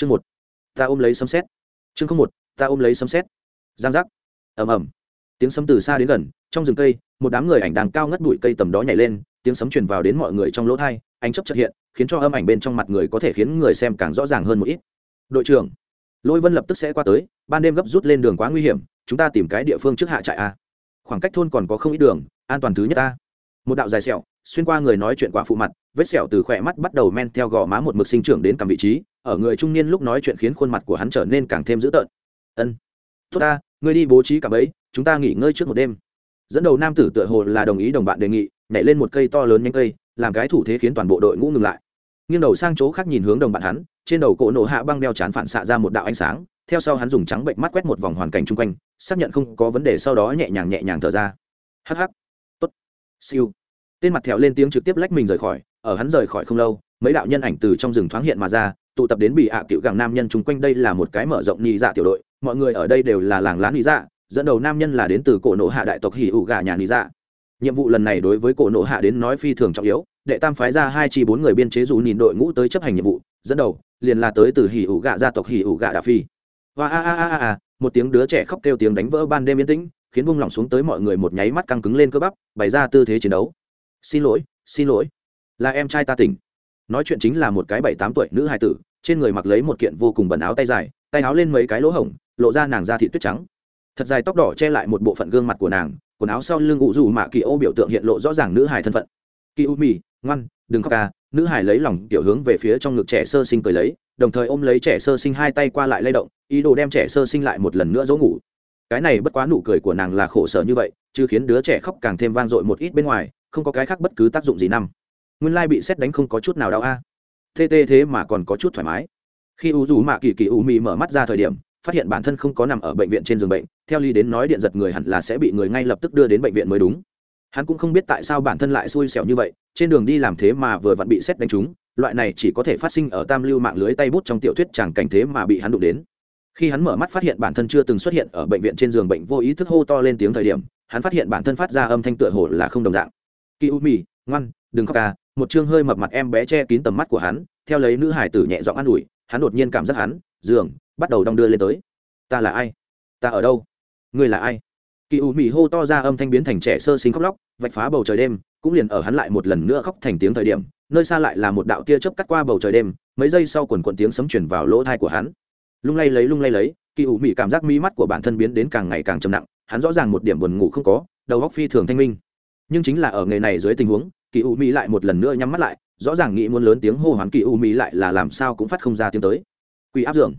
chương một, ta ôm lấy sấm xét chương không một, ta ôm lấy sấm xét giang giác. Ầm ầm. Tiếng sấm từ xa đến gần, trong rừng cây, một đám người ảnh đàng cao ngất bụi cây tầm đó nhảy lên, tiếng sấm truyền vào đến mọi người trong lỗ thai, ánh chấp trật hiện, khiến cho âm ảnh bên trong mặt người có thể khiến người xem càng rõ ràng hơn một ít. Đội trưởng, lôi vân lập tức sẽ qua tới, ban đêm gấp rút lên đường quá nguy hiểm, chúng ta tìm cái địa phương trước hạ trại a. Khoảng cách thôn còn có không ít đường, an toàn thứ nhất ta. Một đạo dài sẹo, xuyên qua người nói chuyện quả phụ mặt, vết sẹo từ khỏe mắt bắt đầu men theo gò má một mực sinh trưởng đến cầm vị trí ở người trung niên lúc nói chuyện khiến khuôn mặt của hắn trở nên càng thêm dữ tợn. Ân, tốt ta, ngươi đi bố trí cả bấy chúng ta nghỉ ngơi trước một đêm. Dẫn đầu nam tử tựa hồ là đồng ý đồng bạn đề nghị, nhảy lên một cây to lớn nhanh cây, làm cái thủ thế khiến toàn bộ đội ngũ ngừng lại. Nghiêng đầu sang chỗ khác nhìn hướng đồng bạn hắn, trên đầu cổ nổ hạ băng đeo chán phản xạ ra một đạo ánh sáng, theo sau hắn dùng trắng bệnh mắt quét một vòng hoàn cảnh chung quanh, xác nhận không có vấn đề sau đó nhẹ nhàng nhẹ nhàng thở ra. Hh tốt, siêu. Tên mặt thẹo lên tiếng trực tiếp lách mình rời khỏi, ở hắn rời khỏi không lâu, mấy đạo nhân ảnh từ trong rừng thoáng hiện mà ra tụ tập đến bị hạ à cựu gàng nam nhân chung quanh đây là một cái mở rộng nhị dạ tiểu đội, mọi người ở đây đều là làng lá nhị dạ dẫn đầu nam nhân là đến từ cổ nộ hạ đại tộc hỉ ủ gà nhà nhị dạ. Nhiệm vụ lần này đối với cổ nộ hạ đến nói phi thường trọng yếu, đệ tam phái ra hai chi bốn người biên chế dù nhìn đội ngũ tới chấp hành nhiệm vụ, dẫn đầu liền là tới từ hỉ ủ gà gia tộc hỉ ủ gà đà phi. Và a a a a một tiếng đứa trẻ khóc kêu tiếng đánh vỡ ban đêm yên tĩnh, khiến bung lỏng xuống tới mọi người một nháy mắt căng cứng lên cơ bắp, bày ra tư thế chiến đấu. Xin lỗi xin lỗi, là em trai ta tỉnh. Nói chuyện chính là một cái bảy tám tuổi nữ hài tử trên người mặc lấy một kiện vô cùng bẩn áo tay dài, tay áo lên mấy cái lỗ hổng, lộ ra nàng da thị tuyết trắng. Thật dài tóc đỏ che lại một bộ phận gương mặt của nàng, quần áo sau lưng ụ dù mạ kỳ ô biểu tượng hiện lộ rõ ràng nữ hài thân phận. Kỳ u mì, ngoan, đừng khóc ca nữ hài lấy lòng tiểu hướng về phía trong ngực trẻ sơ sinh cười lấy, đồng thời ôm lấy trẻ sơ sinh hai tay qua lại lay động, ý đồ đem trẻ sơ sinh lại một lần nữa dỗ ngủ. Cái này bất quá nụ cười của nàng là khổ sở như vậy, chứ khiến đứa trẻ khóc càng thêm vang dội một ít bên ngoài, không có cái khác bất cứ tác dụng gì năm. Nguyên lai bị xét đánh không có chút nào đau a. à tê tê thế mà còn có chút thoải mái. Khi u dù mạ kỳ kỳ u mi mở mắt ra thời điểm, phát hiện bản thân không có nằm ở bệnh viện trên giường bệnh, theo ly đến nói điện giật người hẳn là sẽ bị người ngay lập tức đưa đến bệnh viện mới đúng. Hắn cũng không biết tại sao bản thân lại xui xẻo như vậy, trên đường đi làm thế mà vừa vặn bị xét đánh trúng, loại này chỉ có thể phát sinh ở tam lưu mạng lưới tay bút trong tiểu thuyết chẳng cảnh thế mà bị hắn đụng đến. Khi hắn mở mắt phát hiện bản thân chưa từng xuất hiện ở bệnh viện trên giường bệnh, vô ý thức hô to lên tiếng thời điểm, hắn phát hiện bản thân phát ra âm thanh tựa hồ là không đồng dạng. Kỳ u mì ngoan, đừng khóc ca một chương hơi mập mặt em bé che kín tầm mắt của hắn theo lấy nữ hải tử nhẹ giọng an ủi, hắn đột nhiên cảm giác hắn, giường, bắt đầu đong đưa lên tới. Ta là ai? Ta ở đâu? Ngươi là ai? Kỳ u mì hô to ra âm thanh biến thành trẻ sơ sinh khóc lóc, vạch phá bầu trời đêm, cũng liền ở hắn lại một lần nữa khóc thành tiếng thời điểm, nơi xa lại là một đạo tia chớp cắt qua bầu trời đêm, mấy giây sau quần quần tiếng sấm chuyển vào lỗ thai của hắn. Lung lay lấy, lung lay lấy, kỳ u mị cảm giác mi mắt của bản thân biến đến càng ngày càng trầm nặng, hắn rõ ràng một điểm buồn ngủ không có, đầu góc phi thường thanh minh. Nhưng chính là ở nghề này dưới tình huống, kỳ u mị lại một lần nữa nhắm mắt lại rõ ràng nghĩ muốn lớn tiếng hô hoán kỳ u mỹ lại là làm sao cũng phát không ra tiếng tới. Quỷ áp dường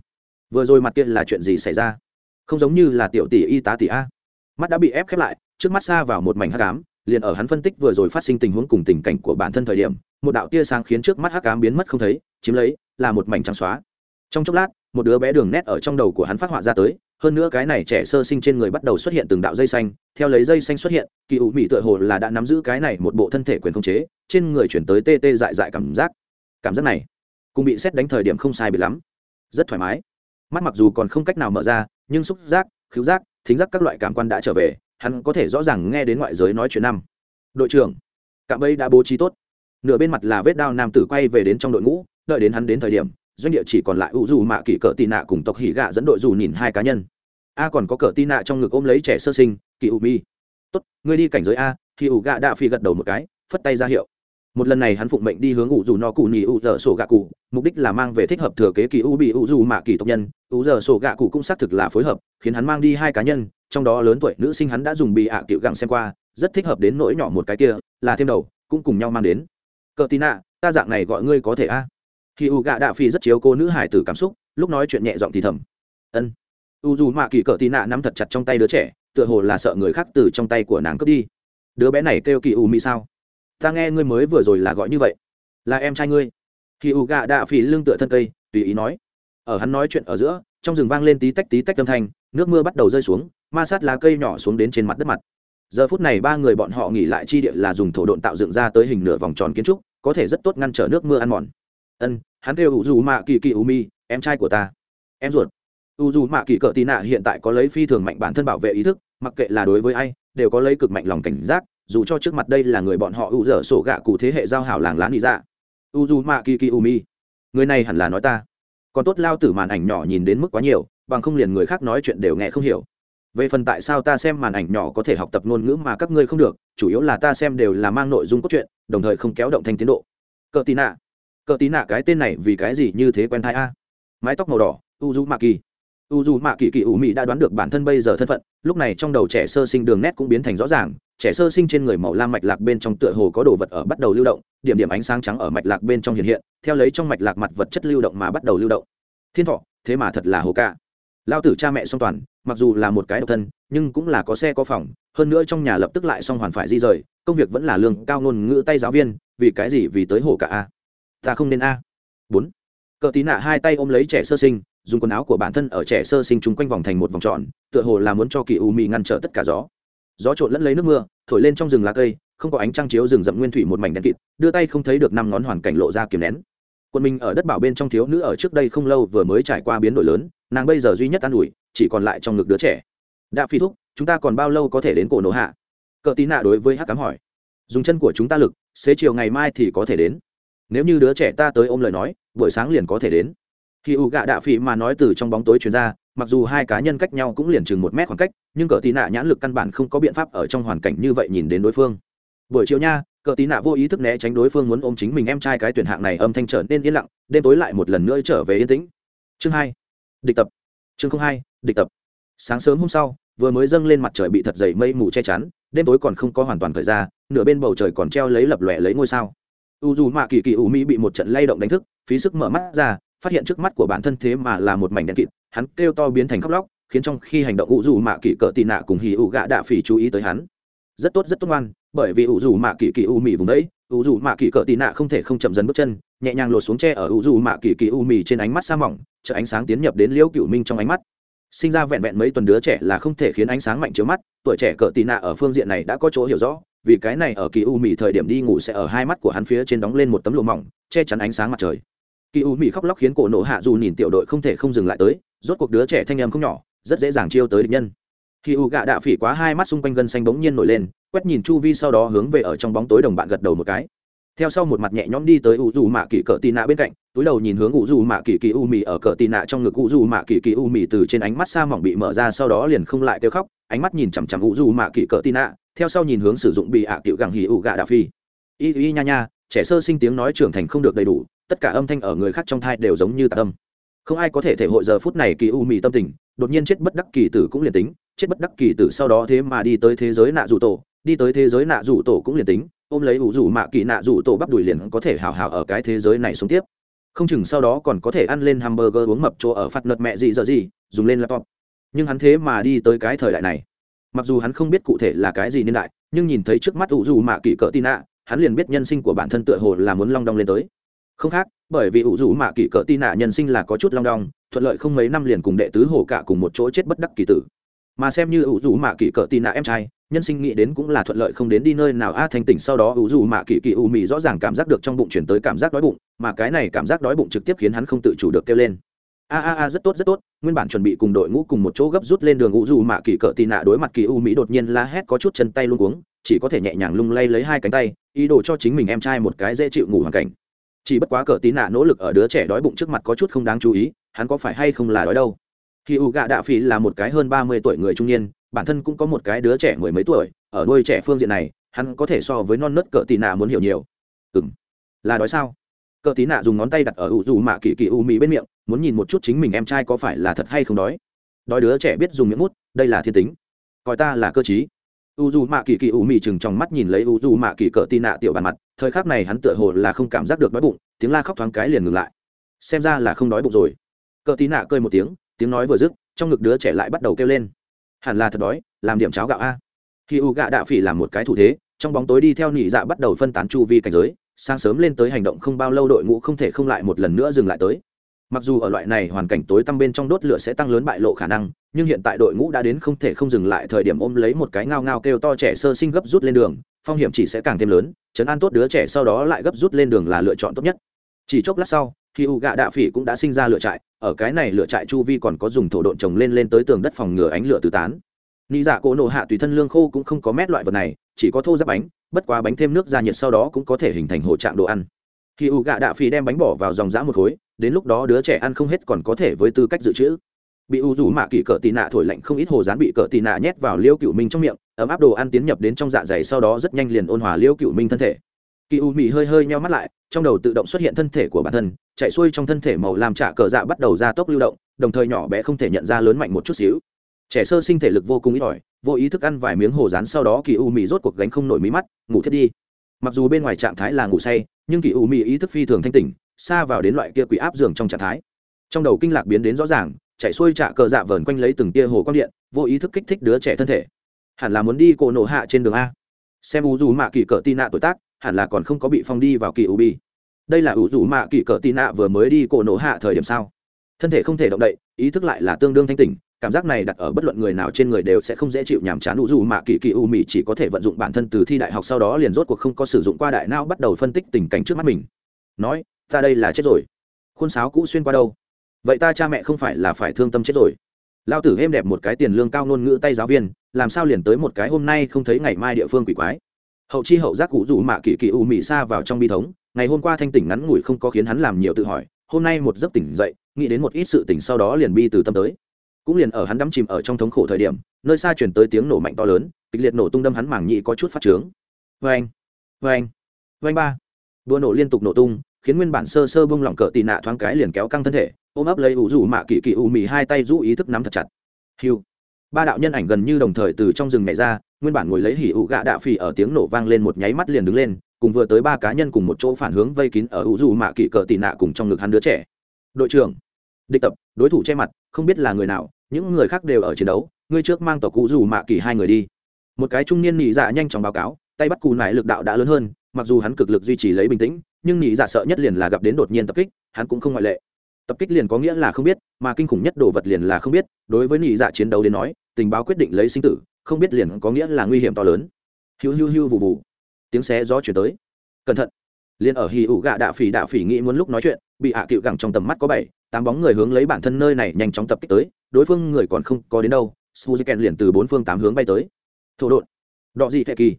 vừa rồi mặt kia là chuyện gì xảy ra? Không giống như là tiểu tỷ y tá tỷ a. Mắt đã bị ép khép lại, trước mắt xa vào một mảnh hắc ám, liền ở hắn phân tích vừa rồi phát sinh tình huống cùng tình cảnh của bản thân thời điểm, một đạo tia sáng khiến trước mắt hắc ám biến mất không thấy, chiếm lấy, là một mảnh trắng xóa. Trong chốc lát, một đứa bé đường nét ở trong đầu của hắn phát họa ra tới hơn nữa cái này trẻ sơ sinh trên người bắt đầu xuất hiện từng đạo dây xanh, theo lấy dây xanh xuất hiện, kỳ ủ mỹ tựa hồ là đã nắm giữ cái này một bộ thân thể quyền không chế, trên người chuyển tới tê tê dại dại cảm giác. Cảm giác này, cũng bị xét đánh thời điểm không sai bị lắm. Rất thoải mái. Mắt mặc dù còn không cách nào mở ra, nhưng xúc giác, khứu giác, thính giác các loại cảm quan đã trở về, hắn có thể rõ ràng nghe đến ngoại giới nói chuyện năm. Đội trưởng, cạm ấy đã bố trí tốt. Nửa bên mặt là vết đao nam tử quay về đến trong đội ngũ, đợi đến hắn đến thời điểm doanh địa chỉ còn lại ủ dù mạ kỳ cờ tị nạ cùng tộc hỉ gạ dẫn đội dù nhìn hai cá nhân. A còn có cờ tị nạ trong ngực ôm lấy trẻ sơ sinh kỳ ủ mi. Tốt, ngươi đi cảnh giới a. Thì ủ gạ đạ phi gật đầu một cái, phất tay ra hiệu. Một lần này hắn phụng mệnh đi hướng ủ dù no cụ nhì ủ giờ sổ gạ cụ, mục đích là mang về thích hợp thừa kế kỳ ủ bị ủ dù mạ kỳ tộc nhân. Ủ giờ sổ gạ cụ cũng xác thực là phối hợp, khiến hắn mang đi hai cá nhân, trong đó lớn tuổi nữ sinh hắn đã dùng bị ạ à cựu gặng xem qua, rất thích hợp đến nỗi nhỏ một cái kia, là thêm đầu, cũng cùng nhau mang đến. Cờ tị nạ, ta dạng này gọi ngươi có thể a khi u gạ đạ phi rất chiếu cô nữ hải tử cảm xúc, lúc nói chuyện nhẹ giọng thì thầm. Ân. U dù mạ kỳ cỡ tì nạ nắm thật chặt trong tay đứa trẻ, tựa hồ là sợ người khác từ trong tay của nàng cướp đi. Đứa bé này kêu kỳ u mỹ sao? Ta nghe ngươi mới vừa rồi là gọi như vậy. Là em trai ngươi. Khi u gạ đạ phi lưng tựa thân cây, tùy ý nói. Ở hắn nói chuyện ở giữa, trong rừng vang lên tí tách tí tách âm thanh, nước mưa bắt đầu rơi xuống, ma sát lá cây nhỏ xuống đến trên mặt đất mặt. Giờ phút này ba người bọn họ nghỉ lại chi địa là dùng thổ độn tạo dựng ra tới hình nửa vòng tròn kiến trúc, có thể rất tốt ngăn trở nước mưa ăn mòn. Ân hắn kêu u dù mạ kỳ kỳ u mi, em trai của ta. Em ruột. U dù mạ kỳ cỡ tì nạ hiện tại có lấy phi thường mạnh bản thân bảo vệ ý thức, mặc kệ là đối với ai, đều có lấy cực mạnh lòng cảnh giác, dù cho trước mặt đây là người bọn họ u dở sổ gạ cụ thế hệ giao hảo làng lán đi dạ. ra u dù mạ kỳ kỳ u mi. Người này hẳn là nói ta. Còn tốt lao tử màn ảnh nhỏ nhìn đến mức quá nhiều, bằng không liền người khác nói chuyện đều nghe không hiểu. Về phần tại sao ta xem màn ảnh nhỏ có thể học tập ngôn ngữ mà các ngươi không được, chủ yếu là ta xem đều là mang nội dung cốt truyện, đồng thời không kéo động thanh tiến độ. Cờ tí nạ cờ tí nạ cái tên này vì cái gì như thế quen thai a? Mái tóc màu đỏ u du mạ kỳ u du mạ kỳ kỳ ủ mị đã đoán được bản thân bây giờ thân phận, lúc này trong đầu trẻ sơ sinh đường nét cũng biến thành rõ ràng, trẻ sơ sinh trên người màu lam mạch lạc bên trong tựa hồ có đồ vật ở bắt đầu lưu động, điểm điểm ánh sáng trắng ở mạch lạc bên trong hiện hiện, theo lấy trong mạch lạc mặt vật chất lưu động mà bắt đầu lưu động. Thiên thọ, thế mà thật là hồ ca. Lao tử cha mẹ song toàn, mặc dù là một cái độc thân, nhưng cũng là có xe có phòng, hơn nữa trong nhà lập tức lại song hoàn phải di rời, công việc vẫn là lương cao ngôn ngữ tay giáo viên, vì cái gì vì tới hồ cả a? Ta không nên a. Bốn. Cờ tí nạ hai tay ôm lấy trẻ sơ sinh, dùng quần áo của bản thân ở trẻ sơ sinh chung quanh vòng thành một vòng tròn, tựa hồ là muốn cho kỳ u mị ngăn trở tất cả gió. Gió trộn lẫn lấy nước mưa, thổi lên trong rừng lá cây, không có ánh trăng chiếu rừng rậm nguyên thủy một mảnh đen kịt, đưa tay không thấy được năm ngón hoàn cảnh lộ ra kiềm nén. Quân mình ở đất bảo bên trong thiếu nữ ở trước đây không lâu vừa mới trải qua biến đổi lớn, nàng bây giờ duy nhất an ủi, chỉ còn lại trong ngực đứa trẻ. Đã phi thúc, chúng ta còn bao lâu có thể đến cổ nổ hạ? Cờ tí nạ đối với hắc cám hỏi. Dùng chân của chúng ta lực, xế chiều ngày mai thì có thể đến nếu như đứa trẻ ta tới ôm lời nói, buổi sáng liền có thể đến. Khi u gạ đạ phỉ mà nói từ trong bóng tối chuyển ra, mặc dù hai cá nhân cách nhau cũng liền chừng một mét khoảng cách, nhưng cờ tí nạ nhãn lực căn bản không có biện pháp ở trong hoàn cảnh như vậy nhìn đến đối phương. Buổi chiều nha, cờ tí nạ vô ý thức né tránh đối phương muốn ôm chính mình em trai cái tuyển hạng này âm thanh trở nên yên lặng, đêm tối lại một lần nữa trở về yên tĩnh. Chương hai, địch tập. Chương hai, địch tập. Sáng sớm hôm sau, vừa mới dâng lên mặt trời bị thật dày mây mù che chắn, đêm tối còn không có hoàn toàn thời ra, nửa bên bầu trời còn treo lấy lập lòe lấy ngôi sao u dù mạ kỳ kỳ u mỹ bị một trận lay động đánh thức, phí sức mở mắt ra, phát hiện trước mắt của bản thân thế mà là một mảnh đen kịt, hắn kêu to biến thành khóc lóc, khiến trong khi hành động u dù mạ kỳ cỡ tị nạ cùng hì ụ gạ đạ phỉ chú ý tới hắn. Rất tốt rất tốt, ngoan, bởi vì u dù mạ kỳ kỳ u mỹ vùng đấy, u dù mạ kỳ cỡ tị nạ không thể không chậm dần bước chân, nhẹ nhàng lột xuống tre ở u dù mạ kỳ kỳ u mỹ trên ánh mắt sa mỏng chợ ánh sáng tiến nhập đến liễu cựu minh trong ánh mắt. Sinh ra vẹn vẹn mấy tuần đứa trẻ là không thể khiến ánh sáng mạnh chiếu mắt, tuổi trẻ cỡ tị nạ ở phương diện này đã có chỗ hiểu rõ vì cái này ở kỳ u mì thời điểm đi ngủ sẽ ở hai mắt của hắn phía trên đóng lên một tấm lụa mỏng, che chắn ánh sáng mặt trời. Kỳ u mì khóc lóc khiến cổ nộ hạ dù nhìn tiểu đội không thể không dừng lại tới, rốt cuộc đứa trẻ thanh em không nhỏ, rất dễ dàng chiêu tới địch nhân. Khi u gạ đạ phỉ quá hai mắt xung quanh gân xanh bỗng nhiên nổi lên, quét nhìn chu vi sau đó hướng về ở trong bóng tối đồng bạn gật đầu một cái theo sau một mặt nhẹ nhõm đi tới u dù mạ kỳ cỡ tì nạ bên cạnh, túi đầu nhìn hướng u dù mạ kỳ kỳ u mì ở cỡ tì nạ trong ngực u dù mạ kỳ kỳ u mì từ trên ánh mắt xa mỏng bị mở ra sau đó liền không lại kêu khóc, ánh mắt nhìn chằm chằm u dù mạ kỳ cỡ tì nạ, theo sau nhìn hướng sử dụng bị ạ à tiểu gẳng hì u gạ đà phi. Y y nha nha, trẻ sơ sinh tiếng nói trưởng thành không được đầy đủ, tất cả âm thanh ở người khác trong thai đều giống như tạc âm. Không ai có thể thể hội giờ phút này kỳ u mì tâm tình, đột nhiên chết bất đắc kỳ tử cũng liền tính, chết bất đắc kỳ tử sau đó thế mà đi tới thế giới nạ dù tổ, đi tới thế giới nạ dù tổ cũng liền tính ôm lấy ủ rủ mạ kỳ nạ rủ tổ bắp đùi liền có thể hào hào ở cái thế giới này sống tiếp. Không chừng sau đó còn có thể ăn lên hamburger uống mập chỗ ở phạt nợt mẹ gì giờ gì, dùng lên laptop. Nhưng hắn thế mà đi tới cái thời đại này. Mặc dù hắn không biết cụ thể là cái gì niên đại, nhưng nhìn thấy trước mắt ủ rủ mạ kỳ cỡ tin ạ hắn liền biết nhân sinh của bản thân tựa hồ là muốn long đong lên tới. Không khác, bởi vì ủ rủ mạ kỳ cỡ tin ạ nhân sinh là có chút long đong, thuận lợi không mấy năm liền cùng đệ tứ hồ cả cùng một chỗ chết bất đắc kỳ tử. Mà xem như ủ rủ mạ kỳ cỡ tin ạ em trai nhân sinh nghĩ đến cũng là thuận lợi không đến đi nơi nào. A à, thanh tỉnh sau đó ủ dù mạ kỳ kỳ u mì rõ ràng cảm giác được trong bụng chuyển tới cảm giác đói bụng mà cái này cảm giác đói bụng trực tiếp khiến hắn không tự chủ được kêu lên. A a a rất tốt rất tốt. Nguyên bản chuẩn bị cùng đội ngũ cùng một chỗ gấp rút lên đường ủ dù mạ kỳ cỡ tì nạ đối mặt kỳ u mỹ đột nhiên la hét có chút chân tay luôn cuống chỉ có thể nhẹ nhàng lung lay lấy hai cánh tay ý đồ cho chính mình em trai một cái dễ chịu ngủ hoàn cảnh. Chỉ bất quá cỡ tì nạ nỗ lực ở đứa trẻ đói bụng trước mặt có chút không đáng chú ý hắn có phải hay không là đói đâu. Khi u gạ đạ phi là một cái hơn ba mươi tuổi người trung niên bản thân cũng có một cái đứa trẻ mười mấy tuổi, ở nuôi trẻ phương diện này, hắn có thể so với non nớt cỡ tì nạ muốn hiểu nhiều. Ừ m là đói sao? Cỡ tì nạ dùng ngón tay đặt ở ủ dù mạ kỳ kỳ u mỹ bên miệng, muốn nhìn một chút chính mình em trai có phải là thật hay không đói. Đói đứa trẻ biết dùng miệng mút, đây là thiên tính. Coi ta là cơ t u dù mạ kỳ kỳ u mị chừng trong mắt nhìn lấy u dù mạ kỳ cỡ tì nạ tiểu bàn mặt, thời khắc này hắn tựa hồ là không cảm giác được đói bụng, tiếng la khóc thoáng cái liền ngừng lại. Xem ra là không đói bụng rồi. Cỡ tì nạ cơi một tiếng tiếng nói vừa dứt, trong ngực đứa trẻ lại bắt đầu kêu lên hẳn là thật đói, làm điểm cháo gạo a. Khi u gạ đạ phỉ làm một cái thủ thế, trong bóng tối đi theo nhị dạ bắt đầu phân tán chu vi cảnh giới, sáng sớm lên tới hành động không bao lâu đội ngũ không thể không lại một lần nữa dừng lại tới. Mặc dù ở loại này hoàn cảnh tối tăm bên trong đốt lửa sẽ tăng lớn bại lộ khả năng, nhưng hiện tại đội ngũ đã đến không thể không dừng lại thời điểm ôm lấy một cái ngao ngao kêu to trẻ sơ sinh gấp rút lên đường, phong hiểm chỉ sẽ càng thêm lớn, chấn an tốt đứa trẻ sau đó lại gấp rút lên đường là lựa chọn tốt nhất. Chỉ chốc lát sau khi u gạ đạ phỉ cũng đã sinh ra lựa trại, ở cái này lựa trại chu vi còn có dùng thổ độn trồng lên lên tới tường đất phòng ngừa ánh lửa tứ tán. Nị dạ cỗ nổ hạ tùy thân lương khô cũng không có mét loại vật này, chỉ có thô giáp bánh, bất quá bánh thêm nước ra nhiệt sau đó cũng có thể hình thành hồ trạng đồ ăn. Khi u gạ đạ phỉ đem bánh bỏ vào dòng dã một khối, đến lúc đó đứa trẻ ăn không hết còn có thể với tư cách dự trữ. Bị u rủ mạ kỳ cỡ tì nạ thổi lạnh không ít hồ rán bị cỡ tì nạ nhét vào liêu cựu minh trong miệng, ấm áp đồ ăn tiến nhập đến trong dạ dày sau đó rất nhanh liền ôn hòa liêu cựu minh thân thể kỳ u mị hơi hơi nheo mắt lại, trong đầu tự động xuất hiện thân thể của bản thân, chạy xuôi trong thân thể màu làm trả cờ dạ bắt đầu ra tốc lưu động, đồng thời nhỏ bé không thể nhận ra lớn mạnh một chút xíu. Trẻ sơ sinh thể lực vô cùng ít ỏi, vô ý thức ăn vài miếng hồ rán sau đó kỳ u mị rốt cuộc gánh không nổi mí mắt, ngủ thiết đi. Mặc dù bên ngoài trạng thái là ngủ say, nhưng kỳ u mị ý thức phi thường thanh tỉnh, xa vào đến loại kia quỷ áp giường trong trạng thái. Trong đầu kinh lạc biến đến rõ ràng, chạy xuôi trạ cờ dạ vờn quanh lấy từng tia hồ quang điện, vô ý thức kích thích đứa trẻ thân thể. Hẳn là muốn đi cổ nổ hạ trên đường a. Xem u dù mạ kỳ cỡ tin nạ tuổi tác hẳn là còn không có bị phong đi vào kỳ u bi. Đây là u rủ mạ kỳ cỡ tị nạ vừa mới đi cổ nổ hạ thời điểm sao? Thân thể không thể động đậy, ý thức lại là tương đương thanh tỉnh, cảm giác này đặt ở bất luận người nào trên người đều sẽ không dễ chịu nhàm chán. U dù mạ kỳ kỳ u mị chỉ có thể vận dụng bản thân từ thi đại học sau đó liền rốt cuộc không có sử dụng qua đại não bắt đầu phân tích tình cảnh trước mắt mình. Nói, ta đây là chết rồi. Khuôn sáo cũ xuyên qua đâu? Vậy ta cha mẹ không phải là phải thương tâm chết rồi. Lao tử êm đẹp một cái tiền lương cao ngôn ngữ tay giáo viên, làm sao liền tới một cái hôm nay không thấy ngày mai địa phương quỷ quái? Hậu chi hậu giác cụ rủ mạ kỳ kỳ u mị xa vào trong bi thống, ngày hôm qua thanh tỉnh ngắn ngủi không có khiến hắn làm nhiều tự hỏi, hôm nay một giấc tỉnh dậy, nghĩ đến một ít sự tỉnh sau đó liền bi từ tâm tới. Cũng liền ở hắn đắm chìm ở trong thống khổ thời điểm, nơi xa chuyển tới tiếng nổ mạnh to lớn, kịch liệt nổ tung đâm hắn mảng nhị có chút phát trướng. Vê anh vê anh vê anh ba. Đua nổ liên tục nổ tung, khiến nguyên bản sơ sơ bông lỏng cỡ tị nạ thoáng cái liền kéo căng thân thể, ôm ấp lấy ủ rủ mạ kỳ kỳ ù mì hai tay rũ ý thức nắm thật chặt. Hiu. Ba đạo nhân ảnh gần như đồng thời từ trong rừng nhảy ra nguyên bản ngồi lấy hỉ ủ gạ đạ phì ở tiếng nổ vang lên một nháy mắt liền đứng lên, cùng vừa tới ba cá nhân cùng một chỗ phản hướng vây kín ở ủ dù mạ kỵ cờ tị nạ cùng trong ngực hắn đứa trẻ. Đội trưởng, địch tập, đối thủ che mặt, không biết là người nào, những người khác đều ở chiến đấu, ngươi trước mang tộc cụ dù mạ kỳ hai người đi. Một cái trung niên nhị dạ nhanh chóng báo cáo, tay bắt cù nải lực đạo đã lớn hơn, mặc dù hắn cực lực duy trì lấy bình tĩnh, nhưng nhị dạ sợ nhất liền là gặp đến đột nhiên tập kích, hắn cũng không ngoại lệ. Tập kích liền có nghĩa là không biết, mà kinh khủng nhất đồ vật liền là không biết, đối với nhị dạ chiến đấu đến nói, tình báo quyết định lấy sinh tử không biết liền có nghĩa là nguy hiểm to lớn. Hiu hiu hiu vụ vụ tiếng xé gió chuyển tới. Cẩn thận. Liền ở hì ủ gạ đạ phỉ đạ phỉ nghĩ muốn lúc nói chuyện, bị hạ à cựu gẳng trong tầm mắt có bảy, tám bóng người hướng lấy bản thân nơi này nhanh chóng tập kích tới, đối phương người còn không có đến đâu suzuken liền từ bốn phương tám hướng bay tới. Thổ đột đọ dị hệ kỳ.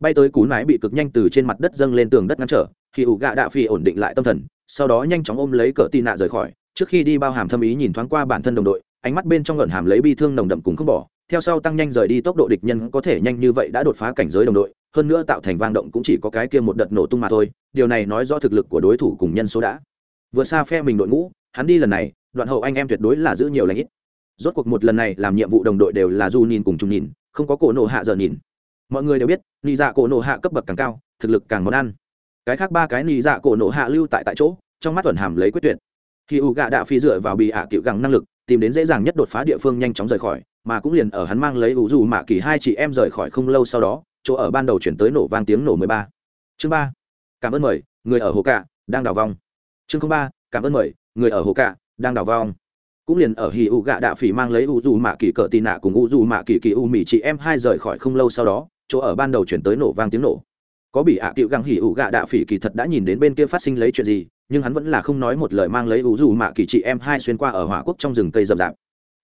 Bay tới cú nái bị cực nhanh từ trên mặt đất dâng lên tường đất ngăn trở Hì ủ gạ đạ phỉ ổn định lại tâm thần, sau đó nhanh chóng ôm lấy cỡ tì nạ rời khỏi, trước khi đi bao hàm thâm ý nhìn thoáng qua bản thân đồng đội, ánh mắt bên trong ngẩn hàm lấy bi thương nồng đậm cùng không bỏ theo sau tăng nhanh rời đi tốc độ địch nhân có thể nhanh như vậy đã đột phá cảnh giới đồng đội, hơn nữa tạo thành vang động cũng chỉ có cái kia một đợt nổ tung mà thôi, điều này nói rõ thực lực của đối thủ cùng nhân số đã vượt xa phe mình đội ngũ, hắn đi lần này, đoạn hậu anh em tuyệt đối là giữ nhiều lãnh ít. Rốt cuộc một lần này làm nhiệm vụ đồng đội đều là du nhìn cùng chung nhìn không có cổ nổ hạ giờ nhìn. Mọi người đều biết, nị dạ cổ nổ hạ cấp bậc càng cao, thực lực càng món ăn. Cái khác ba cái nị dạ cổ nổ hạ lưu tại tại chỗ, trong mắt tuần hàm lấy quyết tuyệt. Khi u gạ đạ phi dựa vào bị hạ à cựu gẳng năng lực, tìm đến dễ dàng nhất đột phá địa phương nhanh chóng rời khỏi mà cũng liền ở hắn mang lấy ủ dù mạ kỳ hai chị em rời khỏi không lâu sau đó, chỗ ở ban đầu chuyển tới nổ vang tiếng nổ mười ba. Chương ba. Cảm ơn mời, người ở hồ cạ, đang đào vong. Chương ba, cảm ơn mời, người ở hồ cạ, đang đào vong. Cũng liền ở hì ụ gạ đạ phỉ mang lấy u dù mạ kỳ cỡ tì nạ cùng u dù mạ kỳ kỳ u mỹ chị em hai rời khỏi không lâu sau đó, chỗ ở ban đầu chuyển tới nổ vang tiếng nổ. Có bị ạ à cựu găng hỉ u gạ đạ phỉ kỳ thật đã nhìn đến bên kia phát sinh lấy chuyện gì, nhưng hắn vẫn là không nói một lời mang lấy u dù mạ kỳ chị em hai xuyên qua ở hỏa quốc trong rừng cây rậm rạp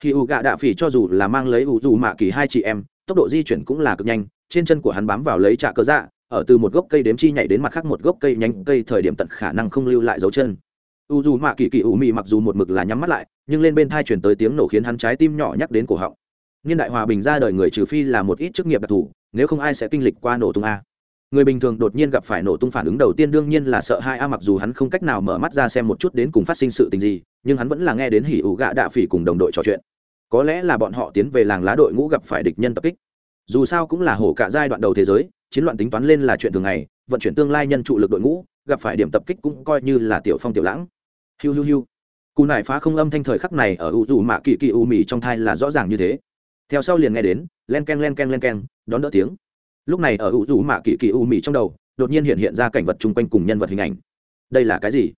hỉ ủ gạ đạ phỉ cho dù là mang lấy u dù mạ kỳ hai chị em, tốc độ di chuyển cũng là cực nhanh, trên chân của hắn bám vào lấy trạ cơ dạ ở từ một gốc cây đếm chi nhảy đến mặt khác một gốc cây nhánh cây thời điểm tận khả năng không lưu lại dấu chân. U dù mạ kỳ kỳ u mị mặc dù một mực là nhắm mắt lại, nhưng lên bên thai chuyển tới tiếng nổ khiến hắn trái tim nhỏ nhắc đến cổ họng. Niên đại hòa bình ra đời người trừ phi là một ít chức nghiệp đặc thù, nếu không ai sẽ kinh lịch qua nổ tung a. Người bình thường đột nhiên gặp phải nổ tung phản ứng đầu tiên đương nhiên là sợ hai a mặc dù hắn không cách nào mở mắt ra xem một chút đến cùng phát sinh sự tình gì nhưng hắn vẫn là nghe đến hỉ ủ gạ đạ phỉ cùng đồng đội trò chuyện. Có lẽ là bọn họ tiến về làng lá đội ngũ gặp phải địch nhân tập kích. Dù sao cũng là hổ cả giai đoạn đầu thế giới, chiến loạn tính toán lên là chuyện thường ngày, vận chuyển tương lai nhân trụ lực đội ngũ, gặp phải điểm tập kích cũng coi như là tiểu phong tiểu lãng. Hiu hiu hiu. Cù nải phá không âm thanh thời khắc này ở u dù mạ kỳ kỳ u mì trong thai là rõ ràng như thế. Theo sau liền nghe đến, len k e n len k e n len k e n đón đỡ tiếng. Lúc này ở u dù mạ kỳ kỳ u mì trong đầu, đột nhiên hiện hiện ra cảnh vật chung quanh cùng nhân vật hình ảnh. Đây là cái gì?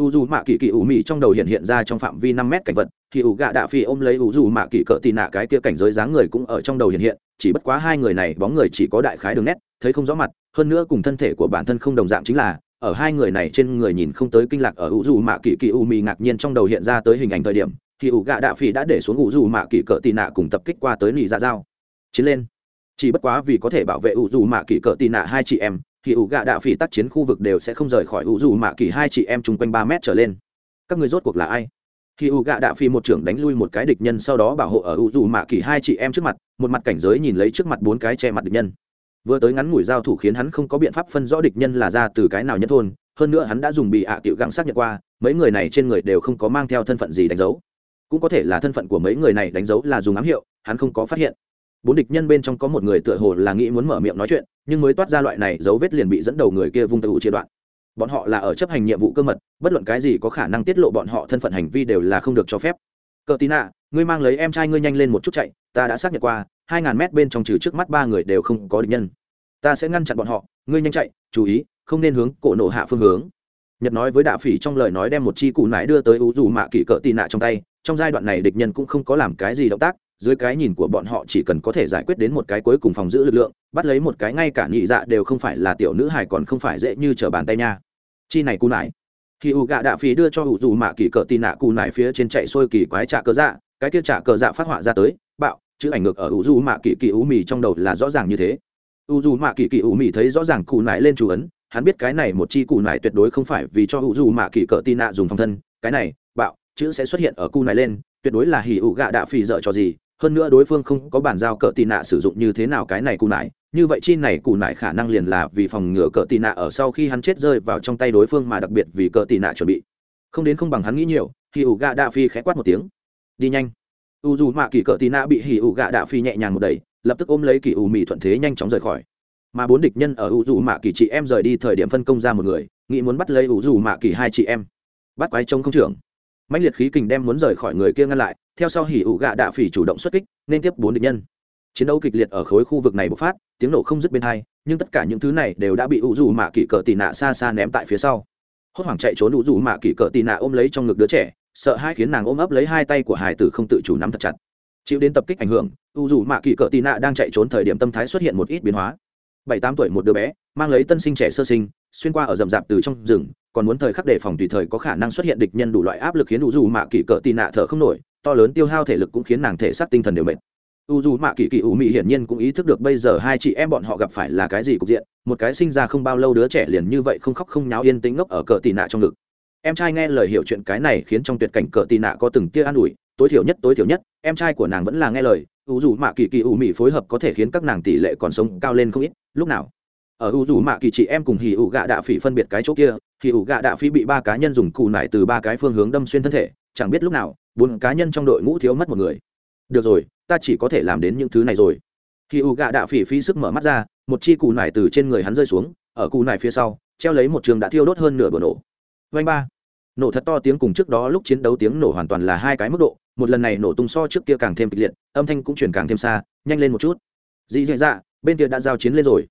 U dù mạ kỳ kỳ u mị trong đầu hiện hiện ra trong phạm vi năm mét cảnh vật, thì ủ gạ đạ phi ôm lấy u dù mạ kỳ cỡ tì nạ cái kia cảnh giới dáng người cũng ở trong đầu hiện hiện, chỉ bất quá hai người này bóng người chỉ có đại khái đường nét, thấy không rõ mặt, hơn nữa cùng thân thể của bản thân không đồng dạng chính là, ở hai người này trên người nhìn không tới kinh lạc ở u dù mạ kỳ kỳ u mị ngạc nhiên trong đầu hiện ra tới hình ảnh thời điểm, thì ủ gạ đạ phi đã để xuống u dù mạ kỳ cỡ tì nạ cùng tập kích qua tới lì dạ dao chiến lên. Chỉ bất quá vì có thể bảo vệ u dù mạ kỳ cỡ tì nạ hai chị em thì ủ gạ đạ phỉ tác chiến khu vực đều sẽ không rời khỏi ủ dù mạ kỳ hai chị em chung quanh ba mét trở lên. Các người rốt cuộc là ai? Khi ủ gạ đạ phỉ một trưởng đánh lui một cái địch nhân sau đó bảo hộ ở ủ dù mạ kỳ hai chị em trước mặt, một mặt cảnh giới nhìn lấy trước mặt bốn cái che mặt địch nhân. Vừa tới ngắn ngủi giao thủ khiến hắn không có biện pháp phân rõ địch nhân là ra từ cái nào nhất thôn, hơn nữa hắn đã dùng bị ạ à tiểu găng xác nhận qua, mấy người này trên người đều không có mang theo thân phận gì đánh dấu. Cũng có thể là thân phận của mấy người này đánh dấu là dùng ám hiệu, hắn không có phát hiện bốn địch nhân bên trong có một người tựa hồ là nghĩ muốn mở miệng nói chuyện, nhưng mới toát ra loại này dấu vết liền bị dẫn đầu người kia vung tự chia đoạn. Bọn họ là ở chấp hành nhiệm vụ cơ mật, bất luận cái gì có khả năng tiết lộ bọn họ thân phận hành vi đều là không được cho phép. Cờ tí nạ, ngươi mang lấy em trai ngươi nhanh lên một chút chạy, ta đã xác nhận qua, hai ngàn mét bên trong trừ trước mắt ba người đều không có địch nhân. Ta sẽ ngăn chặn bọn họ, ngươi nhanh chạy, chú ý, không nên hướng cổ nổ hạ phương hướng. Nhật nói với đạ phỉ trong lời nói đem một chi cụ nải đưa tới u dù mạ kỷ cỡ tị nạ trong tay, trong giai đoạn này địch nhân cũng không có làm cái gì động tác dưới cái nhìn của bọn họ chỉ cần có thể giải quyết đến một cái cuối cùng phòng giữ lực lượng, bắt lấy một cái ngay cả nhị dạ đều không phải là tiểu nữ hài còn không phải dễ như trở bàn tay nha. Chi này cù nải. Khi u gạ đạ phí đưa cho u dù mạ kỳ cỡ tì nạ cù nải phía trên chạy xuôi kỳ quái trả cờ dạ cái kia trả cờ dạ phát họa ra tới, bạo, chữ ảnh ngược ở u dù mạ kỳ kỳ ú mì trong đầu là rõ ràng như thế. U dù mạ kỳ kỳ ú mì thấy rõ ràng cù nải lên chú ấn, hắn biết cái này một chi cù nải tuyệt đối không phải vì cho u dù mạ kỳ cỡ tì nạ dùng phòng thân, cái này, bạo, chữ sẽ xuất hiện ở cù nải lên, tuyệt đối là hỉ ủ gạ đạ phì dở cho gì hơn nữa đối phương không có bản giao cỡ tị nạ sử dụng như thế nào cái này cụ nải, như vậy chi này cụ nải khả năng liền là vì phòng ngừa cỡ tị nạ ở sau khi hắn chết rơi vào trong tay đối phương mà đặc biệt vì cỡ tị nạ chuẩn bị. Không đến không bằng hắn nghĩ nhiều hì ủ gạ đạ phi khẽ quát một tiếng. Đi nhanh. U dù mạ kỳ cỡ tị nạ bị hì ủ gạ đạ phi nhẹ nhàng một đẩy, lập tức ôm lấy kỳ ủ mì thuận thế nhanh chóng rời khỏi. Mà bốn địch nhân ở u dù mạ kỳ chị em rời đi thời điểm phân công ra một người, nghĩ muốn bắt lấy u dù mạ kỳ hai chị em. Bắt quái trông không trưởng mạnh liệt khí kình đem muốn rời khỏi người kia ngăn lại, theo sau hỉ ủ gạ đạ phỉ chủ động xuất kích, nên tiếp bốn địch nhân. Chiến đấu kịch liệt ở khối khu vực này bộc phát, tiếng nổ không dứt bên hai, nhưng tất cả những thứ này đều đã bị ủ dù mạ kỷ cờ tì nạ xa xa ném tại phía sau. Hốt hoảng chạy trốn ủ dù mạ kỷ cờ tì nạ ôm lấy trong ngực đứa trẻ, sợ hai khiến nàng ôm ấp lấy hai tay của hải tử không tự chủ nắm thật chặt. Chịu đến tập kích ảnh hưởng, ủ dù mạ kỷ cờ tì nạ đang chạy trốn thời điểm tâm thái xuất hiện một ít biến hóa. Bảy tám tuổi một đứa bé, mang lấy tân sinh trẻ sơ sinh, xuyên qua ở rậm rạp từ trong rừng còn muốn thời khắc đề phòng tùy thời có khả năng xuất hiện địch nhân đủ loại áp lực khiến u dù mạ kỳ cỡ tì nạ thở không nổi, to lớn tiêu hao thể lực cũng khiến nàng thể xác tinh thần đều mệt. U dù mạ kỳ kỳ ủ mị hiển nhiên cũng ý thức được bây giờ hai chị em bọn họ gặp phải là cái gì cục diện, một cái sinh ra không bao lâu đứa trẻ liền như vậy không khóc không nháo yên tĩnh ngốc ở cỡ tì nạ trong ngực. Em trai nghe lời hiểu chuyện cái này khiến trong tuyệt cảnh cỡ tì nạ có từng tia an ủi, tối thiểu nhất, tối thiểu nhất, em trai của nàng vẫn là nghe lời u dù mạ kỳ kỳ ủ mị phối hợp có thể khiến các nàng tỷ lệ còn sống cao lên không ít, lúc nào? Ở u dù mạ kỳ chị em cùng hì ủ gạ đạ phỉ phân biệt cái chỗ kia hì ủ gạ đạ Phi bị ba cá nhân dùng cù nải từ ba cái phương hướng đâm xuyên thân thể, chẳng biết lúc nào, bốn cá nhân trong đội ngũ thiếu mất một người. Được rồi, ta chỉ có thể làm đến những thứ này rồi. Hì ủ gạ đạ phỉ phi sức mở mắt ra, một chi cù nải từ trên người hắn rơi xuống, ở cù nải phía sau, treo lấy một trường đã thiêu đốt hơn nửa bờ nổ. Vanh ba. Nổ thật to tiếng cùng trước đó lúc chiến đấu tiếng nổ hoàn toàn là hai cái mức độ, một lần này nổ tung so trước kia càng thêm kịch liệt, âm thanh cũng chuyển càng thêm xa, nhanh lên một chút. Dị dạ dạ bên kia đã giao chiến lên rồi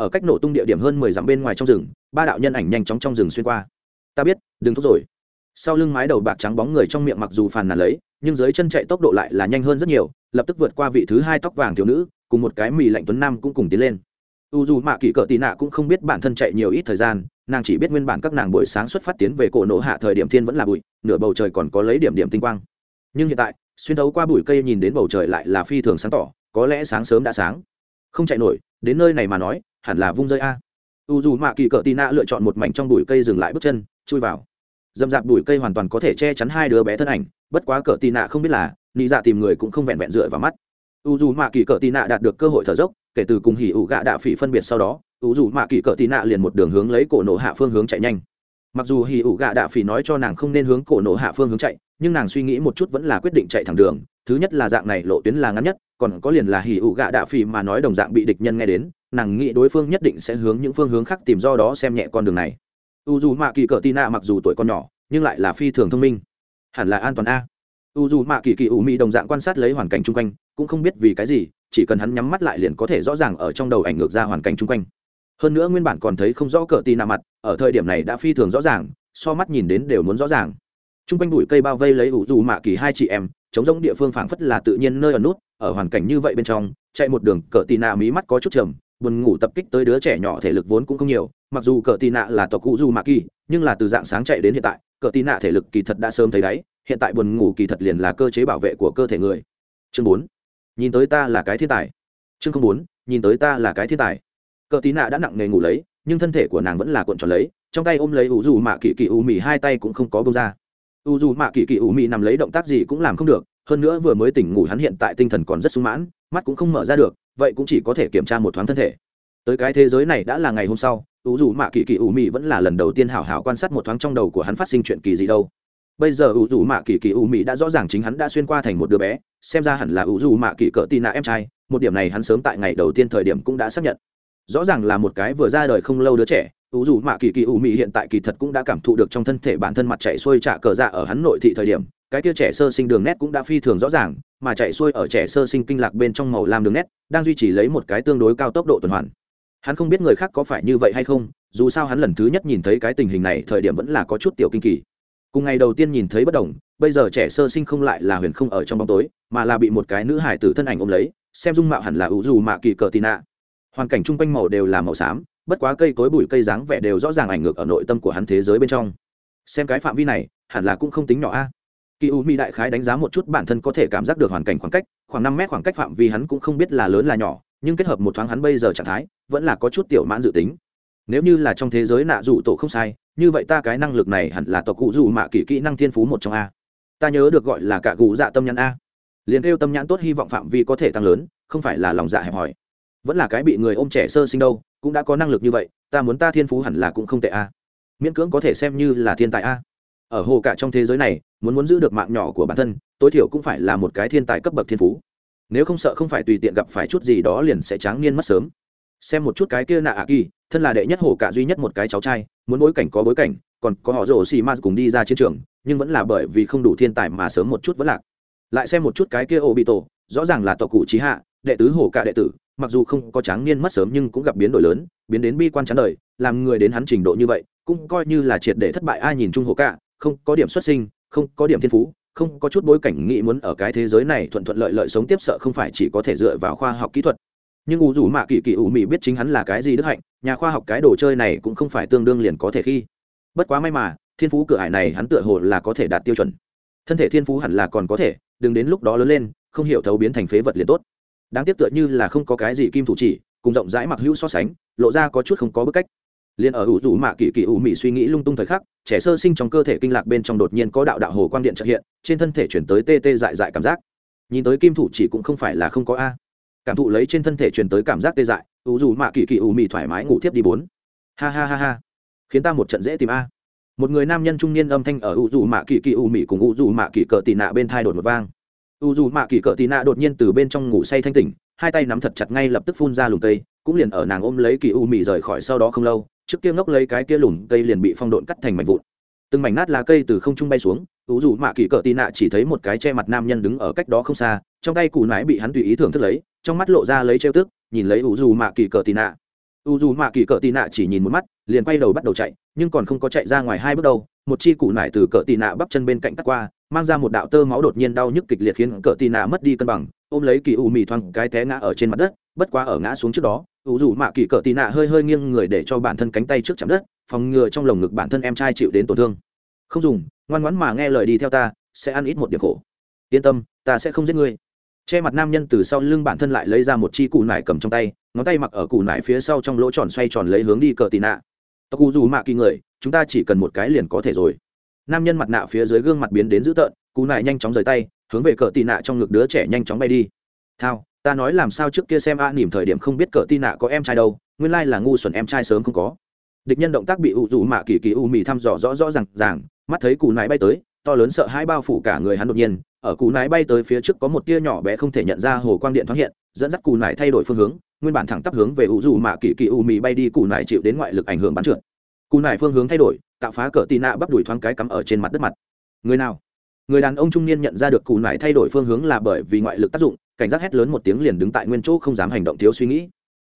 ở cách nổ tung địa điểm hơn mười dặm bên ngoài trong rừng, ba đạo nhân ảnh nhanh chóng trong rừng xuyên qua. Ta biết, đừng thúc rồi sau lưng mái đầu bạc trắng bóng người trong miệng mặc dù phàn nàn lấy, nhưng dưới chân chạy tốc độ lại là nhanh hơn rất nhiều, lập tức vượt qua vị thứ hai tóc vàng thiếu nữ, cùng một cái mì lạnh tuấn nam cũng cùng tiến lên. U dù mạ kỳ cỡ tị nạ cũng không biết bản thân chạy nhiều ít thời gian, nàng chỉ biết nguyên bản các nàng buổi sáng xuất phát tiến về cổ nổ hạ thời điểm thiên vẫn là bụi, nửa bầu trời còn có lấy điểm điểm tinh quang. Nhưng hiện tại, xuyên thấu qua bụi cây nhìn đến bầu trời lại là phi thường sáng tỏ, có lẽ sáng sớm đã sáng. Không chạy nổi, đến nơi này mà nói hẳn là vung rơi a. U dù mạ kỳ cỡ tì nạ lựa chọn một mảnh trong bụi cây dừng lại bước chân, chui vào. Dầm dạp bụi cây hoàn toàn có thể che chắn hai đứa bé thân ảnh, bất quá cỡ tì nạ không biết là, nị dạ tìm người cũng không vẹn vẹn dựa vào mắt. U dù mạ kỳ cỡ tì nạ đạt được cơ hội thở dốc, kể từ cùng hỉ ủ gạ đạ phỉ phân biệt sau đó, u dù mạ kỳ cỡ tì nạ liền một đường hướng lấy cổ nổ hạ phương hướng chạy nhanh mặc dù hỉ ủ gạ đạ phỉ nói cho nàng không nên hướng cổ nổ hạ phương hướng chạy, nhưng nàng suy nghĩ một chút vẫn là quyết định chạy thẳng đường. Thứ nhất là dạng này lộ tuyến là ngắn nhất, còn có liền là hỉ ủ gạ đạ phỉ mà nói đồng dạng bị địch nhân nghe đến, nàng nghĩ đối phương nhất định sẽ hướng những phương hướng khác tìm do đó xem nhẹ con đường này. U dù mạ kỳ cỡ tina mặc dù tuổi còn nhỏ, nhưng lại là phi thường thông minh. Hẳn là an toàn a. U dù mạ kỳ kỳ ủ mị đồng dạng quan sát lấy hoàn cảnh chung quanh, cũng không biết vì cái gì, chỉ cần hắn nhắm mắt lại liền có thể rõ ràng ở trong đầu ảnh ngược ra hoàn cảnh chung quanh hơn nữa nguyên bản còn thấy không rõ cờ tì nạ mặt, ở thời điểm này đã phi thường rõ ràng, so mắt nhìn đến đều muốn rõ ràng. Chung quanh bụi cây bao vây lấy ủ dù mạ kỳ hai chị em chống giống địa phương phảng phất là tự nhiên nơi ở nút, ở hoàn cảnh như vậy bên trong, chạy một đường, cờ tì nạ mí mắt có chút trầm, buồn ngủ tập kích tới đứa trẻ nhỏ thể lực vốn cũng không nhiều, mặc dù cờ tì nạ là tộc cụ du mạ kỳ, nhưng là từ dạng sáng chạy đến hiện tại, cờ tì nạ thể lực kỳ thật đã sớm thấy đáy, hiện tại buồn ngủ kỳ thật liền là cơ chế bảo vệ của cơ thể người. Chương bốn, nhìn tới ta là cái thiên tài. Chương bốn, nhìn tới ta là cái thiên tài cờ tí nạ đã nặng nề ngủ lấy, nhưng thân thể của nàng vẫn là cuộn tròn lấy, trong tay ôm lấy u dù mạ kỳ kỳ u mì hai tay cũng không có bông ra. U dù mạ kỳ kỳ u mì nằm lấy động tác gì cũng làm không được, hơn nữa vừa mới tỉnh ngủ hắn hiện tại tinh thần còn rất sung mãn, mắt cũng không mở ra được, vậy cũng chỉ có thể kiểm tra một thoáng thân thể. Tới cái thế giới này đã là ngày hôm sau u dù mạ kỳ kỳ u mì vẫn là lần đầu tiên hảo hảo quan sát một thoáng trong đầu của hắn phát sinh chuyện kỳ gì đâu. Bây giờ u dù mạ kỳ kỳ u mì đã rõ ràng chính hắn đã xuyên qua thành một đứa bé, xem ra hẳn là u dù mạ kỳ cỡ tì nạ em trai, một điểm này hắn sớm tại ngày đầu tiên thời điểm cũng đã xác nhận rõ ràng là một cái vừa ra đời không lâu đứa trẻ u dù mạ kỳ kỳ u mị hiện tại kỳ thật cũng đã cảm thụ được trong thân thể bản thân mặt chạy xuôi trả cờ dạ ở hắn nội thị thời điểm, cái kia trẻ sơ sinh đường nét cũng đã phi thường rõ ràng, mà chạy xuôi ở trẻ sơ sinh kinh lạc bên trong màu lam đường nét, đang duy trì lấy một cái tương đối cao tốc độ tuần hoàn. Hắn không biết người khác có phải như vậy hay không, dù sao hắn lần thứ nhất nhìn thấy cái tình hình này thời điểm vẫn là có chút tiểu kinh kỳ. Cùng ngày đầu tiên nhìn thấy bất đồng, bây giờ trẻ sơ sinh không lại là huyền không ở trong bóng tối, mà là bị một cái nữ hải tử thân ảnh ôm lấy, xem dung mạo hẳn là ủ dù mạ kỳ cờ tì nạ hoàn cảnh chung quanh màu đều là màu xám, bất quá cây cối bụi cây dáng vẻ đều rõ ràng ảnh ngược ở nội tâm của hắn thế giới bên trong. Xem cái phạm vi này, hẳn là cũng không tính nhỏ a. Kỳ u mi đại khái đánh giá một chút bản thân có thể cảm giác được hoàn cảnh khoảng cách, khoảng năm mét khoảng cách phạm vi hắn cũng không biết là lớn là nhỏ, nhưng kết hợp một thoáng hắn bây giờ trạng thái, vẫn là có chút tiểu mãn dự tính. Nếu như là trong thế giới nạ dụ tổ không sai, như vậy ta cái năng lực này hẳn là tộc cụ dù mạ kỳ kỹ năng thiên phú một trong a. Ta nhớ được gọi là cả cụ dạ tâm nhãn a. Liền kêu tâm nhãn tốt hy vọng phạm vi có thể tăng lớn, không phải là lòng dạ hẹp hòi vẫn là cái bị người ôm trẻ sơ sinh đâu, cũng đã có năng lực như vậy, ta muốn ta thiên phú hẳn là cũng không tệ a. À. Miễn cưỡng có thể xem như là thiên tài a. À. Ở hồ cả trong thế giới này, muốn muốn giữ được mạng nhỏ của bản thân, tối thiểu cũng phải là một cái thiên tài cấp bậc thiên phú. Nếu không sợ không phải tùy tiện gặp phải chút gì đó liền sẽ tráng niên mất sớm. Xem một chút cái kia nạ ạ kỳ, thân là đệ nhất hồ cả duy nhất một cái cháu trai, muốn bối cảnh có bối cảnh, còn có họ rổ xì ma cùng đi ra chiến trường, nhưng vẫn là bởi vì không đủ thiên tài mà sớm một chút vẫn lạc. Lại xem một chút cái kia ô bị tổ rõ ràng là tộc cụ trí hạ, đệ tứ hồ cả đệ tử mặc dù không có tráng niên mất sớm nhưng cũng gặp biến đổi lớn, biến đến bi quan chán đời, làm người đến hắn trình độ như vậy, cũng coi như là triệt để thất bại ai nhìn chung hồ cả, không có điểm xuất sinh, không có điểm thiên phú, không có chút bối cảnh nghĩ muốn ở cái thế giới này thuận thuận lợi lợi sống tiếp sợ không phải chỉ có thể dựa vào khoa học kỹ thuật. Nhưng U dù mạ kỳ kỳ ủ mị biết chính hắn là cái gì đức hạnh, nhà khoa học cái đồ chơi này cũng không phải tương đương liền có thể khi. Bất quá may mà, thiên phú cửa hải này hắn tựa hồ là có thể đạt tiêu chuẩn. Thân thể thiên phú hẳn là còn có thể, đừng đến lúc đó lớn lên, không hiểu thấu biến thành phế vật liền tốt đáng tiếc tựa như là không có cái gì kim thủ chỉ, cùng rộng rãi mặc hữu so sánh, lộ ra có chút không có bức cách. Liền ở ủ rủ mạ kỳ kỳ ủ mị suy nghĩ lung tung thời khắc, trẻ sơ sinh trong cơ thể kinh lạc bên trong đột nhiên có đạo đạo hồ quang điện trợ hiện, trên thân thể chuyển tới tê tê dại dại cảm giác. Nhìn tới kim thủ chỉ cũng không phải là không có a. Cảm thụ lấy trên thân thể truyền tới cảm giác tê dại, ủ rủ mạ kỳ kỳ ủ mị thoải mái ngủ thiếp đi bốn. Ha ha ha ha. Khiến ta một trận dễ tìm a. Một người nam nhân trung niên âm thanh ở ủ rủ mạ kỳ kỳ ủ mị cùng ủ rủ mạ kỳ cờ tị nạ bên thai đột một vang u dù mạ kỳ cỡ tì nạ đột nhiên từ bên trong ngủ say thanh tỉnh, hai tay nắm thật chặt ngay lập tức phun ra lùm cây, cũng liền ở nàng ôm lấy kỳ u mị rời khỏi sau đó không lâu, trước kia ngốc lấy cái kia lùm cây liền bị phong độn cắt thành mảnh vụn. Từng mảnh nát lá cây từ không trung bay xuống, u dù mạ kỳ cỡ tì nạ chỉ thấy một cái che mặt nam nhân đứng ở cách đó không xa, trong tay củ nái bị hắn tùy ý thưởng thức lấy, trong mắt lộ ra lấy trêu tức, nhìn lấy u dù mạ kỳ cỡ tì nạ. U dù mạ kỳ cỡ tì nạ chỉ nhìn một mắt, liền quay đầu bắt đầu chạy, nhưng còn không có chạy ra ngoài hai bước đâu một chi cụ nải từ cờ tì nạ bắp chân bên cạnh tắt qua, mang ra một đạo tơ máu đột nhiên đau nhức kịch liệt khiến cờ tì nạ mất đi cân bằng, ôm lấy kỳ u mì thoang cái té ngã ở trên mặt đất, bất quá ở ngã xuống trước đó, ủ rủ mạ kỳ cờ tì nạ hơi hơi nghiêng người để cho bản thân cánh tay trước chạm đất, phòng ngừa trong lồng ngực bản thân em trai chịu đến tổn thương. Không dùng, ngoan ngoãn mà nghe lời đi theo ta, sẽ ăn ít một điểm khổ. Yên tâm, ta sẽ không giết ngươi. Che mặt nam nhân từ sau lưng bản thân lại lấy ra một chi cụ nải cầm trong tay, ngón tay mặc ở cụ nải phía sau trong lỗ tròn xoay tròn lấy hướng đi cờ tì nạ tộc u dù mạ kỳ người, chúng ta chỉ cần một cái liền có thể rồi. Nam nhân mặt nạ phía dưới gương mặt biến đến dữ tợn, cú nại nhanh chóng rời tay, hướng về cờ tì nạ trong ngực đứa trẻ nhanh chóng bay đi. Thao, ta nói làm sao trước kia xem a nỉm thời điểm không biết cờ tì nạ có em trai đâu, nguyên lai là ngu xuẩn em trai sớm không có. Địch nhân động tác bị ụ rủ mạ kỳ kỳ u mì thăm dò rõ rõ r à n g ràng, mắt thấy cú nái bay tới, to lớn sợ hai bao phủ cả người hắn đột nhiên. Ở cú nái bay tới phía trước có một tia nhỏ bé không thể nhận ra hồ quang điện thoáng hiện, dẫn dắt cù nải thay đổi phương hướng nguyên bản thẳng tắp hướng về ụ dù mạ kỳ kỳ u mì bay đi, cụ nải chịu đến ngoại lực ảnh hưởng bắn trượt. Cụ nải phương hướng thay đổi tạo phá cờ tì nạ bắp đùi thoáng cái cắm ở trên mặt đất mặt. Người nào? Người đàn ông trung niên nhận ra được cụ nải thay đổi phương hướng là bởi vì ngoại lực tác dụng, cảnh giác hét lớn một tiếng liền đứng tại nguyên chỗ không dám hành động thiếu suy nghĩ.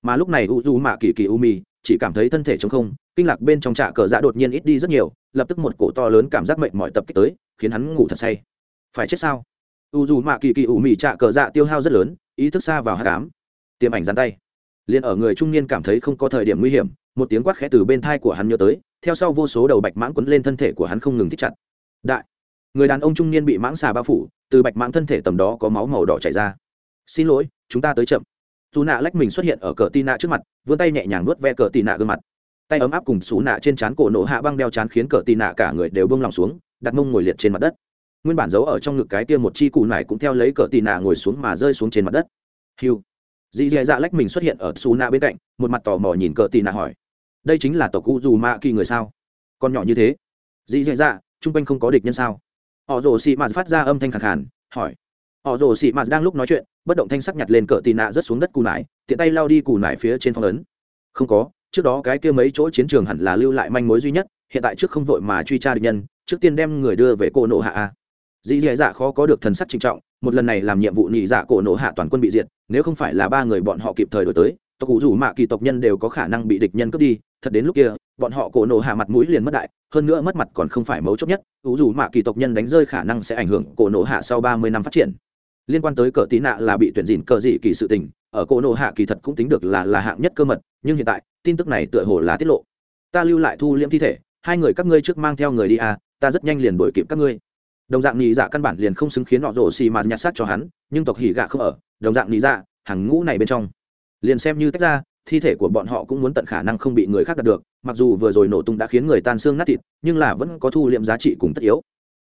Mà lúc này u Dù mạ kỳ kỳ u mì chỉ cảm thấy thân thể trống không, kinh lạc bên trong trạ cờ dạ đột nhiên ít đi rất nhiều, lập tức một cổ to lớn cảm giác mệnh mọi tập kích tới, khiến hắn ngủ thật say. Phải chết sao? U dù mạ kỳ kỳ u mì trạ cờ dạ tiêu hao rất lớn, ý thức xa vào hát cám tiềm ảnh dán tay. Liền ở người trung niên cảm thấy không có thời điểm nguy hiểm, một tiếng quát khẽ từ bên thai của hắn nhớ tới, theo sau vô số đầu bạch mãng quấn lên thân thể của hắn không ngừng thích chặt. Đại, người đàn ông trung niên bị mãng xà bao phủ, từ bạch mãng thân thể tầm đó có máu màu đỏ chảy ra. Xin lỗi, chúng ta tới chậm. Dù nạ lách mình xuất hiện ở cờ tì nạ trước mặt, vươn tay nhẹ nhàng nuốt ve cờ tì nạ gương mặt. Tay ấm áp cùng xú nạ trên trán cổ nổ hạ băng đeo chán khiến cờ tì nạ cả người đều bông lòng xuống, đặt mông ngồi liệt trên mặt đất. Nguyên bản giấu ở trong ngực cái kia một chi cụ nải cũng theo lấy cờ tì nạ ngồi xuống mà rơi xuống trên mặt đất. Hiu dì dì dạ lách mình xuất hiện ở xù nạ bên cạnh, một mặt tò mò nhìn cờ tì nạ hỏi. Đây chính là tộc cụ dù mạ kỳ người sao? Con nhỏ như thế. Dì dì dạ chung quanh không có địch nhân sao? Họ rồ xị mạt phát ra âm thanh khẳng khàn, hỏi. Họ rồ xị mạt đang lúc nói chuyện, bất động thanh sắc nhặt lên cờ tì nạ rớt xuống đất cù nải, tiện tay lao đi cù nải phía trên phong ấn. Không có, trước đó cái kia mấy chỗ chiến trường hẳn là lưu lại manh mối duy nhất, hiện tại trước không vội mà truy tra địch nhân, trước tiên đem người đưa về cô nộ hạ a dì dì dạ khó có được thần sắc trinh trọng, một lần này làm nhiệm vụ nhị dạ cổ nổ hạ toàn quân bị diệt, nếu không phải là ba người bọn họ kịp thời đổi tới, tộc cụ rủ mạ kỳ tộc nhân đều có khả năng bị địch nhân cướp đi, thật đến lúc kia, bọn họ cổ nổ hạ mặt mũi liền mất đại, hơn nữa mất mặt còn không phải mấu chốt nhất cụ rủ mạ kỳ tộc nhân đánh rơi khả năng sẽ ảnh hưởng cổ nổ hạ sau ba mươi năm phát triển. Liên quan tới cờ tí nạ là bị tuyển dìn cờ dị kỳ sự tình, ở cổ nổ hạ kỳ thật cũng tính được là là hạng nhất cơ mật, nhưng hiện tại, tin tức này tựa hồ là tiết lộ. Ta lưu lại thu liễm thi thể, hai người các ngươi trước mang theo người đi à ta rất nhanh liền đổi kịp các ngươi đồng dạng nhị dạ căn bản liền không xứng khiến họ rổ xì mà nhặt xác cho hắn, nhưng tộc hỉ gạ không ở. Đồng dạng nhị dạ hàng ngũ này bên trong. Liền xem như tách ra, thi thể của bọn họ cũng muốn tận khả năng không bị người khác đạt được. Mặc dù vừa rồi nổ tung đã khiến người tan xương nát thịt, nhưng là vẫn có thu liệm giá trị cùng tất yếu.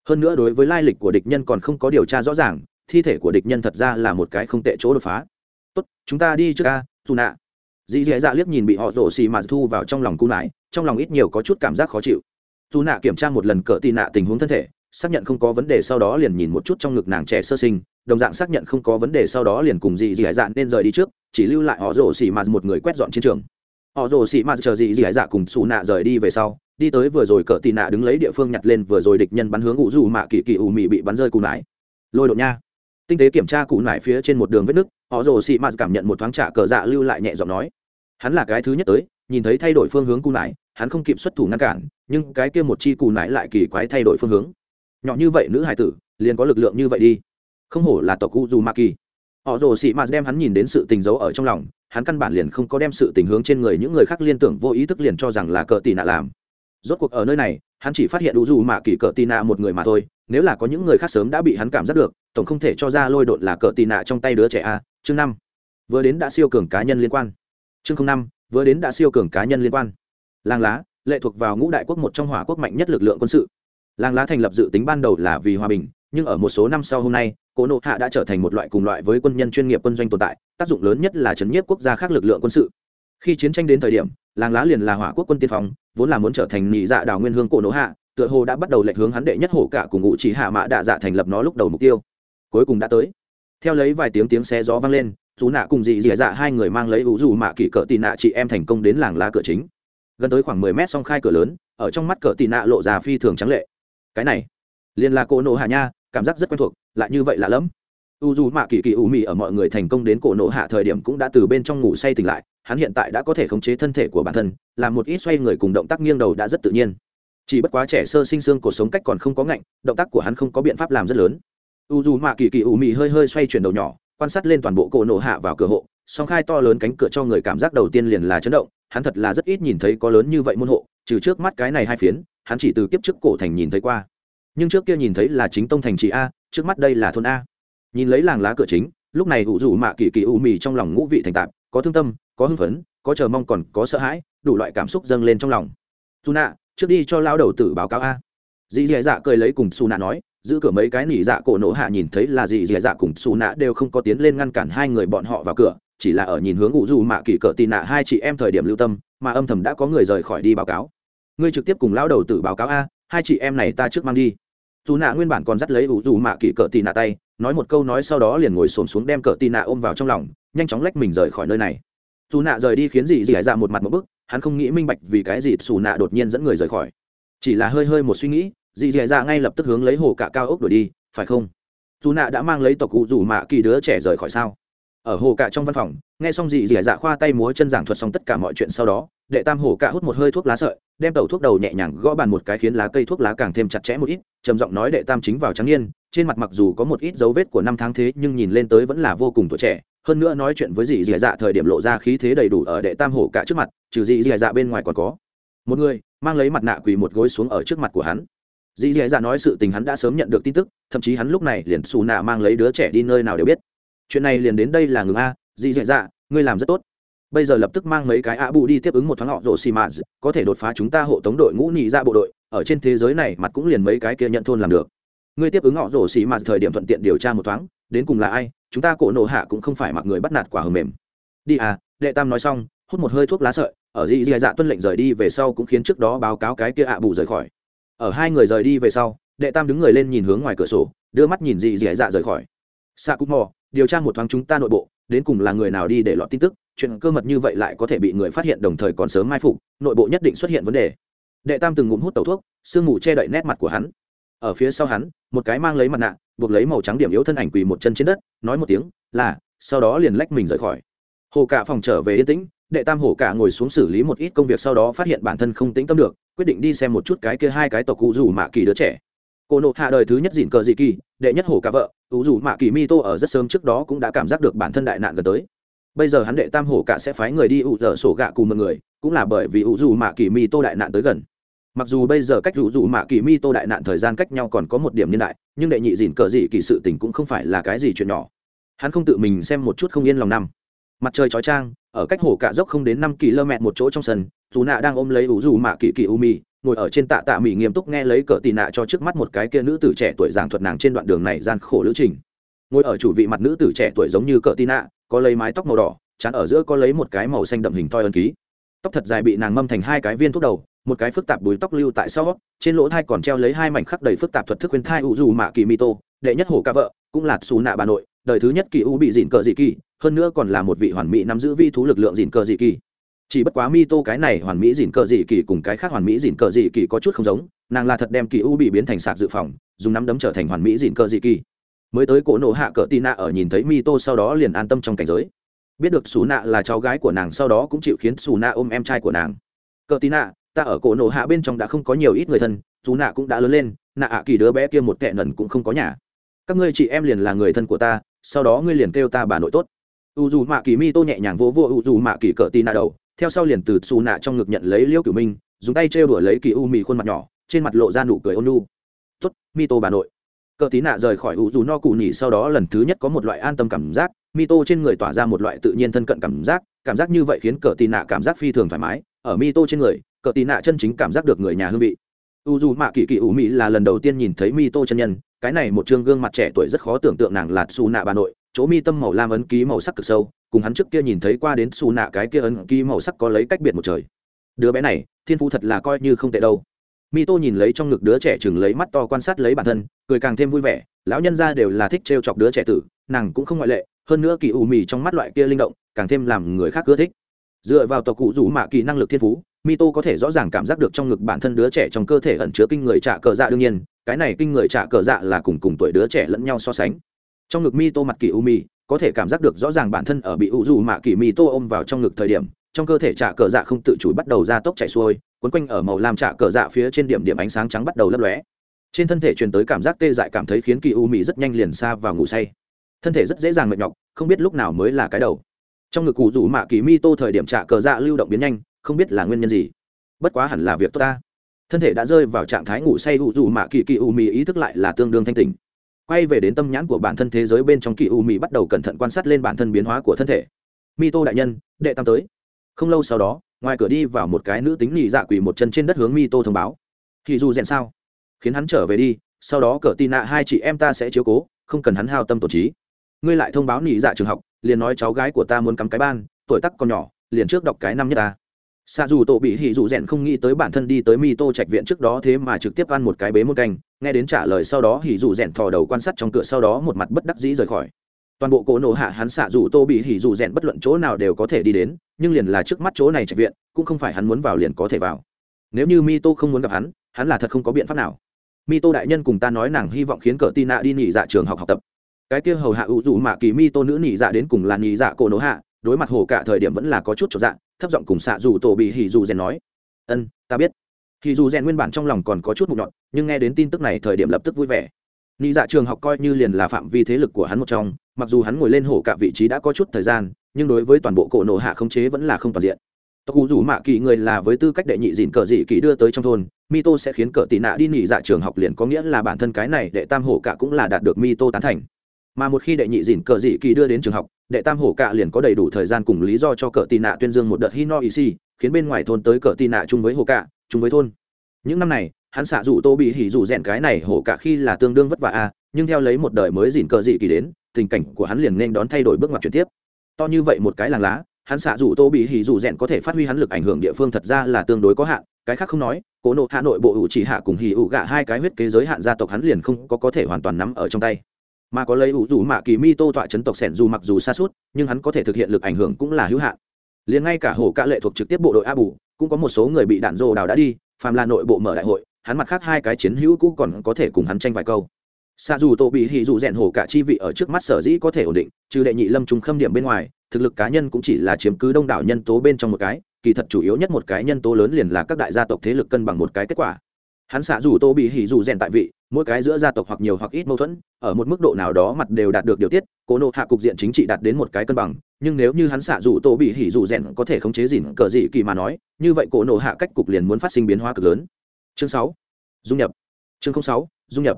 Hơn nữa đối với lai lịch của địch nhân còn không có điều tra rõ ràng, thi thể của địch nhân thật ra là một cái không tệ chỗ đột phá. Tốt, chúng ta đi trước ca dù nạ. Dì dì dạ liếc nhìn bị họ rổ xì mà thu vào trong lòng cung lại trong lòng ít nhiều có chút cảm giác khó chịu. Dù nạ kiểm tra một lần cỡ tì nạ tình huống thân thể xác nhận không có vấn đề sau đó liền nhìn một chút trong ngực nàng trẻ sơ sinh, đồng dạng xác nhận không có vấn đề sau đó liền cùng dì dì hải dạ nên rời đi trước, chỉ lưu lại họ rổ xì mà một người quét dọn chiến trường. Họ rổ xì mà chờ dì dì hải dạ cùng xù nạ rời đi về sau, đi tới vừa rồi cỡ tì nạ đứng lấy địa phương nhặt lên vừa rồi địch nhân bắn hướng ủ dù mạ kỳ kỳ ủ mị bị bắn rơi cù nải. Lôi độ nha. Tinh tế kiểm tra cụ nải phía trên một đường vết nứt, họ rồ xị mạt cảm nhận một thoáng trả cờ dạ lưu lại nhẹ giọng nói. Hắn là cái thứ nhất tới, nhìn thấy thay đổi phương hướng cụ nải, hắn không kịp xuất thủ ngăn cản, nhưng cái kia một chi cụ nải lại kỳ quái thay đổi phương hướng nhỏ như vậy nữ hải tử, liền có lực lượng như vậy đi. Không hổ là tộc cụ dù ma kỳ họ rồ xị mạt đem hắn nhìn đến sự tình giấu ở trong lòng, hắn căn bản liền không có đem sự tình hướng trên người những người khác liên tưởng, vô ý thức liền cho rằng là cờ tì nạ làm. Rốt cuộc ở nơi này, hắn chỉ phát hiện đủ dù ma kỳ cờ tì nạ một người mà thôi, nếu là có những người khác sớm đã bị hắn cảm giác được, tổng không thể cho ra lôi đột là cờ tì nạ trong tay đứa trẻ a, chương năm. Vừa đến đã siêu cường cá nhân liên quan. Chương năm, vừa đến đã siêu cường cá nhân liên quan. Làng lá, lệ thuộc vào ngũ đại quốc một trong hỏa quốc mạnh nhất lực lượng quân sự làng lá thành lập dự tính ban đầu là vì hòa bình, nhưng ở một số năm sau hôm nay, cố nộ hạ đã trở thành một loại cùng loại với quân nhân chuyên nghiệp quân doanh tồn tại, tác dụng lớn nhất là chấn nhiếp quốc gia khác lực lượng quân sự. Khi chiến tranh đến thời điểm, làng lá liền là hỏa quốc quân tiên phong, vốn là muốn trở thành nhị dạ đào nguyên hương cổ nộ hạ, tựa hồ đã bắt đầu lệch hướng hắn đệ nhất hổ cả cùng ngụ chỉ hạ mã đạ dạ thành lập nó lúc đầu mục tiêu. Cuối cùng đã tới. Theo lấy vài tiếng tiếng xe gió vang lên dù nạ cùng dị dị dạ hai người mang lấy ủ dù mạ kỷ cỡ tị nạ chị em thành công đến làng lá cửa chính. Gần tới khoảng mười mét song khai cửa lớn, ở trong mắt cỡ tị nạ lộ ra phi thường trắng lệ cái này. Liền là cổ nộ hạ nha, cảm giác rất quen thuộc, lại như vậy lạ lẫm. U dù mạ kỳ kỳ ủ mị ở mọi người thành công đến cổ nộ hạ thời điểm cũng đã từ bên trong ngủ say tỉnh lại, hắn hiện tại đã có thể khống chế thân thể của bản thân, làm một ít xoay người cùng động tác nghiêng đầu đã rất tự nhiên. Chỉ bất quá trẻ sơ sinh xương cuộc sống cách còn không có ngạnh, động tác của hắn không có biện pháp làm rất lớn. U dù mạ kỳ kỳ ủ mị hơi hơi xoay chuyển đầu nhỏ, quan sát lên toàn bộ cổ nộ hạ vào cửa hộ, song khai to lớn cánh cửa cho người cảm giác đầu tiên liền là chấn động, hắn thật là rất ít nhìn thấy có lớn như vậy môn hộ, trừ trước mắt cái này hai phiến hắn chỉ từ kiếp trước cổ thành nhìn thấy qua. Nhưng trước kia nhìn thấy là chính tông thành trị a, trước mắt đây là thôn a. Nhìn lấy làng lá cửa chính, lúc này ủ rủ mạ kỳ kỳ u mì trong lòng ngũ vị thành tạp, có thương tâm, có hưng phấn, có chờ mong còn có sợ hãi, đủ loại cảm xúc dâng lên trong lòng. Dù nạ trước đi cho lao đầu tử báo cáo a. Dì dì dạ cười lấy cùng xù nạ nói, giữ cửa mấy cái nỉ dạ cổ nổ hạ nhìn thấy là dì dì dạ cùng xù nạ đều không có tiến lên ngăn cản hai người bọn họ vào cửa, chỉ là ở nhìn hướng ủ dù mạ kỳ cỡ tì nạ hai chị em thời điểm lưu tâm, mà âm thầm đã có người rời khỏi đi báo cáo ngươi trực tiếp cùng lão đầu tử báo cáo a, hai chị em này ta trước mang đi. Dù nạ nguyên bản còn dắt lấy ủ dù mạ kỳ cỡ tì nạ tay, nói một câu nói sau đó liền ngồi xổm xuống đem cỡ tì nạ ôm vào trong lòng, nhanh chóng lách mình rời khỏi nơi này. Dù nạ rời đi khiến dì dì dạ một mặt một bức, hắn không nghĩ minh bạch vì cái gì xù nạ đột nhiên dẫn người rời khỏi. Chỉ là hơi hơi một suy nghĩ, dì dì dạ ngay lập tức hướng lấy hồ cả cao ốc đuổi đi, phải không? Dù nạ đã mang lấy tộc cụ rủ mạ kỳ đứa trẻ rời khỏi sao? Ở hồ cả trong văn phòng, nghe xong dì dì dạ khoa tay múa chân giảng thuật xong tất cả mọi chuyện sau đó, đệ tam hồ cả hút một hơi thuốc lá sợi đem tẩu thuốc đầu nhẹ nhàng gõ bàn một cái khiến lá cây thuốc lá càng thêm chặt chẽ một ít, trầm giọng nói đệ tam chính vào trắng niên, trên mặt mặc dù có một ít dấu vết của năm tháng thế nhưng nhìn lên tới vẫn là vô cùng tuổi trẻ, hơn nữa nói chuyện với dì dì dạ thời điểm lộ ra khí thế đầy đủ ở đệ tam hổ cả trước mặt, trừ dì dì dạ bên ngoài còn có. Một người, mang lấy mặt nạ quỳ một gối xuống ở trước mặt của hắn. Dì dì dạ nói sự tình hắn đã sớm nhận được tin tức, thậm chí hắn lúc này liền xù nạ mang lấy đứa trẻ đi nơi nào đều biết. Chuyện này liền đến đây là ngừng a, dì dì dạ ngươi làm rất tốt bây giờ lập tức mang mấy cái ạ bù đi tiếp ứng một thoáng họ rổ xì mạt có thể đột phá chúng ta hộ tống đội ngũ nhị ra bộ đội, ở trên thế giới này mặt cũng liền mấy cái kia nhận thôn làm được. Ngươi tiếp ứng họ rổ xì mạt thời điểm thuận tiện điều tra một thoáng, đến cùng là ai, chúng ta cổ nổ hạ cũng không phải mặc người bắt nạt quả hầm mềm. Đi à đệ tam nói xong, hút một hơi thuốc lá sợi, ở dị dị dạ tuân lệnh rời đi về sau cũng khiến trước đó báo cáo cái kia ạ bù rời khỏi. Ở hai người rời đi về sau, đệ tam đứng người lên nhìn hướng ngoài cửa sổ, đưa mắt nhìn dị dị dạ rời khỏi. Xa cúc mò, điều tra một thoáng chúng ta nội bộ, đến cùng là người nào đi để lọt tin tức? Chuyện cơ mật như vậy lại có thể bị người phát hiện đồng thời còn sớm mai phục, nội bộ nhất định xuất hiện vấn đề. Đệ tam từng ngụm hút tẩu thuốc, sương mù che đậy nét mặt của hắn. Ở phía sau hắn, một cái mang lấy mặt nạ, buộc lấy màu trắng điểm yếu thân ảnh quỳ một chân trên đất, nói một tiếng, là, sau đó liền lách mình rời khỏi. Hồ cả phòng trở về yên tĩnh, đệ tam hổ cả ngồi xuống xử lý một ít công việc sau đó phát hiện bản thân không tĩnh tâm được, quyết định đi xem một chút cái kia hai cái tộc cụ rủ mạ kỳ đứa trẻ. Cô nộ hạ đời thứ nhất dịn cờ dị kỳ, đệ nhất hổ cả vợ ủ rủ mạ kỳ mi tô ở rất sớm trước đó cũng đã cảm giác được bản thân đại nạn gần tới bây giờ hắn đệ tam hổ cả sẽ phái người đi ủ dở sổ gạ cùng một người, cũng là bởi vì ủ dù mạ kỳ mi tô đại nạn tới gần. Mặc dù bây giờ cách ủ dù mạ kỳ mi tô đại nạn thời gian cách nhau còn có một điểm niên đại, nhưng đệ nhị dìn cờ dị kỳ sự tình cũng không phải là cái gì chuyện nhỏ. Hắn không tự mình xem một chút không yên lòng năm. Mặt trời chói trang ở cách hồ cạ dốc không đến năm km một chỗ trong sân, dù nạ đang ôm lấy ủ dù mạ kỳ kỳ u mi, ngồi ở trên tạ tạ mỹ nghiêm túc nghe lấy cờ tì nạ cho trước mắt một cái kia nữ tử trẻ tuổi giảng thuật nàng trên đoạn đường này gian khổ lữ trình. Ngồi ở chủ vị mặt nữ tử trẻ tuổi giống như cờ tì nạ có lấy mái tóc màu đỏ, chán ở giữa có lấy một cái màu xanh đậm hình toi ân ký. Tóc thật dài bị nàng mâm thành hai cái viên thuốc đầu, một cái phức tạp đuối tóc lưu tại sau, trên lỗ thai còn treo lấy hai mảnh khắc đầy phức tạp thuật thức khuyên thai u dù mạ kỳ mi tô, đệ nhất hổ ca vợ, cũng là xù nạ bà nội, đời thứ nhất kỳ u bị dịn cờ dị kỳ, hơn nữa còn là một vị hoàn mỹ nắm giữ vi thú lực lượng dịn cờ dị kỳ. Chỉ bất quá mi tô cái này hoàn mỹ dịn cờ dị kỳ cùng cái khác hoàn mỹ dịn cờ dị kỳ có chút không giống, nàng là thật đem kỳ u bị biến thành sạc dự phòng, dùng nắm đấm trở thành hoàn mỹ dịn cờ dị kỳ mới tới cổ nộ hạ cỡ tì nạ ở nhìn thấy mi tô sau đó liền an tâm trong cảnh giới. Biết được xù nạ là cháu gái của nàng sau đó cũng chịu khiến xù nạ ôm em trai của nàng. Cỡ tì nạ, ta ở cổ nộ hạ bên trong đã không có nhiều ít người thân dù nạ cũng đã lớn lên, nạ ạ kỳ đứa bé kia một tệ nần cũng không có nhà. Các ngươi chị em liền là người thân của ta, sau đó ngươi liền kêu ta bà nội tốt. U dù mạ kỳ mi tô nhẹ nhàng vỗ vỗ u dù mạ kỳ cỡ tì nạ đầu, theo sau liền từ xù nạ trong ngực nhận lấy liêu cửu minh, dùng tay trêu đuổi lấy kỳ u mì khuôn mặt nhỏ, trên mặt lộ ra nụ cười ôn nu tốt mi tô bà nội cờ tí nạ rời khỏi u dù no cụ nhỉ sau đó lần thứ nhất có một loại an tâm cảm giác mi tô trên người tỏa ra một loại tự nhiên thân cận cảm giác cảm giác như vậy khiến cờ tí nạ cảm giác phi thường thoải mái. Ở mi tô trên người, cờ tí nạ chân chính cảm giác được người nhà hương vị. U dù mạ kỳ kỳ ủ mỹ là lần đầu tiên nhìn thấy mi tô chân nhân, cái này một chương gương mặt trẻ tuổi rất khó tưởng tượng nàng là xù nạ bà nội, chỗ mi tâm màu lam ấn ký màu sắc cực sâu, cùng hắn trước kia nhìn thấy qua đến xù nạ cái kia ấn ký màu sắc có lấy cách biệt một trời. Đứa bé này, thiên phú thật là coi như không tệ đâu mi tô nhìn lấy trong ngực đứa trẻ chừng lấy mắt to quan sát lấy bản thân cười càng thêm vui vẻ lão nhân ra đều là thích t chọc đứa trẻ tử nàng cũng không ngoại lệ hơn nữa kỳ ủ mì trong mắt loại kia linh động càng thêm làm người khác ưa thích. Dựa vào tộc cụ rủ mạ kỳ năng lực thiên phú Mito có thể rõ ràng cảm giác được trong ngực bản thân đứa trẻ trong cơ thể ẩn chứa kinh người trả cờ dạ đương nhiên cái này kinh người trả cờ dạ là cùng cùng tuổi đứa trẻ lẫn nhau so sánh. Trong ngực Mito mặt kỳ mi, có thể cảm giác được rõ ràng bản thân ở bị u dù mạ kỳ Mito ôm vào trong ngực thời điểm trong cơ thể trả cờ dạ không tự chủ bắt đầu ra tốc chảy xuôi quấn quanh ở màu lam trạ cờ dạ phía trên điểm điểm ánh sáng trắng bắt đầu lấp lóe. Trên thân thể truyền tới cảm giác tê dại cảm thấy khiến kỳ u mỹ rất nhanh liền xa vào ngủ say. Thân thể rất dễ dàng mệt nhọc, không biết lúc nào mới là cái đầu. Trong ngực cụ rủ mạ kỳ mi tô thời điểm trạ cờ dạ lưu động biến nhanh, không biết là nguyên nhân gì. Bất quá hẳn là việc tốt ta. Thân thể đã rơi vào trạng thái ngủ say, cụ rủ mạ kỳ kỳ u Mị ý thức lại là tương đương thanh tình quay về đến tâm nhãn của bản thân thế giới bên trong kỳ u Mị bắt đầu cẩn thận quan sát lên bản thân biến hóa của thân thể. Mi tô đại nhân, đệ tam tới. Không lâu sau đó ngoài cửa đi vào một cái nữ tính nhị dạ quỳ một chân trên đất hướng mi tô thông báo. Thì dù rèn sao? Khiến hắn trở về đi, sau đó cờ tì nạ hai chị em ta sẽ chiếu cố, không cần hắn hao tâm tổ trí. Ngươi lại thông báo nhị dạ trường học, liền nói cháu gái của ta muốn cắm cái ban, tuổi tắc còn nhỏ, liền trước đọc cái năm nhất ta. Xa dù tổ bị hỉ dù rèn không nghĩ tới bản thân đi tới mi tô trạch viện trước đó thế mà trực tiếp ăn một cái bế một canh, nghe đến trả lời sau đó hỉ dù rèn thò đầu quan sát trong cửa sau đó một mặt bất đắc dĩ rời khỏi toàn bộ cỗ nổ hạ hắn xạ dù tô bị hỉ dù rèn bất luận chỗ nào đều có thể đi đến, nhưng liền là trước mắt chỗ này trạch viện, cũng không phải hắn muốn vào liền có thể vào. Nếu như mi tô không muốn gặp hắn hắn là thật không có biện pháp nào. Mi tô đại nhân cùng ta nói nàng hy vọng khiến cờ tin nạ đi nghỉ dạ trường học học tập. Cái kia hầu hạ ủ dù mạ kỳ mi tô nữ nghỉ dạ đến cùng là nghỉ dạ cổ nổ hạ, đối mặt hồ cả thời điểm vẫn là có chút trọn dạ thấp giọng cùng xạ dù tổ bị hỉ dù rèn nói. Ân, ta biết. Hỉ dù rèn nguyên bản trong lòng còn có chút mụn nhọn, nhưng nghe đến tin tức này thời điểm lập tức vui vẻ nghĩ dạ trường học coi như liền là phạm vi thế lực của hắn một trong mặc dù hắn ngồi lên hổ cả vị trí đã có chút thời gian nhưng đối với toàn bộ cổ nổ hạ khống chế vẫn là không toàn diện. Tộc cụ rủ mạ kỳ người là với tư cách đệ nhị dịn cờ dị kỳ đưa tới trong thôn mito sẽ khiến cờ tị nạ đi nghỉ dạ trường học liền có nghĩa là bản thân cái này đệ tam hổ cả cũng là đạt được mito tán thành. Mà một khi đệ nhị dịn cờ dị kỳ đưa đến trường học đệ tam hổ cả liền có đầy đủ thời gian cùng lý do cho cờ tì nạ tuyên dương một đợt hino ý khiến bên ngoài thôn tới cờ tì nạ chung với hổ cả, chung với thôn. Những năm này hắn xạ rủ tô bị hỉ rủ rèn cái này hổ cả khi là tương đương vất vả a, nhưng theo lấy một đời mới dìn cờ dị kỳ đến, tình cảnh của hắn liền nên đón thay đổi bước ngoặt chuyển tiếp. To như vậy một cái làng lá, hắn xạ rủ tô bị hỉ rủ rèn có thể phát huy hắn lực ảnh hưởng địa phương thật ra là tương đối có hạn, cái khác không nói, cố nộ hạ nội bộ ủ chỉ hạ cùng hỉ ủ gạ hai cái huyết kế giới hạn gia tộc hắn liền không có có thể hoàn toàn nắm ở trong tay. Mà có lấy ủ rủ mạ kỳ mi tô tọa chấn tộc sẻn dù mặc dù xa suốt, nhưng hắn có thể thực hiện lực ảnh hưởng cũng là hữu hạn. Liền ngay cả hổ ca lệ thuộc trực tiếp bộ đội a bù, cũng có một số người bị đạn rồ đào đã đi, phàm là nội bộ mở đại hội hắn mặt khác hai cái chiến hữu cũng còn có thể cùng hắn tranh vài câu. Xa dù tổ bị hỉ dù rèn hổ cả chi vị ở trước mắt sở dĩ có thể ổn định, trừ đệ nhị lâm trung khâm điểm bên ngoài, thực lực cá nhân cũng chỉ là chiếm cứ đông đảo nhân tố bên trong một cái, kỳ thật chủ yếu nhất một cái nhân tố lớn liền là các đại gia tộc thế lực cân bằng một cái kết quả. Hắn xạ dù tô bị hỉ dù rèn tại vị, mỗi cái giữa gia tộc hoặc nhiều hoặc ít mâu thuẫn, ở một mức độ nào đó mặt đều đạt được điều tiết, cố nộ hạ cục diện chính trị đạt đến một cái cân bằng, nhưng nếu như hắn xạ dù tô bị hỉ dù rèn có thể khống chế dỉn cờ dị kỳ mà nói, như vậy cố nộ hạ cách cục liền muốn phát sinh biến hóa cực lớn chương sáu. Dung nhập. Chương sáu, dung nhập.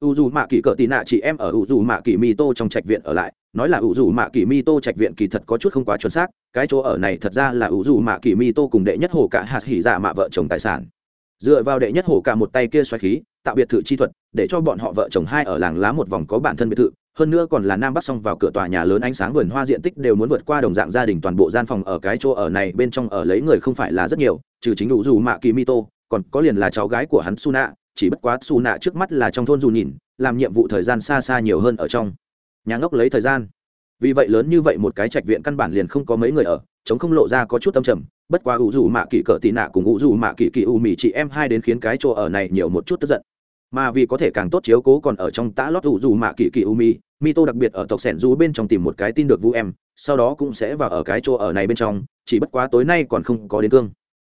U dù mạ kỳ cỡ tị nạ chị em ở u dù mạ kỳ mi tô trong trạch viện ở lại, nói là u dù mạ kỳ mi tô trạch viện kỳ thật có chút không quá chuẩn xác, cái chỗ ở này thật ra là u dù mạ kỳ mi tô cùng đệ nhất hồ cả hạt hỉ dạ mạ vợ chồng tài sản. Dựa vào đệ nhất hồ cả một tay kia xoáy khí, tạo biệt thự chi thuật, để cho bọn họ vợ chồng hai ở làng lá một vòng có bản thân biệt thự, hơn nữa còn là nam bắc song vào cửa tòa nhà lớn ánh sáng vườn hoa diện tích đều muốn vượt qua đồng dạng gia đình toàn bộ gian phòng ở cái chỗ ở này, bên trong ở lấy người không phải là rất nhiều, trừ chính đủ dù mạ kỳ mi tô còn có liền là cháu gái của hắn su nạ chỉ bất quá su nạ trước mắt là trong thôn dù nhìn, làm nhiệm vụ thời gian xa xa nhiều hơn ở trong. Nhà ngốc lấy thời gian. Vì vậy lớn như vậy một cái trạch viện căn bản liền không có mấy người ở, chống không lộ ra có chút tâm trầm, bất quá ủ dù mạ kỷ cỡ tị nạ cùng ủ dù mạ kỷ kỷ u mị chị em hai đến khiến cái chỗ ở này nhiều một chút tức giận. Mà vì có thể càng tốt chiếu cố còn ở trong tã lót ủ dù mạ kỷ kỷ u mị mi tô đặc biệt ở tộc sẻn du bên trong tìm một cái tin được vũ em, sau đó cũng sẽ vào ở cái chỗ ở này bên trong, chỉ bất quá tối nay còn không có đến cương.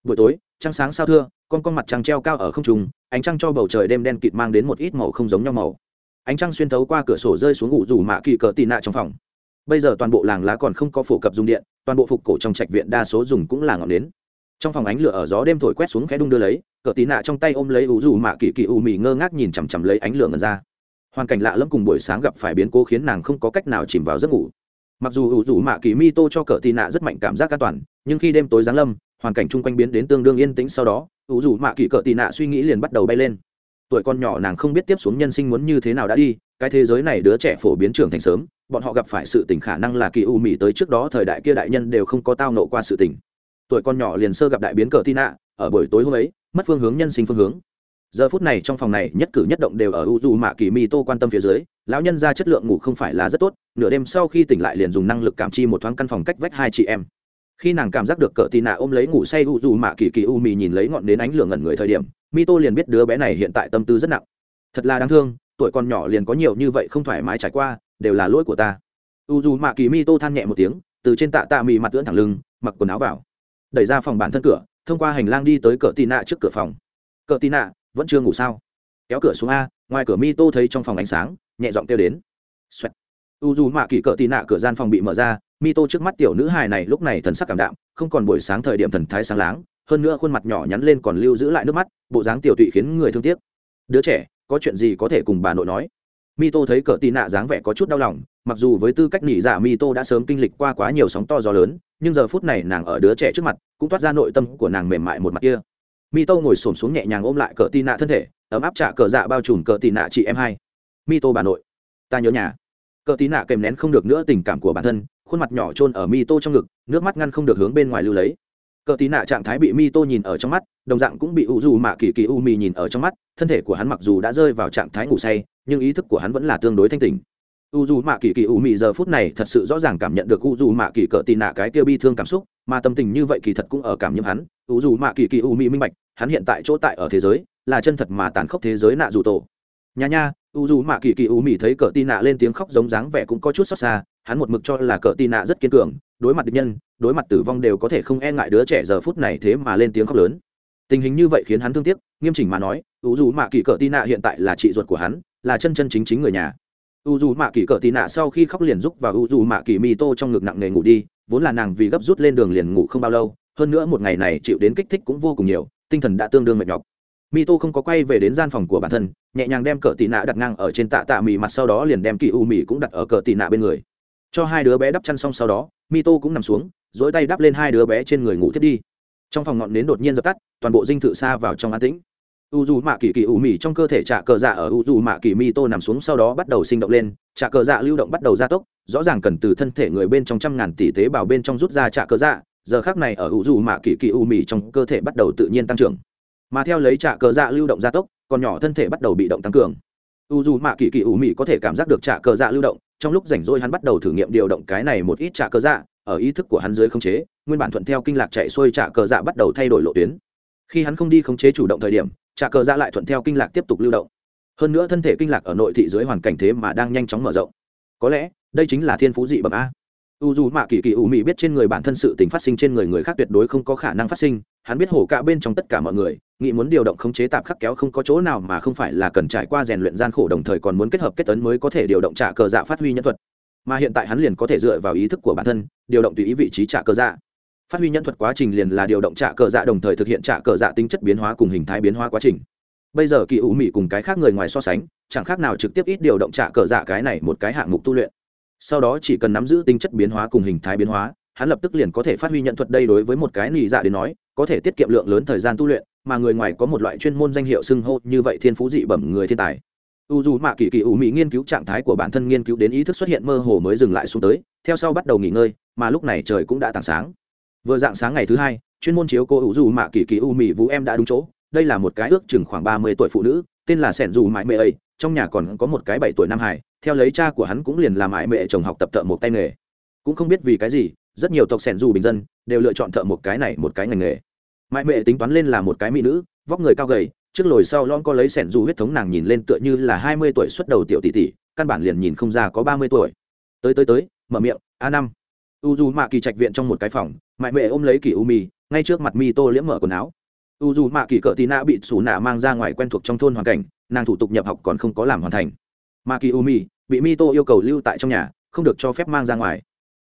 Buổi tối, trăng sáng sao thưa con con mặt trăng treo cao ở không trung, ánh trăng cho bầu trời đêm đen kịt mang đến một ít màu không giống nhau màu. Ánh trăng xuyên thấu qua cửa sổ rơi xuống ngủ rủ mạ kỳ cỡ tị nạ trong phòng. Bây giờ toàn bộ làng lá còn không có phổ cập dùng điện, toàn bộ phục cổ trong trạch viện đa số dùng cũng là ngọn nến. Trong phòng ánh lửa ở gió đêm thổi quét xuống khẽ đung đưa lấy cỡ tị nạ trong tay ôm lấy ủ rủ mạ kỳ kỳ u mì ngơ ngác nhìn chằm chằm lấy ánh lửa ngần ra. Hoàn cảnh lạ lẫm cùng buổi sáng gặp phải biến cố khiến nàng không có cách nào chìm vào giấc ngủ. Mặc dù ủ rủ mạ kỳ mi tô cho cỡ tị nạ rất mạnh cảm giác an toàn, nhưng khi đêm tối giáng lâm hoàn cảnh chung quanh biến đến tương đương yên tĩnh sau đó, ủ dù mạ kỳ cỡ tị nạ suy nghĩ liền bắt đầu bay lên. Tuổi con nhỏ nàng không biết tiếp xuống nhân sinh muốn như thế nào đã đi, cái thế giới này đứa trẻ phổ biến trưởng thành sớm, bọn họ gặp phải sự tình khả năng là kỳ u mỹ tới trước đó thời đại kia đại nhân đều không có tao nộ qua sự tình. Tuổi con nhỏ liền sơ gặp đại biến cờ tin ạ ở buổi tối hôm ấy, mất phương hướng nhân sinh phương hướng. Giờ phút này trong phòng này nhất cử nhất động đều ở u dù mạ kỳ mi tô quan tâm phía dưới, lão nhân ra chất lượng ngủ không phải là rất tốt, nửa đêm sau khi tỉnh lại liền dùng năng lực cảm chi một thoáng căn phòng cách vách hai chị em khi nàng cảm giác được cỡ tì nạ ôm lấy ngủ say u dù mạ kỳ kỳ u mì nhìn lấy ngọn đến ánh lửa ngẩn người thời điểm mi tô liền biết đứa bé này hiện tại tâm tư rất nặng. Thật là đáng thương, tuổi còn nhỏ liền có nhiều như vậy không thoải mái trải qua, đều là lỗi của ta. U dù mạ kỳ mi tô than nhẹ một tiếng, từ trên tạ tạ mì mặt tưỡn thẳng lưng, mặc quần áo vào. Đẩy ra phòng bản thân cửa, thông qua hành lang đi tới cỡ tì nạ trước cửa phòng. Cỡ tì nạ, vẫn chưa ngủ sao? Kéo cửa xuống a. Ngoài cửa mi tô thấy trong phòng ánh sáng, nhẹ giọng kêu đến. U dù mạ kỳ cỡ tì nạ cửa gian phòng bị mở ra mi tô trước mắt tiểu nữ hài này lúc này thần sắc cảm đạm, không còn buổi sáng thời điểm thần thái sáng láng, hơn nữa khuôn mặt nhỏ nhắn lên còn lưu giữ lại nước mắt, bộ dáng tiểu tụy khiến người thương tiếc. Đứa trẻ, có chuyện gì có thể cùng bà nội nói? Mi tô thấy cờ tì nạ dáng vẻ có chút đau lòng, mặc dù với tư cách nỉ dạ mi tô đã sớm kinh lịch qua quá nhiều sóng to gió lớn, nhưng giờ phút này nàng ở đứa trẻ trước mặt, cũng toát ra nội tâm của nàng mềm mại một mặt kia. Mi tô ngồi xổm xuống nhẹ nhàng ôm lại cờ tì nạ thân thể, ấm áp trả cờ dạ bao trùm cờ tì nạ chị em hai. Mi tô bà nội, ta nhớ nhà cờ tí nạ kèm nén không được nữa tình cảm của bản thân, khuôn mặt nhỏ trôn ở mi tô trong ngực, nước mắt ngăn không được hướng bên ngoài lưu lấy. Cờ tí nạ trạng thái bị mi tô nhìn ở trong mắt, đồng dạng cũng bị u dù mạ kỳ kỳ u mì nhìn ở trong mắt, thân thể của hắn mặc dù đã rơi vào trạng thái ngủ say, nhưng ý thức của hắn vẫn là tương đối thanh tình u dù mạ kỳ kỳ u mì giờ phút này thật sự rõ ràng cảm nhận được u dù mạ kỳ cờ tì nạ cái kia bi thương cảm xúc, mà tâm tình như vậy kỳ thật cũng ở cảm nhiễm hắn. U dù mạ kỳ kỳ u mì minh bạch, hắn hiện tại chỗ tại ở thế giới, là chân thật mà tàn khốc thế giới nạ dù tổ. Nhà nha u dù mạ kỳ kỳ u mì thấy cờ tì nạ lên tiếng khóc giống dáng vẻ cũng có chút xót xa, hắn một mực cho là cờ tì nạ rất kiên cường, đối mặt địch nhân, đối mặt tử vong đều có thể không e ngại đứa trẻ giờ phút này thế mà lên tiếng khóc lớn. Tình hình như vậy khiến hắn thương tiếc, nghiêm chỉnh mà nói, u dù mạ kỳ cờ tì nạ hiện tại là chị ruột của hắn, là chân chân chính chính người nhà. U dù mạ kỳ cờ tì nạ sau khi khóc liền giúp và u dù mạ kỳ mi tô trong ngực nặng nề ngủ đi, vốn là nàng vì gấp rút lên đường liền ngủ không bao lâu, hơn nữa một ngày này chịu đến kích thích cũng vô cùng nhiều, tinh thần đã tương đương mệt nhọc mi tô không có quay về đến gian phòng của bản thân, nhẹ nhàng đem cờ tị nạ đặt ngang ở trên tạ tạ mì mặt sau đó liền đem kỳ u mì cũng đặt ở cờ tị nạ bên người. Cho hai đứa bé đắp chăn xong sau đó mi tô cũng nằm xuống, dỗi tay đắp lên hai đứa bé trên người ngủ thiết đi. Trong phòng ngọn nến đột nhiên dập tắt, toàn bộ dinh thự xa vào trong an tĩnh. U dù mạ kỳ kỳ ủ mì trong cơ thể trả cờ dạ ở u dù mạ kỳ mi tô nằm xuống sau đó bắt đầu sinh động lên, trả cờ dạ lưu động bắt đầu gia tốc, rõ ràng cần từ thân thể người bên trong trăm ngàn tỷ tế bào bên trong rút ra trả cờ dạ giờ khác này ở u dù mạ kỳ kỳ ủ mì trong cơ thể bắt đầu tự nhiên tăng trưởng mà theo lấy trạ cờ dạ lưu động gia tốc, còn nhỏ thân thể bắt đầu bị động tăng cường. U dù mạ kỳ kỳ ủ Mị có thể cảm giác được trạ cờ dạ lưu động, trong lúc rảnh rỗi hắn bắt đầu thử nghiệm điều động cái này một ít trạ cờ dạ ở ý thức của hắn dưới không chế, nguyên bản thuận theo kinh lạc chạy xuôi trạ cờ dạ bắt đầu thay đổi lộ tuyến. Khi hắn không đi khống chế chủ động thời điểm, trạ cờ dạ lại thuận theo kinh lạc tiếp tục lưu động. Hơn nữa thân thể kinh lạc ở nội thị dưới hoàn cảnh thế mà đang nhanh chóng mở rộng. Có lẽ, đây chính là thiên phú dị bẩm a. U dù mạ kỳ kỳ ủ mị biết trên người bản thân sự tình phát sinh trên người người khác tuyệt đối không có khả năng phát sinh, hắn biết hổ cả bên trong tất cả mọi người nghĩ muốn điều động khống chế tạp khắc kéo không có chỗ nào mà không phải là cần trải qua rèn luyện gian khổ đồng thời còn muốn kết hợp kết tấn mới có thể điều động trả cờ dạ phát huy nhân thuật. Mà hiện tại hắn liền có thể dựa vào ý thức của bản thân, điều động tùy ý vị trí trả cờ dạ. Phát huy nhân thuật quá trình liền là điều động trả cờ dạ đồng thời thực hiện trả cờ dạ tính chất biến hóa cùng hình thái biến hóa quá trình. Bây giờ kỳ ủ mỹ cùng cái khác người ngoài so sánh, chẳng khác nào trực tiếp ít điều động trả cờ dạ cái này một cái hạng mục tu luyện. Sau đó chỉ cần nắm giữ tính chất biến hóa cùng hình thái biến hóa hắn lập tức liền có thể phát huy nhận thuật đây đối với một cái nị dạ đến nói, có thể tiết kiệm lượng lớn thời gian tu luyện, mà người ngoài có một loại chuyên môn danh hiệu xưng hô như vậy thiên phú dị bẩm người thiên tài. U dù mạ kỳ kỳ ủ mỹ nghiên cứu trạng thái của bản thân nghiên cứu đến ý thức xuất hiện mơ hồ mới dừng lại xuống tới, theo sau bắt đầu nghỉ ngơi, mà lúc này trời cũng đã tảng sáng. Vừa dạng sáng ngày thứ hai, chuyên môn chiếu cô u dù mạ kỳ kỳ u mỹ vũ em đã đúng chỗ, đây là một cái ước chừng khoảng ba mươi tuổi phụ nữ, tên là sẻn dù mãi mệ ấy trong nhà còn có một cái bảy tuổi nam hải theo lấy cha của hắn cũng liền làm mãi mệ chồng học tập thợ một tay nghề. Cũng không biết vì cái gì rất nhiều tộc sẻn dù bình dân đều lựa chọn thợ một cái này một cái ngành nghề. Mãi mệ tính toán lên là một cái mỹ nữ, vóc người cao gầy, trước lồi sau lon có lấy sẻn dù huyết thống nàng nhìn lên tựa như là hai mươi tuổi xuất đầu tiểu tỷ tỷ, căn bản liền nhìn không ra có ba mươi tuổi. Tới tới tới, mở miệng, a năm. U dù mạ kỳ trạch viện trong một cái phòng mại mệ ôm lấy kỳ u mì ngay trước mặt mi tô liễm mở quần áo. U dù mạ kỳ cỡ tì nạ bị xù nạ mang ra ngoài quen thuộc trong thôn hoàn cảnh, nàng thủ tục nhập học còn không có làm hoàn thành. Mà kỳ u mì bị mi tô yêu cầu lưu tại trong nhà, không được cho phép mang ra ngoài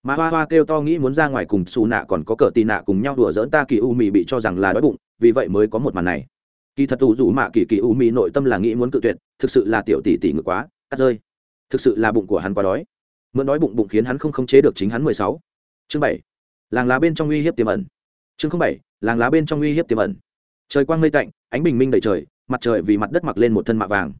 mà hoa hoa kêu to nghĩ muốn ra ngoài cùng xù nạ còn có cờ tì nạ cùng nhau đùa dỡn ta kỳ u mì bị cho rằng là đói bụng, vì vậy mới có một màn này. Kỳ thật u dù mạ kỳ kỳ u mì nội tâm là nghĩ muốn cự tuyệt, thực sự là tiểu tỷ tỷ ngược quá, cắt rơi. Thực sự là bụng của hắn quá đói. Mượn đói bụng bụng khiến hắn không khống chế được chính hắn mười sáu. Chương bảy. Làng lá bên trong uy hiếp tiềm ẩn. Chương không bảy, làng lá bên trong uy hiếp tiềm ẩn. Trời quang mây tạnh, ánh bình minh đầy trời, mặt trời vì mặt đất mặc lên một thân mạ vàng.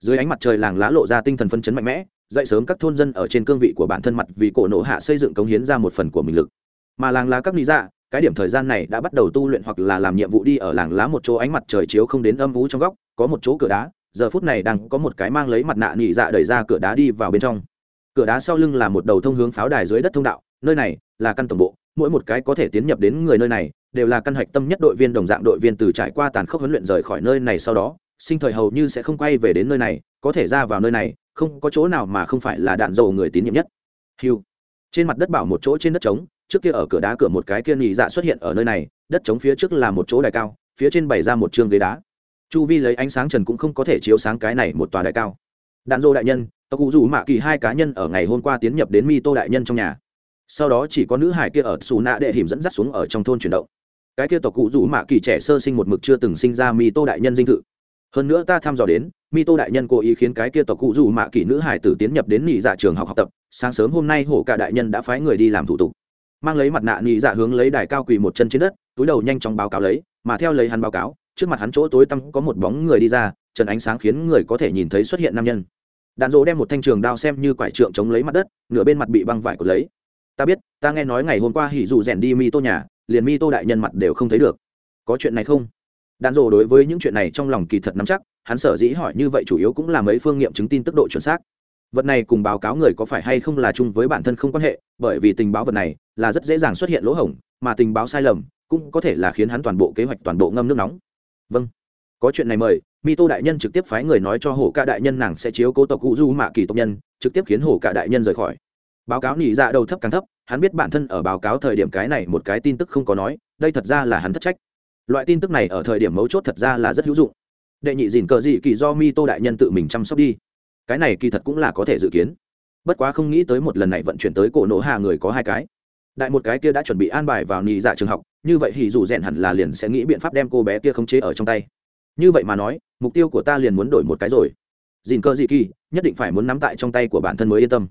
Dưới ánh mặt trời làng lá lộ ra tinh thần phân chấn mạnh mẽ dậy sớm các thôn dân ở trên cương vị của bản thân mặt vì cổ nổ hạ xây dựng cống hiến ra một phần của mình lực. Mà làng lá các lý dạ cái điểm thời gian này đã bắt đầu tu luyện hoặc là làm nhiệm vụ đi ở làng lá một chỗ ánh mặt trời chiếu không đến âm ú trong góc, có một chỗ cửa đá, giờ phút này đang có một cái mang lấy mặt nạ nhị dạ đẩy ra cửa đá đi vào bên trong. Cửa đá sau lưng là một đầu thông hướng pháo đài dưới đất thông đạo, nơi này là căn tổng bộ, mỗi một cái có thể tiến nhập đến người nơi này đều là căn hạch tâm nhất đội viên đồng dạng đội viên từ trải qua tàn khốc huấn luyện rời khỏi nơi này sau đó, sinh thời hầu như sẽ không quay về đến nơi này, có thể ra vào nơi này không có chỗ nào mà không phải là đạn dầu người tín nhiệm nhất. Hiu. Trên mặt đất bảo một chỗ trên đất trống, trước kia ở cửa đá cửa một cái kia nhị dạ xuất hiện ở nơi này, đất trống phía trước là một chỗ đài cao, phía trên bày ra một chương ghế đá. Chu vi lấy ánh sáng trần cũng không có thể chiếu sáng cái này một tòa đài cao. Đạn dô đại nhân, tộc cụ rủ mạ kỳ hai cá nhân ở ngày hôm qua tiến nhập đến mi tô đại nhân trong nhà. Sau đó chỉ có nữ hải kia ở xù nạ đệ hiểm dẫn dắt xuống ở trong thôn chuyển động. Cái kia tộc cụ rủ mạ kỳ trẻ sơ sinh một mực chưa từng sinh ra mi tô đại nhân dinh thự hơn nữa ta thăm dò đến mi tô đại nhân cố ý khiến cái kia tộc cụ dù mạ kỷ nữ hải tử tiến nhập đến nghỉ dạ trường học học tập, sáng sớm hôm nay hổ cả đại nhân đã phái người đi làm thủ tục. Mang lấy mặt nạ nghỉ dạ hướng lấy đài cao quỳ một chân trên đất, túi đầu nhanh chóng báo cáo lấy, mà theo lấy hắn báo cáo, trước mặt hắn chỗ tối tăm có một bóng người đi ra, trần ánh sáng khiến người có thể nhìn thấy xuất hiện nam nhân. Đạn dỗ đem một thanh trường đao xem như quải trượng chống lấy mặt đất, nửa bên mặt bị băng vải cột lấy. Ta biết, ta nghe nói ngày hôm qua hỉ dù rèn đi mi tô nhà, liền mi tô đại nhân mặt đều không thấy được. Có chuyện này không? Đạn Dồ đối với những chuyện này trong lòng kỳ thật nắm chắc, hắn sở dĩ hỏi như vậy chủ yếu cũng là mấy phương nghiệm chứng tin tức độ chuẩn xác. Vật này cùng báo cáo người có phải hay không là chung với bản thân không quan hệ, bởi vì tình báo vật này là rất dễ dàng xuất hiện lỗ hổng, mà tình báo sai lầm cũng có thể là khiến hắn toàn bộ kế hoạch toàn bộ ngâm nước nóng. Vâng. Có chuyện này mời mi tô đại nhân trực tiếp phái người nói cho hổ ca đại nhân nàng sẽ chiếu cố tộc cụ du mạ kỳ tộc nhân, trực tiếp khiến hổ ca đại nhân rời khỏi. Báo cáo nỉ dạ đầu thấp càng thấp, hắn biết bản thân ở báo cáo thời điểm cái này một cái tin tức không có nói, đây thật ra là hắn thất trách loại tin tức này ở thời điểm mấu chốt thật ra là rất hữu dụng. Đệ nhị dìn cờ dị kỳ do mi tô đại nhân tự mình chăm sóc đi. Cái này kỳ thật cũng là có thể dự kiến. Bất quá không nghĩ tới một lần này vận chuyển tới cổ nổ hạ người có hai cái. Đại một cái kia đã chuẩn bị an bài vào nị dạ trường học, như vậy thì dù rèn hẳn là liền sẽ nghĩ biện pháp đem cô bé kia khống chế ở trong tay. Như vậy mà nói, mục tiêu của ta liền muốn đổi một cái rồi. Dìn cơ dị kỳ, nhất định phải muốn nắm tại trong tay của bản thân mới yên tâm.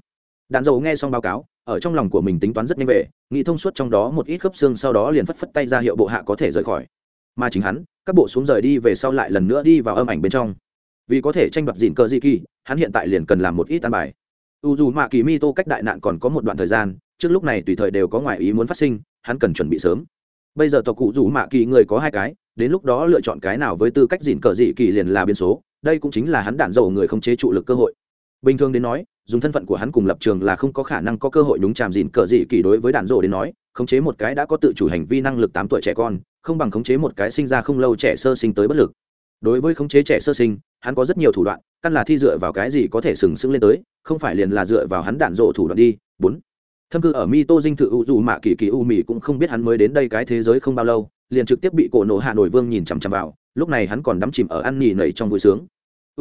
Đạn dầu nghe xong báo cáo, ở trong lòng của mình tính toán rất nhanh về, nghĩ thông suốt trong đó một ít khớp xương sau đó liền phất phất tay ra hiệu bộ hạ có thể rời khỏi mà chính hắn, các bộ xuống rời đi về sau lại lần nữa đi vào âm ảnh bên trong. Vì có thể tranh đoạt dịn cờ di kỳ, hắn hiện tại liền cần làm một ít an bài. U dù mạ kỳ mi tô cách đại nạn còn có một đoạn thời gian, trước lúc này tùy thời đều có ngoại ý muốn phát sinh, hắn cần chuẩn bị sớm. Bây giờ tộc cụ dù mạ kỳ người có hai cái, đến lúc đó lựa chọn cái nào với tư cách dịn cờ dị kỳ liền là biến số, đây cũng chính là hắn đạn dầu người không chế trụ lực cơ hội. Bình thường đến nói dùng thân phận của hắn cùng lập trường là không có khả năng có cơ hội nhúng chàm dịn cờ dị kỳ đối với đạn rộ đến nói, khống chế một cái đã có tự chủ hành vi năng lực tám tuổi trẻ con, không bằng khống chế một cái sinh ra không lâu trẻ sơ sinh tới bất lực. Đối với khống chế trẻ sơ sinh, hắn có rất nhiều thủ đoạn, căn là thi dựa vào cái gì có thể sừng sững lên tới, không phải liền là dựa vào hắn đạn rộ thủ đoạn đi. Bốn, thâm cư ở mi tô dinh thự u dù mạ kỳ kỳ u mì cũng không biết hắn mới đến đây cái thế giới không bao lâu, liền trực tiếp bị cổ nổ hạ nổi vương nhìn chằm chằm vào, lúc này hắn còn đắm chìm ở ăn nhì nẩy trong vui sướng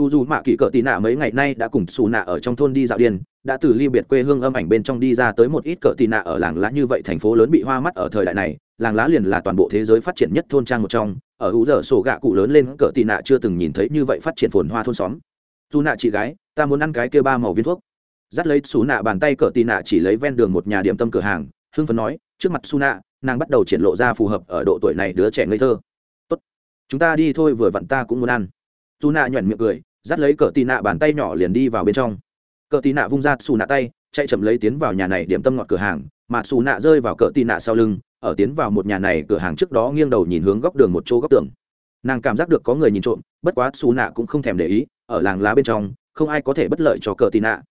u dù mạ kỳ cỡ tì nạ mấy ngày nay đã cùng xù nạ ở trong thôn đi dạo điên, đã từ ly biệt quê hương âm ảnh bên trong đi ra tới một ít cỡ tì nạ ở làng lá như vậy, thành phố lớn bị hoa mắt ở thời đại này, làng lá liền là toàn bộ thế giới phát triển nhất thôn trang một trong, ở hữu giờ sổ gạ cụ lớn lên cỡ tì nạ chưa từng nhìn thấy như vậy phát triển phồn hoa thôn xóm. Dù nạ chị gái, ta muốn ăn cái kia ba màu viên thuốc. Dắt lấy xù nạ bàn tay cỡ tì nạ chỉ lấy ven đường một nhà điểm tâm cửa hàng, hưng phấn nói, trước mặt xù nạ, nàng bắt đầu triển lộ ra phù hợp ở độ tuổi này đứa trẻ ngây thơ. Tốt, chúng ta đi thôi, vừa vặn ta cũng muốn ăn xù nạ nhuyễn miệng cười, dắt lấy cờ tì nạ bàn tay nhỏ liền đi vào bên trong. Cờ tì nạ vung ra xù nạ tay, chạy chậm lấy tiến vào nhà này điểm tâm ngọt cửa hàng, mà xù nạ rơi vào cờ tì nạ sau lưng, ở tiến vào một nhà này cửa hàng trước đó nghiêng đầu nhìn hướng góc đường một chỗ góc tường. Nàng cảm giác được có người nhìn trộm, bất quá xù nạ cũng không thèm để ý, ở làng lá bên trong, không ai có thể bất lợi cho cờ tì nạ.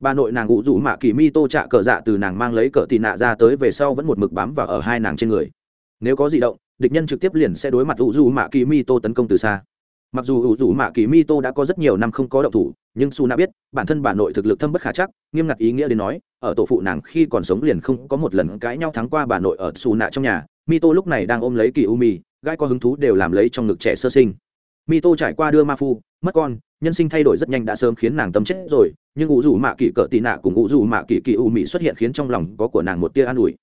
Bà nội nàng ngụ rủ mạ kỳ mi tô trạ cờ dạ từ nàng mang lấy cờ tì nạ ra tới về sau vẫn một mực bám vào ở hai nàng trên người. Nếu có di động, địch nhân trực tiếp liền sẽ đối mặt ủ rủ mạ kỳ mi tô tấn công từ xa mặc dù ủ rủ mạ kỳ mi tô đã có rất nhiều năm không có động thủ, nhưng su na biết, bản thân bà nội thực lực thâm bất khả chắc, nghiêm ngặt ý nghĩa đến nói, ở tổ phụ nàng khi còn sống liền không có một lần cãi nhau thắng qua bà nội ở su nạ trong nhà. Mi tô lúc này đang ôm lấy kỳ u mi gai có hứng thú đều làm lấy trong ngực trẻ sơ sinh. Mi tô trải qua đưa ma phu, mất con, nhân sinh thay đổi rất nhanh đã sớm khiến nàng tâm chết rồi, nhưng ủ rủ mạ kỳ cỡ tị nạ cùng ủ rủ mạ kỳ kỳ u mi xuất hiện khiến trong lòng có của nàng một tia an ủi.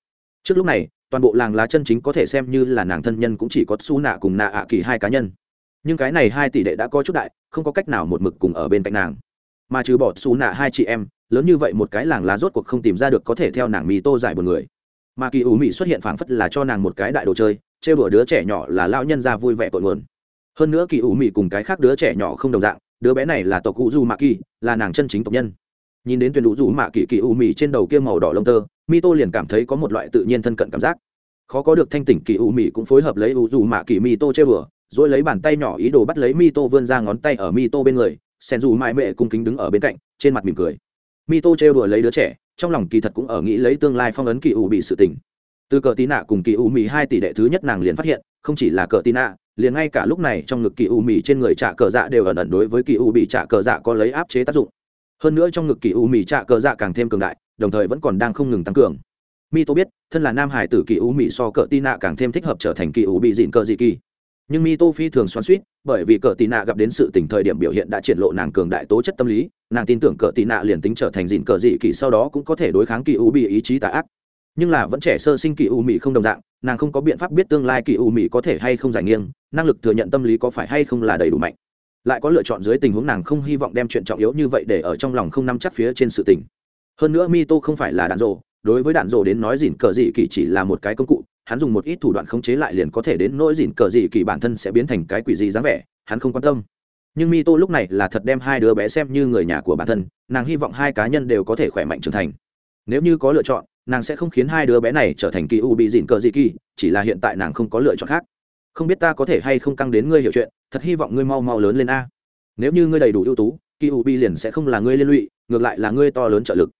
Trước lúc này, toàn bộ làng lá chân chính có thể xem như là nàng thân nhân cũng chỉ có su nạ cùng nạ ạ kỳ hai cá nhân nhưng cái này hai tỷ đệ đã có chút đại, không có cách nào một mực cùng ở bên cạnh nàng. Mà trừ bỏ xù nạ hai chị em, lớn như vậy một cái làng lá rốt cuộc không tìm ra được có thể theo nàng mì tô giải một người. Mà kỳ ủ mỹ xuất hiện phảng phất là cho nàng một cái đại đồ chơi, trêu đùa đứa trẻ nhỏ là lao nhân ra vui vẻ cội nguồn. Hơn nữa kỳ ủ mỹ cùng cái khác đứa trẻ nhỏ không đồng dạng, đứa bé này là tộc cụ du mạ kỳ, là nàng chân chính tộc nhân. Nhìn đến tuyển đủ du mạ kỳ kỳ ủ mỹ trên đầu kia màu đỏ lông tơ mi tô liền cảm thấy có một loại tự nhiên thân cận cảm giác. Khó có được thanh tỉnh kỳ ủ mỹ cũng phối hợp lấy ủ du mạ kỳ mi tô chơi bừa rồi lấy bàn tay nhỏ ý đồ bắt lấy mi tô vươn ra ngón tay ở mi tô bên người, sen dù mãi mệ cung kính đứng ở bên cạnh, trên mặt mỉm cười. Mi tô trêu đùa lấy đứa trẻ, trong lòng kỳ thật cũng ở nghĩ lấy tương lai phong ấn kỳ ủ bị sự tỉnh từ cờ tí nạ cùng kỳ ủ mì hai tỷ đệ thứ nhất nàng liền phát hiện, không chỉ là cờ tí nạ, liền ngay cả lúc này trong ngực kỳ u mì trên người trạ cờ dạ đều ẩn ẩn đối với kỳ u bị trạ cờ dạ có lấy áp chế tác dụng. Hơn nữa trong ngực kỳ u mì trạ cờ dạ càng thêm cường đại, đồng thời vẫn còn đang không ngừng tăng cường. Mi tô biết, thân là nam hải tử kỳ u mì so cờ tí nạ càng thêm thích hợp trở thành kỳ u bị dịn cờ dị kỳ nhưng mi tô phi thường xoắn suýt, bởi vì cờ tị nạ gặp đến sự tình thời điểm biểu hiện đã triển lộ nàng cường đại tố chất tâm lý, nàng tin tưởng cờ tị nạ liền tính trở thành dịn cờ dị kỳ sau đó cũng có thể đối kháng kỳ u bị ý chí tà ác. Nhưng là vẫn trẻ sơ sinh kỳ u mị không đồng dạng, nàng không có biện pháp biết tương lai kỳ u mị có thể hay không giải nghiêng, năng lực thừa nhận tâm lý có phải hay không là đầy đủ mạnh. Lại có lựa chọn dưới tình huống nàng không hy vọng đem chuyện trọng yếu như vậy để ở trong lòng không nắm chắc phía trên sự tình. Hơn nữa mi tô không phải là đạn rộ đối với đạn rộ đến nói dìn cờ dị kỳ chỉ là một cái công cụ hắn dùng một ít thủ đoạn khống chế lại liền có thể đến nỗi dịn cờ dị kỳ bản thân sẽ biến thành cái quỷ gì dáng vẻ, hắn không quan tâm. Nhưng mi tô lúc này là thật đem hai đứa bé xem như người nhà của bản thân, nàng hy vọng hai cá nhân đều có thể khỏe mạnh trưởng thành. Nếu như có lựa chọn, nàng sẽ không khiến hai đứa bé này trở thành kỳ u bị dịn cờ dị kỳ, chỉ là hiện tại nàng không có lựa chọn khác. Không biết ta có thể hay không căng đến ngươi hiểu chuyện, thật hy vọng ngươi mau mau lớn lên a. Nếu như ngươi đầy đủ ưu tú, kỳ u bị liền sẽ không là ngươi liên lụy, ngược lại là ngươi to lớn trợ lực.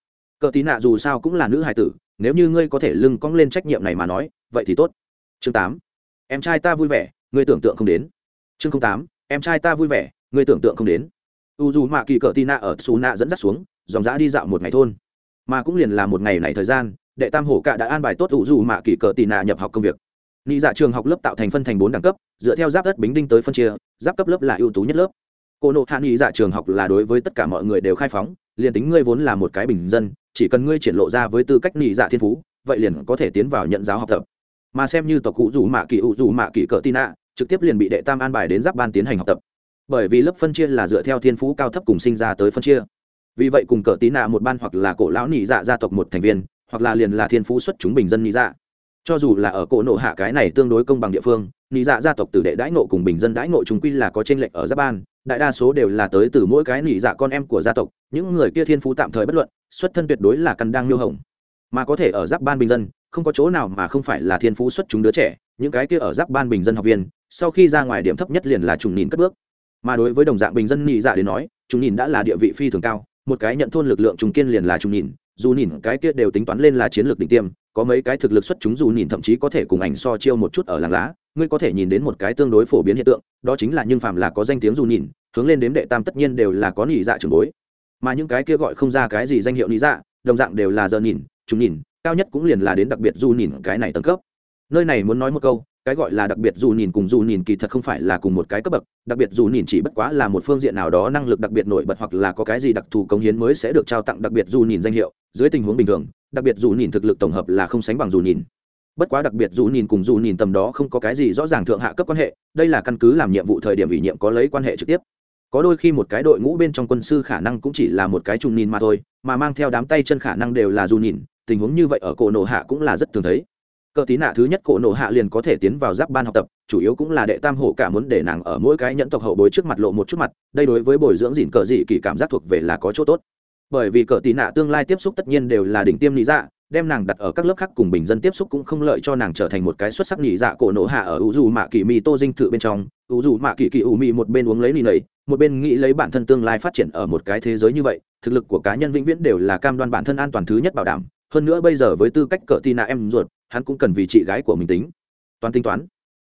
Cờ tí nạ dù sao cũng là nữ hài tử, nếu như ngươi có thể lưng cong lên trách nhiệm này mà nói vậy thì tốt. Chương tám. Em trai ta vui vẻ ngươi tưởng tượng không đến. Chương tám. Em trai ta vui vẻ ngươi tưởng tượng không đến. U dù mạ kỳ cờ tina ở xù nạ dẫn dắt xuống dòng dã đi dạo một ngày thôn. Mà cũng liền là một ngày này thời gian đệ tam hổ cạ đã an bài tốt u dù mạ kỳ cờ tì nhập học công việc. Nị dạ trường học lớp tạo thành phân thành bốn đẳng cấp, dựa theo giáp đất bính đinh tới phân chia, giáp cấp lớp là ưu tú nhất lớp. Cô nộ hạ nị dạ trường học là đối với tất cả mọi người đều khai phóng, liền tính ngươi vốn là một cái bình dân, chỉ cần ngươi triển lộ ra với tư cách nị dạ thiên phú, vậy liền có thể tiến vào nhận giáo học tập. Mà xem như tộc cụ rủ mạ kỳ ủ rủ mạ kỳ cỡ tina, trực tiếp liền bị đệ tam an bài đến giáp ban tiến hành học tập. Bởi vì lớp phân chia là dựa theo thiên phú cao thấp cùng sinh ra tới phân chia. Vì vậy cùng cỡ tín nạ một ban hoặc là cổ lão nị dạ gia tộc một thành viên, hoặc là liền là thiên phú xuất chúng bình dân nị dạ cho dù là ở cổ nộ hạ cái này tương đối công bằng địa phương nị dạ gia tộc tử đệ đãi nộ cùng bình dân đãi nộ chúng quy là có trên lệch ở giáp ban đại đa số đều là tới từ mỗi cái nị dạ con em của gia tộc những người kia thiên phú tạm thời bất luận xuất thân tuyệt đối là căn đang miêu hồng mà có thể ở giáp ban bình dân không có chỗ nào mà không phải là thiên phú xuất chúng đứa trẻ, những cái kia ở giáp ban bình dân học viên, sau khi ra ngoài điểm thấp nhất liền là trùng nhìn cất bước. Mà đối với đồng dạng bình dân nhị dạ đến nói, trùng nhìn đã là địa vị phi thường cao, một cái nhận thôn lực lượng trùng kiên liền là trùng nhìn, dù nhìn cái kia đều tính toán lên là chiến lược đỉnh tiêm, có mấy cái thực lực xuất chúng dù nhìn thậm chí có thể cùng ảnh so chiêu một chút ở làng lá, ngươi có thể nhìn đến một cái tương đối phổ biến hiện tượng, đó chính là nhưng phàm là có danh tiếng dù nhìn, hướng lên đếm đệ tam tất nhiên đều là có nhị dạ trường bối. Mà những cái kia gọi không ra cái gì danh hiệu nhị dạ đồng dạng đều là giờ nhìn chúng nhìn cao nhất cũng liền là đến đặc biệt dù nhìn cái này tầng cấp. Nơi này muốn nói một câu, cái gọi là đặc biệt dù nhìn cùng dù nhìn kỳ thật không phải là cùng một cái cấp bậc, đặc biệt dù nhìn chỉ bất quá là một phương diện nào đó năng lực đặc biệt nổi bật hoặc là có cái gì đặc thù cống hiến mới sẽ được trao tặng đặc biệt dù nhìn danh hiệu, dưới tình huống bình thường, đặc biệt dù nhìn thực lực tổng hợp là không sánh bằng dù nhìn. Bất quá đặc biệt dù nhìn cùng dù nhìn tầm đó không có cái gì rõ ràng thượng hạ cấp quan hệ, đây là căn cứ làm nhiệm vụ thời điểm ủy nhiệm có lấy quan hệ trực tiếp. Có đôi khi một cái đội ngũ bên trong quân sư khả năng cũng chỉ là một cái trùng nhìn mà thôi, mà mang theo đám tay chân khả năng đều là dù nhìn tình huống như vậy ở cổ nổ hạ cũng là rất thường thấy. Cờ tí nạ thứ nhất cổ nổ hạ liền có thể tiến vào giáp ban học tập, chủ yếu cũng là đệ tam hổ cả muốn để nàng ở mỗi cái nhẫn tộc hậu bối trước mặt lộ một chút mặt, đây đối với bồi dưỡng dịn cờ dị kỳ cảm giác thuộc về là có chỗ tốt. Bởi vì cờ tí nạ tương lai tiếp xúc tất nhiên đều là đỉnh tiêm lý dạ đem nàng đặt ở các lớp khác cùng bình dân tiếp xúc cũng không lợi cho nàng trở thành một cái xuất sắc nhị dạ cổ nổ hạ ở u dù mạ kỳ mi tô dinh thự bên trong. U dù mạ kỳ kỳ u mi một bên uống lấy nỉ nầy, một bên nghĩ lấy bản thân tương lai phát triển ở một cái thế giới như vậy, thực lực của cá nhân vĩnh viễn đều là cam đoan bản thân an toàn thứ nhất bảo đảm hơn nữa bây giờ với tư cách cỡ tina em ruột, hắn cũng cần vì chị gái của mình tính. Toàn tính toán.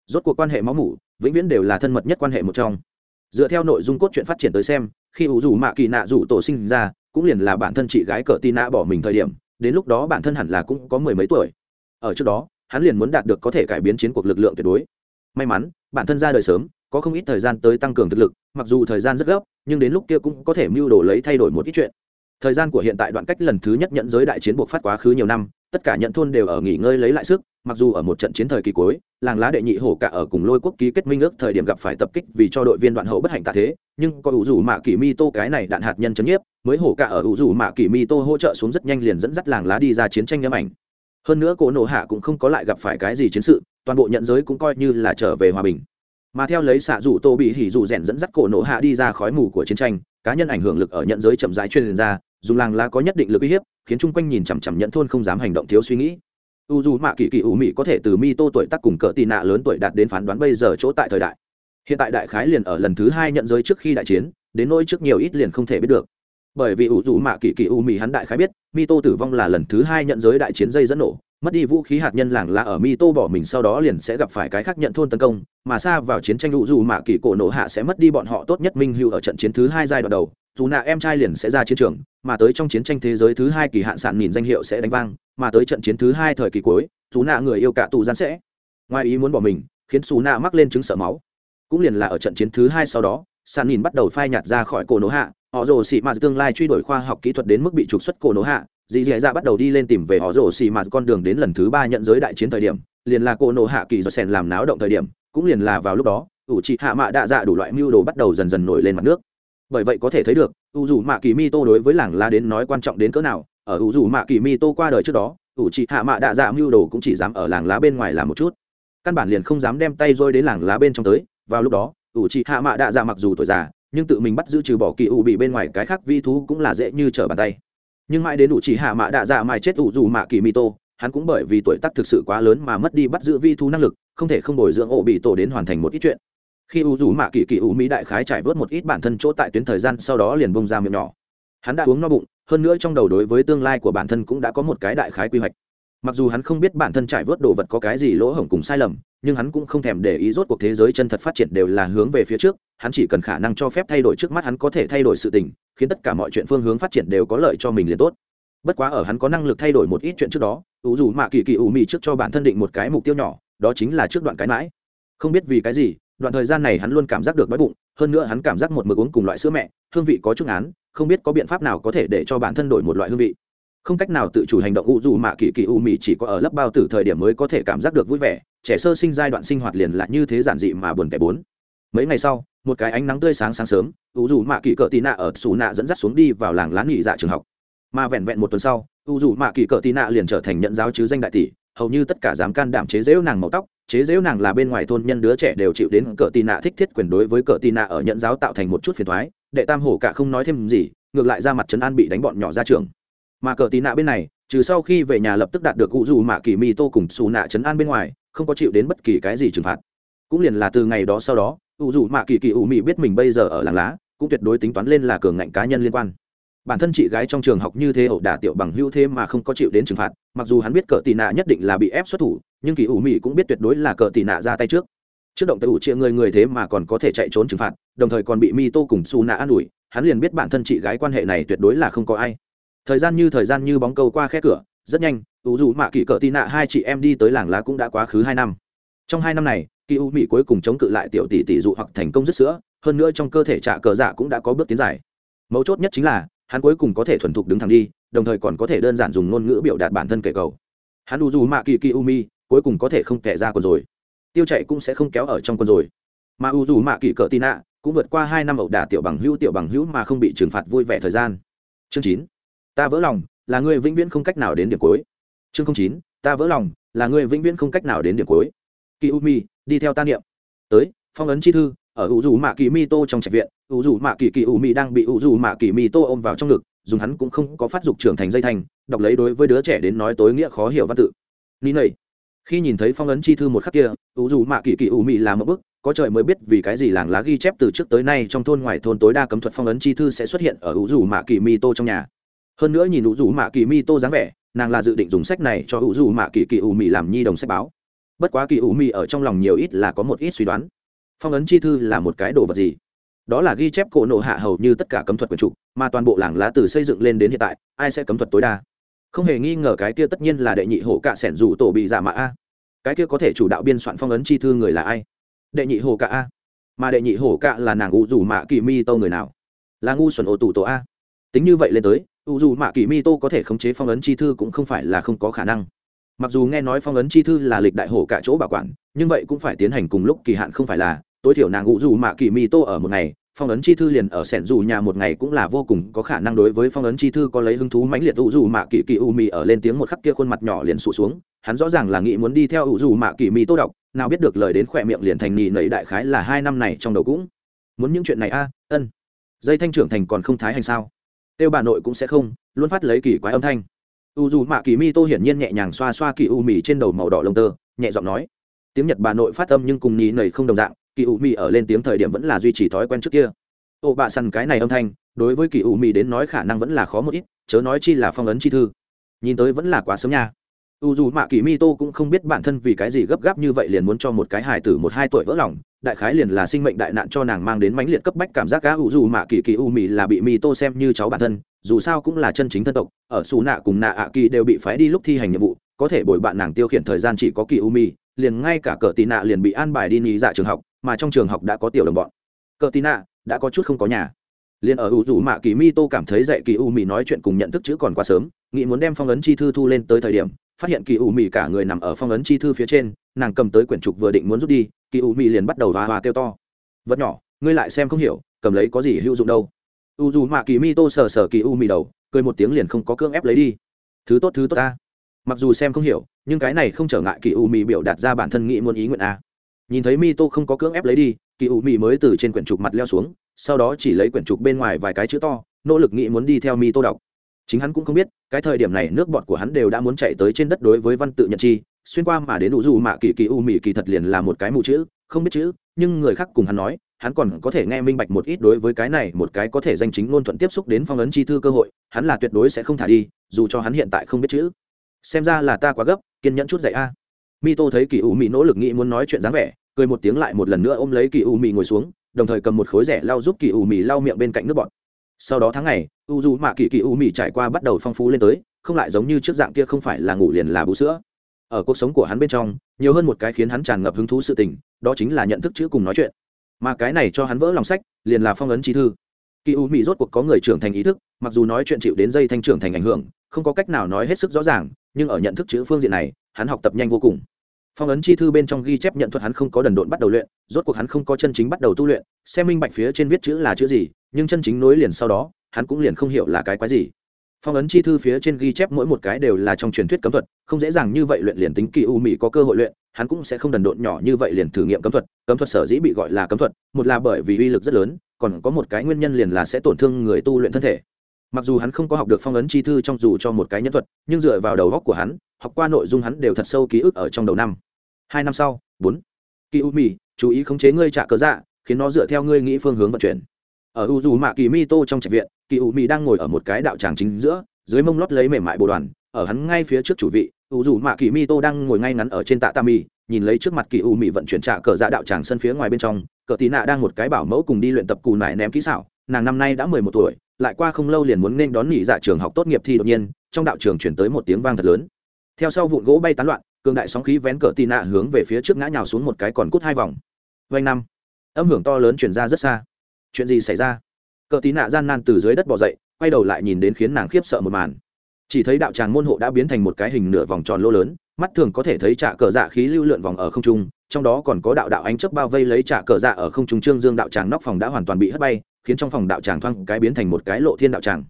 Rốt cuộc quan hệ máu mủ, vĩnh viễn đều là thân mật nhất quan hệ một trong. Dựa theo nội dung cốt truyện phát triển tới xem, khi ủ dù mạ kỳ nạ rủ tổ sinh ra, cũng liền là bản thân chị gái cỡ tina bỏ mình thời điểm, đến lúc đó bản thân hẳn là cũng có mười mấy tuổi. Ở trước đó, hắn liền muốn đạt được có thể cải biến chiến cuộc lực lượng tuyệt đối. May mắn, bản thân ra đời sớm, có không ít thời gian tới tăng cường thực lực, mặc dù thời gian rất gấp, nhưng đến lúc kia cũng có thể mưu đồ lấy thay đổi một ít chuyện thời gian của hiện tại đoạn cách lần thứ nhất nhận giới đại chiến buộc phát quá khứ nhiều năm, tất cả nhận thôn đều ở nghỉ ngơi lấy lại sức, mặc dù ở một trận chiến thời kỳ cuối, làng lá đệ nhị hổ cả ở cùng lôi quốc ký kết minh ước thời điểm gặp phải tập kích vì cho đội viên đoạn hậu bất hạnh tạ thế, nhưng có ủ rủ mạ kỳ mi tô cái này đạn hạt nhân chấn nhiếp, mới hổ cả ở ủ rủ mạ kỳ mi tô hỗ trợ xuống rất nhanh liền dẫn dắt làng lá đi ra chiến tranh nhâm ảnh. Hơn nữa cổ nổ hạ cũng không có lại gặp phải cái gì chiến sự, toàn bộ nhận giới cũng coi như là trở về hòa bình. Mà theo lấy xạ rủ tô bị hỉ rủ rèn dẫn dắt cổ nổ hạ đi ra khói mù của chiến tranh cá nhân ảnh hưởng lực ở nhận giới chậm rãi truyền ra, dùng làng lá có nhất định lực uy hiếp, khiến chung quanh nhìn chằm chằm nhận thôn không dám hành động thiếu suy nghĩ. U dù mạ kỳ kỳ ủ mị có thể từ mi tô tuổi tác cùng cỡ tị nạ lớn tuổi đạt đến phán đoán bây giờ chỗ tại thời đại. Hiện tại đại khái liền ở lần thứ hai nhận giới trước khi đại chiến, đến nỗi trước nhiều ít liền không thể biết được. Bởi vì ủ dù mạ kỳ kỳ ủ mị hắn đại khái biết, mi tô tử vong là lần thứ hai nhận giới đại chiến dây dẫn nổ mất đi vũ khí hạt nhân làng là ở mi tô bỏ mình sau đó liền sẽ gặp phải cái khác nhận thôn tấn công, mà xa vào chiến tranh đủ dù mạ kỳ cổ nổ hạ sẽ mất đi bọn họ tốt nhất minh hưu ở trận chiến thứ hai giai đoạn đầu. Dù nạ em trai liền sẽ ra chiến trường, mà tới trong chiến tranh thế giới thứ hai kỳ hạn sản nhìn danh hiệu sẽ đánh vang, mà tới trận chiến thứ hai thời kỳ cuối, dù nạ người yêu cả tù gian sẽ. Ngoài ý muốn bỏ mình, khiến xù nạ mắc lên chứng sợ máu. Cũng liền là ở trận chiến thứ hai sau đó sản nhìn bắt đầu phai nhạt ra khỏi cổ nổ hạ, họ rồ xị mạt tương lai truy đuổi khoa học kỹ thuật đến mức bị trục xuất cổ nổ hạ dì dì dạ bắt đầu đi lên tìm về họ rổ xì mạt con đường đến lần thứ ba nhận giới đại chiến thời điểm, liền là cô nộ hạ kỳ do sen làm náo động thời điểm, cũng liền là vào lúc đó, ủ trị hạ mạ đạ dạ đủ loại mưu đồ bắt đầu dần dần nổi lên mặt nước. Bởi vậy có thể thấy được u dù mạ kỳ mi tô đối với làng la đến nói quan trọng đến cỡ nào, ở u dù mạ kỳ mi tô qua đời trước đó, ủ trị hạ mạ đạ dạ mưu đồ cũng chỉ dám ở làng lá bên ngoài làm một chút. Căn bản liền không dám đem tay rôi đến làng lá bên trong tới, vào lúc đó, ủ trị hạ mạ đạ dạ mặc dù tuổi già, nhưng tự mình bắt giữ trừ bỏ kỳ ủ bị bên ngoài cái khác vi thú cũng là dễ như trở bàn tay nhưng mãi đến đủ chỉ hạ mạ đạ dạ mãi chết ủ dù mạ kỳ mi tô, hắn cũng bởi vì tuổi tác thực sự quá lớn mà mất đi bắt giữ vi thú năng lực, không thể không bồi dưỡng ổ bị tổ đến hoàn thành một ít chuyện. Khi u dù mạ kỳ kỳ u mỹ đại khái trải vớt một ít bản thân chỗ tại tuyến thời gian sau đó liền bông ra miệng nhỏ. Hắn đã uống no bụng, hơn nữa trong đầu đối với tương lai của bản thân cũng đã có một cái đại khái quy hoạch. Mặc dù hắn không biết bản thân trải vớt đồ vật có cái gì lỗ hổng cùng sai lầm, nhưng hắn cũng không thèm để ý rốt cuộc thế giới chân thật phát triển đều là hướng về phía trước hắn chỉ cần khả năng cho phép thay đổi trước mắt hắn có thể thay đổi sự tình, khiến tất cả mọi chuyện phương hướng phát triển đều có lợi cho mình liền tốt. Bất quá ở hắn có năng lực thay đổi một ít chuyện trước đó ủ dù mạ kỳ kỳ ủ mị trước cho bản thân định một cái mục tiêu nhỏ, đó chính là trước đoạn cái mãi. Không biết vì cái gì, đoạn thời gian này hắn luôn cảm giác được đói bụng, hơn nữa hắn cảm giác một mực uống cùng loại sữa mẹ, hương vị có chút án không biết có biện pháp nào có thể để cho bản thân đổi một loại hương vị. Không cách nào tự chủ hành động u dù mạ kỳ kỳ u mị chỉ có ở lớp bao tử thời điểm mới có thể cảm giác được vui vẻ, trẻ sơ sinh giai đoạn sinh hoạt liền là như thế giản dị mà buồn tẻ bốn. Mấy ngày sau một cái ánh nắng tươi sáng sáng sớm u dù mạ kỳ cỡ tì nạ ở xù nạ dẫn dắt xuống đi vào làng lán nghỉ dạ trường học. Mà vẹn vẹn một tuần sau u dù mạ kỳ cỡ tì nạ liền trở thành nhận giáo chứ danh đại tỷ, hầu như tất cả dám can đảm chế dễu nàng màu tóc, chế dễu nàng là bên ngoài thôn nhân đứa trẻ đều chịu đến cỡ tì nạ thích thiết quyền đối với cỡ tì nạ ở nhận giáo tạo thành một chút phiền thoái đệ tam hổ cả không nói thêm gì, ngược lại ra mặt trấn an bị đánh bọn nhỏ ra trường. Mà Cờ tì nạ bên này, trừ sau khi về nhà lập tức đạt được cụ dù mạ kỳ mi tô cùng xù nạ trấn an bên ngoài, không có chịu đến bất kỳ cái gì trừng phạt. Cũng liền là từ ngày đó sau đó ủ dù mạ kỳ kỳ ủ mị biết mình bây giờ ở làng lá, cũng tuyệt đối tính toán lên là cường ngạnh cá nhân liên quan. Bản thân chị gái trong trường học như thế ẩu đả tiểu bằng hữu thế mà không có chịu đến trừng phạt, mặc dù hắn biết cờ tị nạ nhất định là bị ép xuất thủ, nhưng kỳ ủ mị cũng biết tuyệt đối là cờ tị nạ ra tay trước. Trước động tay ủ chia người người thế mà còn có thể chạy trốn trừng phạt, đồng thời còn bị mi tô cùng su nạ an ủi, hắn liền biết bản thân chị gái quan hệ này tuyệt đối là không có ai. Thời gian như thời gian như bóng câu qua khe cửa, rất nhanh ủ dù mạ kỳ cờ tị nạ hai chị em đi tới làng lá cũng đã quá khứ hai năm. Trong hai năm này kỳ u mỹ cuối cùng chống cự lại tiểu tỷ tỷ dụ hoặc thành công rất sữa, hơn nữa trong cơ thể trả cờ dạ cũng đã có bước tiến dài. Mấu chốt nhất chính là, hắn cuối cùng có thể thuần thục đứng thẳng đi, đồng thời còn có thể đơn giản dùng ngôn ngữ biểu đạt bản thân kể cầu. Hắn u dù mạ kỳ kỳ u mi cuối cùng có thể không kẻ ra quần rồi. Tiêu chạy cũng sẽ không kéo ở trong quần rồi. Mà u dù mạ kỳ cờ tin ạ cũng vượt qua hai năm ẩu đả tiểu bằng hữu tiểu bằng hữu mà không bị trừng phạt vui vẻ thời gian. Chương chín, ta vỡ lòng, là người vĩnh viễn không cách nào đến điểm cuối. Chương chín, ta vỡ lòng, là người vĩnh viễn không cách nào đến điểm cuối. Kỳ u mi đi theo ta niệm. Tới, phong ấn chi thư, ở ủ dù mạ kỳ mi tô trong trạch viện ủ dù mạ kỳ kỳ ủ mi đang bị ủ dù mạ kỳ mi tô ôm vào trong ngực, dùng hắn cũng không có phát dục trưởng thành dây thành, đọc lấy đối với đứa trẻ đến nói tối nghĩa khó hiểu văn tự. Ni nầy, khi nhìn thấy phong ấn chi thư một khắc kia ủ dù mạ kỳ kỳ ủ mi làm một bức có trời mới biết vì cái gì làng lá ghi chép từ trước tới nay trong thôn ngoài thôn tối đa cấm thuật phong ấn chi thư sẽ xuất hiện ở ủ dù mạ kỳ mi tô trong nhà. Hơn nữa nhìn ủ dù mạ kỳ mi tô dáng vẻ, nàng là dự định dùng sách này cho ủ dù mạ kỳ kỳ ủ mi làm nhi đồng sách báo bất quá kỳ ủ mi ở trong lòng nhiều ít là có một ít suy đoán. Phong ấn chi thư là một cái đồ vật gì? Đó là ghi chép cổ nộ hạ hầu như tất cả cấm thuật quyền trục mà toàn bộ làng lá từ xây dựng lên đến hiện tại, ai sẽ cấm thuật tối đa? Không hề nghi ngờ cái kia tất nhiên là đệ nhị hổ cạ sẻn rủ tổ bị giả mạ a. Cái kia có thể chủ đạo biên soạn phong ấn chi thư người là ai? Đệ nhị hổ cạ a. Mà đệ nhị hổ cạ là nàng u dù mạ kỳ mi tô người nào? Là ngu xuẩn ổ tù tổ a. Tính như vậy lên tới u dù mạ kỳ mi tô có thể khống chế phong ấn chi thư cũng không phải là không có khả năng mặc dù nghe nói phong ấn chi thư là lịch đại hổ cả chỗ bảo quản, nhưng vậy cũng phải tiến hành cùng lúc kỳ hạn không phải là, tối thiểu nàng ngụ dù mạ kỳ mi tô ở một ngày, phong ấn chi thư liền ở sẻn dù nhà một ngày cũng là vô cùng có khả năng đối với phong ấn chi thư có lấy hứng thú mãnh liệt u dù mạ kỳ kỳ u mi ở lên tiếng một khắc kia khuôn mặt nhỏ liền sụt xuống, hắn rõ ràng là nghĩ muốn đi theo u dù mạ kỳ mi tô đọc, nào biết được lời đến khỏe miệng liền thành nhì nầy đại khái là hai năm này trong đầu cũng. Muốn những chuyện này a, ân. Dây thanh trưởng thành còn không thái hành sao? Tiêu bà nội cũng sẽ không, luôn phát lấy kỳ quái âm thanh u dù mạ kỳ mi tô hiển nhiên nhẹ nhàng xoa xoa kỳ u mì trên đầu màu đỏ lông tơ, nhẹ giọng nói, tiếng nhật bà nội phát âm nhưng cùng nhí nầy không đồng dạng, kỳ u mì ở lên tiếng thời điểm vẫn là duy trì thói quen trước kia. Ô bạ săn, cái này âm thanh, đối với kỳ u mì đến nói khả năng vẫn là khó một ít, chớ nói chi là phong ấn chi thư. Nhìn tới vẫn là quá sớm nha. U dù mạ kỳ mi tô cũng không biết bản thân vì cái gì gấp gáp như vậy liền muốn cho một cái hài tử một hai tuổi vỡ lòng, đại khái liền là sinh mệnh đại nạn cho nàng mang đến mãnh liệt cấp bách cảm giác cá u dù mạ kỳ kỳ u mì là bị mi tô xem như cháu bản thân dù sao cũng là chân chính thân tộc ở xù nạ cùng nạ ạ kỳ đều bị phái đi lúc thi hành nhiệm vụ có thể bồi bạn nàng tiêu khiển thời gian chỉ có kỳ u Mi, liền ngay cả cờ tị nạ liền bị an bài đi nghỉ dạ trường học mà trong trường học đã có tiểu đồng bọn. Cờ tị nạ đã có chút không có nhà. Liền ở u dù mạ kỳ mi tô cảm thấy dạy kỳ u Mi nói chuyện cùng nhận thức chữ còn quá sớm nghĩ muốn đem phong ấn chi thư thu lên tới thời điểm phát hiện kỳ u Mi cả người nằm ở phong ấn chi thư phía trên nàng cầm tới quyển trục vừa định muốn rút đi kỳ u Mi liền bắt đầu hòa hòa kêu to. Vật nhỏ ngươi lại xem không hiểu cầm lấy có gì hữu dụng đâu? U dù mạ kỳ mi tô sờ sờ kỳ u mì đầu, cười một tiếng liền không có cưỡng ép lấy đi. Thứ tốt thứ tốt ta. Mặc dù xem không hiểu, nhưng cái này không trở ngại kỳ u mì biểu đạt ra bản thân nghĩ muốn ý nguyện a. Nhìn thấy mi tô không có cưỡng ép lấy đi, kỳ u mì mới từ trên quyển trục mặt leo xuống, sau đó chỉ lấy quyển trục bên ngoài vài cái chữ to, nỗ lực nghĩ muốn đi theo mi tô đọc. Chính hắn cũng không biết, cái thời điểm này nước bọt của hắn đều đã muốn chạy tới trên đất đối với văn tự Nhật chi, xuyên qua mà đến U dù mạ kỳ kỳ u mì kỳ thật liền là một cái mù chữ, không biết chữ, nhưng người khác cùng hắn nói hắn còn có thể nghe minh bạch một ít đối với cái này, một cái có thể danh chính ngôn thuận tiếp xúc đến phong ấn chi thư cơ hội, hắn là tuyệt đối sẽ không thả đi, dù cho hắn hiện tại không biết chữ. Xem ra là ta quá gấp, kiên nhẫn chút dạy a. Mi tô thấy kỳ u mỹ nỗ lực nghĩ muốn nói chuyện dáng vẻ, cười một tiếng lại một lần nữa ôm lấy kỳ u mỹ ngồi xuống, đồng thời cầm một khối rẻ lau giúp kỳ u mỹ lau miệng bên cạnh nước bọt. Sau đó tháng ngày, u dù mạ kỳ kỳ u mỹ trải qua bắt đầu phong phú lên tới, không lại giống như trước dạng kia không phải là ngủ liền là bú sữa. Ở cuộc sống của hắn bên trong, nhiều hơn một cái khiến hắn tràn ngập hứng thú sự tình, đó chính là nhận thức chữ cùng nói chuyện mà cái này cho hắn vỡ lòng sách, liền là phong ấn chi thư. Kỳ u mỹ rốt cuộc có người trưởng thành ý thức, mặc dù nói chuyện chịu đến dây thanh trưởng thành ảnh hưởng, không có cách nào nói hết sức rõ ràng, nhưng ở nhận thức chữ phương diện này, hắn học tập nhanh vô cùng. Phong ấn chi thư bên trong ghi chép nhận thuật hắn không có đần độn bắt đầu luyện, rốt cuộc hắn không có chân chính bắt đầu tu luyện, xem minh bạch phía trên viết chữ là chữ gì, nhưng chân chính nối liền sau đó, hắn cũng liền không hiểu là cái quái gì phong ấn chi thư phía trên ghi chép mỗi một cái đều là trong truyền thuyết cấm thuật, không dễ dàng như vậy luyện liền tính kỳ u mỹ có cơ hội luyện, hắn cũng sẽ không đần độn nhỏ như vậy liền thử nghiệm cấm thuật. Cấm thuật sở dĩ bị gọi là cấm thuật, một là bởi vì uy lực rất lớn, còn có một cái nguyên nhân liền là sẽ tổn thương người tu luyện thân thể. Mặc dù hắn không có học được phong ấn chi thư trong dù cho một cái nhân thuật, nhưng dựa vào đầu góc của hắn, học qua nội dung hắn đều thật sâu ký ức ở trong đầu năm. Hai năm sau, bốn. Kỳ u mỹ chú ý khống chế ngươi trả cớ dạ khiến nó dựa theo ngươi nghĩ phương hướng vận chuyển ở u dù mạ kỳ mi tô trong trạch viện, kỳ u mi đang ngồi ở một cái đạo tràng chính giữa, dưới mông lót lấy mềm mại bồ đoàn, ở hắn ngay phía trước chủ vị, u dù mạ kỳ mi tô đang ngồi ngay ngắn ở trên tạ tam mi nhìn lấy trước mặt kỳ u mi vận chuyển trả cờ dạ đạo tràng sân phía ngoài bên trong, cờ tí nạ đang một cái bảo mẫu cùng đi luyện tập cù nải ném kỹ xảo, nàng năm nay đã mười một tuổi, lại qua không lâu liền muốn nên đón nghỉ dạ trường học tốt nghiệp thi đột nhiên, trong đạo trường chuyển tới một tiếng vang thật lớn. Theo sau vụn gỗ bay tán loạn, cường đại sóng khí vén cờ tì nạ hướng về phía trước ngã nhào xuống một cái còn cút hai vòng. Vanh năm. Âm hưởng to lớn chuyển ra rất xa chuyện gì xảy ra? Cờ tí nạ gian nan từ dưới đất bỏ dậy, quay đầu lại nhìn đến khiến nàng khiếp sợ một màn. Chỉ thấy đạo tràng môn hộ đã biến thành một cái hình nửa vòng tròn lô lớn, mắt thường có thể thấy trạ cờ dạ khí lưu lượn vòng ở không trung, trong đó còn có đạo đạo ánh chớp bao vây lấy trạ cờ dạ ở không trung trương dương đạo tràng nóc phòng đã hoàn toàn bị hất bay, khiến trong phòng đạo tràng thoang cái biến thành một cái lộ thiên đạo tràng.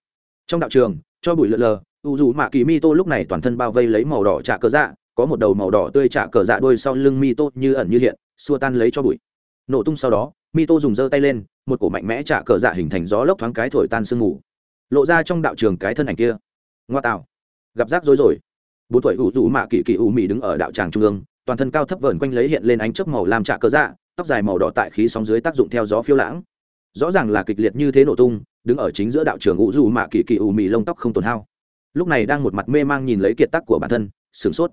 Trong đạo trường, cho bụi lợn lờ, u dù mạ kỳ mi tô lúc này toàn thân bao vây lấy màu đỏ trạ cờ dạ có một đầu màu đỏ tươi trạ cờ dạ đôi sau lưng mi tô như ẩn như hiện, xua tan lấy cho bụi. Nổ tung sau đó, mi tô dùng giơ tay lên một cổ mạnh mẽ trạ cờ dạ hình thành gió lốc thoáng cái thổi tan sương mù. Lộ ra trong đạo trường cái thân ảnh kia. Ngoa tạo. Gặp rác rối rồi. Bốn tuổi ủ rủ mạ kỳ kỳ ủ mị đứng ở đạo tràng trung ương, toàn thân cao thấp vờn quanh lấy hiện lên ánh chớp màu làm trạ cờ dạ tóc dài màu đỏ tại khí sóng dưới tác dụng theo gió phiêu lãng. Rõ ràng là kịch liệt như thế nổ tung, đứng ở chính giữa đạo trường ủ rủ mạ kỳ kỳ ủ mị lông tóc không tồn hao. Lúc này đang một mặt mê mang nhìn lấy kiệt tác của bản thân, sửng sốt.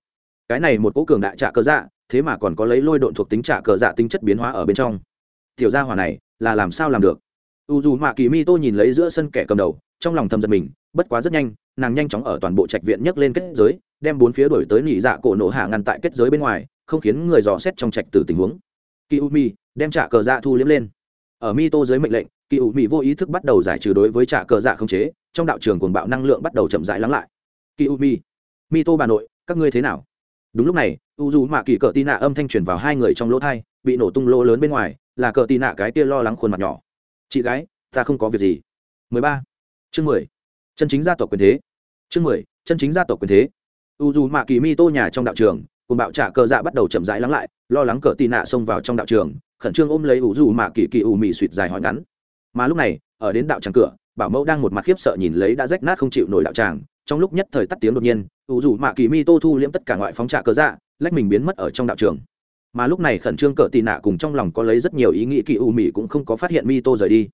Cái này một cỗ cường đại trạ cờ dạ thế mà còn có lấy lôi độn thuộc tính trạ cờ dạ tính chất biến hóa ở bên trong tiểu gia hỏa này là làm sao làm được? U dù mạ kỳ mi tô nhìn lấy giữa sân kẻ cầm đầu, trong lòng thầm giật mình, bất quá rất nhanh, nàng nhanh chóng ở toàn bộ trạch viện nhấc lên kết giới, đem bốn phía đổi tới nỉ dạ cổ nổ hạ ngăn tại kết giới bên ngoài, không khiến người dò xét trong trạch từ tình huống. Kỳ u mi đem trả cờ dạ thu liếm lên. Ở mi tô dưới mệnh lệnh, kỳ u mi vô ý thức bắt đầu giải trừ đối với trả cờ dạ không chế, trong đạo trường cuồng bạo năng lượng bắt đầu chậm rãi lắng lại. Kỳ u mi mi tô bà nội, các ngươi thế nào? Đúng lúc này, u dù mạ kỳ cờ tin nạ âm thanh truyền vào hai người trong lỗ thai, bị nổ tung lỗ lớn bên ngoài là cờ tì nạ cái kia lo lắng khuôn mặt nhỏ chị gái, ta không có việc gì 13. chương 10. chân chính gia tộc quyền thế chương 10. chân chính gia tộc quyền thế u dù mạ kỳ mi tô nhà trong đạo trường, cùng bạo trả cờ dạ bắt đầu chậm rãi lắng lại, lo lắng cờ tì nạ xông vào trong đạo trường, khẩn trương ôm lấy u dù mạ kỳ kỳ u mị suỵt dài hỏi ngắn mà lúc này, ở đến đạo tràng cửa, bảo mẫu đang một mặt khiếp sợ nhìn lấy đã rách nát không chịu nổi đạo tràng, trong lúc nhất thời tắt tiếng đột nhiên, u dù mạ kỳ mi tô thu liễm tất cả ngoại phóng trả cờ dạ lách mình biến mất ở trong đạo trường mà lúc này khẩn trương cỡ tì nạ cùng trong lòng có lấy rất nhiều ý nghĩ kỳ u mị cũng không có phát hiện mi tô rời đi.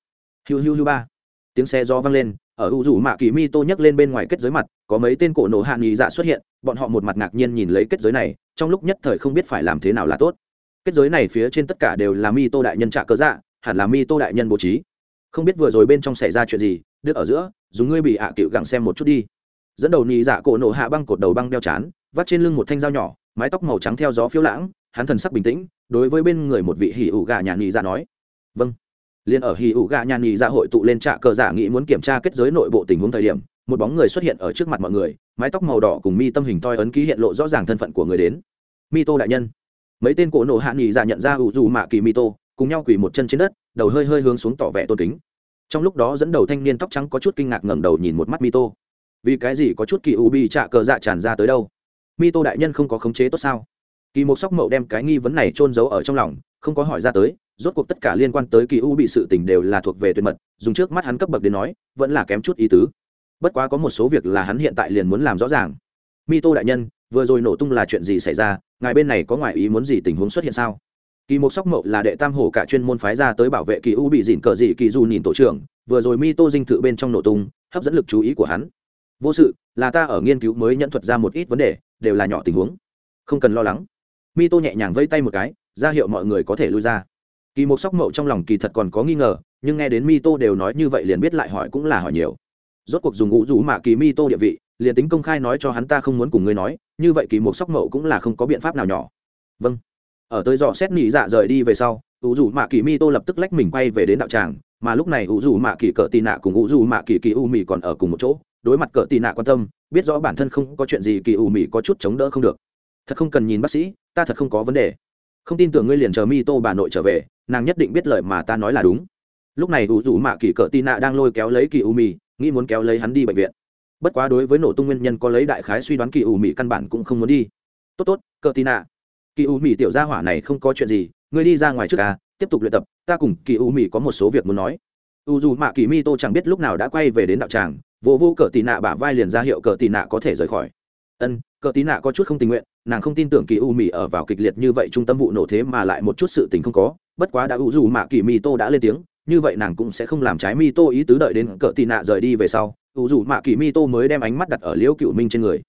Hiu hiu hiu ba. Tiếng xe do vang lên, ở u rủ mạ kỳ mi tô nhấc lên bên ngoài kết giới mặt, có mấy tên cổ nổ hạ nghị dạ xuất hiện, bọn họ một mặt ngạc nhiên nhìn lấy kết giới này, trong lúc nhất thời không biết phải làm thế nào là tốt. Kết giới này phía trên tất cả đều là mi tô đại nhân trạ cơ dạ hẳn là mi tô đại nhân bố trí. Không biết vừa rồi bên trong xảy ra chuyện gì đứt ở giữa, dùng ngươi bị ạ à cựu gặng xem một chút đi. Dẫn đầu nhị dạ cổ nổ hạ băng cột đầu băng đeo chán, vắt trên lưng một thanh dao nhỏ, mái tóc màu trắng theo gió phiêu lãng hắn thần sắc bình tĩnh, đối với bên người một vị hỉ ủ gà nhà nhị ra dạ nói. Vâng. Liền ở hì ủ gà nhàn nhì ra dạ hội tụ lên trạ cờ giả nghĩ muốn kiểm tra kết giới nội bộ tình huống thời điểm, một bóng người xuất hiện ở trước mặt mọi người, mái tóc màu đỏ cùng mi tâm hình toi ấn ký hiện lộ rõ ràng thân phận của người đến. Mi tô đại nhân. Mấy tên cổ nổ hạ nhì ra dạ nhận ra ủ dù mạ kỳ mi tô cùng nhau quỳ một chân trên đất, đầu hơi hơi hướng xuống tỏ vẻ tôn kính. Trong lúc đó dẫn đầu thanh niên tóc trắng có chút kinh ngạc ngẩng đầu nhìn một mắt mi tô vì cái gì có chút kỳ u bi trạ cờ dạ tràn ra tới đâu? Mi tô đại nhân không có khống chế tốt sao? Kỳ một sóc mậu đem cái nghi vấn này trôn giấu ở trong lòng, không có hỏi ra tới, rốt cuộc tất cả liên quan tới kỳ u bị sự tình đều là thuộc về tuyệt mật, dùng trước mắt hắn cấp bậc đến nói, vẫn là kém chút ý tứ. Bất quá có một số việc là hắn hiện tại liền muốn làm rõ ràng. Mi tô đại nhân, vừa rồi nổ tung là chuyện gì xảy ra, ngài bên này có ngoại ý muốn gì tình huống xuất hiện sao? Kỳ một sóc mậu là đệ tam hổ cả chuyên môn phái ra tới bảo vệ kỳ u bị dịn cờ dị kỳ du nhìn tổ trưởng, vừa rồi mi tô dinh thự bên trong nổ tung, hấp dẫn lực chú ý của hắn. Vô sự, là ta ở nghiên cứu mới nhận thuật ra một ít vấn đề, đều là nhỏ tình huống. Không cần lo lắng mi tô nhẹ nhàng vây tay một cái, ra hiệu mọi người có thể lui ra. Kỳ một sóc mậu trong lòng kỳ thật còn có nghi ngờ, nhưng nghe đến mi tô đều nói như vậy liền biết lại hỏi cũng là hỏi nhiều. Rốt cuộc dùng ngũ rủ mà kỳ mi tô địa vị, liền tính công khai nói cho hắn ta không muốn cùng ngươi nói, như vậy kỳ một sóc mậu cũng là không có biện pháp nào nhỏ. Vâng. Ở tới dò xét nỉ dạ rời đi về sau ủ rủ mạ kỳ mi tô lập tức lách mình quay về đến đạo tràng, mà lúc này ủ rủ mạ kỳ cỡ tì nạ cùng ủ rủ mạ kỳ kỳ u mì còn ở cùng một chỗ, đối mặt cỡ tì nạ quan tâm, biết rõ bản thân không có chuyện gì kỳ u mì có chút chống đỡ không được. Thật không cần nhìn bác sĩ ta thật không có vấn đề. Không tin tưởng ngươi liền chờ mi tô bà nội trở về, nàng nhất định biết lời mà ta nói là đúng. Lúc này ủ rủ mạ kỳ cỡ tị nạ đang lôi kéo lấy kỳ u mì nghĩ muốn kéo lấy hắn đi bệnh viện. Bất quá đối với nổ tung nguyên nhân có lấy đại khái suy đoán kỳ u mì căn bản cũng không muốn đi. Tốt tốt, cờ tị nạ. Kỳ u mì tiểu gia hỏa này không có chuyện gì, ngươi đi ra ngoài trước ta, tiếp tục luyện tập, ta cùng kỳ u mì có một số việc muốn nói. U dù mạ kỳ mi tô chẳng biết lúc nào đã quay về đến đạo tràng, vô vô cờ tì nạ bả vai liền ra hiệu cờ tì nạ có thể rời khỏi. Ân, cờ tì nạ có chút không tình nguyện nàng không tin tưởng kỳ u mì ở vào kịch liệt như vậy trung tâm vụ nổ thế mà lại một chút sự tình không có, bất quá đã u dù mạ kỳ mi tô đã lên tiếng, như vậy nàng cũng sẽ không làm trái mi tô ý tứ đợi đến cỡ tì nạ rời đi về sau, u dù mạ kỳ mi tô mới đem ánh mắt đặt ở liễu cựu minh trên người.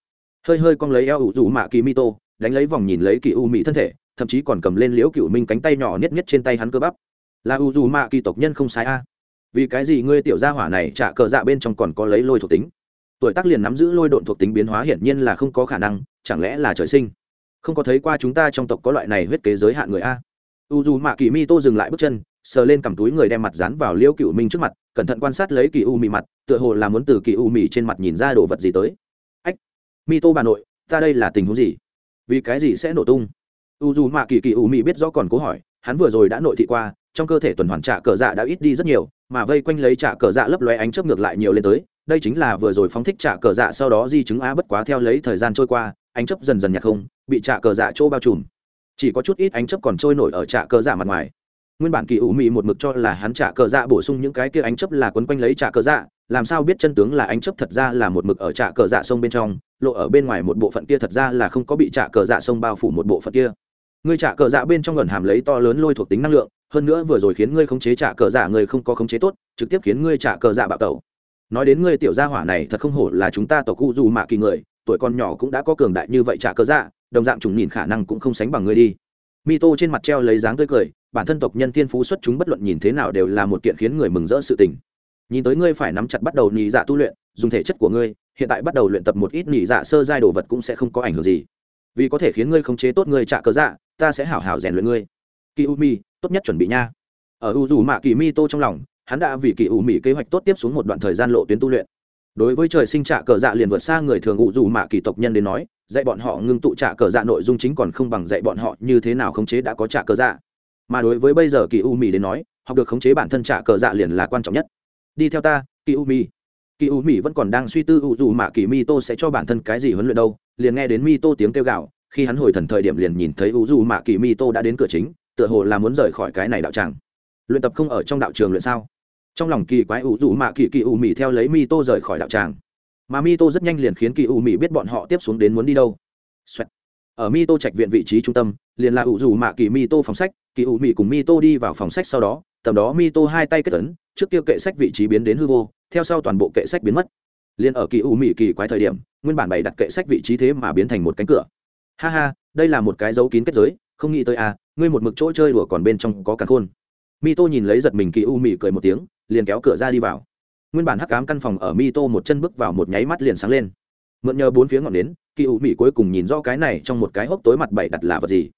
Hơi hơi cong lấy eo u dù mạ kỳ mi tô, đánh lấy vòng nhìn lấy kỳ u mị thân thể, thậm chí còn cầm lên liễu cựu minh cánh tay nhỏ nhất nhất trên tay hắn cơ bắp. Là u dù mạ kỳ tộc nhân không sai a. Vì cái gì ngươi tiểu gia hỏa này trả cờ dạ bên trong còn có lấy lôi thuộc tính? Tuổi tác liền nắm giữ lôi độn thuộc tính biến hóa hiển nhiên là không có khả năng, chẳng lẽ là trời sinh? Không có thấy qua chúng ta trong tộc có loại này huyết kế giới hạn người a. U dù mạ kỳ mi tô dừng lại bước chân, sờ lên cầm túi người đem mặt dán vào liễu cựu minh trước mặt, cẩn thận quan sát lấy kỳ u mì mặt, tựa hồ là muốn từ kỳ u mì trên mặt nhìn ra đồ vật gì tới. Ách, mi tô bà nội, ta đây là tình huống gì? Vì cái gì sẽ nổ tung? U dù mạ kỳ kỳ u mì biết rõ còn cố hỏi, hắn vừa rồi đã nội thị qua, trong cơ thể tuần hoàn trả cờ dạ đã ít đi rất nhiều, mà vây quanh lấy trả cờ dạ lấp lóe ánh chớp ngược lại nhiều lên tới đây chính là vừa rồi phóng thích trả cờ dạ sau đó di chứng á bất quá theo lấy thời gian trôi qua ánh chấp dần dần nhạt không bị trả cờ dạ chỗ bao trùm chỉ có chút ít ánh chấp còn trôi nổi ở trả cờ dạ mặt ngoài nguyên bản kỳ ủ mị một mực cho là hắn trả cờ dạ bổ sung những cái kia ánh chấp là quấn quanh lấy trả cờ dạ làm sao biết chân tướng là ánh chấp thật ra là một mực ở trả cờ dạ sông bên trong lộ ở bên ngoài một bộ phận kia thật ra là không có bị trả cờ dạ sông bao phủ một bộ phận kia ngươi trả cờ dạ bên trong gần hàm lấy to lớn lôi thuộc tính năng lượng hơn nữa vừa rồi khiến ngươi khống chế trả cờ dạ người không có khống chế tốt trực tiếp khiến ngươi trả cờ dạ bạo tẩu nói đến ngươi tiểu gia hỏa này thật không hổ là chúng ta tộc cụ dù mạ kỳ người, tuổi con nhỏ cũng đã có cường đại như vậy trả cơ dạ đồng dạng trùng nhìn khả năng cũng không sánh bằng ngươi đi. Mi tô trên mặt treo lấy dáng tươi cười, bản thân tộc nhân thiên phú xuất chúng bất luận nhìn thế nào đều là một kiện khiến người mừng rỡ sự tình. Nhìn tới ngươi phải nắm chặt bắt đầu nhị dạ tu luyện, dùng thể chất của ngươi, hiện tại bắt đầu luyện tập một ít nhị dạ sơ giai đồ vật cũng sẽ không có ảnh hưởng gì. Vì có thể khiến ngươi khống chế tốt ngươi trả cơ dạ ta sẽ hảo hảo rèn luyện ngươi. Kỳ u mi tốt nhất chuẩn bị nha. Ở u dù mạ kỳ mi tô trong lòng hắn đã vì kỳ u mỹ kế hoạch tốt tiếp xuống một đoạn thời gian lộ tuyến tu luyện. Đối với trời sinh trả cờ dạ liền vượt xa người thường ủ dù mạ kỳ tộc nhân đến nói, dạy bọn họ ngưng tụ trả cờ dạ nội dung chính còn không bằng dạy bọn họ như thế nào khống chế đã có trả cờ dạ. Mà đối với bây giờ kỳ u mỹ đến nói, học được khống chế bản thân trả cờ dạ liền là quan trọng nhất. Đi theo ta, kỳ u mỹ kỳ u mỹ vẫn còn đang suy tư ủ dù mạ kỳ mi tô sẽ cho bản thân cái gì huấn luyện đâu, liền nghe đến mi tô tiếng kêu gạo khi hắn hồi thần thời điểm liền nhìn thấy ủ dù mạ kỳ mi tô đã đến cửa chính, tựa hồ là muốn rời khỏi cái này đạo tràng. Luyện tập không ở trong đạo trường luyện sao? Trong lòng kỳ quái ủ dù mạ kỳ kỳ u mị theo lấy mi tô rời khỏi đạo tràng. Mà mi tô rất nhanh liền khiến kỳ u mị biết bọn họ tiếp xuống đến muốn đi đâu、Xoẹt. Ở mi tô trạch viện vị trí trung tâm, liền là ủ dù mạ kỳ mi tô phòng sách, kỳ u mị cùng mi tô đi vào phòng sách sau đó, tầm đó mi tô hai tay kết tấn trước kia kệ sách vị trí biến đến hư vô, theo sau toàn bộ kệ sách biến mất. Liền ở kỳ u mị kỳ quái thời điểm, nguyên bản bày đặt kệ sách vị trí thế mà biến thành một cánh cửa. Ha ha, đây là một cái dấu kín kết giới, không nghĩ tới à ngươi một mực chỗ chơi đùa còn bên trong có cả khôn. Mi tô nhìn lấy giật mình kỳ u mị cười một tiếng liền kéo cửa ra đi vào. Nguyên bản hắc cám căn phòng ở mi tô một chân bước vào một nháy mắt liền sáng lên. Mượn nhờ bốn phía ngọn nến, kỳ u mị cuối cùng nhìn rõ cái này trong một cái hốc tối mặt bảy đặt là vật gì.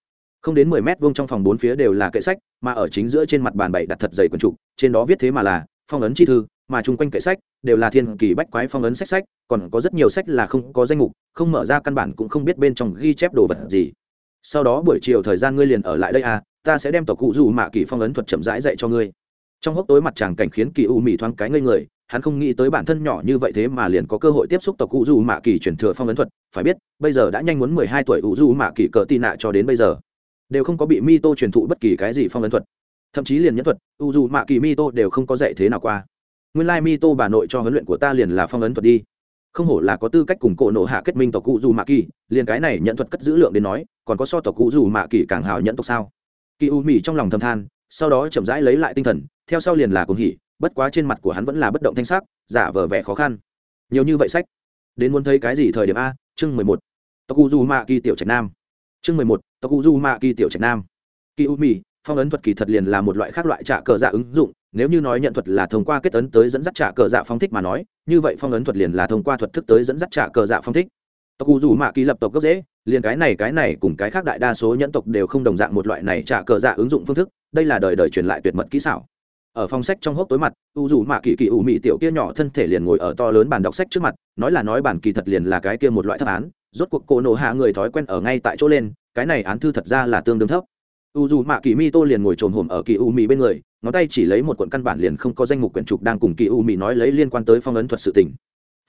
Không đến mười mét vuông trong phòng bốn phía đều là kệ sách, mà ở chính giữa trên mặt bàn bảy đặt thật dày quần trục trên đó viết thế mà là, phong ấn chi thư, mà chung quanh kệ sách đều là thiên kỳ bách quái phong ấn sách sách, còn có rất nhiều sách là không có danh mục, không mở ra căn bản cũng không biết bên trong ghi chép đồ vật gì. Sau đó buổi chiều thời gian ngươi liền ở lại đây à ta sẽ đem tộc cụ dù mạ kỳ phong ấn thuật chậm rãi dạy cho ngươi trong hốc tối mặt chàng cảnh khiến kỳ u mị thoáng cái ngây người, hắn không nghĩ tới bản thân nhỏ như vậy thế mà liền có cơ hội tiếp xúc tộc cụ dù mạ kỳ truyền thừa phong ấn thuật, phải biết, bây giờ đã nhanh muốn mười hai tuổi u dù mạ kỳ cờ tị nạ cho đến bây giờ, đều không có bị mi tô truyền thụ bất kỳ cái gì phong ấn thuật. Thậm chí liền nhân thuật, u dù mạ kỳ mi tô đều không có dạy thế nào qua. Nguyên lai mi tô bà nội cho huấn luyện của ta liền là phong ấn thuật đi. Không hổ là có tư cách cùng cổ nộ hạ kết minh tộc cụ dù mạ kỳ, liền cái này nhận thuật cất giữ lượng đến nói, còn có so tộc cụ dù mạ kỳ càng hào nhận tộc sao? Kỳ u mỉ trong lòng thầm than, sau đó chậm rãi lấy lại tinh thần theo sau liền là cuồng hỉ, bất quá trên mặt của hắn vẫn là bất động thanh sắc, giả vờ vẻ khó khăn. Nhiều như vậy sách, đến muốn thấy cái gì thời điểm a, chương mười một. Tộc cụ dù kỳ tiểu trạch nam. Chương mười một tộc cụ dù kỳ tiểu trạch nam. Kỳ u mì phong ấn thuật kỳ thật liền là một loại khác loại trả cờ dạ ứng dụng, nếu như nói nhận thuật là thông qua kết ấn tới dẫn dắt trả cờ dạ phong thích mà nói, như vậy phong ấn thuật liền là thông qua thuật thức tới dẫn dắt trả cờ dạ phong thích. Tộc cụ dù mạ kỳ lập tộc gốc dễ liền cái này cái này cùng cái khác đại đa số nhẫn tộc đều không đồng dạng một loại này trả cờ dạ ứng dụng phương thức, đây là đời đời truyền lại tuyệt mật kỹ xảo ở phòng sách trong hốc tối mặt, u dù mạ kỳ kỳ ủ mị tiểu kia nhỏ thân thể liền ngồi ở to lớn bàn đọc sách trước mặt, nói là nói bản kỳ thật liền là cái kia một loại thấp án, rốt cuộc cổ nổ hạ người thói quen ở ngay tại chỗ lên, cái này án thư thật ra là tương đương thấp. U dù mạ kỳ mi tô liền ngồi trồm hổm ở kỳ u mị bên người, ngón tay chỉ lấy một cuộn căn bản liền không có danh mục quyển trục đang cùng kỳ u mị nói lấy liên quan tới phong ấn thuật sự tình.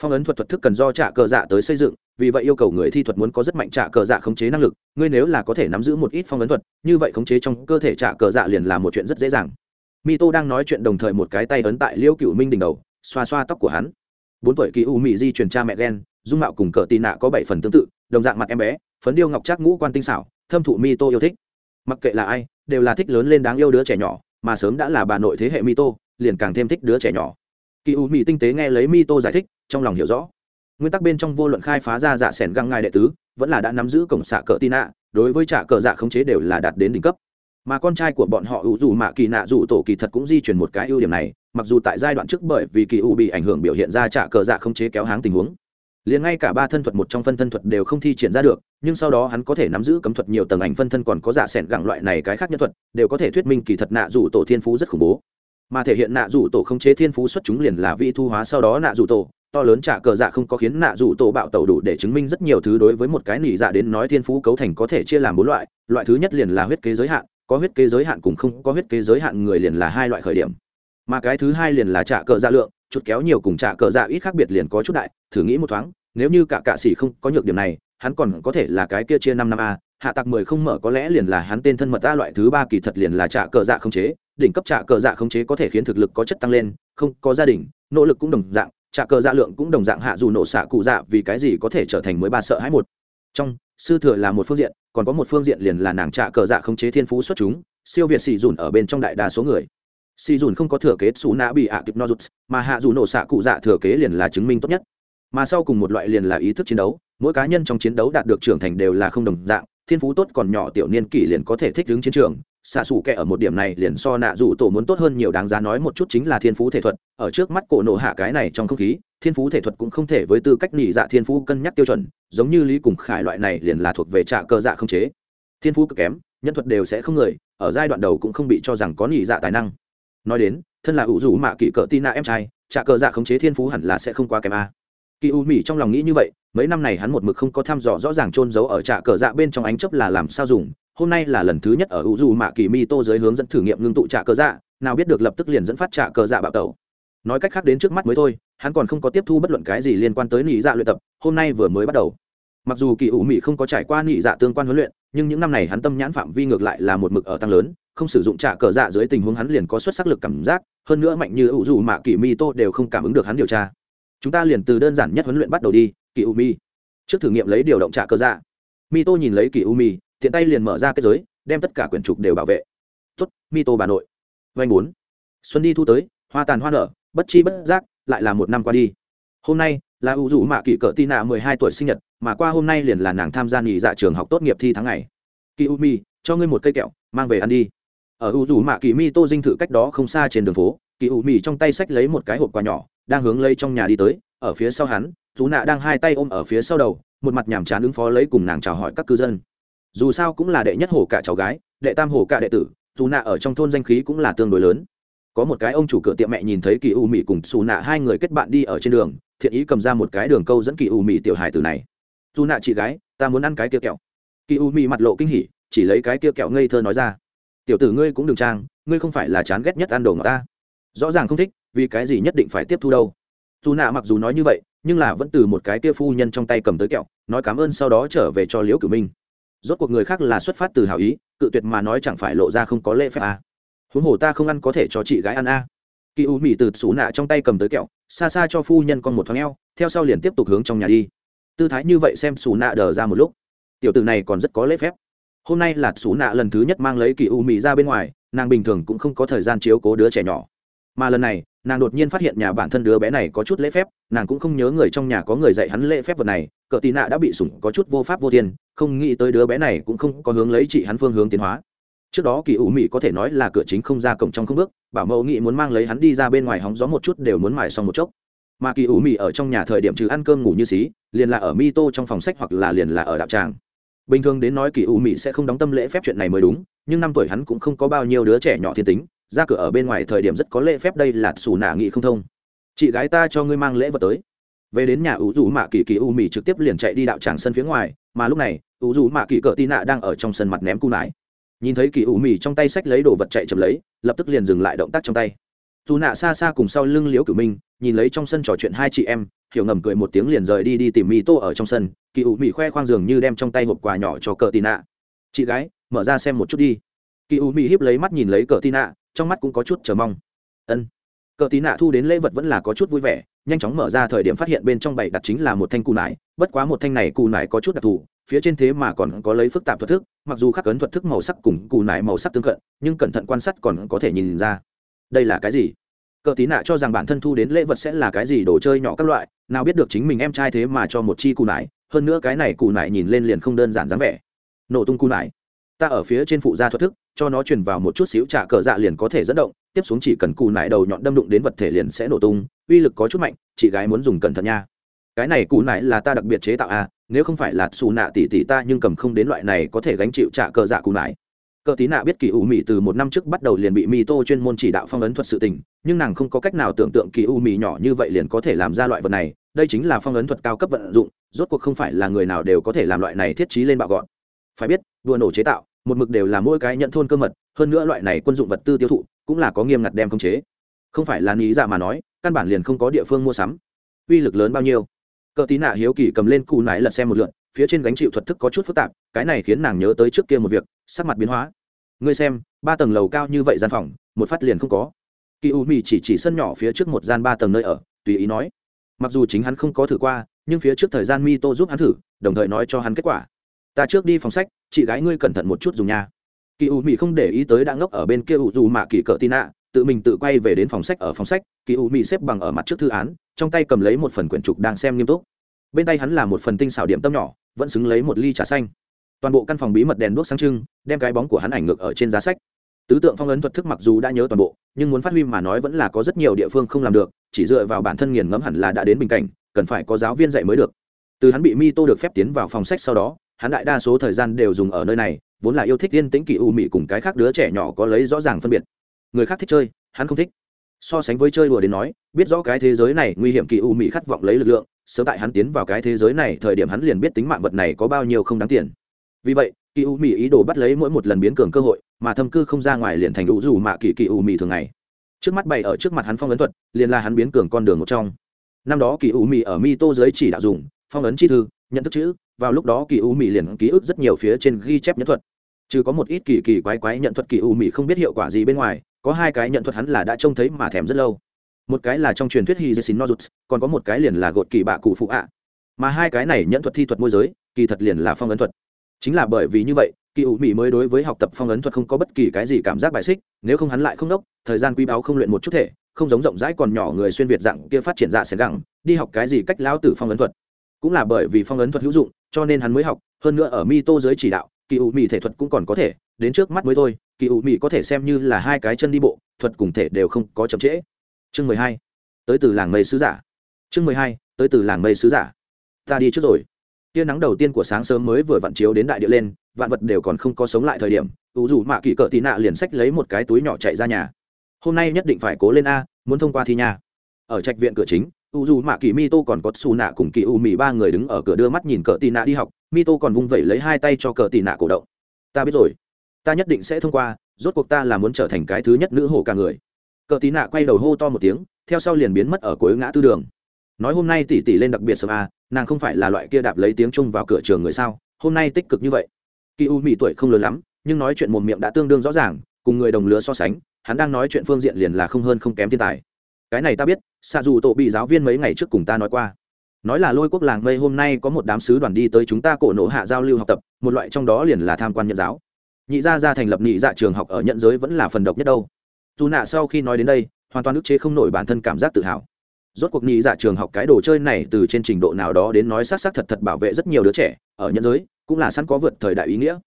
Phong ấn thuật thuật thức cần do trả cờ dạ tới xây dựng, vì vậy yêu cầu người thi thuật muốn có rất mạnh trả cờ dạ khống chế năng lực, ngươi nếu là có thể nắm giữ một ít phong ấn thuật, như vậy khống chế trong cơ thể trả cờ dạ liền là một chuyện rất dễ dàng mi tô đang nói chuyện đồng thời một cái tay ấn tại liêu cựu minh đỉnh đầu, xoa xoa tóc của hắn. Bốn tuổi kỳ u mỹ di truyền cha mẹ ghen dung mạo cùng cờ tì nạ có bảy phần tương tự, đồng dạng mặt em bé, phấn điêu ngọc trác ngũ quan tinh xảo, thâm thụ mi tô yêu thích. Mặc kệ là ai, đều là thích lớn lên đáng yêu đứa trẻ nhỏ, mà sớm đã là bà nội thế hệ mi tô liền càng thêm thích đứa trẻ nhỏ. Kỳ u mỹ tinh tế nghe lấy mi tô giải thích, trong lòng hiểu rõ. Nguyên tắc bên trong vô luận khai phá ra dạ sẻn găng ngài đệ tứ, vẫn là đã nắm giữ cổng xạ cờ tin nạ, đối với trả cờ dạ khống chế đều là đạt đến đỉnh cấp mà con trai của bọn họ ủ dù mạ kỳ nạ dù tổ kỳ thật cũng di chuyển một cái ưu điểm này, mặc dù tại giai đoạn trước bởi vì kỳ u bị ảnh hưởng biểu hiện ra trả cờ dạ không chế kéo háng tình huống. Liền ngay cả ba thân thuật một trong phân thân thuật đều không thi triển ra được, nhưng sau đó hắn có thể nắm giữ cấm thuật nhiều tầng ảnh phân thân còn có giả sẻn gẳng loại này cái khác nhân thuật, đều có thể thuyết minh kỳ thật nạ dù tổ thiên phú rất khủng bố. Mà thể hiện nạ dù tổ không chế thiên phú xuất chúng liền là vi thu hóa sau đó nạ dù tổ, to lớn trả cờ dạ không có khiến nạ dù tổ bạo tẩu đủ để chứng minh rất nhiều thứ đối với một cái nỉ dạ đến nói thiên phú cấu thành có thể chia làm bốn loại loại thứ nhất liền là huyết kế giới hạn có huyết kế giới hạn cùng không có huyết kế giới hạn người liền là hai loại khởi điểm. Mà cái thứ hai liền là trả cờ dạ lượng, chút kéo nhiều cùng trả cờ dạ ít khác biệt liền có chút đại, thử nghĩ một thoáng, nếu như cả cạ sĩ không có nhược điểm này, hắn còn có thể là cái kia chia năm năm a, hạ tạc mười không mở có lẽ liền là hắn tên thân mật a loại thứ ba kỳ thật liền là trả cờ dạ không chế, đỉnh cấp trả cờ dạ không chế có thể khiến thực lực có chất tăng lên, không có gia đình, nỗ lực cũng đồng dạng, trả cờ dạ lượng cũng đồng dạng hạ dù nổ xạ cụ dạ vì cái gì có thể trở thành mới ba sợ hãi một. Trong sư thừa là một phương diện, còn có một phương diện liền là nàng trả cờ dạ không chế thiên phú xuất chúng, siêu việt xì dùn ở bên trong đại đa số người. Xì dùn không có thừa kế xù nã bị ạ kịp nozuts mà hạ dù nổ xạ cụ dạ thừa kế liền là chứng minh tốt nhất. Mà sau cùng một loại liền là ý thức chiến đấu, mỗi cá nhân trong chiến đấu đạt được trưởng thành đều là không đồng dạng, thiên phú tốt còn nhỏ tiểu niên kỷ liền có thể thích ứng chiến trường xạ xù kẻ ở một điểm này liền so nạ dù tổ muốn tốt hơn nhiều, đáng giá nói một chút chính là thiên phú thể thuật. Ở trước mắt cổ nộ hạ cái này trong không khí, thiên phú thể thuật cũng không thể với tư cách nỉ dạ thiên phú cân nhắc tiêu chuẩn, giống như lý cùng khải loại này liền là thuộc về trạ cơ dạ không chế. Thiên phú cực kém, nhân thuật đều sẽ không người, ở giai đoạn đầu cũng không bị cho rằng có nỉ dạ tài năng. Nói đến, thân là ủ rủ mạ kỵ cỡ tina em trai, trạ cơ dạ không chế thiên phú hẳn là sẽ không quá kém a. Kỳ u mỹ trong lòng nghĩ như vậy, mấy năm này hắn một mực không có thăm dò rõ ràng trôn giấu ở trạ cờ dạ bên trong ánh chấp là làm sao dùng hôm nay là lần thứ nhất ở u du mạ kỳ mi tô dưới hướng dẫn thử nghiệm ngưng tụ trạ cơ dạ nào biết được lập tức liền dẫn phát trạ cơ dạ bạo tẩu. Nói cách khác đến trước mắt mới thôi, hắn còn không có tiếp thu bất luận cái gì liên quan tới nị dạ luyện tập, hôm nay vừa mới bắt đầu. Mặc dù kỳ ủ mỹ không có trải qua nị dạ tương quan huấn luyện, nhưng những năm này hắn tâm nhãn phạm vi ngược lại là một mực ở tăng lớn, không sử dụng trạ cờ dạ dưới tình huống hắn liền có xuất sắc lực cảm giác, hơn nữa mạnh như ủ dù mạ kỳ mi tô đều không cảm ứng được hắn điều tra. Chúng ta liền từ đơn giản nhất huấn luyện bắt đầu đi, kỳ u mi trước thử nghiệm lấy điều động trả cơ dạ. Mi tô nhìn lấy kỳ u mi tiện tay liền mở ra kết giới, đem tất cả quyển trục đều bảo vệ. Tuất mi tô bà nội. Vanh bốn. Xuân đi thu tới, hoa tàn hoa nở, bất chi bất giác, lại là một năm qua đi. Hôm nay, là ưu rủ mạ Kỵ cỡ tị nạ mười hai tuổi sinh nhật, mà qua hôm nay liền là nàng tham gia nghỉ dạ trường học tốt nghiệp thi tháng ngày. Kỳ u mi, cho ngươi một cây kẹo, mang về ăn đi. Ở ưu rủ mạ kỳ mi tô dinh thự cách đó không xa trên đường phố kỳ u mi trong tay sách lấy một cái hộp quà nhỏ, đang hướng lấy trong nhà đi tới, ở phía sau hắn chú nạ đang hai tay ôm ở phía sau đầu, một mặt nhàm chán ứng phó lấy cùng nàng chào hỏi các cư dân dù sao cũng là đệ nhất hổ cả cháu gái, đệ tam hổ cả đệ tử dù nạ ở trong thôn danh khí cũng là tương đối lớn. Có một cái ông chủ cửa tiệm mẹ nhìn thấy kỳ u mỹ cùng xù nạ hai người kết bạn đi ở trên đường, thiện ý cầm ra một cái đường câu dẫn kỳ u mỹ tiểu hài từ này. Dù nạ chị gái, ta muốn ăn cái kia kẹo. Kỳ u mỹ mặt lộ kinh hỉ, chỉ lấy cái kia kẹo ngây thơ nói ra. Tiểu tử ngươi cũng đừng trang, ngươi không phải là chán ghét nhất ăn đồ ngọt ta. Rõ ràng không thích, vì cái gì nhất định phải tiếp thu đâu. Dù nạ mặc dù nói như vậy, nhưng là vẫn từ một cái kia phu nhân trong tay cầm tới kẹo, nói cảm ơn sau đó trở về cho liễu cử minh rốt cuộc người khác là xuất phát từ hảo ý, cự tuyệt mà nói chẳng phải lộ ra không có lễ phép à. huống hồ ta không ăn có thể cho chị gái ăn à. kỳ u mỹ từ xú nạ trong tay cầm tới kẹo, xa xa cho phu nhân con một thoáng eo, theo sau liền tiếp tục hướng trong nhà đi tư thái như vậy xem xù nạ đờ ra một lúc tiểu tử này còn rất có lễ phép hôm nay là xú nạ lần thứ nhất mang lấy kỳ u mỹ ra bên ngoài, nàng bình thường cũng không có thời gian chiếu cố đứa trẻ nhỏ mà lần này nàng đột nhiên phát hiện nhà bản thân đứa bé này có chút lễ phép, nàng cũng không nhớ người trong nhà có người dạy hắn lễ phép vật này, cờ tì nạ đã bị sủng có chút vô pháp vô thiên, không nghĩ tới đứa bé này cũng không có hướng lấy chị hắn phương hướng tiến hóa. Trước đó kỳ ủ mị có thể nói là cửa chính không ra cổng trong không bước, bảo mẫu nghĩ muốn mang lấy hắn đi ra bên ngoài hóng gió một chút đều muốn mài xong một chốc. Mà kỳ ủ mị ở trong nhà thời điểm trừ ăn cơm ngủ như xí, liền là ở mi tô trong phòng sách hoặc là liền là ở đạo tràng. Bình thường đến nói kỳ ủ mị sẽ không đóng tâm lễ phép chuyện này mới đúng, nhưng năm tuổi hắn cũng không có bao nhiêu đứa trẻ nhỏ thiên tính ra cửa ở bên ngoài thời điểm rất có lễ phép đây là xù nạ nghị không thông. Chị gái ta cho ngươi mang lễ vật tới. Về đến nhà, ủ dù mạ kỳ kỳ u mì trực tiếp liền chạy đi đạo tràng sân phía ngoài, mà lúc này, ủ dù mạ kỳ cỡ tị nạ đang ở trong sân mặt ném cung nải. Nhìn thấy kỳ u mì trong tay sách lấy đồ vật chạy chậm lấy, lập tức liền dừng lại động tác trong tay. Dù nạ xa xa cùng sau lưng liễu cử minh, nhìn lấy trong sân trò chuyện hai chị em, hiểu ngầm cười một tiếng liền rời đi đi tìm mì tô ở trong sân kỳ u mì khoe khoang giường như đem trong tay hộp quà nhỏ cho cờ tì nạ. Chị gái, mở ra xem một chút đi. Kỳ u mì híp lấy mắt nhìn lấy cờ tì nạ trong mắt cũng có chút chờ mong. Ân. Cờ tí nạ thu đến lễ vật vẫn là có chút vui vẻ, nhanh chóng mở ra thời điểm phát hiện bên trong bảy đặt chính là một thanh cù nải, bất quá một thanh này cù nải có chút đặc thù, phía trên thế mà còn có lấy phức tạp thuật thức, mặc dù khắc cấn thuật thức màu sắc cùng cù nải màu sắc tương cận, nhưng cẩn thận quan sát còn có thể nhìn ra. Đây là cái gì? Cờ tí nạ cho rằng bản thân thu đến lễ vật sẽ là cái gì đồ chơi nhỏ các loại, nào biết được chính mình em trai thế mà cho một chi cù nải, hơn nữa cái này cù nải nhìn lên liền không đơn giản dáng vẻ. Nổ tung cù nải ta ở phía trên phụ gia thuật thức, cho nó truyền vào một chút xíu trả cờ dạ liền có thể dẫn động, tiếp xuống chỉ cần cù nải đầu nhọn đâm đụng đến vật thể liền sẽ nổ tung, uy lực có chút mạnh, chị gái muốn dùng cẩn thận nha. Cái này cù nải là ta đặc biệt chế tạo à nếu không phải là xù nạ tỷ tỷ ta nhưng cầm không đến loại này có thể gánh chịu trả cờ dạ cù nải. Cờ tí nạ biết kỳ u mỹ từ một năm trước bắt đầu liền bị mỹ tô chuyên môn chỉ đạo phong ấn thuật sự tình, nhưng nàng không có cách nào tưởng tượng kỳ u mỹ nhỏ như vậy liền có thể làm ra loại vật này, đây chính là phong ấn thuật cao cấp vận dụng, rốt cuộc không phải là người nào đều có thể làm loại này thiết trí lên bạo gọn. Phải biết đua nổ chế tạo một mực đều là mỗi cái nhận thôn cơ mật, hơn nữa loại này quân dụng vật tư tiêu thụ cũng là có nghiêm ngặt đem khống chế. Không phải là lý giả dạ mà nói, căn bản liền không có địa phương mua sắm. Uy lực lớn bao nhiêu? Cờ tí nạ hiếu kỳ cầm lên cù nải lật xem một lượn phía trên gánh chịu thuật thức có chút phức tạp, cái này khiến nàng nhớ tới trước kia một việc, sắc mặt biến hóa. Ngươi xem, ba tầng lầu cao như vậy gian phòng, một phát liền không có. Kỳ u mì chỉ chỉ sân nhỏ phía trước một gian ba tầng nơi ở, tùy ý nói. Mặc dù chính hắn không có thử qua, nhưng phía trước thời gian mi tô giúp hắn thử, đồng thời nói cho hắn kết quả ta trước đi phòng sách, chị gái ngươi cẩn thận một chút dùng nha. Kỳ u mỹ không để ý tới đã ngốc ở bên kia u dù mạ kỳ cỡ tin ạ tự mình tự quay về đến phòng sách ở phòng sách, kỳ u mỹ xếp bằng ở mặt trước thư án, trong tay cầm lấy một phần quyển trục đang xem nghiêm túc. Bên tay hắn là một phần tinh xảo điểm tâm nhỏ, vẫn xứng lấy một ly trà xanh. Toàn bộ căn phòng bí mật đèn đuốc sáng trưng, đem cái bóng của hắn ảnh ngược ở trên giá sách. Tứ tượng phong ấn thuật thức mặc dù đã nhớ toàn bộ, nhưng muốn phát huy mà nói vẫn là có rất nhiều địa phương không làm được, chỉ dựa vào bản thân nghiền ngẫm hẳn là đã đến bình cảnh, cần phải có giáo viên dạy mới được. Từ hắn bị mi tô được phép tiến vào phòng sách sau đó hắn đại đa số thời gian đều dùng ở nơi này, vốn là yêu thích yên tĩnh kỳ u mị cùng cái khác đứa trẻ nhỏ có lấy rõ ràng phân biệt. Người khác thích chơi, hắn không thích. So sánh với chơi đùa đến nói, biết rõ cái thế giới này nguy hiểm kỳ u mị khát vọng lấy lực lượng, sớm tại hắn tiến vào cái thế giới này thời điểm hắn liền biết tính mạng vật này có bao nhiêu không đáng tiền. Vì vậy, kỳ u mị ý đồ bắt lấy mỗi một lần biến cường cơ hội, mà thâm cư không ra ngoài liền thành đủ dù mạ kỳ kỳ u mị thường ngày. Trước mắt bày ở trước mặt hắn phong ấn thuật, liền là hắn biến cường con đường một trong. Năm đó kỳ u mị ở mi tô giới chỉ đạo dùng, phong ấn chi thư, nhận thức chữ vào lúc đó kỳ u mỹ liền ký ức rất nhiều phía trên ghi chép nhẫn thuật. Trừ có một ít kỳ kỳ quái quái nhận thuật kỳ u mỹ không biết hiệu quả gì bên ngoài, có hai cái nhận thuật hắn là đã trông thấy mà thèm rất lâu. Một cái là trong truyền thuyết hy nozuts còn có một cái liền là gột kỳ bạ cụ phụ ạ. Mà hai cái này nhận thuật thi thuật môi giới, kỳ thật liền là phong ấn thuật. Chính là bởi vì như vậy, kỳ ủ mỹ mới đối với học tập phong ấn thuật không có bất kỳ cái gì cảm giác bài xích, nếu không hắn lại không đốc, thời gian quý báu không luyện một chút thể, không giống rộng rãi còn nhỏ người xuyên việt dạng kia phát triển dạ xẻn gẳng, đi học cái gì cách lão tử phong ấn thuật cũng là bởi vì phong ấn thuật hữu dụng, cho nên hắn mới học, hơn nữa ở mi tô giới chỉ đạo, kỳ ủ mỹ thể thuật cũng còn có thể, đến trước mắt mới thôi, kỳ ủ mỹ có thể xem như là hai cái chân đi bộ, thuật cùng thể đều không có chậm trễ. Chương mười hai, tới từ làng mây sứ giả. Chương mười hai, tới từ làng mây sứ giả. Ta đi trước rồi. Tia nắng đầu tiên của sáng sớm mới vừa vặn chiếu đến đại địa lên, vạn vật đều còn không có sống lại thời điểm, ủ dù mạ kỳ cỡ tị nạ liền sách lấy một cái túi nhỏ chạy ra nhà. Hôm nay nhất định phải cố lên a, muốn thông qua thi nhà ở trạch viện cửa chính u dù mạ kỳ mi tô còn có xù nạ cùng kỳ u mì ba người đứng ở cửa đưa mắt nhìn cờ tì nạ đi học. Mi tô còn vung vẩy lấy hai tay cho cờ tì nạ cổ động. Ta biết rồi. Ta nhất định sẽ thông qua. Rốt cuộc ta là muốn trở thành cái thứ nhất nữ hổ cả người. Cờ tì nạ quay đầu hô to một tiếng, theo sau liền biến mất ở cuối ngã tư đường. Nói hôm nay tỷ tỷ lên đặc biệt sớm a nàng không phải là loại kia đạp lấy tiếng chung vào cửa trường người sao? Hôm nay tích cực như vậy. Kỳ u mì tuổi không lớn lắm, nhưng nói chuyện một miệng đã tương đương rõ ràng, cùng người đồng lứa so sánh, hắn đang nói chuyện phương diện liền là không hơn không kém thiên tài cái này ta biết xạ dù tổ bị giáo viên mấy ngày trước cùng ta nói qua. Nói là lôi quốc làng mây hôm nay có một đám sứ đoàn đi tới chúng ta cổ nổ hạ giao lưu học tập, một loại trong đó liền là tham quan nhận giáo. Nhị gia ra thành lập nhị dạ trường học ở nhận giới vẫn là phần độc nhất đâu. Dù nạ sau khi nói đến đây, hoàn toàn ức chế không nổi bản thân cảm giác tự hào. Rốt cuộc nhị dạ trường học cái đồ chơi này từ trên trình độ nào đó đến nói xác xác thật thật bảo vệ rất nhiều đứa trẻ, ở nhân giới cũng là sẵn có vượt thời đại ý nghĩa.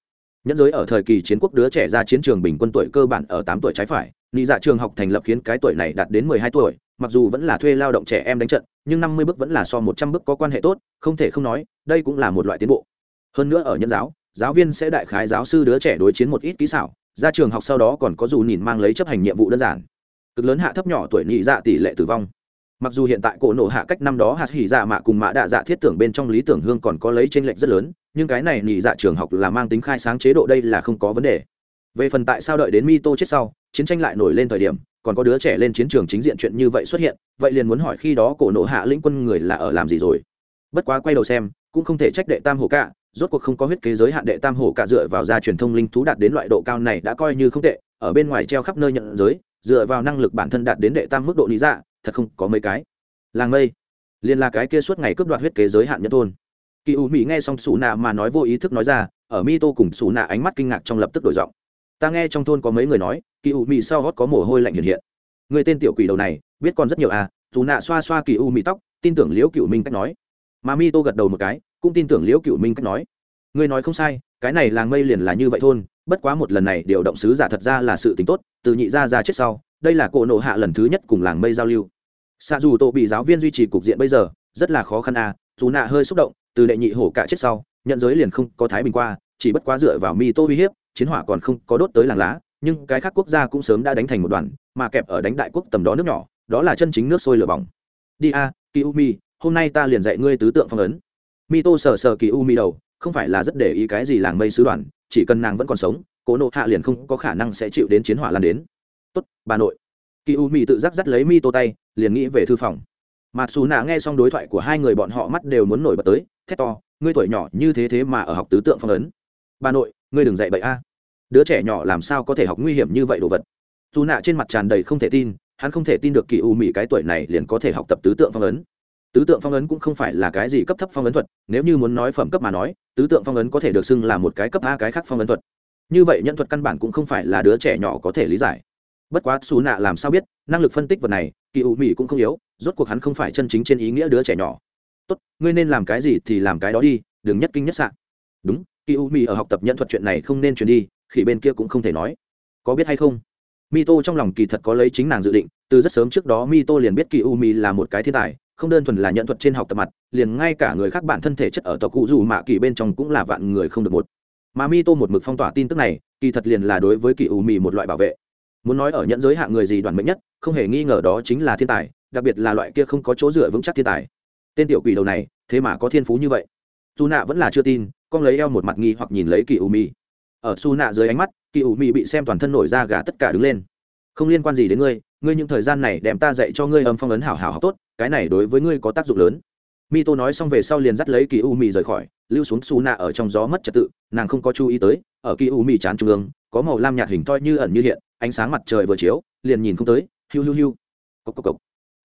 Nhân giới ở thời kỳ chiến quốc đứa trẻ ra chiến trường bình quân tuổi cơ bản ở tám tuổi trái phải nị dạ trường học thành lập khiến cái tuổi này đạt đến mười hai tuổi, mặc dù vẫn là thuê lao động trẻ em đánh trận, nhưng năm mươi bước vẫn là so một trăm bước có quan hệ tốt, không thể không nói, đây cũng là một loại tiến bộ. Hơn nữa ở nhân giáo giáo viên sẽ đại khái giáo sư đứa trẻ đối chiến một ít kỹ xảo, ra trường học sau đó còn có dù nhìn mang lấy chấp hành nhiệm vụ đơn giản. Cực lớn hạ thấp nhỏ tuổi nhị dạ tỷ lệ tử vong. Mặc dù hiện tại cổ nổ hạ cách năm đó hạt hỉ dạ mạ cùng mạ đạ dạ thiết tưởng bên trong lý tưởng hương còn có lấy tranh lệch rất lớn, nhưng cái này nhị dạ trường học là mang tính khai sáng chế độ đây là không có vấn đề về phần tại sao đợi đến mi tô chết sau, chiến tranh lại nổi lên thời điểm, còn có đứa trẻ lên chiến trường chính diện chuyện như vậy xuất hiện, vậy liền muốn hỏi khi đó cổ nộ hạ lĩnh quân người là ở làm gì rồi. Bất quá quay đầu xem, cũng không thể trách đệ tam hổ cả, rốt cuộc không có huyết kế giới hạn đệ tam hổ cả dựa vào gia truyền thông linh thú đạt đến loại độ cao này đã coi như không tệ, ở bên ngoài treo khắp nơi nhận giới, dựa vào năng lực bản thân đạt đến đệ tam mức độ lý dạ thật không có mấy cái. Làng mây, liền là cái kia suốt ngày cướp đoạt huyết kế giới hạn nhân thôn. Kỳ u mỹ nghe xong xù nạ mà nói vô ý thức nói ra, ở mi tô cùng xù nạ ánh mắt kinh ngạc trong lập tức đổi giọng ta nghe trong thôn có mấy người nói, kỳ u mị sau hót có mồ hôi lạnh hiện hiện. Người tên tiểu quỷ đầu này, biết còn rất nhiều à dù nạ xoa xoa kỳ u mị tóc, tin tưởng liễu cựu minh cách nói. Mà mi tô gật đầu một cái, cũng tin tưởng liễu cựu minh cách nói. Người nói không sai, cái này làng mây liền là như vậy thôn, bất quá một lần này điều động sứ giả thật ra là sự tính tốt, từ nhị ra ra chết sau, đây là cỗ nộ hạ lần thứ nhất cùng làng mây giao lưu. Xa dù tổ bị giáo viên duy trì cục diện bây giờ, rất là khó khăn à dù nạ hơi xúc động, từ đệ nhị hổ cả chết sau, nhận giới liền không có thái bình qua, chỉ bất quá dựa vào mi tô uy hiếp chiến hỏa còn không có đốt tới làng lá nhưng cái khác quốc gia cũng sớm đã đánh thành một đoàn mà kẹp ở đánh đại quốc tầm đó nước nhỏ đó là chân chính nước sôi lửa bỏng. Đi a à, kỳ u mi hôm nay ta liền dạy ngươi tứ tượng phong ấn. Mi tô sờ sờ kỳ u mi đầu không phải là rất để ý cái gì làng mây sứ đoàn chỉ cần nàng vẫn còn sống cố nộ hạ liền không có khả năng sẽ chịu đến chiến hỏa lan đến. Tốt bà nội. Kỳ u mi tự giác dắt lấy mi tô tay liền nghĩ về thư phòng. Mặc dù nạ nghe xong đối thoại của hai người bọn họ mắt đều muốn nổi bật tới thét to ngươi tuổi nhỏ như thế thế mà ở học tứ tượng phong ấn. Bà nội ngươi đừng dạy bậy a. Đứa trẻ nhỏ làm sao có thể học nguy hiểm như vậy đồ vật? Dù nạ trên mặt tràn đầy không thể tin, hắn không thể tin được kỳ u mỹ cái tuổi này liền có thể học tập tứ tượng phong ấn. Tứ tượng phong ấn cũng không phải là cái gì cấp thấp phong ấn thuật, nếu như muốn nói phẩm cấp mà nói, tứ tượng phong ấn có thể được xưng là một cái cấp a, cái khác phong ấn thuật. Như vậy nhân thuật căn bản cũng không phải là đứa trẻ nhỏ có thể lý giải. Bất quá xù nạ làm sao biết, năng lực phân tích vật này, kỳ U mỹ cũng không yếu, rốt cuộc hắn không phải chân chính trên ý nghĩa đứa trẻ nhỏ. Tốt, ngươi nên làm cái gì thì làm cái đó đi, đừng nhất kinh nhất sạn đúng kỳ U Mi ở học tập nhận thuật chuyện này không nên truyền đi khi bên kia cũng không thể nói. Có biết hay không? Mi tô trong lòng kỳ thật có lấy chính nàng dự định, từ rất sớm trước đó mi tô liền biết kỳ u mi là một cái thiên tài, không đơn thuần là nhận thuật trên học tập mặt, liền ngay cả người khác bản thân thể chất ở tộc cụ dù mạ kỳ bên trong cũng là vạn người không được một. Mà mi tô một mực phong tỏa tin tức này, kỳ thật liền là đối với kỳ u mi một loại bảo vệ. Muốn nói ở nhận giới hạ người gì đoàn mệnh nhất, không hề nghi ngờ đó chính là thiên tài, đặc biệt là loại kia không có chỗ dựa vững chắc thiên tài. Tên tiểu quỷ đầu này, thế mà có thiên phú như vậy dù nạ vẫn là chưa tin, con lấy eo một mặt nghi hoặc nhìn lấy kỳ u mi. Ở su nạ dưới ánh mắt, kỳ u mi bị xem toàn thân nổi ra gà tất cả đứng lên. Không liên quan gì đến ngươi ngươi những thời gian này đem ta dạy cho ngươi âm phong ấn hảo hảo học tốt, cái này đối với ngươi có tác dụng lớn. Mi tô nói xong về sau liền dắt lấy kỳ u Mi rời khỏi, lưu xuống su nạ ở trong gió mất trật tự, nàng không có chú ý tới, ở kỳ u Mi chán trung ương, có màu lam nhạt hình toi như ẩn như hiện, ánh sáng mặt trời vừa chiếu, liền nhìn không tới, hiu hiu hiu. Cốc cốc cốc.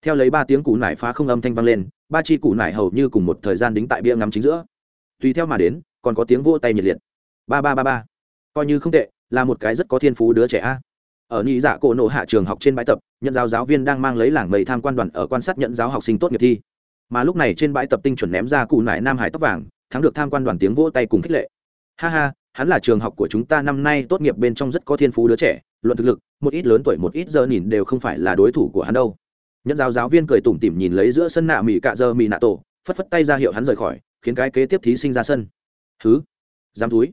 theo lấy ba tiếng củ nải phá không âm thanh vang lên, ba chi củ nải hầu như cùng một thời gian đính tại bia ngắm chính giữa tùy theo mà đến, còn có tiếng vỗ tay nhiệt liệt. Ba ba ba ba. Coi như không tệ, là một cái rất có thiên phú đứa trẻ a. Ở nhị dạ cổ nộ hạ trường học trên bãi tập, nhận giáo giáo viên đang mang lấy làng mầy tham quan đoàn ở quan sát nhận giáo học sinh tốt nghiệp thi. Mà lúc này trên bãi tập tinh chuẩn ném ra cụ nải nam hải tóc vàng, thắng được tham quan đoàn tiếng vỗ tay cùng khích lệ. Ha ha, hắn là trường học của chúng ta năm nay tốt nghiệp bên trong rất có thiên phú đứa trẻ, luận thực lực, một ít lớn tuổi một ít giờ nhìn đều không phải là đối thủ của hắn đâu. Nhận giáo giáo viên cười tủm tỉm nhìn lấy giữa sân nạ mỹ cạ giờ mỹ nạ tổ, phất phất tay ra hiệu hắn rời khỏi khiến cái kế tiếp thí sinh ra sân. Thứ dám túi.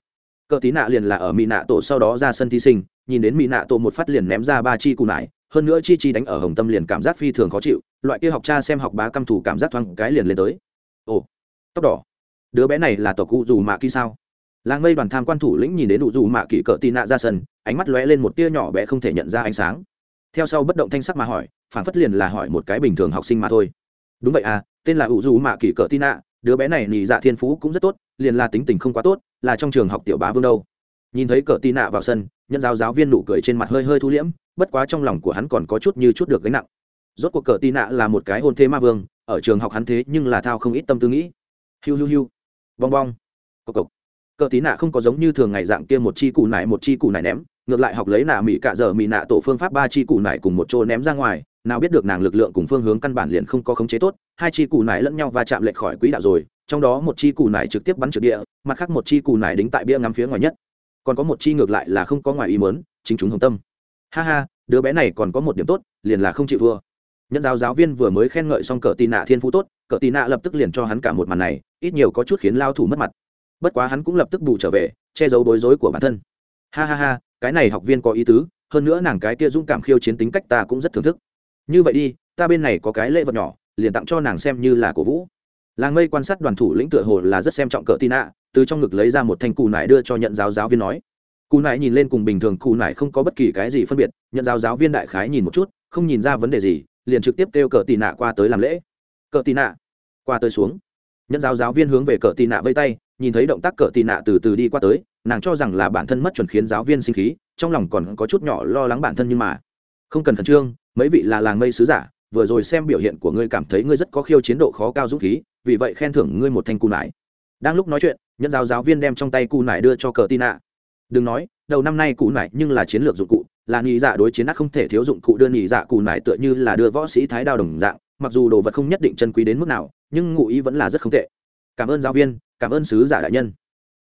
Cờ tí nạ liền là ở mỹ nạ tổ sau đó ra sân thí sinh, nhìn đến mỹ nạ tổ một phát liền ném ra ba chi cù nải, hơn nữa chi chi đánh ở hồng tâm liền cảm giác phi thường khó chịu, loại kia học cha xem học bá căm thủ cảm giác thoáng cái liền lên tới. Ồ, tóc đỏ. Đứa bé này là tổ cụ dù mạ kỳ sao? Làng mây đoàn tham quan thủ lĩnh nhìn đến đủ dù mạ kỳ cỡ tị nạ ra sân, ánh mắt lóe lên một tia nhỏ bé không thể nhận ra ánh sáng. Theo sau bất động thanh sắc mà hỏi phản phất liền là hỏi một cái bình thường học sinh mà thôi. Đúng vậy à tên là ủ dù mạ kỳ cỡ tị nạ đứa bé này nhị dạ thiên phú cũng rất tốt, liền là tính tình không quá tốt, là trong trường học tiểu bá vương đâu. Nhìn thấy cờ tì nạ vào sân, nhân giáo giáo viên nụ cười trên mặt hơi hơi thu liễm, bất quá trong lòng của hắn còn có chút như chút được gánh nặng. Rốt cuộc cờ tì nạ là một cái hôn thế ma vương, ở trường học hắn thế nhưng là thao không ít tâm tư nghĩ. Hiu hiu hiu, bong bong, cộc cộc. Cờ tí nạ không có giống như thường ngày dạng kia một chi cụ nải một chi cụ nải ném, ngược lại học lấy nạ mỹ cạ giờ mỹ nạ tổ phương pháp ba chi cụ nải cùng một chỗ ném ra ngoài nào biết được nàng lực lượng cùng phương hướng căn bản liền không có khống chế tốt, hai chi cụ nải lẫn nhau va chạm lệch khỏi quỹ đạo rồi, trong đó một chi cụ nải trực tiếp bắn trượt địa, mặt khác một chi cụ nải đính tại bia ngắm phía ngoài nhất. Còn có một chi ngược lại là không có ngoài ý mớn chính chúng hồng tâm. Ha ha, đứa bé này còn có một điểm tốt, liền là không chịu thua. Nhận giáo giáo viên vừa mới khen ngợi xong cờ tì nạ thiên phú tốt, cờ tì nạ lập tức liền cho hắn cả một màn này, ít nhiều có chút khiến lao thủ mất mặt. Bất quá hắn cũng lập tức bù trở về, che giấu bối rối của bản thân. Ha ha ha, cái này học viên có ý tứ, hơn nữa nàng cái kia dũng cảm khiêu chiến tính cách ta cũng rất thưởng thức như vậy đi, ta bên này có cái lễ vật nhỏ, liền tặng cho nàng xem như là cổ vũ. Làng mây quan sát đoàn thủ lĩnh tựa hồ là rất xem trọng cỡ tin ạ từ trong ngực lấy ra một thanh cù nải đưa cho nhận giáo giáo viên nói. Cù nải nhìn lên cùng bình thường, cù nải không có bất kỳ cái gì phân biệt, nhận giáo giáo viên đại khái nhìn một chút, không nhìn ra vấn đề gì, liền trực tiếp kêu cờ tì nạ qua tới làm lễ. Cờ tì nạ qua tới xuống. Nhận giáo giáo viên hướng về cờ tì nạ vây tay, nhìn thấy động tác cờ tì nạ từ từ đi qua tới, nàng cho rằng là bản thân mất chuẩn khiến giáo viên sinh khí, trong lòng còn có chút nhỏ lo lắng bản thân nhưng mà không cần khẩn trương mấy vị là làng mây sứ giả, vừa rồi xem biểu hiện của ngươi cảm thấy ngươi rất có khiêu chiến độ khó cao dũng khí, vì vậy khen thưởng ngươi một thanh cù nải. Đang lúc nói chuyện nhân giáo giáo viên đem trong tay cù nải đưa cho cờ tin ạ. Đừng nói, đầu năm nay cù nải nhưng là chiến lược dụng cụ, là nhị dạ đối chiến ác không thể thiếu dụng cụ đưa nhị dạ cù nải tựa như là đưa võ sĩ thái đao đồng dạng, mặc dù đồ vật không nhất định chân quý đến mức nào, nhưng ngụ ý vẫn là rất không tệ. Cảm ơn giáo viên, cảm ơn sứ giả đại nhân.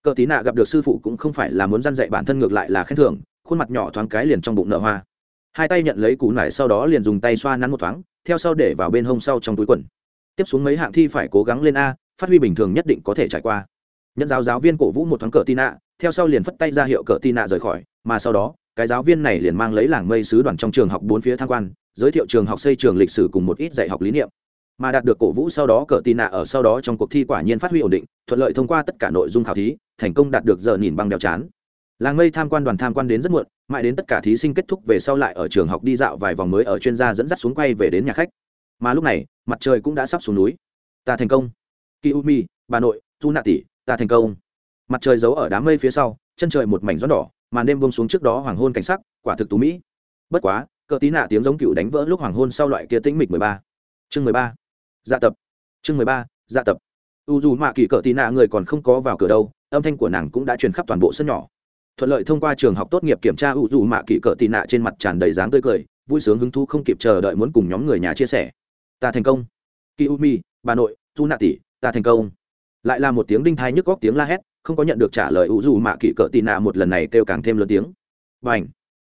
Cờ tí nạ gặp được sư phụ cũng không phải là muốn dăn dạy bản thân ngược lại là khen thưởng, khuôn mặt nhỏ thoáng cái liền trong bụng nở hoa hai tay nhận lấy cú nải sau đó liền dùng tay xoa nắn một thoáng, theo sau để vào bên hông sau trong túi quần. Tiếp xuống mấy hạng thi phải cố gắng lên a, phát huy bình thường nhất định có thể trải qua. Nhận giáo giáo viên cổ vũ một thoáng cờ tin ạ, theo sau liền phất tay ra hiệu cờ tin ạ rời khỏi, mà sau đó, cái giáo viên này liền mang lấy làng mây sứ đoàn trong trường học bốn phía tham quan, giới thiệu trường học xây trường lịch sử cùng một ít dạy học lý niệm. Mà đạt được cổ vũ sau đó cờ tin nạ ở sau đó trong cuộc thi quả nhiên phát huy ổn định, thuận lợi thông qua tất cả nội dung khảo thí, thành công đạt được giờ nhìn băng đeo chán làng mây tham quan đoàn tham quan đến rất muộn, mãi đến tất cả thí sinh kết thúc về sau lại ở trường học đi dạo vài vòng mới ở chuyên gia dẫn dắt xuống quay về đến nhà khách. Mà lúc này, mặt trời cũng đã sắp xuống núi. Ta thành công. Kiumi, bà nội tu nạ tỷ ta thành công. Mặt trời giấu ở đám mây phía sau, chân trời một mảnh gió đỏ, màn đêm bông xuống trước đó hoàng hôn cảnh sắc, quả thực tú mỹ. Bất quá, cờ tí nạ tiếng giống cựu đánh vỡ lúc hoàng hôn sau loại kia tĩnh mịch mười ba. Chương mười ba. Dạ tập. Chương mười ba dạ tập. U dù mạ kỳ cờ tí nạ người còn không có vào cửa đâu, âm thanh của nàng cũng đã truyền khắp toàn bộ sân nhỏ thuận lợi thông qua trường học tốt nghiệp kiểm tra u dù mạ kỳ cỡ tị nạ trên mặt tràn đầy dáng tươi cười, vui sướng hứng thú không kịp chờ đợi muốn cùng nhóm người nhà chia sẻ. Ta thành công. Kỳ u mi bà nội du nạ tỷ ta thành công. Lại là một tiếng đinh thai nhức góc tiếng la hét, không có nhận được trả lời u dù mạ kỳ cỡ tị nạ một lần này kêu càng thêm lớn tiếng. B à n h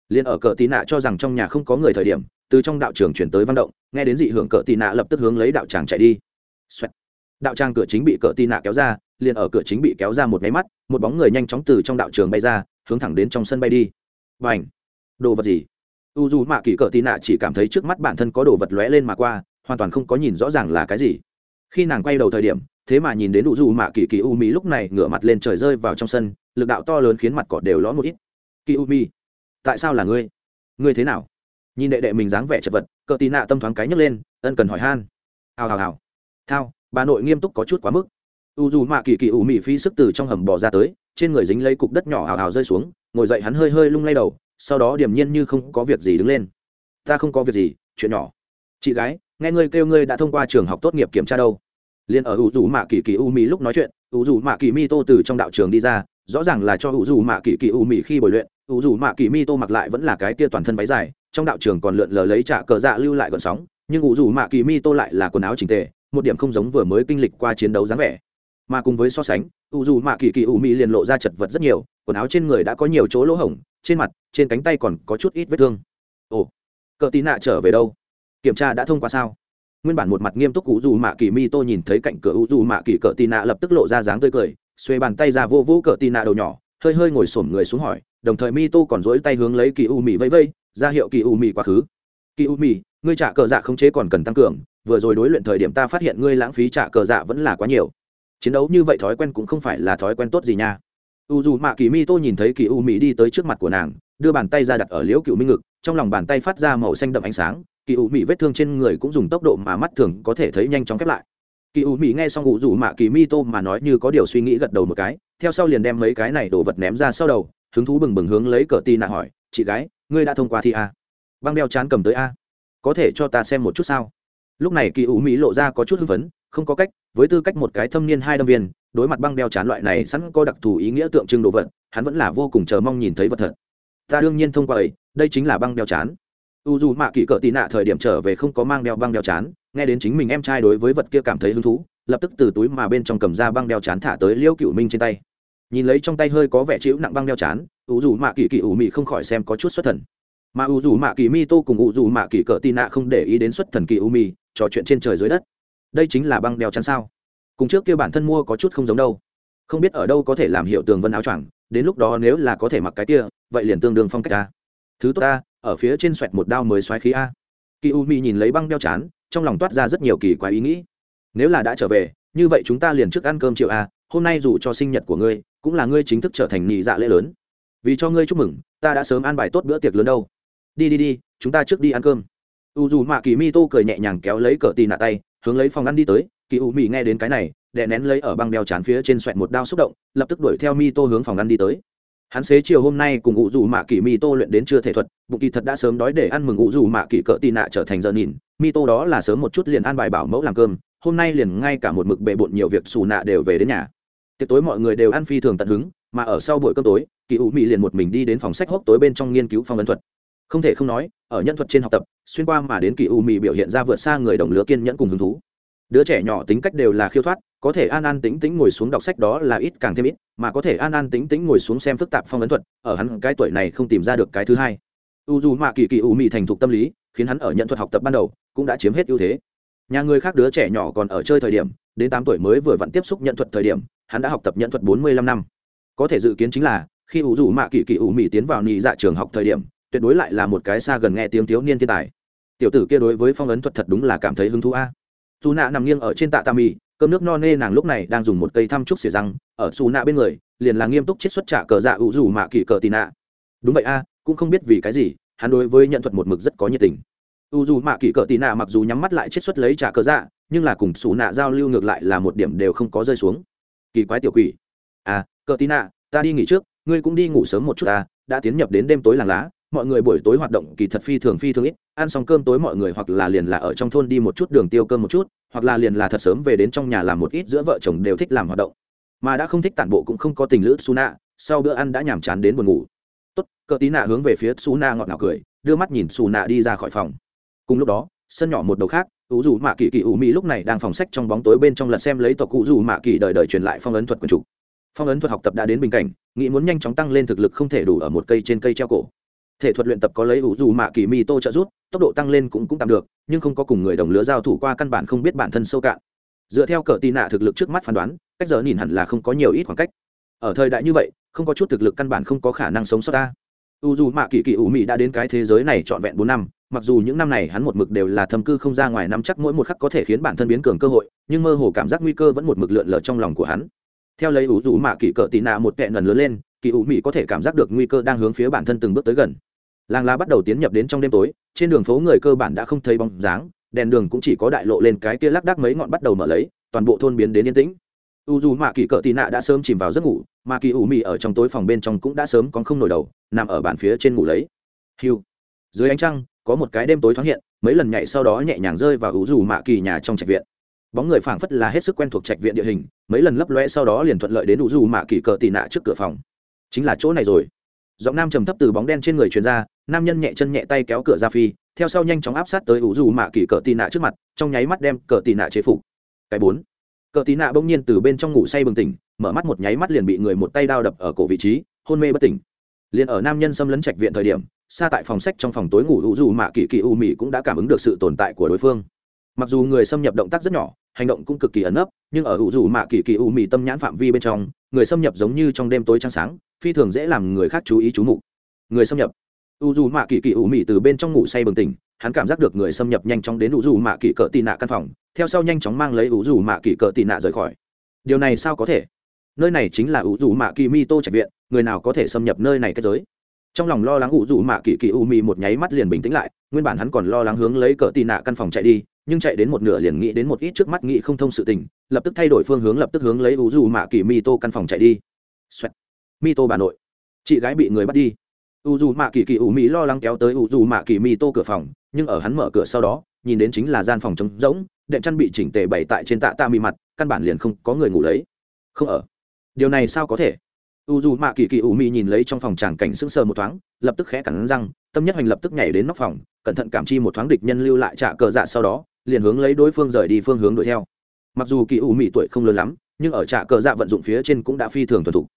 liền ở cỡ tị nạ cho rằng trong nhà không có người thời điểm, từ trong đạo trường chuyển tới văn động, nghe đến dị hưởng cỡ tị nạ lập tức hướng lấy đạo tràng chạy đi、Xoẹt. đạo tràng cửa chính bị cỡ tị nạ kéo ra, liền ở cửa chính bị kéo ra một máy mắt, một bóng người nhanh chóng từ trong đạo trường bay ra hướng thẳng đến trong sân bay đi. Và ảnh đồ vật gì? U dù mạ kỳ cỡ tì nạ chỉ cảm thấy trước mắt bản thân có đồ vật lóe lên mà qua, hoàn toàn không có nhìn rõ ràng là cái gì. Khi nàng quay đầu thời điểm, thế mà nhìn đến u dù mạ kỳ kỳ u mỹ lúc này ngửa mặt lên trời rơi vào trong sân, lực đạo to lớn khiến mặt cỏ đều ló một ít. Kỳ u mi, tại sao là ngươi? Ngươi thế nào? Nhìn đệ đệ mình dáng vẻ chật vật cỡ tì nạ tâm thoáng cái nhấc lên, ân cần hỏi han. Hào hào hào. Thao, bà nội nghiêm túc có chút quá mức. U dù mạ kỳ kỳ u mỹ phi sức từ trong hầm bò ra tới trên người dính lấy cục đất nhỏ hào hào rơi xuống, ngồi dậy hắn hơi hơi lung lay đầu, sau đó điềm nhiên như không có việc gì đứng lên. Ta không có việc gì, chuyện nhỏ. Chị gái, nghe ngươi kêu ngươi đã thông qua trường học tốt nghiệp kiểm tra đâu. Liền ở ủ dù mạ kỳ kỳ u mỹ lúc nói chuyện ủ dù mạ kỳ mi tô từ trong đạo trường đi ra, rõ ràng là cho ủ dù mạ kỳ kỳ u mỹ khi bồi luyện ủ dù mạ kỳ mi tô mặc lại vẫn là cái tia toàn thân váy dài, trong đạo trường còn lượn lờ lấy trả cờ dạ lưu lại gọn sóng, nhưng ủ dù mạ kỳ mi tô lại là quần áo chỉnh tề, một điểm không giống vừa mới kinh lịch qua chiến đấu dáng vẻ mà cùng với so sánh, u dù mạ kỳ kỳ u mỹ liền lộ ra chật vật rất nhiều, quần áo trên người đã có nhiều chỗ lỗ hổng, trên mặt, trên cánh tay còn có chút ít vết thương. Ồ, cờ tí nạ trở về đâu? Kiểm tra đã thông qua sao? Nguyên bản một mặt nghiêm túc u dù mạ kỳ mi tô nhìn thấy cạnh cửa u dù mạ kỳ cờ tí nạ lập tức lộ ra dáng tươi cười, xuê bàn tay ra vô vũ cờ tí nạ đầu nhỏ, hơi hơi ngồi xổm người xuống hỏi, đồng thời mi tô còn dỗi tay hướng lấy kỳ u mỹ vây vây ra hiệu kỳ u mỹ quá khứ. Kỳ u mỹ ngươi trả cờ dạ không chế còn cần tăng cường, vừa rồi đối luyện thời điểm ta phát hiện ngươi lãng phí trả cờ dạ vẫn là quá nhiều chiến đấu như vậy thói quen cũng không phải là thói quen tốt gì nha. U dù mạ kỳ mi tô nhìn thấy kỳ u mỹ đi tới trước mặt của nàng, đưa bàn tay ra đặt ở liễu cựu minh ngực, trong lòng bàn tay phát ra màu xanh đậm ánh sáng, kỳ u mỹ vết thương trên người cũng dùng tốc độ mà mắt thường có thể thấy nhanh chóng khép lại. Kỳ u mỹ nghe xong u dù mạ kỳ mi tô mà nói như có điều suy nghĩ gật đầu một cái, theo sau liền đem mấy cái này đồ vật ném ra sau đầu, hứng thú bừng bừng hướng lấy cờ tì nạ hỏi, chị gái, ngươi đã thông qua thi a? Băng đeo chán cầm tới a. Có thể cho ta xem một chút sao? Lúc này kỳ u mỹ lộ ra có chút hưng phấn không có cách, với tư cách một cái thâm niên hai đâm viên, đối mặt băng đeo chán loại này sẵn có đặc thù ý nghĩa tượng trưng đồ vật, hắn vẫn là vô cùng chờ mong nhìn thấy vật thật. Ta đương nhiên thông qua ấy, đây chính là băng đeo chán. U dù mạ kỳ cỡ tị nạ thời điểm trở về không có mang đeo băng đeo chán, nghe đến chính mình em trai đối với vật kia cảm thấy hứng thú, lập tức từ túi mà bên trong cầm ra băng đeo chán thả tới liêu cựu minh trên tay. Nhìn lấy trong tay hơi có vẻ chịu nặng băng đeo chán, u dù mạ kỳ kỳ ủ mị không khỏi xem có chút xuất thần. Mà u dù mạ kỳ mi tô cùng u dù mạ kỳ cỡ tị nạ không để ý đến xuất thần kỳ u mị, trò chuyện trên trời dưới đất đây chính là băng đeo chắn sao? Cùng trước kia bản thân mua có chút không giống đâu. Không biết ở đâu có thể làm hiệu tường vân áo choàng, đến lúc đó nếu là có thể mặc cái kia, vậy liền tương đương phong cách ta thứ tốt ta ở phía trên xoẹt một đao mới xoáy khí a. Kỳ u mi nhìn lấy băng đeo chán, trong lòng toát ra rất nhiều kỳ quái ý nghĩ. Nếu là đã trở về, như vậy chúng ta liền trước ăn cơm chiều a, hôm nay dù cho sinh nhật của ngươi, cũng là ngươi chính thức trở thành nhị dạ lễ lớn. Vì cho ngươi chúc mừng, ta đã sớm ăn bài tốt bữa tiệc lớn đâu. Đi đi đi, chúng ta trước đi ăn cơm. U dù mạ kỳ mi tô cười nhẹ nhàng kéo lấy cờ tì nạ tay hướng lấy phòng ăn đi tới, kỳ u mì nghe đến cái này, đè nén lấy ở băng đeo chán phía trên xoẹt một đao xúc động, lập tức đuổi theo mi tô hướng phòng ăn đi tới. Hắn xế chiều hôm nay cùng u dù mạ kỳ mi tô luyện đến chưa thể thuật, bụng kỳ thật đã sớm đói để ăn mừng u dù mạ kỳ cỡ tị nạ trở thành giờ nhìn, mi tô đó là sớm một chút liền ăn bài bảo mẫu làm cơm, hôm nay liền ngay cả một mực bệ bộn nhiều việc xù nạ đều về đến nhà. Tiệc tối mọi người đều ăn phi thường tận hứng, mà ở sau buổi cơm tối, kỳ u mỹ liền một mình đi đến phòng sách hốc tối bên trong nghiên cứu phong ấn thuật không thể không nói, ở nhân thuật trên học tập, xuyên qua mà đến kỳ u mì biểu hiện ra vượt xa người đồng lứa kiên nhẫn cùng hứng thú. Đứa trẻ nhỏ tính cách đều là khiêu thoát, có thể an an tính tính ngồi xuống đọc sách đó là ít càng thêm ít, mà có thể an an tính tính ngồi xuống xem phức tạp phong ấn thuật, ở hắn cái tuổi này không tìm ra được cái thứ hai. U dù mạ kỳ kỳ u mì thành thục tâm lý, khiến hắn ở nhận thuật học tập ban đầu cũng đã chiếm hết ưu thế. Nhà người khác đứa trẻ nhỏ còn ở chơi thời điểm, đến tám tuổi mới vừa vặn tiếp xúc nhận thuật thời điểm, hắn đã học tập nhận thuật bốn mươi lăm năm. Có thể dự kiến chính là, khi u dù mạ kỳ kỳ u mì tiến vào nhị dạ trường học thời điểm tuyệt đối lại là một cái xa gần nghe tiếng thiếu niên thiên tài. Tiểu tử kia đối với phong ấn thuật thật đúng là cảm thấy hứng thú a. Dù nạ nằm nghiêng ở trên tạ tà mì, cơm nước no nê nàng lúc này đang dùng một cây thăm trúc xỉa răng, ở xù nạ bên người, liền là nghiêm túc chiết xuất trả cờ dạ ủ rủ mạ kỳ cờ tì nạ. Đúng vậy a, cũng không biết vì cái gì, hắn đối với nhận thuật một mực rất có nhiệt tình. U dù mạ kỳ cờ tì nạ mặc dù nhắm mắt lại chiết xuất lấy trả cờ dạ nhưng là cùng xù nạ giao lưu ngược lại là một điểm đều không có rơi xuống. Kỳ quái tiểu quỷ. À cờ tì nạ, ta đi nghỉ trước, ngươi cũng đi ngủ sớm một chút ta, đã tiến nhập đến đêm tối làng lá mọi người buổi tối hoạt động kỳ thật phi thường phi thường ít, ăn xong cơm tối mọi người hoặc là liền là ở trong thôn đi một chút đường tiêu cơm một chút, hoặc là liền là thật sớm về đến trong nhà làm một ít giữa vợ chồng đều thích làm hoạt động. Mà đã không thích tản bộ cũng không có tình lữ su nạ sau bữa ăn đã nhàm chán đến buồn ngủ. Tốt, cờ tí nạ hướng về phía su nạ ngọt ngào cười, đưa mắt nhìn su nạ đi ra khỏi phòng. Cùng lúc đó, sân nhỏ một đầu khác, ủ dù mạ kỳ kỳ ủ mỹ lúc này đang phòng sách trong bóng tối bên trong lần xem lấy tộc cụ dù mạ kỳ đời đời truyền lại phong ấn thuật quần chủ. Phong ấn thuật học tập đã đến bình cảnh, nghĩ muốn nhanh chóng tăng lên thực lực không thể đủ ở một cây trên cây treo cổ thể thuật luyện tập có lấy ủ dù mạ kỳ mi tô trợ rút tốc độ tăng lên cũng cũng tạm được, nhưng không có cùng người đồng lứa giao thủ qua căn bản không biết bản thân sâu cạn. Dựa theo cờ tì nạ thực lực trước mắt phán đoán, cách giờ nhìn hẳn là không có nhiều ít khoảng cách. Ở thời đại như vậy, không có chút thực lực căn bản không có khả năng sống sót ta. U dù mạ kỳ kỳ ủ mị đã đến cái thế giới này trọn vẹn bốn năm, mặc dù những năm này hắn một mực đều là thâm cư không ra ngoài nắm chắc mỗi một khắc có thể khiến bản thân biến cường cơ hội, nhưng mơ hồ cảm giác nguy cơ vẫn một mực lượn lờ trong lòng của hắn. Theo lấy U dù mạ kỳ cờ tì nạ một tệ lần lớn lên, kỳ ủ mị có thể cảm giác được nguy cơ đang hướng phía bản thân từng bước tới gần làng lá bắt đầu tiến nhập đến trong đêm tối, trên đường phố người cơ bản đã không thấy bóng dáng, đèn đường cũng chỉ có đại lộ lên cái kia lác đác mấy ngọn bắt đầu mở lấy, toàn bộ thôn biến đến yên tĩnh. U dù mạ kỳ cỡ tì nạ đã sớm chìm vào giấc ngủ mà kỳ ủ mị ở trong tối phòng bên trong cũng đã sớm có không nổi đầu, nằm ở bàn phía trên ngủ lấy. Hiu. Dưới ánh trăng, có một cái đêm tối thoáng hiện, mấy lần nhảy sau đó nhẹ nhàng rơi vào u dù mạ kỳ nhà trong trạch viện. Bóng người phảng phất là hết sức quen thuộc trạch viện địa hình, mấy lần lấp loe sau đó liền thuận lợi đến u dù mạ kỳ cỡ tì nạ trước cửa phòng. Chính là chỗ này rồi giọng nam trầm thấp từ bóng đen trên người truyền ra, nam nhân nhẹ chân nhẹ tay kéo cửa ra phi, theo sau nhanh chóng áp sát tới ủ dù mạ kỳ cờ tì nạ trước mặt, trong nháy mắt đem cờ tì nạ chế phục. Cái bốn. Cờ tì nạ bỗng nhiên từ bên trong ngủ say bừng tỉnh, mở mắt một nháy mắt liền bị người một tay đao đập ở cổ vị trí, hôn mê bất tỉnh. Liền ở nam nhân xâm lấn trạch viện thời điểm, xa tại phòng sách trong phòng tối ngủ ủ dù mạ kỳ kỳ u mị cũng đã cảm ứng được sự tồn tại của đối phương. Mặc dù người xâm nhập động tác rất nhỏ, hành động cũng cực kỳ ẩn ấp nhưng ở ủ dù mạ kỳ kỳ u mị tâm nhãn phạm vi bên trong, người xâm nhập giống như trong đêm tối trăng sáng phi thường dễ làm người khác chú ý chú mục. Người xâm nhập. U dù mạ kỳ kỳ ủ mị từ bên trong ngủ say bừng tỉnh, hắn cảm giác được người xâm nhập nhanh chóng đến u dù mạ kỳ cỡ tị nạ căn phòng, theo sau nhanh chóng mang lấy u dù mạ kỳ cỡ tị nạ rời khỏi. Điều này sao có thể? Nơi này chính là u dù mạ kỳ mi tô trạch viện, người nào có thể xâm nhập nơi này kết giới? Trong lòng lo lắng u dù mạ kỳ kỳ u mị một nháy mắt liền bình tĩnh lại, nguyên bản hắn còn lo lắng hướng lấy cỡ tị nạ căn phòng chạy đi, nhưng chạy đến một nửa liền nghĩ đến một ít trước mắt nghĩ không thông sự tình, lập tức thay đổi phương hướng, lập tức hướng lấy u dù mạ kỳ mi tô căn phòng chạy đi. Xoẹt mi tô bà nội. Chị gái bị người bắt đi. U dù mạ kỳ kỳ ủ mỹ lo lắng kéo tới u dù mạ kỳ mi tô cửa phòng, nhưng ở hắn mở cửa sau đó, nhìn đến chính là gian phòng trống rỗng, đệm chăn bị chỉnh tề bày tại trên tạ ta mi mặt, căn bản liền không có người ngủ lấy. Không ở. Điều này sao có thể? U dù mạ kỳ kỳ ủ mỹ nhìn lấy trong phòng tràng cảnh sững sờ một thoáng, lập tức khẽ cắn răng, tâm nhất hoành lập tức nhảy đến nóc phòng, cẩn thận cảm chi một thoáng địch nhân lưu lại trả cờ dạ sau đó, liền hướng lấy đối phương rời đi phương hướng đuổi theo. Mặc dù kỳ ủ mỹ tuổi không lớn lắm, nhưng ở trạ cờ dạ vận dụng phía trên cũng đã phi thường thuần thục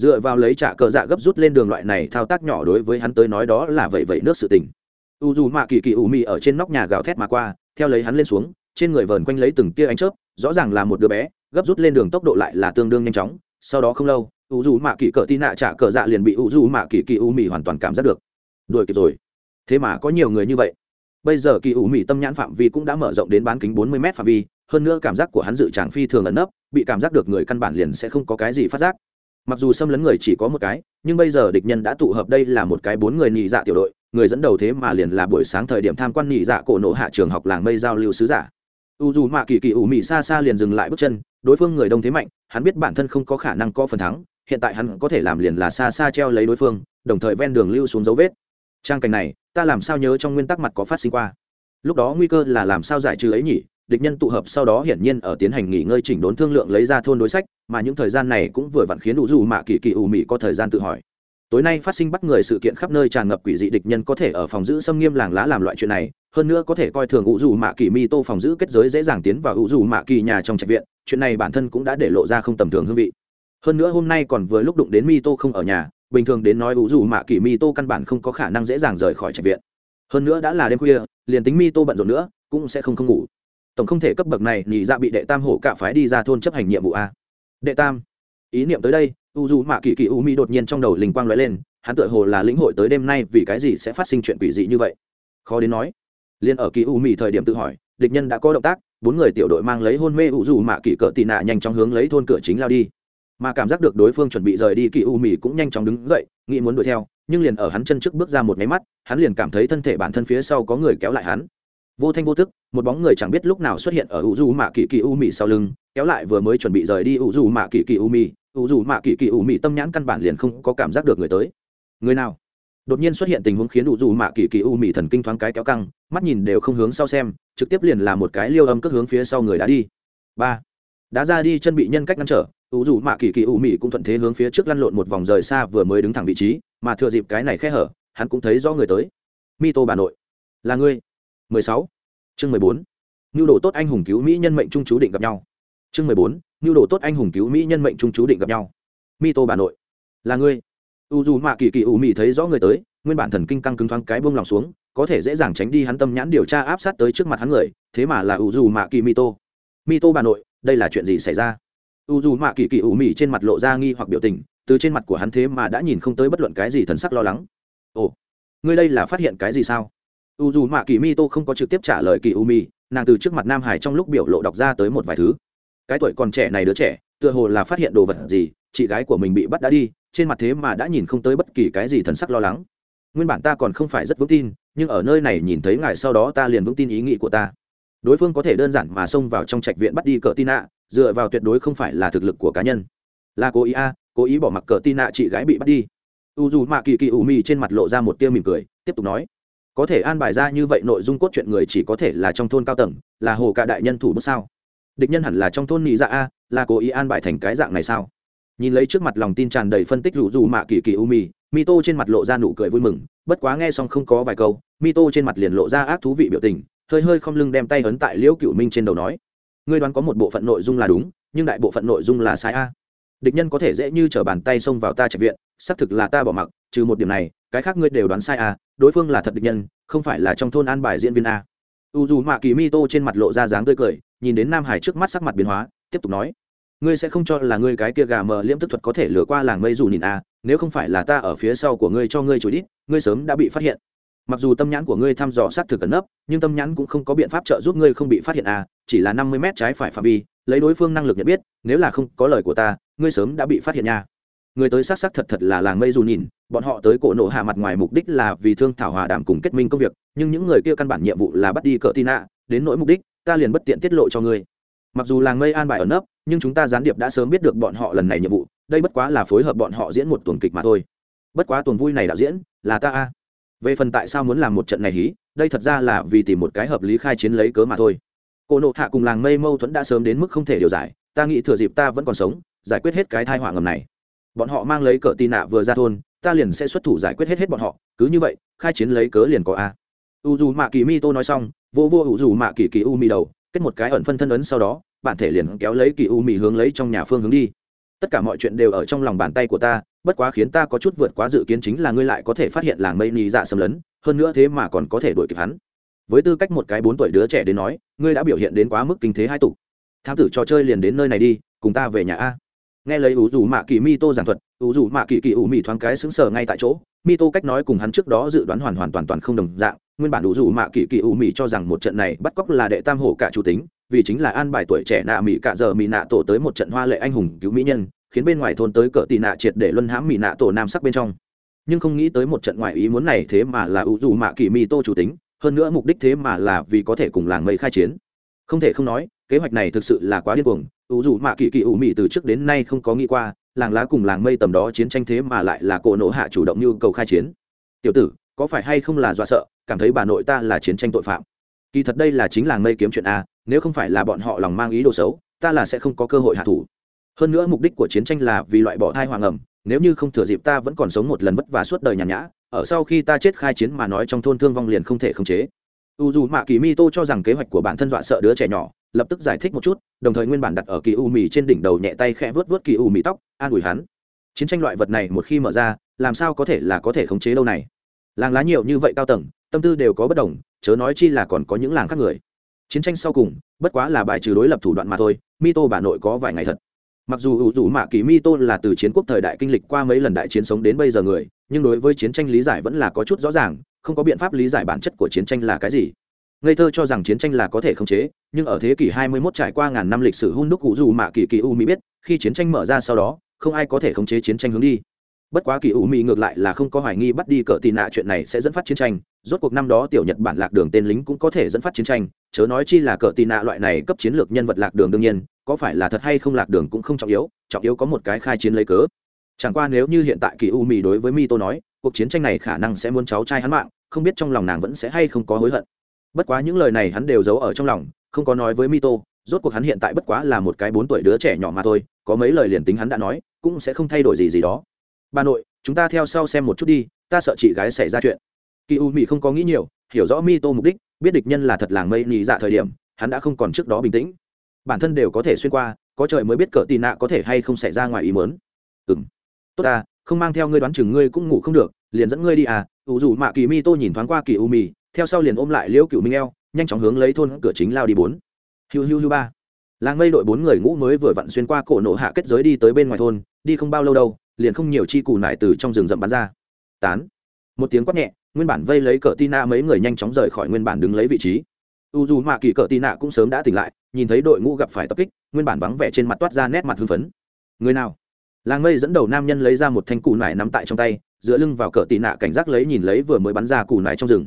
dựa vào lấy trả cờ dạ gấp rút lên đường loại này thao tác nhỏ đối với hắn tới nói đó là vậy vậy nước sự tình. U dù mạ kỳ kỳ ủ mị ở trên nóc nhà gào thét mà qua, theo lấy hắn lên xuống, trên người vờn quanh lấy từng tia ánh chớp, rõ ràng là một đứa bé, gấp rút lên đường tốc độ lại là tương đương nhanh chóng, sau đó không lâu, u dù mạ kỳ cờ tị nạ trả cờ dạ liền bị u dù mạ kỳ kỳ ủ mị hoàn toàn cảm giác được. Đuổi kịp rồi. Thế mà có nhiều người như vậy. Bây giờ kỳ ủ mị tâm nhãn phạm vi cũng đã mở rộng đến bán kính bốn mươi m phạm vi, hơn nữa cảm giác của hắn dự tràng phi thường ẩn nấp, bị cảm giác được người căn bản liền sẽ không có cái gì phát giác mặc dù xâm lấn người chỉ có một cái, nhưng bây giờ địch nhân đã tụ hợp đây là một cái bốn người nhị dạ tiểu đội, người dẫn đầu thế mà liền là buổi sáng thời điểm tham quan nhị dạ cổ nộ hạ trường học làng mây giao lưu sứ giả. U dù mạ kỳ kỳ ủ mị xa xa liền dừng lại bước chân, đối phương người đông thế mạnh, hắn biết bản thân không có khả năng có phần thắng, hiện tại hắn có thể làm liền là xa xa treo lấy đối phương, đồng thời ven đường lưu xuống dấu vết. Trang cảnh này, ta làm sao nhớ trong nguyên tắc mặt có phát sinh qua? Lúc đó nguy cơ là làm sao giải trừ ấy nhỉ? Địch nhân tụ hợp sau đó hiển nhiên ở tiến hành nghỉ ngơi chỉnh đốn thương lượng lấy ra thôn đối sách, mà những thời gian này cũng vừa vặn khiến đủ dù mạ kỳ kỳ ủ mị có thời gian tự hỏi. Tối nay phát sinh bắt người sự kiện khắp nơi tràn ngập quỷ dị địch nhân có thể ở phòng giữ xâm nghiêm làng lá làm loại chuyện này, hơn nữa có thể coi thường ủ dù mạ kỳ mi tô phòng giữ kết giới dễ dàng tiến vào ủ dù mạ kỳ nhà trong trạch viện, chuyện này bản thân cũng đã để lộ ra không tầm thường hương vị. Hơn nữa hôm nay còn vừa lúc đụng đến mi tô không ở nhà, bình thường đến nói ủ dù mạ kỳ mi tô căn bản không có khả năng dễ dàng rời khỏi trạch viện. Hơn nữa đã là đêm khuya, liền tính mi tô bận rộn nữa, cũng sẽ không không ngủ tổng không thể cấp bậc này, nhị ra dạ bị đệ tam hổ cả phái đi ra thôn chấp hành nhiệm vụ a. Đệ tam, ý niệm tới đây, u dù mạ kỳ kỳ u mi đột nhiên trong đầu linh quang lóe lên, hắn tựa hồ là lĩnh hội tới đêm nay vì cái gì sẽ phát sinh chuyện quỷ dị như vậy. Khó đến nói, liền ở kỳ u mi thời điểm tự hỏi, địch nhân đã có động tác, bốn người tiểu đội mang lấy hôn mê u dù mạ kỳ cỡ tị nạ nhanh chóng hướng lấy thôn cửa chính lao đi. Mà cảm giác được đối phương chuẩn bị rời đi kỳ u mi cũng nhanh chóng đứng dậy, nghĩ muốn đuổi theo, nhưng liền ở hắn chân trước bước ra một máy mắt, hắn liền cảm thấy thân thể bản thân phía sau có người kéo lại hắn vô thanh vô tức, một bóng người chẳng biết lúc nào xuất hiện ở u du mạ kỳ kỳ u mì sau lưng, kéo lại vừa mới chuẩn bị rời đi u du mạ kỳ kỳ u mì u du mạ kỳ kỳ u mì tâm nhãn căn bản liền không có cảm giác được người tới. Người nào? Đột nhiên xuất hiện tình huống khiến u du mạ kỳ kỳ u mì thần kinh thoáng cái kéo căng, mắt nhìn đều không hướng sau xem, trực tiếp liền là một cái liêu âm cất hướng phía sau người đã đi. Ba. Đã ra đi chân bị nhân cách ngăn trở u du mạ kỳ kỳ u mì cũng thuận thế hướng phía trước lăn lộn một vòng rời xa vừa mới đứng thẳng vị trí, mà thừa dịp cái này khe hở, hắn cũng thấy rõ người tới. Mi tô bà nội. Là ngươi. 16. chương 14. Nưu đồ tốt anh hùng cứu mỹ nhân mệnh trung chú định gặp nhau. Chương 14. Nưu đồ tốt anh hùng cứu mỹ nhân mệnh trung chú định gặp nhau. Mito bà nội, là ngươi. U dù mạ kỳ kỳ u mị thấy rõ người tới, nguyên bản thần kinh căng cứng thoáng cái buông lòng xuống, có thể dễ dàng tránh đi hắn tâm nhãn điều tra áp sát tới trước mặt hắn người, thế mà là U dù mạ kỳ Mito. Mito bà nội, đây là chuyện gì xảy ra? U dù mạ kỳ kỳ u mị trên mặt lộ ra nghi hoặc biểu tình, từ trên mặt của hắn thế mà đã nhìn không tới bất luận cái gì thần sắc lo lắng. Ồ, ngươi đây là phát hiện cái gì sao? U dù mạ kỳ mi tô không có trực tiếp trả lời kỳ u mi, nàng từ trước mặt nam hải trong lúc biểu lộ đọc ra tới một vài thứ. Cái tuổi còn trẻ này đứa trẻ, tựa hồ là phát hiện đồ vật gì, chị gái của mình bị bắt đã đi, trên mặt thế mà đã nhìn không tới bất kỳ cái gì thần sắc lo lắng. Nguyên bản ta còn không phải rất vững tin, nhưng ở nơi này nhìn thấy ngài sau đó ta liền vững tin ý nghĩ của ta. Đối phương có thể đơn giản mà xông vào trong trạch viện bắt đi cờ tin ạ, dựa vào tuyệt đối không phải là thực lực của cá nhân. Là cố ý a, cố ý bỏ mặc cờ tin ạ chị gái bị bắt đi. U dù mạ kỳ kỳ ủ mì trên mặt lộ ra một tia mỉm cười, tiếp tục nói có thể an bài ra như vậy nội dung cốt truyện người chỉ có thể là trong thôn cao tầng, là hồ cả đại nhân thủ bút sao? Địch nhân hẳn là trong thôn nhị dạ a, là cố ý an bài thành cái dạng này sao? Nhìn lấy trước mặt lòng tin tràn đầy phân tích rủ rủ mạ kỳ kỳ u mì mi tô trên mặt lộ ra nụ cười vui mừng, bất quá nghe xong không có vài câu mi tô trên mặt liền lộ ra ác thú vị biểu tình, hơi hơi không lưng đem tay ấn tại liễu cựu minh trên đầu nói, ngươi đoán có một bộ phận nội dung là đúng, nhưng đại bộ phận nội dung là sai a. Địch nhân có thể dễ như t r ở bàn tay xông vào ta trạch viện, xác thực là ta bỏ mặc, trừ một điểm này cái khác ngươi đều đoán sai à? đối phương là thật địch nhân, không phải là trong thôn an bài diễn viên a u dù mạ kỳ mi tô trên mặt lộ ra dáng tươi cười, nhìn đến nam hải trước mắt sắc mặt biến hóa, tiếp tục nói, ngươi sẽ không cho là ngươi cái kia gà mờ liễm tức thuật có thể lừa qua làng mây dù nhìn a nếu không phải là ta ở phía sau của ngươi cho ngươi chối đít, ngươi sớm đã bị phát hiện mặc dù tâm nhãn của ngươi thăm dò sát thực cẩn nấp, nhưng tâm nhãn cũng không có biện pháp trợ giúp ngươi không bị phát hiện à? chỉ là năm mươi mét trái phải phạm vi, lấy đối phương năng lực nhận biết, nếu là không có lời của ta, ngươi sớm đã bị phát hiện nha người tới xác xác thật thật là làng mây dù nhìn, bọn họ tới cổ nộ hạ mặt ngoài mục đích là vì thương thảo hòa đàm cùng kết minh công việc, nhưng những người kia căn bản nhiệm vụ là bắt đi cỡ tin ạ, đến nỗi mục đích, ta liền bất tiện tiết lộ cho ngươi. Mặc dù làng mây an bài ở nấp, nhưng chúng ta gián điệp đã sớm biết được bọn họ lần này nhiệm vụ, đây bất quá là phối hợp bọn họ diễn một tuần kịch mà thôi. Bất quá tuần vui này đạo diễn, là ta a. Về phần tại sao muốn làm một trận này hí, đây thật ra là vì tìm một cái hợp lý khai chiến lấy cớ mà thôi. Cổ nộ hạ cùng làng mây mâu thuẫn đã sớm đến mức không thể điều giải, ta nghĩ thừa dịp ta vẫn còn sống, giải quyết hết cái thai họa ngầm này bọn họ mang lấy cờ tì nạ vừa ra thôn, ta liền sẽ xuất thủ giải quyết hết hết bọn họ, cứ như vậy, khai chiến lấy cớ liền có a. U dù mạ kỳ mi tô nói xong, vô vô u dù mạ kỳ kỳ u mi đầu, kết một cái ẩn phân thân ấn sau đó, bản thể liền kéo lấy kỳ u mi hướng lấy trong nhà phương hướng đi. Tất cả mọi chuyện đều ở trong lòng bàn tay của ta, bất quá khiến ta có chút vượt quá dự kiến chính là ngươi lại có thể phát hiện làng mây ni dạ xâm lấn, hơn nữa thế mà còn có thể đuổi kịp hắn. Với tư cách một cái bốn tuổi đứa trẻ đến nói, ngươi đã biểu hiện đến quá mức kinh thế hai tục. Thám tử trò chơi liền đến nơi này đi, cùng ta về nhà a nghe lấy ủ dù mạ kỳ mi tô giảng thuật, ủ dù mạ kỳ kỳ ủ mị thoáng cái xứng sờ ngay tại chỗ. Mi tô cách nói cùng hắn trước đó dự đoán hoàn hoàn toàn toàn không đồng dạng. Nguyên bản ủ dù mạ kỳ kỳ ủ mị cho rằng một trận này bắt cóc là đệ tam hổ cả chủ tính, vì chính là an bài tuổi trẻ nạ mỹ cả giờ mỹ nạ tổ tới một trận hoa lệ anh hùng cứu mỹ nhân, khiến bên ngoài thôn tới cỡ tị nạ triệt để luân hãm mỹ nạ tổ nam sắc bên trong. Nhưng không nghĩ tới một trận ngoại ý muốn này thế mà là ủ dù mạ kỳ mi tô chủ tính, hơn nữa mục đích thế mà là vì có thể cùng làng mây khai chiến. Không thể không nói, kế hoạch này thực sự là quá điên cuồng ủ dù mạ kỳ kỳ ủ mị từ trước đến nay không có nghĩ qua, làng lá cùng làng mây tầm đó chiến tranh thế mà lại là cổ nộ hạ chủ động nhu cầu khai chiến. Tiểu tử, có phải hay không là do sợ, cảm thấy bà nội ta là chiến tranh tội phạm? Kỳ thật đây là chính làng mây kiếm chuyện a, nếu không phải là bọn họ lòng mang ý đồ xấu, ta là sẽ không có cơ hội hạ thủ. Hơn nữa mục đích của chiến tranh là vì loại bỏ thai hoàng ẩm, nếu như không thừa dịp ta vẫn còn sống một lần vất vả suốt đời nhàn nhã, ở sau khi ta chết khai chiến mà nói trong thôn thương vong liền không thể khống chế. U dù mạ kỳ mi tô cho rằng kế hoạch của bản thân dọa sợ đứa trẻ nhỏ lập tức giải thích một chút, đồng thời nguyên bản đặt ở kỳ u mì trên đỉnh đầu nhẹ tay khẽ vớt vớt kỳ u mì tóc, an ủi hắn. Chiến tranh loại vật này một khi mở ra, làm sao có thể là có thể khống chế đâu này? Làng lá nhiều như vậy cao tầng, tâm tư đều có bất đồng, chớ nói chi là còn có những làng khác người. Chiến tranh sau cùng, bất quá là bài trừ đối lập thủ đoạn mà thôi mi tô bà nội có vài ngày thật. Mặc dù ủ rủ mạ kỳ mi tô là từ chiến quốc thời đại kinh lịch qua mấy lần đại chiến sống đến bây giờ người, nhưng đối với chiến tranh lý giải vẫn là có chút rõ ràng, không có biện pháp lý giải bản chất của chiến tranh là cái gì ngây thơ cho rằng chiến tranh là có thể khống chế, nhưng ở thế kỷ 21 trải qua ngàn năm lịch sử hun đúc cụ dù mạ kỳ kỳ u mỹ biết, khi chiến tranh mở ra sau đó, không ai có thể khống chế chiến tranh hướng đi. Bất quá kỳ u mỹ ngược lại là không có hoài nghi bắt đi cỡ tì nạ chuyện này sẽ dẫn phát chiến tranh, rốt cuộc năm đó tiểu nhật bản lạc đường tên lính cũng có thể dẫn phát chiến tranh, chớ nói chi là cỡ tì nạ loại này cấp chiến lược nhân vật lạc đường đương nhiên, có phải là thật hay không lạc đường cũng không trọng yếu trọng yếu có một cái khai chiến lấy cớ. Chẳng qua nếu như hiện tại kỳ u mỹ đối với mi tô nói, cuộc chiến tranh này khả năng sẽ muốn cháu trai hắn mạng, không biết trong lòng nàng vẫn sẽ hay không có hối hận bất quá những lời này hắn đều giấu ở trong lòng, không có nói với Mito. rốt cuộc hắn hiện tại bất quá là một cái bốn tuổi đứa trẻ nhỏ mà thôi, có mấy lời liền tính hắn đã nói, cũng sẽ không thay đổi gì gì đó. Bà nội, chúng ta theo sau xem một chút đi, ta sợ chị gái xảy ra chuyện. Kỳ u mỹ không có nghĩ nhiều, hiểu rõ Mito mục đích, biết địch nhân là thật làng mây nhị dạ thời điểm, hắn đã không còn trước đó bình tĩnh. Bản thân đều có thể xuyên qua, có trời mới biết cỡ tì nạ có thể hay không xảy ra ngoài ý mớn ừ m tốt ta, không mang theo ngươi đoán chừng ngươi cũng ngủ không được, liền dẫn ngươi đi à ủ dù mạ kỳ mi tô nhìn thoáng qua kỳ u mì theo sau liền ôm lại liễu cựu minh eo, nhanh chóng hướng lấy thôn cửa chính lao đi bốn. Hiu hiu hiu ba. Làng mây đội bốn người ngũ mới vừa vặn xuyên qua cổ nổ hạ kết giới đi tới bên ngoài thôn, đi không bao lâu đâu, liền không nhiều chi cù nải từ trong rừng rậm bắn ra. Tán. Một tiếng quát nhẹ, nguyên bản vây lấy cờ tina mấy người nhanh chóng rời khỏi nguyên bản đứng lấy vị trí. U dù mạ kỳ cờ tina cũng sớm đã tỉnh lại, nhìn thấy đội ngũ gặp phải tập kích, nguyên bản vắng vẻ trên mặt toát ra nét mặt hưng phấn. Người nào? Làng mây dẫn đầu nam nhân lấy ra một thanh cù nải nắm tại trong tay, dựa lưng vào cờ tị nạ cảnh giác lấy nhìn lấy vừa mới bắn ra cù nải trong rừng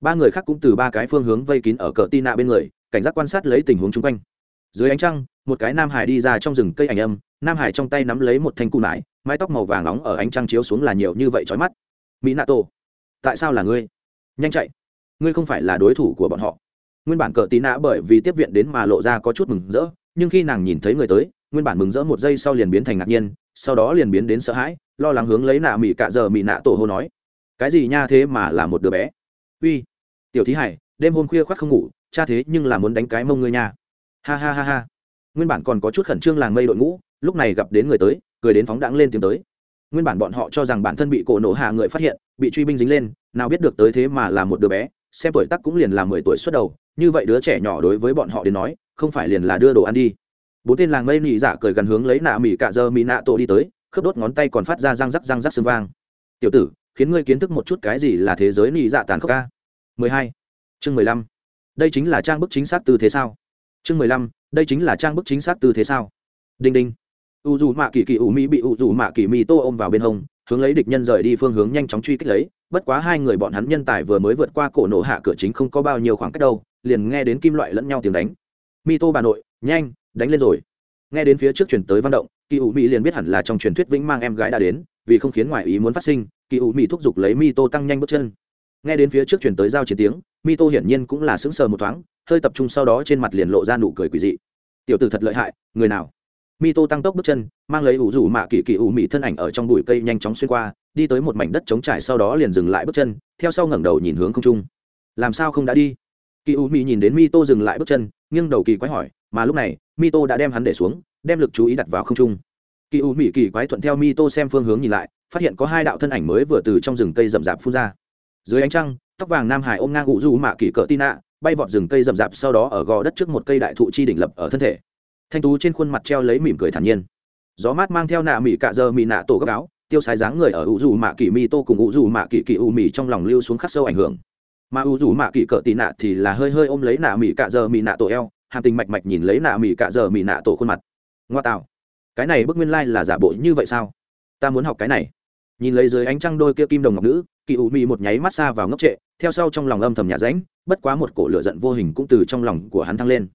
ba người khác cũng từ ba cái phương hướng vây kín ở cờ tin nạ bên người, cảnh giác quan sát lấy tình huống chung quanh. Dưới ánh trăng, một cái nam hải đi ra trong rừng cây ảnh âm, nam hải trong tay nắm lấy một thanh cù nải, mái tóc màu vàng nóng ở ánh trăng chiếu xuống là nhiều như vậy trói mắt. Mỹ nato tổ tại sao là ngươi? Nhanh chạy. Ngươi không phải là đối thủ của bọn họ. Nguyên bản cờ tí nã bởi vì tiếp viện đến mà lộ ra có chút mừng rỡ, nhưng khi nàng nhìn thấy người tới, nguyên bản mừng rỡ một giây sau liền biến thành ngạc nhiên, sau đó liền biến đến sợ hãi, lo lắng hướng lấy nạ mỹ cạ giờ mỹ nạ tổ hô nói, cái gì nha thế mà là một đứa bé? Uy tiểu thí hải, đêm hôm khuya khoác không ngủ, cha thế nhưng là muốn đánh cái mông ngươi nha. Ha ha ha ha. Nguyên bản còn có chút khẩn trương làng mây đội ngũ, lúc này gặp đến người tới, cười đến phóng đãng lên tiếng tới. Nguyên bản bọn họ cho rằng bản thân bị cổ nổ hạ người phát hiện, bị truy binh dính lên, nào biết được tới thế mà là một đứa bé, xem tuổi tắc cũng liền là mười tuổi xuất đầu, như vậy đứa trẻ nhỏ đối với bọn họ đến nói, không phải liền là đưa đồ ăn đi. Bốn tên làng mây nị dạ cười gần hướng lấy nạ mỉ cạ dơ mỉ nạ tổ đi tới, khớp đốt ngón tay còn phát ra răng rắc răng rắc xương vang. Tiểu tử, khiến ngươi kiến thức một chút cái gì là thế giới nị dạ tàn khốc ca mười hai. Chương mười lăm. Đây chính là trang bức chính xác tư thế sao? Chương mười lăm, đây chính là trang bức chính xác tư thế sao? Đinh đinh. U dù mạ kỳ kỳ u mỹ bị u dù mạ kỳ mỹ tô ôm vào bên hông, hướng lấy địch nhân rời đi phương hướng nhanh chóng truy kích lấy. Bất quá hai người bọn hắn nhân tài vừa mới vượt qua cổ nổ hạ cửa chính không có bao nhiêu khoảng cách đâu, liền nghe đến kim loại lẫn nhau tiếng đánh. Mi tô bà nội, nhanh, đánh lên rồi. Nghe đến phía trước chuyển tới văn động kỳ u mỹ liền biết hẳn là trong truyền thuyết vĩnh mang em gái đã đến, vì không khiến ngoại ý muốn phát sinh kỳ u mỹ thúc giục lấy mi tô tăng nhanh bước chân nghe đến phía trước chuyển tới giao chiến tiếng mi tô hiển nhiên cũng là sững sờ một thoáng, hơi tập trung sau đó trên mặt liền lộ ra nụ cười quỳ dị. Tiểu tử thật lợi hại, người nào? Mi tô tăng tốc bước chân, mang lấy ủ rủ mạ kỳ kỳ ủ mị thân ảnh ở trong bụi cây nhanh chóng xuyên qua, đi tới một mảnh đất trống trải sau đó liền dừng lại bước chân, theo sau ngẩng đầu nhìn hướng không trung. Làm sao không đã đi? Kỳ ủ mị nhìn đến mi tô dừng lại bước chân, nghiêng đầu kỳ quái hỏi, mà lúc này mi tô đã đem hắn để xuống, đem lực chú ý đặt vào không trung. Kỳ ủ mị kỳ quái thuận theo mi tô xem phương hướng nhìn lại, phát hiện có hai đạo thân ảnh mới vừa từ trong rừng cây rậm rạp phun ra dưới ánh trăng, tóc vàng nam hải ôm ngang ngụ du mạ kỳ cỡ tina, bay vọt rừng cây rậm rạp sau đó ở gò đất trước một cây đại thụ chi đỉnh lập ở thân thể. Thanh tú trên khuôn mặt treo lấy mỉm cười thản nhiên. Gió mát mang theo nạ mỹ cạ giờ mỹ nạ tổ gấp áo, tiêu sái dáng người ở ủ dù mạ kỳ mi tô cùng ủ dù mạ kỳ kỳ ủ mì trong lòng lưu xuống khắc sâu ảnh hưởng. Mà ủ dù mạ kỳ cỡ tì nạ thì là hơi hơi ôm lấy nạ mỹ cạ giờ mỹ nạ tổ eo, hàm tình mạch mạch nhìn lấy nạ mỹ cạ giờ mỹ nạ tổ khuôn mặt. Ngoa tạo. Cái này bức nguyên lai、like、là giả bộ như vậy sao? Ta muốn học cái này. Nhìn lấy dưới ánh trăng đôi kia kim đồng ngọc nữ kỳ ủ mị một nháy mắt xa vào ngốc trệ, theo sau trong lòng âm thầm nhà ránh bất quá một cổ lửa giận vô hình cũng từ trong lòng của hắn thăng lên.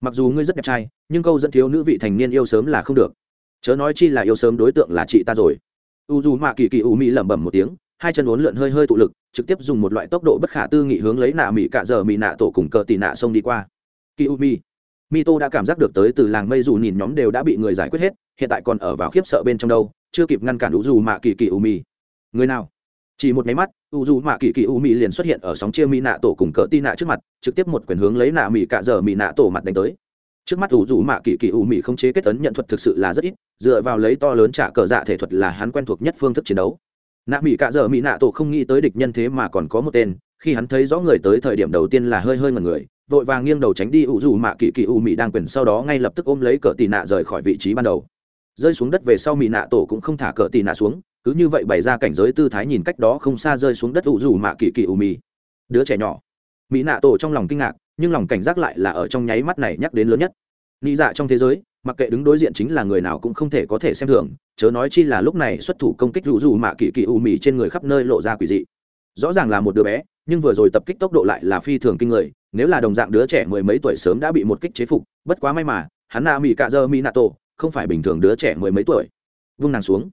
Mặc dù ngươi rất đẹp trai, nhưng câu dẫn thiếu nữ vị thành niên yêu sớm là không được. Chớ nói chi là yêu sớm đối tượng là chị ta rồi. U dù mạ kỳ kỳ ủ mị lẩm bẩm một tiếng, hai chân uốn lượn hơi hơi tụ lực, trực tiếp dùng một loại tốc độ bất khả tư nghị hướng lấy nạ mỹ cạ giờ mỹ nạ tổ cùng cờ tị nạ xông đi qua. Kỳ u mi mi tô đã cảm giác được tới từ làng mây dù nhìn nhóm đều đã bị người giải quyết hết, hiện tại còn ở vào khiếp sợ bên trong đâu, chưa kịp ngăn cản u dù mạ kỳ kỳ u mi người nào? Chỉ một máy mắt, u dù mạ kỳ kỳ u mỹ liền xuất hiện ở sóng chia mỹ nạ tổ cùng cỡ tì nạ trước mặt, trực tiếp một quyền hướng lấy nạ mỹ cạ giờ mỹ nạ tổ mặt đánh tới. Trước mắt u du mạ kỳ kỳ u mỹ không chế kết tấn nhận thuật thực sự là rất ít, dựa vào lấy to lớn trả cờ dạ thể thuật là hắn quen thuộc nhất phương thức chiến đấu. Nạ mỹ cạ giờ mỹ nạ tổ không nghĩ tới địch nhân thế mà còn có một tên, khi hắn thấy rõ người tới thời điểm đầu tiên là hơi hơi ngần người, vội vàng nghiêng đầu tránh đi u dù mạ kỳ kỳ u mỹ đang quyền sau đó ngay lập tức ôm lấy cờ tì nạ rời khỏi vị trí ban đầu. Rơi xuống đất về sau mỹ nạ tổ cũng không thả cờ tì nạ xuống cứ như vậy bày ra cảnh giới tư thái nhìn cách đó không xa rơi xuống đất ủ rủ mạ kỳ kỳ u mì. Đứa trẻ nhỏ. Mỹ nạ tổ trong lòng kinh ngạc, nhưng lòng cảnh giác lại là ở trong nháy mắt này nhắc đến lớn nhất. Nghĩ dạ trong thế giới, mặc kệ đứng đối diện chính là người nào cũng không thể có thể xem thường, chớ nói chi là lúc này xuất thủ công kích rủ rủ mạ kỳ kỳ u mì trên người khắp nơi lộ ra quỷ dị. Rõ ràng là một đứa bé, nhưng vừa rồi tập kích tốc độ lại là phi thường kinh người, nếu là đồng dạng đứa trẻ mười mấy tuổi sớm đã bị một kích chế phục, bất quá may mà, hắn na mỹ cạ dơ mỹ nạ tổ, không phải bình thường đứa trẻ mười mấy tuổi. Vung nàng xuống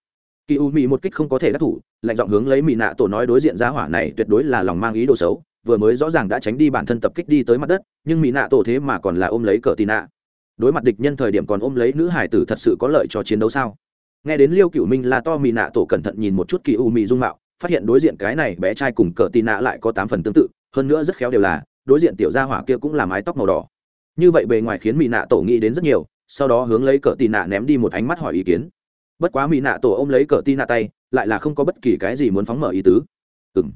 kỳ u mỹ một kích không có thể đắc thủ, lạnh giọng hướng lấy mỹ nạ tổ nói đối diện ra hỏa này tuyệt đối là lòng mang ý đồ xấu, vừa mới rõ ràng đã tránh đi bản thân tập kích đi tới mặt đất, nhưng mỹ nạ tổ thế mà còn là ôm lấy cờ tì nạ. Đối mặt địch nhân thời điểm còn ôm lấy nữ hải tử thật sự có lợi cho chiến đấu sao? Nghe đến liêu cựu minh là to, Mị nạ tổ cẩn thận nhìn một chút kỳ u mì dung mạo, phát hiện đối diện cái này bé trai cùng cờ tì nạ lại có tám phần tương tự, hơn nữa rất khéo đều là, đối diện tiểu gia hỏa kia cũng là mái tóc màu đỏ. Như vậy bề ngoài khiến Mị nạ tổ nghĩ đến rất nhiều, sau đó hướng lấy cờ tì nạ ném đi một ánh mắt hỏi ý kiến bất quá mỹ nạ tổ ôm lấy cờ tí nạ tay, lại là không có bất kỳ cái gì muốn phóng mở ý tứ. Ừng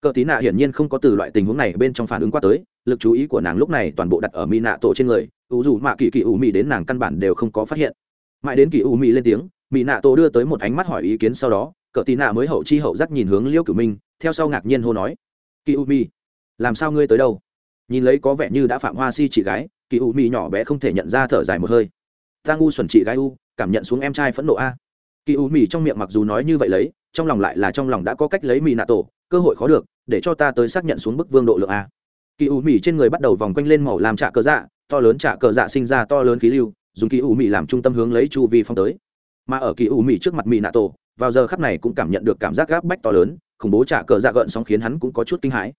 cờ tí nạ hiển nhiên không có từ loại tình huống này bên trong phản ứng qua tới, lực chú ý của nàng lúc này toàn bộ đặt ở mỹ nạ tổ trên người, ủ dù mạ kỳ kỳ ủ mỹ đến nàng căn bản đều không có phát hiện. Mãi đến kỳ ủ mỹ lên tiếng, mỹ nạ tổ đưa tới một ánh mắt hỏi ý kiến sau đó, cờ tí nạ mới hậu chi hậu dắt nhìn hướng liêu cửu minh, theo sau ngạc nhiên hô nói kỳ ủ mỹ làm sao ngươi tới đâu? Nhìn lấy có vẻ như đã phạm hoa si chị gái kỳ ủ mỹ nhỏ bé không thể nhận ra thở dài một hơi. Ta ngu xuẩn chị gái u, cảm nhận xuống em trai phẫn nộ a kỳ u mì trong miệng mặc dù nói như vậy lấy, trong lòng lại là trong lòng đã có cách lấy mỹ nạ tổ, cơ hội khó được, để cho ta tới xác nhận xuống bức vương độ lượng a. Kỳ u mì trên người bắt đầu vòng quanh lên màu làm trạ cờ dạ to lớn trạ cờ dạ sinh ra to lớn khí lưu, dùng kỳ u mì làm trung tâm hướng lấy chu vi phong tới. Mà ở kỳ u mì trước mặt mì nạ tổ, vào giờ khắp này cũng cảm nhận được cảm giác gáp bách to lớn, khủng bố trạ cờ dạ gợn sóng khiến hắn cũng có chút kinh hãi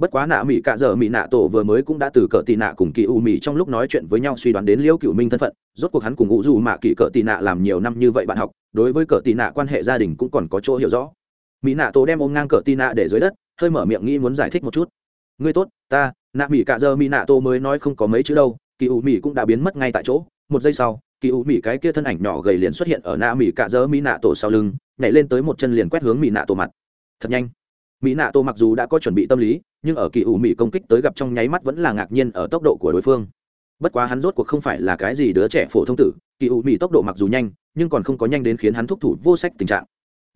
bất quá nạ mỹ cạ dở mỹ nạ tổ vừa mới cũng đã từ cờ tị nạ cùng kỳ u mỹ trong lúc nói chuyện với nhau suy đoán đến liễu cựu minh thân phận, rốt cuộc hắn cùng ngụ dù mạ kỳ cờ tị nạ làm nhiều năm như vậy bạn học, đối với cờ tị nạ quan hệ gia đình cũng còn có chỗ hiểu rõ. Mỹ nạ tổ đem ôm ngang cờ tị nạ để dưới đất, hơi mở miệng nghĩ muốn giải thích một chút. Ngươi tốt, ta, nạ mỹ cạ Dơ mỹ nạ tô mới nói không có mấy chữ đâu, kỳ U mỹ cũng đã biến mất ngay tại chỗ. Một giây sau, kỳ U mỹ cái kia thân ảnh nhỏ gầy liền xuất hiện ở nạ mỹ cạ Dơ mỹ nạ tổ sau lưng, nhảy lên tới một chân liền quét hướng mỹ nạ tổ mặt. Thật nhanh mỹ nạ tô mặc dù đã có chuẩn bị tâm lý, nhưng ở kỳ ủ mỹ công kích tới gặp trong nháy mắt vẫn là ngạc nhiên ở tốc độ của đối phương. Bất quá hắn rốt cuộc không phải là cái gì đứa trẻ phổ thông tử, kỳ ủ mỹ tốc độ mặc dù nhanh, nhưng còn không có nhanh đến khiến hắn thúc thủ vô sách tình trạng.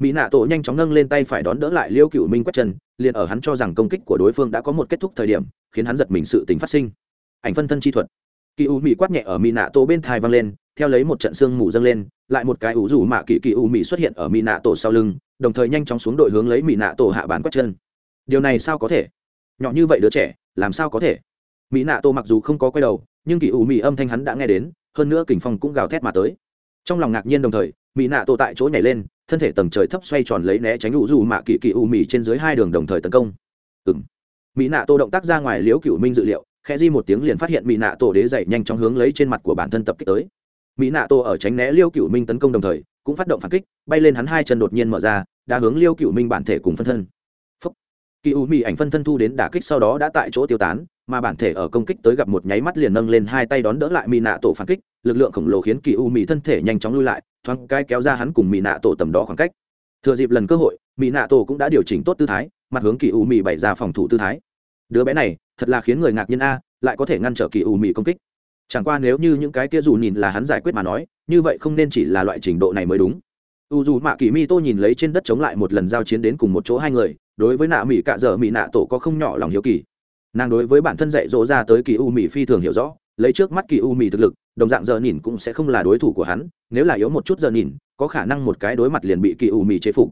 Mỹ nạ tổ nhanh chóng nâng lên tay phải đón đỡ lại liêu cựu minh quét chân, liền ở hắn cho rằng công kích của đối phương đã có một kết thúc thời điểm, khiến hắn giật mình sự tính phát sinh. Ảnh phân thân chi thuật. Kỳ u mỹ quát nhẹ ở mỹ nạ tổ bên thai văng lên, theo lấy một trận xương mù dâng lên, lại một cái ủ rủ mạ kỳ kỳ u mỹ xuất hiện ở mỹ nạ tổ sau lưng đồng thời nhanh chóng xuống đội hướng lấy mỹ nạ tổ hạ bàn quét chân. Điều này sao có thể? Nhỏ như vậy đứa trẻ, làm sao có thể? Mỹ nạ tổ mặc dù không có quay đầu, nhưng kỳ u mỹ âm thanh hắn đã nghe đến, hơn nữa kình phong cũng gào thét mà tới. Trong lòng ngạc nhiên đồng thời, mỹ nạ tổ tại chỗ nhảy lên, thân thể tầng trời thấp xoay tròn lấy né tránh ủ dù mạ kỳ kỳ u mỹ trên dưới hai đường đồng thời tấn công. Ừng mỹ nạ tổ động tác ra ngoài liễu cựu minh dự liệu, khẽ di một tiếng liền phát hiện mỹ nạ tổ đế dậy nhanh chóng hướng lấy trên mặt của bản thân tập kích tới mỹ nạ tổ ở tránh né liêu cựu minh tấn công đồng thời, cũng phát động phản kích, bay lên hắn hai chân đột nhiên mở ra đã hướng liêu cựu minh bản thể cùng phân thân. Kỳ u mỹ ảnh phân thân thu đến đả kích sau đó đã tại chỗ tiêu tán, mà bản thể ở công kích tới gặp một nháy mắt liền nâng lên hai tay đón đỡ lại mỹ nạ tổ phản kích, lực lượng khổng lồ khiến kỳ u mỹ thân thể nhanh chóng lui lại, thoáng cái kéo ra hắn cùng mỹ nạ tổ tầm đó khoảng cách. Thừa dịp lần cơ hội, mỹ nạ tổ cũng đã điều chỉnh tốt tư thái, mặt hướng kỳ u mỹ bày ra phòng thủ tư thái. Đứa bé này, thật là khiến người ngạc nhiên a, lại có thể ngăn trở kỳ u mỹ công kích chẳng qua nếu như những cái kia dù nhìn là hắn giải quyết mà nói, như vậy không nên chỉ là loại trình độ này mới đúng. U dù mạ kỳ mi tô nhìn lấy trên đất chống lại một lần giao chiến đến cùng một chỗ hai người, đối với nạ mỹ cạ dở mỹ nạ tổ có không nhỏ lòng hiếu kỳ. Nàng đối với bản thân dạy dỗ ra tới kỳ u mỹ phi thường hiểu rõ, lấy trước mắt kỳ u mỹ thực lực, đồng dạng giờ nhìn cũng sẽ không là đối thủ của hắn, nếu là yếu một chút giờ nhìn, có khả năng một cái đối mặt liền bị kỳ u mỹ chế phục.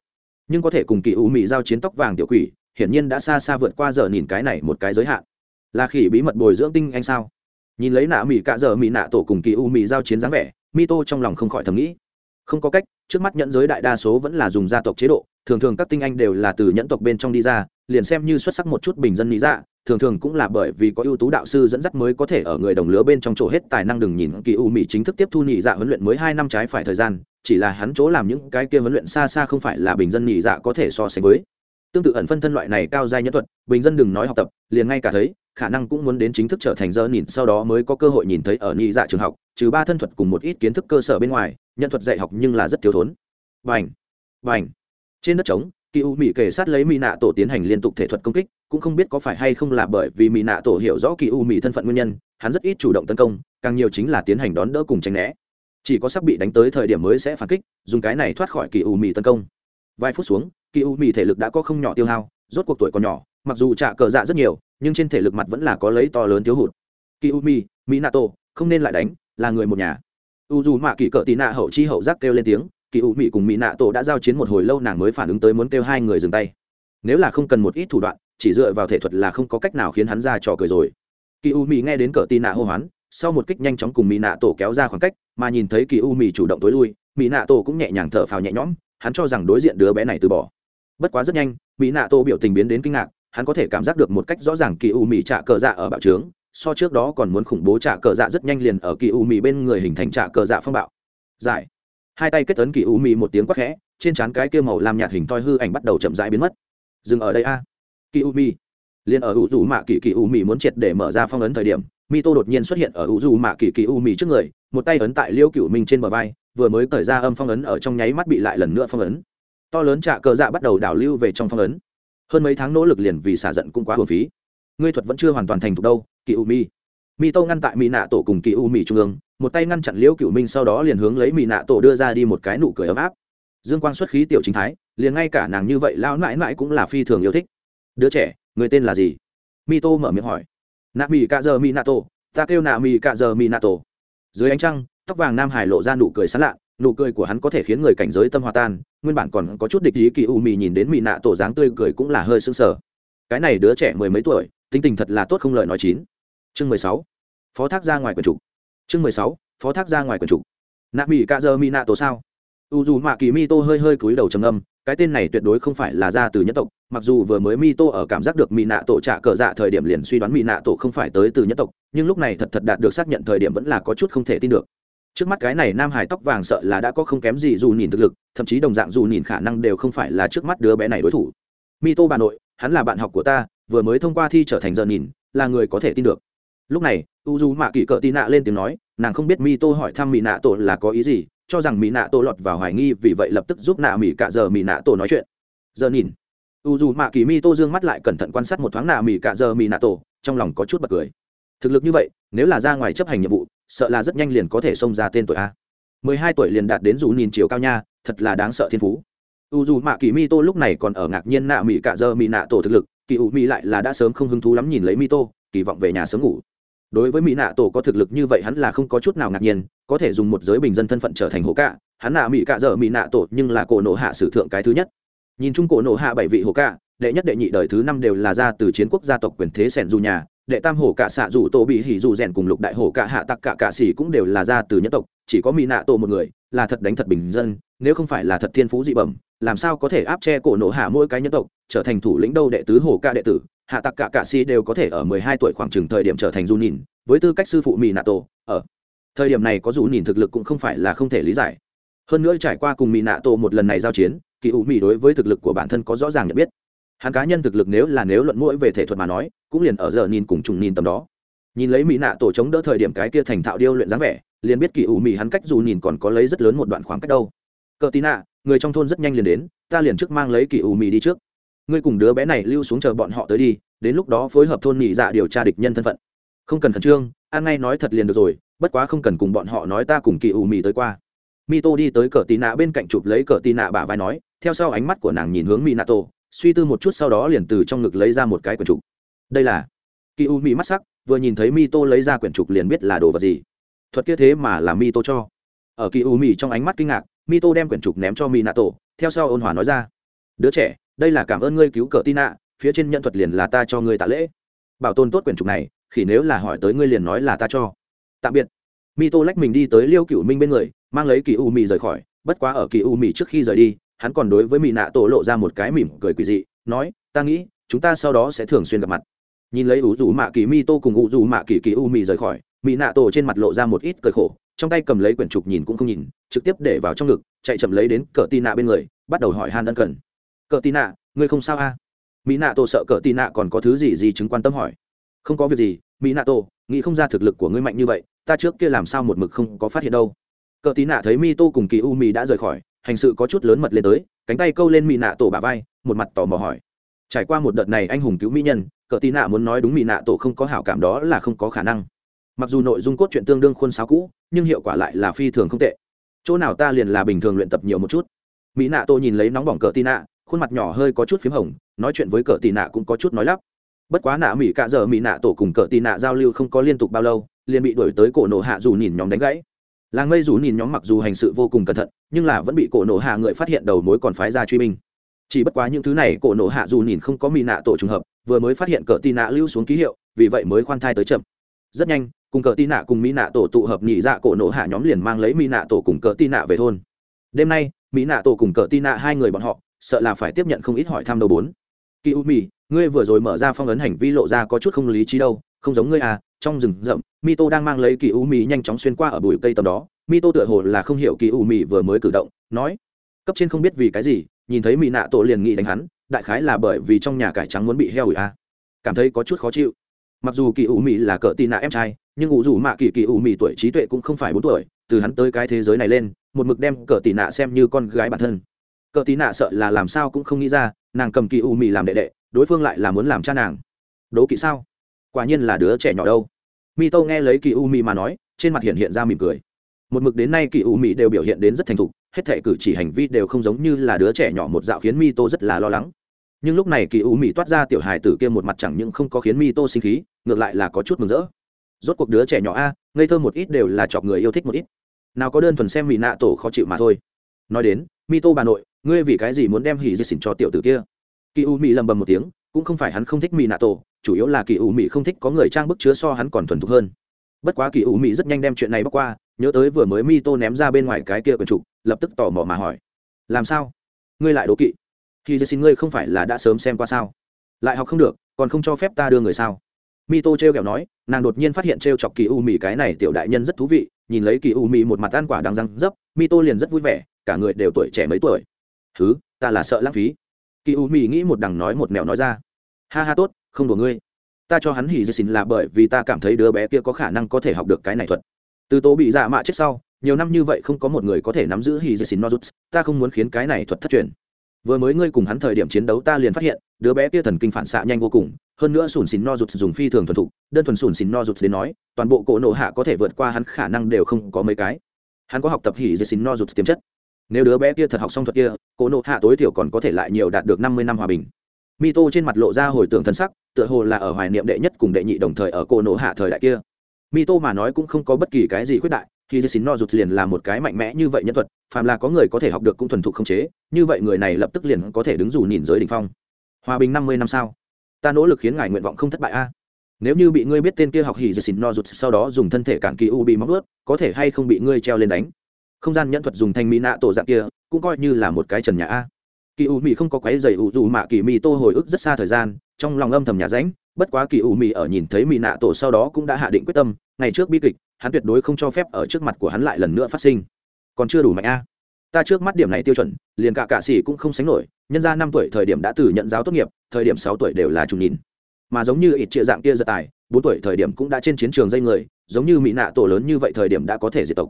Nhưng có thể cùng kỳ u mỹ giao chiến tóc vàng tiểu quỷ, hiển nhiên đã xa xa vượt qua giờ nhìn cái này một cái giới hạn. Là khỉ bí mật bồi dưỡng tinh anh sao? Nhìn lấy nạ mỹ cạ giờ mỹ nạ tổ cùng kỳ u mỹ giao chiến dáng vẻ mi tô trong lòng không khỏi thầm nghĩ. Không có cách, trước mắt nhẫn giới đại đa số vẫn là dùng gia tộc chế độ, thường thường các tinh anh đều là từ nhẫn tộc bên trong đi ra, liền xem như xuất sắc một chút bình dân lý dạ thường thường cũng là bởi vì có ưu tú đạo sư dẫn dắt mới có thể ở người đồng lứa bên trong chỗ hết tài năng đừng nhìn kỳ u mỹ chính thức tiếp thu nhị dạ huấn luyện mới hai năm trái phải thời gian, chỉ là hắn chỗ làm những cái kia huấn luyện xa xa không phải là bình dân nhị dạ có thể so sánh với tương tự ẩn phân thân loại này cao giai nhân thuật, bình dân đừng nói học tập, liền ngay cả thấy, khả năng cũng muốn đến chính thức trở thành dơ nhìn, sau đó mới có cơ hội nhìn thấy ở nhị dạ trường học, trừ ba thân thuật cùng một ít kiến thức cơ sở bên ngoài, nhân thuật dạy học nhưng là rất thiếu thốn. Vành vành trên đất trống kỳ u mỹ kể sát lấy mỹ nạ tổ tiến hành liên tục thể thuật công kích, cũng không biết có phải hay không là bởi vì mỹ nạ tổ hiểu rõ kỳ u mỹ thân phận nguyên nhân, hắn rất ít chủ động tấn công, càng nhiều chính là tiến hành đón đỡ cùng tránh né. Chỉ có sắp bị đánh tới thời điểm mới sẽ phản kích, dùng cái này thoát khỏi kỳ u mỹ tấn công. Vài phút xuống kỳ u mỹ thể lực đã có không nhỏ tiêu hao, rốt cuộc tuổi còn nhỏ, mặc dù trả cờ dạ rất nhiều, nhưng trên thể lực mặt vẫn là có lấy to lớn thiếu hụt. Kỳ u Mi mỹ nato không nên lại đánh, là người một nhà. U dù mạ kỳ cỡ tị nạ hậu chi hậu giác kêu lên tiếng, kỳ u mỹ cùng mỹ nạ tổ đã giao chiến một hồi lâu nàng mới phản ứng tới muốn kêu hai người dừng tay. Nếu là không cần một ít thủ đoạn, chỉ dựa vào thể thuật là không có cách nào khiến hắn ra trò cười rồi. Kỳ u mỹ nghe đến cỡ tị nạ hô hoán, sau một kích nhanh chóng cùng mỹ nạ tổ kéo ra khoảng cách, mà nhìn thấy kỳ u mỹ chủ động tối lui mỹ nạ tổ cũng nhẹ nhàng thở phào nhẹ nhõm, hắn cho rằng đối diện đứa bé này từ bỏ bất quá rất nhanh, mỹ nạ tô biểu tình biến đến kinh ngạc, hắn có thể cảm giác được một cách rõ ràng kỳ u mỹ trả cờ dạ ở bạo trướng, so trước đó còn muốn khủng bố trả cờ dạ rất nhanh liền ở kỳ u mỹ bên người hình thành trả cờ dạ phong bạo. Giải. Hai tay kết tấn kỳ u mỹ một tiếng quắc khẽ, trên trán cái kia màu làm nhạt hình thoi hư ảnh bắt đầu chậm rãi biến mất. Dừng ở đây a. À. kỳ u mỹ liền ở u dù mạ kỳ kỳ u mỹ muốn triệt để mở ra phong ấn thời điểm mi tô đột nhiên xuất hiện ở u dù mạ kỳ kỳ u mỹ trước người, một tay ấn tại liêu cựu minh trên bờ vai, vừa mới cởi ra âm phong ấn ở trong nháy mắt bị lại lần nữa phong ấn to lớn trạ cờ dạ bắt đầu đảo lưu về trong phong ấn. Hơn mấy tháng nỗ lực liền vì xả giận cũng quá hồn phí. Ngươi thuật vẫn chưa hoàn toàn thành thục đâu, kỳ u mi. Mi tô ngăn tại mỹ nạ tổ cùng kỳ u mi trung ương, một tay ngăn chặn liễu cựu minh sau đó liền hướng lấy mỹ nạ tổ đưa ra đi một cái nụ cười ấm áp. Dương quang xuất khí tiểu chính thái, liền ngay cả nàng như vậy lao mãi mãi cũng là phi thường yêu thích. Đứa trẻ, người tên là gì? Mi tô mở miệng hỏi. Nạ mỹ cạ giờ mỹ nạ tổ, ta kêu nạ mỹ cạ giờ mỹ nạ tổ. Dưới ánh trăng, tóc vàng nam hải lộ ra nụ cười sán lạ nụ cười của hắn có thể khiến người cảnh giới tâm hòa tan, nguyên bản còn có chút địch ý kỳ u mì nhìn đến mì nạ tổ dáng tươi cười cũng là hơi sưng sờ. Cái này đứa trẻ mười mấy tuổi, tính tình thật là tốt không lời nói chín. Chương mười sáu, phó thác ra ngoài quần trục chương mười sáu, phó thác ra ngoài quần trục nạ mỹ cạ dơ mỹ nạ tổ sao? U dù mạ kỳ mi tô hơi hơi cúi đầu trầm âm cái tên này tuyệt đối không phải là ra từ nhất tộc, mặc dù vừa mới mi tô ở cảm giác được mỹ nạ tổ trả cờ dạ thời điểm liền suy đoán mỹ nạ tổ không phải tới từ nhất tộc, nhưng lúc này thật thật đạt được xác nhận thời điểm vẫn là có chút không thể tin được trước mắt cái này nam hải tóc vàng sợ là đã có không kém gì dù nhìn thực lực, thậm chí đồng dạng dù nhìn khả năng đều không phải là trước mắt đứa bé này đối thủ. Mi tô bà nội, hắn là bạn học của ta, vừa mới thông qua thi trở thành giờ nhìn, là người có thể tin được. Lúc này u du mạ kỷ cỡ tị nạ lên tiếng nói, nàng không biết mi tô hỏi thăm mỹ nạ tổ là có ý gì, cho rằng mỹ nạ tổ lọt vào hoài nghi vì vậy lập tức giúp nạ mỹ cả giờ mỹ nạ tổ nói chuyện. Giờ nhìn. U dù mạ kỳ mi tô dương mắt lại cẩn thận quan sát một thoáng nạ mỹ cả giờ mỹ nạ tổ, trong lòng có chút bật cười. Thực lực như vậy, nếu là ra ngoài chấp hành nhiệm vụ sợ là rất nhanh liền có thể xông ra tên tuổi a. Mười hai tuổi liền đạt đến dù nhìn chiều cao nha, thật là đáng sợ thiên phú. U dù mạ kỳ mi tô lúc này còn ở ngạc nhiên nạ mỹ cả giờ mỹ nạ tổ thực lực kỳ u mỹ lại là đã sớm không hứng thú lắm nhìn lấy mi tô kỳ vọng về nhà sớm ngủ. Đối với mỹ nạ tổ có thực lực như vậy hắn là không có chút nào ngạc nhiên, có thể dùng một giới bình dân thân phận trở thành hố cạ hắn nạ mỹ cạ dở mỹ nạ tổ nhưng là cổ nộ hạ sử thượng cái thứ nhất. Nhìn chung cổ nộ hạ bảy vị hố cạ đệ nhất đệ nhị đời thứ năm đều là ra từ chiến quốc gia tộc quyền thế sẻn dù nhà đệ tam hổ cạ xạ dù tổ bị hỉ dù rèn cùng lục đại hổ cạ hạ tặc cạ cạ xỉ cũng đều là ra từ nhân tộc, chỉ có mỹ nạ tổ một người, là thật đánh thật bình dân, nếu không phải là thật thiên phú dị bẩm, làm sao có thể áp che cổ nổ hạ mỗi cái nhân tộc, trở thành thủ lĩnh đâu đệ tứ hổ cạ đệ tử, hạ tặc cạ cạ xỉ đều có thể ở mười hai tuổi khoảng chừng thời điểm trở thành du nhìn, với tư cách sư phụ mỹ nạ tổ, ở thời điểm này có dù nhìn thực lực cũng không phải là không thể lý giải. Hơn nữa trải qua cùng mỹ nạ tổ một lần này giao chiến, kỳ ủ mỹ đối với thực lực của bản thân có rõ ràng nhận biết hắn cá nhân thực lực nếu là nếu luận mũi về thể thuật mà nói, cũng liền ở giờ nhìn cùng trùng nhìn tầm đó. Nhìn lấy mỹ nạ tổ chống đỡ thời điểm cái kia thành thạo điêu luyện dáng vẻ, liền biết kỳ ủ mỹ hắn cách dù nhìn còn có lấy rất lớn một đoạn khoảng cách đâu. Cờ tí nạ, người trong thôn rất nhanh liền đến, ta liền trước mang lấy kỳ ủ mỹ đi trước. Ngươi cùng đứa bé này lưu xuống chờ bọn họ tới đi, đến lúc đó phối hợp thôn nhị dạ điều tra địch nhân thân phận. Không cần khẩn trương an ngay nói thật liền được rồi, bất quá không cần cùng bọn họ nói ta cùng kỳ ủ mì tới qua. Mi tô đi tới cờ tí nạ bên cạnh chụp lấy cờ tí nạ bả vai nói, theo sau ánh mắt của nàng nhìn hướng mỹ nạ tổ suy tư một chút sau đó liền từ trong ngực lấy ra một cái quyển trục. Đây là kỳ u mỹ mắt sắc, vừa nhìn thấy mi tô lấy ra quyển trục liền biết là đồ vật gì. Thuật kia thế mà là mi tô cho. Ở kỳ u mỹ trong ánh mắt kinh ngạc mi tô đem quyển trục ném cho mi nạ tổ theo sau ôn hòa nói ra. Đứa trẻ, đây là cảm ơn ngươi cứu cờ tin nạ phía trên nhận thuật liền là ta cho ngươi tạ lễ. Bảo tồn tốt quyển trục này khi nếu là hỏi tới ngươi liền nói là ta cho. Tạm biệt. Mi tô lách mình đi tới liêu cựu minh bên người, mang lấy kỳ u mỹ rời khỏi, bất quá ở kỳ u mỹ trước khi rời đi hắn còn đối với mỹ nạ tổ lộ ra một cái mỉm cười quỳ dị, nói, ta nghĩ, chúng ta sau đó sẽ thường xuyên gặp mặt. Nhìn lấy ủ rủ mạ kỳ mi tô cùng ủ rủ mạ kỳ kỳ u mì rời khỏi mỹ nạ tổ trên mặt lộ ra một ít cười khổ, trong tay cầm lấy quyển trục nhìn cũng không nhìn, trực tiếp để vào trong ngực, chạy chậm lấy đến cờ tì nạ bên người, bắt đầu hỏi han ân cần. Cờ tì nạ, ngươi không sao a à? mỹ nạ tổ sợ cờ tì nạ còn có thứ gì gì chứng quan tâm hỏi. Không có việc gì mỹ nạ tổ, nghĩ không ra thực lực của ngươi mạnh như vậy, ta trước kia làm sao một mực không có phát hiện đâu. Cờ tì nạ thấy mi tô cùng kỳ u mì đã rời khỏi hành sự có chút lớn mật lên tới, cánh tay câu lên mỹ nạ tổ bà vai, một mặt tò mò hỏi. Trải qua một đợt này anh hùng cứu mỹ nhân, cờ tì nạ muốn nói đúng mỹ nạ tổ không có hảo cảm đó là không có khả năng. Mặc dù nội dung cốt truyện tương đương khuôn sáo cũ, nhưng hiệu quả lại là phi thường không tệ. Chỗ nào ta liền là bình thường luyện tập nhiều một chút. Mỹ nạ tổ nhìn lấy nóng bỏng cờ tì nạ, khuôn mặt nhỏ hơi có chút p h í m hồng, nói chuyện với cờ tì nạ cũng có chút nói lắp. Bất quá nạ mỹ cạ giờ mỹ nạ tổ cùng cờ tì nạ giao lưu không có liên tục bao lâu, liền bị đổi tới cổ nổ hạ dù nhìn nhóm đánh gãy làng mây dù nhìn nhóm mặc dù hành sự vô cùng cẩn thận, nhưng là vẫn bị cổ nổ hạ người phát hiện đầu mối còn phái ra truy binh. Chỉ bất quá những thứ này cổ nổ hạ dù nhìn không có mỹ nạ tổ trùng hợp, vừa mới phát hiện cờ tì nạ lưu xuống ký hiệu, vì vậy mới khoan thai tới chậm. Rất nhanh, cùng cờ tì nạ cùng mỹ nạ tổ tụ hợp nhị dạ cổ nổ hạ nhóm liền mang lấy mỹ nạ tổ cùng cờ tì nạ về thôn. Đêm nay mỹ nạ tổ cùng cờ tì nạ hai người bọn họ, sợ là phải tiếp nhận không ít hỏi thăm đầu bốn. Kỳ u mỹ ngươi vừa rồi mở ra phong ấn hành vi lộ ra có chút không lý trí đâu, không giống ngươi à trong rừng rậm mi tô đang mang lấy kỳ u mì nhanh chóng xuyên qua ở bụi cây tầm đó. Mi tô tựa hồ là không hiểu kỳ u mì vừa mới cử động, nói, cấp trên không biết vì cái gì, nhìn thấy mỹ nạ tổ liền nghĩ đánh hắn, đại khái là bởi vì trong nhà cải trắng muốn bị heo ủi à. cảm thấy có chút khó chịu. Mặc dù kỳ u mì là cỡ tì nạ em trai, nhưng ủ dù mạ kỳ kỳ u mì tuổi trí tuệ cũng không phải bốn tuổi, từ hắn tới cái thế giới này lên, một mực đem cờ tì nạ xem như con gái bản thân. Cờ tì nạ sợ là làm sao cũng không nghĩ ra, nàng cầm kỳ u mì làm đệ đệ, đối phương lại là muốn làm cha nàng. Đố kỵ sao? Quả nhiên là đứa trẻ nhỏ đâu. Mi tô nghe lấy kỳ u mi mà nói, trên mặt hiện hiện ra mỉm cười. Một mực đến nay kỳ u mi đều biểu hiện đến rất thành thục, hết thể cử chỉ hành vi đều không giống như là đứa trẻ nhỏ một dạo khiến mi tô rất là lo lắng. Nhưng lúc này kỳ u mi toát ra tiểu hài tử kia một mặt chẳng những không có khiến mi tô sinh khí, ngược lại là có chút mừng rỡ. Rốt cuộc đứa trẻ nhỏ a, ngây thơ một ít đều là chọc người yêu thích một ít. Nào có đơn thuần xem mỹ nạ tổ khó chịu mà thôi. Nói đến mi tô bà nội, ngươi vì cái gì muốn đem hỉ di xỉn cho tiểu tử kia? Kỳ u mỹ lầm bầm một tiếng cũng không phải hắn không thích mỹ nạ tổ chủ yếu là kỳ u mỹ không thích có người trang bức chứa so hắn còn thuần thục hơn. Bất quá kỳ u mỹ rất nhanh đem chuyện này bắc qua, nhớ tới vừa mới mi tô ném ra bên ngoài cái kia quần trục, lập tức tò mò mà hỏi. Làm sao? Ngươi lại đố kỵ? Khi xin ngươi không phải là đã sớm xem qua sao? Lại học không được, còn không cho phép ta đưa người sao? Mi tô t r e o kẹo nói, nàng đột nhiên phát hiện t r e o chọc kỳ u mì cái này tiểu đại nhân rất thú vị, nhìn lấy kỳ u mì một mặt ăn quả đang răng dấp mi tô liền rất vui vẻ, cả người đều tuổi trẻ mấy tuổi. Thứ ta là sợ lãng phí kỳ u mì nghĩ một đằng nói một mèo nói ra. Ha ha tốt, không đùa ngươi. Ta cho hắn hỉ dây xin là bởi vì ta cảm thấy đứa bé kia có khả năng có thể học được cái này thuật. Từ tố bị dạ mạ chết sau, nhiều năm như vậy không có một người có thể nắm giữ hỉ dây xin nozuts ta không muốn khiến cái này thuật thất truyền. Vừa mới ngươi cùng hắn thời điểm chiến đấu ta liền phát hiện, đứa bé kia thần kinh phản xạ nhanh vô cùng, hơn nữa sùn xìn no rụt dùng phi thường thuần thục, đơn thuần sùn xìn no rụt đến nói, toàn bộ cổ nộ hạ có thể vượt qua hắn khả năng đều không có mấy cái. Hắn có học tập hỉ dây xìn no rụt tiềm chất nếu đứa bé kia thật học xong thuật kia, cô nộ hạ tối thiểu còn có thể lại nhiều đạt được năm mươi năm hòa bình. Mi tô trên mặt lộ ra hồi tưởng thân sắc, tựa hồ là ở hoài niệm đệ nhất cùng đệ nhị đồng thời ở cô nộ hạ thời đại kia. Mi tô mà nói cũng không có bất kỳ cái gì khuyết đại, khi dê xín no rụt liền là một cái mạnh mẽ như vậy nhân thuật, phàm là có người có thể học được cũng thuần thục không chế, như vậy người này lập tức liền có thể đứng dù nhìn giới đ ỉ n h phong. Hòa bình năm mươi năm sao? Ta nỗ lực khiến ngài nguyện vọng không thất bại a. Nếu như bị ngươi biết tên kia học hỉ dê xín no rụt sau đó dùng thân thể cản kỳ u bị móc ướt có thể hay không bị ngươi treo lên đánh? Không gian nhẫn thuật dùng thanh mỹ nạ tổ dạng kia cũng coi như là một cái trần nhà a. Kỳ u mỹ không có quái dày ủ dù mạ kỳ mỹ tô hồi ức rất xa thời gian, trong lòng âm thầm nhà ránh, bất quá kỳ u mỹ ở nhìn thấy mỹ nạ tổ sau đó cũng đã hạ định quyết tâm, ngày trước bi kịch, hắn tuyệt đối không cho phép ở trước mặt của hắn lại lần nữa phát sinh. Còn chưa đủ mạnh a. Ta trước mắt điểm này tiêu chuẩn, liền cả cạ xỉ cũng không sánh nổi, nhân ra năm tuổi thời điểm đã từ nhận giáo tốt nghiệp, thời điểm sáu tuổi đều là trùng nhìn. Mà giống như ít trịa dạng kia giật tài, bốn tuổi thời điểm cũng đã trên chiến trường dây người, giống như mỹ nạ tổ lớn như vậy thời điểm đã có thể diệt tộc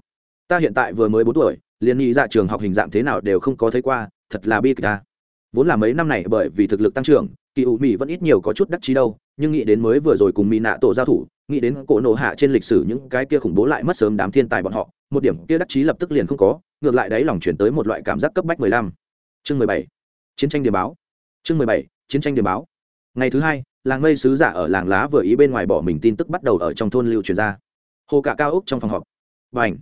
ta hiện tại vừa mới bốn tuổi, liền nghĩ dạ trường học hình dạng thế nào đều không có thấy qua, thật là bi kịch ta. Vốn là mấy năm này bởi vì thực lực tăng trưởng, kỳ ủ mỹ vẫn ít nhiều có chút đắc chí đâu, nhưng nghĩ đến mới vừa rồi cùng mỹ nạ tổ giao thủ, nghĩ đến cổ nổ hạ trên lịch sử những cái kia khủng bố lại mất sớm đám thiên tài bọn họ, một điểm kia đắc chí lập tức liền không có, ngược lại đáy lòng chuyển tới một loại cảm giác cấp bách mười lăm. Chương mười bảy. Chiến tranh điểm báo. Chương mười bảy. Chiến tranh điểm báo. Ngày thứ hai, làng mây sứ giả ở làng lá vừa ý bên ngoài bỏ mình tin tức bắt đầu ở trong thôn lưu truyền ra. Hồ cả cao úc trong phòng họp. Và ảnh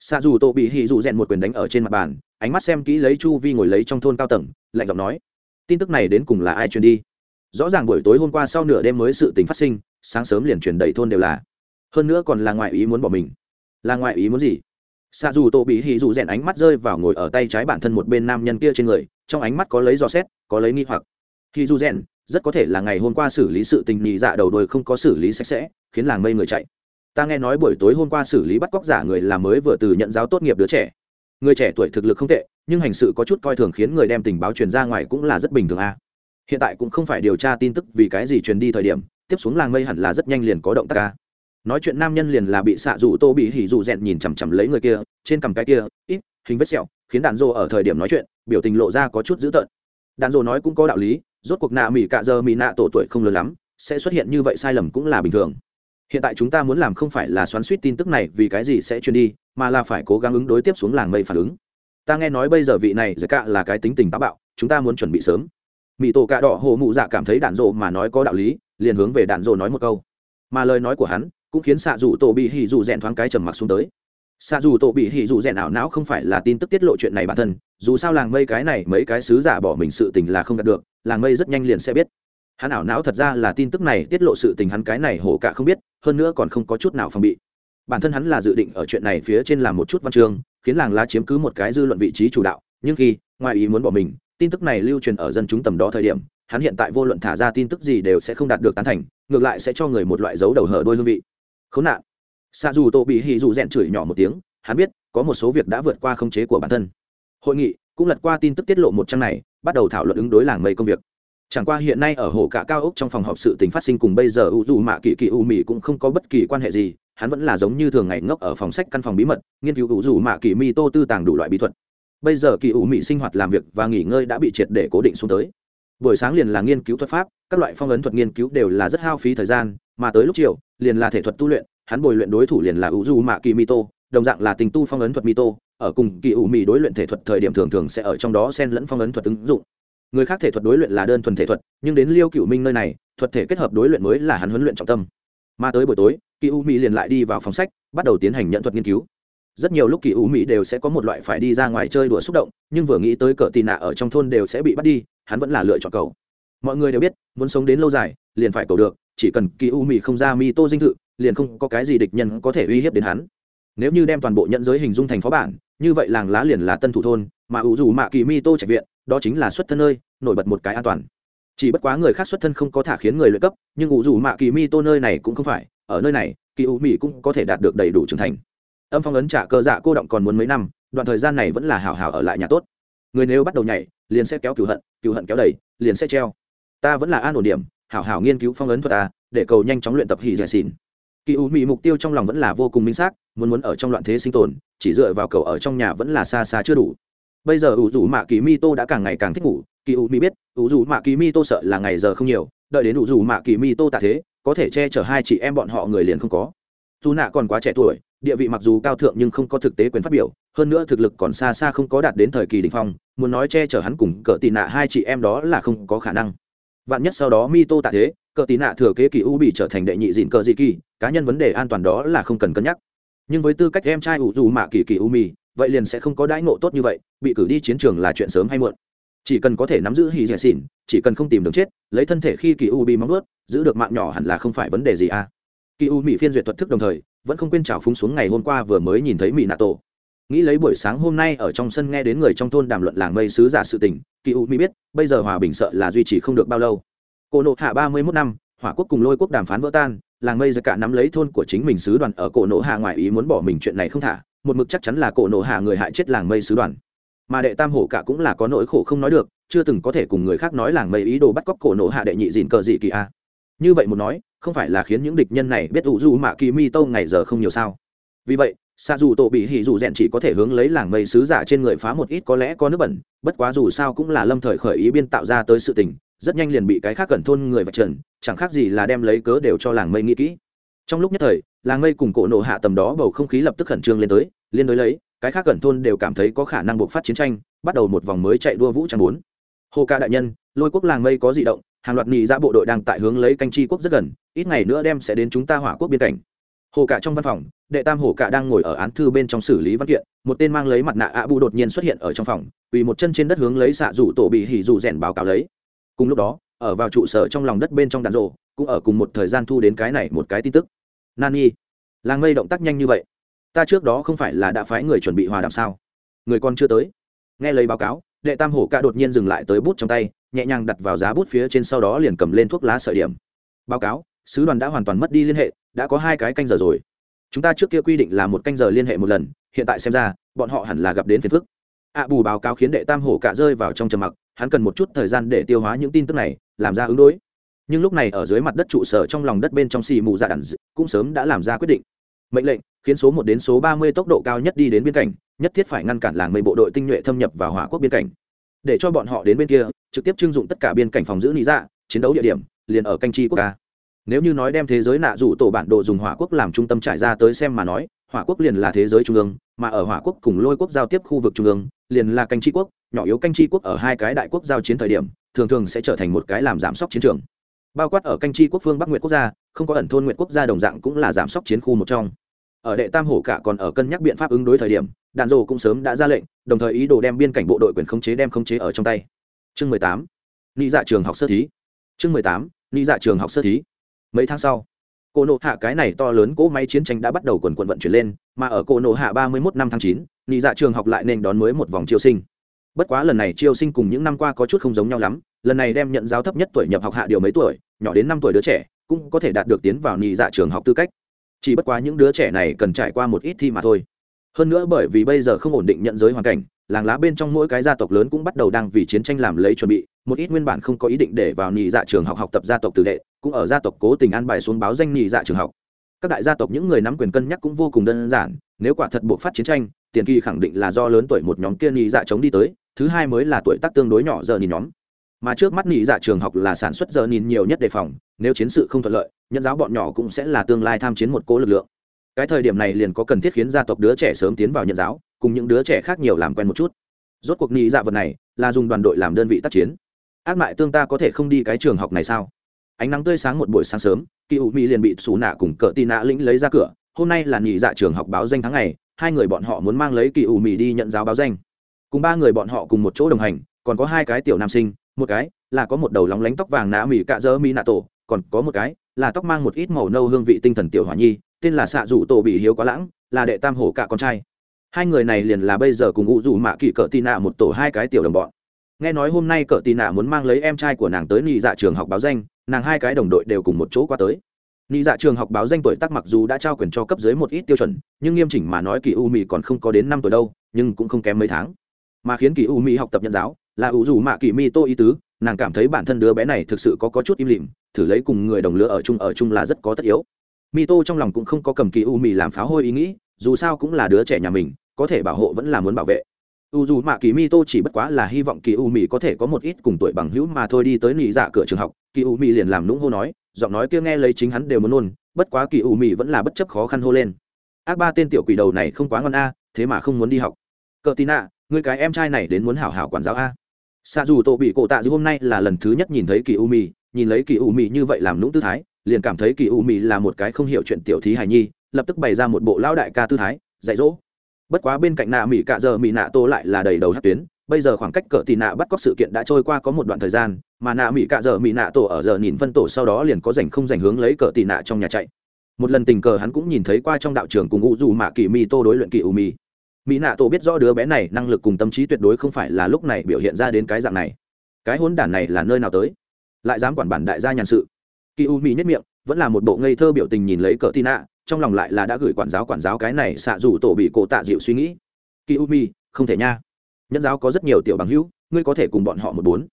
xạ dù tổ bị hì dù rèn một quyền đánh ở trên mặt bàn, ánh mắt xem kỹ lấy chu vi ngồi lấy trong thôn cao tầng, lạnh giọng nói, tin tức này đến cùng là ai truyền đi? Rõ ràng buổi tối hôm qua sau nửa đêm mới sự tình phát sinh, sáng sớm liền truyền đầy thôn đều là. Hơn nữa còn là ngoại ý muốn bỏ mình. Là ngoại ý muốn gì? Xạ dù tổ bị hì dù rèn ánh mắt rơi vào ngồi ở tay trái bản thân một bên nam nhân kia trên người, trong ánh mắt có lấy dò xét, có lấy nghi hoặc. Hì dù rèn, rất có thể là ngày hôm qua xử lý sự tình nhị dạ đầu đuôi không có xử lý sạch sẽ, khiến làng mây người chạy ta nghe nói buổi tối hôm qua xử lý bắt cóc giả người là mới vừa từ nhận giáo tốt nghiệp đứa trẻ. Người trẻ tuổi thực lực không tệ, nhưng hành sự có chút coi thường khiến người đem tình báo truyền ra ngoài cũng là rất bình thường a. Hiện tại cũng không phải điều tra tin tức vì cái gì truyền đi thời điểm, tiếp xuống làng mây hẳn là rất nhanh liền có động tác ca nói chuyện nam nhân liền là bị xạ rủ tô bị hỉ dù rèn nhìn chằm chằm lấy người kia, trên cằm cái kia, ít, hình vết sẹo, khiến đàn rô ở thời điểm nói chuyện, biểu tình lộ ra có chút dữ tợn. Đàn rô nói cũng có đạo lý, rốt cuộc nạ mỹ cạ giờ mỹ nạ tổ tuổi không lớn lắm, sẽ xuất hiện như vậy sai lầm cũng là bình thường hiện tại chúng ta muốn làm không phải là xoắn suýt tin tức này vì cái gì sẽ truyền đi, mà là phải cố gắng ứng đối tiếp xuống làng mây phản ứng. Ta nghe nói bây giờ vị này giới cạ là cái tính tình táo bạo, chúng ta muốn chuẩn bị sớm. Mỹ tổ cạ đỏ hồ mụ dạ cảm thấy đạn rộ mà nói có đạo lý, liền hướng về đạn rộ nói một câu. Mà lời nói của hắn cũng khiến xạ dù tổ bị hỉ dù rèn thoáng cái trầm mặc xuống tới. Xạ dù tổ bị hỉ dù rèn ảo não không phải là tin tức tiết lộ chuyện này bản thân, dù sao làng mây cái này mấy cái sứ giả bỏ mình sự tình là không đạt được, làng mây rất nhanh liền sẽ biết. Hắn ảo não thật ra là tin tức này tiết lộ sự tình hắn cái này hổ cả không biết hơn nữa còn không có chút nào phòng bị. Bản thân hắn là dự định ở chuyện này phía trên làm một chút văn chương, khiến làng lá chiếm cứ một cái dư luận vị trí chủ đạo, nhưng khi, ngoài ý muốn bỏ mình, tin tức này lưu truyền ở dân chúng tầm đó thời điểm, hắn hiện tại vô luận thả ra tin tức gì đều sẽ không đạt được tán thành, ngược lại sẽ cho người một loại dấu đầu hở đôi hương vị. Khốn nạn. Xa dù tô bị hì dù rèn chửi nhỏ một tiếng, hắn biết, có một số việc đã vượt qua khống chế của bản thân. Hội nghị cũng lật qua tin tức tiết lộ một trang này, bắt đầu thảo luận ứng đối làng mây công việc chẳng qua hiện nay ở hồ cả cao ốc trong phòng họp sự tình phát sinh cùng bây giờ u dù mạ kỳ kỳ u mỹ cũng không có bất kỳ quan hệ gì, hắn vẫn là giống như thường ngày ngốc ở phòng sách căn phòng bí mật, nghiên cứu u dù mạ kỳ mi tô tư tàng đủ loại bí thuật. Bây giờ kỳ u mỹ sinh hoạt làm việc và nghỉ ngơi đã bị triệt để cố định xuống tới. Buổi sáng liền là nghiên cứu thuật pháp, các loại phong ấn thuật nghiên cứu đều là rất hao phí thời gian, mà tới lúc chiều, liền là thể thuật tu luyện, hắn bồi luyện đối thủ liền là u dù mạ kỳ mi tô, đồng dạng là tình tu phong ấn thuật mi tô, ở cùng kỳ u mỹ đối luyện thể thuật thời điểm thường thường sẽ ở trong đó xen lẫn phong ấn thuật ứng dụng người khác thể thuật đối luyện là đơn thuần thể thuật, nhưng đến liêu cựu minh nơi này, thuật thể kết hợp đối luyện mới là hắn huấn luyện trọng tâm. Mà tới buổi tối, kỳ u mỹ liền lại đi vào phòng sách, bắt đầu tiến hành nhận thuật nghiên cứu. Rất nhiều lúc kỳ u mỹ đều sẽ có một loại phải đi ra ngoài chơi đùa xúc động, nhưng vừa nghĩ tới cỡ tì nạ ở trong thôn đều sẽ bị bắt đi, hắn vẫn là lựa chọn cầu. Mọi người đều biết, muốn sống đến lâu dài, liền phải cầu được, chỉ cần kỳ u mỹ không ra mi tô dinh thự, liền không có cái gì địch nhân có thể uy hiếp đến hắn. Nếu như đem toàn bộ nhận giới hình dung thành phó bản, như vậy làng lá liền là tân thủ thôn, mà ủ dù mạ kỳ mi tô trạch viện đó chính là xuất thân nơi, nổi bật một cái an toàn. Chỉ bất quá người khác xuất thân không có thả khiến người luyện cấp, nhưng ủ dù mạ kỳ mi tô nơi này cũng không phải, ở nơi này, kỳ ủ mỹ cũng có thể đạt được đầy đủ trưởng thành. Âm phong ấn trả cơ dạ cô động còn muốn mấy năm, đoạn thời gian này vẫn là hào hào ở lại nhà tốt. Người nếu bắt đầu nhảy, liền sẽ kéo cửu hận cửu hận kéo đầy, liền sẽ treo. Ta vẫn là an ổn điểm, hảo hảo nghiên cứu phong ấn thuật ta, để cầu nhanh chóng luyện tập hỉ dẻ xỉn. Kỳ ủ mỹ mục tiêu trong lòng vẫn là vô cùng minh xác, muốn muốn ở trong loạn thế sinh tồn, chỉ dựa vào cầu ở trong nhà vẫn là xa xa chưa đủ bây giờ ủ dù mạ kỳ mi tô đã càng ngày càng thích ngủ kỳ ủ mi biết, ủ dù mạ kỳ mi tô sợ là ngày giờ không nhiều, đợi đến ủ dù mạ kỳ mi tô tạ thế, có thể che chở hai chị em bọn họ người liền không có. Dù nạ còn quá trẻ tuổi, địa vị mặc dù cao thượng nhưng không có thực tế quyền phát biểu, hơn nữa thực lực còn xa xa không có đạt đến thời kỳ đình phong, muốn nói che chở hắn cùng cỡ tị nạ hai chị em đó là không có khả năng. Vạn nhất sau đó mi tô tạ thế, cỡ tị nạ thừa kế kỳ u bị trở thành đệ nhị dịn cờ dị kỳ, cá nhân vấn đề an toàn đó là không cần cân nhắc. Nhưng với tư cách em trai ủ dù mạ kỳ kỳ u mì vậy liền sẽ không có đãi ngộ tốt như vậy, bị cử đi chiến trường là chuyện sớm hay muộn. Chỉ cần có thể nắm giữ hì dẻ xỉn, chỉ cần không tìm đường chết, lấy thân thể khi kỳ u bị móng ướt giữ được mạng nhỏ hẳn là không phải vấn đề gì à. Kỳ u mỹ phiên duyệt thuật thức đồng thời, vẫn không quên trào phúng xuống ngày hôm qua vừa mới nhìn thấy mỹ nạ tổ nghĩ lấy buổi sáng hôm nay ở trong sân nghe đến người trong thôn đàm luận làng mây sứ giả sự tình, kỳ u mỹ biết, bây giờ hòa bình sợ là duy trì không được bao lâu. Cô nộ hạ ba mươi mốt năm, hỏa quốc cùng lôi quốc đàm phán vỡ tan làng mây ra cả nắm lấy thôn của chính mình sứ đoàn ở cổ nổ hạ ngoài ý muốn bỏ mình chuyện này không thả, một mực chắc chắn là cổ nổ hạ người hại chết làng mây sứ đoàn. Mà đệ tam hổ cả cũng là có nỗi khổ không nói được, chưa từng có thể cùng người khác nói làng mây ý đồ bắt cóc cổ nổ hạ đệ nhị dìn cờ dị kỳ a. Như vậy một nói, không phải là khiến những địch nhân này biết ủ du mạ kỳ mi tô ngày giờ không nhiều sao? Vì vậy xa dù tổ bị hỉ dù rèn chỉ có thể hướng lấy làng mây sứ giả trên người phá một ít có lẽ có nước bẩn, bất quá dù sao cũng là lâm thời khởi ý biên tạo ra tới sự tình rất nhanh liền bị cái khác cẩn thôn người vạch trần, chẳng khác gì là đem lấy cớ đều cho làng mây nghĩ kỹ. Trong lúc nhất thời, làng mây cùng cổ nộ hạ tầm đó bầu không khí lập tức khẩn trương lên tới, liên đối lấy, cái khác cẩn thôn đều cảm thấy có khả năng buộc phát chiến tranh, bắt đầu một vòng mới chạy đua vũ trang bốn. Hồ ca đại nhân, lôi quốc làng mây có di động, hàng loạt nghị ra dạ bộ đội đang tại hướng lấy canh chi quốc rất gần, ít ngày nữa đem sẽ đến chúng ta hỏa quốc biên cảnh. Hồ cả trong văn phòng, đệ tam hồ cả đang ngồi ở án thư bên trong xử lý văn kiện, một tên mang lấy mặt nạ ạ bu đột nhiên xuất hiện ở trong phòng vì một chân trên đất hướng lấy xạ rủ tổ bị hỉ rủ rèn báo cáo lấy cùng lúc đó, ở vào trụ sở trong lòng đất bên trong đàn rộ, cũng ở cùng một thời gian thu đến cái này một cái tin tức. Nani làng mây động tác nhanh như vậy? Ta trước đó không phải là đã phái người chuẩn bị hòa đàm sao? Người con chưa tới. Nghe lấy báo cáo, đệ tam hổ ca đột nhiên dừng lại tới bút trong tay, nhẹ nhàng đặt vào giá bút phía trên sau đó liền cầm lên thuốc lá sợi điểm. Báo cáo, sứ đoàn đã hoàn toàn mất đi liên hệ, đã có hai cái canh giờ rồi. Chúng ta trước kia quy định là một canh giờ liên hệ một lần, hiện tại xem ra, bọn họ hẳn là gặp đến phiền phức. Ạ bù báo cáo khiến đệ tam hổ cả rơi vào trong trầm mặc hắn cần một chút thời gian để tiêu hóa những tin tức này, làm ra ứng đối. Nhưng lúc này ở dưới mặt đất trụ sở trong lòng đất bên trong xì mù dạ đản cũng sớm đã làm ra quyết định. Mệnh lệnh, khiến số một đến số ba mươi tốc độ cao nhất đi đến biên cảnh, nhất thiết phải ngăn cản làng mây bộ đội tinh nhuệ thâm nhập vào hỏa quốc biên cảnh. Để cho bọn họ đến bên kia, trực tiếp trưng dụng tất cả biên cảnh phòng giữ lý dạ chiến đấu địa điểm, liền ở canh chi quốc ca nếu như nói đem thế giới nạ rủ tổ bản đồ dùng hỏa quốc làm trung tâm trải ra tới xem mà nói hỏa quốc liền là thế giới trung ương, mà ở hỏa quốc cùng lôi quốc giao tiếp khu vực trung ương, liền là canh chi quốc, nhỏ yếu canh chi quốc ở hai cái đại quốc giao chiến thời điểm, thường thường sẽ trở thành một cái làm giảm sóc chiến trường. Bao quát ở canh chi quốc phương bắc nguyện quốc gia, không có ẩn thôn nguyện quốc gia đồng dạng cũng là giảm sóc chiến khu một trong. Ở đệ tam hổ cả còn ở cân nhắc biện pháp ứng đối thời điểm, đạn rồ cũng sớm đã ra lệnh, đồng thời ý đồ đem biên cảnh bộ đội quyền khống chế đem khống chế ở trong tay. Chương mười tám ni dạ trường học sơ thí. Chương mười tám ni dạ trường học sơ thí. Mấy tháng sau cô nộ hạ cái này to lớn cỗ máy chiến tranh đã bắt đầu quần quận vận chuyển lên, mà ở cô nộ hạ ba mươi mốt năm tháng chín ni dạ trường học lại nên đón mới một vòng chiêu sinh. Bất quá lần này chiêu sinh cùng những năm qua có chút không giống nhau lắm, lần này đem nhận giáo thấp nhất tuổi nhập học hạ điều mấy tuổi, nhỏ đến năm tuổi đứa trẻ, cũng có thể đạt được tiến vào nhị dạ trường học tư cách. Chỉ bất quá những đứa trẻ này cần trải qua một ít thi mà thôi. Hơn nữa bởi vì bây giờ không ổn định nhận giới hoàn cảnh, làng lá bên trong mỗi cái gia tộc lớn cũng bắt đầu đang vì chiến tranh làm lấy chuẩn bị, một ít nguyên bản không có ý định để vào nhị dạ trường học học tập gia tộc tử đệ cũng ở gia tộc cố tình an bài xuống báo danh nhị dạ trường học. Các đại gia tộc những người nắm quyền cân nhắc cũng vô cùng đơn giản, nếu quả thật buộc phát chiến tranh, tiền kỳ khẳng định là do lớn tuổi một nhóm kia nhị dạ chống đi tới, thứ hai mới là tuổi tác tương đối nhỏ giờ nhìn nhóm. Mà trước mắt nhị dạ trường học là sản xuất giờ nhìn nhiều nhất đề phòng, nếu chiến sự không thuận lợi, nhân giáo bọn nhỏ cũng sẽ là tương lai tham chiến một cố lực lượng. Cái thời điểm này liền có cần thiết khiến gia tộc đứa trẻ sớm tiến vào nhận giáo, cùng những đứa trẻ khác nhiều làm quen một chút. Rốt cuộc nhị dạ vật này là dùng đoàn đội làm đơn vị tác chiến. Ác mại tương ta có thể không đi cái trường học này sao? Ánh nắng tươi sáng một buổi sáng sớm, kỳ ủ mỹ liền bị xù nạ cùng cờ tì nạ lĩnh lấy ra cửa. Hôm nay là nghỉ dạ trường học báo danh tháng ngày, hai người bọn họ muốn mang lấy kỳ ủ mỹ đi nhận giáo báo danh. Cùng ba người bọn họ cùng một chỗ đồng hành, còn có hai cái tiểu nam sinh, một cái là có một đầu lóng lánh tóc vàng nã mỹ cạ dơ mỹ nạ tổ, còn có một cái là tóc mang một ít màu nâu hương vị tinh thần tiểu hỏa nhi, tên là xạ rủ tổ bị hiếu quá lãng, là đệ tam hổ cả con trai. Hai người này liền là bây giờ cùng ngụ rủ mạ kỳ cỡ tì nạ một tổ hai cái tiểu đồng bọn. Nghe nói hôm nay cỡ tì nạ muốn mang lấy em trai của nàng tới nghỉ dạ trường học báo danh nàng hai cái đồng đội đều cùng một chỗ qua tới. Nị dạ trường học báo danh tuổi tác mặc dù đã trao quyền cho cấp dưới một ít tiêu chuẩn nhưng nghiêm chỉnh mà nói kỳ u mỹ còn không có đến năm tuổi đâu nhưng cũng không kém mấy tháng. Mà khiến kỳ u mỹ học tập nhận giáo là ủ dù mạ kỳ mi tô ý tứ nàng cảm thấy bản thân đứa bé này thực sự có, có chút im lìm thử lấy cùng người đồng lứa ở chung ở chung là rất có tất yếu. Mi tô trong lòng cũng không có cầm kỳ u mỹ làm phá hôi ý nghĩ dù sao cũng là đứa trẻ nhà mình có thể bảo hộ vẫn là muốn bảo vệ u dù mạ kỳ mi tô chỉ bất quá là hy vọng kỳ u mì có thể có một ít cùng tuổi bằng hữu mà thôi đi tới nị dạ cửa trường học. Kỳ u mì liền làm nũng hô nói, giọng nói kia nghe lấy chính hắn đều muốn nôn, bất quá kỳ u mì vẫn là bất chấp khó khăn hô lên. Ác ba tên tiểu quỷ đầu này không quá ngon a, thế mà không muốn đi học. Cờ tin ạ người cái em trai này đến muốn hảo hảo quản giáo a. Xa dù tổ bị cổ tạ dư hôm nay là lần thứ nhất nhìn thấy kỳ u mì nhìn lấy kỳ u mì như vậy làm nũng tư thái, liền cảm thấy kỳ u mì là một cái không hiểu chuyện tiểu thí hài nhi, lập tức bày ra một bộ lão đại ca tư thái, dạy dỗ bất quá bên cạnh nạ mỹ cạ giờ mỹ nạ tô lại là đầy đầu hát tuyến. Bây giờ khoảng cách cỡ tì nạ bắt cóc sự kiện đã trôi qua có một đoạn thời gian, mà nạ mỹ cạ giờ mỹ nạ tổ ở giờ nhìn phân tổ sau đó liền có dành không dành hướng lấy cỡ tì nạ trong nhà chạy. Một lần tình cờ hắn cũng nhìn thấy qua trong đạo trường cùng u dù mạ kỳ mi tô đối luyện kỳ u mi. Mỹ nạ tổ biết rõ đứa bé này năng lực cùng tâm trí tuyệt đối không phải là lúc này biểu hiện ra đến cái dạng này. Cái hỗn đản này là nơi nào tới? Lại dám quản bản đại gia nhàn sự. Kỳ u mỹ nhất miệng, vẫn là một bộ ngây thơ biểu tình nhìn lấy cỡ tì nạ trong lòng lại là đã gửi quản giáo quản giáo cái này xạ dù tổ bị cổ tạ dịu suy nghĩ. Kỳ u mi không thể nha. Nhân giáo có rất nhiều tiểu bằng hữu, ngươi có thể cùng bọn họ một bốn.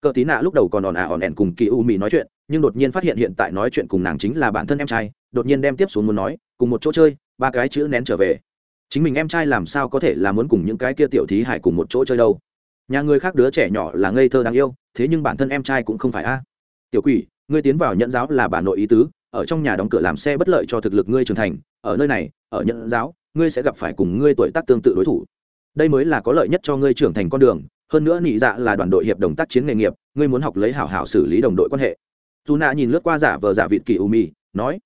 Cờ tí nạ lúc đầu còn òn ả òn ẻn cùng kỳ u mi nói chuyện, nhưng đột nhiên phát hiện hiện tại nói chuyện cùng nàng chính là bản thân em trai, đột nhiên đem tiếp xuống muốn nói, cùng một chỗ chơi, ba cái chữ nén trở về. Chính mình em trai làm sao có thể là muốn cùng những cái kia tiểu thí hải cùng một chỗ chơi đâu? Nhà người khác đứa trẻ nhỏ là ngây thơ đáng yêu, thế nhưng bản thân em trai cũng không phải a. Tiểu quỷ, ngươi tiến vào nhận giáo là bà nội ý tứ ở trong nhà đóng cửa làm xe bất lợi cho thực lực ngươi trưởng thành, ở nơi này, ở nhận giáo, ngươi sẽ gặp phải cùng ngươi tuổi tác tương tự đối thủ. Đây mới là có lợi nhất cho ngươi trưởng thành con đường, hơn nữa nị dạ là đoàn đội hiệp đồng tác chiến nghề nghiệp, ngươi muốn học lấy hảo hảo xử lý đồng đội quan hệ. Dù nạ nhìn lướt qua giả vờ giả vịt kỳ u mi nói,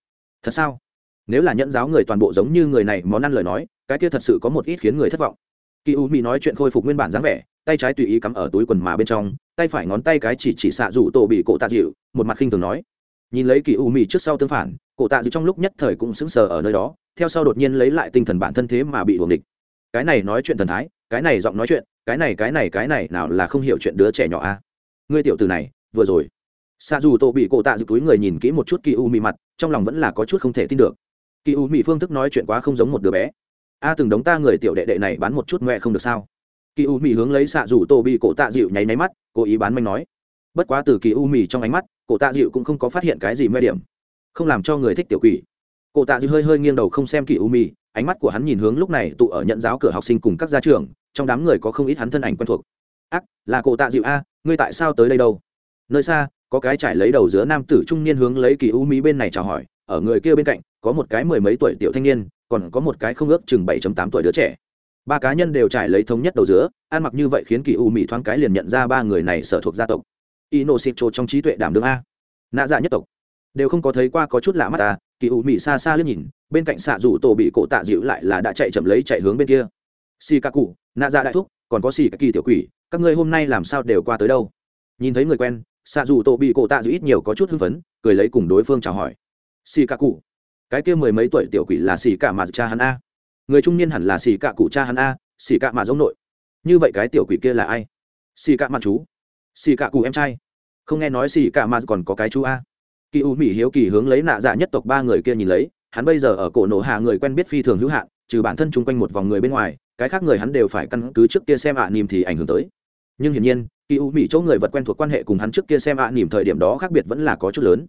thật sao? Nếu là nhẫn giáo người toàn bộ giống như người này món ăn lời nói, cái kia thật sự có một ít khiến người thất vọng. Kỳ u mi nói chuyện khôi phục nguyên bản dáng vẻ, tay trái tùy ý cắm ở túi quần mà bên trong, tay phải ngón tay cái chỉ chỉ xạ rủ tổ bị cổ tạ dịu, một mặt khinh thường nói nhìn lấy kỳ u mi trước sau tương phản, cổ tạ dịu trong lúc nhất thời cũng sững sờ ở nơi đó, theo sau đột nhiên lấy lại tinh thần bản thân thế mà bị đuồng địch. Cái này nói chuyện thần thái, cái này giọng nói chuyện, cái này cái này cái này, nào là không hiểu chuyện đứa trẻ nhỏ a? À? ngươi tiểu từ này, vừa rồi. Xa dù tổ bị cổ tạ dự túi người nhìn kỹ một chút kỳ u mì mặt, trong lòng vẫn là có chút không thể tin được. Kỳ u mì phương thức nói chuyện quá không giống một đứa bé. A từng đống ta người tiểu đệ đệ này bán một chút ngoẹ không được sao? Kỳ u mì hướng lấy xạ dù tổ bị cổ tạ dịu nháy máy mắt, cố ý bán manh nói. Bất quá từ kỳ u mì trong ánh mắt cổ tạ dịu cũng không có phát hiện cái gì mê điểm không làm cho người thích tiểu quỷ. Cổ tạ dịu hơi hơi nghiêng đầu không xem kỳ u Mi, ánh mắt của hắn nhìn hướng lúc này tụ ở nhận giáo cửa học sinh cùng các gia trường trong đám người có không ít hắn thân ảnh quen thuộc. Ác là cổ tạ dịu a ngươi tại sao tới đây đâu? Nơi xa có cái trải lấy đầu giữa nam tử trung niên hướng lấy kỳ u mỹ bên này chào hỏi ở người kia bên cạnh có một cái mười mấy tuổi tiểu thanh niên còn có một cái không ước chừng bảy tám tuổi đứa trẻ. Ba cá nhân đều trải lấy thống nhất đầu giữa ăn mặc như vậy khiến kỳ u mỹ thoáng cái liền nhận ra ba người này sở thuộc gia tộc ino xịt trong trí tuệ đảm đương a. Nạ dạ nhất tộc. Đều không có thấy qua có chút lạ mắt ta kỳ u mỹ xa xa liếc nhìn, bên cạnh xạ rủ tổ bị cổ tạ dịu lại là đã chạy chậm lấy chạy hướng bên kia. Xì ca cụ, nạ dạ đại thúc, còn có xì ca kỳ tiểu quỷ, các ngươi hôm nay làm sao đều qua tới đâu? Nhìn thấy người quen, xạ dù tổ bị cổ tạ dịu ít nhiều có chút hưng phấn, cười lấy cùng đối phương chào hỏi. Xì ca cụ. Cái kia mười mấy tuổi tiểu quỷ là xì cả mà cha hắn a. Người trung niên hẳn là xì cả cụ cha hắn a, xì cả mà giống nội. Như vậy cái tiểu quỷ kia là ai? Xì cả mà chú xì cả cụ em trai. Không nghe nói xì cả mà còn có cái chú a. Kỳ u mỹ hiếu kỳ hướng lấy nạ dạ nhất tộc ba người kia nhìn lấy, hắn bây giờ ở cổ nổ hạ người quen biết phi thường hữu hạn, trừ bản thân chung quanh một vòng người bên ngoài, cái khác người hắn đều phải căn cứ trước kia xem ạ à nìm thì ảnh hưởng tới. Nhưng hiển nhiên, kỳ u mỹ chỗ người vật quen thuộc quan hệ cùng hắn trước kia xem ạ à nìm thời điểm đó khác biệt vẫn là có chút lớn.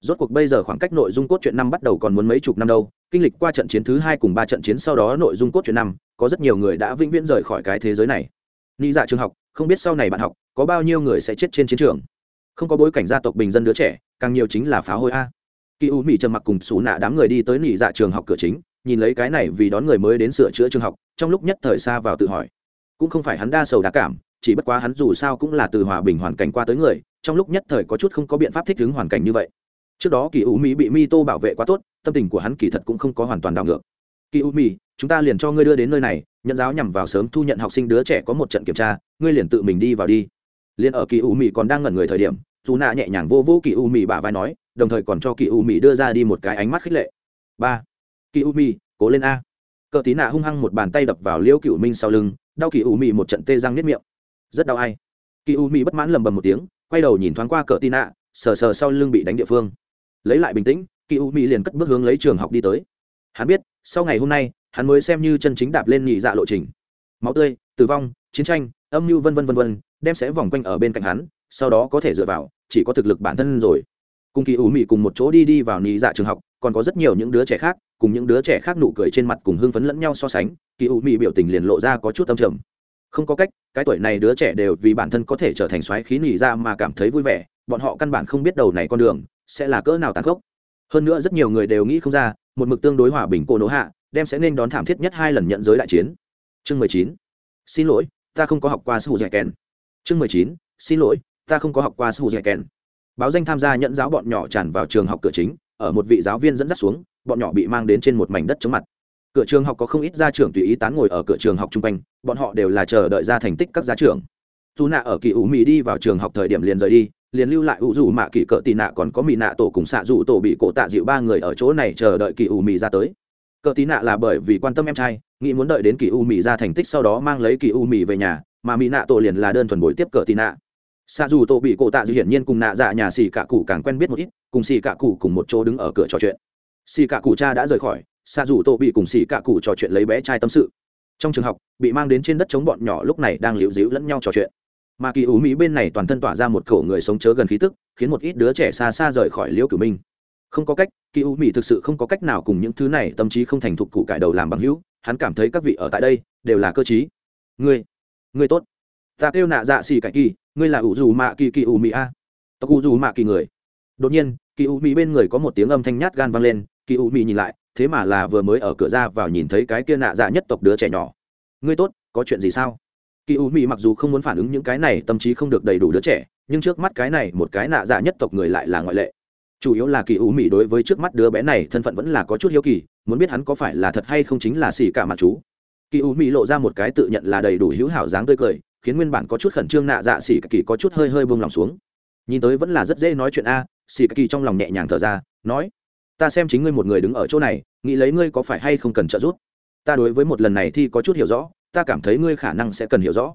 Rốt cuộc bây giờ khoảng cách nội dung cốt truyện năm bắt đầu còn muốn mấy chục năm đâu, kinh lịch qua trận chiến thứ hai cùng ba trận chiến sau đó nội dung cốt truyện năm, có rất nhiều người đã vĩnh viễn rời khỏi cái thế giới này. Nghĩ dạ trường học không biết sau này bạn học có bao nhiêu người sẽ chết trên chiến trường. Không có bối cảnh gia tộc bình dân đứa trẻ, càng nhiều chính là phá hôi a. Kỳ u mỹ trầm mặc cùng xù nạ đám người đi tới nghỉ dạ trường học cửa chính, nhìn lấy cái này vì đón người mới đến sửa chữa trường học, trong lúc nhất thời xa vào tự hỏi. Cũng không phải hắn đa sầu đa cảm, chỉ bất quá hắn dù sao cũng là từ hòa bình hoàn cảnh qua tới người, trong lúc nhất thời có chút không có biện pháp thích ứng hoàn cảnh như vậy. Trước đó kỳ u mỹ bị mi tô bảo vệ quá tốt, tâm tình của hắn kỳ thật cũng không có hoàn toàn đảo ngược. Kỳ u mỹ chúng ta liền cho ngươi đưa đến nơi này nhận giáo nhằm vào sớm thu nhận học sinh đứa trẻ có một trận kiểm tra, ngươi liền tự mình đi vào đi. Liền ở kỳ u mỹ còn đang ngẩn người thời điểm dù nạ nhẹ nhàng vô vô kỳ u mỹ bả vai nói, đồng thời còn cho kỳ u mỹ đưa ra đi một cái ánh mắt khích lệ. Ba. Kỳ u mỹ cố lên a. Cờ tí nạ hung hăng một bàn tay đập vào liễu cựu minh sau lưng, đau kỳ u mỹ một trận tê răng nếp miệng. Rất đau ai? Kỳ u mỹ bất mãn lầm bầm một tiếng, quay đầu nhìn thoáng qua cờ tí nạ, sờ sờ sau lưng bị đánh địa phương. Lấy lại bình tĩnh, kỳ u mỹ liền cất bước hướng lấy trường học đi tới. Hắn biết, sau ngày hôm nay hắn mới xem như chân chính đạp lên nhị dạ lộ trình. Máu tươi, tử vong, chiến tranh, âm mưu vân vân vân vân, đem sẽ vòng quanh ở bên cạnh hắn, sau đó có thể dựa vào, chỉ có thực lực bản thân rồi. Cùng kỳ ủ mị cùng một chỗ đi đi vào nhị dạ trường học, còn có rất nhiều những đứa trẻ khác, cùng những đứa trẻ khác nụ cười trên mặt cùng hưng phấn lẫn nhau so sánh, kỳ ủ mị biểu tình liền lộ ra có chút tâm trầm. Không có cách, cái tuổi này đứa trẻ đều vì bản thân có thể trở thành xoáy khí nhị dạ mà cảm thấy vui vẻ, bọn họ căn bản không biết đầu này con đường sẽ là cỡ nào tàn khốc. Hơn nữa rất nhiều người đều nghĩ không ra, một mực tương đối hòa bình cô nỗ hạ đem sẽ nên đón thảm thiết nhất hai lần nhận giới đại chiến. Chương mười chín. Xin lỗi, ta không có học qua sư dạy kèn. Chương mười chín. Xin lỗi, ta không có học qua sư dạy kèn. Báo danh tham gia nhận giáo bọn nhỏ tràn vào trường học cửa chính, ở một vị giáo viên dẫn dắt xuống, bọn nhỏ bị mang đến trên một mảnh đất chống mặt. Cửa trường học có không ít gia trưởng tùy ý tán ngồi ở cửa trường học chung quanh, bọn họ đều là chờ đợi ra thành tích các gia trưởng. Dù nạ ở kỳ ủ mỹ đi vào trường học thời điểm liền rời đi, liền lưu lại ủ dù mạ kỳ cỡ tì nạ còn có mỹ nạ tổ cùng xạ dù tổ bị cổ tạ dịu ba người ở chỗ này chờ đợi kỳ ủ mỹ ra tới cờ tí nạ là bởi vì quan tâm em trai, nghĩ muốn đợi đến kỳ u mỹ ra thành tích sau đó mang lấy kỳ u mỹ về nhà, mà mỹ nạ tổ liền là đơn thuần buổi tiếp Cờ Tí nạ. Xa dù tổ bị cổ tạ dư hiển nhiên cùng nạ dạ nhà xì cả cụ càng quen biết một ít, cùng xì cả cụ cùng một chỗ đứng ở cửa trò chuyện. Xì cả cụ cha đã rời khỏi xa dù tổ bị cùng xì cả cụ trò chuyện lấy bé trai tâm sự. Trong trường học, bị mang đến trên đất chống bọn nhỏ lúc này đang liễu díu lẫn nhau trò chuyện. Mà kỳ ú mỹ bên này toàn thân tỏa ra một khẩu người sống chớ gần khí tức, khiến một ít đứa trẻ xa xa rời khỏi liễu cử minh không có cách, kỳ U mỹ thực sự không có cách nào cùng những thứ này, tâm trí không thành thục cụ cải đầu làm bằng hữu, hắn cảm thấy các vị ở tại đây đều là cơ chí ngươi ngươi tốt. Ta kêu nạ dạ xì cải kỳ, ngươi là ủ dù mạ kỳ kỳ U mỹ a. Tộc ủ dù mạ kỳ người. Đột nhiên, kỳ U mỹ bên người có một tiếng âm thanh nhát gan vang lên, kỳ U mỹ nhìn lại, thế mà là vừa mới ở cửa ra vào nhìn thấy cái kia nạ dạ nhất tộc đứa trẻ nhỏ. Ngươi tốt, có chuyện gì sao? Kỳ u mỹ mặc dù không muốn phản ứng những cái này, tâm trí không được đầy đủ đứa trẻ, nhưng trước mắt cái này, một cái nạ dạ nhất tộc người lại là ngoại lệ chủ yếu là kỳ u mị đối với trước mắt đứa bé này thân phận vẫn là có chút hiếu kỳ, muốn biết hắn có phải là thật hay không chính là xì cả mặt chú. Kỳ u mị lộ ra một cái tự nhận là đầy đủ hữu hảo dáng tươi cười, khiến nguyên bản có chút khẩn trương nạ dạ xì kỳ có chút hơi hơi buông lòng xuống. Nhìn tới vẫn là rất dễ nói chuyện a xì kỳ trong lòng nhẹ nhàng thở ra, nói, ta xem chính ngươi một người đứng ở chỗ này, nghĩ lấy ngươi có phải hay không cần trợ giúp? Ta đối với một lần này thì có chút hiểu rõ, ta cảm thấy ngươi khả năng sẽ cần hiểu rõ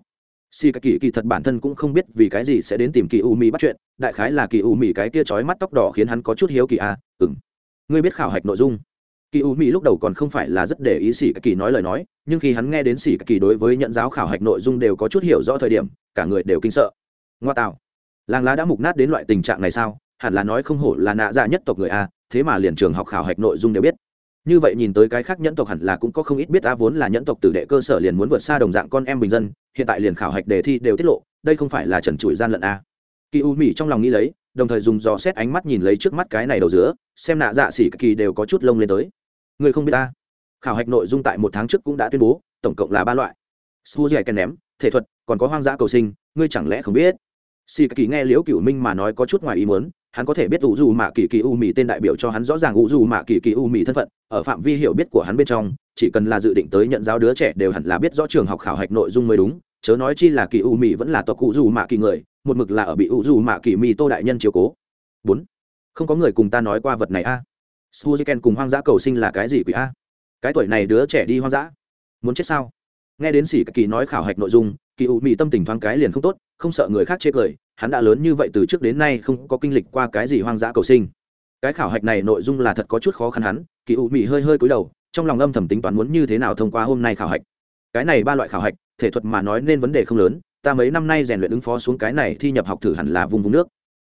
si cái kỳ kỳ thật bản thân cũng không biết vì cái gì sẽ đến tìm kỳ u mi bắt chuyện, đại khái là kỳ u mi cái kia trói mắt tóc đỏ khiến hắn có chút hiếu kỳ à ừng ngươi biết khảo hạch nội dung. Kỳ u mi lúc đầu còn không phải là rất để ý xỉ cái kỳ nói lời nói, nhưng khi hắn nghe đến xỉ cái kỳ đối với nhận giáo khảo hạch nội dung đều có chút hiểu rõ thời điểm, cả người đều kinh sợ. Ngoa tạo. Làng lá đã mục nát đến loại tình trạng này sao? Hẳn là nói không hổ là nạ dạ nhất tộc người a thế mà liền trường học khảo hạch nội dung đều biết như vậy nhìn tới cái khác nhẫn tộc hẳn là cũng có không ít biết ta vốn là nhẫn tộc tử đệ cơ sở liền muốn vượt xa đồng dạng con em bình dân, hiện tại liền khảo hạch đề thi đều tiết lộ, đây không phải là trần trụi gian lận a. Kỳ u mỹ trong lòng nghĩ lấy, đồng thời dùng dò xét ánh mắt nhìn lấy trước mắt cái này đầu giữa xem nạ dạ xỉ kỳ đều có chút lông lên tới. Người không biết ta. Khảo hạch nội dung tại một tháng trước cũng đã tuyên bố, tổng cộng là ba loại. Su dẻ kèn ném, thể thuật, còn có hoang dã cầu sinh, ngươi chẳng lẽ không biết? Xỉ kỳ nghe liễu cửu minh mà nói có chút ngoài ý muốn hắn có thể biết u dù mạ kỳ kỳ u mì tên đại biểu cho hắn rõ ràng u dù mạ kỳ kỳ u mì thân phận, ở phạm vi hiểu biết của hắn bên trong, chỉ cần là dự định tới nhận giáo đứa trẻ đều hẳn là biết rõ trường học khảo hạch nội dung mới đúng, chớ nói chi là kỳ u mì vẫn là tộc u dù mạ kỳ người, một mực là ở bị u dù mạ kỳ mì tô đại nhân chiếu cố. Bốn, không có người cùng ta nói qua vật này a. À. suzuken cùng hoang dã cầu sinh là cái gì quỷ a? Cái tuổi này đứa trẻ đi hoang dã, muốn chết sao? Nghe đến sĩ kỳ nói khảo hạch nội dung kỳ u Mị tâm tình thoáng cái liền không tốt, không sợ người khác chê cười, hắn đã lớn như vậy từ trước đến nay không có kinh lịch qua cái gì hoang dã cầu sinh. Cái khảo hạch này nội dung là thật có chút khó khăn hắn, kỳ u mị hơi hơi cúi đầu, trong lòng âm thầm tính toán muốn như thế nào thông qua hôm nay khảo hạch. Cái này ba loại khảo hạch, thể thuật mà nói nên vấn đề không lớn, ta mấy năm nay rèn luyện ứng phó xuống cái này thi nhập học thử hẳn là vùng vùng nước.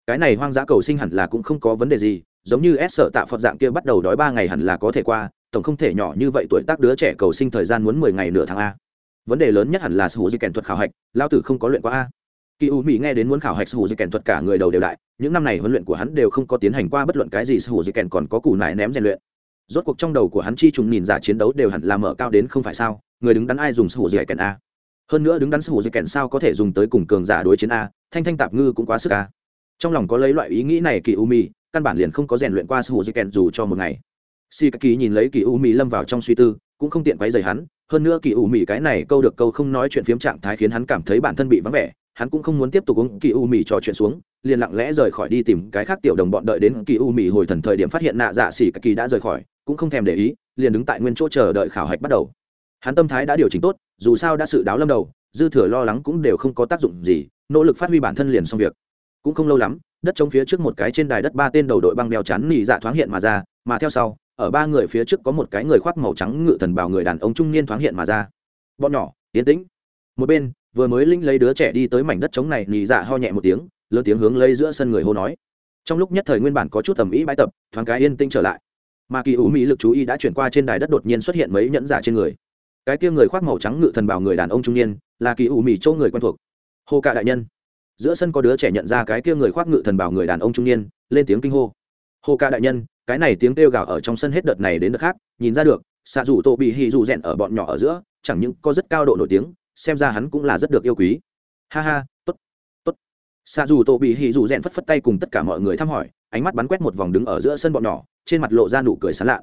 Cái này hoang dã cầu sinh hẳn là cũng không có vấn đề gì, giống như s sợ tạ phật dạng kia bắt đầu đói ba ngày hẳn là có thể qua, tổng không thể nhỏ như vậy tuổi tác đứa trẻ cầu sinh thời gian muốn mười ngày nửa tháng a vấn đề lớn nhất hẳn là sự hữu di kèn thuật khảo hạch, lao tử không có luyện qua a. Kỳ u mỹ nghe đến muốn khảo hạch sự hữu di kèn thuật cả người đầu đều đại, những năm này huấn luyện của hắn đều không có tiến hành qua bất luận cái gì sự hữu di kèn còn có củ nải ném rèn luyện. Rốt cuộc trong đầu của hắn chi trùng nhìn giả chiến đấu đều hẳn là mở cao đến không phải sao, người đứng đắn ai dùng sự hữu di kèn a? Hơn nữa đứng đắn sự hữu di kèn sao có thể dùng tới cùng cường giả đối chiến a, thanh thanh tạp ngư cũng quá sức a. Trong lòng có lấy loại ý nghĩ này kỳ u mỹ căn bản liền không có rèn luyện qua sự hữu di kèn dù cho một ngày. Si kỳ nhìn lấy kỳ u mỹ lâm vào trong suy tư, cũng không tiện quấy rầy hắn hơn nữa kỳ u mỹ cái này câu được câu không nói chuyện phiếm trạng thái khiến hắn cảm thấy bản thân bị vắng vẻ, hắn cũng không muốn tiếp tục uống kỳ u mỹ trò chuyện xuống, liền lặng lẽ rời khỏi đi tìm cái khác tiểu đồng bọn đợi đến kỳ u mỹ hồi thần thời điểm phát hiện nạ dạ xỉ kỳ đã rời khỏi, cũng không thèm để ý, liền đứng tại nguyên chỗ chờ đợi khảo hạch bắt đầu. Hắn tâm thái đã điều chỉnh tốt, dù sao đã sự đáo lâm đầu, dư thừa lo lắng cũng đều không có tác dụng gì, nỗ lực phát huy bản thân liền xong việc. Cũng không lâu lắm, đất trống phía trước một cái trên đài đất ba tên đầu đội băng đeo chắn nỉ dạ thoáng hiện mà ra, mà theo sau ở ba người phía trước có một cái người khoác màu trắng ngự thần bào người đàn ông trung niên thoáng hiện mà ra. Bọn nhỏ, yên tĩnh. Một bên, vừa mới linh lấy đứa trẻ đi tới mảnh đất trống này nhì dạ ho nhẹ một tiếng, lớn tiếng hướng lấy giữa sân người hô nói. Trong lúc nhất thời nguyên bản có chút tầm ý bãi tập, thoáng cái yên tĩnh trở lại. Mà kỳ ủ mỹ lực chú ý đã chuyển qua trên đài đất đột nhiên xuất hiện mấy nhẫn giả trên người. Cái kia người khoác màu trắng ngự thần bảo người đàn ông trung niên, là kỳ ủ mỹ châu người quen thuộc. Hô cạ đại nhân. Giữa sân có đứa trẻ nhận ra cái kia người khoác ngự thần bảo người đàn ông trung niên, lên tiếng kinh hô hô ca đại nhân, cái này tiếng kêu gào ở trong sân hết đợt này đến đợt khác, nhìn ra được, xạ dù tổ bị hì dù rèn ở bọn nhỏ ở giữa, chẳng những có rất cao độ nổi tiếng, xem ra hắn cũng là rất được yêu quý. Ha ha, tốt tốt. Xạ dù tổ bị hì dù rèn phất phất tay cùng tất cả mọi người thăm hỏi, ánh mắt bắn quét một vòng đứng ở giữa sân bọn nhỏ, trên mặt lộ ra nụ cười sán lạ.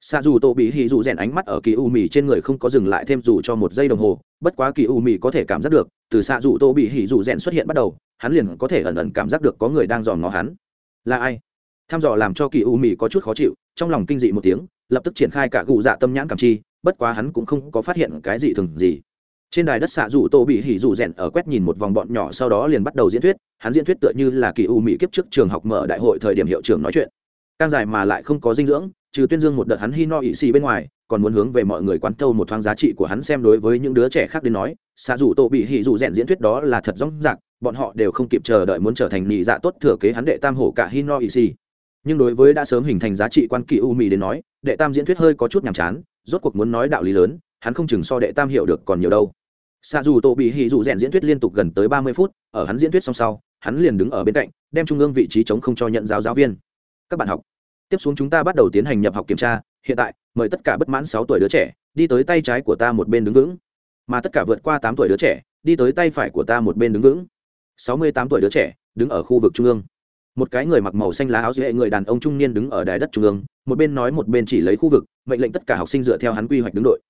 Xạ dù tổ bị hì dù rèn ánh mắt ở kỳ u mì trên người không có dừng lại thêm dù cho một giây đồng hồ, bất quá kỳ u mì có thể cảm giác được, từ xạ dù tổ bị hì dù rèn xuất hiện bắt đầu, hắn liền có thể ẩn ẩn cảm giác được có người đang dòm ngó hắn. Là ai? Tham dò làm cho kỳ u mì có chút khó chịu, trong lòng kinh dị một tiếng, lập tức triển khai cả gù dạ tâm nhãn cảm chi, bất quá hắn cũng không có phát hiện cái gì thường gì. Trên đài đất xạ rủ tô bị hỉ rủ rèn ở quét nhìn một vòng bọn nhỏ sau đó liền bắt đầu diễn thuyết, hắn diễn thuyết tựa như là kỳ u mỹ kiếp trước trường học mở đại hội thời điểm hiệu trưởng nói chuyện. Càng dài mà lại không có dinh dưỡng, trừ tuyên dương một đợt hắn hi no ỵ xì bên ngoài, còn muốn hướng về mọi người quán thâu một thoáng giá trị của hắn xem đối với những đứa trẻ khác đến nói, xạ rủ tô bị hỉ rủ rèn diễn thuyết đó là thật rõ ràng bọn họ đều không kịp chờ đợi muốn trở thành nhị dạ tốt thừa kế hắn đệ tam hổ cả hi no ỵ xì nhưng đối với đã sớm hình thành giá trị quan kỳ u mì đến nói, đệ tam diễn thuyết hơi có chút nhàm chán, rốt cuộc muốn nói đạo lý lớn, hắn không chừng so đệ tam hiểu được còn nhiều đâu. Xa dù tổ bị hì dù rèn diễn thuyết liên tục gần tới ba mươi phút, ở hắn diễn thuyết xong sau, hắn liền đứng ở bên cạnh, đem trung ương vị trí chống không cho nhận giáo giáo viên. Các bạn học, tiếp xuống chúng ta bắt đầu tiến hành nhập học kiểm tra, hiện tại, mời tất cả bất mãn sáu tuổi đứa trẻ, đi tới tay trái của ta một bên đứng vững. Mà tất cả vượt qua tám tuổi đứa trẻ, đi tới tay phải của ta một bên đứng vững. Sáu mươi tám tuổi đứa trẻ, đứng ở khu vực trung ương một cái người mặc màu xanh lá áo dưới người đàn ông trung niên đứng ở đài đất trung ương, một bên nói một bên chỉ lấy khu vực, mệnh lệnh tất cả học sinh dựa theo hắn quy hoạch đứng đội.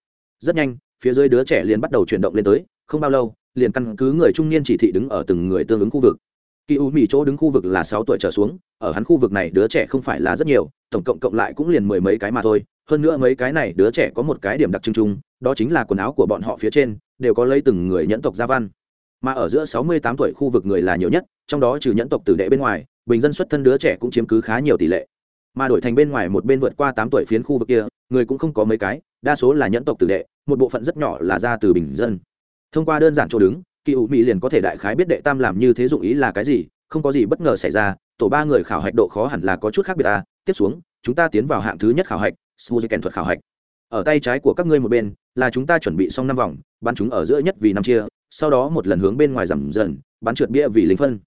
Rất nhanh, phía dưới đứa trẻ liền bắt đầu chuyển động lên tới, không bao lâu, liền căn cứ người trung niên chỉ thị đứng ở từng người tương ứng khu vực. Kỳ u mỹ chỗ đứng khu vực là sáu tuổi trở xuống, ở hắn khu vực này đứa trẻ không phải là rất nhiều, tổng cộng cộng lại cũng liền mười mấy cái mà thôi, hơn nữa mấy cái này đứa trẻ có một cái điểm đặc trưng chung, đó chính là quần áo của bọn họ phía trên, đều có lấy từng người nhẫn tộc gia văn. Mà ở giữa sáu mươi tám tuổi khu vực người là nhiều nhất, trong đó trừ nhẫn tộc tử đệ bên ngoài bình dân xuất thân đứa trẻ cũng chiếm cứ khá nhiều tỷ lệ. Mà đổi thành bên ngoài một bên vượt qua tám tuổi phiến khu vực kia, người cũng không có mấy cái, đa số là nhẫn tộc tử đệ, một bộ phận rất nhỏ là ra từ bình dân. Thông qua đơn giản chỗ đứng, kỳ ủ mỹ liền có thể đại khái biết đệ tam làm như thế dụng ý là cái gì, không có gì bất ngờ xảy ra, tổ ba người khảo hạch độ khó hẳn là có chút khác biệt ta tiếp xuống, chúng ta tiến vào hạng thứ nhất khảo hạch, smoothie kèn thuật khảo hạch. Ở tay trái của các ngươi một bên, là chúng ta chuẩn bị xong năm vòng, bắn chúng ở giữa nhất vì năm chia, sau đó một lần hướng bên ngoài giảm dần, bắn trượt bia vì lính phân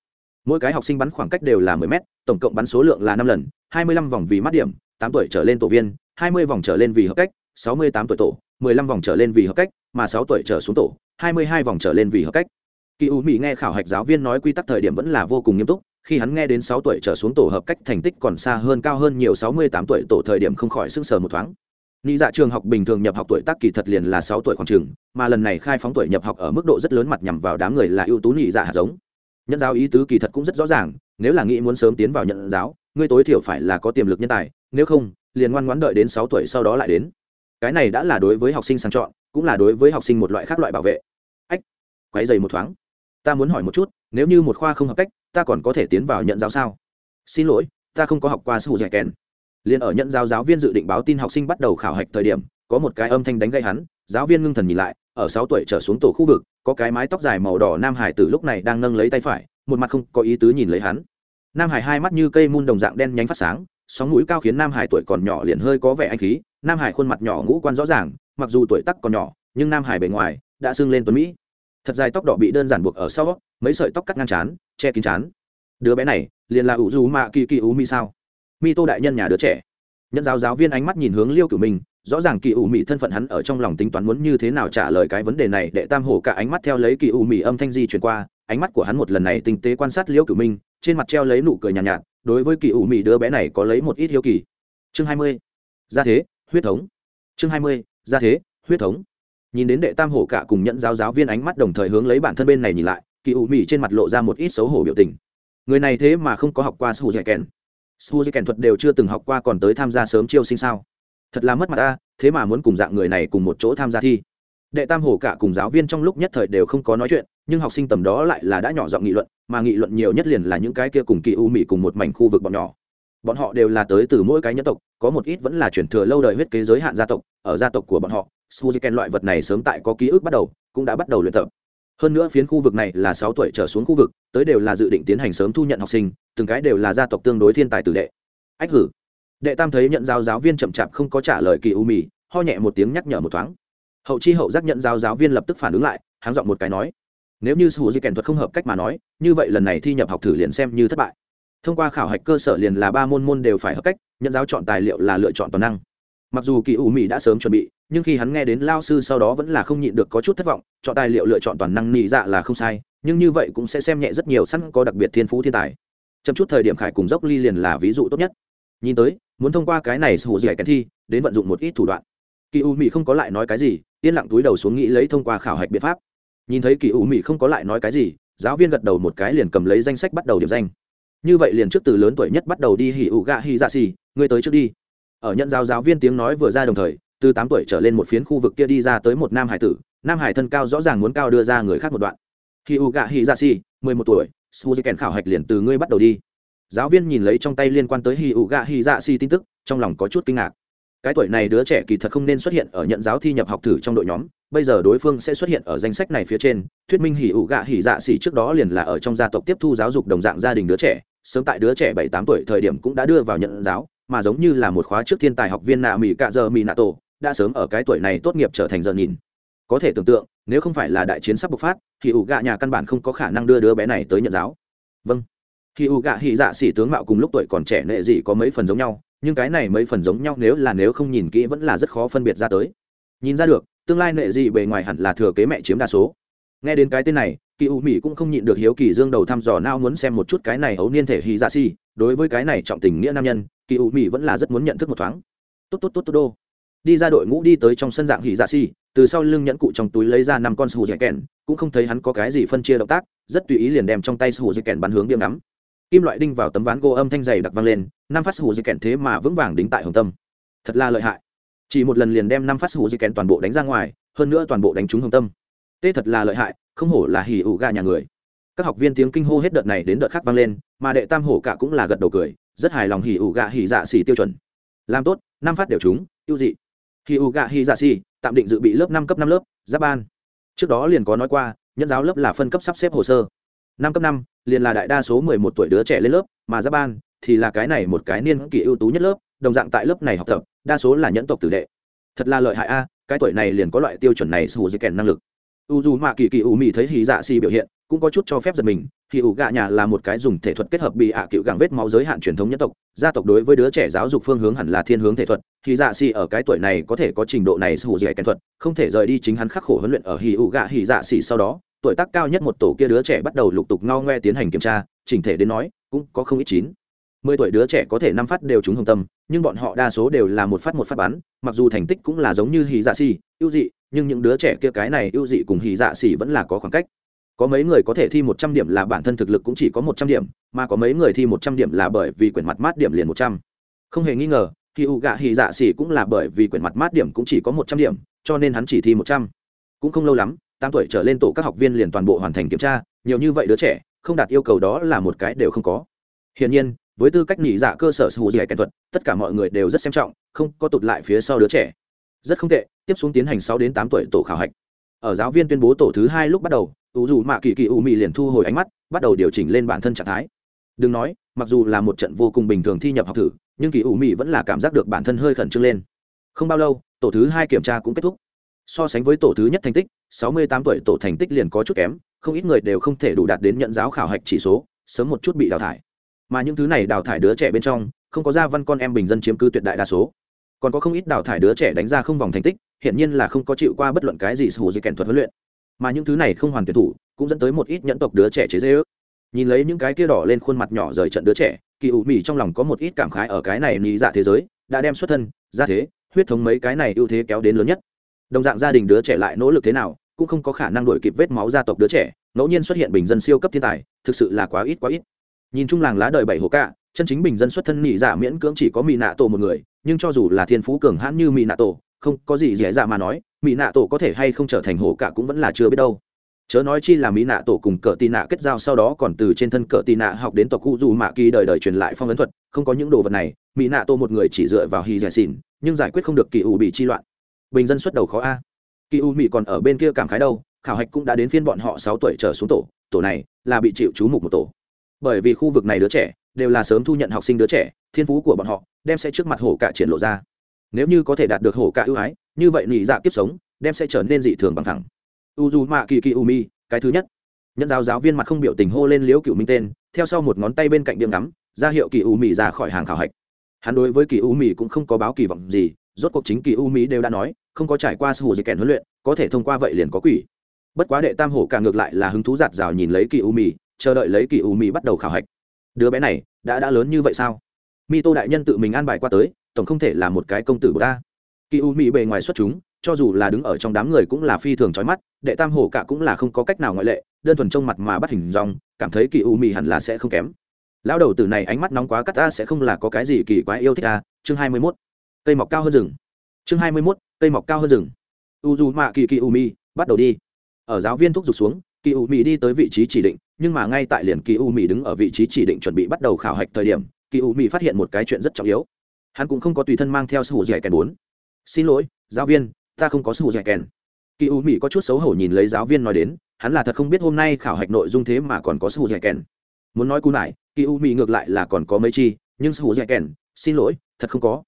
mỗi cái học sinh bắn khoảng cách đều là mười m tổng cộng bắn số lượng là năm lần hai mươi lăm vòng vì mắt điểm 8 tuổi trở lên tổ viên hai mươi vòng trở lên vì hợp cách sáu mươi tám tuổi tổ mười lăm vòng trở lên vì hợp cách mà 6 tuổi trở xuống tổ hai mươi hai vòng trở lên vì hợp cách kỳ u mỹ nghe khảo hạch giáo viên nói quy tắc thời điểm vẫn là vô cùng nghiêm túc khi hắn nghe đến 6 tuổi trở xuống tổ hợp cách thành tích còn xa hơn cao hơn nhiều sáu mươi tám tuổi tổ thời điểm không khỏi sững sờ một thoáng Nghĩ dạ trường học bình thường nhập học tuổi tác kỳ thật liền là 6 tuổi khoảng trường, mà lần này khai phóng tuổi nhập học ở mức độ rất lớn mặt nhằm vào đám người là ưu tú nhị dạ hạt giống. Nhận giáo ý tứ kỳ thật cũng rất rõ ràng, nếu là nghĩ muốn sớm tiến vào nhận giáo, ngươi tối thiểu phải là có tiềm lực nhân tài, nếu không, liền ngoan ngoãn đợi đến sáu tuổi sau đó lại đến. Cái này đã là đối với học sinh sang chọn, cũng là đối với học sinh một loại khác loại bảo vệ. Ách, quấy giày một thoáng. Ta muốn hỏi một chút, nếu như một khoa không hợp cách, ta còn có thể tiến vào nhận giáo sao? Xin lỗi, ta không có học qua sư dạy kèn liền ở nhận giáo giáo viên dự định báo tin học sinh bắt đầu khảo hạch thời điểm có một cái âm thanh đánh gây hắn giáo viên ngưng thần nhìn lại ở sáu tuổi trở xuống tổ khu vực có cái mái tóc dài màu đỏ nam hải từ lúc này đang nâng lấy tay phải, một mặt không có ý tứ nhìn lấy hắn. Nam hải hai mắt như cây mun đồng dạng đen nhánh phát sáng, sóng mũi cao khiến nam hải tuổi còn nhỏ liền hơi có vẻ anh khí, nam hải khuôn mặt nhỏ ngũ quan rõ ràng, mặc dù tuổi tắc còn nhỏ, nhưng nam hải bề ngoài đã sưng lên tuấn mỹ. Thật dài tóc đỏ bị đơn giản buộc ở sau, mấy sợi tóc cắt ngang chán che kín chán đứa bé này liền là ủ dù mạ kỳ kỳ ú mi sao? Mi tô đại nhân nhà đứa trẻ. Nhận giáo giáo viên ánh mắt nhìn hướng liêu cửu mình rõ ràng kỳ ủ mị thân phận hắn ở trong lòng tính toán muốn như thế nào trả lời cái vấn đề này để tam hổ cả ánh mắt theo lấy kỳ ủ mị âm thanh di chuyển qua ánh mắt của hắn một lần này tinh tế quan sát liễu cửu minh trên mặt treo lấy nụ cười nhàn nhạt, nhạt đối với kỳ ủ mị đứa bé này có lấy một ít hiếu kỳ. Chương hai mươi gia thế huyết thống. Chương hai mươi gia thế huyết thống. Nhìn đến đệ tam hổ cả cùng nhận giáo giáo viên ánh mắt đồng thời hướng lấy bản thân bên này nhìn lại kỳ ủ mị trên mặt lộ ra một ít xấu hổ biểu tình. Người này thế mà không có học qua sù dạy kèn su dạy kèn thuật đều chưa từng học qua còn tới tham gia sớm chiêu sinh sao? Thật là mất mặt ta, thế mà muốn cùng dạng người này cùng một chỗ tham gia thi. Đệ tam hổ cả cùng giáo viên trong lúc nhất thời đều không có nói chuyện, nhưng học sinh tầm đó lại là đã nhỏ giọng nghị luận, mà nghị luận nhiều nhất liền là những cái kia cùng kỳ u mỹ cùng một mảnh khu vực bọn nhỏ. Bọn họ đều là tới từ mỗi cái nhân tộc, có một ít vẫn là chuyển thừa lâu đời huyết kế giới hạn gia tộc, ở gia tộc của bọn họ suzuken loại vật này sớm tại có ký ức bắt đầu, cũng đã bắt đầu luyện tập. Hơn nữa phiến khu vực này là sáu tuổi trở xuống khu vực, tới đều là dự định tiến hành sớm thu nhận học sinh, từng cái đều là gia tộc tương đối thiên tài tử đệ. Ách hử đệ tam thấy nhận giáo giáo viên chậm chạp không có trả lời kỳ u mì, ho nhẹ một tiếng nhắc nhở một thoáng. Hậu chi hậu giác nhận giáo giáo viên lập tức phản ứng lại háng dọn một cái nói, nếu như sư hữu di kèn thuật không hợp cách mà nói, như vậy lần này thi nhập học thử liền xem như thất bại. Thông qua khảo hạch cơ sở liền là ba môn môn đều phải hợp cách, nhận giáo chọn tài liệu là lựa chọn toàn năng. Mặc dù kỳ u mì đã sớm chuẩn bị, nhưng khi hắn nghe đến lao sư sau đó vẫn là không nhịn được có chút thất vọng, chọn tài liệu lựa chọn toàn năng nị dạ là không sai, nhưng như vậy cũng sẽ xem nhẹ rất nhiều sẵn có đặc biệt thiên phú thiên tài. Chậm chút thời điểm khải cùng dốc ly liền là ví dụ tốt nhất. Nhìn tới muốn thông qua cái này sủ dẻ kèn thi, đến vận dụng một ít thủ đoạn. Kỳ u mỹ không có lại nói cái gì, yên lặng túi đầu xuống nghĩ lấy thông qua khảo hạch biện pháp. Nhìn thấy kỳ u mỹ không có lại nói cái gì, giáo viên gật đầu một cái liền cầm lấy danh sách bắt đầu điểm danh. Như vậy liền trước từ lớn tuổi nhất bắt đầu đi hỉ ụ gạ hỉ dạ xì, ngươi tới trước đi. Ở nhận giáo giáo viên tiếng nói vừa ra đồng thời, từ tám tuổi trở lên một phiến khu vực kia đi ra tới một nam hải tử, nam hải thân cao rõ ràng muốn cao đưa ra người khác một đoạn. Hỉ ụ gạ hỉ dạ xì, mười một tuổi, suzuki khảo hạch liền từ ngươi bắt đầu đi giáo viên nhìn lấy trong tay liên quan tới hì ụ gạ hì dạ si tin tức, trong lòng có chút kinh ngạc. Cái tuổi này đứa trẻ kỳ thật không nên xuất hiện ở nhận giáo thi nhập học thử trong đội nhóm, bây giờ đối phương sẽ xuất hiện ở danh sách này phía trên, thuyết minh hỉ ủ gạ hỉ dạ xỉ trước đó liền là ở trong gia tộc tiếp thu giáo dục đồng dạng gia đình đứa trẻ, sớm tại đứa trẻ bảy tám tuổi thời điểm cũng đã đưa vào nhận giáo, mà giống như là một khóa trước thiên tài học viên nạ mỹ cạ giờ mỹ nạ tổ, đã sớm ở cái tuổi này tốt nghiệp trở thành giờ nhìn. Có thể tưởng tượng, nếu không phải là đại chiến sắp bộc phát thì ủ gạ nhà căn bản không có khả năng đưa đứa bé này tới nhận giáo. Vâng khi U gạ hỉ dạ xỉ tướng mạo cùng lúc tuổi còn trẻ nệ dị có mấy phần giống nhau, nhưng cái này mấy phần giống nhau nếu là nếu không nhìn kỹ vẫn là rất khó phân biệt ra tới. Nhìn ra được, tương lai nệ dị bề ngoài hẳn là thừa kế mẹ chiếm đa số. Nghe đến cái tên này, kỳ u mỹ cũng không nhịn được hiếu kỳ dương đầu thăm dò nao muốn xem một chút cái này ấu niên thể hy dạ xỉ đối với cái này trọng tình nghĩa nam nhân, kỳ u mỹ vẫn là rất muốn nhận thức một thoáng. Tốt tốt tốt tốt, đô. Đi ra đội ngũ đi tới trong sân dạng hỉ dạ xỉ từ sau lưng nhẫn cụ trong túi lấy ra năm con sù dẻ kèn, cũng không thấy hắn có cái gì phân chia động tác, rất tùy ý liền đem trong tay sù dẻ kèn bắn hướng điểm ngắm kim loại đinh vào tấm ván gỗ âm thanh dày đặc vang lên, năm phát hủ di kèn thế mà vững vàng đính tại hồng tâm. Thật là lợi hại. Chỉ một lần liền đem năm phát hủ di kèn toàn bộ đánh ra ngoài, hơn nữa toàn bộ đánh trúng hồng tâm. Tê thật là lợi hại, không hổ là hỉ ủ gà nhà người. Các học viên tiếng kinh hô hết đợt này đến đợt khác vang lên, mà đệ tam hổ cả cũng là gật đầu cười, rất hài lòng hỉ ủ gà hỉ dạ xỉ tiêu chuẩn. Làm tốt, năm phát đều trúng, ưu dị. Hỉ ủ gà hỉ dạ xỉ tạm định dự bị lớp năm cấp năm lớp, giáp ban. Trước đó liền có nói qua nhân giáo lớp là phân cấp sắp xếp hồ sơ năm cấp năm, liền là đại đa số mười một tuổi đứa trẻ lên lớp, mà giáp ban thì là cái này một cái niên kỷ ưu tú nhất lớp, đồng dạng tại lớp này học tập, đa số là nhẫn tộc tử đệ. Thật là lợi hại a, cái tuổi này liền có loại tiêu chuẩn này sù dây kèn năng lực. U dù mạ kỳ kỳ ủ mị thấy hì dạ xì biểu hiện, cũng có chút cho phép giật mình, thì ủ gạ nhà là một cái dùng thể thuật kết hợp bị ạ à cựu gàng vết máu giới hạn truyền thống nhân tộc, gia tộc đối với đứa trẻ giáo dục phương hướng hẳn là thiên hướng thể thuật. Thì dạ xì ở cái tuổi này có thể có trình độ này sù dẻ kèn thuật, không thể rời đi chính hắn khắc khổ huấn luyện ở hì ủ gạ hì dạ xì sau đó tuổi tác cao nhất một tổ kia đứa trẻ bắt đầu lục tục ngao ngoe tiến hành kiểm tra, chỉnh thể đến nói, cũng có không ít chín. Mười tuổi đứa trẻ có thể năm phát đều trúng hồng tâm, nhưng bọn họ đa số đều là một phát một phát bắn, mặc dù thành tích cũng là giống như hì dạ xì, ưu dị, nhưng những đứa trẻ kia cái này ưu dị cùng hì dạ xì vẫn là có khoảng cách. Có mấy người có thể thi một trăm điểm là bản thân thực lực cũng chỉ có một trăm điểm, mà có mấy người thi một trăm điểm là bởi vì quyển mặt mát điểm liền một trăm. Không hề nghi ngờ, khi u gạ hì dạ xỉ cũng là bởi vì quyển mặt mát điểm cũng chỉ có một trăm điểm, cho nên hắn chỉ thi một trăm. Cũng không lâu lắm tám tuổi trở lên tổ các học viên liền toàn bộ hoàn thành kiểm tra, nhiều như vậy đứa trẻ, không đạt yêu cầu đó là một cái đều không có. Hiển nhiên, với tư cách nhị dạ cơ sở sư hữu dạy kèn thuật, tất cả mọi người đều rất xem trọng, không có tụt lại phía sau đứa trẻ. Rất không tệ, tiếp xuống tiến hành sáu đến tám tuổi tổ khảo hạch. Ở giáo viên tuyên bố tổ thứ hai lúc bắt đầu ủ dù mạ kỳ kỳ ủ mị liền thu hồi ánh mắt, bắt đầu điều chỉnh lên bản thân trạng thái. Đừng nói, mặc dù là một trận vô cùng bình thường thi nhập học thử, nhưng kỳ ủ mị vẫn là cảm giác được bản thân hơi khẩn trương lên. Không bao lâu, tổ thứ hai kiểm tra cũng kết thúc so sánh với tổ thứ nhất thành tích, sáu mươi tám tuổi tổ thành tích liền có chút kém, không ít người đều không thể đủ đạt đến nhận giáo khảo hạch chỉ số, sớm một chút bị đào thải. Mà những thứ này đào thải đứa trẻ bên trong, không có gia văn con em bình dân chiếm cư tuyệt đại đa số. Còn có không ít đào thải đứa trẻ đánh ra không vòng thành tích hiện nhiên là không có chịu qua bất luận cái gì sử dụng kèn thuật huấn luyện. Mà những thứ này không hoàn tuyển thủ, cũng dẫn tới một ít nhẫn tộc đứa trẻ chế dễ ước. Nhìn lấy những cái kia đỏ lên khuôn mặt nhỏ rời trận đứa trẻ, kỳ ủ mỉ trong lòng có một ít cảm khái ở cái này lý dạ thế giới, đã đem xuất thân ra thế, huyết thống mấy cái này ưu thế kéo đến lớn nhất đồng dạng gia đình đứa trẻ lại nỗ lực thế nào, cũng không có khả năng đổi kịp vết máu gia tộc đứa trẻ, ngẫu nhiên xuất hiện bình dân siêu cấp thiên tài, thực sự là quá ít quá ít. Nhìn chung làng lá đời bảy hồ cạ, chân chính bình dân xuất thân nhị giả dạ miễn cưỡng chỉ có mỹ nạ tổ một người, nhưng cho dù là thiên phú cường hãn như mỹ nạ tổ, không có gì dễ dạ mà nói mỹ nạ tổ có thể hay không trở thành hổ cạ cũng vẫn là chưa biết đâu. Chớ nói chi là mỹ nạ tổ cùng cờ tì nạ kết giao sau đó còn từ trên thân cờ tì nạ học đến tộc cụ dù mạ kỳ đời đời truyền lại phong ấn thuật, không có những đồ vật này mỹ nạ tổ một người chỉ dựa vào hy giải xỉn, nhưng giải quyết không được kỳ ủ bị chi loạn bình dân xuất đầu khó a. Kỳ u mỹ còn ở bên kia cảm khái đâu, khảo hạch cũng đã đến phiên bọn họ sáu tuổi trở xuống tổ tổ này là bị chịu chú mục một tổ. Bởi vì khu vực này đứa trẻ đều là sớm thu nhận học sinh đứa trẻ, thiên phú của bọn họ đem sẽ trước mặt hổ cả triển lộ ra. Nếu như có thể đạt được hổ cả ưu ái, như vậy nỉ dạ kiếp sống đem sẽ trở nên dị thường bằng thẳng. U dù mạ kỳ kỳ u mi cái thứ nhất. Nhân giáo giáo viên mặt không biểu tình hô lên liễu cựu minh tên, theo sau một ngón tay bên cạnh điểm ngắm, ra hiệu kỳ u mi ra khỏi hàng khảo hạch. Hắn đối với kỳ u mi cũng không có báo kỳ vọng gì rốt cuộc chính kỳ u mi đều đã nói, không có trải qua sự dịch kèn huấn luyện, có thể thông qua vậy liền có quỷ. Bất quá đệ tam hổ cả ngược lại là hứng thú giạt rào nhìn lấy kỳ u mi chờ đợi lấy kỳ u mi bắt đầu khảo hạch. Đứa bé này, đã đã lớn như vậy sao? Mi tô đại nhân tự mình an bài qua tới, tổng không thể là một cái công tử của ta. Kỳ u mỹ bề ngoài xuất chúng, cho dù là đứng ở trong đám người cũng là phi thường trói mắt, đệ tam hổ cả cũng là không có cách nào ngoại lệ, đơn thuần trông mặt mà bắt hình dòng cảm thấy kỳ u mỹ hẳn là sẽ không kém. Lão đầu tử này ánh mắt nóng quá cắt ta sẽ không là có cái gì kỳ quái yêu thích ta, chương hai mươi mốt cây mọc cao hơn rừng. Chương hai mươi mốt, cây mọc cao hơn rừng. U dù mạ kỳ kỳ u mi, bắt đầu đi. Ở giáo viên thúc giục xuống, kỳ u mi đi tới vị trí chỉ định, nhưng mà ngay tại liền kỳ u mi đứng ở vị trí chỉ định chuẩn bị bắt đầu khảo hạch thời điểm, kỳ u mi phát hiện một cái chuyện rất trọng yếu. Hắn cũng không có tùy thân mang theo sủ dẻ kèn bốn. Xin lỗi, giáo viên, ta không có sủ dẻ kèn. Kỳ u mi có chút xấu hổ nhìn lấy giáo viên nói đến, hắn là thật không biết hôm nay khảo hạch nội dung thế mà còn có sủ dẻ kèn. Muốn nói cú nải, kỳ u mi ngược lại là còn có mấy chi, nhưng sủ dẻ kèn, xin lỗi, thật không có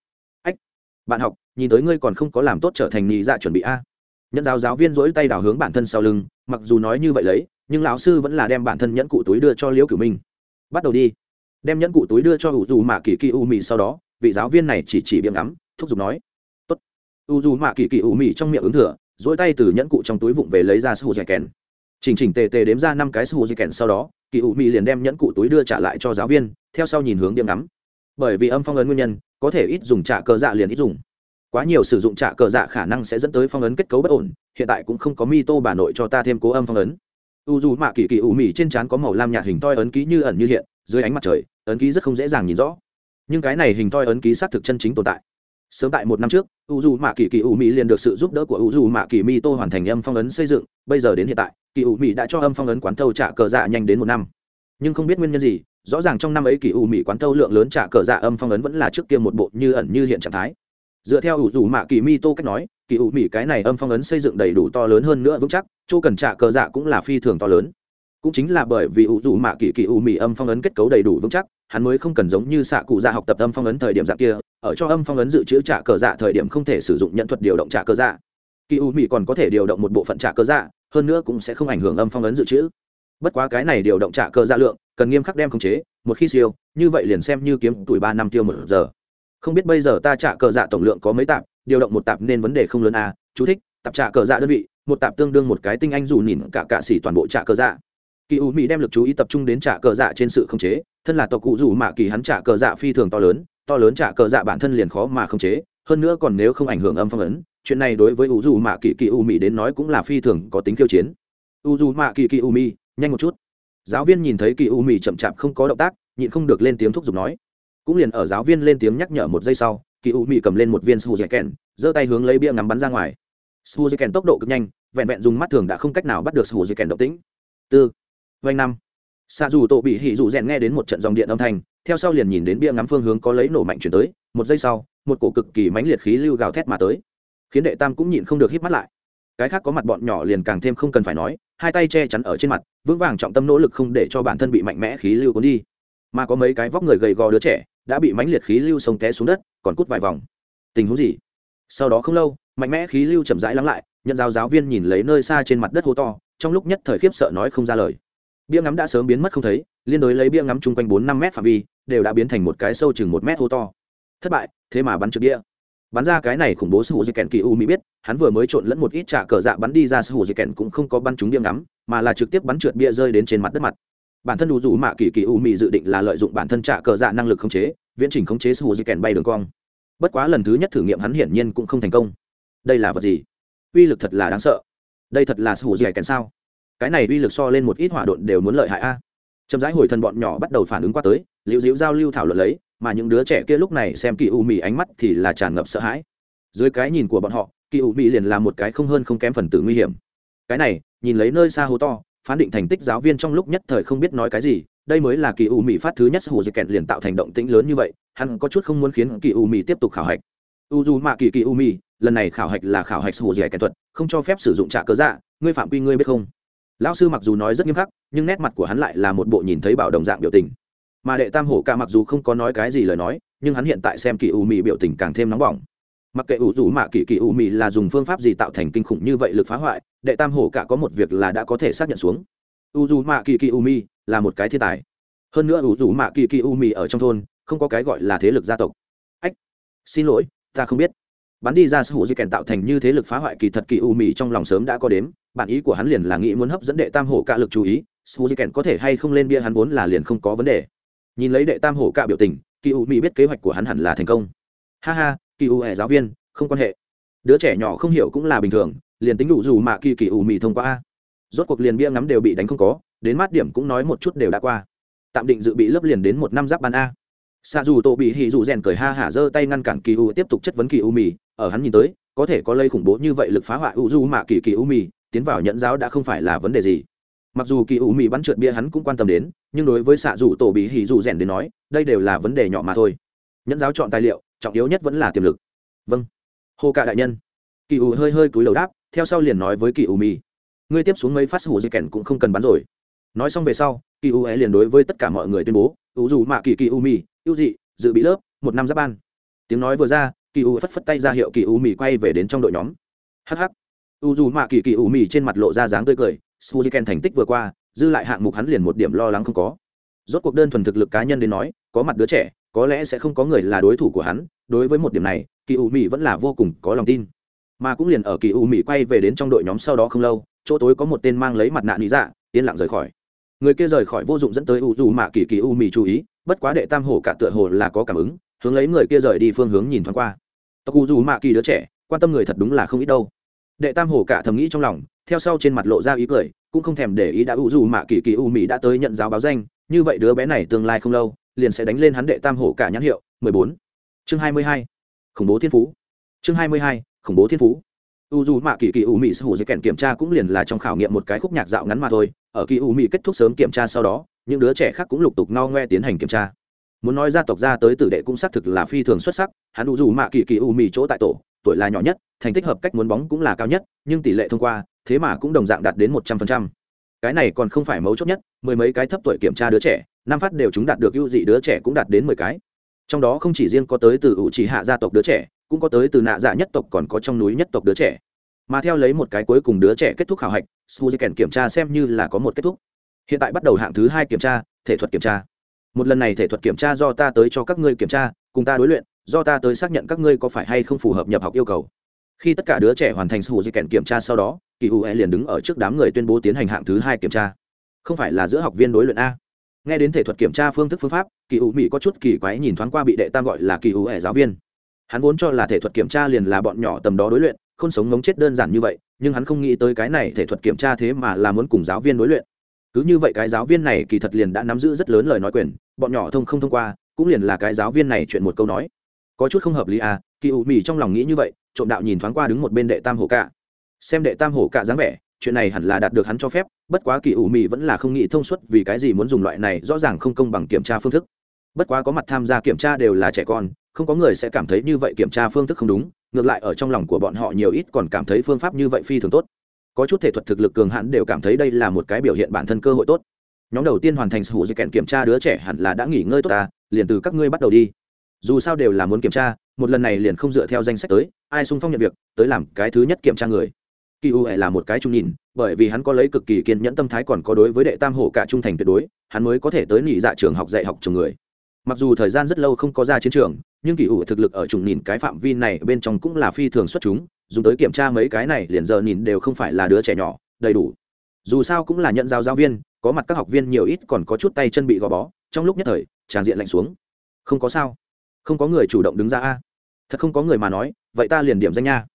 bạn học, nhìn tới ngươi còn không có làm tốt trở thành nhị dạ chuẩn bị a. Nhẫn giáo giáo viên dỗi tay đào hướng bản thân sau lưng, mặc dù nói như vậy lấy, nhưng lão sư vẫn là đem bản thân nhẫn cụ túi đưa cho liễu cửu minh. Bắt đầu đi. Đem nhẫn cụ túi đưa cho ủ dù mạ kỳ kỳ u mì sau đó, vị giáo viên này chỉ chỉ biếng ngắm, thúc giục nói, tốt. U dù mạ kỳ kỳ u mì trong miệng ứng thừa dỗi tay từ nhẫn cụ trong túi vụng về lấy ra sù dẻ kèn. Chỉnh chỉnh tề tề đếm ra năm cái sù di kèn sau đó kỳ u mị liền đem nhẫn cụ túi đưa trả lại cho giáo viên, theo sau nhìn hướng điểm ngắm. Bởi vì âm phong ấn nguyên nhân có thể ít dùng trả cờ dạ liền ít dùng. Quá nhiều sử dụng trả cờ dạ khả năng sẽ dẫn tới phong ấn kết cấu bất ổn, hiện tại cũng không có mi tô bà nội cho ta thêm cố âm phong ấn. U dù mạ kỳ kỳ ủ mị trên trán có màu lam nhạt hình toi ấn ký như ẩn như hiện, dưới ánh mặt trời, ấn ký rất không dễ dàng nhìn rõ. Nhưng cái này hình toi ấn ký xác thực chân chính tồn tại. Sớm tại một năm trước, u dù mạ kỳ kỳ ủ mỹ liền được sự giúp đỡ của u dù mạ kỳ mi tô hoàn thành âm phong ấn xây dựng, bây giờ đến hiện tại, kỳ ủ mỹ đã cho âm phong ấn quán thâu trả cờ dạ nhanh đến một năm. Nhưng không biết nguyên nhân gì rõ ràng trong năm ấy kỳ u mỹ quán thâu lượng lớn trả cờ dạ âm phong ấn vẫn là trước kia một bộ như ẩn như hiện trạng thái. Dựa theo u dù mạ kỳ mi tô cách nói, kỳ u mỹ cái này âm phong ấn xây dựng đầy đủ to lớn hơn nữa vững chắc, chỗ cần trả cờ dạ cũng là phi thường to lớn. Cũng chính là bởi vì u dù mạ kỳ kỳ u mỹ âm phong ấn kết cấu đầy đủ vững chắc, hắn mới không cần giống như xạ cụ dạ học tập âm phong ấn thời điểm dạng kia, ở cho âm phong ấn dự trữ trả cờ dạ thời điểm không thể sử dụng nhận thuật điều động trả cờ dạ. Kỳ u mỹ còn có thể điều động một bộ phận trả cờ dạ hơn nữa cũng sẽ không ảnh hưởng âm phong ấn dự trữ bất quá cái này điều động trả cờ dạ lượng, cần nghiêm khắc đem khống chế, một khi siêu, như vậy liền xem như kiếm tuổi ba năm tiêu một giờ. Không biết bây giờ ta trả cờ dạ tổng lượng có mấy tạp, điều động một tạp nên vấn đề không lớn à chú thích, tạp trả cờ dạ đơn vị, một tạp tương đương một cái tinh anh dù nhìn cả cạ xỉ toàn bộ trả cờ dạ. Kỳ u mỹ đem lực chú ý tập trung đến trả cờ dạ trên sự khống chế, thân là tộc cụ dù mạ kỳ hắn trả cờ dạ phi thường to lớn to lớn trả cờ dạ bản thân liền khó mà khống chế, hơn nữa còn nếu không ảnh hưởng âm phong ấn, chuyện này đối với u dù mạ kỳ kỳ u mỹ đến nói cũng là phi thường có tính khiêu chiến. U dù mạ kỳ kỳ u mỹ nhanh một chút. Giáo viên nhìn thấy kỳ u mì chậm chạp không có động tác, nhịn không được lên tiếng thúc giục nói. Cũng liền ở giáo viên lên tiếng nhắc nhở một giây sau, kỳ u mì cầm lên một viên su dẻ kèn giơ tay hướng lấy bia ngắm bắn ra ngoài. Su dẻ kèn tốc độ cực nhanh, vẹn vẹn dùng mắt thường đã không cách nào bắt được su dẻ kèn động tĩnh. Tư vanh năm. Xa dù tổ bị hỉ dù rèn nghe đến một trận dòng điện âm thanh, theo sau liền nhìn đến bia ngắm phương hướng có lấy nổ mạnh chuyển tới, một giây sau, một cổ cực kỳ mãnh liệt khí lưu gào thét mà tới. Khiến đệ tam cũng nhịn không được hít mắt lại. Cái khác có mặt bọn nhỏ liền càng thêm không cần phải nói hai tay che chắn ở trên mặt, vững vàng trọng tâm nỗ lực không để cho bản thân bị mạnh mẽ khí lưu cuốn đi. Mà có mấy cái vóc người gầy gò đứa trẻ đã bị mãnh liệt khí lưu sông té xuống đất, còn cút vài vòng. Tình huống gì? Sau đó không lâu, mạnh mẽ khí lưu chậm rãi lắng lại, nhận giáo giáo viên nhìn lấy nơi xa trên mặt đất hố to, trong lúc nhất thời khiếp sợ nói không ra lời. Bia ngắm đã sớm biến mất không thấy, liên đối lấy bia ngắm chung quanh bốn năm mét phạm vi, đều đã biến thành một cái sâu chừng một mét hố to. Thất bại, thế mà bắn trượt bia bắn ra cái này khủng bố sư hữu di kèn kỳ u mỹ biết, hắn vừa mới trộn lẫn một ít trả cờ dạ bắn đi ra sư hữu di kèn cũng không có bắn trúng bia ngắm, mà là trực tiếp bắn trượt bia rơi đến trên mặt đất mặt. Bản thân đủ dù mạ kỳ kỳ u mỹ dự định là lợi dụng bản thân trả cờ dạ năng lực khống chế, viễn trình khống chế sư hữu di kèn bay đường cong. Bất quá lần thứ nhất thử nghiệm hắn hiển nhiên cũng không thành công. Đây là vật gì? Uy lực thật là đáng sợ. Đây thật là sư hữu di kèn sao? Cái này uy lực so lên một ít hỏa độn đều muốn lợi hại a. À. chậm rãi hồi thần bọn nhỏ bắt đầu phản ứng qua tới, liễu diễu giao lưu thảo luận lấy mà những đứa trẻ kia lúc này xem kỳ u mì ánh mắt thì là tràn ngập sợ hãi. Dưới cái nhìn của bọn họ, kỳ u mì liền là một cái không hơn không kém phần tử nguy hiểm. Cái này, nhìn lấy nơi xa hố to, phán định thành tích giáo viên trong lúc nhất thời không biết nói cái gì, đây mới là kỳ u mì phát thứ nhất hồ dịch kẹn liền tạo thành động tĩnh lớn như vậy, hắn có chút không muốn khiến kỳ u mì tiếp tục khảo hạch. U dù mạ kỳ kỳ u mì lần này khảo hạch là khảo hạch hồ dịch kẹn thuật, không cho phép sử dụng trả cớ dạ ngươi phạm quy ngươi biết không? Lão sư mặc dù nói rất nghiêm khắc, nhưng nét mặt của hắn lại là một bộ nhìn thấy bảo đồng dạng biểu tình mà đệ tam hổ ca mặc dù không có nói cái gì lời nói, nhưng hắn hiện tại xem kỳ u mì biểu tình càng thêm nóng bỏng. Mặc kệ ủ rủ mạ kỳ kỳ u mì là dùng phương pháp gì tạo thành kinh khủng như vậy lực phá hoại, đệ tam hổ cả có một việc là đã có thể xác nhận xuống. U dù mạ kỳ kỳ u mì là một cái thiên tài. Hơn nữa ủ rủ mạ kỳ kỳ u mì ở trong thôn, không có cái gọi là thế lực gia tộc. Ách, xin lỗi, ta không biết. Bắn đi ra sở hữu di kèn tạo thành như thế lực phá hoại kỳ thật kỳ u mì trong lòng sớm đã có đếm, bản ý của hắn liền là nghĩ muốn hấp dẫn đệ tam hổ Cả lực chú ý sở hữu di kèn có thể hay không lên bia hắn vốn là liền không có vấn đề nhìn lấy đệ tam hổ cạ biểu tình, kỳ u mì biết kế hoạch của hắn hẳn là thành công. Ha ha, kỳ u hệ giáo viên, không quan hệ. Đứa trẻ nhỏ không hiểu cũng là bình thường, liền tính đủ dù mà kỳ kỳ u mì thông qua a. Rốt cuộc liền bia ngắm đều bị đánh không có, đến mát điểm cũng nói một chút đều đã qua. Tạm định dự bị lớp liền đến một năm giáp ban a. Xa dù tổ bị hì dù rèn cười ha hả giơ tay ngăn cản kỳ u tiếp tục chất vấn kỳ u mì ở hắn nhìn tới, có thể có lây khủng bố như vậy lực phá hoại u du mạ kỳ kỳ u mì tiến vào nhận giáo đã không phải là vấn đề gì mặc dù kỳ u mì bắn trượt bia hắn cũng quan tâm đến, nhưng đối với xạ dù tổ bị hỉ dù rèn đến nói, đây đều là vấn đề nhỏ mà thôi. Nhẫn giáo chọn tài liệu, trọng yếu nhất vẫn là tiềm lực. Vâng. Hô cạ đại nhân. Kỳ u hơi hơi cúi đầu đáp, theo sau liền nói với kỳ u mì ngươi tiếp xuống mấy phát hủ di kèn cũng không cần bắn rồi. Nói xong về sau, kỳ u ấy liền đối với tất cả mọi người tuyên bố, ủ dù mạ kỳ kỳ u mì ưu dị, dự bị lớp, một năm giáp ban. Tiếng nói vừa ra, kỳ u phất phất tay ra hiệu kỳ u mì quay về đến trong đội nhóm. Hh u dù mạ kỳ kỳ u mì trên mặt lộ ra dáng tươi cười suzuken thành tích vừa qua, dư lại hạng mục hắn liền một điểm lo lắng không có. Rốt cuộc đơn thuần thực lực cá nhân đến nói, có mặt đứa trẻ, có lẽ sẽ không có người là đối thủ của hắn, đối với một điểm này kỳ u Mị vẫn là vô cùng có lòng tin. Mà cũng liền ở kỳ u Mị quay về đến trong đội nhóm sau đó không lâu, chỗ tối có một tên mang lấy mặt nạ lý dạ yên lặng rời khỏi. Người kia rời khỏi vô dụng dẫn tới u Vũ mạ kỳ kỳ u Mị chú ý, bất quá đệ tam hổ cả tựa hồ là có cảm ứng, hướng lấy người kia rời đi phương hướng nhìn thoáng qua. Tộc u Vũ mạ kỳ đứa trẻ, quan tâm người thật đúng là không ít đâu. Đệ tam hổ cả thầm nghĩ trong lòng theo sau trên mặt lộ ra ý cười, cũng không thèm để ý đã u dù mạ kỳ kỳ u mỹ đã tới nhận giáo báo danh, như vậy đứa bé này tương lai không lâu, liền sẽ đánh lên hắn đệ tam hổ cả nhãn hiệu 14. chương 22. khủng bố thiên phú chương 22. khủng bố thiên phú u dù mạ kỳ kỳ u mỹ sở hữu dây kèn kiểm tra cũng liền là trong khảo nghiệm một cái khúc nhạc dạo ngắn mà thôi, ở kỳ u mỹ kết thúc sớm kiểm tra sau đó, những đứa trẻ khác cũng lục tục no ngoe tiến hành kiểm tra muốn nói gia tộc ra tới tử đệ cũng xác thực là phi thường xuất sắc, hắn u dù mạ kỳ kỳ u mỹ chỗ tại tổ, tuổi là nhỏ nhất, thành tích hợp cách muốn bóng cũng là cao nhất, nhưng tỷ lệ thông qua thế mà cũng đồng dạng đạt đến một trăm phần trăm. Cái này còn không phải mấu chốt nhất, mười mấy cái thấp tuổi kiểm tra đứa trẻ, năm phát đều chúng đạt được ưu dị đứa trẻ cũng đạt đến mười cái. Trong đó không chỉ riêng có tới từ ủ chỉ hạ gia tộc đứa trẻ, cũng có tới từ nạ dạ nhất tộc còn có trong núi nhất tộc đứa trẻ. Mà theo lấy một cái cuối cùng đứa trẻ kết thúc khảo hạch suzuken kiểm tra xem như là có một kết thúc. Hiện tại bắt đầu hạng thứ hai kiểm tra, thể thuật kiểm tra. Một lần này thể thuật kiểm tra do ta tới cho các ngươi kiểm tra, cùng ta đối luyện, do ta tới xác nhận các ngươi có phải hay không phù hợp nhập học yêu cầu. Khi tất cả đứa trẻ hoàn thành sự kèn kiểm tra sau đó kỳ u e liền đứng ở trước đám người tuyên bố tiến hành hạng thứ hai kiểm tra. Không phải là giữa học viên đối luyện a. Nghe đến thể thuật kiểm tra phương thức phương pháp, kỳ u mỹ có chút kỳ quái nhìn thoáng qua bị đệ tam gọi là kỳ u e giáo viên. Hắn vốn cho là thể thuật kiểm tra liền là bọn nhỏ tầm đó đối luyện, không sống ngống chết đơn giản như vậy, nhưng hắn không nghĩ tới cái này thể thuật kiểm tra thế mà là muốn cùng giáo viên đối luyện. Cứ như vậy cái giáo viên này kỳ thật liền đã nắm giữ rất lớn lời nói quyền, bọn nhỏ thông không thông qua, cũng liền là cái giáo viên này chuyện một câu nói. Có chút không hợp lý à kỳ ủ mì trong lòng nghĩ như vậy, trộm đạo nhìn thoáng qua đứng một bên đệ tam hổ cả xem đệ tam hổ cả dáng vẻ, chuyện này hẳn là đạt được hắn cho phép, bất quá kỳ ủ mì vẫn là không nghĩ thông suốt vì cái gì muốn dùng loại này rõ ràng không công bằng kiểm tra phương thức. Bất quá có mặt tham gia kiểm tra đều là trẻ con, không có người sẽ cảm thấy như vậy kiểm tra phương thức không đúng, ngược lại ở trong lòng của bọn họ nhiều ít còn cảm thấy phương pháp như vậy phi thường tốt. Có chút thể thuật thực lực cường hãn đều cảm thấy đây là một cái biểu hiện bản thân cơ hội tốt. Nhóm đầu tiên hoàn thành sự dây kèn kiểm tra đứa trẻ hẳn là đã nghỉ ngơi tốt ta, liền từ các ngươi bắt đầu đi. Dù sao đều là muốn kiểm tra, một lần này liền không dựa theo danh sách tới, ai sung phong nhận việc, tới làm cái thứ nhất kiểm tra người kỳ u là một cái trung nhìn, bởi vì hắn có lấy cực kỳ kiên nhẫn tâm thái còn có đối với đệ tam hổ cả trung thành tuyệt đối, hắn mới có thể tới nghỉ dạ trường học dạy học trường người. Mặc dù thời gian rất lâu không có ra chiến trường, nhưng kỳ u thực lực ở trùng nhìn cái phạm vi này bên trong cũng là phi thường xuất chúng, dùng tới kiểm tra mấy cái này liền giờ nhìn đều không phải là đứa trẻ nhỏ, đầy đủ. Dù sao cũng là nhận giao giáo viên, có mặt các học viên nhiều ít còn có chút tay chân bị gò bó, trong lúc nhất thời, tràn diện lạnh xuống. Không có sao. Không có người chủ động đứng ra a. Thật không có người mà nói, vậy ta liền điểm danh nha.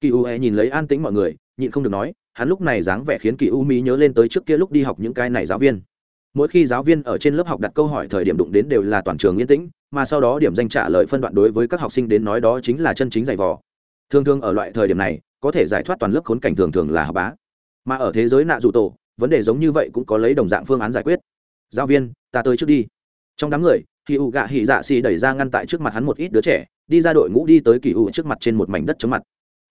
Kỳ u e nhìn lấy an tĩnh mọi người nhịn không được nói, hắn lúc này dáng vẻ khiến kỳ u mỹ nhớ lên tới trước kia lúc đi học những cái này giáo viên. Mỗi khi giáo viên ở trên lớp học đặt câu hỏi thời điểm đụng đến đều là toàn trường yên tĩnh, mà sau đó điểm danh trả lời phân đoạn đối với các học sinh đến nói đó chính là chân chính giày vò. Thường thường ở loại thời điểm này, có thể giải thoát toàn lớp khốn cảnh thường thường là học bá. Mà ở thế giới nạ dù tổ, vấn đề giống như vậy cũng có lấy đồng dạng phương án giải quyết. Giáo viên, ta tới trước đi. Trong đám người, kỳ u gạ hỉ dạ xì đẩy ra ngăn tại trước mặt hắn một ít đứa trẻ, đi ra đội ngũ đi tới kỳ u trước mặt trên một mảnh đất chống mặt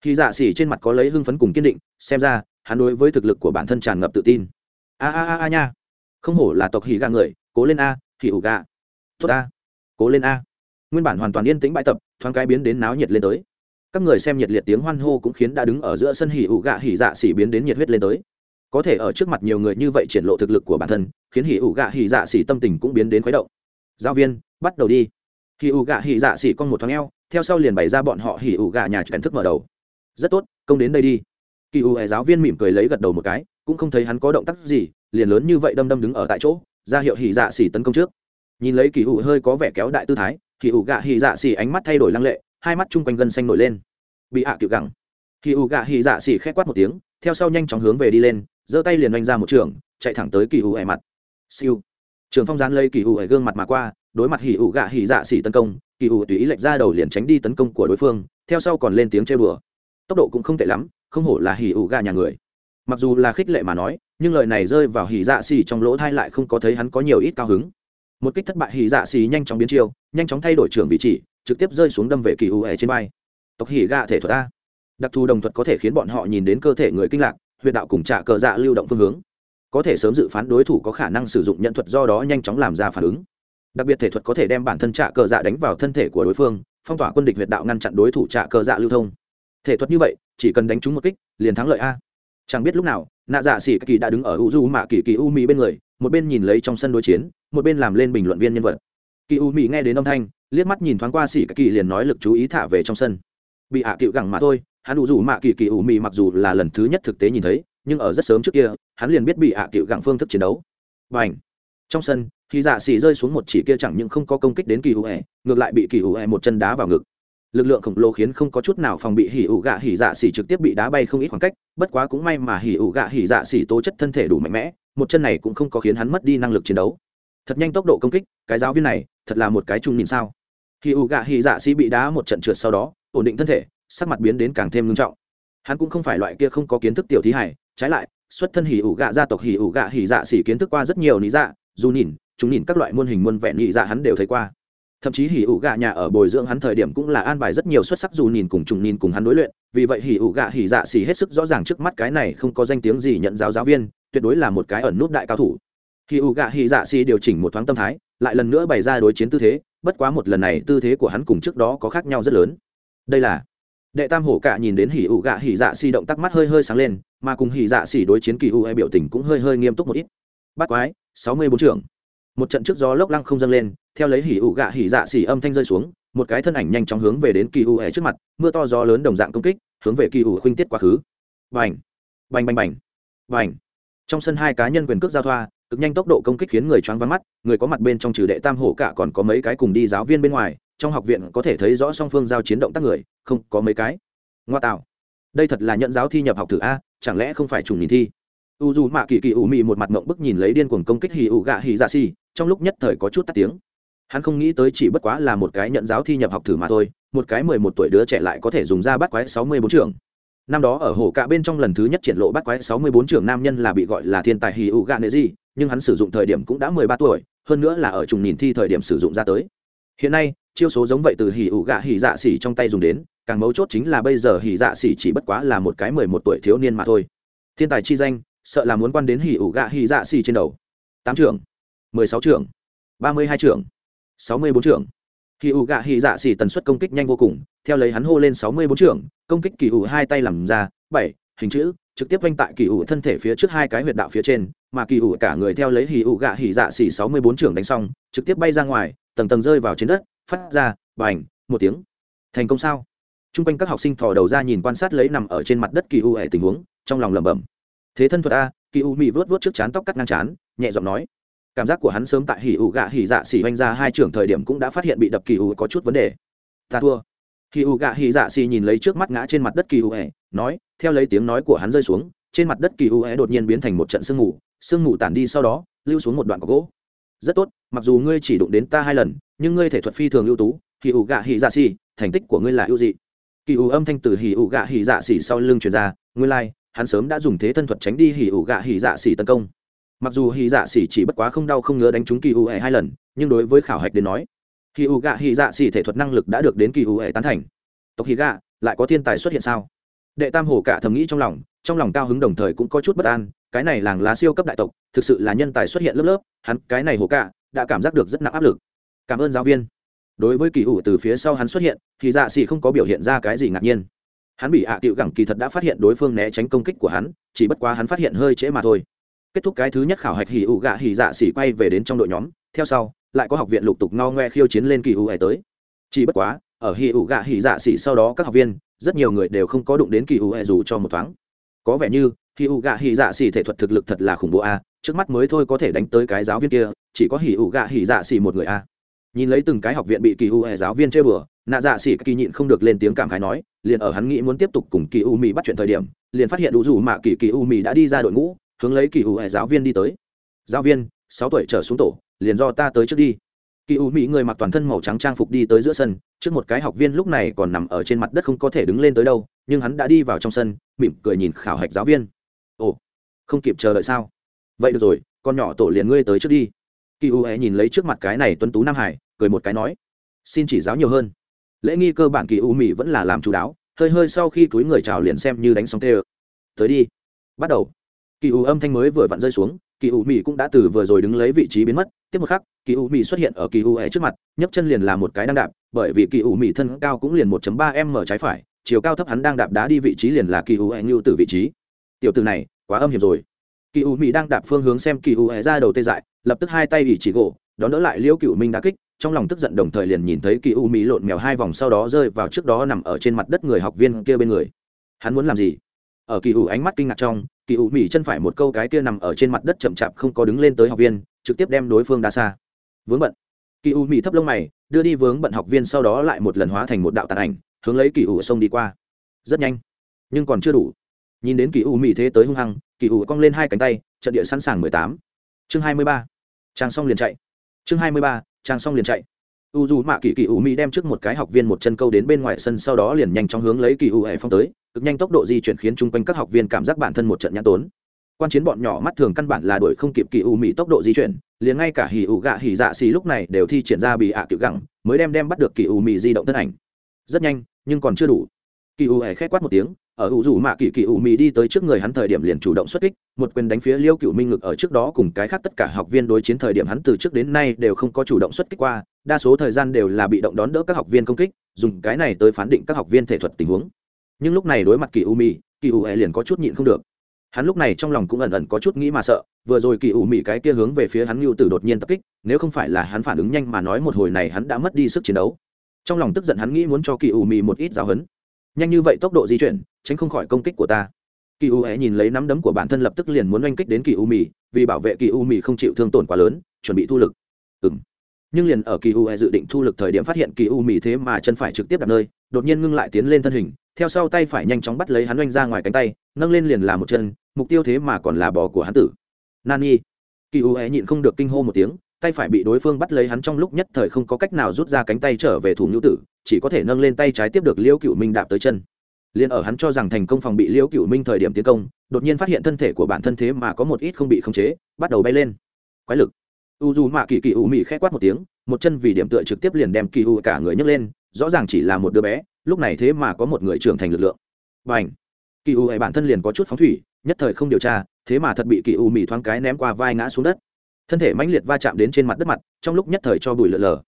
khi dạ xỉ trên mặt có lấy hưng phấn cùng kiên định, xem ra, hắn đối với thực lực của bản thân tràn ngập tự tin. A a a a nha. Không hổ là tộc hỉ gạ người, cố lên a, hỉ ủ gạ tốt a. Cố lên a. Nguyên bản hoàn toàn yên tĩnh bãi tập, thoáng cái biến đến náo nhiệt lên tới. Các người xem nhiệt liệt tiếng hoan hô cũng khiến đã đứng ở giữa sân hỉ ủ gạ hỉ dạ xỉ biến đến nhiệt huyết lên tới. Có thể ở trước mặt nhiều người như vậy triển lộ thực lực của bản thân, khiến hỉ ủ gạ hỉ dạ xỉ tâm tình cũng biến đến khuấy động. Giáo viên, bắt đầu đi. Hỉ ủ gạ hỉ dạ xỉ con một thoáng eo, theo sau liền bày ra bọn họ hỉ ủ gạ nhà chuyển thức mở đầu rất tốt, công đến đây đi. Kỳ ủ hệ giáo viên mỉm cười lấy gật đầu một cái, cũng không thấy hắn có động tác gì, liền lớn như vậy đâm đâm đứng ở tại chỗ, ra hiệu hỉ dạ xỉ tấn công trước. Nhìn lấy kỳ ủ hơi có vẻ kéo đại tư thái, kỳ ủ gạ hỉ dạ xỉ ánh mắt thay đổi lăng lệ, hai mắt chung quanh gân xanh nổi lên. Bị hạ à cựu gẳng. Kỳ ủ gạ hỉ dạ xỉ khét quát một tiếng, theo sau nhanh chóng hướng về đi lên, giơ tay liền oanh ra một trường, chạy thẳng tới kỳ ủ hệ mặt. Siêu. Trường phong gián lây kỳ ủ hệ gương mặt mà qua, đối mặt hỉ ủ gạ hỉ dạ xỉ tấn công, kỳ ủ tùy ý lệch ra đầu liền tránh đi tấn công của đối phương, theo sau còn lên tiếng chơi bừa tốc độ cũng không tệ lắm, không hổ là hỉ ủ gà nhà người. Mặc dù là khích lệ mà nói, nhưng lời này rơi vào hỉ dạ xì trong lỗ thai lại không có thấy hắn có nhiều ít cao hứng. Một kích thất bại hỉ dạ xì nhanh chóng biến chiêu, nhanh chóng thay đổi trường vị trí, trực tiếp rơi xuống đâm về kỳ ủ ẻ e trên vai. Tộc hỉ gà thể thuật a. Đặc thù đồng thuật có thể khiến bọn họ nhìn đến cơ thể người kinh lạc, huyệt đạo cùng trả cờ dạ lưu động phương hướng. Có thể sớm dự phán đối thủ có khả năng sử dụng nhận thuật do đó nhanh chóng làm ra phản ứng. Đặc biệt thể thuật có thể đem bản thân trả cờ dạ đánh vào thân thể của đối phương, phong tỏa quân địch huyệt đạo ngăn chặn đối thủ trả cờ dạ lưu thông thể thuật như vậy, chỉ cần đánh trúng một kích, liền thắng lợi a. Chẳng biết lúc nào, nạ dạ xỉ kỳ đã đứng ở u du mạ kỳ kỳ u mỹ bên người, một bên nhìn lấy trong sân đối chiến, một bên làm lên bình luận viên nhân vật. Kỳ u mỹ nghe đến âm thanh, liếc mắt nhìn thoáng qua xỉ kỳ liền nói lực chú ý thả về trong sân. Bị hạ à cựu gẳng mà thôi, hắn đủ du mạ kỳ kỳ u mỹ mặc dù là lần thứ nhất thực tế nhìn thấy, nhưng ở rất sớm trước kia, hắn liền biết bị hạ à cựu gặng phương thức chiến đấu. Và ảnh trong sân, khi dạ xỉ rơi xuống một chỉ kia chẳng những không có công kích đến kỳ u ẹ ngược lại bị kỳ u ẹ một chân đá vào ngực lực lượng khổng lồ khiến không có chút nào phòng bị hỉ ủ gạ hỉ dạ xỉ trực tiếp bị đá bay không ít khoảng cách, bất quá cũng may mà hỉ ủ gạ hỉ dạ xỉ tố chất thân thể đủ mạnh mẽ, một chân này cũng không có khiến hắn mất đi năng lực chiến đấu. Thật nhanh tốc độ công kích, cái giáo viên này, thật là một cái trung nhìn sao. Hỉ ủ gạ hỉ dạ xỉ bị đá một trận trượt sau đó, ổn định thân thể, sắc mặt biến đến càng thêm nghiêm trọng. Hắn cũng không phải loại kia không có kiến thức tiểu thí hải trái lại, xuất thân hỉ ủ gạ gia tộc hỉ ủ gạ hỉ dạ xỉ kiến thức qua rất nhiều lý dạ dù nhìn, chúng nhìn các loại muôn hình muôn vẹn nhị dạ hắn đều thấy qua thậm chí hỉ ủ gạ nhà ở bồi dưỡng hắn thời điểm cũng là an bài rất nhiều xuất sắc dù nhìn cùng trùng nhìn cùng hắn đối luyện. Vì vậy hỉ ủ gạ hỉ dạ xỉ hết sức rõ ràng trước mắt cái này không có danh tiếng gì nhận giáo giáo viên, tuyệt đối là một cái ẩn nút đại cao thủ. Hỉ ủ gạ hỉ dạ xỉ điều chỉnh một thoáng tâm thái, lại lần nữa bày ra đối chiến tư thế, bất quá một lần này tư thế của hắn cùng trước đó có khác nhau rất lớn. Đây là, đệ tam hổ cạ nhìn đến hỉ ủ gạ hỉ dạ xỉ động tác mắt hơi hơi sáng lên, mà cùng hỉ dạ xỉ đối chiến kỳ u e biểu tình cũng hơi hơi nghiêm túc một ít. Bắt quái, sáu mươi bốn trưởng. Một trận trước gió lốc lăng không dâng lên theo lấy hỉ ủ gạ hỉ dạ xỉ âm thanh rơi xuống, một cái thân ảnh nhanh chóng hướng về đến kỳ ủ ẻ trước mặt, mưa to gió lớn đồng dạng công kích, hướng về kỳ ủ khuynh tiết quá khứ. Bành! Bành bành bành! Bành! Trong sân hai cá nhân quyền cước giao thoa, cực nhanh tốc độ công kích khiến người choáng vắng mắt, người có mặt bên trong trừ đệ tam hổ cả còn có mấy cái cùng đi giáo viên bên ngoài, trong học viện có thể thấy rõ song phương giao chiến động tác người, không có mấy cái. Ngoa tạo! Đây thật là nhận giáo thi nhập học thử a, chẳng lẽ không phải trùng nhìn thi? U dù mạ kỳ kỳ ủ mị một mặt ngộng bức nhìn lấy điên cuồng công kích hì ủ gạ hì dạ xì trong lúc nhất thời có chút tắt tiếng hắn không nghĩ tới chỉ bất quá là một cái nhận giáo thi nhập học thử mà thôi, một cái mười một tuổi đứa trẻ lại có thể dùng ra bắt quái sáu mươi bốn trường. Năm đó ở hồ cạ bên trong lần thứ nhất triển lộ bắt quái sáu mươi bốn trường nam nhân là bị gọi là thiên tài hì U gạ nệ gì, nhưng hắn sử dụng thời điểm cũng đã mười ba tuổi, hơn nữa là ở trùng nhìn thi thời điểm sử dụng ra tới. Hiện nay, chiêu số giống vậy từ hì U gạ hì dạ xỉ trong tay dùng đến, càng mấu chốt chính là bây giờ hì dạ xỉ chỉ bất quá là một cái mười một tuổi thiếu niên mà thôi. Thiên tài chi danh, sợ là muốn quan đến hỉ U gạ hỉ dạ xỉ trên đầu. Tám trưởng mười sáu trưởng ba mươi hai trưởng sáu mươi bốn trưởng. Kỳ ủ gạ hỉ dạ xì tần suất công kích nhanh vô cùng, theo lấy hắn hô lên sáu mươi bốn trưởng, công kích kỳ ủ hai tay làm ra, bảy, hình chữ, trực tiếp oanh tại kỳ ủ thân thể phía trước hai cái huyệt đạo phía trên, mà kỳ ủ cả người theo lấy hỉ ủ gạ hỉ dạ xì sáu mươi bốn trưởng đánh xong, trực tiếp bay ra ngoài, tầng tầng rơi vào trên đất, phát ra, bành, một tiếng. Thành công sao? T r u n g quanh các học sinh thò đầu ra nhìn quan sát lấy nằm ở trên mặt đất kỳ u hệ tình huống, trong lòng lẩm bẩm. Thế thân thuật a, kỳ u mỉ vớt vớt trước chán tóc cắt ngang chán, nhẹ giọng nói cảm giác của hắn sớm tại hỉ ủ gạ hỉ dạ xỉ oanh ra hai trưởng thời điểm cũng đã phát hiện bị đập kỳ u có chút vấn đề. Ta thua. Hỉ ủ gạ hỉ dạ xỉ nhìn lấy trước mắt ngã trên mặt đất kỳ u ẹ nói theo lấy tiếng nói của hắn rơi xuống trên mặt đất kỳ u ẹ đột nhiên biến thành một trận sương mù sương mù tản đi sau đó lưu xuống một đoạn có gỗ. Rất tốt mặc dù ngươi chỉ đụng đến ta hai lần nhưng ngươi thể thuật phi thường ưu tú hỉ ủ gạ hỉ dạ xỉ thành tích của ngươi là ưu dị. Kỳ ủ âm thanh từ hỉ ủ gạ hỉ dạ xỉ sau lưng truyền ra ngươi lai、like, hắn sớm đã dùng thế thân thuật tránh đi hỉ ủ gạ hỉ dạ xỉ tấn công mặc dù hỉ dạ xỉ chỉ bất quá không đau không ngứa đánh trúng kỳ u hệ hai lần, nhưng đối với khảo hạch đến nói, kỳ u gạ hỉ dạ xỉ thể thuật năng lực đã được đến kỳ u hệ tán thành. Tộc hỉ gạ, lại có thiên tài xuất hiện sao? Đệ tam hồ cả thầm nghĩ trong lòng trong lòng cao hứng đồng thời cũng có chút bất an, cái này làng lá siêu cấp đại tộc, thực sự là nhân tài xuất hiện lớp lớp, hắn, cái này hồ cả, đã cảm giác được rất nặng áp lực. Cảm ơn giáo viên. Đối với kỳ ủ từ phía sau hắn xuất hiện thì dạ xỉ không có biểu hiện ra cái gì ngạc nhiên. Hắn bị ạ à tiệu gẳng kỳ thật đã phát hiện đối phương né tránh công kích của hắn, chỉ bất quá hắn phát hiện hơi trễ mà thôi kết thúc cái thứ nhất khảo hạch hỉ ụ gạ hỉ dạ xỉ quay về đến trong đội nhóm, theo sau, lại có học viện lục tục no ngoe khiêu chiến lên kỳ ụ hệ tới. Chỉ bất quá, ở hỉ ụ gạ hỉ dạ xỉ sau đó các học viên, rất nhiều người đều không có đụng đến kỳ ụ hệ dù cho một thoáng. Có vẻ như, hỉ ụ gạ hỉ dạ xỉ thể thuật thực lực thật là khủng bố a, trước mắt mới thôi có thể đánh tới cái giáo viên kia, chỉ có hỉ ụ gạ hỉ dạ xỉ một người a. Nhìn lấy từng cái học viện bị kỳ ụ hệ giáo viên chơi bừa, nạ dạ xỉ kỳ nhịn không được lên tiếng cảm khái nói, liền ở hắn nghĩ muốn tiếp tục cùng kỳ u mỹ bắt chuyện thời điểm, liền phát hiện đủ dù mạ kỳ kỳ u mỹ đã đi ra đội ngũ hướng lấy kỳ u hệ giáo viên đi tới. Giáo viên, sáu tuổi trở xuống tổ, liền do ta tới trước đi. Kỳ u mỹ người mặc toàn thân màu trắng trang phục đi tới giữa sân, trước một cái học viên lúc này còn nằm ở trên mặt đất không có thể đứng lên tới đâu, nhưng hắn đã đi vào trong sân, mỉm cười nhìn khảo hạch giáo viên. Ồ, không kịp chờ đợi sao? Vậy được rồi, con nhỏ tổ liền ngươi tới trước đi. Kỳ u hệ nhìn lấy trước mặt cái này tuấn tú nam hải, cười một cái nói, xin chỉ giáo nhiều hơn. Lễ nghi cơ bản kỳ u mỹ vẫn là làm chú đáo, hơi hơi sau khi túi người chào liền xem như đánh xong tê ơ. Tới đi, bắt đầu kỳ u âm thanh mới vừa vặn rơi xuống, kỳ u mỹ cũng đã từ vừa rồi đứng lấy vị trí biến mất. Tiếp một khắc, kỳ u mỹ xuất hiện ở kỳ u ẻ trước mặt, nhấc chân liền là một cái đang đạp, bởi vì kỳ u mỹ thân cao cũng liền 1 ba m trái phải, chiều cao thấp hắn đang đạp đá đi vị trí liền là kỳ u ẻ ngưu từ vị trí. Tiểu từ này, quá âm hiểm rồi. Kỳ u mỹ đang đạp phương hướng xem kỳ u ẻ ra đầu tê dại, lập tức hai tay ủy chỉ gỗ, đón đỡ lại liễu cựu minh đã kích, trong lòng tức giận đồng thời liền nhìn thấy kỳ u mỹ lộn mèo hai vòng sau đó rơi vào trước đó nằm ở trên mặt đất người học viên kia bên người. Hắn muốn làm gì? Ở kỳ ủ ánh mắt kinh ngạc trong, kỳ ủ mỹ chân phải một câu cái kia nằm ở trên mặt đất chậm chạp không có đứng lên tới học viên, trực tiếp đem đối phương đa xa. Vướng bận. Kỳ ủ mỹ thấp lông mày, đưa đi vướng bận học viên sau đó lại một lần hóa thành một đạo tàn ảnh, hướng lấy kỳ ủ sông đi qua. Rất nhanh. Nhưng còn chưa đủ. Nhìn đến kỳ ủ mỹ thế tới hung hăng, kỳ ủ cong lên hai cánh tay, trận địa sẵn sàng mười tám. Chương hai mươi ba. Trang xong liền chạy. Chương hai mươi ba. Trang xong liền chạy u dù mạ kỳ kỳ u mỹ đem trước một cái học viên một chân câu đến bên ngoài sân, sau đó liền nhanh chóng hướng lấy kỳ u hệ phong tới, cực nhanh tốc độ di chuyển khiến chung quanh các học viên cảm giác bản thân một trận nhãn tốn. Quan chiến bọn nhỏ mắt thường căn bản là đuổi không kịp kỳ u mỹ tốc độ di chuyển, liền ngay cả hỉ u gạ hỉ dạ xì lúc này đều thi triển ra bị ạ à gẳng, mới đem đem bắt được kỳ u mỹ di động thân ảnh. Rất nhanh, nhưng còn chưa đủ. Kỳ u hệ khét quát một tiếng ở ủ rủ mạ kỳ kỳ ủ mị đi tới trước người hắn thời điểm liền chủ động xuất kích, một quyền đánh phía liêu cựu minh ngực ở trước đó cùng cái khác tất cả học viên đối chiến thời điểm hắn từ trước đến nay đều không có chủ động xuất kích qua, đa số thời gian đều là bị động đón đỡ các học viên công kích, dùng cái này tới phán định các học viên thể thuật tình huống. Nhưng lúc này đối mặt kỳ u mị kỳ u e liền có chút nhịn không được. Hắn lúc này trong lòng cũng ẩn ẩn có chút nghĩ mà sợ, vừa rồi kỳ u mị cái kia hướng về phía hắn lưu tử đột nhiên tập kích, nếu không phải là hắn phản ứng nhanh mà nói một hồi này hắn đã mất đi sức chiến đấu. Trong lòng tức giận hắn nghĩ muốn cho kỳ u mị một ít giáo hấn nhanh như vậy tốc độ di chuyển tránh không khỏi công kích của ta. Kỳ u e nhìn lấy nắm đấm của bản thân lập tức liền muốn oanh kích đến kỳ u mì, vì bảo vệ kỳ u mì không chịu thương tổn quá lớn, chuẩn bị thu lực. Ừng nhưng liền ở kỳ u e dự định thu lực thời điểm phát hiện kỳ u mì thế mà chân phải trực tiếp đặt nơi, đột nhiên ngưng lại tiến lên thân hình, theo sau tay phải nhanh chóng bắt lấy hắn oanh ra ngoài cánh tay, nâng lên liền là một chân, mục tiêu thế mà còn là bò của hắn tử. Nani. Kỳ u e nhịn không được kinh hô một tiếng, tay phải bị đối phương bắt lấy hắn trong lúc nhất thời không có cách nào rút ra cánh tay trở về thủ nhũ tử, chỉ có thể nâng lên tay trái tiếp được liễu cựu minh đạp tới chân liền ở hắn cho rằng thành công phòng bị liễu cựu minh thời điểm tiến công, đột nhiên phát hiện thân thể của bản thân thế mà có một ít không bị khống chế, bắt đầu bay lên. Quái lực. U dù mạ kỳ kỳ u mị khẽ quát một tiếng, một chân vì điểm tựa trực tiếp liền đem kỳ u cả người nhấc lên, rõ ràng chỉ là một đứa bé, lúc này thế mà có một người trưởng thành lực lượng. Và ảnh kỳ u hệ bản thân liền có chút phóng thủy, nhất thời không điều tra, thế mà thật bị kỳ u mị thoáng cái ném qua vai ngã xuống đất. Thân thể mãnh liệt va chạm đến trên mặt đất mặt, trong lúc nhất thời cho bùi lợ lờ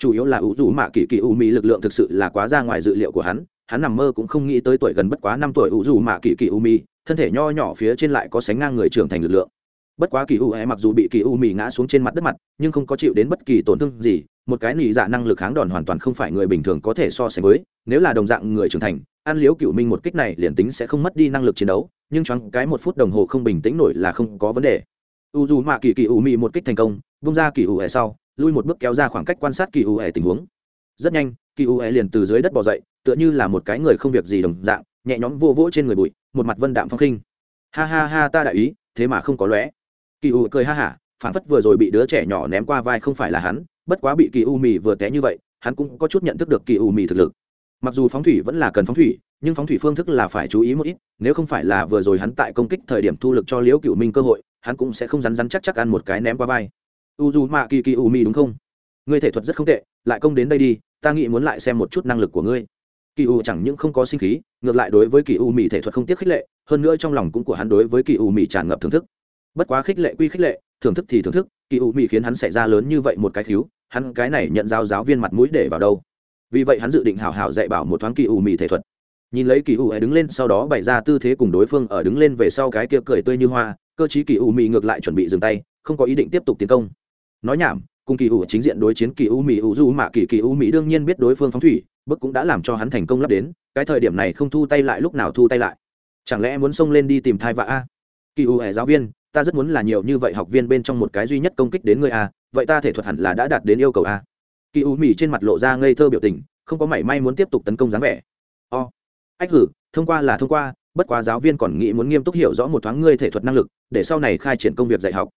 chủ yếu là u dù mạ kỳ kỳ u mị lực lượng thực sự là quá ra ngoài dự liệu của hắn hắn nằm mơ cũng không nghĩ tới tuổi gần bất quá năm tuổi u dù mạ kỳ kỳ u mi, thân thể nho nhỏ phía trên lại có sánh ngang người trưởng thành lực lượng. Bất quá kỳ u e mặc dù bị kỳ u mì ngã xuống trên mặt đất mặt, nhưng không có chịu đến bất kỳ tổn thương gì, một cái nỉ dạ năng lực kháng đòn hoàn toàn không phải người bình thường có thể so sánh với, nếu là đồng dạng người trưởng thành, ăn liếu cựu minh một kích này liền tính sẽ không mất đi năng lực chiến đấu, nhưng choáng cái một phút đồng hồ không bình tĩnh nổi là không có vấn đề. U dù mạ kỳ kỳ u mì một kích thành công, bung ra kỳ u e sau, lui một bước kéo ra khoảng cách quan sát kỳ u e tình huống. Rất nhanh kỳ u e liền từ dưới đất bỏ dậy, tựa như là một cái người không việc gì đồng dạng, nhẹ nhõm vô vỗ trên người bụi, một mặt vân đạm phong khinh. Ha ha ha ta đại ý, thế mà không có lóe. Kỳ u cười ha hả, phản phất vừa rồi bị đứa trẻ nhỏ ném qua vai không phải là hắn, bất quá bị kỳ u mì vừa té như vậy, hắn cũng có chút nhận thức được kỳ u mì thực lực. Mặc dù phóng thủy vẫn là cần phóng thủy, nhưng phóng thủy phương thức là phải chú ý một ít, nếu không phải là vừa rồi hắn tại công kích thời điểm thu lực cho liễu cựu minh cơ hội, hắn cũng sẽ không rắn rắn chắc chắc ăn một cái ném qua vai. U dù mạ kỳ kỳ u mì đúng không? Ngươi thể thuật rất không tệ, lại công đến đây đi ta nghĩ muốn lại xem một chút năng lực của ngươi. Kỳ u chẳng những không có sinh khí, ngược lại đối với kỳ u mỹ thể thuật không tiếc khích lệ, hơn nữa trong lòng cũng của hắn đối với kỳ u mỹ tràn ngập thưởng thức. Bất quá khích lệ quy khích lệ, thưởng thức thì thưởng thức, kỳ u mỹ khiến hắn xảy ra lớn như vậy một cái thiếu, hắn cái này nhận giao giáo viên mặt mũi để vào đâu? Vì vậy hắn dự định hảo hảo dạy bảo một thoáng kỳ u mỹ thể thuật. Nhìn lấy kỳ u ấy đứng lên, sau đó bày ra tư thế cùng đối phương ở đứng lên về sau cái kia cười tươi như hoa, cơ chí kỳ u mỹ ngược lại chuẩn bị dừng tay, không có ý định tiếp tục tiến công. Nói nhảm cùng kỳ u chính diện đối chiến kỳ u mỹ u du mạ kỳ kỳ u mỹ đương nhiên biết đối phương phóng thủy bức cũng đã làm cho hắn thành công lắp đến, cái thời điểm này không thu tay lại lúc nào thu tay lại. Chẳng lẽ muốn xông lên đi tìm thai vạ a? Kỳ u hệ giáo viên, ta rất muốn là nhiều như vậy học viên bên trong một cái duy nhất công kích đến ngươi a, vậy ta thể thuật hẳn là đã đạt đến yêu cầu a. Kỳ u mỹ trên mặt lộ ra ngây thơ biểu tình, không có mảy may muốn tiếp tục tấn công dáng vẻ. O. Ách hử, thông qua là thông qua, bất quá giáo viên còn nghĩ muốn nghiêm túc hiểu rõ một thoáng ngươi thể thuật năng lực, để sau này khai triển công việc dạy học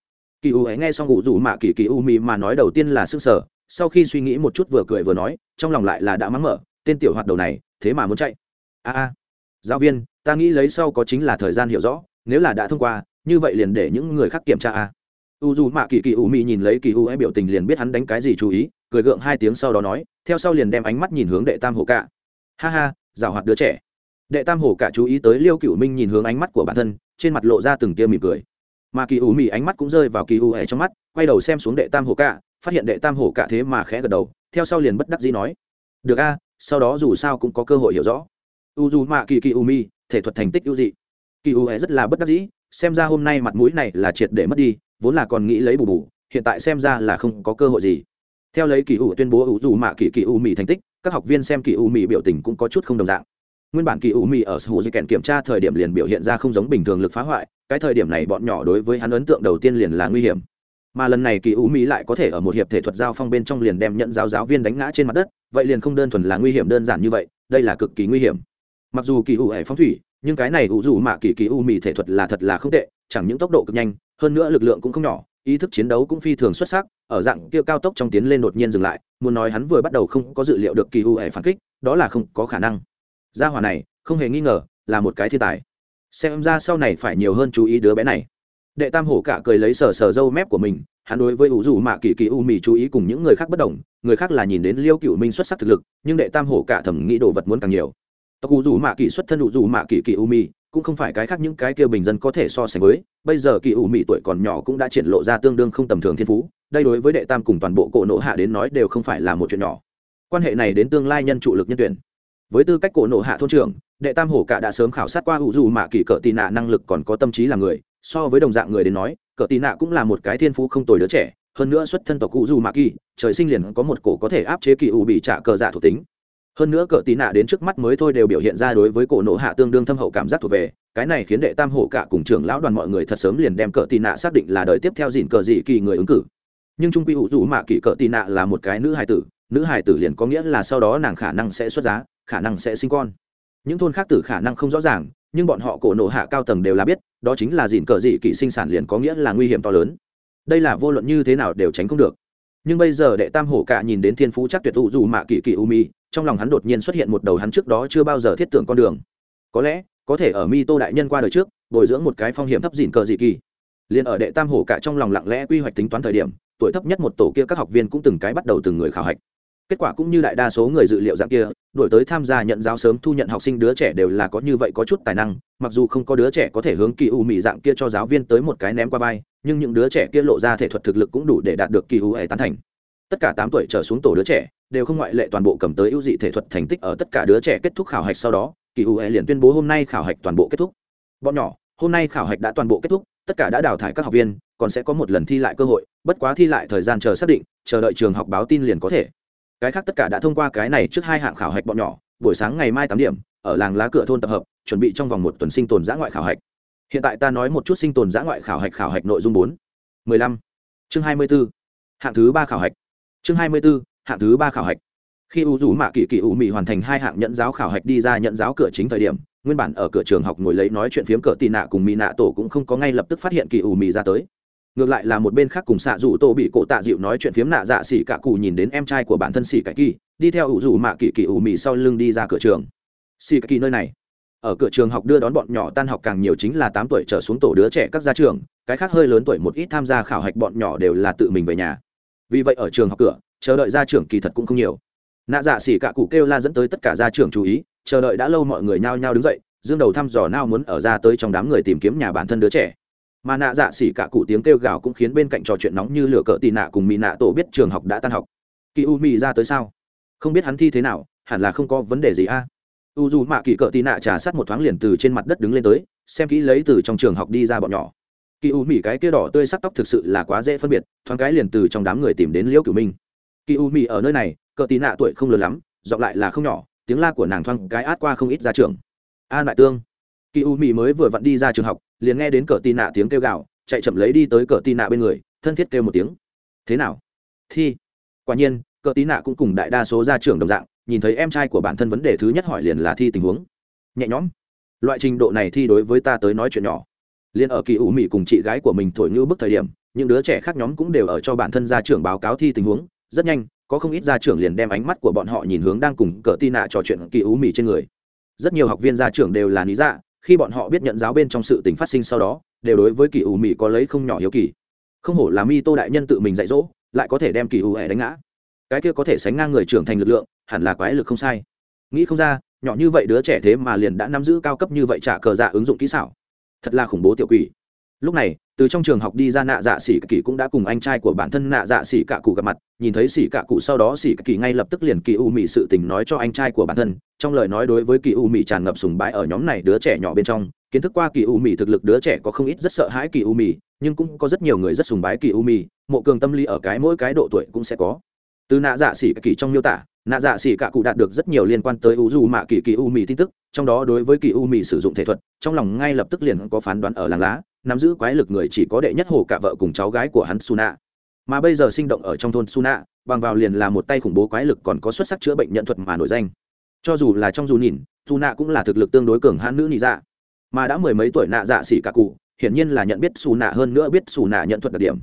kỳ u ấy nghe xong ngụ rủ mạ kỳ kỳ u mì mà nói đầu tiên là sức sở sau khi suy nghĩ một chút vừa cười vừa nói, trong lòng lại là đã mắng mở, tên tiểu hoạt đầu này, thế mà muốn chạy. A a, giáo viên, ta nghĩ lấy sau có chính là thời gian hiểu rõ, nếu là đã thông qua, như vậy liền để những người khác kiểm tra a. U dù mạ kỳ kỳ u mì nhìn lấy kỳ u ấy biểu tình liền biết hắn đánh cái gì chú ý, cười gượng hai tiếng sau đó nói, theo sau liền đem ánh mắt nhìn hướng đệ tam hồ cạ ha ha, giảo hoạt đứa trẻ. Đệ tam hồ cả chú ý tới liêu cựu minh nhìn hướng ánh mắt của bản thân, trên mặt lộ ra từng tia mỉm cười mà kỳ u mị ánh mắt cũng rơi vào kỳ u ấy trong mắt, quay đầu xem xuống đệ tam Hổ cạ phát hiện đệ tam Hổ cạ thế mà khẽ gật đầu, theo sau liền bất đắc dĩ nói, được a, sau đó dù sao cũng có cơ hội hiểu rõ. U dù mạ kỳ kỳ u mi thể thuật thành tích ưu dị. Kỳ u ấy rất là bất đắc dĩ, xem ra hôm nay mặt mũi này là triệt để mất đi, vốn là còn nghĩ lấy bù bù, hiện tại xem ra là không có cơ hội gì. Theo lấy kỳ ủ tuyên bố U dù mạ kỳ kỳ u mỹ thành tích, các học viên xem kỳ u mỹ biểu tình cũng có chút không đồng dạng. Nguyên bản kỳ u Mi ở sù di kèn kiểm tra thời điểm liền biểu hiện ra không giống bình thường lực phá hoại cái thời điểm này bọn nhỏ đối với hắn ấn tượng đầu tiên liền là nguy hiểm. Mà lần này kỳ u mỹ lại có thể ở một hiệp thể thuật giao phong bên trong liền đem nhận giáo giáo viên đánh ngã trên mặt đất, vậy liền không đơn thuần là nguy hiểm đơn giản như vậy, đây là cực kỳ nguy hiểm. Mặc dù kỳ u hệ phóng thủy, nhưng cái này u dù mà kỳ kỳ u mỹ thể thuật là thật là không tệ, chẳng những tốc độ cực nhanh, hơn nữa lực lượng cũng không nhỏ, ý thức chiến đấu cũng phi thường xuất sắc, ở dạng kia cao tốc trong tiến lên đột nhiên dừng lại, muốn nói hắn vừa bắt đầu không có dự liệu được kỳ u hệ phản kích, đó là không có khả năng. Gia hòa này, không hề nghi ngờ, là một cái thiên tài xem ra sau này phải nhiều hơn chú ý đứa bé này. Đệ tam hổ cả cười lấy sờ sờ râu mép của mình, hắn đối với ủ dù mạ kỳ kỳ u mì chú ý cùng những người khác bất đồng, người khác là nhìn đến liêu cựu minh xuất sắc thực lực, nhưng đệ tam hổ cả thẩm nghĩ đồ vật muốn càng nhiều. Tộc ủ dù mạ kỳ xuất thân ủ dù mạ kỳ kỳ u mì, cũng không phải cái khác những cái kia bình dân có thể so sánh với, bây giờ kỳ u mì tuổi còn nhỏ cũng đã triển lộ ra tương đương không tầm thường thiên phú, đây đối với đệ tam cùng toàn bộ cổ nộ hạ đến nói đều không phải là một chuyện nhỏ. Quan hệ này đến tương lai nhân trụ lực nhân tuyển với tư cách cổ nộ hạ thôn trưởng, đệ tam hổ cả đã sớm khảo sát qua hữu dù mạ kỳ cỡ tị nạ năng lực còn có tâm trí là người, so với đồng dạng người đến nói, cỡ tị nạ cũng là một cái thiên phú không tồi đứa trẻ, hơn nữa xuất thân tộc cụ dù mạ kỳ, trời sinh liền có một cổ có thể áp chế kỳ ủ bị trả cờ dạ thuộc tính. Hơn nữa cỡ tị nạ đến trước mắt mới thôi đều biểu hiện ra đối với cổ nộ hạ tương đương thâm hậu cảm giác thuộc về, cái này khiến đệ tam hổ cả cùng trưởng lão đoàn mọi người thật sớm liền đem cỡ tị nạ xác định là đời tiếp theo dìn cờ dị kỳ người ứng cử. Nhưng trung quy hữu dù mạ kỳ cỡ tị nạ là một cái nữ hài tử, nữ hài tử liền có nghĩa là sau đó nàng khả năng sẽ xuất giá khả năng sẽ sinh con. Những thôn khác tử khả năng không rõ ràng, nhưng bọn họ cổ nộ hạ cao tầng đều là biết, đó chính là dìn cờ dị kỵ sinh sản liền có nghĩa là nguy hiểm to lớn. Đây là vô luận như thế nào đều tránh không được. Nhưng bây giờ đệ tam hổ cả nhìn đến thiên phú chắc tuyệt thụ dù mạ kỵ kỵ u mi, trong lòng hắn đột nhiên xuất hiện một đầu hắn trước đó chưa bao giờ thiết tưởng con đường. Có lẽ, có thể ở mi tô đại nhân qua đời trước, bồi dưỡng một cái phong hiểm thấp dìn cờ dị kỳ liền ở đệ tam hổ cả trong lòng lặng lẽ quy hoạch tính toán thời điểm, tuổi thấp nhất một tổ kia các học viên cũng từng cái bắt đầu từng người khảo hạch kết quả cũng như đại đa số người dự liệu dạng kia, đổi tới tham gia nhận giáo sớm thu nhận học sinh đứa trẻ đều là có như vậy có chút tài năng, mặc dù không có đứa trẻ có thể hướng kỳ u mỹ dạng kia cho giáo viên tới một cái ném qua vai, nhưng những đứa trẻ kia lộ ra thể thuật thực lực cũng đủ để đạt được kỳ u hệ tán thành. Tất cả tám tuổi trở xuống tổ đứa trẻ đều không ngoại lệ toàn bộ cầm tới ưu dị thể thuật thành tích ở tất cả đứa trẻ kết thúc khảo hạch sau đó, kỳ u hệ liền tuyên bố hôm nay khảo hạch toàn bộ kết thúc. Bọn nhỏ, hôm nay khảo hạch đã toàn bộ kết thúc, tất cả đã đào thải các học viên, còn sẽ có một lần thi lại cơ hội, bất quá thi lại thời gian chờ xác định, chờ đợi trường học báo tin liền có thể cái khác tất cả đã thông qua cái này trước hai hạng khảo hạch bọn nhỏ, buổi sáng ngày mai tám điểm, ở làng lá cửa thôn tập hợp, chuẩn bị trong vòng một tuần sinh tồn giã ngoại khảo hạch. Hiện tại ta nói một chút sinh tồn giã ngoại khảo hạch khảo hạch nội dung bốn. Mười lăm. Chương hai mươi b ố hạng thứ ba khảo hạch. Chương hai mươi b ố hạng thứ ba khảo hạch. Khi u rủ mạ kỳ kỳ u mỹ hoàn thành hai hạng nhận giáo khảo hạch đi ra nhận giáo cửa chính thời điểm, nguyên bản ở cửa trường học ngồi lấy nói chuyện phiếm cửa tị nạ cùng mỹ nạ tổ cũng không có ngay lập tức phát hiện kỳ u mỹ ra tới ngược lại là một bên khác cùng xạ rủ tổ bị cổ tạ dịu nói chuyện phiếm nạ dạ xỉ cả cụ nhìn đến em trai của bản thân xỉ cải kỳ, đi theo ủ rủ mạ kỳ kỳ ủ mị sau lưng đi ra cửa trường. Xỉ cải kỳ nơi này. Ở cửa trường học đưa đón bọn nhỏ tan học càng nhiều chính là tám tuổi trở xuống tổ đứa trẻ các gia trường cái khác hơi lớn tuổi một ít tham gia khảo hạch bọn nhỏ đều là tự mình về nhà. Vì vậy ở trường học cửa, chờ đợi gia trưởng kỳ thật cũng không nhiều. Nạ dạ xỉ cả cụ kêu la dẫn tới tất cả gia trưởng chú ý, chờ đợi đã lâu mọi người nhao nhao đứng dậy, dương đầu thăm dò nao muốn ở ra tới trong đám người tìm kiếm nhà bản thân đứa trẻ mà nạ dạ xỉ cả cụ tiếng kêu gào cũng khiến bên cạnh trò chuyện nóng như lửa cỡ tì nạ cùng mỹ nạ tổ biết trường học đã tan học. Kỳ u mỹ ra tới sao? Không biết hắn thi thế nào, hẳn là không có vấn đề gì a. U dù mạ kỳ cỡ tì nạ trả sát một thoáng liền từ trên mặt đất đứng lên tới, xem kỹ lấy từ trong trường học đi ra bọn nhỏ. Kỳ u mỹ cái kia đỏ tươi sắc tóc thực sự là quá dễ phân biệt, thoáng cái liền từ trong đám người tìm đến liễu cửu minh. Kỳ u mỹ ở nơi này, cỡ tì nạ tuổi không lớn lắm, giọng lại là không nhỏ, tiếng la của nàng thoáng cái át qua không ít ra trường. An đại tương kỳ u mỹ mới vừa vặn đi ra trường học, liền nghe đến Cờ tì nạ tiếng kêu gào, chạy chậm lấy đi tới Cờ tì nạ bên người, thân thiết kêu một tiếng. Thế nào? Thi. Quả nhiên, Cờ tì nạ cũng cùng đại đa số gia trưởng đồng dạng, nhìn thấy em trai của bản thân vấn đề thứ nhất hỏi liền là thi tình huống. Nhẹ nhõm. Loại trình độ này thi đối với ta tới nói chuyện nhỏ. Liền ở kỳ U mỹ cùng chị gái của mình thổi như bức thời điểm, những đứa trẻ khác nhóm cũng đều ở cho bản thân gia trưởng báo cáo thi tình huống. Rất nhanh, có không ít gia trưởng liền đem ánh mắt của bọn họ nhìn hướng đang cùng Cờ tì nạ trò chuyện kỳ U mỹ trên người. Rất nhiều học viên gia trưởng đều là lý dạ khi bọn họ biết nhận giáo bên trong sự tình phát sinh sau đó, đều đối với kỳ ủ mỹ có lấy không nhỏ hiếu kỳ. Không hổ là mi tô đại nhân tự mình dạy dỗ, lại có thể đem kỳ ủ hẹ đánh ngã. Cái kia có thể sánh ngang người trưởng thành lực lượng, hẳn là quái lực không sai. Nghĩ không ra, nhỏ như vậy đứa trẻ thế mà liền đã nắm giữ cao cấp như vậy trả cờ dạ ứng dụng kỹ xảo. Thật là khủng bố tiểu quỷ. Lúc này từ trong trường học đi ra nạ dạ xỉ kỳ cũng đã cùng anh trai của bản thân nạ dạ xỉ cạ cụ gặp mặt, nhìn thấy xỉ cạ cụ sau đó xỉ kỳ ngay lập tức liền kỳ u mị sự tình nói cho anh trai của bản thân, trong lời nói đối với kỳ u mị tràn ngập sùng bái ở nhóm này đứa trẻ nhỏ bên trong, kiến thức qua kỳ u mị thực lực đứa trẻ có không ít rất sợ hãi kỳ u mị, nhưng cũng có rất nhiều người rất sùng bái kỳ u mị, mộ cường tâm lý ở cái mỗi cái độ tuổi cũng sẽ có. Từ nạ dạ xỉ kỳ trong miêu tả, nạ dạ xỉ cạ cụ đạt được rất nhiều liên quan tới u du mạ kỳ kỳ u mị tin tức, trong đó đối với kỳ u mị sử dụng thể thuật, trong lòng ngay lập tức liền có phán đoán ở làng lá nắm giữ quái lực người chỉ có đệ nhất hồ cả vợ cùng cháu gái của hắn suna. Mà bây giờ sinh động ở trong thôn suna, bằng vào liền là một tay khủng bố quái lực còn có xuất sắc chữa bệnh nhận thuật mà nổi danh. Cho dù là trong dù nhìn, suna cũng là thực lực tương đối cường hãn nữ nị dạ. Mà đã mười mấy tuổi nạ dạ xỉ cả cụ, hiển nhiên là nhận biết Suna hơn nữa biết Suna nhận thuật đặc điểm.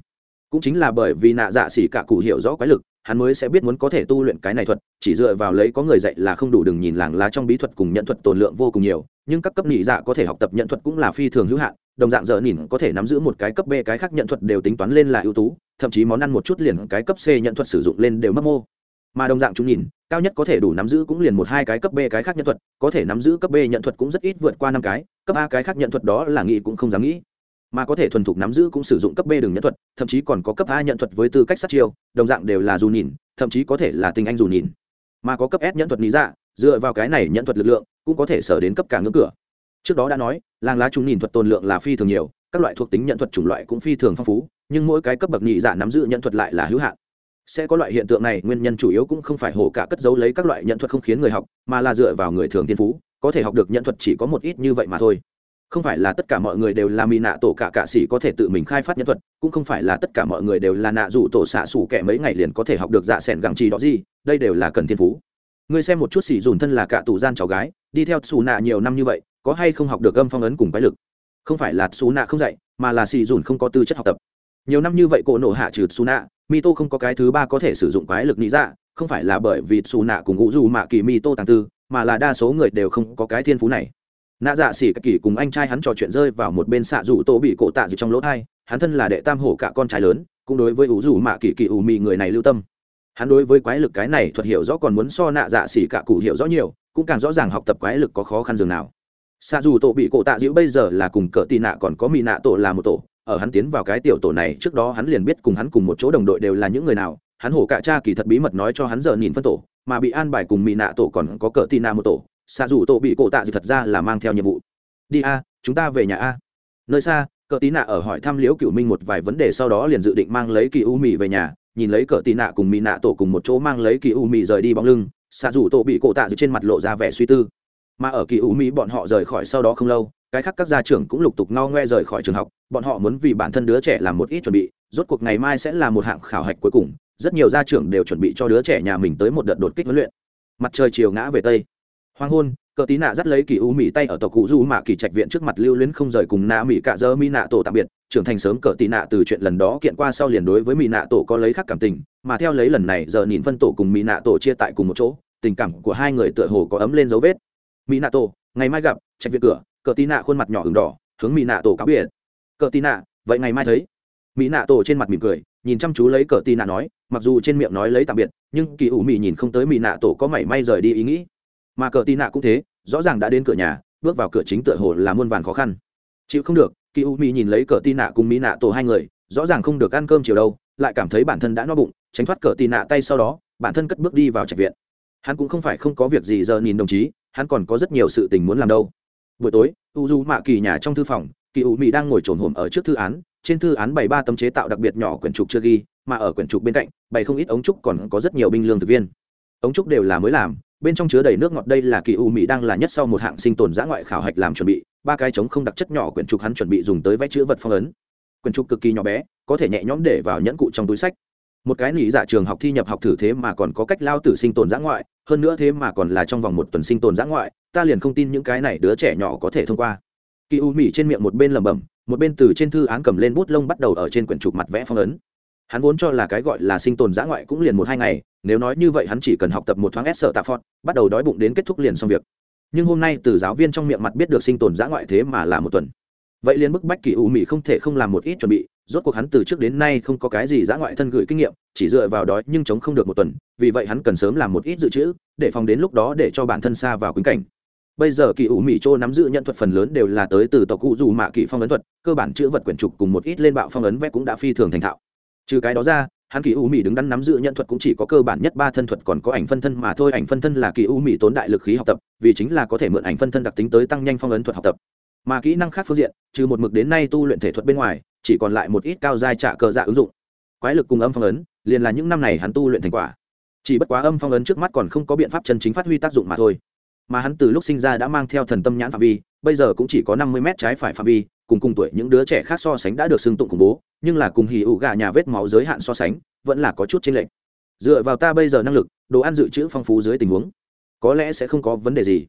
Cũng chính là bởi vì nạ dạ xỉ cả cụ hiểu rõ quái lực hắn mới sẽ biết muốn có thể tu luyện cái này thuật, chỉ dựa vào lấy có người dạy là không đủ đừng nhìn làng lá trong bí thuật cùng nhận thuật tồn lượng vô cùng nhiều, nhưng các cấp nhị dạ có thể học tập nhận thuật cũng là phi thường hữu hạn, đồng dạng giờ nhìn có thể nắm giữ một cái cấp b cái khác nhận thuật đều tính toán lên là ưu tú, thậm chí món ăn một chút liền cái cấp c nhận thuật sử dụng lên đều mất mô. Mà đồng dạng chúng nhìn, cao nhất có thể đủ nắm giữ cũng liền một hai cái cấp b cái khác nhận thuật, có thể nắm giữ cấp b nhận thuật cũng rất ít vượt qua năm cái, cấp a cái khác nhận thuật đó là nghĩ cũng không dám nghĩ mà có thể thuần thục nắm giữ cũng sử dụng cấp b đường nhận thuật, thậm chí còn có cấp a nhận thuật với tư cách sát chiêu, đồng dạng đều là dù nhìn, thậm chí có thể là tình anh dù nhìn. Mà có cấp s nhận thuật lý dạ dựa vào cái này nhận thuật lực lượng, cũng có thể sở đến cấp cả ngưỡng cửa. Trước đó đã nói, làng lá chúng nhìn thuật tồn lượng là phi thường nhiều, các loại thuộc tính nhận thuật chủng loại cũng phi thường phong phú, nhưng mỗi cái cấp bậc nhị dạ nắm giữ nhận thuật lại là hữu hạn. Sẽ có loại hiện tượng này, nguyên nhân chủ yếu cũng không phải hổ cả cất giấu lấy các loại nhận thuật không khiến người học, mà là dựa vào người thường thiên phú, có thể học được nhận thuật chỉ có một ít như vậy mà thôi không phải là tất cả mọi người đều là mỹ nạ tổ cả cạ sĩ có thể tự mình khai phát nhân thuật, cũng không phải là tất cả mọi người đều là nạ dù tổ xạ xủ kẻ mấy ngày liền có thể học được dạ s ẻ n gặng trì đó gì, đây đều là cần thiên phú. Ngươi xem một chút xỉ dùn thân là cạ tù gian cháu gái, đi theo xù nạ nhiều năm như vậy, có hay không học được âm phong ấn cùng bái lực? Không phải là xù nạ không dạy, mà là xỉ dùn không có tư chất học tập. Nhiều năm như vậy cổ nổ hạ trừ xù nạ mi tô không có cái thứ ba có thể sử dụng quái lực nghĩ ra. Dạ, không phải là bởi vì xù nạ cùng ngũ dù mạ kỳ mi tô tàng tư, mà là đa số người đều không có cái thiên phú này nạ dạ xỉ các kỳ cùng anh trai hắn trò chuyện rơi vào một bên xạ rủ tổ bị cổ tạ dịu trong lỗ thai, hắn thân là đệ tam hổ cả con trai lớn, cũng đối với ủ rủ mạ kỳ kỳ ủ mị người này lưu tâm. Hắn đối với quái lực cái này thuật hiểu rõ còn muốn so nạ dạ xỉ cả cụ hiểu rõ nhiều, cũng càng rõ ràng học tập quái lực có khó khăn dường nào. Xạ dù tổ bị cổ tạ dịu bây giờ là cùng cỡ tị nạ còn có mị nạ tổ là một tổ, ở hắn tiến vào cái tiểu tổ này trước đó hắn liền biết cùng hắn cùng một chỗ đồng đội đều là những người nào, hắn hổ cả cha kỳ thật bí mật nói cho hắn giờ nhìn phân tổ, mà bị an bài cùng mị nạ tổ còn có cỡ tị nạ một tổ xạ dù tổ bị cổ tạ gì thật ra là mang theo nhiệm vụ. Đi a, chúng ta về nhà a. Nơi xa, Cờ tí nạ ở hỏi thăm liễu cựu minh một vài vấn đề sau đó liền dự định mang lấy kỳ u mì về nhà, nhìn lấy Cờ tí nạ cùng mì nạ tổ cùng một chỗ mang lấy kỳ u mì rời đi bóng lưng, xạ dù tổ bị cổ tạ gì trên mặt lộ ra vẻ suy tư. Mà ở kỳ u mì bọn họ rời khỏi sau đó không lâu, cái khác các gia trưởng cũng lục tục no ngoe rời khỏi trường học, bọn họ muốn vì bản thân đứa trẻ làm một ít chuẩn bị, rốt cuộc ngày mai sẽ là một hạng khảo hạch cuối cùng, rất nhiều gia trưởng đều chuẩn bị cho đứa trẻ nhà mình tới một đợt đột kích huấn luyện. Mặt trời chiều ngã về tây hoàng hôn, cờ tí nạ dắt lấy kỳ u mỹ tay ở tộc cụ du mạ kỳ trạch viện trước mặt lưu luyến không rời cùng nạ mỹ cạ dơ mỹ nạ tổ tạm biệt. Trưởng thành sớm cờ tí nạ từ chuyện lần đó kiện qua sau liền đối với mỹ nạ tổ có lấy khác cảm tình, mà theo lấy lần này giờ nhìn phân tổ cùng mỹ nạ tổ chia tại cùng một chỗ, tình cảm của hai người tựa hồ có ấm lên dấu vết. Mỹ nạ tổ, ngày mai gặp, trạch viện cửa, cờ tí nạ khuôn mặt nhỏ hừng đỏ, hướng mỹ nạ tổ cáo biệt. Cờ tí nạ, vậy ngày mai thấy. Mỹ nạ tổ trên mặt mỉm cười, nhìn chăm chú lấy cờ tí nạ nói, mặc dù trên miệng nói lấy tạm biệt, nhưng kỳ ủ mỹ nhìn không tới mỹ nạ tổ có mảy may rời đi ý nghĩ mà cờ tì nạ cũng thế, rõ ràng đã đến cửa nhà, bước vào cửa chính tựa hồ là muôn vàn khó khăn. Chịu không được kỳ u mi nhìn lấy cờ tì nạ cùng mỹ nạ tổ hai người, rõ ràng không được ăn cơm chiều đâu, lại cảm thấy bản thân đã no bụng, tránh thoát cờ tì nạ tay sau đó, bản thân cất bước đi vào trạch viện. Hắn cũng không phải không có việc gì giờ nhìn đồng chí, hắn còn có rất nhiều sự tình muốn làm đâu. Buổi tối, u du mạ kỳ nhà trong thư phòng kỳ u mỹ đang ngồi trồn hổm ở trước thư án, trên thư án bày ba tấm chế tạo đặc biệt nhỏ quyển trục chưa ghi, mà ở quyển trục bên cạnh, bày không ít ống trúc còn có rất nhiều binh lương thực viên. Ống trúc đều là mới làm bên trong chứa đầy nước ngọt đây là kỳ u mỹ đang là nhất sau một hạng sinh tồn giã ngoại khảo hạch làm chuẩn bị, ba cái trống không đặc chất nhỏ quyển trục hắn chuẩn bị dùng tới vẽ chữ vật phong ấn. Quyển trục cực kỳ nhỏ bé, có thể nhẹ nhõm để vào nhẫn cụ trong túi sách. Một cái nỉ dạ trường học thi nhập học thử thế mà còn có cách lao tử sinh tồn giã ngoại, hơn nữa thế mà còn là trong vòng một tuần sinh tồn giã ngoại, ta liền không tin những cái này đứa trẻ nhỏ có thể thông qua. Kỳ u mỹ trên miệng một bên lẩm bẩm, một bên từ trên thư án cầm lên bút lông bắt đầu ở trên quyển trục mặt vẽ phong ấn. Hắn vốn cho là cái gọi là sinh tồn giã ngoại cũng liền một hai ngày nếu nói như vậy hắn chỉ cần học tập một thoáng s sợ tạ phọt, bắt đầu đói bụng đến kết thúc liền xong việc. Nhưng hôm nay từ giáo viên trong miệng mặt biết được sinh tồn giã ngoại thế mà là một tuần. Vậy liền bức bách kỳ u mỹ không thể không làm một ít chuẩn bị, rốt cuộc hắn từ trước đến nay không có cái gì giã ngoại thân gửi kinh nghiệm, chỉ dựa vào đói nhưng chống không được một tuần, vì vậy hắn cần sớm làm một ít dự trữ, để phòng đến lúc đó để cho bản thân xa vào quýnh cảnh. Bây giờ kỳ ủ mỹ châu nắm giữ nhận thuật phần lớn đều là tới từ tộc cụ dù mạ kỳ phong ấn thuật, cơ bản chữ vật quyển trục cùng một ít lên bạo phong ấn vẽ cũng đã phi thường thành thạo. Trừ cái đó ra hắn kỳ u mỹ đứng đắn nắm giữ nhận thuật cũng chỉ có cơ bản nhất ba thân thuật, còn có ảnh phân thân mà thôi, ảnh phân thân là kỳ u mỹ tốn đại lực khí học tập, vì chính là có thể mượn ảnh phân thân đặc tính tới tăng nhanh phong ấn thuật học tập. Mà kỹ năng khác phương diện, trừ một mực đến nay tu luyện thể thuật bên ngoài, chỉ còn lại một ít cao giai trả cờ dạ ứng dụng. Quái lực cùng âm phong ấn, liền là những năm này hắn tu luyện thành quả. Chỉ bất quá âm phong ấn trước mắt còn không có biện pháp chân chính phát huy tác dụng mà thôi. Mà hắn từ lúc sinh ra đã mang theo thần tâm nhãn phạm vi, bây giờ cũng chỉ có năm mươi mét trái phải phạm vi cùng cùng tuổi những đứa trẻ khác so sánh đã được xưng tụng khủng bố, nhưng là cùng hì ủ gà nhà vết máu giới hạn so sánh, vẫn là có chút chênh lệch. Dựa vào ta bây giờ năng lực, đồ ăn dự trữ phong phú dưới tình huống, có lẽ sẽ không có vấn đề gì.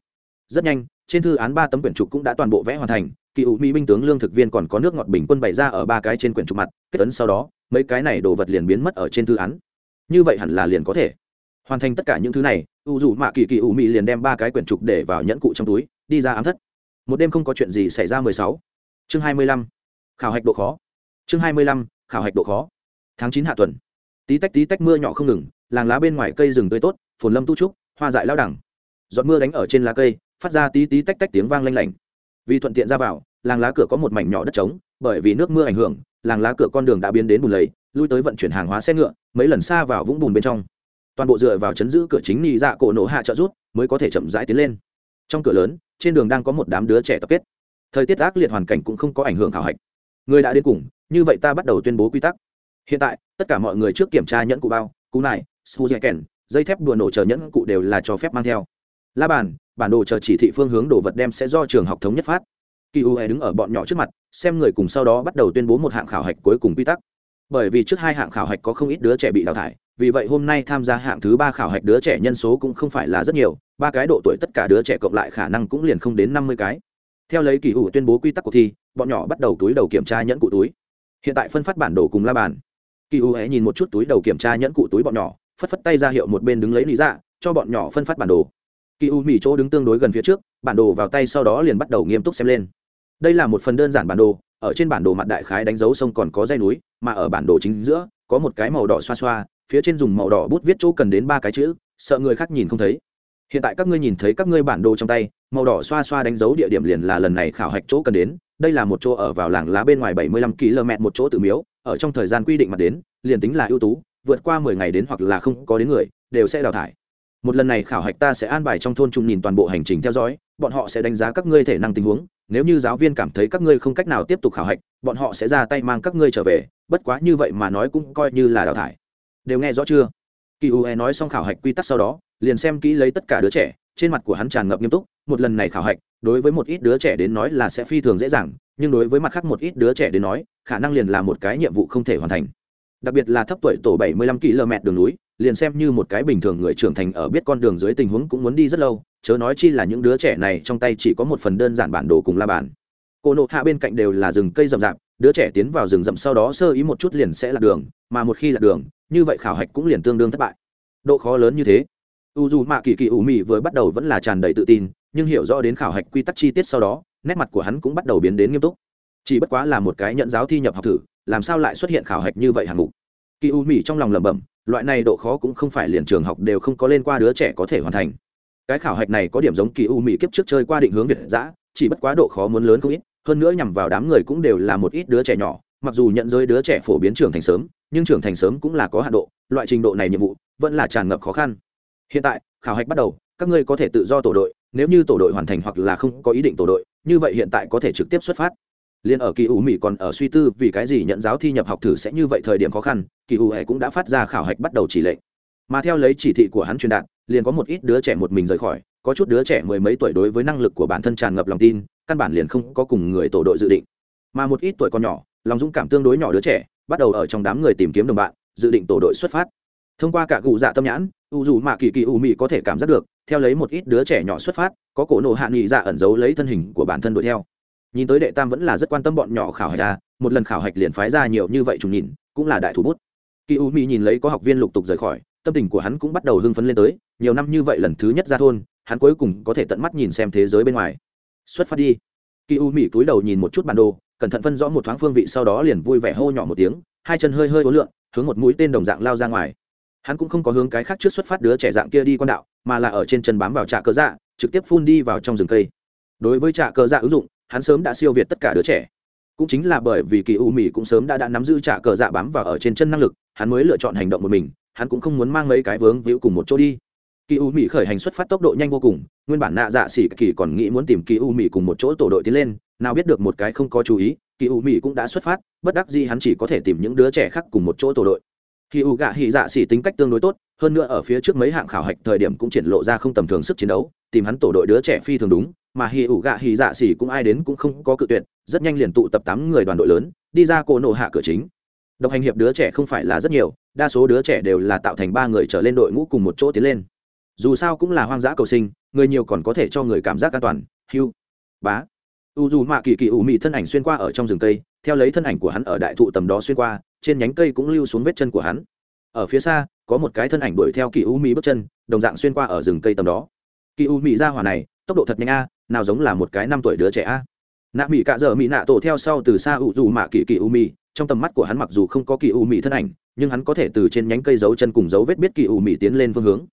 Rất nhanh, trên thư án ba tấm quyển trục cũng đã toàn bộ vẽ hoàn thành, kỳ ủ mỹ binh tướng lương thực viên còn có nước ngọt bình quân bày ra ở ba cái trên quyển trục mặt, kết tấn sau đó, mấy cái này đồ vật liền biến mất ở trên thư án. Như vậy hẳn là liền có thể. Hoàn thành tất cả những thứ này, u dù mạ kỳ kỳ ủ mỹ liền đem ba cái quyển trục để vào nhẫn cụ trong túi, đi ra ám thất. Một đêm không có chuyện gì xảy ra mười sáu chương hai mươi lăm. Khảo hạch độ khó. Chương hai mươi lăm, khảo hạch độ khó. Tháng chín hạ tuần. Tí tách tí tách mưa nhỏ không ngừng, làng lá bên ngoài cây rừng tươi tốt, phồn lâm tu trúc, hoa dại lao đẳng. Giọt mưa đánh ở trên lá cây, phát ra tí tí tách tách tiếng vang lanh lảnh. Vì thuận tiện ra vào, làng lá cửa có một mảnh nhỏ đất trống, bởi vì nước mưa ảnh hưởng, làng lá cửa con đường đã biến đến bùn lầy, lui tới vận chuyển hàng hóa xe ngựa, mấy lần xa vào vũng bùn bên trong. Toàn bộ dựa vào chấn giữ cửa chính nhị dạ cổ nổ hạ trợ rút, mới có thể chậm rãi tiến lên. Trong cửa lớn, trên đường đang có một đám đứa trẻ tập kết thời tiết ác liệt hoàn cảnh cũng không có ảnh hưởng khảo hạch. Người đã đến cùng, như vậy ta bắt đầu tuyên bố quy tắc. Hiện tại, tất cả mọi người trước kiểm tra nhẫn cụ bao, cú nải su dây thép đùa nổ chờ nhẫn cụ đều là cho phép mang theo. La bàn, bản đồ chờ chỉ thị phương hướng đồ vật đem sẽ do trường học thống nhất phát. Kỳ u hề đứng ở bọn nhỏ trước mặt, xem người cùng sau đó bắt đầu tuyên bố một hạng khảo hạch cuối cùng quy tắc. Bởi vì trước hai hạng khảo hạch có không ít đứa trẻ bị đào thải, vì vậy hôm nay tham gia hạng thứ ba khảo hạch đứa trẻ nhân số cũng không phải là rất nhiều, ba cái độ tuổi tất cả đứa trẻ cộng lại khả năng cũng liền không đến năm mươi cái theo lấy kỳ ủ tuyên bố quy tắc cuộc thi, bọn nhỏ bắt đầu túi đầu kiểm tra nhẫn cụ túi. Hiện tại phân phát bản đồ cùng la bàn. Kỳ ủ hãy nhìn một chút túi đầu kiểm tra nhẫn cụ túi bọn nhỏ, phất phất tay ra hiệu một bên đứng lấy lý ra cho bọn nhỏ phân phát bản đồ. Kỳ u mỹ chỗ đứng tương đối gần phía trước, bản đồ vào tay sau đó liền bắt đầu nghiêm túc xem lên. Đây là một phần đơn giản bản đồ, ở trên bản đồ mặt đại khái đánh dấu sông còn có dây núi, mà ở bản đồ chính giữa, có một cái màu đỏ xoa xoa, phía trên dùng màu đỏ bút viết chỗ cần đến ba cái chữ, sợ người khác nhìn không thấy hiện tại các ngươi nhìn thấy các ngươi bản đồ trong tay, màu đỏ xoa xoa đánh dấu địa điểm liền là lần này khảo hạch chỗ cần đến. Đây là một chỗ ở vào làng lá bên ngoài bảy mươi lăm km một chỗ tự miếu, ở trong thời gian quy định mặt đến, liền tính là ưu tú, vượt qua mười ngày đến hoặc là không có đến người, đều sẽ đào thải. Một lần này khảo hạch ta sẽ an bài trong thôn trung nhìn toàn bộ hành trình theo dõi, bọn họ sẽ đánh giá các ngươi thể năng tình huống, nếu như giáo viên cảm thấy các ngươi không cách nào tiếp tục khảo hạch, bọn họ sẽ ra tay mang các ngươi trở về, bất quá như vậy mà nói cũng coi như là đào thải. Đều nghe rõ chưa? Kỳ u e nói xong khảo hạch quy tắc sau đó liền xem kỹ lấy tất cả đứa trẻ, trên mặt của hắn tràn ngập nghiêm túc, một lần này khảo hạch, đối với một ít đứa trẻ đến nói là sẽ phi thường dễ dàng, nhưng đối với mặt khác một ít đứa trẻ đến nói, khả năng liền là một cái nhiệm vụ không thể hoàn thành. Đặc biệt là thấp tuổi tổ 75 km đường núi, liền xem như một cái bình thường người trưởng thành ở biết con đường dưới tình huống cũng muốn đi rất lâu, chớ nói chi là những đứa trẻ này trong tay chỉ có một phần đơn giản bản đồ cùng la bàn. Cô nộ hạ bên cạnh đều là rừng cây rậm rạp, đứa trẻ tiến vào rừng rậm sau đó sơ ý một chút liền sẽ lạc đường, mà một khi lạc đường, như vậy khảo hạch cũng liền tương đương thất bại. Độ khó lớn như thế u dù mạ kỳ kỳ ủ mị vừa bắt đầu vẫn là tràn đầy tự tin, nhưng hiểu rõ đến khảo hạch quy tắc chi tiết sau đó, nét mặt của hắn cũng bắt đầu biến đến nghiêm túc. Chỉ bất quá là một cái nhận giáo thi nhập học thử, làm sao lại xuất hiện khảo hạch như vậy hạng mục? Kỳ u Mị trong lòng lẩm bẩm, loại này độ khó cũng không phải liền trường học đều không có lên qua đứa trẻ có thể hoàn thành. Cái khảo hạch này có điểm giống kỳ u Mị kiếp trước chơi qua định hướng việt giã chỉ bất quá độ khó muốn lớn không ít, hơn nữa nhằm vào đám người cũng đều là một ít đứa trẻ nhỏ, mặc dù nhận giới đứa trẻ phổ biến trưởng thành sớm, nhưng trưởng thành sớm cũng là có hạ độ, loại trình độ này nhiệm vụ vẫn là tràn ngập khó khăn hiện tại, khảo hạch bắt đầu, các ngươi có thể tự do tổ đội, nếu như tổ đội hoàn thành hoặc là không có ý định tổ đội, như vậy hiện tại có thể trực tiếp xuất phát. Liên ở kỳ ủ mỹ còn ở suy tư vì cái gì nhận giáo thi nhập học thử sẽ như vậy thời điểm khó khăn, kỳ ủ hệ cũng đã phát ra khảo hạch bắt đầu chỉ lệnh. Mà theo lấy chỉ thị của hắn truyền đạt, liền có một ít đứa trẻ một mình rời khỏi, có chút đứa trẻ mười mấy tuổi đối với năng lực của bản thân tràn ngập lòng tin, căn bản liền không có cùng người tổ đội dự định. Mà một ít tuổi còn nhỏ, lòng dũng cảm tương đối nhỏ đứa trẻ, bắt đầu ở trong đám người tìm kiếm đồng bạn, dự định tổ đội xuất phát thông qua cả cụ dạ tâm nhãn, u dù mạ kỳ kỳ u mị có thể cảm giác được, theo lấy một ít đứa trẻ nhỏ xuất phát, có cổ nộ hạ nghị dạ ẩn giấu lấy thân hình của bản thân đuổi theo. Nhìn tới đệ tam vẫn là rất quan tâm bọn nhỏ khảo hạch ra, một lần khảo hạch liền phái ra nhiều như vậy chúng nhìn, cũng là đại thủ bút. Kỳ u Mị nhìn lấy có học viên lục tục rời khỏi, tâm tình của hắn cũng bắt đầu hưng phấn lên tới, nhiều năm như vậy lần thứ nhất ra thôn, hắn cuối cùng có thể tận mắt nhìn xem thế giới bên ngoài. Xuất phát đi. Kỳ u Mị cúi đầu nhìn một chút bản đồ, cẩn thận phân rõ một thoáng phương vị sau đó liền vui vẻ hô nhỏ một tiếng, hai chân hơi hơi ố lượn, hướng một mũi tên đồng dạng lao ra ngoài hắn cũng không có hướng cái khác trước xuất phát đứa trẻ dạng kia đi con đạo, mà là ở trên chân bám vào trạ cờ dạ trực tiếp phun đi vào trong rừng cây. Đối với trạ cờ dạ ứng dụng, hắn sớm đã siêu việt tất cả đứa trẻ. Cũng chính là bởi vì kỳ u mỹ cũng sớm đã đã nắm giữ trạ cờ dạ bám vào ở trên chân năng lực, hắn mới lựa chọn hành động một mình, hắn cũng không muốn mang mấy cái vướng víu cùng một chỗ đi. Kỳ u mỹ khởi hành xuất phát tốc độ nhanh vô cùng, nguyên bản nạ dạ xỉ kỳ còn nghĩ muốn tìm kỳ u mỹ cùng một chỗ tổ đội tiến lên, nào biết được một cái không có chú ý, kỳ u mỹ cũng đã xuất phát, bất đắc gì hắn chỉ có thể tìm những đứa trẻ khác cùng một chỗ tổ đội kỳ u gạ hỉ dạ xỉ tính cách tương đối tốt, hơn nữa ở phía trước mấy hạng khảo hạch thời điểm cũng triển lộ ra không tầm thường sức chiến đấu, tìm hắn tổ đội đứa trẻ phi thường đúng, mà hì ủ gạ hì dạ xỉ cũng ai đến cũng không có cự tuyệt, rất nhanh liền tụ tập tám người đoàn đội lớn, đi ra cổ nổ hạ cửa chính. Độc hành hiệp đứa trẻ không phải là rất nhiều, đa số đứa trẻ đều là tạo thành ba người trở lên đội ngũ cùng một chỗ tiến lên. Dù sao cũng là hoang dã cầu sinh, người nhiều còn có thể cho người cảm giác an toàn. Hiu bá. U dù mạ kỳ kỳ ủ mị thân ảnh xuyên qua ở trong rừng cây, theo lấy thân ảnh của hắn ở đại thụ tầm đó xuyên qua trên nhánh cây cũng lưu xuống vết chân của hắn. Ở phía xa, có một cái thân ảnh đuổi theo kỳ u mỹ bước chân, đồng dạng xuyên qua ở rừng cây tầm đó. Kỳ u mỹ ra hỏa này, tốc độ thật nhanh a, nào giống là một cái năm tuổi đứa trẻ a. Nạ mỹ cạ dợ mỹ nạ tổ theo sau từ xa ủ dù mạ kỳ kỳ u mỹ trong tầm mắt của hắn mặc dù không có kỳ u mỹ thân ảnh, nhưng hắn có thể từ trên nhánh cây dấu chân cùng dấu vết biết kỳ u mỹ tiến lên phương hướng.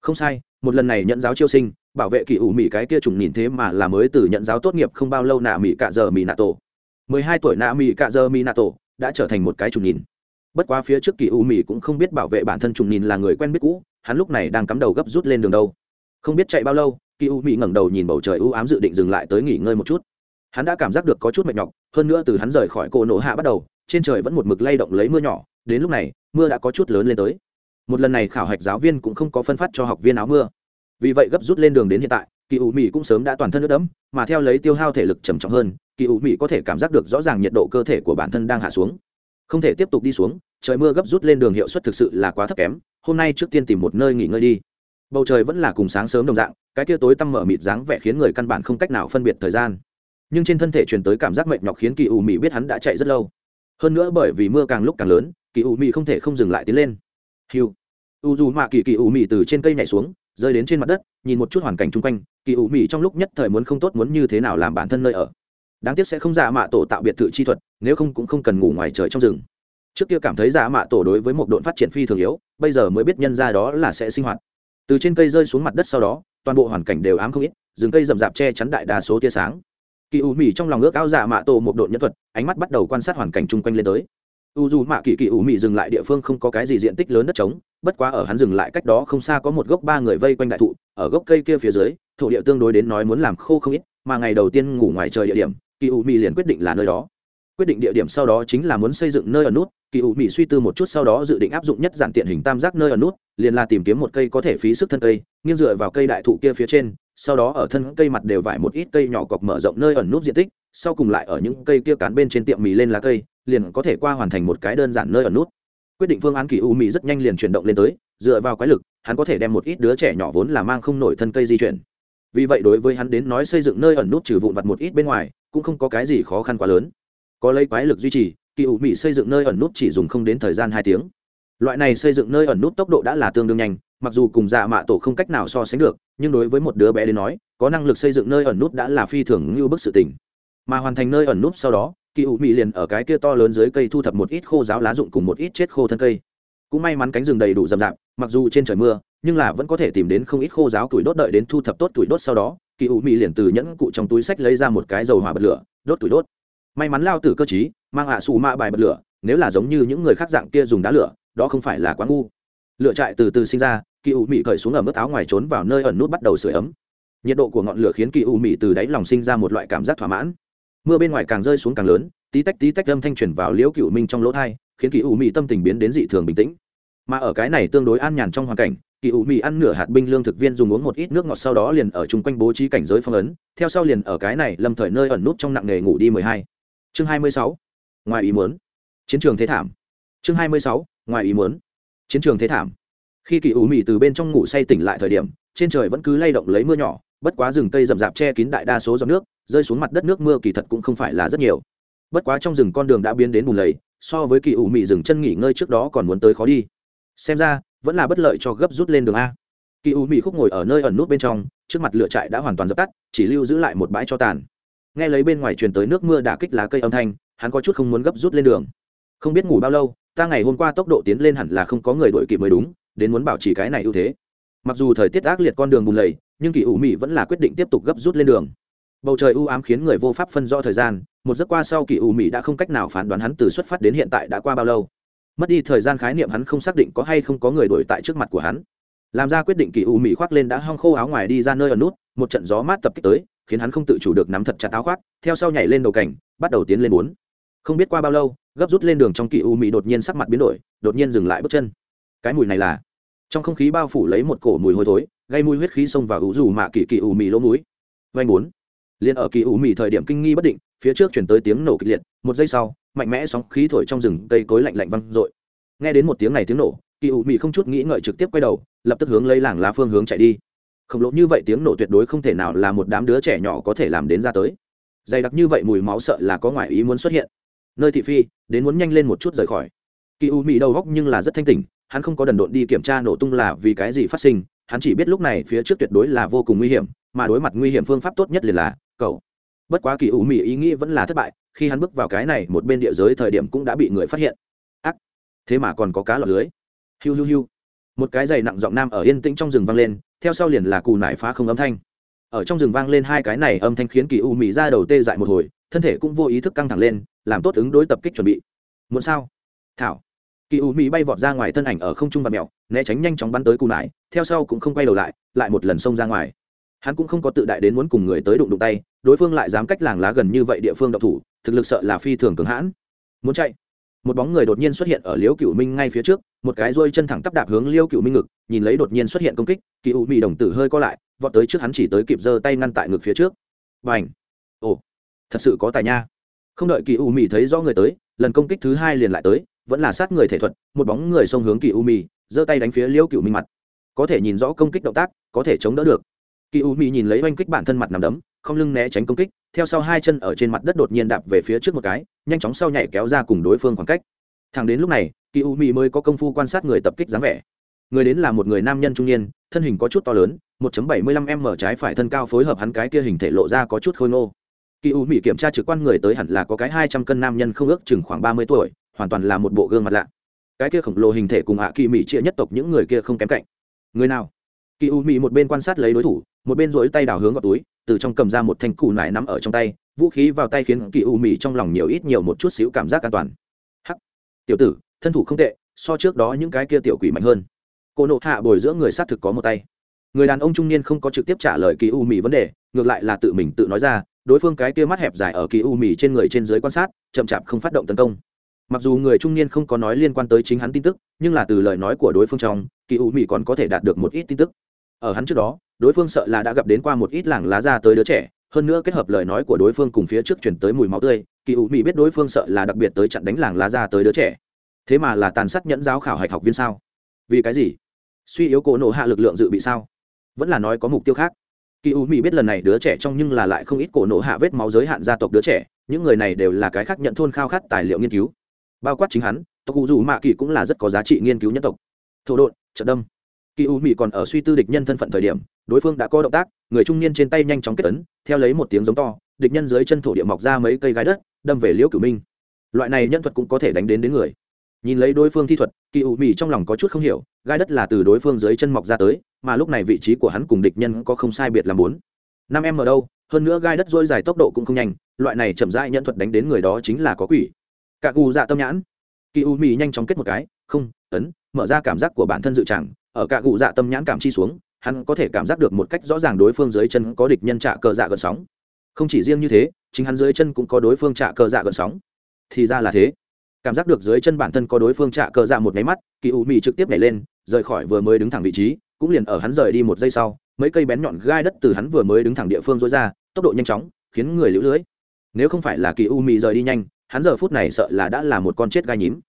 Không sai, một lần này nhận giáo chiêu sinh, bảo vệ kỳ u mỹ cái kia trùng nhìn thế mà là mới từ nhận giáo tốt nghiệp không bao lâu nạ mỹ cạ dợ mỹ nạ tổ. Mười hai tuổi nạ mỹ cạ Dơ mỹ nạ tổ đã trở thành một cái trùng nhìn. Bất quá phía trước kỳ u mỹ cũng không biết bảo vệ bản thân trùng nhìn là người quen biết cũ, hắn lúc này đang cắm đầu gấp rút lên đường đâu. Không biết chạy bao lâu, kỳ u mỹ ngẩng đầu nhìn bầu trời u ám dự định dừng lại tới nghỉ ngơi một chút. Hắn đã cảm giác được có chút mệt nhọc, hơn nữa từ hắn rời khỏi cổ nổ hạ bắt đầu, trên trời vẫn một mực lay động lấy mưa nhỏ, đến lúc này, mưa đã có chút lớn lên tới. Một lần này khảo hạch giáo viên cũng không có phân phát cho học viên áo mưa. Vì vậy gấp rút lên đường đến hiện tại, kỳ ủ mỹ cũng sớm đã toàn thân nước đẫm, mà theo lấy tiêu hao thể lực trầm trọng hơn kỳ ủ mỹ có thể cảm giác được rõ ràng nhiệt độ cơ thể của bản thân đang hạ xuống. Không thể tiếp tục đi xuống, trời mưa gấp rút lên đường hiệu suất thực sự là quá thấp kém, hôm nay trước tiên tìm một nơi nghỉ ngơi đi. Bầu trời vẫn là cùng sáng sớm đồng dạng, cái kia tối tăm mở mịt dáng vẻ khiến người căn bản không cách nào phân biệt thời gian. Nhưng trên thân thể truyền tới cảm giác mệt nhọc khiến kỳ ủ mị biết hắn đã chạy rất lâu. Hơn nữa bởi vì mưa càng lúc càng lớn, kỳ ủ mị không thể không dừng lại tiến lên. Hiu. U dù mạ kỳ kỳ ủ mị từ trên cây nhảy xuống, rơi đến trên mặt đất, nhìn một chút hoàn cảnh chung quanh, kỳ ủ mị trong lúc nhất thời muốn không tốt muốn như thế nào làm bản thân nơi ở đáng tiếc sẽ không giả mạ tổ tạo biệt thự chi thuật, nếu không cũng không cần ngủ ngoài trời trong rừng. Trước kia cảm thấy giả mạ tổ đối với một độn phát triển phi thường yếu, bây giờ mới biết nhân ra đó là sẽ sinh hoạt. Từ trên cây rơi xuống mặt đất sau đó, toàn bộ hoàn cảnh đều ám không ít, rừng cây rậm rạp che chắn đại đa số tia sáng. Kỳ ủ mị trong lòng ước ao giả mạ tổ một độn nhân thuật, ánh mắt bắt đầu quan sát hoàn cảnh chung quanh lên tới. U dù mạ kỳ kỳ ủ mị dừng lại địa phương không có cái gì diện tích lớn đất trống, bất quá ở hắn dừng lại cách đó không xa có một gốc ba người vây quanh đại thụ, ở gốc cây kia phía dưới, thổ địa tương đối đến nói muốn làm khô không ít, mà ngày đầu tiên ngủ ngoài trời địa điểm kỳ U mị liền quyết định là nơi đó. Quyết định địa điểm sau đó chính là muốn xây dựng nơi ở nút. Kỳ U mị suy tư một chút sau đó dự định áp dụng nhất giản tiện hình tam giác nơi ở nút, liền là tìm kiếm một cây có thể phí sức thân cây, nghiêng dựa vào cây đại thụ kia phía trên, sau đó ở thân cây mặt đều vải một ít cây nhỏ cọc mở rộng nơi ẩn nút diện tích, sau cùng lại ở những cây kia cán bên trên tiệm mì lên lá cây, liền có thể qua hoàn thành một cái đơn giản nơi ẩn nút. Quyết định phương án kỳ u mì rất nhanh liền chuyển động lên tới, dựa vào quái lực, hắn có thể đem một ít đứa trẻ nhỏ vốn là mang không nổi thân cây di chuyển. Vì vậy đối với hắn đến nói xây dựng nơi ẩn nút trừ vụn vặt một ít bên ngoài cũng không có cái gì khó khăn quá lớn. Có lấy quái lực duy trì, kỳ ủ mỹ xây dựng nơi ẩn nút chỉ dùng không đến thời gian hai tiếng. Loại này xây dựng nơi ẩn nút tốc độ đã là tương đương nhanh, mặc dù cùng dạ mạ tổ không cách nào so sánh được, nhưng đối với một đứa bé đến nói, có năng lực xây dựng nơi ẩn nút đã là phi thường như bức sự tình. Mà hoàn thành nơi ẩn nút sau đó, kỳ ủ mỹ liền ở cái kia to lớn dưới cây thu thập một ít khô giáo lá dụng cùng một ít chết khô thân cây. Cũng may mắn cánh rừng đầy đủ rậm rạp, mặc dù trên trời mưa, nhưng là vẫn có thể tìm đến không ít khô giáo tuổi đốt đợi đến thu thập tốt tuổi đốt sau đó kỳ ủ mỹ liền từ nhẫn cụ trong túi sách lấy ra một cái dầu hỏa bật lửa, đốt tủi đốt. May mắn lao tử cơ chí mang hạ xù mạ bài bật lửa, nếu là giống như những người khác dạng kia dùng đá lửa, đó không phải là quá ngu. Lựa trại từ từ sinh ra, kỳ ủ mị cởi xuống ở mức áo ngoài trốn vào nơi ẩn nút bắt đầu sửa ấm. Nhiệt độ của ngọn lửa khiến kỳ ủ mị từ đáy lòng sinh ra một loại cảm giác thỏa mãn. Mưa bên ngoài càng rơi xuống càng lớn, tí tách tí tách âm thanh chuyển vào liễu cựu minh trong lỗ thai khiến kỳ ủ mị tâm tình biến đến dị thường bình tĩnh. Mà ở cái này tương đối an nhàn trong hoàn cảnh kỳ ủ mị ăn nửa hạt binh lương thực viên dùng uống một ít nước ngọt sau đó liền ở chung quanh bố trí cảnh giới phong ấn. Theo sau liền ở cái này lâm thời nơi ẩn nút trong nặng nghề ngủ đi mười hai. Chương hai mươi sáu. Ngoài ý muốn. Chiến trường thế thảm. Chương hai mươi sáu. Ngoài ý muốn. Chiến trường thế thảm. Khi kỳ ủ mị từ bên trong ngủ say tỉnh lại thời điểm, trên trời vẫn cứ lay động lấy mưa nhỏ, bất quá rừng cây rậm rạp che kín đại đa số giọt nước, rơi xuống mặt đất nước mưa kỳ thật cũng không phải là rất nhiều. Bất quá trong rừng con đường đã biến đến bùn lầy, so với kỳ ủ mị dừng chân nghỉ ngơi trước đó còn muốn tới khó đi. Xem ra vẫn là bất lợi cho gấp rút lên đường a. Kỳ u mị khúc ngồi ở nơi ẩn nút bên trong, trước mặt lửa trại đã hoàn toàn dập tắt, chỉ lưu giữ lại một bãi cho tàn. Nghe lấy bên ngoài truyền tới nước mưa đả kích lá cây âm thanh, hắn có chút không muốn gấp rút lên đường. Không biết ngủ bao lâu, ta ngày hôm qua tốc độ tiến lên hẳn là không có người đuổi kịp mới đúng, đến muốn bảo trì cái này ưu thế. Mặc dù thời tiết ác liệt con đường bùn lầy, nhưng kỳ ủ mị vẫn là quyết định tiếp tục gấp rút lên đường. Bầu trời u ám khiến người vô pháp phân rõ thời gian, một giấc qua sau kỳ ủ mị đã không cách nào phán đoán hắn từ xuất phát đến hiện tại đã qua bao lâu mất đi thời gian khái niệm hắn không xác định có hay không có người đuổi tại trước mặt của hắn. Làm ra quyết định kỳ u mị khoác lên đã hong khô áo ngoài đi ra nơi ở nút, một trận gió mát tập kích tới, khiến hắn không tự chủ được nắm thật chặt áo khoác, theo sau nhảy lên đầu cảnh bắt đầu tiến lên bốn. Không biết qua bao lâu, gấp rút lên đường trong kỳ u mị đột nhiên sắc mặt biến đổi, đột nhiên dừng lại bước chân. Cái mùi này là trong không khí bao phủ lấy một cổ mùi hôi thối, gây mùi huyết khí xông vào ủ dù mạ kỳ kỳ u mỹ lỗ mũi. Vanh bốn. Liền ở kỳ u mỹ thời điểm kinh nghi bất định, phía trước chuyển tới tiếng nổ kịch liệt, một giây sau mạnh mẽ sóng khí thổi trong rừng cây cối lạnh lạnh văng r nghe đến một tiếng này tiếng nổ, kỳ ủ mị không chút nghĩ ngợi trực tiếp quay đầu, lập tức hướng lấy làng lá phương hướng chạy đi. Khổng lồ như vậy tiếng nổ tuyệt đối không thể nào là một đám đứa trẻ nhỏ có thể làm đến ra tới. Dày đặc như vậy mùi máu sợ là có ngoại ý muốn xuất hiện. Nơi thị phi, đến muốn nhanh lên một chút rời khỏi. Kỳ u mỹ đầu góc nhưng là rất thanh tỉnh, hắn không có đần độn đi kiểm tra nổ tung là vì cái gì phát sinh, hắn chỉ biết lúc này phía trước tuyệt đối là vô cùng nguy hiểm, mà đối mặt nguy hiểm phương pháp tốt nhất liền là cậu bất quá kỳ u mỹ ý nghĩ vẫn là thất bại, khi hắn bước vào cái này, một bên địa giới thời điểm cũng đã bị người phát hiện. Ác! Thế mà còn có cá lọt lưới. Hiu hiu hiu. Một cái giày nặng giọng nam ở yên tĩnh trong rừng vang lên, theo sau liền là cù nải phá không âm thanh. Ở trong rừng vang lên hai cái này âm thanh khiến kỳ u mỹ ra đầu tê dại một hồi, thân thể cũng vô ý thức căng thẳng lên, làm tốt ứng đối tập kích chuẩn bị. Muốn sao? Thảo. Kỳ u mỹ bay vọt ra ngoài thân ảnh ở không trung và mẹo, né tránh nhanh chóng bắn tới cù nải, theo sau cũng không quay đầu lại lại một lần xông ra ngoài. Hắn cũng không có tự đại đến muốn cùng người tới đụng đụng tay đối phương lại dám cách làng lá gần như vậy địa phương độc thủ, thực lực sợ là phi thường cường hãn. Muốn chạy, một bóng người đột nhiên xuất hiện ở liễu cựu minh ngay phía trước, một cái rôi chân thẳng tắp đạp hướng liễu cựu minh ngực, nhìn lấy đột nhiên xuất hiện công kích, kỳ u mị đồng tử hơi co lại, vọt tới trước hắn chỉ tới kịp giơ tay ngăn tại ngực phía trước. Và ảnh ồ, thật sự có tài nha. Không đợi kỳ u mị thấy rõ người tới, lần công kích thứ hai liền lại tới, vẫn là sát người thể thuật, một bóng người xông hướng kỳ u mị, giơ tay đánh phía liễu cựu minh mặt. Có thể nhìn rõ công kích động tác, có thể chống đỡ được. Kỳ u mị nhìn lấy oanh kích bản thân mặt nằm đấm không lưng né tránh công kích, theo sau hai chân ở trên mặt đất đột nhiên đạp về phía trước một cái, nhanh chóng sau nhảy kéo ra cùng đối phương khoảng cách. Thẳng đến lúc này, kỳ u mỹ mới có công phu quan sát người tập kích dáng vẻ. Người đến là một người nam nhân trung niên, thân hình có chút to lớn 1.75 m trái phải thân cao phối hợp hắn cái kia hình thể lộ ra có chút khôi ngô. Kỳ u mỹ kiểm tra trực quan người tới hẳn là có cái hai trăm cân nam nhân không ước chừng khoảng ba mươi tuổi, hoàn toàn là một bộ gương mặt lạ. Cái kia khổng lồ hình thể cùng hạ kỳ mỹ chia nhất tộc những người kia không kém cạnh. Người nào? Kỳ u mỹ một bên quan sát lấy đối thủ một bên rỗi tay đào hướng vào túi, từ trong cầm ra một thanh cụ nải nắm ở trong tay, vũ khí vào tay khiến kỳ u mì trong lòng nhiều ít nhiều một chút xíu cảm giác an toàn. Hắc! Tiểu tử, thân thủ không tệ, so trước đó những cái kia tiểu quỷ mạnh hơn. Cô nộ hạ bồi dưỡng người xác thực có một tay. Người đàn ông trung niên không có trực tiếp trả lời kỳ u mì vấn đề, ngược lại là tự mình tự nói ra, đối phương cái kia mắt hẹp dài ở kỳ u mì trên người trên dưới quan sát, chậm chạp không phát động tấn công. Mặc dù người trung niên không có nói liên quan tới chính hắn tin tức, nhưng là từ lời nói của đối phương trong, kỳ u mì còn có thể đạt được một ít tin tức. Ở hắn trước đó đối phương sợ là đã gặp đến qua một ít làng lá ra tới đứa trẻ, hơn nữa kết hợp lời nói của đối phương cùng phía trước chuyển tới mùi máu tươi, kỳ u mỹ biết đối phương sợ là đặc biệt tới chặn đánh làng lá ra tới đứa trẻ. Thế mà là tàn sát nhẫn giáo khảo hạch học viên sao? Vì cái gì? Suy yếu cổ nộ hạ lực lượng dự bị sao? Vẫn là nói có mục tiêu khác. Kỳ u mỹ biết lần này đứa trẻ trong nhưng là lại không ít cổ nộ hạ vết máu giới hạn gia tộc đứa trẻ, những người này đều là cái khác nhận thôn khao khát tài liệu nghiên cứu. Bao quát chính hắn, tộc cụ dù mạ kỳ cũng là rất có giá trị nghiên cứu nhân tộc. Thổ độn, trận đâm kỳ u mỹ còn ở suy tư địch nhân thân phận thời điểm, đối phương đã có động tác, người trung niên trên tay nhanh chóng kết tấn, theo lấy một tiếng giống to, địch nhân dưới chân thổ địa mọc ra mấy cây gái đất, đâm về liễu cửu minh. Loại này nhân thuật cũng có thể đánh đến đến người. Nhìn lấy đối phương thi thuật, kỳ u mỹ trong lòng có chút không hiểu, gai đất là từ đối phương dưới chân mọc ra tới, mà lúc này vị trí của hắn cùng địch nhân có không sai biệt làm bốn. Năm em ở đâu, hơn nữa gai đất dôi dài tốc độ cũng không nhanh, loại này chậm rãi nhận thuật đánh đến người đó chính là có quỷ. Cả cù dạ tâm nhãn. Kỳ u mỹ nhanh chóng kết một cái, không, ấn, mở ra cảm giác của bản thân dự tràng ở cả cụ dạ tâm nhãn cảm chi xuống, hắn có thể cảm giác được một cách rõ ràng đối phương dưới chân có địch nhân trả cờ dạ gần sóng. Không chỉ riêng như thế, chính hắn dưới chân cũng có đối phương trả cờ dạ gần sóng. Thì ra là thế. Cảm giác được dưới chân bản thân có đối phương trả cờ dạ một nháy mắt, kỳ u mì trực tiếp nhảy lên, rời khỏi vừa mới đứng thẳng vị trí, cũng liền ở hắn rời đi một giây sau, mấy cây bén nhọn gai đất từ hắn vừa mới đứng thẳng địa phương rối ra, tốc độ nhanh chóng, khiến người lũ lưới. Nếu không phải là kỳ u mì rời đi nhanh, hắn giờ phút này sợ là đã là một con chết gai nhím.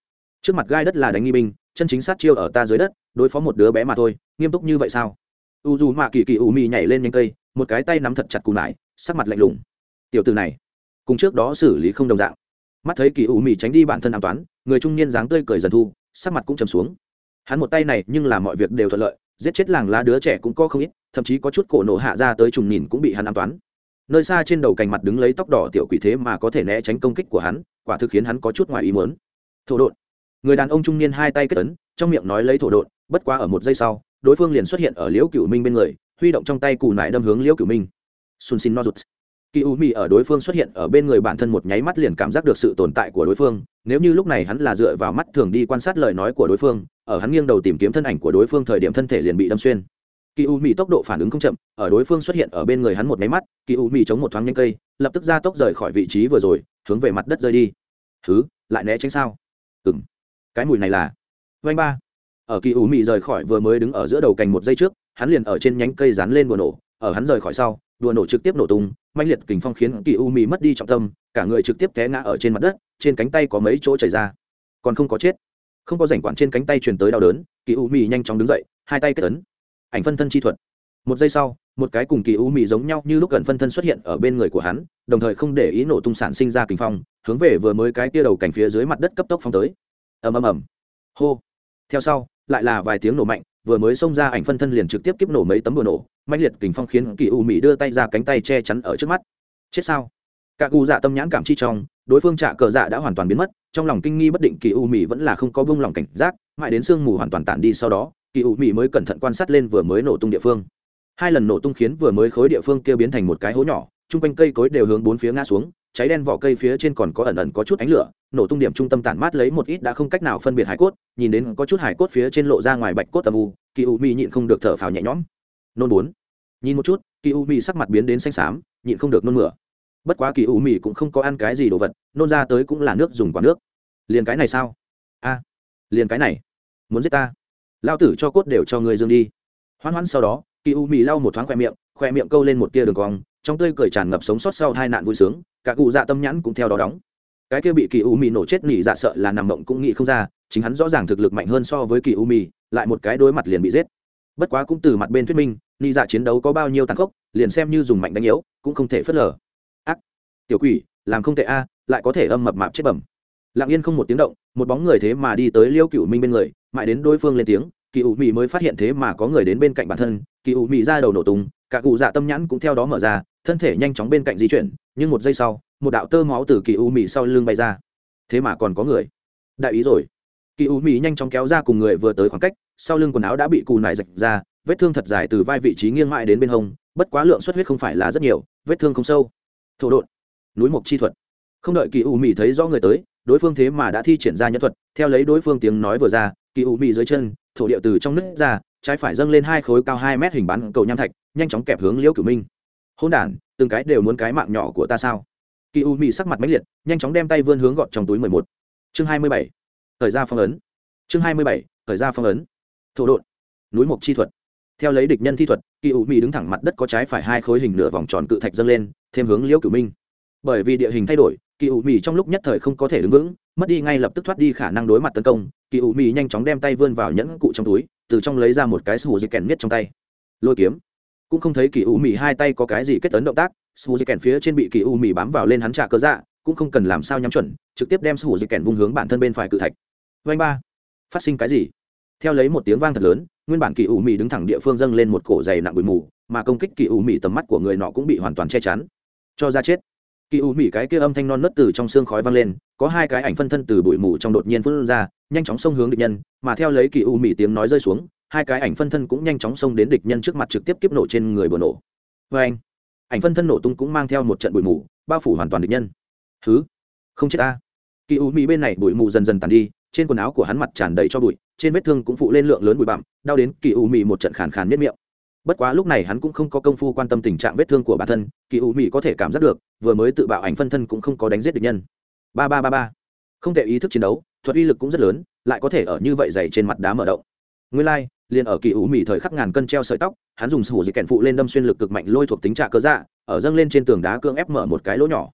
Trước mặt gai đất là đánh nghi binh chân chính sát chiêu ở ta dưới đất, đối phó một đứa bé mà thôi, nghiêm túc như vậy sao? U dù mạ kỳ kỳ u mì nhảy lên nhanh cây, một cái tay nắm thật chặt cù nải sắc mặt lạnh lùng. Tiểu từ này, cùng trước đó xử lý không đồng dạng. Mắt thấy kỳ u mì tránh đi bản thân an toán người trung niên dáng tươi cười dần thu, sắc mặt cũng chầm xuống. Hắn một tay này, nhưng là mọi việc đều thuận lợi, giết chết làng lá đứa trẻ cũng có không ít, thậm chí có chút cổ nổ hạ ra tới trùng nhìn cũng bị hắn an toán nơi xa trên đầu cành mặt đứng lấy tóc đỏ tiểu quỷ thế mà có thể né tránh công kích của hắn, quả thực khiến hắn có chút ngoài ý muốn. Thổ đột người đàn ông trung niên hai tay kết tấn trong miệng nói lấy thổ đột bất quá ở một giây sau, đối phương liền xuất hiện ở liễu cửu minh bên người, huy động trong tay cù nải đâm hướng liễu cửu minh. Sun xin nozuts kỳ u mi ở đối phương xuất hiện ở bên người bản thân một nháy mắt liền cảm giác được sự tồn tại của đối phương, nếu như lúc này hắn là dựa vào mắt thường đi quan sát lời nói của đối phương, ở hắn nghiêng đầu tìm kiếm thân ảnh của đối phương thời điểm thân thể liền bị đâm xuyên. Kỳ u mi tốc độ phản ứng không chậm, ở đối phương xuất hiện ở bên người hắn một nháy mắt, kỳ u mi chống một thoáng nhanh cây, lập tức ra tốc rời khỏi vị trí vừa rồi, hướng về mặt đất rơi đi. Thứ, lại né tránh sao? Ừng cái mùi này là. Vanh ba. Ở kỳ u mị rời khỏi vừa mới đứng ở giữa đầu cành một giây trước, hắn liền ở trên nhánh cây dán lên đùa nổ. Ở hắn rời khỏi sau, đùa nổ trực tiếp nổ tung mạnh liệt kình phong khiến kỳ u mì mất đi trọng tâm, cả người trực tiếp té ngã ở trên mặt đất, trên cánh tay có mấy chỗ chảy ra. Còn không có chết. Không có rảnh quản trên cánh tay truyền tới đau đớn, kỳ u mì nhanh chóng đứng dậy, hai tay kết tấn ảnh phân thân chi thuật. Một giây sau, một cái cùng kỳ u mì giống nhau như lúc gần phân thân xuất hiện ở bên người của hắn, đồng thời không để ý nổ tung sản sinh ra kình phong, hướng về vừa mới cái tia đầu cành phía dưới mặt đất cấp tốc phong tới ầm ầm ầm. Hô. Theo sau, lại là vài tiếng nổ mạnh, vừa mới xông ra ảnh phân thân liền trực tiếp kiếp nổ mấy tấm bùa nổ mạnh liệt kình phong khiến kỳ u mỹ đưa tay ra cánh tay che chắn ở trước mắt. Chết sao? Cả cụ dạ tâm nhãn cảm chi trong, đối phương trả cờ dạ đã hoàn toàn biến mất, trong lòng kinh nghi bất định kỳ u mỹ vẫn là không có bông lòng cảnh giác, mãi đến sương mù hoàn toàn tản đi sau đó, kỳ u mỹ mới cẩn thận quan sát lên vừa mới nổ tung địa phương. Hai lần nổ tung khiến vừa mới khối địa phương kia biến thành một cái hố nhỏ, chung quanh cây cối đều hướng bốn phía ngã xuống cháy đen vỏ cây phía trên còn có ẩn ẩn có chút ánh lửa, nổ tung điểm trung tâm tản mát lấy một ít đã không cách nào phân biệt hải cốt, nhìn đến có chút hải cốt phía trên lộ ra ngoài bạch cốt tầm u kỳ u mi nhịn không được thở phào nhẹ nhõm. Nôn bốn. Nhìn một chút kỳ u mi sắc mặt biến đến xanh xám, nhịn không được nôn mửa. Bất quá kỳ u mi cũng không có ăn cái gì đồ vật, nôn ra tới cũng là nước dùng quả nước. Liền cái này sao? A, liền cái này. Muốn giết ta? Lao tử cho cốt đều cho người dương đi. Hoan hoan sau đó kỳ u mi lau một thoáng khoe miệng khoe miệng câu lên một tia đường cong trong tươi cười tràn ngập sống sót sau hai nạn vui sướng, cả cụ dạ tâm nhãn cũng theo đó đóng. Cái kia bị kỳ u mì nổ chết nỉ dạ sợ là nằm mộng cũng nghĩ không ra, chính hắn rõ ràng thực lực mạnh hơn so với kỳ u mì lại một cái đối mặt liền bị giết. Bất quá cũng từ mặt bên thuyết minh, nỉ dạ chiến đấu có bao nhiêu tàn khốc, liền xem như dùng mạnh đánh yếu, cũng không thể phớt lờ. Ác! Tiểu quỷ, làm không tệ a, lại có thể âm mập mạp chết bẩm. Lặng yên không một tiếng động, một bóng người thế mà đi tới liêu cựu minh bên người, mãi đến đối phương lên tiếng, kỳ u mì mới phát hiện thế mà có người đến bên cạnh bản thân, kỳ u mì ra đầu nổ tung cả cụ dạ tâm nhãn cũng theo đó mở ra, thân thể nhanh chóng bên cạnh di chuyển, nhưng một giây sau, một đạo tơ máu từ kỳ u mì sau lưng bay ra. Thế mà còn có người. Đại ý rồi. Kỳ u mì nhanh chóng kéo ra cùng người vừa tới khoảng cách, sau lưng quần áo đã bị cù nải rạch ra, vết thương thật dài từ vai vị trí nghiêng mại đến bên hông, bất quá lượng xuất huyết không phải là rất nhiều, vết thương không sâu. Thổ đột núi mộc chi thuật. Không đợi kỳ u mì thấy rõ người tới, đối phương thế mà đã thi triển ra nhân thuật, theo lấy đối phương tiếng nói vừa ra, kỳ u mì dưới chân thổ địa từ trong nước ra, trái phải dâng lên hai khối cao hai mét hình bán cầu nham thạch, nhanh chóng kẹp hướng liễu cửu minh. Hôn đản, từng cái đều muốn cái mạng nhỏ của ta sao? Kỳ u mị sắc mặt máy liệt, nhanh chóng đem tay vươn hướng gọn trong túi mười một. Chương hai mươi bảy. Thời gian phong ấn. Chương hai mươi bảy. Thời gian phong ấn. Thổ đột núi mộc chi thuật. Theo lấy địch nhân thi thuật, kỳ u mị đứng thẳng mặt đất có trái phải hai khối hình nửa vòng tròn cự thạch dâng lên, thêm hướng liễu cửu minh. Bởi vì địa hình thay đổi kỳ u mì trong lúc nhất thời không có thể đứng vững, mất đi ngay lập tức thoát đi khả năng đối mặt tấn công, kỳ u mì nhanh chóng đem tay vươn vào nhẫn cụ trong túi, từ trong lấy ra một cái sù dây kèn miết trong tay. Lôi kiếm. Cũng không thấy kỳ u mì hai tay có cái gì kết tấn động tác, sù dây kèn phía trên bị kỳ u mì bám vào lên hắn trả cơ dạ cũng không cần làm sao nhắm chuẩn, trực tiếp đem sù dây kèn vung hướng bản thân bên phải cự thạch. Vanh ba. Phát sinh cái gì? Theo lấy một tiếng vang thật lớn, nguyên bản kỳ u mì đứng thẳng địa phương dâng lên một cổ dày nặng bụi mù, mà công kích kỳ u mì tầm mắt của người nọ cũng bị hoàn toàn che chắn. Cho ra chết kỳ u mỹ cái kia âm thanh non nớt từ trong xương khói vang lên, có hai cái ảnh phân thân từ bụi mù trong đột nhiên phun ra, nhanh chóng xông hướng địch nhân, mà theo lấy kỳ u mỹ tiếng nói rơi xuống, hai cái ảnh phân thân cũng nhanh chóng xông đến địch nhân trước mặt trực tiếp kiếp nổ trên người bừa nổ. Vê anh, ảnh phân thân nổ tung cũng mang theo một trận bụi mù, bao phủ hoàn toàn địch nhân. Thứ không chết ta. Kỳ u mỹ bên này bụi mù dần dần tàn đi, trên quần áo của hắn mặt tràn đầy cho bụi, trên vết thương cũng phụ lên lượng lớn bụi bặm, đau đến kỳ u mỹ một trận khàn khàn miết miệng bất quá lúc này hắn cũng không có công phu quan tâm tình trạng vết thương của bản thân kỳ u mỹ có thể cảm giác được vừa mới tự bạo ảnh phân thân cũng không có đánh giết địch nhân. Ba ba ba ba. Không thể ý thức chiến đấu thuật uy lực cũng rất lớn lại có thể ở như vậy dày trên mặt đá mở động nguyên lai、like, liền ở kỳ u mỹ thời khắc ngàn cân treo sợi tóc hắn dùng sủ dịch kèn phụ lên đâm xuyên lực cực mạnh lôi thuộc tính trạ cơ dạ ở dâng lên trên tường đá cưỡng ép mở một cái lỗ nhỏ.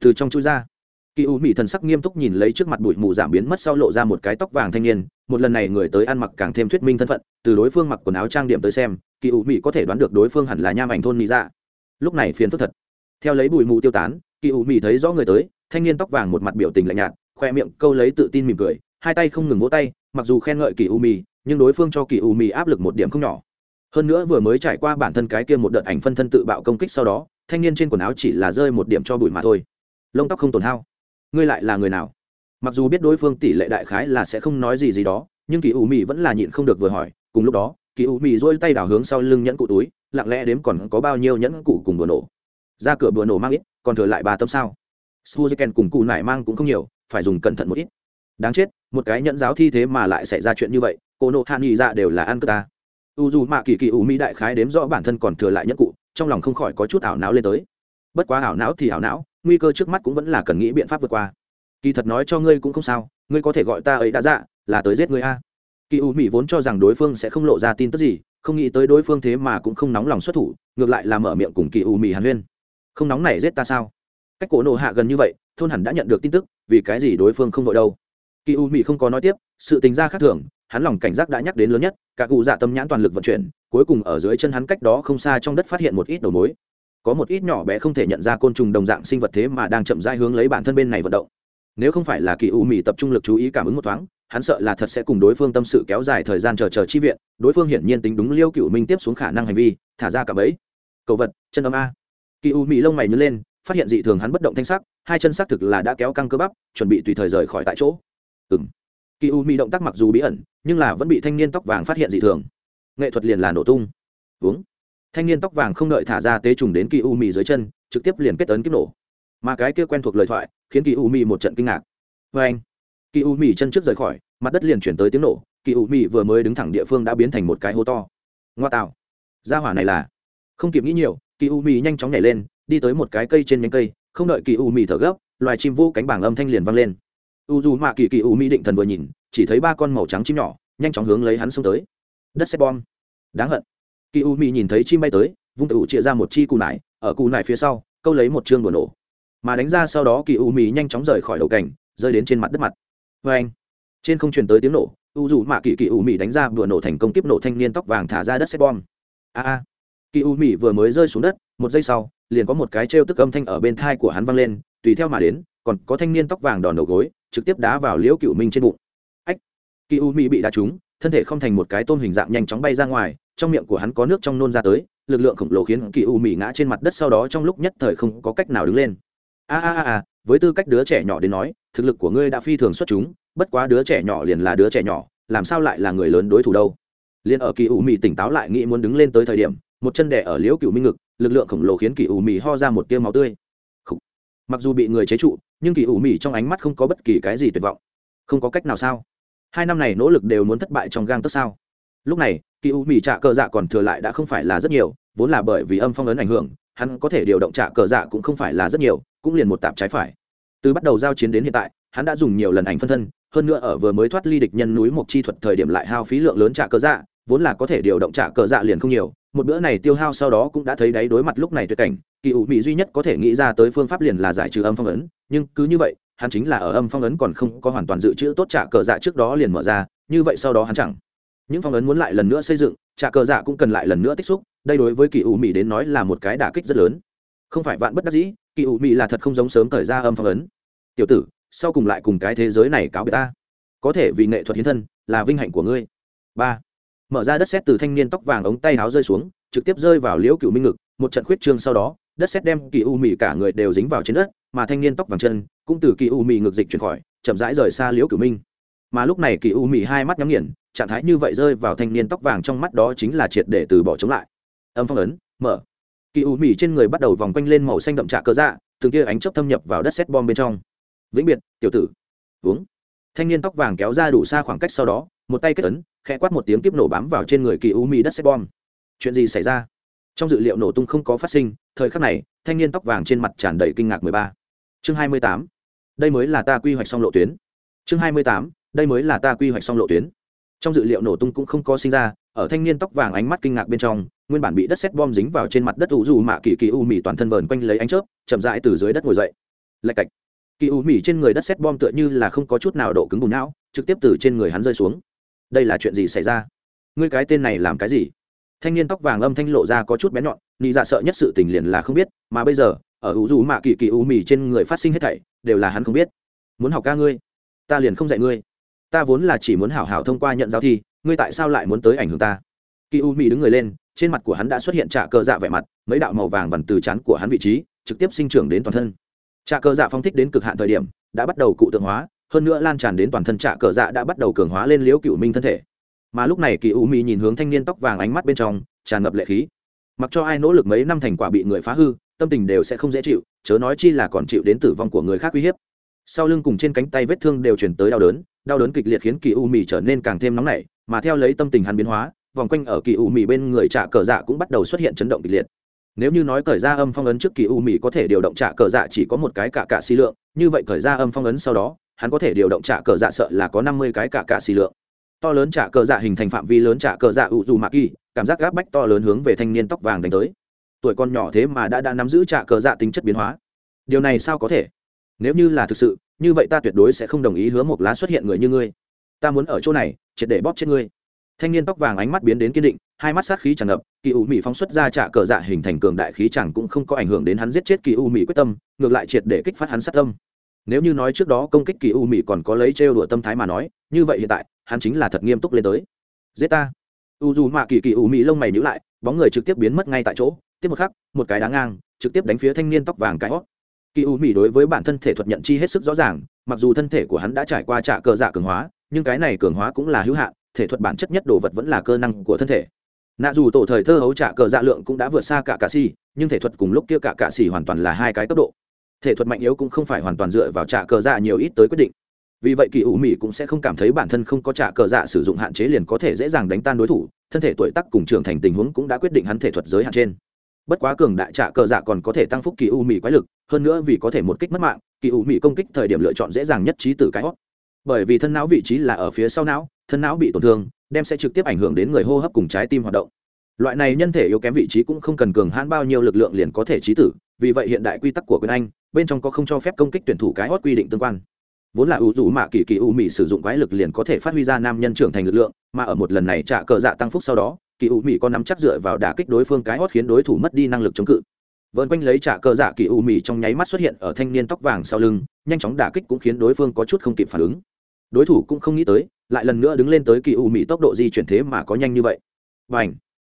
Từ trong chui ra kỳ U mỹ thần sắc nghiêm túc nhìn lấy trước mặt bụi mù giảm biến mất sau lộ ra một cái tóc vàng thanh niên, một lần này người tới ăn mặc càng thêm thuyết minh thân phận, từ đối phương mặc quần áo trang điểm tới xem, kỳ U mỹ có thể đoán được đối phương hẳn là nham ảnh thôn mỹ dạ. Lúc này phiền phức thật. Theo lấy bụi mù tiêu tán, kỳ U mỹ thấy rõ người tới, thanh niên tóc vàng một mặt biểu tình lạnh nhạt, khoe miệng câu lấy tự tin mỉm cười, hai tay không ngừng vỗ tay, mặc dù khen ngợi kỳ u mỹ nhưng đối phương cho kỳ u mỹ áp lực một điểm không nhỏ. Hơn nữa vừa mới trải qua bản thân cái kia một đợt ảnh phân thân tự bạo công kích sau đó, thanh niên trên quần áo chỉ là rơi một điểm cho bụi mà thôi. Lông tóc không tổn hao ngươi lại là người nào? Mặc dù biết đối phương tỷ lệ đại khái là sẽ không nói gì gì đó, nhưng kỳ u mỹ vẫn là nhịn không được vừa hỏi. Cùng lúc đó, kỳ u mỹ dôi tay đảo hướng sau lưng nhẫn cụ túi, lặng lẽ đếm còn có bao nhiêu nhẫn cụ cùng bừa nổ. Ra cửa bừa nổ mang ít, còn thừa lại ba tấm sao. Suzuken cùng cụ nải mang cũng không nhiều, phải dùng cẩn thận một ít. Đáng chết, một cái nhẫn giáo thi thế mà lại xảy ra chuyện như vậy, cô nộ hạ nghị ra đều là ăn cơ ta. U dù mạ kỳ kỳ u mỹ đại khái đếm rõ bản thân còn thừa lại nhẫn cụ, trong lòng không khỏi có chút ảo não lên tới. Bất quá ảo não thì ảo não nguy cơ trước mắt cũng vẫn là cần nghĩ biện pháp vượt qua. Kỳ thật nói cho ngươi cũng không sao, ngươi có thể gọi ta ấy đã dạ là tới giết ngươi a. Kỳ u mỹ vốn cho rằng đối phương sẽ không lộ ra tin tức gì, không nghĩ tới đối phương thế mà cũng không nóng lòng xuất thủ, ngược lại là mở miệng cùng kỳ u mỹ hàn huyên. Không nóng này giết ta sao? Cách cổ nộ hạ gần như vậy, thôn hẳn đã nhận được tin tức, vì cái gì đối phương không vội đâu? Kỳ u mỹ không có nói tiếp, sự tình ra khác thường, hắn lòng cảnh giác đã nhắc đến lớn nhất cả cụ dạ tâm nhãn toàn lực vận chuyển, cuối cùng ở dưới chân hắn cách đó không xa trong đất phát hiện một ít đầu mối có một ít nhỏ bé không thể nhận ra côn trùng đồng dạng sinh vật thế mà đang chậm rãi hướng lấy bản thân bên này vận động. Nếu không phải là kỳ u mị tập trung lực chú ý cảm ứng một thoáng, hắn sợ là thật sẽ cùng đối phương tâm sự kéo dài thời gian chờ chờ chi viện, đối phương hiển nhiên tính đúng liêu cựu minh tiếp xuống khả năng hành vi, thả ra cả bẫy. Cầu vật, chân âm a. Kỳ u mị lông mày nhớ lên, phát hiện dị thường hắn bất động thanh sắc, hai chân xác thực là đã kéo căng cơ bắp, chuẩn bị tùy thời rời khỏi tại chỗ. Ừng kỳ u mị động tác mặc dù bí ẩn, nhưng là vẫn bị thanh niên tóc vàng phát hiện dị thường. Nghệ thuật liền là nổ tung. Uống thanh niên tóc vàng không đợi thả ra tế trùng đến kỳ u mì dưới chân, trực tiếp liền kết tấn kiếp nổ. Mà cái kia quen thuộc lời thoại, khiến kỳ u mì một trận kinh ngạc. Vê anh, kỳ u mì chân trước rời khỏi, mặt đất liền chuyển tới tiếng nổ, kỳ u mì vừa mới đứng thẳng địa phương đã biến thành một cái hố to. Ngoa tạo. Gia hỏa này là. Không kịp nghĩ nhiều, kỳ u mì nhanh chóng nhảy lên, đi tới một cái cây trên nhánh cây, không đợi kỳ u mì thở gấp, loài chim vô cánh bảng âm thanh liền vang lên. U dù mạ kỳ kỳ u mì định thần vừa nhìn, chỉ thấy ba con màu trắng chim nhỏ, nhanh chóng hướng lấy hắn xông tới. Đất xe bom. Đáng hận kỳ u Mị nhìn thấy chim bay tới, vung tự chia ra một chi cù nải, ở cù nải phía sau, câu lấy một chương đùa nổ. Mà đánh ra sau đó kỳ u Mị nhanh chóng rời khỏi đầu cảnh, rơi đến trên mặt đất mặt. Vê anh, trên không truyền tới tiếng nổ, u dù mạ kỳ kỳ u Mị đánh ra đùa nổ thành công tiếp nổ thanh niên tóc vàng thả ra đất xe bom. A a. Kỳ u Mị vừa mới rơi xuống đất, một giây sau, liền có một cái trêu tức âm thanh ở bên thai của hắn vang lên, tùy theo mà đến, còn có thanh niên tóc vàng đòn đầu gối, trực tiếp đá vào liễu cựu minh trên bụng. Ách! Kỳ u mỹ bị đá trúng, thân thể không thành một cái tôm hình dạng nhanh chóng bay ra ngoài trong miệng của hắn có nước trong nôn ra tới, lực lượng khổng lồ khiến kỳ u mỹ ngã trên mặt đất sau đó trong lúc nhất thời không có cách nào đứng lên. A a a a, với tư cách đứa trẻ nhỏ đến nói, thực lực của ngươi đã phi thường xuất chúng, bất quá đứa trẻ nhỏ liền là đứa trẻ nhỏ, làm sao lại là người lớn đối thủ đâu? Liền ở kỳ u mỹ tỉnh táo lại nghĩ muốn đứng lên tới thời điểm, một chân đẻ ở liễu cựu minh ngực, lực lượng khổng lồ khiến kỳ u mỹ ho ra một tiêu máu tươi. Mặc dù bị người chế trụ, nhưng kỳ u mỹ trong ánh mắt không có bất kỳ cái gì tuyệt vọng. Không có cách nào sao? Hai năm này nỗ lực đều muốn thất bại trong gang tức sao? Lúc này, kỳ u mỹ trạ cờ dạ còn thừa lại đã không phải là rất nhiều, vốn là bởi vì âm phong ấn ảnh hưởng, hắn có thể điều động trạ cờ dạ cũng không phải là rất nhiều, cũng liền một tạp trái phải. Từ bắt đầu giao chiến đến hiện tại, hắn đã dùng nhiều lần ảnh phân thân, hơn nữa ở vừa mới thoát ly địch nhân núi mộc chi thuật thời điểm lại hao phí lượng lớn trạ cờ dạ vốn là có thể điều động trạ cờ dạ liền không nhiều, một bữa này tiêu hao sau đó cũng đã thấy đáy đối mặt lúc này tuyệt cảnh, kỳ ủ mỹ duy nhất có thể nghĩ ra tới phương pháp liền là giải trừ âm phong ấn, nhưng cứ như vậy, hắn chính là ở âm phong ấn còn không có hoàn toàn dự trữ tốt trả cờ dạ trước đó liền mở ra, như vậy sau đó hắn chẳng những phong ấn muốn lại lần nữa xây dựng, trả cờ dạ cũng cần lại lần nữa tích xúc, đây đối với kỳ U mỹ đến nói là một cái đả kích rất lớn. Không phải vạn bất đắc dĩ, kỳ U mỹ là thật không giống sớm thời ra âm phong ấn. Tiểu tử, sau cùng lại cùng cái thế giới này cáo biệt ta. Có thể vì nghệ thuật hiến thân, là vinh hạnh của ngươi. Ba. Mở ra đất xét từ thanh niên tóc vàng ống tay áo rơi xuống, trực tiếp rơi vào liễu cựu minh ngực, một trận khuyết trương sau đó, đất xét đem kỳ u mì cả người đều dính vào trên đất, mà thanh niên tóc vàng chân cũng từ kỳ u mì ngược dịch chuyển khỏi, chậm rãi rời xa liễu cửu minh. Mà lúc này kỳ u mì hai mắt nhắm nghiền trạng thái như vậy rơi vào thanh niên tóc vàng trong mắt đó chính là triệt để từ bỏ chống lại. Âm phong ấn, mở. Kỳ u mì trên người bắt đầu vòng quanh lên màu xanh đậm trạ cơ dạ từng kia ánh chớp thâm nhập vào đất xét bom bên trong. Vĩnh biệt, tiểu tử. Uống. Thanh niên tóc vàng kéo ra đủ xa khoảng cách sau đó, một tay kết ấn, khẽ quát một tiếng kiếp nổ bám vào trên người kỳ u mì đất xét bom. Chuyện gì xảy ra? Trong dự liệu nổ tung không có phát sinh, thời khắc này, thanh niên tóc vàng trên mặt tràn đầy kinh ngạc mười ba. Chương hai mươi tám. Đây mới là ta quy hoạch xong lộ tuyến. Chương hai mươi tám. Đây mới là ta quy hoạch xong lộ tuyến trong dự liệu nổ tung cũng không có sinh ra, ở thanh niên tóc vàng ánh mắt kinh ngạc bên trong, nguyên bản bị đất xét bom dính vào trên mặt đất ủ dù mạ kỳ kỳ u mì toàn thân vờn quanh lấy ánh chớp, chậm rãi từ dưới đất ngồi dậy. Lạch cạch. Kỳ u mì trên người đất xét bom tựa như là không có chút nào độ cứng bùn não, trực tiếp từ trên người hắn rơi xuống. Đây là chuyện gì xảy ra? Ngươi cái tên này làm cái gì? Thanh niên tóc vàng âm thanh lộ ra có chút bén nhọn, nị dạ sợ nhất sự tình liền là không biết, mà bây giờ, ở ủ dù mạ kỳ kỳ u mì trên người phát sinh hết thảy, đều là hắn không biết. Muốn học ca ngươi, ta liền không dạy ngươi ta vốn là chỉ muốn hảo hảo thông qua nhận giáo thi, ngươi tại sao lại muốn tới ảnh hưởng ta? Kỳ u mỹ đứng người lên, trên mặt của hắn đã xuất hiện trạ cơ dạ vẻ mặt, mấy đạo màu vàng vằn từ chán của hắn vị trí, trực tiếp sinh trưởng đến toàn thân. Trạ cơ dạ phong thích đến cực hạn thời điểm, đã bắt đầu cụ tượng hóa, hơn nữa lan tràn đến toàn thân trạ cờ dạ đã bắt đầu cường hóa lên liễu cựu minh thân thể. Mà lúc này kỳ u mỹ nhìn hướng thanh niên tóc vàng ánh mắt bên trong, tràn ngập lệ khí. Mặc cho ai nỗ lực mấy năm thành quả bị người phá hư, tâm tình đều sẽ không dễ chịu, chớ nói chi là còn chịu đến tử vong của người khác uy hiếp sau lưng cùng trên cánh tay vết thương đều chuyển tới đau đớn đau đớn kịch liệt khiến kỳ u mì trở nên càng thêm nóng nảy, mà theo lấy tâm tình hắn biến hóa, vòng quanh ở kỳ u mì bên người trạ cờ dạ cũng bắt đầu xuất hiện chấn động kịch liệt. Nếu như nói cởi ra âm phong ấn trước kỳ u mì có thể điều động trạ cờ dạ chỉ có một cái cả cả xi lượng, như vậy cởi ra âm phong ấn sau đó, hắn có thể điều động trạ cờ dạ sợ là có năm mươi cái cả cả xì lượng. To lớn trả cờ dạ hình thành phạm vi lớn trả cờ dạ ủ dù mạ kỳ, cảm giác gáp bách to lớn hướng về thanh niên tóc vàng đánh tới. Tuổi con nhỏ thế mà đã đã nắm giữ trả cờ dạ tính chất biến hóa. Điều này sao có thể? Nếu như là thực sự, như vậy ta tuyệt đối sẽ không đồng ý hứa một lá xuất hiện người như ngươi. Ta muốn ở chỗ này, triệt để bóp chết ngươi. Thanh niên tóc vàng ánh mắt biến đến kiên định, hai mắt sát khí tràn ngập, kỳ u mỹ phóng xuất ra trả cờ dạ hình thành cường đại khí chẳng cũng không có ảnh hưởng đến hắn giết chết kỳ u mỹ quyết tâm, ngược lại triệt để kích phát hắn sát tâm. Nếu như nói trước đó công kích kỳ u mỹ còn có lấy trêu đùa tâm thái mà nói, như vậy hiện tại, hắn chính là thật nghiêm túc lên tới. Giết ta. U dù mạ kỳ kỳ u mỹ lông mày nhữ lại, bóng người trực tiếp biến mất ngay tại chỗ. Tiếp một khắc, một cái đá ngang, trực tiếp đánh phía thanh niên tóc vàng cái hót kỳ u mỹ đối với bản thân thể thuật nhận chi hết sức rõ ràng, mặc dù thân thể của hắn đã trải qua trả cờ dạ cường hóa, nhưng cái này cường hóa cũng là hữu hạn, thể thuật bản chất nhất đồ vật vẫn là cơ năng của thân thể. Nạ dù tổ thời thơ hấu trả cờ dạ lượng cũng đã vượt xa cả cạ xì, nhưng thể thuật cùng lúc kia cả cạ xì hoàn toàn là hai cái cấp độ. Thể thuật mạnh yếu cũng không phải hoàn toàn dựa vào trả cờ dạ nhiều ít tới quyết định. Vì vậy kỳ ủ mỹ cũng sẽ không cảm thấy bản thân không có trả cờ dạ sử dụng hạn chế liền có thể dễ dàng đánh tan đối thủ, thân thể tuổi tác cùng trưởng thành tình huống cũng đã quyết định hắn thể thuật giới hạn trên bất quá cường đại trả cờ dạ còn có thể tăng phúc kỳ u mỹ quái lực, hơn nữa vì có thể một kích mất mạng, kỳ u mỹ công kích thời điểm lựa chọn dễ dàng nhất trí từ cái hót bởi vì thân não vị trí là ở phía sau não, thân não bị tổn thương, đem sẽ trực tiếp ảnh hưởng đến người hô hấp cùng trái tim hoạt động. Loại này nhân thể yếu kém vị trí cũng không cần cường hãn bao nhiêu lực lượng liền có thể trí tử, vì vậy hiện đại quy tắc của quyền anh, bên trong có không cho phép công kích tuyển thủ cái hót quy định tương quan. Vốn là ủ rủ mạ kỳ kỳ u mỹ sử dụng quái lực liền có thể phát huy ra nam nhân trưởng thành lực lượng, mà ở một lần này trả cờ dạ tăng phúc sau đó kỳ u mỹ có nắm chắc dựa vào đả kích đối phương cái hót khiến đối thủ mất đi năng lực chống cự. Vợn quanh lấy trả cờ giả kỳ u mỹ trong nháy mắt xuất hiện ở thanh niên tóc vàng sau lưng, nhanh chóng đả kích cũng khiến đối phương có chút không kịp phản ứng. Đối thủ cũng không nghĩ tới, lại lần nữa đứng lên tới kỳ u mỹ tốc độ di chuyển thế mà có nhanh như vậy. Và ảnh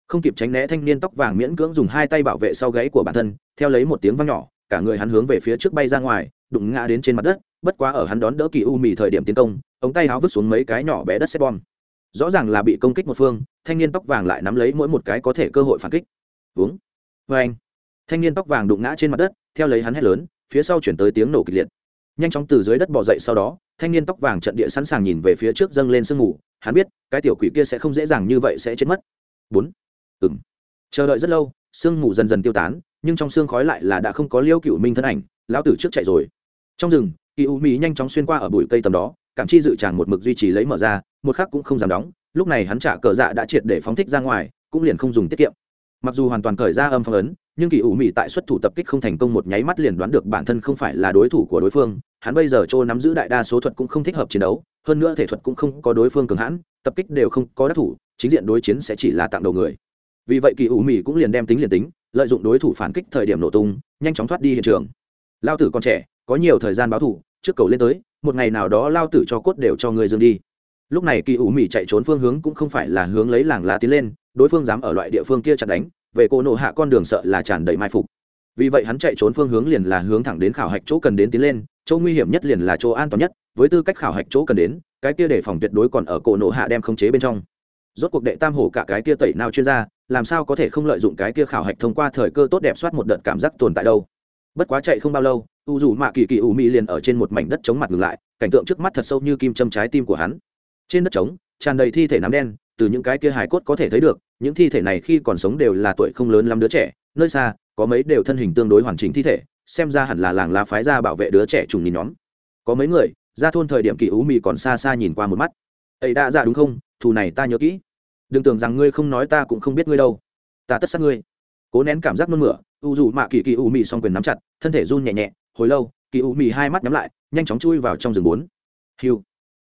không kịp tránh né thanh niên tóc vàng miễn cưỡng dùng hai tay bảo vệ sau gáy của bản thân, theo lấy một tiếng văng nhỏ, cả người hắn hướng về phía trước bay ra ngoài, đụng ngã đến trên mặt đất, bất quá ở hắn đón đỡ kỳ u mì thời điểm tiến công, ống tay háo vứt xuống mấy cái nhỏ bé đất xét bom. Rõ ràng là bị công kích một phương thanh niên tóc vàng lại nắm lấy mỗi một cái có thể cơ hội phản kích. Uống. Vê anh. Thanh niên tóc vàng đụng ngã trên mặt đất, theo lấy hắn hét lớn, phía sau chuyển tới tiếng nổ kịch liệt. Nhanh chóng từ dưới đất bỏ dậy sau đó, thanh niên tóc vàng trận địa sẵn sàng nhìn về phía trước dâng lên sương mù, hắn biết, cái tiểu quỷ kia sẽ không dễ dàng như vậy sẽ chết mất. Bốn. Ừng chờ đợi rất lâu, sương mù dần dần tiêu tán, nhưng trong sương khói lại là đã không có liêu cựu minh thân ảnh, lão tử trước chạy rồi. Trong rừng kỳ u mỹ nhanh chóng xuyên qua ở bụi cây tầm đó, cảm chi dự tràn một mực duy trì lấy mở ra, một khắc cũng không dám đóng lúc này hắn trả cờ dạ đã triệt để phóng thích ra ngoài, cũng liền không dùng tiết kiệm. Mặc dù hoàn toàn cởi ra âm phong ấn, nhưng kỳ ủ mị tại xuất thủ tập kích không thành công một nháy mắt liền đoán được bản thân không phải là đối thủ của đối phương, hắn bây giờ chỗ nắm giữ đại đa số thuật cũng không thích hợp chiến đấu, hơn nữa thể thuật cũng không có đối phương cường hãn, tập kích đều không có đắc thủ, chính diện đối chiến sẽ chỉ là tặng đầu người. Vì vậy kỳ ủ mị cũng liền đem tính liền tính, lợi dụng đối thủ phản kích thời điểm nổ tung, nhanh chóng thoát đi hiện trường. Lao tử còn trẻ, có nhiều thời gian báo thủ, trước cầu lên tới, một ngày nào đó lao tử cho cốt đều cho người dừng đi lúc này kỳ ủ mỹ chạy trốn phương hướng cũng không phải là hướng lấy làng lá tiến lên, đối phương dám ở loại địa phương kia chặt đánh, về cô nộ hạ con đường sợ là tràn đầy mai phục. Vì vậy hắn chạy trốn phương hướng liền là hướng thẳng đến khảo hạch chỗ cần đến tiến lên, chỗ nguy hiểm nhất liền là chỗ an toàn nhất, với tư cách khảo hạch chỗ cần đến, cái kia để phòng tuyệt đối còn ở cổ nộ hạ đem khống chế bên trong. Rốt cuộc đệ tam hổ cả cái kia tẩy nào chuyên gia, làm sao có thể không lợi dụng cái kia khảo hạch thông qua thời cơ tốt đẹp soát một đợt cảm giác tồn tại đâu. Bất quá chạy không bao lâu, u dù mạ kỳ kỳ ủ mỹ liền ở trên một mảnh đất chống mặt ngừng lại, cảnh tượng trước mắt thật sâu như kim châm trái tim của hắn trên đất trống, tràn đầy thi thể nám đen, từ những cái kia hài cốt có thể thấy được, những thi thể này khi còn sống đều là tuổi không lớn lắm đứa trẻ, nơi xa, có mấy đều thân hình tương đối hoàn chỉnh thi thể, xem ra hẳn là làng lá phái ra bảo vệ đứa trẻ trùng nhìn nhóm. Có mấy người, ra thôn thời điểm kỳ ú mì còn xa xa nhìn qua một mắt. Ấy đã ra đúng không? Thù này ta nhớ kỹ. Đừng tưởng rằng ngươi không nói ta cũng không biết ngươi đâu. Ta tất sát ngươi. Cố nén cảm giác nôn mửa, u dù mạ kỳ kỳ u mì s quyền nắm chặt, thân thể run nhẹ nhẹ, hồi lâu, kỳ u mì hai mắt nhắm lại, nhanh chóng chui vào trong rừng bốn. Hiu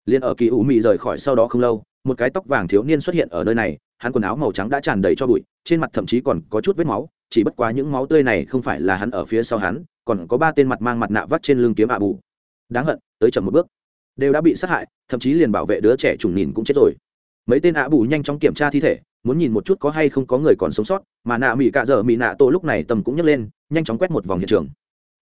liền ở kỳ u mị rời khỏi sau đó không lâu, một cái tóc vàng thiếu niên xuất hiện ở nơi này, hắn quần áo màu trắng đã tràn đầy cho bụi, trên mặt thậm chí còn có chút vết máu, chỉ bất quá những máu tươi này không phải là hắn ở phía sau hắn, còn có ba tên mặt mang mặt nạ vắt trên lưng kiếm ạ bù. Đáng hận, tới chậm một bước. Đều đã bị sát hại, thậm chí liền bảo vệ đứa trẻ trùng nhìn cũng chết rồi. Mấy tên ạ bù nhanh chóng kiểm tra thi thể, muốn nhìn một chút có hay không có người còn sống sót, mà nạ mỹ cạ dở mỹ nạ tô lúc này tầm cũng nhấc lên, nhanh chóng quét một vòng hiện trường.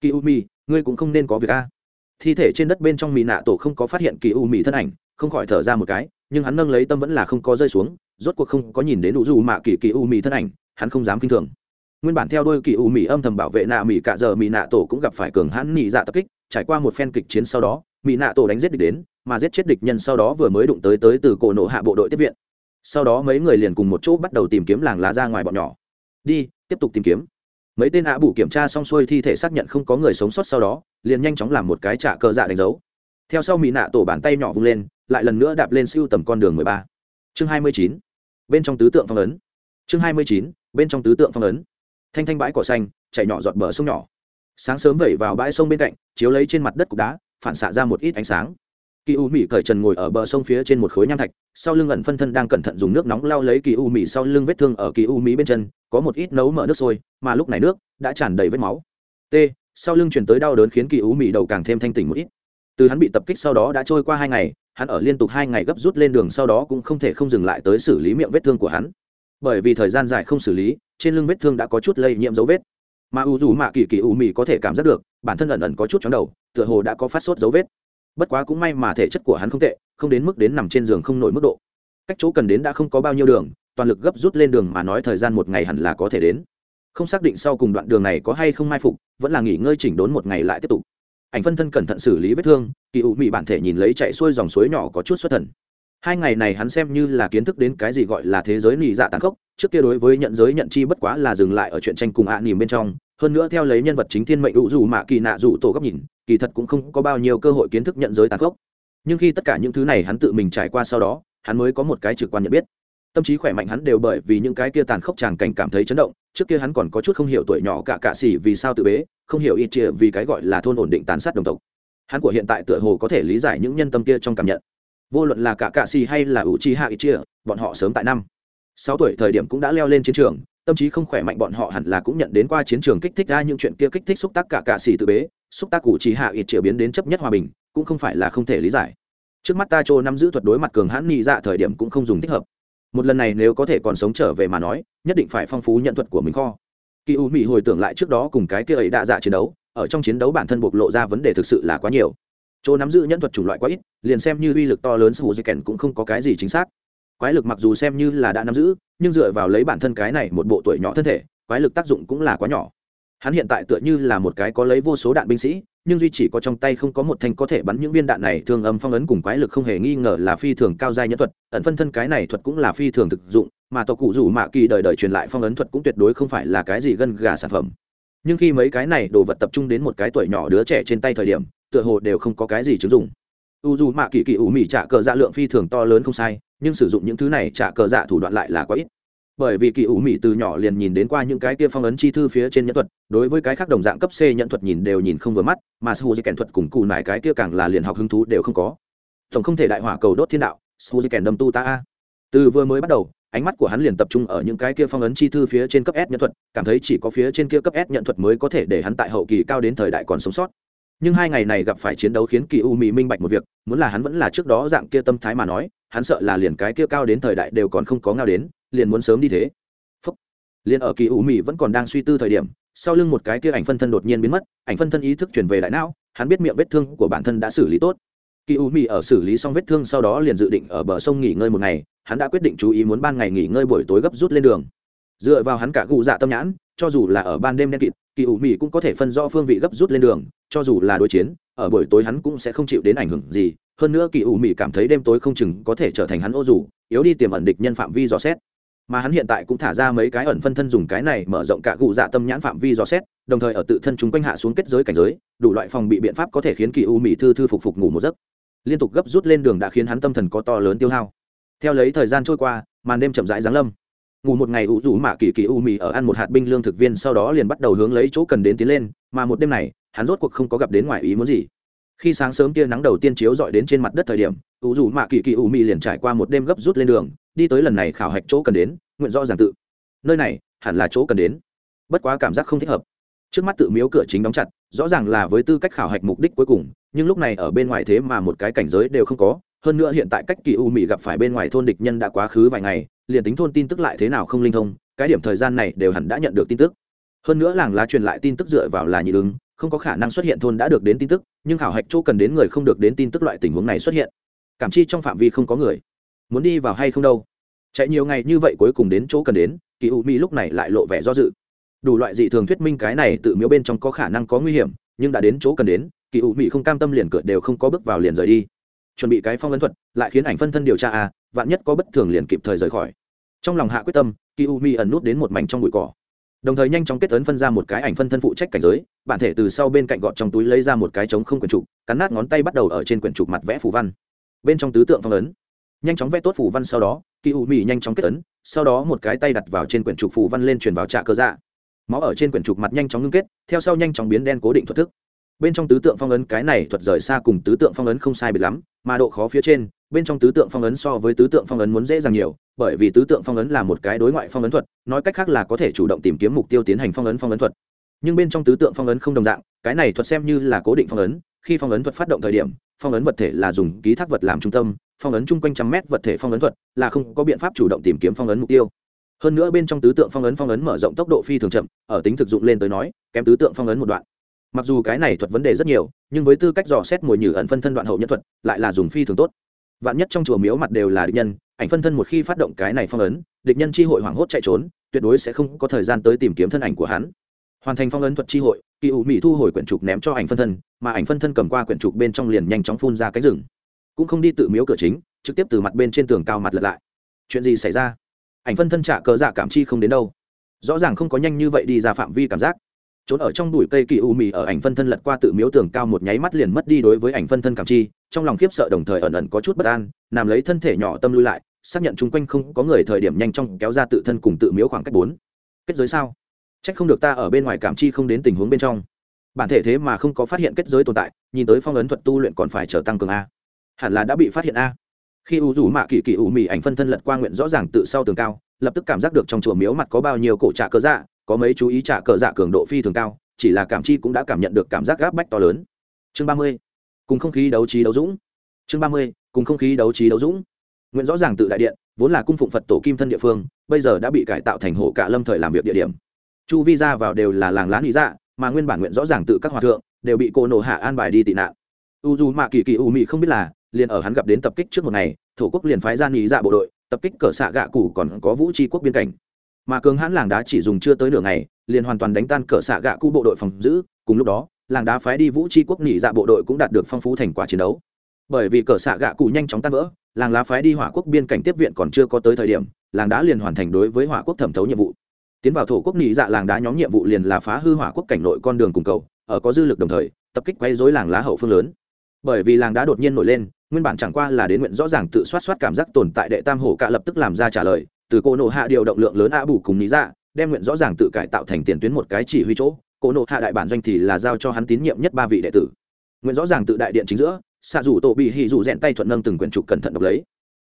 Kỳ u mi ngươi cũng không nên có việc a thi thể trên đất bên trong mỹ nạ tổ không có phát hiện kỳ u mỹ thân ảnh, không khỏi thở ra một cái, nhưng hắn nâng lấy tâm vẫn là không có rơi xuống, rốt cuộc không có nhìn đến đủ dù mạ kỳ kỳ u mỹ thân ảnh, hắn không dám kinh thường. Nguyên bản theo đôi kỳ u mỹ âm thầm bảo vệ nạ mỹ cả giờ mỹ nạ tổ cũng gặp phải cường hãn nị dạ tập kích, trải qua một phen kịch chiến sau đó mỹ nạ tổ đánh giết địch đến, mà giết chết địch nhân sau đó vừa mới đụng tới tới từ cổ nộ hạ bộ đội tiếp viện. Sau đó mấy người liền cùng một chỗ bắt đầu tìm kiếm làng lá ra ngoài bọn nhỏ. Đi, tiếp tục tìm kiếm mấy tên ạ bù kiểm tra xong xuôi thi thể xác nhận không có người sống sót sau đó, liền nhanh chóng làm một cái trả cờ dạ đánh dấu. Theo sau mỹ nạ tổ bàn tay nhỏ vung lên, lại lần nữa đạp lên siêu tầm con đường mười ba. Chương hai mươi chín, bên trong tứ tượng phong ấn. Chương hai mươi chín, bên trong tứ tượng phong ấn. Thanh thanh bãi cỏ xanh, chạy nhỏ giọt bờ sông nhỏ. Sáng sớm vẩy vào bãi sông bên cạnh, chiếu lấy trên mặt đất cục đá, phản xạ ra một ít ánh sáng kỳ u mỹ cởi trần ngồi ở bờ sông phía trên một khối nham thạch, sau lưng ẩn phân thân đang cẩn thận dùng nước nóng lau lấy kỳ u mỹ sau lưng vết thương ở kỳ u mỹ bên chân, có một ít nấu mở nước sôi, mà lúc này nước đã tràn đầy vết máu. T, sau lưng chuyển tới đau đớn khiến kỳ u mỹ đầu càng thêm thanh tỉnh một ít. Từ hắn bị tập kích sau đó đã trôi qua hai ngày, hắn ở liên tục hai ngày gấp rút lên đường sau đó cũng không thể không dừng lại tới xử lý miệng vết thương của hắn. Bởi vì thời gian dài không xử lý, trên lưng vết thương đã có chút lây nhiễm dấu vết. Mà u dù mạ kỳ kỳ u Mị có thể cảm giác được, bản thân ẩn ẩn có chút chóng đầu, tựa hồ đã có phát sốt dấu vết bất quá cũng may mà thể chất của hắn không tệ, không đến mức đến nằm trên giường không nổi mức độ. Cách chỗ cần đến đã không có bao nhiêu đường, toàn lực gấp rút lên đường mà nói thời gian một ngày hẳn là có thể đến. Không xác định sau cùng đoạn đường này có hay không mai phục, vẫn là nghỉ ngơi chỉnh đốn một ngày lại tiếp tục. Ảnh phân thân cẩn thận xử lý vết thương, kỳ ủ mị bản thể nhìn lấy chạy xuôi dòng suối nhỏ có chút xuất thần. Hai ngày này hắn xem như là kiến thức đến cái gì gọi là thế giới nị dạ tàn khốc, trước kia đối với nhận giới nhận chi bất quá là dừng lại ở chuyện tranh cùng ạ à nỉm bên trong hơn nữa theo lấy nhân vật chính thiên mệnh ủ dù mạ kỳ nạ dù tổ góc nhìn, kỳ thật cũng không có bao nhiêu cơ hội kiến thức nhận giới tàn khốc. Nhưng khi tất cả những thứ này hắn tự mình trải qua sau đó, hắn mới có một cái trực quan nhận biết. Tâm trí khỏe mạnh hắn đều bởi vì những cái kia tàn khốc tràng cảnh cảm thấy chấn động, trước kia hắn còn có chút không hiểu tuổi nhỏ cả cạ xỉ vì sao tự bế, không hiểu ít chia vì cái gọi là thôn ổn định tàn sát đồng tộc. Hắn của hiện tại tựa hồ có thể lý giải những nhân tâm kia trong cảm nhận. Vô luận là cả cạ xỉ hay là ủ chi hạ ít chia bọn họ sớm tại năm, sáu tuổi thời điểm cũng đã leo lên chiến trường tâm trí không khỏe mạnh bọn họ hẳn là cũng nhận đến qua chiến trường kích thích ra những chuyện kia kích thích xúc tác cả cạ xỉ tự bế, xúc tác cụ trí hạ ít triệu biến đến chấp nhất hòa bình, cũng không phải là không thể lý giải. Trước mắt ta chỗ nắm giữ thuật đối mặt cường hãn nhị dạ thời điểm cũng không dùng thích hợp. Một lần này nếu có thể còn sống trở về mà nói, nhất định phải phong phú nhận thuật của mình kho. Kỳ u mỹ hồi tưởng lại trước đó cùng cái kia ấy đã dạ chiến đấu, ở trong chiến đấu bản thân bộc lộ ra vấn đề thực sự là quá nhiều. Chỗ nắm giữ nhân thuật chủng loại quá ít, liền xem như uy lực to lớn sù hữu kèn cũng không có cái gì chính xác quái lực mặc dù xem như là đã nắm giữ, nhưng dựa vào lấy bản thân cái này một bộ tuổi nhỏ thân thể, quái lực tác dụng cũng là quá nhỏ. Hắn hiện tại tựa như là một cái có lấy vô số đạn binh sĩ, nhưng duy chỉ có trong tay không có một thanh có thể bắn những viên đạn này thường âm phong ấn cùng quái lực không hề nghi ngờ là phi thường cao giai nhân thuật, ẩn phân thân cái này thuật cũng là phi thường thực dụng, mà tộc cụ rủ mạ kỳ đời đời truyền lại phong ấn thuật cũng tuyệt đối không phải là cái gì gân gà sản phẩm. Nhưng khi mấy cái này đồ vật tập trung đến một cái tuổi nhỏ đứa trẻ trên tay thời điểm, tựa hồ đều không có cái gì chứng dụng u dù mạ kỳ kỳ ủ mị trả cờ dạ lượng phi thường to lớn không sai, nhưng sử dụng những thứ này trả cờ dạ thủ đoạn lại là quá ít. Bởi vì kỳ ủ mỹ từ nhỏ liền nhìn đến qua những cái kia phong ấn chi thư phía trên nhẫn thuật, đối với cái khác đồng dạng cấp c nhẫn thuật nhìn đều nhìn không vừa mắt, mà sư kèn thuật cùng cụ nải cái kia càng là liền học hứng thú đều không có. Tổng không thể đại hỏa cầu đốt thiên đạo sư kèn đâm tu ta a. Từ vừa mới bắt đầu, ánh mắt của hắn liền tập trung ở những cái kia phong ấn chi thư phía trên cấp s nhẫn thuật, cảm thấy chỉ có phía trên kia cấp s nhận thuật mới có thể để hắn tại hậu kỳ cao đến thời đại còn sống sót nhưng hai ngày này gặp phải chiến đấu khiến kỳ u mỹ minh bạch một việc, muốn là hắn vẫn là trước đó dạng kia tâm thái mà nói, hắn sợ là liền cái kia cao đến thời đại đều còn không có ngao đến, liền muốn sớm đi thế. Phúc. liền ở kỳ u mỹ vẫn còn đang suy tư thời điểm, sau lưng một cái kia ảnh phân thân đột nhiên biến mất, ảnh phân thân ý thức chuyển về đại não, hắn biết miệng vết thương của bản thân đã xử lý tốt. Kỳ u mỹ ở xử lý xong vết thương sau đó liền dự định ở bờ sông nghỉ ngơi một ngày, hắn đã quyết định chú ý muốn ban ngày nghỉ ngơi buổi tối gấp rút lên đường. Dựa vào hắn cả cụ dạ tâm nhãn, cho dù là ở ban đêm đen kịt kỳ ủ mỹ cũng có thể phân rõ phương vị gấp rút lên đường, cho dù là đối chiến, ở buổi tối hắn cũng sẽ không chịu đến ảnh hưởng gì. Hơn nữa kỳ ủ mỹ cảm thấy đêm tối không chừng có thể trở thành hắn ô dù, yếu đi tiềm ẩn địch nhân phạm vi dò xét. Mà hắn hiện tại cũng thả ra mấy cái ẩn phân thân dùng cái này mở rộng cả cụ dạ tâm nhãn phạm vi dò xét, đồng thời ở tự thân chúng quanh hạ xuống kết giới cảnh giới, đủ loại phòng bị biện pháp có thể khiến kỳ u mỹ thư thư phục phục ngủ một giấc. Liên tục gấp rút lên đường đã khiến hắn tâm thần có to lớn tiêu hao. Theo lấy thời gian trôi qua, màn đêm chậm rãi giáng lâm ngủ một ngày ủ rủ mạ kỳ kỳ u mì ở ăn một hạt binh lương thực viên, sau đó liền bắt đầu hướng lấy chỗ cần đến tiến lên, mà một đêm này, hắn rốt cuộc không có gặp đến ngoài ý muốn gì. Khi sáng sớm tia nắng đầu tiên chiếu dọi đến trên mặt đất thời điểm, ủ rủ mạ kỳ kỳ u mì liền trải qua một đêm gấp rút lên đường, đi tới lần này khảo hạch chỗ cần đến, nguyện rõ ràng tự. Nơi này, hẳn là chỗ cần đến. Bất quá cảm giác không thích hợp. Trước mắt tự miếu cửa chính đóng chặt, rõ ràng là với tư cách khảo hạch mục đích cuối cùng, nhưng lúc này ở bên ngoài thế mà một cái cảnh giới đều không có. Hơn nữa hiện tại cách kỳ u mỹ gặp phải bên ngoài thôn địch nhân đã quá khứ vài ngày liền tính thôn tin tức lại thế nào không linh thông, cái điểm thời gian này đều hẳn đã nhận được tin tức. Hơn nữa làng lá truyền lại tin tức dựa vào là nhị ứng, không có khả năng xuất hiện thôn đã được đến tin tức, nhưng khảo hạch chỗ cần đến người không được đến tin tức loại tình huống này xuất hiện. Cảm chi trong phạm vi không có người. Muốn đi vào hay không đâu? Chạy nhiều ngày như vậy cuối cùng đến chỗ cần đến, kỳ u mi lúc này lại lộ vẻ do dự. Đủ loại dị thường thuyết minh cái này tự miếu bên trong có khả năng có nguy hiểm, nhưng đã đến chỗ cần đến, kỳ u mi không cam tâm liền cửa đều không có bước vào liền rời đi. Chuẩn bị cái phong ấn thuật, lại khiến ảnh phân thân điều tra à vạn nhất có bất thường liền kịp thời rời khỏi. Trong lòng hạ quyết tâm kỳ u mi ẩn nút đến một mảnh trong bụi cỏ. Đồng thời nhanh chóng kết ấn phân ra một cái ảnh phân thân phụ trách cảnh giới, bản thể từ sau bên cạnh gọt trong túi lấy ra một cái trống không quyển trục, cắn nát ngón tay bắt đầu ở trên quyển trục mặt vẽ phù văn. Bên trong tứ tượng phong ấn. Nhanh chóng vẽ tốt phù văn sau đó kỳ u mi nhanh chóng kết ấn, sau đó một cái tay đặt vào trên quyển trục phù văn lên truyền vào trạ cơ dạ. Máu ở trên quyển trục mặt nhanh chóng ngưng kết, theo sau nhanh chóng biến đen cố định thuật thức. Bên trong tứ tượng phong ấn, cái này thuật rời xa cùng tứ tượng phong ấn không sai biệt lắm, mà độ khó phía trên bên trong tứ tượng phong ấn so với tứ tượng phong ấn muốn dễ dàng nhiều bởi vì tứ tượng phong ấn là một cái đối ngoại phong ấn thuật nói cách khác là có thể chủ động tìm kiếm mục tiêu tiến hành phong ấn phong ấn thuật nhưng bên trong tứ tượng phong ấn không đồng dạng cái này thuật xem như là cố định phong ấn khi phong ấn thuật phát động thời điểm phong ấn vật thể là dùng ký thác vật làm trung tâm phong ấn chung quanh trăm mét vật thể phong ấn thuật là không có biện pháp chủ động tìm kiếm phong ấn mục tiêu hơn nữa bên trong tứ tượng phong ấn phong ấn mở rộng tốc độ phi thường chậm ở tính thực dụng lên tới nói kém tứ tượng phong ấn một đoạn mặc dù cái này thuật vấn đề rất nhiều nhưng với tư cách dò xét mùi nhử ẩn phân thân đoạn hậu nhân thuật lại là dùng phi thường tốt vạn nhất trong chùa miếu mặt đều là địch nhân, ảnh phân thân một khi phát động cái này phong ấn, địch nhân chi hội hoảng hốt chạy trốn, tuyệt đối sẽ không có thời gian tới tìm kiếm thân ảnh của hắn. Hoàn thành phong ấn thuật chi hội, kỳ ủ mỹ thu hồi quyển trục ném cho ảnh phân thân, mà ảnh phân thân cầm qua quyển trục bên trong liền nhanh chóng phun ra cánh rừng. Cũng không đi tự miếu cửa chính, trực tiếp từ mặt bên trên tường cao mặt lật lại. Chuyện gì xảy ra? Ảnh phân thân trả cờ dạ cảm chi không đến đâu. Rõ ràng không có nhanh như vậy đi ra phạm vi cảm giác trốn ở trong bụi cây kỳ u mì ở ảnh phân thân lật qua tự miếu tường cao một nháy mắt liền mất đi đối với ảnh phân thân cảm chi, trong lòng khiếp sợ đồng thời ẩn ẩn có chút bất an, nằm lấy thân thể nhỏ tâm lui lại, xác nhận chung quanh không có người thời điểm nhanh chóng kéo ra tự thân cùng tự miếu khoảng cách bốn. Kết giới sao? Trách không được ta ở bên ngoài cảm chi không đến tình huống bên trong. Bản thể thế mà không có phát hiện kết giới tồn tại, nhìn tới phong ấn thuật tu luyện còn phải trở tăng cường a. Hẳn là đã bị phát hiện a. Khi u rủ mạ kỳ kỳ u mì ảnh phân thân lật qua nguyện rõ ràng tự sau tường cao, lập tức cảm giác được trong chùa miếu mặt có bao nhiêu cổ trạ cơ dạ có mấy chú ý trả cờ dạ cường độ phi thường cao, chỉ là cảm chi cũng đã cảm nhận được cảm giác gáp bách to lớn. Chương ba mươi, cùng không khí đấu trí đấu dũng. Chương ba mươi, cùng không khí đấu trí đấu dũng. Nguyện rõ ràng tự đại điện, vốn là cung phụng phật tổ kim thân địa phương, bây giờ đã bị cải tạo thành hộ cả lâm thời làm việc địa điểm. Chu vi ra vào đều là làng lá lý dạ mà nguyên bản nguyện rõ ràng tự các hòa thượng đều bị cô nổ hạ an bài đi tị nạn. U dù mạ kỳ kỳ u mị không biết là, liền ở hắn gặp đến tập kích trước một ngày, thổ quốc liền phái ra lý dạ bộ đội, tập kích cờ xạ gạ cụ còn có vũ tri quốc biên cảnh mà cường hãn làng đá chỉ dùng chưa tới nửa ngày, liền hoàn toàn đánh tan cỡ xạ gạ cụ bộ đội phòng giữ, cùng lúc đó, làng đá phái đi vũ tri quốc nghỉ dạ bộ đội cũng đạt được phong phú thành quả chiến đấu. Bởi vì cỡ xạ gạ cụ nhanh chóng tan vỡ, làng lá phái đi hỏa quốc biên cảnh tiếp viện còn chưa có tới thời điểm, làng đá liền hoàn thành đối với hỏa quốc thẩm thấu nhiệm vụ. Tiến vào thổ quốc nghỉ dạ làng đá nhóm nhiệm vụ liền là phá hư hỏa quốc cảnh nội con đường cùng cầu, ở có dư lực đồng thời, tập kích quay dối làng lá hậu phương lớn. Bởi vì làng đá đột nhiên nổi lên, nguyên bản chẳng qua là đến nguyện rõ ràng tự soát soát cảm giác tồn tại đệ tam hổ cạ lập tức làm ra trả lời từ cô nộ hạ điều động lượng lớn a bù cùng lý dạ đem nguyện rõ ràng tự cải tạo thành tiền tuyến một cái chỉ huy chỗ. Cô nộ hạ đại bản doanh thì là giao cho hắn tín nhiệm nhất ba vị đệ tử. Nguyện rõ ràng tự đại điện chính giữa xạ rủ tổ bị hì rủ rẽn tay thuận nâng từng quyển trục cẩn thận đọc lấy.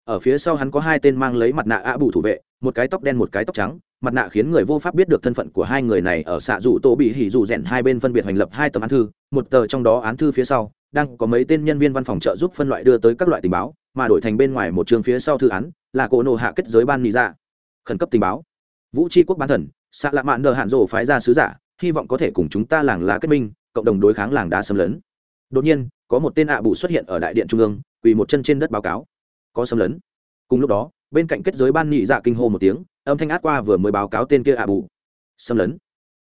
Ở phía sau hắn có hai tên mang lấy mặt nạ a bù thủ vệ, một cái tóc đen một cái tóc trắng. Mặt nạ khiến người vô pháp biết được thân phận của hai người này ở xạ rủ tổ bị hỉ rủ rẽn hai bên phân biệt hành lập hai tấm án thư. Một tờ trong đó án thư phía sau, đang có mấy tên nhân viên văn phòng trợ giúp phân loại đưa tới các loại tình báo, mà đổi thành bên ngoài một trường phía sau thư án là cổ nộ hạ kết giới ban nị dạ. khẩn cấp tình báo. Vũ tri quốc bán thần xạ lạ mạn nợ hạn rổ phái ra sứ giả, hy vọng có thể cùng chúng ta làng lá kết minh, cộng đồng đối kháng làng đá xâm lấn. Đột nhiên, có một tên ạ bù xuất hiện ở đại điện trung ương, quỳ một chân trên đất báo cáo. Có xâm lấn. Cùng lúc đó, bên cạnh kết giới ban nị dạ kinh hô một tiếng, âm thanh át qua vừa mới báo cáo tên kia ạ bù. Xâm lấn.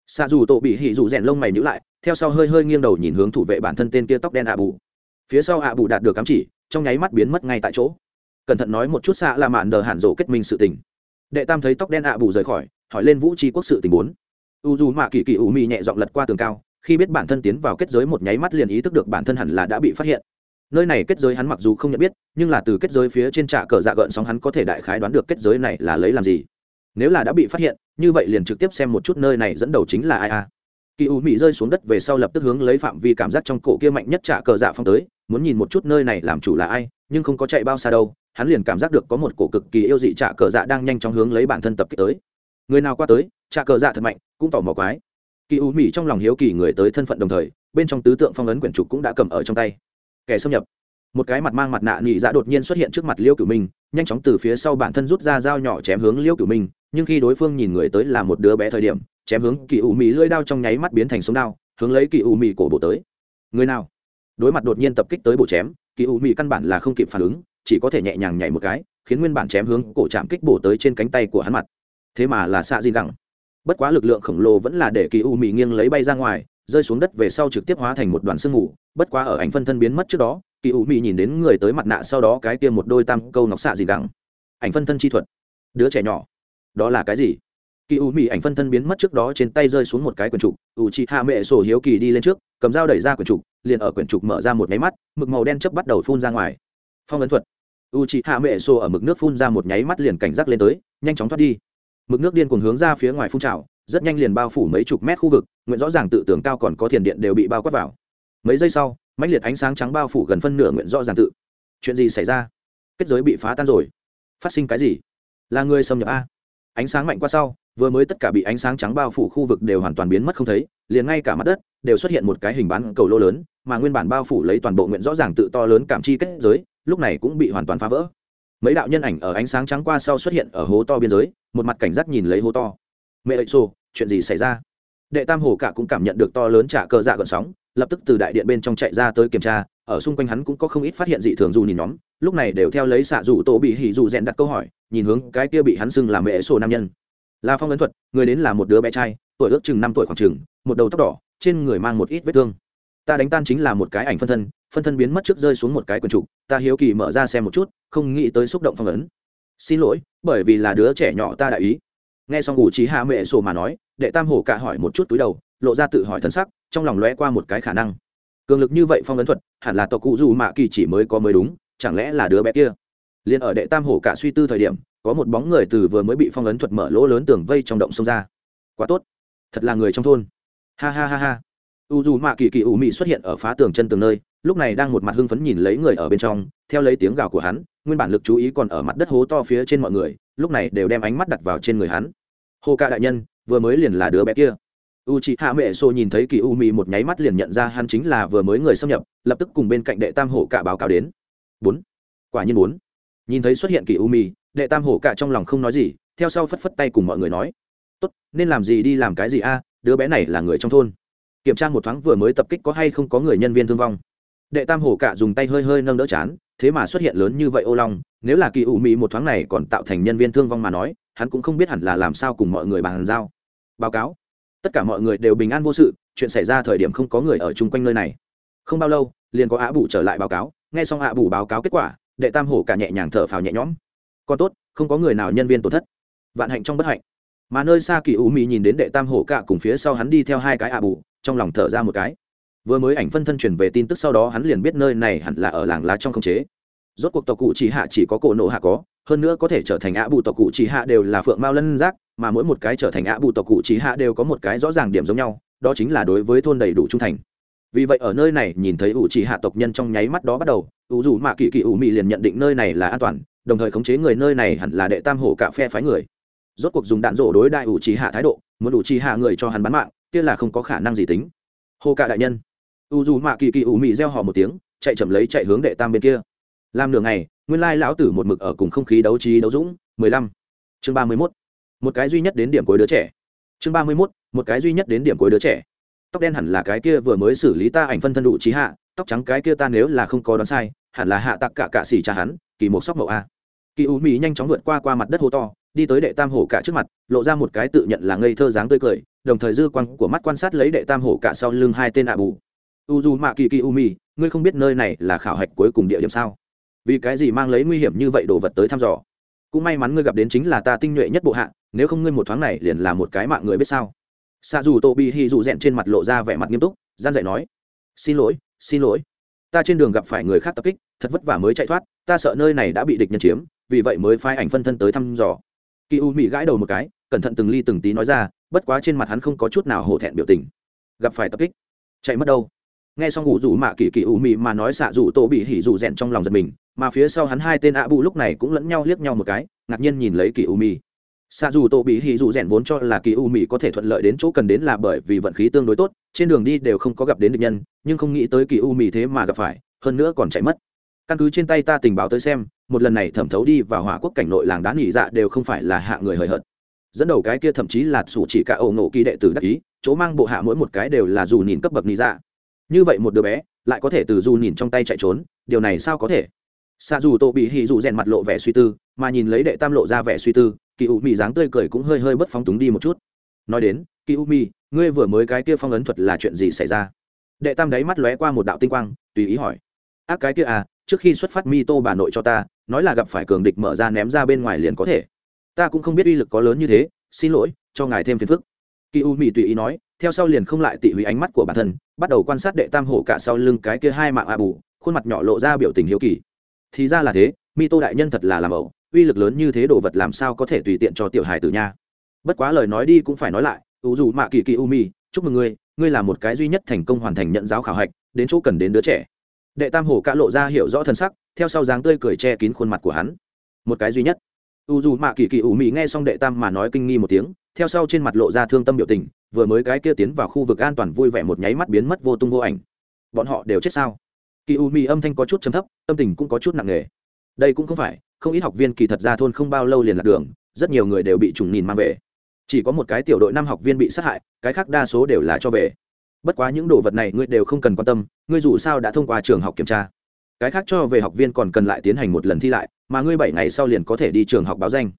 Xạ dù tổ bị hỉ dù rèn lông mày nhữ lại, theo sau hơi hơi nghiêng đầu nhìn hướng thủ vệ bản thân tên kia tóc đen ạ bù. Phía sau ạ bù đạt được cắm chỉ, trong nháy mắt biến mất ngay tại chỗ cẩn thận nói một chút xạ là mạn đờ hạn rộ kết minh sự tình. Đệ tam thấy tóc đen ạ bù rời khỏi, hỏi lên vũ tri quốc sự tình bốn. U dù mạ kỳ kỳ ủ mị nhẹ dọn lật qua tường cao, khi biết bản thân tiến vào kết giới một nháy mắt liền ý thức được bản thân hẳn là đã bị phát hiện. Nơi này kết giới hắn mặc dù không nhận biết, nhưng là từ kết giới phía trên trạ cờ dạ gợn sóng hắn có thể đại khái đoán được kết giới này là lấy làm gì. Nếu là đã bị phát hiện, như vậy liền trực tiếp xem một chút nơi này dẫn đầu chính là ai a kỳ u mỹ rơi xuống đất về sau lập tức hướng lấy phạm vi cảm giác trong cổ kia mạnh nhất trạ cờ dạ phong tới, muốn nhìn một chút nơi này làm chủ là ai, nhưng không có chạy bao xa đâu hắn liền cảm giác được có một cổ cực kỳ yêu dị trạ cờ dạ đang nhanh chóng hướng lấy bản thân tập kích tới. Người nào qua tới, trạ cờ dạ thật mạnh, cũng tỏ mò quái. Kỳ u mỹ trong lòng hiếu kỳ người tới thân phận đồng thời, bên trong tứ tượng phong ấn quyển trục cũng đã cầm ở trong tay. Kẻ xâm nhập. Một cái mặt mang mặt nạ nhị dạ đột nhiên xuất hiện trước mặt liêu cửu minh, nhanh chóng từ phía sau bản thân rút ra dao nhỏ chém hướng liêu cửu minh, nhưng khi đối phương nhìn người tới là một đứa bé thời điểm, chém hướng kỳ u mỹ lưỡi đao trong nháy mắt biến thành sống đao, hướng lấy kỳ u mỹ cổ bộ tới. Người nào? Đối mặt đột nhiên tập kích tới bộ chém, kỳ u mỹ căn bản là không kịp phản ứng chỉ có thể nhẹ nhàng nhảy một cái, khiến nguyên bản chém hướng cổ chạm kích bổ tới trên cánh tay của hắn mặt. Thế mà là xạ di gẳng bất quá lực lượng khổng lồ vẫn là để kỳ u mì nghiêng lấy bay ra ngoài, rơi xuống đất về sau trực tiếp hóa thành một đoàn sương mù. Bất quá ở ảnh phân thân biến mất trước đó, kỳ u mì nhìn đến người tới mặt nạ sau đó cái tiêm một đôi tam câu nọc xạ gì gẳng ảnh phân thân chi thuật. Đứa trẻ nhỏ. Đó là cái gì? Kỳ u mì ảnh phân thân biến mất trước đó trên tay rơi xuống một cái quyển trục. U chị hạ mẹ sổ hiếu kỳ đi lên trước, cầm dao đẩy ra quyển trục, liền ở quyển trục mở ra một máy mắt, mực màu đen chấp bắt đầu phun ra ngoài. Phong ấn thuật u chị hạ mẹ sổ ở mực nước phun ra một nháy mắt liền cảnh giác lên tới, nhanh chóng thoát đi. Mực nước điên cuồng hướng ra phía ngoài phun trào, rất nhanh liền bao phủ mấy chục mét khu vực, nguyện rõ ràng tự tưởng cao còn có thiền điện đều bị bao quát vào. Mấy giây sau, mãnh liệt ánh sáng trắng bao phủ gần phân nửa nguyện rõ ràng tự. Chuyện gì xảy ra? Kết giới bị phá tan rồi. Phát sinh cái gì? Là người xâm nhập a. Ánh sáng mạnh qua sau, vừa mới tất cả bị ánh sáng trắng bao phủ khu vực đều hoàn toàn biến mất không thấy, liền ngay cả mặt đất đều xuất hiện một cái hình bán cầu lô lớn, mà nguyên bản bao phủ lấy toàn bộ nguyện rõ ràng tự to lớn cảm chi kết giới lúc này cũng bị hoàn toàn phá vỡ. Mấy đạo nhân ảnh ở ánh sáng trắng qua sau xuất hiện ở hố to biên giới, một mặt cảnh giác nhìn lấy hố to. Mẹ ệ xô chuyện gì xảy ra? Đệ tam hồ cả cũng cảm nhận được to lớn trả cờ dạ gợn sóng, lập tức từ đại điện bên trong chạy ra tới kiểm tra, ở xung quanh hắn cũng có không ít phát hiện dị thường dù nhìn nhóm, lúc này đều theo lấy xạ dù tổ bị hỉ dù rèn đặt câu hỏi, nhìn hướng cái kia bị hắn xưng là mẹ sổ nam nhân. Là phong ấn thuật, người đến là một đứa bé trai, tuổi ước chừng năm tuổi khoảng chừng, một đầu tóc đỏ, trên người mang một ít vết thương. Ta đánh tan chính là một cái ảnh phân thân phân thân biến mất trước rơi xuống một cái quần trục, ta hiếu kỳ mở ra xem một chút, không nghĩ tới xúc động phong ấn. Xin lỗi, bởi vì là đứa trẻ nhỏ ta đại ý. Nghe xong ngủ trí hạ mẹ sổ mà nói, đệ tam hổ cả hỏi một chút túi đầu, lộ ra tự hỏi thân sắc, trong lòng lóe qua một cái khả năng. Cường lực như vậy phong ấn thuật, hẳn là tộc cụ dù mạ kỳ chỉ mới có mới đúng, chẳng lẽ là đứa bé kia? Liền ở đệ tam hổ cả suy tư thời điểm, có một bóng người từ vừa mới bị phong ấn thuật mở lỗ lớn tường vây trong động sông ra. Quá tốt. Thật là người trong thôn. Ha ha ha ha. U dù mạ kỳ kỳ ủ mị xuất hiện ở phá tường chân tường nơi lúc này đang một mặt hưng phấn nhìn lấy người ở bên trong, theo lấy tiếng gào của hắn, nguyên bản lực chú ý còn ở mặt đất hố to phía trên mọi người, lúc này đều đem ánh mắt đặt vào trên người hắn. Hồ ca đại nhân, vừa mới liền là đứa bé kia. U chị hạ mẹ xô nhìn thấy kỳ u mì một nháy mắt liền nhận ra hắn chính là vừa mới người xâm nhập, lập tức cùng bên cạnh đệ tam hổ cả báo cáo đến. Bốn. Quả nhiên bốn. Nhìn thấy xuất hiện kỳ u mì đệ tam hổ cả trong lòng không nói gì, theo sau phất phất tay cùng mọi người nói. Tốt, nên làm gì đi làm cái gì a, đứa bé này là người trong thôn. Kiểm tra một thoáng vừa mới tập kích có hay không có người nhân viên thương vong đệ tam hổ cạ dùng tay hơi hơi nâng đỡ chán, thế mà xuất hiện lớn như vậy ô long, nếu là kỳ ủ mỹ một thoáng này còn tạo thành nhân viên thương vong mà nói, hắn cũng không biết hẳn là làm sao cùng mọi người bàn giao. Báo cáo. Tất cả mọi người đều bình an vô sự, chuyện xảy ra thời điểm không có người ở chung quanh nơi này. Không bao lâu, liền có ạ bù trở lại báo cáo, nghe xong ạ bù báo cáo kết quả, đệ tam hổ cả nhẹ nhàng thở phào nhẹ nhõm. Còn tốt, không có người nào nhân viên tổn thất. Vạn hạnh trong bất hạnh. Mà nơi xa kỳ ủ mỹ nhìn đến đệ tam hổ cả cùng phía sau hắn đi theo hai cái ạ bù trong lòng thở ra một cái vừa mới ảnh phân thân truyền về tin tức sau đó hắn liền biết nơi này hẳn là ở làng lá trong khống chế. Rốt cuộc tộc cụ chỉ hạ chỉ có cổ nộ hạ có, hơn nữa có thể trở thành ạ bù tộc cụ chỉ hạ đều là phượng mao lân giác, mà mỗi một cái trở thành ạ bù tộc cụ chỉ hạ đều có một cái rõ ràng điểm giống nhau, đó chính là đối với thôn đầy đủ trung thành. Vì vậy ở nơi này nhìn thấy ủ chỉ hạ tộc nhân trong nháy mắt đó bắt đầu, ủ dù mạ kỳ kỳ ủ mị liền nhận định nơi này là an toàn, đồng thời khống chế người nơi này hẳn là đệ tam hổ cả phe phái người. Rốt cuộc dùng đạn rổ đối đại ủ chỉ hạ thái độ, muốn ủ chỉ hạ người cho hắn bán mạng, kia là không có khả năng gì tính. Hồ cả đại nhân u dù mạ kỳ kỳ ủ mị reo họ một tiếng, chạy chậm lấy chạy hướng đệ tam bên kia. Làm nửa ngày, nguyên lai lão tử một mực ở cùng không khí đấu trí đấu dũng. Mười lăm. Chương ba mươi mốt. Một cái duy nhất đến điểm cuối đứa trẻ. Chương ba mươi mốt. Một cái duy nhất đến điểm cuối đứa trẻ. Tóc đen hẳn là cái kia vừa mới xử lý ta ảnh phân thân đủ trí hạ, tóc trắng cái kia ta nếu là không có đoán sai, hẳn là hạ tặc cả cạ xỉ cha hắn, kỳ một sóc mậu a. Kỳ u mỹ nhanh chóng vượt qua qua mặt đất hố to, đi tới đệ tam hổ cả trước mặt, lộ ra một cái tự nhận là ngây thơ dáng tươi cười, đồng thời dư quang của mắt quan sát lấy đệ tam hổ cả sau lưng hai tên ạ bù u dù mạ kỳ kỳ u mi ngươi không biết nơi này là khảo hạch cuối cùng địa điểm sao? Vì cái gì mang lấy nguy hiểm như vậy đồ vật tới thăm dò? Cũng may mắn ngươi gặp đến chính là ta tinh nhuệ nhất bộ hạ, nếu không ngươi một thoáng này liền là một cái mạng người biết sao? Xa dù tô bị hy dù rẽn trên mặt lộ ra vẻ mặt nghiêm túc, gian dạy nói, xin lỗi xin lỗi. Ta trên đường gặp phải người khác tập kích, thật vất vả mới chạy thoát, ta sợ nơi này đã bị địch nhân chiếm, vì vậy mới phái ảnh phân thân tới thăm dò. Kỳ u mỹ gãi đầu một cái, cẩn thận từng ly từng tí nói ra, bất quá trên mặt hắn không có chút nào hổ thẹn biểu tình. Gặp phải tập kích? Chạy mất đâu? Nghe xong ngủ rủ mạ kỳ kỳ u mị mà nói xạ rủ tổ bị hỉ rủ rèn trong lòng giật mình, mà phía sau hắn hai tên ạ bù lúc này cũng lẫn nhau liếc nhau một cái, ngạc nhiên nhìn lấy kỳ u mị. Xạ dù tổ bị hỉ rủ rèn vốn cho là kỳ u mỹ có thể thuận lợi đến chỗ cần đến là bởi vì vận khí tương đối tốt, trên đường đi đều không có gặp đến địch nhân, nhưng không nghĩ tới kỳ u mỹ thế mà gặp phải, hơn nữa còn chạy mất. Căn cứ trên tay ta tình báo tới xem, một lần này thẩm thấu đi vào hỏa quốc cảnh nội làng đá nghỉ dạ đều không phải là hạ người hời hợt. Dẫn đầu cái kia thậm chí là sủ chỉ cả ẩu nổ kỳ đệ tử đắc ý, chỗ mang bộ hạ mỗi một cái đều là dù nhìn cấp bậc nghỉ dạ như vậy một đứa bé lại có thể từ dù nhìn trong tay chạy trốn điều này sao có thể? Xa dù tô bị hì dù rèn mặt lộ vẻ suy tư mà nhìn lấy đệ tam lộ ra vẻ suy tư kỳ u Mi dáng tươi cười cũng hơi hơi bất phóng túng đi một chút. Nói đến kỳ u Mi, ngươi vừa mới cái kia phong ấn thuật là chuyện gì xảy ra? Đệ tam đáy mắt lóe qua một đạo tinh quang tùy ý hỏi. Ác cái kia à trước khi xuất phát mi tô bà nội cho ta nói là gặp phải cường địch mở ra ném ra bên ngoài liền có thể. Ta cũng không biết uy lực có lớn như thế xin lỗi cho ngài thêm phiền phức. Kỳ u Mi tùy ý nói theo sau liền không lại tị hủy ánh mắt của bản thân, bắt đầu quan sát đệ tam hổ cả sau lưng cái kia hai mạng a bù, khuôn mặt nhỏ lộ ra biểu tình hiếu kỳ. Thì ra là thế, mi tô đại nhân thật là làm ẩu, uy lực lớn như thế đồ vật làm sao có thể tùy tiện cho tiểu hài tử nha. Bất quá lời nói đi cũng phải nói lại ủ dù mạ kỳ kỳ u mi, chúc mừng ngươi ngươi là một cái duy nhất thành công hoàn thành nhận giáo khảo hạch, đến chỗ cần đến đứa trẻ. Đệ tam hổ cả lộ ra hiểu rõ thân sắc, theo sau dáng tươi cười che kín khuôn mặt của hắn. Một cái duy nhất. U dù mạ kỳ kỳ u mi nghe xong đệ tam mà nói kinh nghi một tiếng theo sau trên mặt lộ ra thương tâm biểu tình, vừa mới cái kia tiến vào khu vực an toàn vui vẻ một nháy mắt biến mất vô tung vô ảnh. Bọn họ đều chết sao? Kỳ u mi âm thanh có chút chấm thấp, tâm tình cũng có chút nặng nề. Đây cũng không phải, không ít học viên kỳ thật ra thôn không bao lâu liền lạc đường, rất nhiều người đều bị trùng nhìn mang về. Chỉ có một cái tiểu đội năm học viên bị sát hại, cái khác đa số đều là cho về. Bất quá những đồ vật này ngươi đều không cần quan tâm, ngươi dù sao đã thông qua trường học kiểm tra. Cái khác cho về học viên còn cần lại tiến hành một lần thi lại, mà ngươi bảy ngày sau liền có thể đi trường học báo danh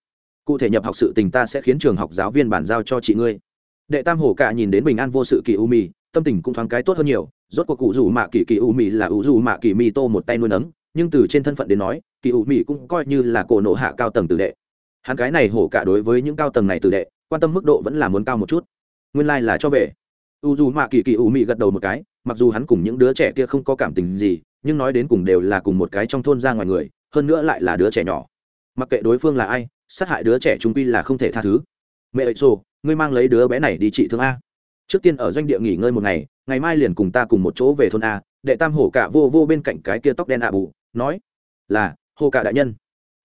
cụ thể nhập học sự tình ta sẽ khiến trường học giáo viên bàn giao cho chị ngươi. Đệ tam hổ cả nhìn đến bình an vô sự kỳ u mì, tâm tình cũng thoáng cái tốt hơn nhiều. Rốt cuộc cụ rủ mạ kỳ kỳ u mì là u rủ mạ kỳ mi tô một tay nuôi nấng, nhưng từ trên thân phận đến nói, kỳ u mì cũng coi như là cổ nộ hạ cao tầng tử đệ. Hắn cái này hổ cả đối với những cao tầng này tử đệ, quan tâm mức độ vẫn là muốn cao một chút. Nguyên lai、like、là cho về. U dù mạ kỳ kỳ u mị gật đầu một cái, mặc dù hắn cùng những đứa trẻ kia không có cảm tình gì, nhưng nói đến cùng đều là cùng một cái trong thôn ra ngoài người, hơn nữa lại là đứa trẻ nhỏ. Mặc kệ đối phương là ai sát hại đứa trẻ trung quy là không thể tha thứ. Mẹ ấy xô ngươi mang lấy đứa bé này đi trị thương a. Trước tiên ở doanh địa nghỉ ngơi một ngày ngày mai liền cùng ta cùng một chỗ về thôn a. Đệ tam hổ cả vô vô bên cạnh cái kia tóc đen ạ bù, nói, là hồ cả đại nhân.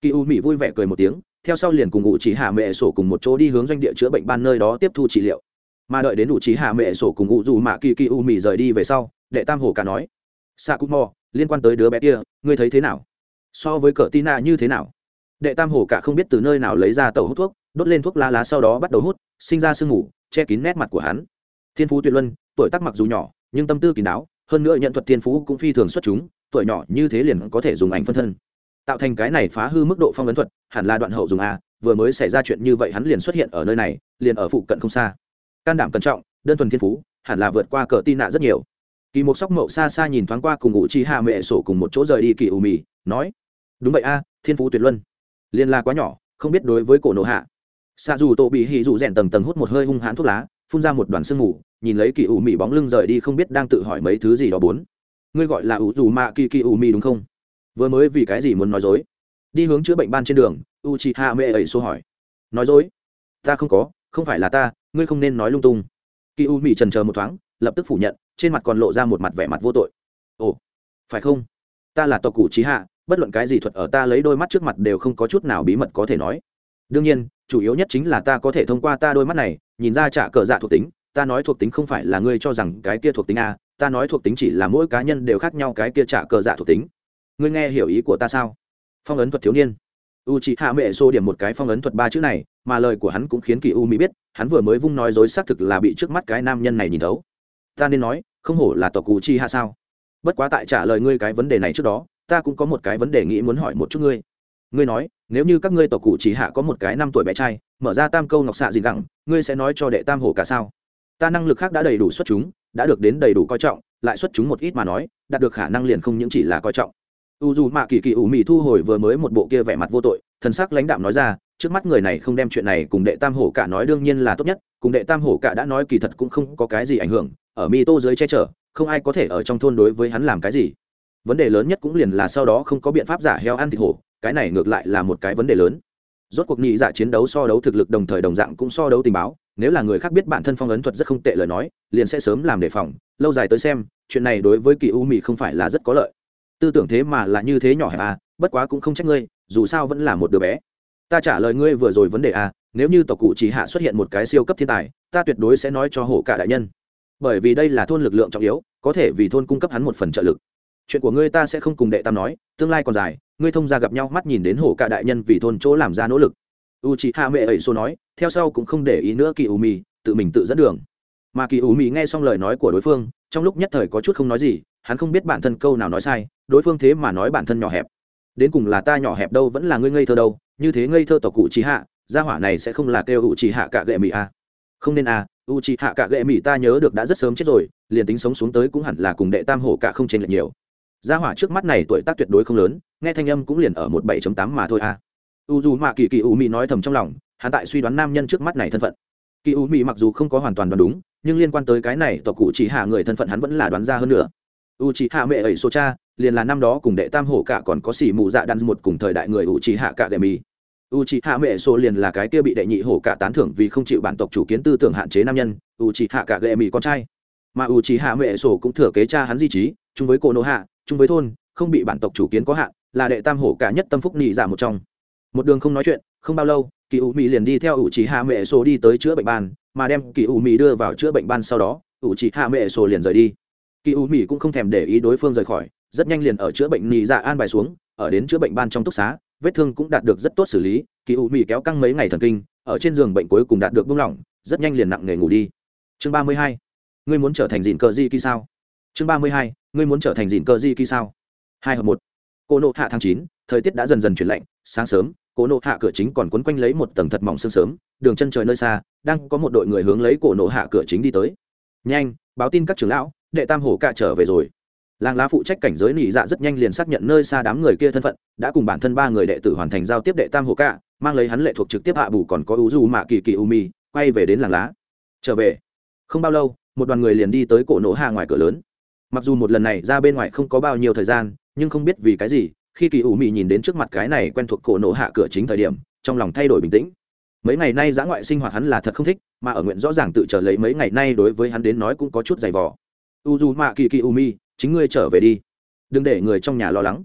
Kỳ u mỹ vui vẻ cười một tiếng, theo sau liền cùng ngụ chỉ hạ mẹ sổ cùng một chỗ đi hướng doanh địa chữa bệnh ban nơi đó tiếp thu trị liệu. Mà đợi đến ngụ chỉ hạ mẹ sổ cùng ngụ dù mạ kỳ kỳ u mỹ rời đi về sau, đệ tam hổ cả nói, sa cúc mò, liên quan tới đứa bé kia, ngươi thấy thế nào? So với cờ tina như thế nào? Đệ tam hồ cả không biết từ nơi nào lấy ra tàu hút thuốc, đốt lên thuốc lá lá sau đó bắt đầu hút, sinh ra sương mù, che kín nét mặt của hắn. Thiên phú tuyệt luân, tuổi tác mặc dù nhỏ, nhưng tâm tư kín đáo, hơn nữa nhận thuật thiên phú cũng phi thường xuất chúng, tuổi nhỏ như thế liền có thể dùng ảnh phân thân. Tạo thành cái này phá hư mức độ phong ấn thuật, hẳn là đoạn hậu dùng a, vừa mới xảy ra chuyện như vậy hắn liền xuất hiện ở nơi này, liền ở phụ cận không xa. Can đảm cẩn trọng, đơn thuần thiên phú, hẳn là vượt qua cờ tin nạ rất nhiều. Kỳ một sóc mậu xa xa nhìn thoáng qua cùng ngụ chi hạ mẹ sổ cùng một chỗ rời đi kỳ ù mì, nói, đúng vậy a, thiên phú tuyệt luân liên la quá nhỏ, không biết đối với cổ nộ hạ. Xạ dù tổ bị hì dù rèn tầng tầng hút một hơi hung hãn thuốc lá, phun ra một đoàn sương mù, nhìn lấy kỳ ủ mị bóng lưng rời đi không biết đang tự hỏi mấy thứ gì đó bốn. Ngươi gọi là ủ dù mạ kỳ kỳ ủ mị đúng không? Vừa mới vì cái gì muốn nói dối? Đi hướng chữa bệnh ban trên đường u chị hạ mê ẩy xô hỏi. Nói dối? Ta không có, không phải là ta, ngươi không nên nói lung tung. Kỳ u mị trần chờ một thoáng, lập tức phủ nhận, trên mặt còn lộ ra một mặt vẻ mặt vô tội. Ồ, phải không? Ta là tộc cụ trí hạ bất luận cái gì thuật ở ta lấy đôi mắt trước mặt đều không có chút nào bí mật có thể nói. Đương nhiên, chủ yếu nhất chính là ta có thể thông qua ta đôi mắt này, nhìn ra trả cờ dạ thuộc tính, ta nói thuộc tính không phải là ngươi cho rằng cái kia thuộc tính a, ta nói thuộc tính chỉ là mỗi cá nhân đều khác nhau cái kia trả cờ dạ thuộc tính. Ngươi nghe hiểu ý của ta sao? Phong ấn thuật thiếu niên. U c hạ mẹ xô điểm một cái phong ấn thuật ba chữ này, mà lời của hắn cũng khiến kỳ u mỹ biết, hắn vừa mới vung nói dối xác thực là bị trước mắt cái nam nhân này nhìn thấu. Ta nên nói, không hổ là tộc u chi hạ sao? Bất quá tại trả lời ngươi cái vấn đề này trước đó ta cũng có một cái vấn đề nghĩ muốn hỏi một chút ngươi. Ngươi nói, nếu như các ngươi tộc cụ chỉ hạ có một cái năm tuổi bé trai, mở ra tam câu ngọc xạ gì gẳng ngươi sẽ nói cho đệ tam hổ cả sao? Ta năng lực khác đã đầy đủ xuất chúng, đã được đến đầy đủ coi trọng, lại xuất chúng một ít mà nói, đạt được khả năng liền không những chỉ là coi trọng. U dù mạ kỳ kỳ ủ mị thu hồi vừa mới một bộ kia vẻ mặt vô tội, thần sắc lãnh đạm nói ra, trước mắt người này không đem chuyện này cùng đệ tam hổ cả nói đương nhiên là tốt nhất, cùng đệ tam hổ cả đã nói kỳ thật cũng không có cái gì ảnh hưởng, ở mi tô dưới che chở, không ai có thể ở trong thôn đối với hắn làm cái gì vấn đề lớn nhất cũng liền là sau đó không có biện pháp giả heo ăn thịt hổ, cái này ngược lại là một cái vấn đề lớn. Rốt cuộc nhị giả chiến đấu so đấu thực lực đồng thời đồng dạng cũng so đấu tình báo, nếu là người khác biết bản thân phong ấn thuật rất không tệ lời nói, liền sẽ sớm làm đề phòng, lâu dài tới xem, chuyện này đối với kỳ u mị không phải là rất có lợi. Tư tưởng thế mà là như thế nhỏ hẹp à bất quá cũng không trách ngươi, dù sao vẫn là một đứa bé. Ta trả lời ngươi vừa rồi vấn đề à nếu như tộc cụ chỉ hạ xuất hiện một cái siêu cấp thiên tài, ta tuyệt đối sẽ nói cho hổ cả đại nhân. Bởi vì đây là thôn lực lượng trọng yếu, có thể vì thôn cung cấp hắn một phần trợ lực chuyện của ngươi ta sẽ không cùng đệ tam nói, tương lai còn dài, ngươi thông ra gặp nhau mắt nhìn đến hổ cả đại nhân vì thôn chỗ làm ra nỗ lực. U chị hạ mẹ ẩy xô nói, theo sau cũng không để ý nữa kỳ u mì, tự mình tự dẫn đường. Mà kỳ u mì nghe xong lời nói của đối phương, trong lúc nhất thời có chút không nói gì, hắn không biết bản thân câu nào nói sai, đối phương thế mà nói bản thân nhỏ hẹp. Đến cùng là ta nhỏ hẹp đâu vẫn là ngươi ngây thơ đâu, như thế ngây thơ tộc cụ trí hạ gia hỏa này sẽ không là kêu u trí hạ cả gệ mì à. không nên à u trí hạ cả gệ mì ta nhớ được đã rất sớm chết rồi, liền tính sống xuống tới cũng hẳn là cùng đệ tam hổ cả không chênh lệch nhiều gia hỏa trước mắt này tuổi tác tuyệt đối không lớn, nghe thanh âm cũng liền ở một bảy tám mà thôi à. U dù mạ kỳ kỳ u mỹ nói thầm trong lòng, hắn tại suy đoán nam nhân trước mắt này thân phận. Kỳ u mỹ mặc dù không có hoàn toàn đoán đúng, nhưng liên quan tới cái này tộc cụ chỉ hạ người thân phận hắn vẫn là đoán ra hơn nữa. U chỉ hạ mẹ ẩy số cha liền là năm đó cùng đệ tam hổ cả còn có xỉ mù dạ đan một cùng thời đại người u chỉ hạ cả đệ mì. U chỉ hạ mẹ số liền là cái kia bị đệ nhị hổ cả tán thưởng vì không chịu bản tộc chủ kiến tư tưởng hạn chế nam nhân, u chỉ hạ cả đệ mì con trai. Mà u chỉ hạ mẹ số cũng thừa kế cha hắn di trí, chung với cô nô hạ chung với thôn, không bị bản tộc chủ kiến có hạn, là đệ tam hổ cả nhất tâm phúc nị giả một trong. Một đường không nói chuyện, không bao lâu, kỳ u mỹ liền đi theo ủ chỉ hạ mẹ số đi tới chữa bệnh ban, mà đem kỳ u mỹ đưa vào chữa bệnh ban sau đó ủ chỉ hạ mẹ số liền rời đi. Kỳ u mỹ cũng không thèm để ý đối phương rời khỏi, rất nhanh liền ở chữa bệnh nị dạ an bài xuống, ở đến chữa bệnh ban trong túc xá, vết thương cũng đạt được rất tốt xử lý, kỳ u mỹ kéo căng mấy ngày thần kinh, ở trên giường bệnh cuối cùng đạt được buông lỏng, rất nhanh liền nặng nghề ngủ đi. Chương ba mươi hai, ngươi muốn trở thành dịn cờ di kỳ sao? Chương ba mươi hai, ngươi muốn trở thành dìn cờ di kỳ sao? Hai hợp một. Cô nộ hạ tháng chín, thời tiết đã dần dần chuyển lạnh, sáng sớm cổ nộ hạ cửa chính còn quấn quanh lấy một tầng thật mỏng sương sớm, đường chân trời nơi xa, đang có một đội người hướng lấy cổ nộ hạ cửa chính đi tới. Nhanh, báo tin các trưởng lão, đệ tam hổ cạ trở về rồi. Làng lá phụ trách cảnh giới nỉ dạ rất nhanh liền xác nhận nơi xa đám người kia thân phận, đã cùng bản thân ba người đệ tử hoàn thành giao tiếp đệ tam hổ cạ mang lấy hắn lệ thuộc trực tiếp hạ bù còn có ưu du mạ kỳ kỳ u mi quay về đến làng lá. Trở về. Không bao lâu, một đoàn người liền đi tới cổ nộ hạ ngoài cửa lớn mặc dù một lần này ra bên ngoài không có bao nhiêu thời gian, nhưng không biết vì cái gì, khi kỳ ủ mị nhìn đến trước mặt cái này quen thuộc cổ nổ hạ cửa chính thời điểm, trong lòng thay đổi bình tĩnh. Mấy ngày nay giã ngoại sinh hoạt hắn là thật không thích, mà ở nguyện rõ ràng tự trở lấy mấy ngày nay đối với hắn đến nói cũng có chút giày vò. U dù mạ kỳ kỳ u mi chính ngươi trở về đi. Đừng để người trong nhà lo lắng.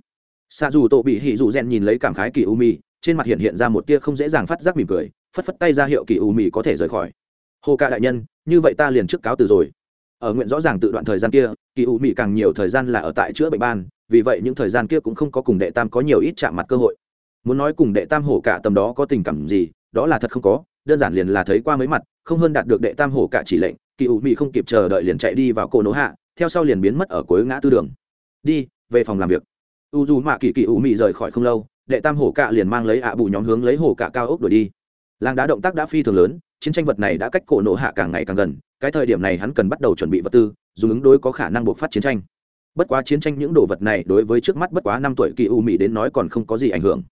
Xa dù tổ bị hỉ dù rèn nhìn lấy cảm khái kỳ u mi trên mặt hiện hiện ra một tia không dễ dàng phát giác mỉm cười, phất phất tay ra hiệu kỳ u mi có thể rời khỏi. Hồ ca đại nhân, như vậy ta liền trước cáo từ rồi ở nguyện rõ ràng tự đoạn thời gian kia, kỳ u mỹ càng nhiều thời gian là ở tại chữa bệnh ban, vì vậy những thời gian kia cũng không có cùng đệ tam có nhiều ít chạm mặt cơ hội. Muốn nói cùng đệ tam hổ cả tầm đó có tình cảm gì, đó là thật không có, đơn giản liền là thấy qua mấy mặt, không hơn đạt được đệ tam hổ cả chỉ lệnh, kỳ ủ mỹ không kịp chờ đợi liền chạy đi vào cổ nỗ hạ, theo sau liền biến mất ở cuối ngã tư đường. Đi, về phòng làm việc. U dù mạ kỳ kỳ ủ mỹ rời khỏi không lâu, đệ tam hổ cả liền mang lấy ạ bù nhóm hướng lấy hổ cả cao ốc đuổi đi. Làng đá động tác đã phi thường lớn, chiến tranh vật này đã cách cổ nỗ hạ càng ngày càng gần cái thời điểm này hắn cần bắt đầu chuẩn bị vật tư, dùng ứng đối có khả năng buộc phát chiến tranh. Bất quá chiến tranh những đồ vật này đối với trước mắt bất quá năm tuổi kỳ u mỹ đến nói còn không có gì ảnh hưởng.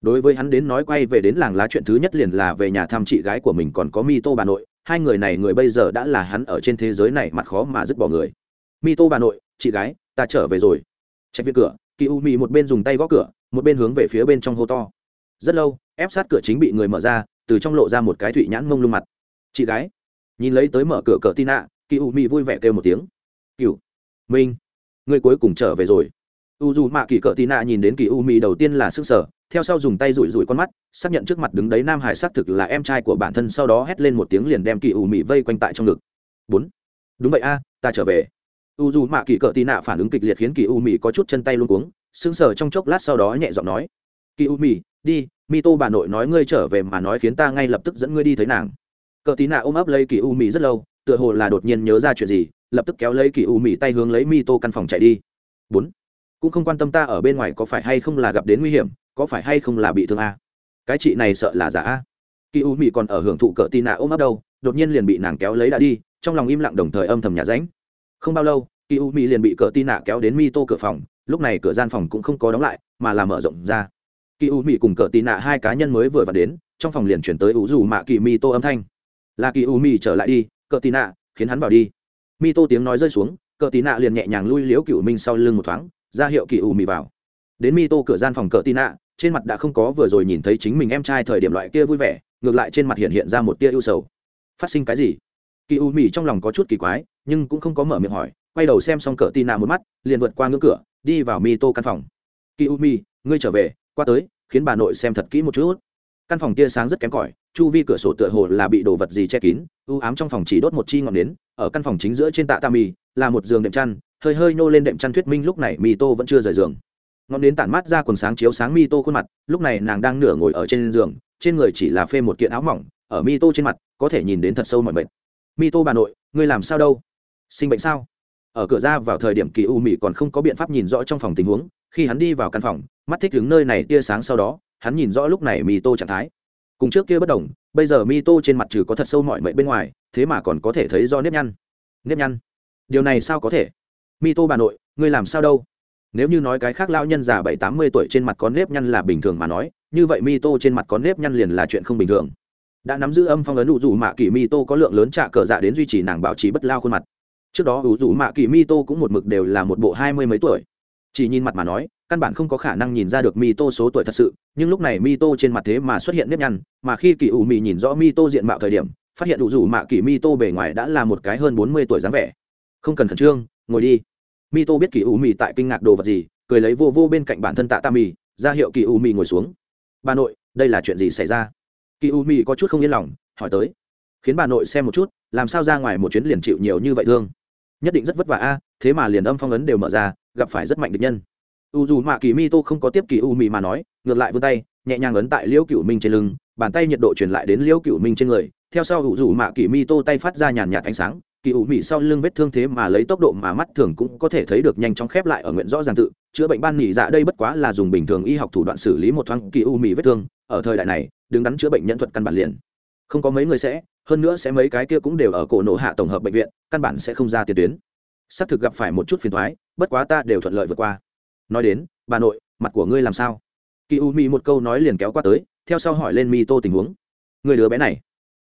Đối với hắn đến nói quay về đến làng lá chuyện thứ nhất liền là về nhà thăm chị gái của mình còn có mi tô bà nội, hai người này người bây giờ đã là hắn ở trên thế giới này mặt khó mà dứt bỏ người. Mi tô bà nội, chị gái, ta trở về rồi. Chạy phía cửa, kỳ u mỹ một bên dùng tay gõ cửa, một bên hướng về phía bên trong hô to. Rất lâu, ép sát cửa chính bị người mở ra, từ trong lộ ra một cái thụy nhãn mông lung mặt. Chị gái nhìn lấy tới mở cửa cờ tin ạ kỳ u mỹ vui vẻ kêu một tiếng. Cựu minh, ngươi cuối cùng trở về rồi. U dù mạ kỳ cờ tin ạ nhìn đến kỳ u mì đầu tiên là sức sở, theo sau dùng tay rủi rủi con mắt, xác nhận trước mặt đứng đấy nam hải xác thực là em trai của bản thân, sau đó hét lên một tiếng liền đem kỳ u mì vây quanh tại trong ngực. Bốn, đúng vậy a, ta trở về. U dù mạ kỳ cờ tin ạ phản ứng kịch liệt khiến kỳ u mì có chút chân tay luôn cuống, sững sờ trong chốc lát sau đó nhẹ giọng nói, kỳ u mì đi, mi tô bà nội nói ngươi trở về mà nói khiến ta ngay lập tức dẫn ngươi đi thấy nàng cờ tí nạ ôm ấp lấy kỳ u mì rất lâu, tựa hồ là đột nhiên nhớ ra chuyện gì, lập tức kéo lấy kỳ u mì tay hướng lấy mi tô căn phòng chạy đi. Bốn, cũng không quan tâm ta ở bên ngoài có phải hay không là gặp đến nguy hiểm, có phải hay không là bị thương a? Cái chị này sợ là giả a. Kỳ u mì còn ở hưởng thụ cờ tí nạ ôm ấp đâu, đột nhiên liền bị nàng kéo lấy đã đi, trong lòng im lặng đồng thời âm thầm nhà ránh. Không bao lâu, kỳ u mì liền bị cờ tí nạ kéo đến mi tô cửa phòng, lúc này cửa gian phòng cũng không có đóng lại, mà là mở rộng ra. Kỳ u mì cùng cờ tí nạ hai cá nhân mới vừa vào đến, trong phòng liền chuyển tới ủ dù mạ kỳ mi tô âm thanh là kỳ u mì trở lại đi, Cờ tì nạ, khiến hắn vào đi. Mi tô tiếng nói rơi xuống, cờ Tì nạ liền nhẹ nhàng lui liễu cựu minh sau lưng một thoáng, ra hiệu kỳ u mì vào. Đến mi tô cửa gian phòng cờ Tì nạ, trên mặt đã không có vừa rồi nhìn thấy chính mình em trai thời điểm loại kia vui vẻ, ngược lại trên mặt hiện hiện ra một tia ưu sầu. Phát sinh cái gì? Kỳ u mì trong lòng có chút kỳ quái, nhưng cũng không có mở miệng hỏi, quay đầu xem xong cờ Tì nạ một mắt, liền vượt qua ngưỡng cửa, đi vào mi tô căn phòng. Kỳ u mì ngươi trở về, qua tới, khiến bà nội xem thật kỹ một chút. Căn phòng tia sáng rất kém cỏi chu vi cửa sổ tựa hồ là bị đồ vật gì che kín ưu ám trong phòng chỉ đốt một chi ngọn nến, ở căn phòng chính giữa trên tạ tam mì là một giường đệm chăn, hơi hơi nô lên đệm chăn thuyết minh lúc này mì tô vẫn chưa rời giường. Ngọn nến tản mát ra quần sáng chiếu sáng mi tô khuôn mặt, lúc này nàng đang nửa ngồi ở trên giường, trên người chỉ là phê một kiện áo mỏng, ở mi tô trên mặt, có thể nhìn đến thật sâu mọi bệnh. mi tô bà nội, ngươi làm sao đâu? Sinh bệnh sao? Ở cửa ra vào thời điểm kỳ u mị còn không có biện pháp nhìn rõ trong phòng tình huống, khi hắn đi vào căn phòng, mắt thích đứng nơi này tia sáng sau đó, hắn nhìn rõ lúc này mi tô trạng thái cùng trước kia bất đồng, bây giờ mi tô trên mặt trừ có thật sâu mọi mệnh bên ngoài, thế mà còn có thể thấy do nếp nhăn. Nếp nhăn? Điều này sao có thể? Mi tô bà nội, ngươi làm sao đâu? Nếu như nói cái khác lao nhân già bảy tám mươi tuổi trên mặt có nếp nhăn là bình thường mà nói, như vậy mi tô trên mặt có nếp nhăn liền là chuyện không bình thường. Đã nắm giữ âm phong ấn ủ dù mạ kỳ mi tô có lượng lớn trả cờ dạ đến duy trì nàng bảo trì bất lao khuôn mặt. Trước đó ủ dù mạ kỳ mi tô cũng một mực đều là một bộ hai mươi mấy tuổi chỉ nhìn mặt mà nói, căn bản không có khả năng nhìn ra được mi tô số tuổi thật sự, nhưng lúc này mi tô trên mặt thế mà xuất hiện nếp nhăn, mà khi kỳ ủ mị nhìn rõ mi tô diện mạo thời điểm, phát hiện ủ rủ mạ kỳ mi tô bề ngoài đã là một cái hơn bốn mươi tuổi dáng vẻ. Không cần khẩn trương, ngồi đi. Mi tô biết kỳ ủ mị tại kinh ngạc đồ vật gì, cười lấy vô vô bên cạnh bản thân tạ tam mì ra hiệu kỳ ủ mị ngồi xuống. Bà nội, đây là chuyện gì xảy ra? Kỳ ủ mị có chút không yên lòng, hỏi tới. Khiến bà nội xem một chút, làm sao ra ngoài một chuyến liền chịu nhiều như vậy thương? Nhất định rất vất vả a thế mà liền âm phong ấn đều mở ra, gặp phải rất mạnh địch nhân. U dù mạ kỳ mi tô không có tiếp kỳ u mì mà nói, ngược lại vươn tay, nhẹ nhàng ấn tại liễu cựu minh trên lưng, bàn tay nhiệt độ truyền lại đến liễu cựu minh trên người, theo sau u dù mạ kỳ mi tô tay phát ra nhàn nhạt ánh sáng, kỳ u mì sau lưng vết thương thế mà lấy tốc độ mà mắt thường cũng có thể thấy được nhanh chóng khép lại ở nguyện rõ ràng tự, chữa bệnh ban nỉ dạ đây bất quá là dùng bình thường y học thủ đoạn xử lý một thoáng kỳ u mì vết thương, ở thời đại này, đứng đắn chữa bệnh nhân thuật căn bản liền không có mấy người sẽ, hơn nữa sẽ mấy cái kia cũng đều ở cổ nổ hạ tổng hợp bệnh viện, căn bản sẽ không ra tiền tuyến xác thực gặp phải một chút phiền thoái bất quá ta đều thuận lợi vượt qua. Nói đến, bà nội, mặt của ngươi làm sao? Kỳ u mỹ một câu nói liền kéo qua tới, theo sau hỏi lên mi tô tình huống. Người đứa bé này.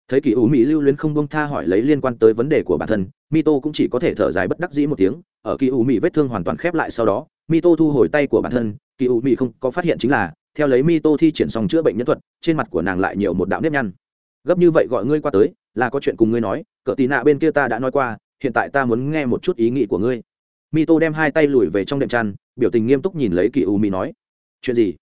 Thấy kỳ u mỹ lưu luyến không bông tha hỏi lấy liên quan tới vấn đề của bản thân, mi tô cũng chỉ có thể thở dài bất đắc dĩ một tiếng, ở kỳ u mỹ vết thương hoàn toàn khép lại sau đó, mi tô thu hồi tay của bản thân, kỳ u mỹ không có phát hiện chính là, theo lấy mi tô thi triển xong chữa bệnh nhân thuật, trên mặt của nàng lại nhiều một đạo nếp nhăn. Gấp như vậy gọi ngươi qua tới, là có chuyện cùng ngươi nói, cỡ tì nạ bên kia ta đã nói qua hiện tại ta muốn nghe một chút ý nghĩ của ngươi. Mi tô đem hai tay lùi về trong đệm chăn, biểu tình nghiêm túc nhìn lấy kỳ u mi nói. Chuyện gì?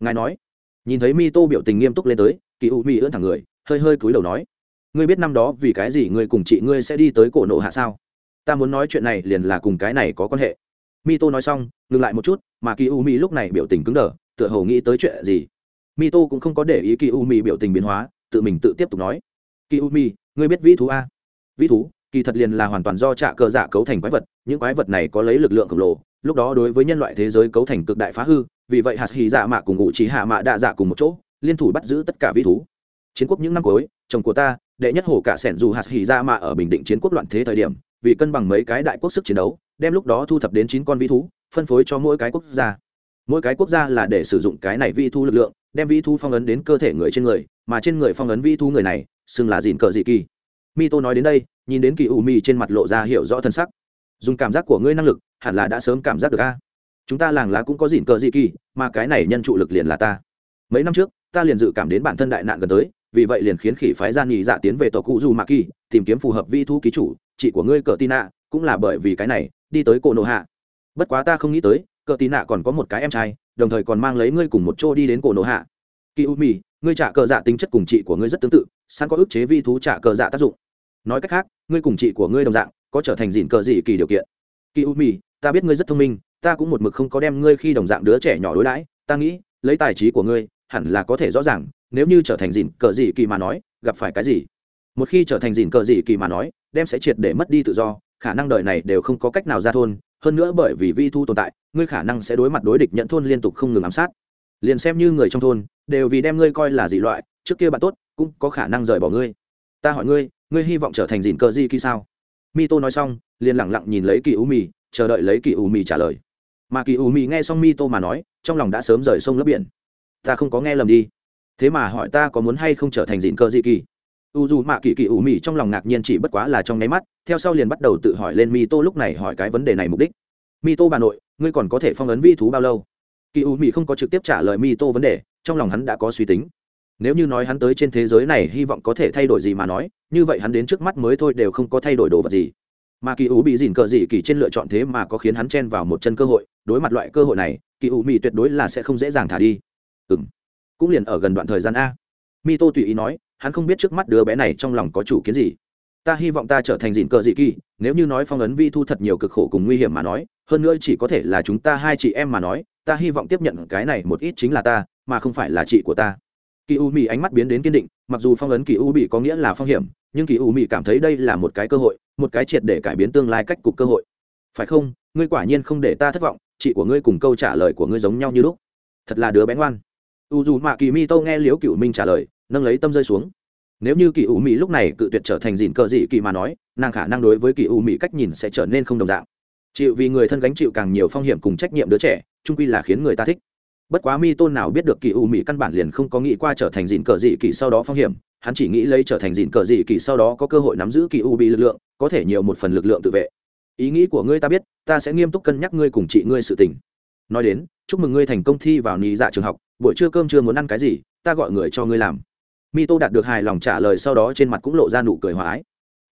Ngài nói. Nhìn thấy mi tô biểu tình nghiêm túc lên tới, kỳ u mi ưỡn thẳng người, hơi hơi cúi đầu nói. Ngươi biết năm đó vì cái gì ngươi cùng chị ngươi sẽ đi tới cổ nộ hạ sao? Ta muốn nói chuyện này liền là cùng cái này có quan hệ. Mi tô nói xong, ngừng lại một chút, mà kỳ u mi lúc này biểu tình cứng đờ, tựa hồ nghĩ tới chuyện gì. Mi tô cũng không có để ý kỳ u mi biểu tình biến hóa, tự mình tự tiếp tục nói. Kỳ u mi, ngươi biết vĩ thú a? Vĩ thú? Kỳ thật liền là hoàn toàn do trạ cơ dạ cấu thành quái vật, những quái vật này có lấy lực lượng khổng lồ, lúc đó đối với nhân loại thế giới cấu thành cực đại phá hư, vì vậy hạt hì dạ mạ cùng ngụ trí hạ mạ đạ dạ cùng một chỗ, liên thủ bắt giữ tất cả vĩ thú. Chiến quốc những năm cuối, chồng của ta, đệ nhất hồ cả sẻn dù hạt hì dạ mạ ở bình định chiến quốc loạn thế thời điểm, vì cân bằng mấy cái đại quốc sức chiến đấu, đem lúc đó thu thập đến chín con vĩ thú, phân phối cho mỗi cái quốc gia. Mỗi cái quốc gia là để sử dụng cái này vi thu lực lượng, đem vi thu phong ấn đến cơ thể người trên người, mà trên người phong ấn vi thu người này, xưng là dìn cờ dị kỳ mi tô nói đến đây, nhìn đến kỳ U mi trên mặt lộ ra hiểu rõ thân sắc. Dùng cảm giác của ngươi năng lực, hẳn là đã sớm cảm giác được a. Chúng ta làng lá cũng có dìn cờ dị kỳ, mà cái này nhân trụ lực liền là ta. Mấy năm trước, ta liền dự cảm đến bản thân đại nạn gần tới, vì vậy liền khiến khỉ phái gian nhị dạ tiến về tổ cụ dù mạ kỳ, tìm kiếm phù hợp vi thu ký chủ, chị của ngươi cờ tina cũng là bởi vì cái này, đi tới cổ nộ hạ. Bất quá ta không nghĩ tới, cờ tin nạ còn có một cái em trai, đồng thời còn mang lấy ngươi cùng một chỗ đi đến cổ nộ hạ. Kỳ u mi ngươi trả cờ dạ tính chất cùng chị của ngươi rất tương tự, sẵn có ức chế vi thú trả cờ dạ tác dụng nói cách khác, ngươi cùng chị của ngươi đồng dạng, có trở thành dịn cờ gì kỳ điều kiện. Kỳ u mì, ta biết ngươi rất thông minh, ta cũng một mực không có đem ngươi khi đồng dạng đứa trẻ nhỏ đối đãi. Ta nghĩ, lấy tài trí của ngươi, hẳn là có thể rõ ràng, nếu như trở thành dịn cờ gì kỳ mà nói, gặp phải cái gì? Một khi trở thành dịn cờ gì kỳ mà nói, đem sẽ triệt để mất đi tự do, khả năng đời này đều không có cách nào ra thôn. Hơn nữa bởi vì vi thu tồn tại, ngươi khả năng sẽ đối mặt đối địch nhận thôn liên tục không ngừng ám sát. Liền xem như người trong thôn, đều vì đem ngươi coi là dị loại, trước kia bạn tốt, cũng có khả năng rời bỏ ngươi. Ta hỏi ngươi ngươi hy vọng trở thành dìn cờ di kỳ sao? Mi tô nói xong, liền lẳng lặng nhìn lấy kỳ u mì, chờ đợi lấy kỳ u mì trả lời. Mà kỳ u mì nghe xong mi tô mà nói, trong lòng đã sớm rời sông lấp biển. Ta không có nghe lầm đi. Thế mà hỏi ta có muốn hay không trở thành dìn cờ di kỳ? U dù mạ kỳ kỳ u mì trong lòng ngạc nhiên chỉ bất quá là trong nháy mắt, theo sau liền bắt đầu tự hỏi lên mi tô lúc này hỏi cái vấn đề này mục đích. Mi tô bà nội, ngươi còn có thể phong ấn vi thú bao lâu? Kỳ u mì không có trực tiếp trả lời mi tô vấn đề, trong lòng hắn đã có suy tính nếu như nói hắn tới trên thế giới này hy vọng có thể thay đổi gì mà nói, như vậy hắn đến trước mắt mới thôi đều không có thay đổi đồ vật gì. Mà kỳ ủ bị dìn cờ dị kỳ trên lựa chọn thế mà có khiến hắn chen vào một chân cơ hội, đối mặt loại cơ hội này, kỳ ủ mỹ tuyệt đối là sẽ không dễ dàng thả đi. Ừ m cũng liền ở gần đoạn thời gian a. Mi tô tùy ý nói, hắn không biết trước mắt đứa bé này trong lòng có chủ kiến gì. Ta hy vọng ta trở thành dìn cờ dị kỳ, nếu như nói phong ấn vi thu thật nhiều cực khổ cùng nguy hiểm mà nói, hơn nữa chỉ có thể là chúng ta hai chị em mà nói, ta hy vọng tiếp nhận cái này một ít chính là ta, mà không phải là chị của ta kỳ u mỹ ánh mắt biến đến kiên định, mặc dù phong ấn kỳ u bị có nghĩa là phong hiểm, nhưng kỳ u mỹ cảm thấy đây là một cái cơ hội, một cái triệt để cải biến tương lai cách cục cơ hội. Phải không? Ngươi quả nhiên không để ta thất vọng, chị của ngươi cùng câu trả lời của ngươi giống nhau như lúc. Thật là đứa bén ngoan. U dù mạ kỳ mi tô nghe liếu cựu minh trả lời, nâng lấy tâm rơi xuống. Nếu như kỳ u mỹ lúc này cự tuyệt trở thành dìn cờ dị kỳ mà nói, nàng khả năng đối với kỳ u mỹ cách nhìn sẽ trở nên không đồng dạng. Chịu vì người thân gánh chịu càng nhiều phong hiểm cùng trách nhiệm đứa trẻ trung quy là khiến người ta thích bất quá mi tôn nào biết được kỳ u mỹ căn bản liền không có nghĩ qua trở thành dịn cờ dị kỳ sau đó phong hiểm hắn chỉ nghĩ lấy trở thành dịn cờ dị kỳ sau đó có cơ hội nắm giữ kỳ u bị lực lượng có thể nhiều một phần lực lượng tự vệ. Ý nghĩ của ngươi ta biết ta sẽ nghiêm túc cân nhắc ngươi cùng chị ngươi sự tình. Nói đến chúc mừng ngươi thành công thi vào nhị dạ trường học buổi trưa cơm chưa muốn ăn cái gì ta gọi người cho ngươi làm. Mi tô đạt được hài lòng trả lời sau đó trên mặt cũng lộ ra nụ cười hòa ái.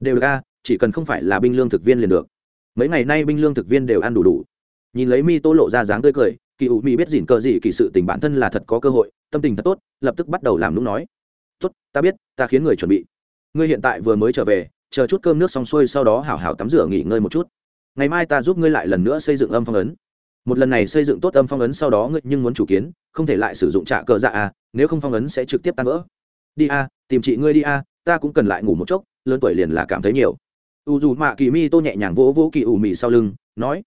Đều ra, chỉ cần không phải là binh lương thực viên liền được. Mấy ngày nay binh lương thực viên đều ăn đủ đủ. Nhìn lấy mi tô lộ ra dáng tươi cười kỳ ủ mi biết dỉn cờ gì, kỳ sự tình bản thân là thật có cơ hội, tâm tình thật tốt, lập tức bắt đầu làm lúc nói. Tốt, ta biết, ta khiến người chuẩn bị. Ngươi hiện tại vừa mới trở về, chờ chút cơm nước xong xuôi sau đó hảo hảo tắm rửa nghỉ ngơi một chút. Ngày mai ta giúp ngươi lại lần nữa xây dựng âm phong ấn. Một lần này xây dựng tốt âm phong ấn sau đó ngươi nhưng muốn chủ kiến, không thể lại sử dụng trả cờ dạ à nếu không phong ấn sẽ trực tiếp tan vỡ. Đi a, tìm chị ngươi đi a, ta cũng cần lại ngủ một chốc, lớn tuổi liền là cảm thấy nhiều. U dù mạ kỳ mi tô nhẹ nhàng vỗ vỗ kỳ ủ mì sau lưng, nói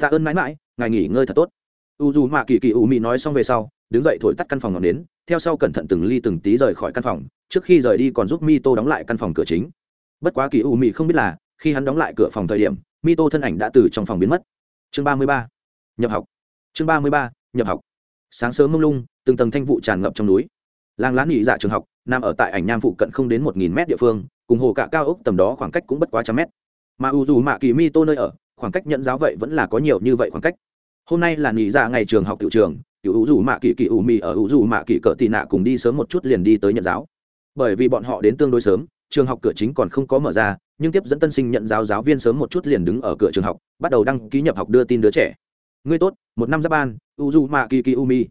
tạ ơn mãi mãi, ngài nghỉ ngơi thật tốt u dù mạ kỳ kỳ u mị nói xong về sau, đứng dậy thổi tắt căn phòng ngọn đến theo sau cẩn thận từng ly từng tí rời khỏi căn phòng, trước khi rời đi còn giúp mi tô đóng lại căn phòng cửa chính. Bất quá kỳ u mị không biết là, khi hắn đóng lại cửa phòng thời điểm mi tô thân ảnh đã từ trong phòng biến mất. Chương ba mươi ba, nhập học. Chương ba mươi ba, nhập học. Sáng sớm mông lung, từng tầng thanh vụ tràn ngập trong núi. Làng lá nghỉ dạ trường học, nằm ở tại ảnh nham phụ cận không đến một nghìn mét địa phương, cùng hồ cả cao ốc tầm đó khoảng cách cũng bất quá trăm mét. Mà u dù mạ kỳ mi tô nơi ở, khoảng cách nhận giáo vậy vẫn là có nhiều như vậy khoảng cách hôm nay là nghỉ dạ ngày trường học cựu trường cựu hữu dù mạ kỳ kỳ ủ mi ở hữu dù mạ kỳ cỡ tị nạ cùng đi sớm một chút liền đi tới nhận giáo. Bởi vì bọn họ đến tương đối sớm, trường học cửa chính còn không có mở ra, nhưng tiếp dẫn tân sinh nhận giáo giáo viên sớm một chút liền đứng ở cửa trường học, bắt đầu đăng ký nhập học đưa tin đứa trẻ. Ngươi tốt, một năm giáp ban u du ma kỳ kỳ u mi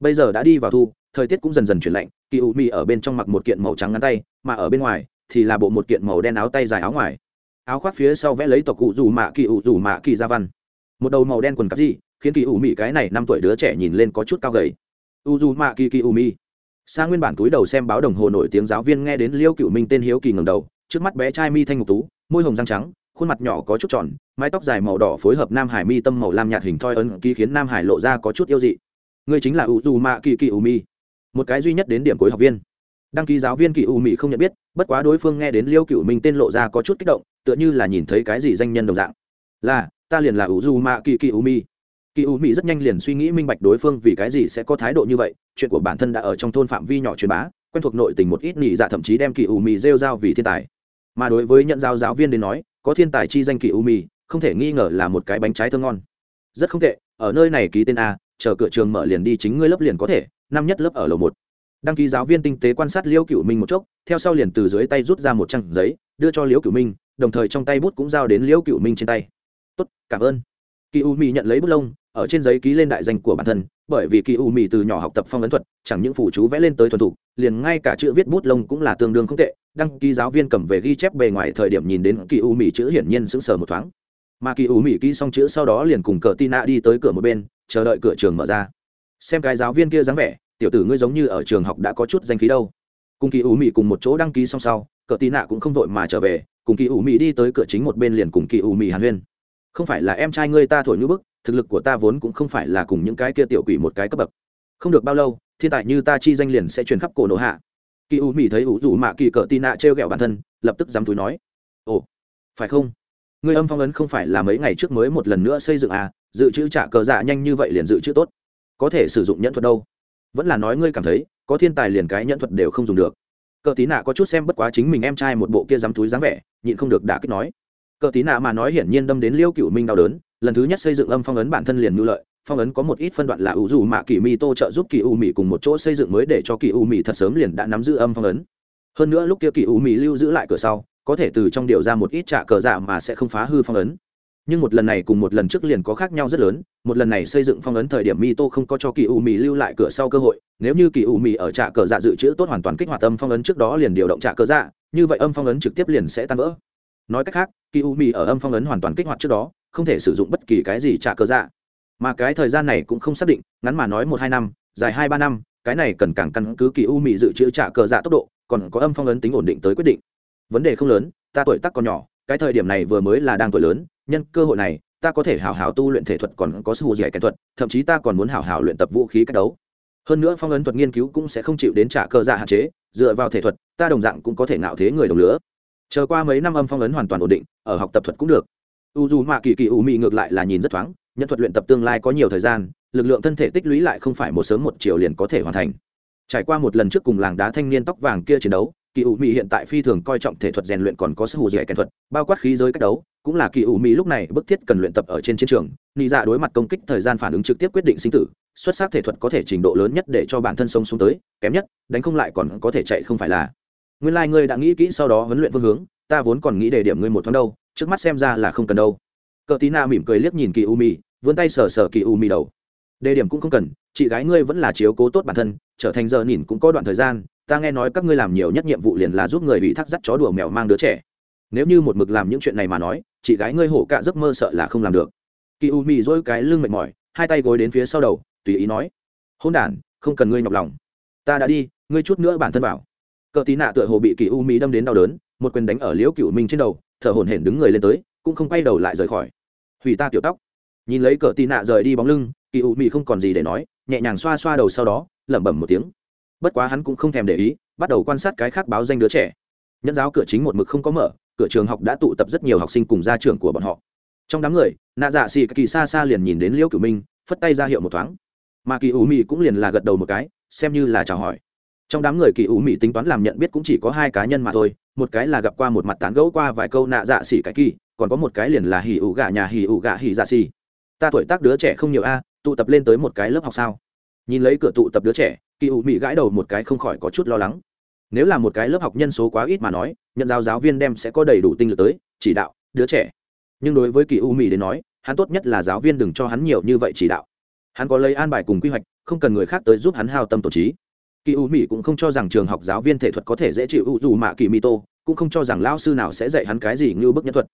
bây giờ đã đi vào thu, thời tiết cũng dần dần chuyển lạnh kỳ u mi ở bên trong mặc một kiện màu trắng ngắn tay, mà ở bên ngoài thì là bộ một kiện màu đen áo tay dài áo ngoài. Áo khoác phía sau vẽ lấy tộc cụ dù mạ kỳ u dù mạ kỳ gia văn. Một đầu màu đen quần cắp gì khiến kỳ u mỹ cái này năm tuổi đứa trẻ nhìn lên có chút cao gầy. U dù mạ kỳ kỳ u mi. Xa nguyên bản túi đầu xem báo đồng hồ nổi tiếng giáo viên nghe đến liêu cựu minh tên hiếu kỳ ngầm đầu, trước mắt bé trai mi thanh ngục tú, môi hồng răng trắng, khuôn mặt nhỏ có chút tròn, mái tóc dài màu đỏ phối hợp nam hải mi tâm màu lam nhạt hình thoi ấn ký khiến nam hải lộ ra có chút yêu dị. Người chính là u dù mạ kỳ kỳ u mi. Một cái duy nhất đến điểm cuối học viên. Đăng ký giáo viên kỳ u mi không nhận biết, bất quá đối phương nghe đến liêu cựu minh tên lộ ra có chút kích động, tựa như là nhìn thấy cái gì danh nhân đồng dạng. Là, ta liền là u dù mạ kỳ kỳ u mi kỳ u mi rất nhanh liền suy nghĩ minh bạch đối phương vì cái gì sẽ có thái độ như vậy, chuyện của bản thân đã ở trong thôn phạm vi nhỏ truyền bá, quen thuộc nội tình một ít nhị dạ thậm chí đem kỳ u mi rêu giao vì thiên tài. Mà đối với nhận giáo giáo viên đến nói, có thiên tài chi danh kỳ u mi không thể nghi ngờ là một cái bánh trái thơ ngon. Rất không tệ, ở nơi này ký tên a, chờ cửa trường mở liền đi chính ngươi lớp liền có thể, năm nhất lớp ở lầu một. Đăng ký giáo viên tinh tế quan sát liễu cựu minh một chốc, theo sau liền từ dưới tay rút ra một trang giấy, đưa cho liễu cựu minh, đồng thời trong tay bút cũng giao đến liễu cựu minh trên tay. Tốt, cảm ơn. Kỳ u mi nhận lấy bút lông ở trên giấy ký lên đại danh của bản thân, bởi vì kỳ u mì từ nhỏ học tập phong ấn thuật, chẳng những phụ chú vẽ lên tới thuần thục, liền ngay cả chữ viết bút lông cũng là tương đương không tệ. Đăng ký giáo viên cầm về ghi chép bề ngoài thời điểm nhìn đến kỳ u mì chữ hiển nhiên sững sờ một thoáng. Mà kỳ u mì ký xong chữ sau đó liền cùng cờ tina đi tới cửa một bên, chờ đợi cửa trường mở ra. Xem cái giáo viên kia dáng vẻ, tiểu tử ngươi giống như ở trường học đã có chút danh khí đâu. Cùng kỳ u mì cùng một chỗ đăng ký xong sau, cờ tina cũng không vội mà trở về, cùng kỳ u mì đi tới cửa chính một bên liền cùng kỳ u mì hàn huyên. Không phải là em trai ngươi ta thổi như bức thực lực của ta vốn cũng không phải là cùng những cái kia tiểu quỷ một cái cấp bậc. Không được bao lâu, thiên tài như ta chi danh liền sẽ truyền khắp cổ nổ hạ. Kỳ u mỹ thấy ủ rủ mạ kỳ cỡ tị nạ trêu ghẹo bản thân, lập tức dám túi nói. Ồ, phải không? Người âm phong ấn không phải là mấy ngày trước mới một lần nữa xây dựng à dự trữ trả cờ dạ nhanh như vậy liền dự trữ tốt. Có thể sử dụng nhẫn thuật đâu? Vẫn là nói ngươi cảm thấy, có thiên tài liền cái nhẫn thuật đều không dùng được. Cờ tí nạ có chút xem bất quá chính mình em trai một bộ kia dám túi dáng vẻ, nhịn không được đả kích nói. Cờ tí nạ mà nói hiển nhiên đâm đến liêu cựu minh đau đớn lần thứ nhất xây dựng âm phong ấn bản thân liền nhu lợi, phong ấn có một ít phân đoạn là ủ dù mạ kỳ mi tô trợ giúp kỳ u mỹ cùng một chỗ xây dựng mới để cho kỳ u mỹ thật sớm liền đã nắm giữ âm phong ấn. Hơn nữa lúc kia kỳ u mỹ lưu giữ lại cửa sau, có thể từ trong điều ra một ít trả cờ dạ mà sẽ không phá hư phong ấn. Nhưng một lần này cùng một lần trước liền có khác nhau rất lớn, một lần này xây dựng phong ấn thời điểm mi tô không có cho kỳ u mỹ lưu lại cửa sau cơ hội, nếu như kỳ u mỹ ở trạ cờ dạ dự trữ tốt hoàn toàn kích hoạt âm phong ấn trước đó liền điều động trạ cờ dạ như vậy âm phong ấn trực tiếp liền sẽ tan vỡ. Nói cách khác kỳ u mỹ ở âm phong ấn hoàn toàn kích hoạt trước đó không thể sử dụng bất kỳ cái gì trả cơ dạ. Mà cái thời gian này cũng không xác định, ngắn mà nói một hai năm, dài hai ba năm, cái này cần càng căn cứ kỳ u mị dự trữ trả cờ dạ tốc độ, còn có âm phong ấn tính ổn định tới quyết định. Vấn đề không lớn, ta tuổi tác còn nhỏ, cái thời điểm này vừa mới là đang tuổi lớn, nhân cơ hội này, ta có thể hào hào tu luyện thể thuật còn có sự dẻ kỹ thuật, thậm chí ta còn muốn hào hào luyện tập vũ khí cách đấu. Hơn nữa phong ấn thuật nghiên cứu cũng sẽ không chịu đến trả cơ dạ hạn chế, dựa vào thể thuật, ta đồng dạng cũng có thể ngạo thế người đồng lứa chờ qua mấy năm âm phong ấn hoàn toàn ổn định, ở học tập thuật cũng được u dù mạ kỳ kỳ u mị ngược lại là nhìn rất thoáng, nhân thuật luyện tập tương lai có nhiều thời gian, lực lượng thân thể tích lũy lại không phải một sớm một chiều liền có thể hoàn thành. Trải qua một lần trước cùng làng đá thanh niên tóc vàng kia chiến đấu, kỳ u mị hiện tại phi thường coi trọng thể thuật rèn luyện còn có sức hù dẻ kèn thuật, bao quát khí giới cách đấu, cũng là kỳ u mị lúc này bức thiết cần luyện tập ở trên chiến trường. Nị dạ đối mặt công kích thời gian phản ứng trực tiếp quyết định sinh tử, xuất sắc thể thuật có thể trình độ lớn nhất để cho bản thân sống xuống tới, kém nhất, đánh không lại còn có thể chạy không phải là. Nguyên lai、like、ngươi đã nghĩ kỹ sau đó huấn luyện phương hướng, ta vốn còn nghĩ đề điểm ngươi một tháng đâu trước mắt xem ra là không cần đâu. Cờ tí na mỉm cười liếc nhìn kỳ u mì vươn tay sờ sờ kỳ u mì đầu. Đề điểm cũng không cần, chị gái ngươi vẫn là chiếu cố tốt bản thân, trở thành giờ nhìn cũng có đoạn thời gian, ta nghe nói các ngươi làm nhiều nhất nhiệm vụ liền là giúp người bị thắc dắt chó đùa mèo mang đứa trẻ. Nếu như một mực làm những chuyện này mà nói, chị gái ngươi hổ cạ giấc mơ sợ là không làm được. Kỳ u mì dỗi cái lưng mệt mỏi, hai tay gối đến phía sau đầu, tùy ý nói hôn đ không cần ngươi nhọc lòng. Ta đã đi, ngươi chút nữa bản thân bảo cờ tí nạ tựa hồ bị kỳ u mỹ đâm đến đau đớn, một quyền đánh ở liễu cựu minh trên đầu thở hổn hển đứng người lên tới, cũng không quay đầu lại rời khỏi. Hủy ta tiểu tóc. Nhìn lấy cờ tì nạ rời đi bóng lưng, kỳ u mị không còn gì để nói, nhẹ nhàng xoa xoa đầu sau đó, lẩm bẩm một tiếng. Bất quá hắn cũng không thèm để ý, bắt đầu quan sát cái khác báo danh đứa trẻ. Nhân giáo cửa chính một mực không có mở, cửa trường học đã tụ tập rất nhiều học sinh cùng gia trưởng của bọn họ. Trong đám người, nạ dạ xì kỳ xa xa liền nhìn đến liễu cửu minh, phất tay ra hiệu một thoáng. Mà kỳ u mị cũng liền là gật đầu một cái, xem như là chào hỏi. Trong đám người kỳ u mị tính toán làm nhận biết cũng chỉ có hai cá nhân mà thôi một cái là gặp qua một mặt tán gẫu qua vài câu nạ dạ xỉ cái kỳ, còn có một cái liền là hỉ ủ gà nhà hỉ ủ gà hỉ dạ xỉ. Ta tuổi tác đứa trẻ không nhiều a, tụ tập lên tới một cái lớp học sao? Nhìn lấy cửa tụ tập đứa trẻ, kỳ ủ mị gãi đầu một cái không khỏi có chút lo lắng. Nếu là một cái lớp học nhân số quá ít mà nói, nhận giáo giáo viên đem sẽ có đầy đủ tinh lực tới, chỉ đạo, đứa trẻ. Nhưng đối với kỳ u mỹ đến nói, hắn tốt nhất là giáo viên đừng cho hắn nhiều như vậy chỉ đạo. Hắn có lấy an bài cùng quy hoạch, không cần người khác tới giúp hắn hao tâm tổ trí kỳ u mỹ cũng không cho rằng trường học giáo viên thể thuật có thể dễ chịu u dù mạ kỳ mi tô, cũng không cho rằng lao sư nào sẽ dạy hắn cái gì như bức nhân thuật.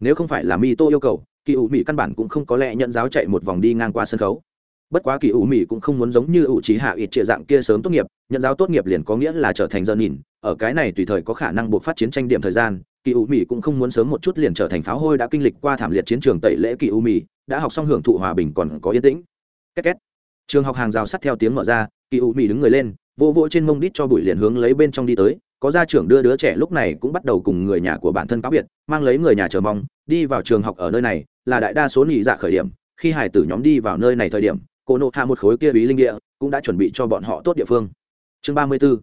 Nếu không phải là mi tô yêu cầu, kỳ u mỹ căn bản cũng không có lẽ nhận giáo chạy một vòng đi ngang qua sân khấu. Bất quá kỳ u mỹ cũng không muốn giống như U trí hạ ít trịa dạng kia sớm tốt nghiệp, nhận giáo tốt nghiệp liền có nghĩa là trở thành dân nhìn, ở cái này tùy thời có khả năng buộc phát chiến tranh điểm thời gian, kỳ u mỹ cũng không muốn sớm một chút liền trở thành pháo hôi đã kinh lịch qua thảm liệt chiến trường tẩy lễ kỳ u mỹ đã học xong hưởng thụ hòa bình còn có yên tĩnh. Két két. Trường học hàng rào sắt theo tiếng mở ra, kỳ u mỹ đứng người lên vô vỗ trên mông đít cho bụi liền hướng lấy bên trong đi tới, có gia trưởng đưa đứa trẻ lúc này cũng bắt đầu cùng người nhà của bản thân cáo biệt, mang lấy người nhà chờ mong, đi vào trường học ở nơi này, là đại đa số nhị dạ khởi điểm, khi hải tử nhóm đi vào nơi này thời điểm, cô nộ hạ một khối kia bí linh địa, cũng đã chuẩn bị cho bọn họ tốt địa phương. Chương ba mươi b ố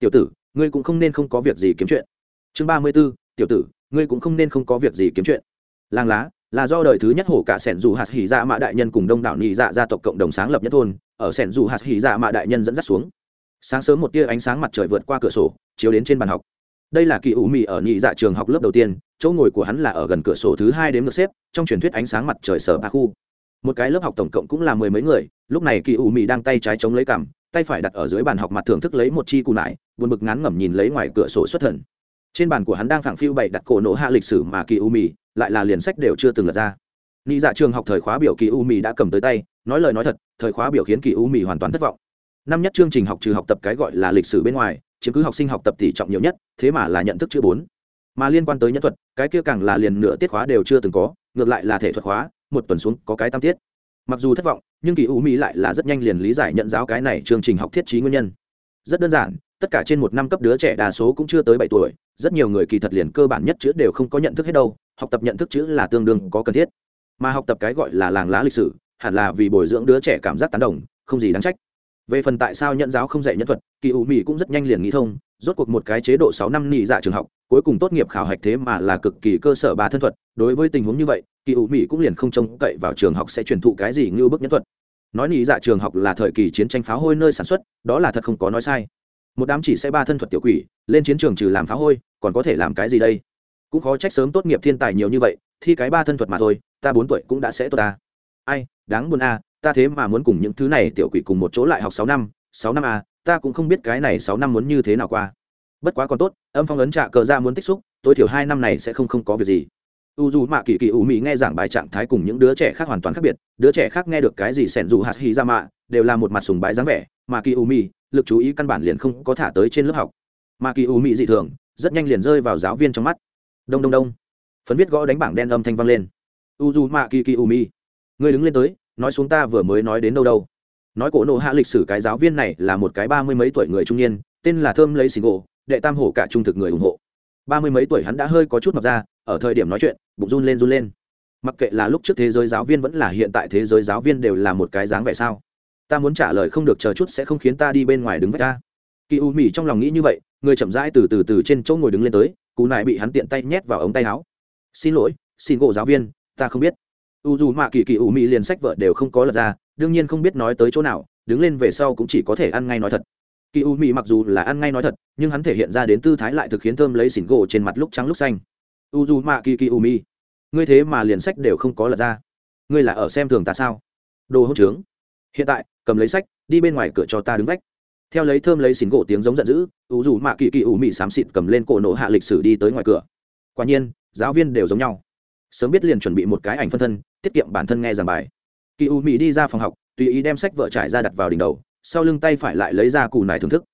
tiểu tử, ngươi cũng không nên không có việc gì kiếm chuyện. Chương ba mươi b ố tiểu tử, ngươi cũng không nên không có việc gì kiếm chuyện. Làng lá, là do đời thứ nhất hổ cả sẻn dù hạt hỉ dạ mạ đại nhân cùng đông đảo nhị dạ gia tộc cộng đồng sáng lập nhất thôn, ở sẻn dù hạt hỉ dạ mạ đại nhân dẫn dắt xuống sáng sớm một tia ánh sáng mặt trời vượt qua cửa sổ, chiếu đến trên bàn học. Đây là kỳ ủ mì ở nhị dạ trường học lớp đầu tiên, chỗ ngồi của hắn là ở gần cửa sổ thứ hai đến ngược xếp, trong truyền thuyết ánh sáng mặt trời sở ba khu. Một cái lớp học tổng cộng cũng là mười mấy người, lúc này kỳ ủ mì đang tay trái chống lấy cằm, tay phải đặt ở dưới bàn học mặt thưởng thức lấy một chi cù nải, buồn bực ngán ngẩm nhìn lấy ngoài cửa sổ xuất thần. Trên bàn của hắn đang phẳng phiu bày đặt cổ nổ hạ lịch sử mà kỳ u mì, lại là liền sách đều chưa từng lật ra. Nghĩ dạ trường học thời khóa biểu kỳ u mì đã cầm tới tay, nói lời nói thật, thời khóa biểu khiến kỳ u mì hoàn toàn thất vọng năm nhất chương trình học trừ học tập cái gọi là lịch sử bên ngoài chứng cứ học sinh học tập tỷ trọng nhiều nhất, thế mà là nhận thức chữ bốn. Mà liên quan tới nhân thuật, cái kia càng là liền nửa tiết khóa đều chưa từng có, ngược lại là thể thuật khóa, một tuần xuống có cái tam tiết. Mặc dù thất vọng, nhưng kỳ u mỹ lại là rất nhanh liền lý giải nhận giáo cái này chương trình học thiết trí nguyên nhân. Rất đơn giản, tất cả trên một năm cấp đứa trẻ đa số cũng chưa tới bảy tuổi, rất nhiều người kỳ thật liền cơ bản nhất chữ đều không có nhận thức hết đâu, học tập nhận thức chữ là tương đương có cần thiết. Mà học tập cái gọi là làng lá lịch sử, hẳn là vì bồi dưỡng đứa trẻ cảm giác tán đồng, không gì đáng trách về phần tại sao nhận giáo không dạy nhân thuật, kỳ ủ mỹ cũng rất nhanh liền nghĩ thông, rốt cuộc một cái chế độ sáu năm nghỉ dạ trường học, cuối cùng tốt nghiệp khảo hạch thế mà là cực kỳ cơ sở bà thân thuật. Đối với tình huống như vậy, kỳ ủ mỹ cũng liền không trông cậy vào trường học sẽ truyền thụ cái gì như bức nhân thuật. Nói nghỉ dạ trường học là thời kỳ chiến tranh phá hôi nơi sản xuất, đó là thật không có nói sai. Một đám chỉ sẽ ba thân thuật tiểu quỷ, lên chiến trường trừ làm phá hôi, còn có thể làm cái gì đây? Cũng khó trách sớm tốt nghiệp thiên tài nhiều như vậy, thi cái ba thân thuật mà thôi, ta bốn tuổi cũng đã sẽ tốt ta. Ai, đáng buồn à? Ta thế mà muốn cùng những thứ này tiểu quỷ cùng một chỗ lại học sáu năm sáu năm à, ta cũng không biết cái này sáu năm muốn như thế nào qua. Bất quá còn tốt âm phong ấn trạ cờ ra muốn tích xúc tối thiểu hai năm này sẽ không không có việc gì. U dù mạ kỳ kỳ ủ mỹ nghe giảng bài trạng thái cùng những đứa trẻ khác hoàn toàn khác biệt đứa trẻ khác nghe được cái gì sẻn dù hạt hy ra mạ đều là một mặt sùng bái dáng vẻ mà kỳ ủ mỹ lực chú ý căn bản liền không có thả tới trên lớp học. Mà kỳ ủ mỹ dị thường rất nhanh liền rơi vào giáo viên trong mắt. Đông đông đông. Phấn viết gõ đánh bảng đen âm thanh vang lên. U dù mạ kỳ kỳ ủ mỹ người đứng lên tới nói xuống ta vừa mới nói đến đâu đâu. Nói cổ nộ hạ lịch sử cái giáo viên này là một cái ba mươi mấy tuổi người trung niên, tên là thơm lấy xì gỗ đệ tam hổ cả trung thực người ủng hộ. Ba mươi mấy tuổi hắn đã hơi có chút mập ra, ở thời điểm nói chuyện, bụng run lên run lên. Mặc kệ là lúc trước thế giới giáo viên vẫn là hiện tại thế giới giáo viên đều là một cái dáng vẻ sao? Ta muốn trả lời không được chờ chút sẽ không khiến ta đi bên ngoài đứng với ta. Kỳ u mỹ trong lòng nghĩ như vậy, người chậm rãi từ từ từ trên chỗ ngồi đứng lên tới, cú nại bị hắn tiện tay nhét vào ống tay áo. Xin lỗi, xin gỗ giáo viên, ta không biết u dù mạ kỳ kỳ ủ mị liền sách vợ đều không có lật ra, đương nhiên không biết nói tới chỗ nào, đứng lên về sau cũng chỉ có thể ăn ngay nói thật. Kỳ u mị mặc dù là ăn ngay nói thật, nhưng hắn thể hiện ra đến tư thái lại thực khiến thơm lấy xỉn gỗ trên mặt lúc trắng lúc xanh. U dù mạ kỳ kỳ u mị, ngươi thế mà liền sách đều không có lật ra. Ngươi là ở xem thường ta sao? Đồ hỗn trướng. Hiện tại, cầm lấy sách, đi bên ngoài cửa cho ta đứng vách. Theo lấy thơm lấy xỉn gỗ tiếng giống giận dữ, u dù mạ kỳ kỳ u mị xám xịt cầm lên cổ nổ hạ lịch sử đi tới ngoài cửa. Quả nhiên, giáo viên đều giống nhau sớm biết liền chuẩn bị một cái ảnh phân thân, tiết kiệm bản thân nghe giảng bài. Kỳ u mỹ đi ra phòng học, tùy ý đem sách vợ trải ra đặt vào đỉnh đầu, sau lưng tay phải lại lấy ra cù nải thưởng thức.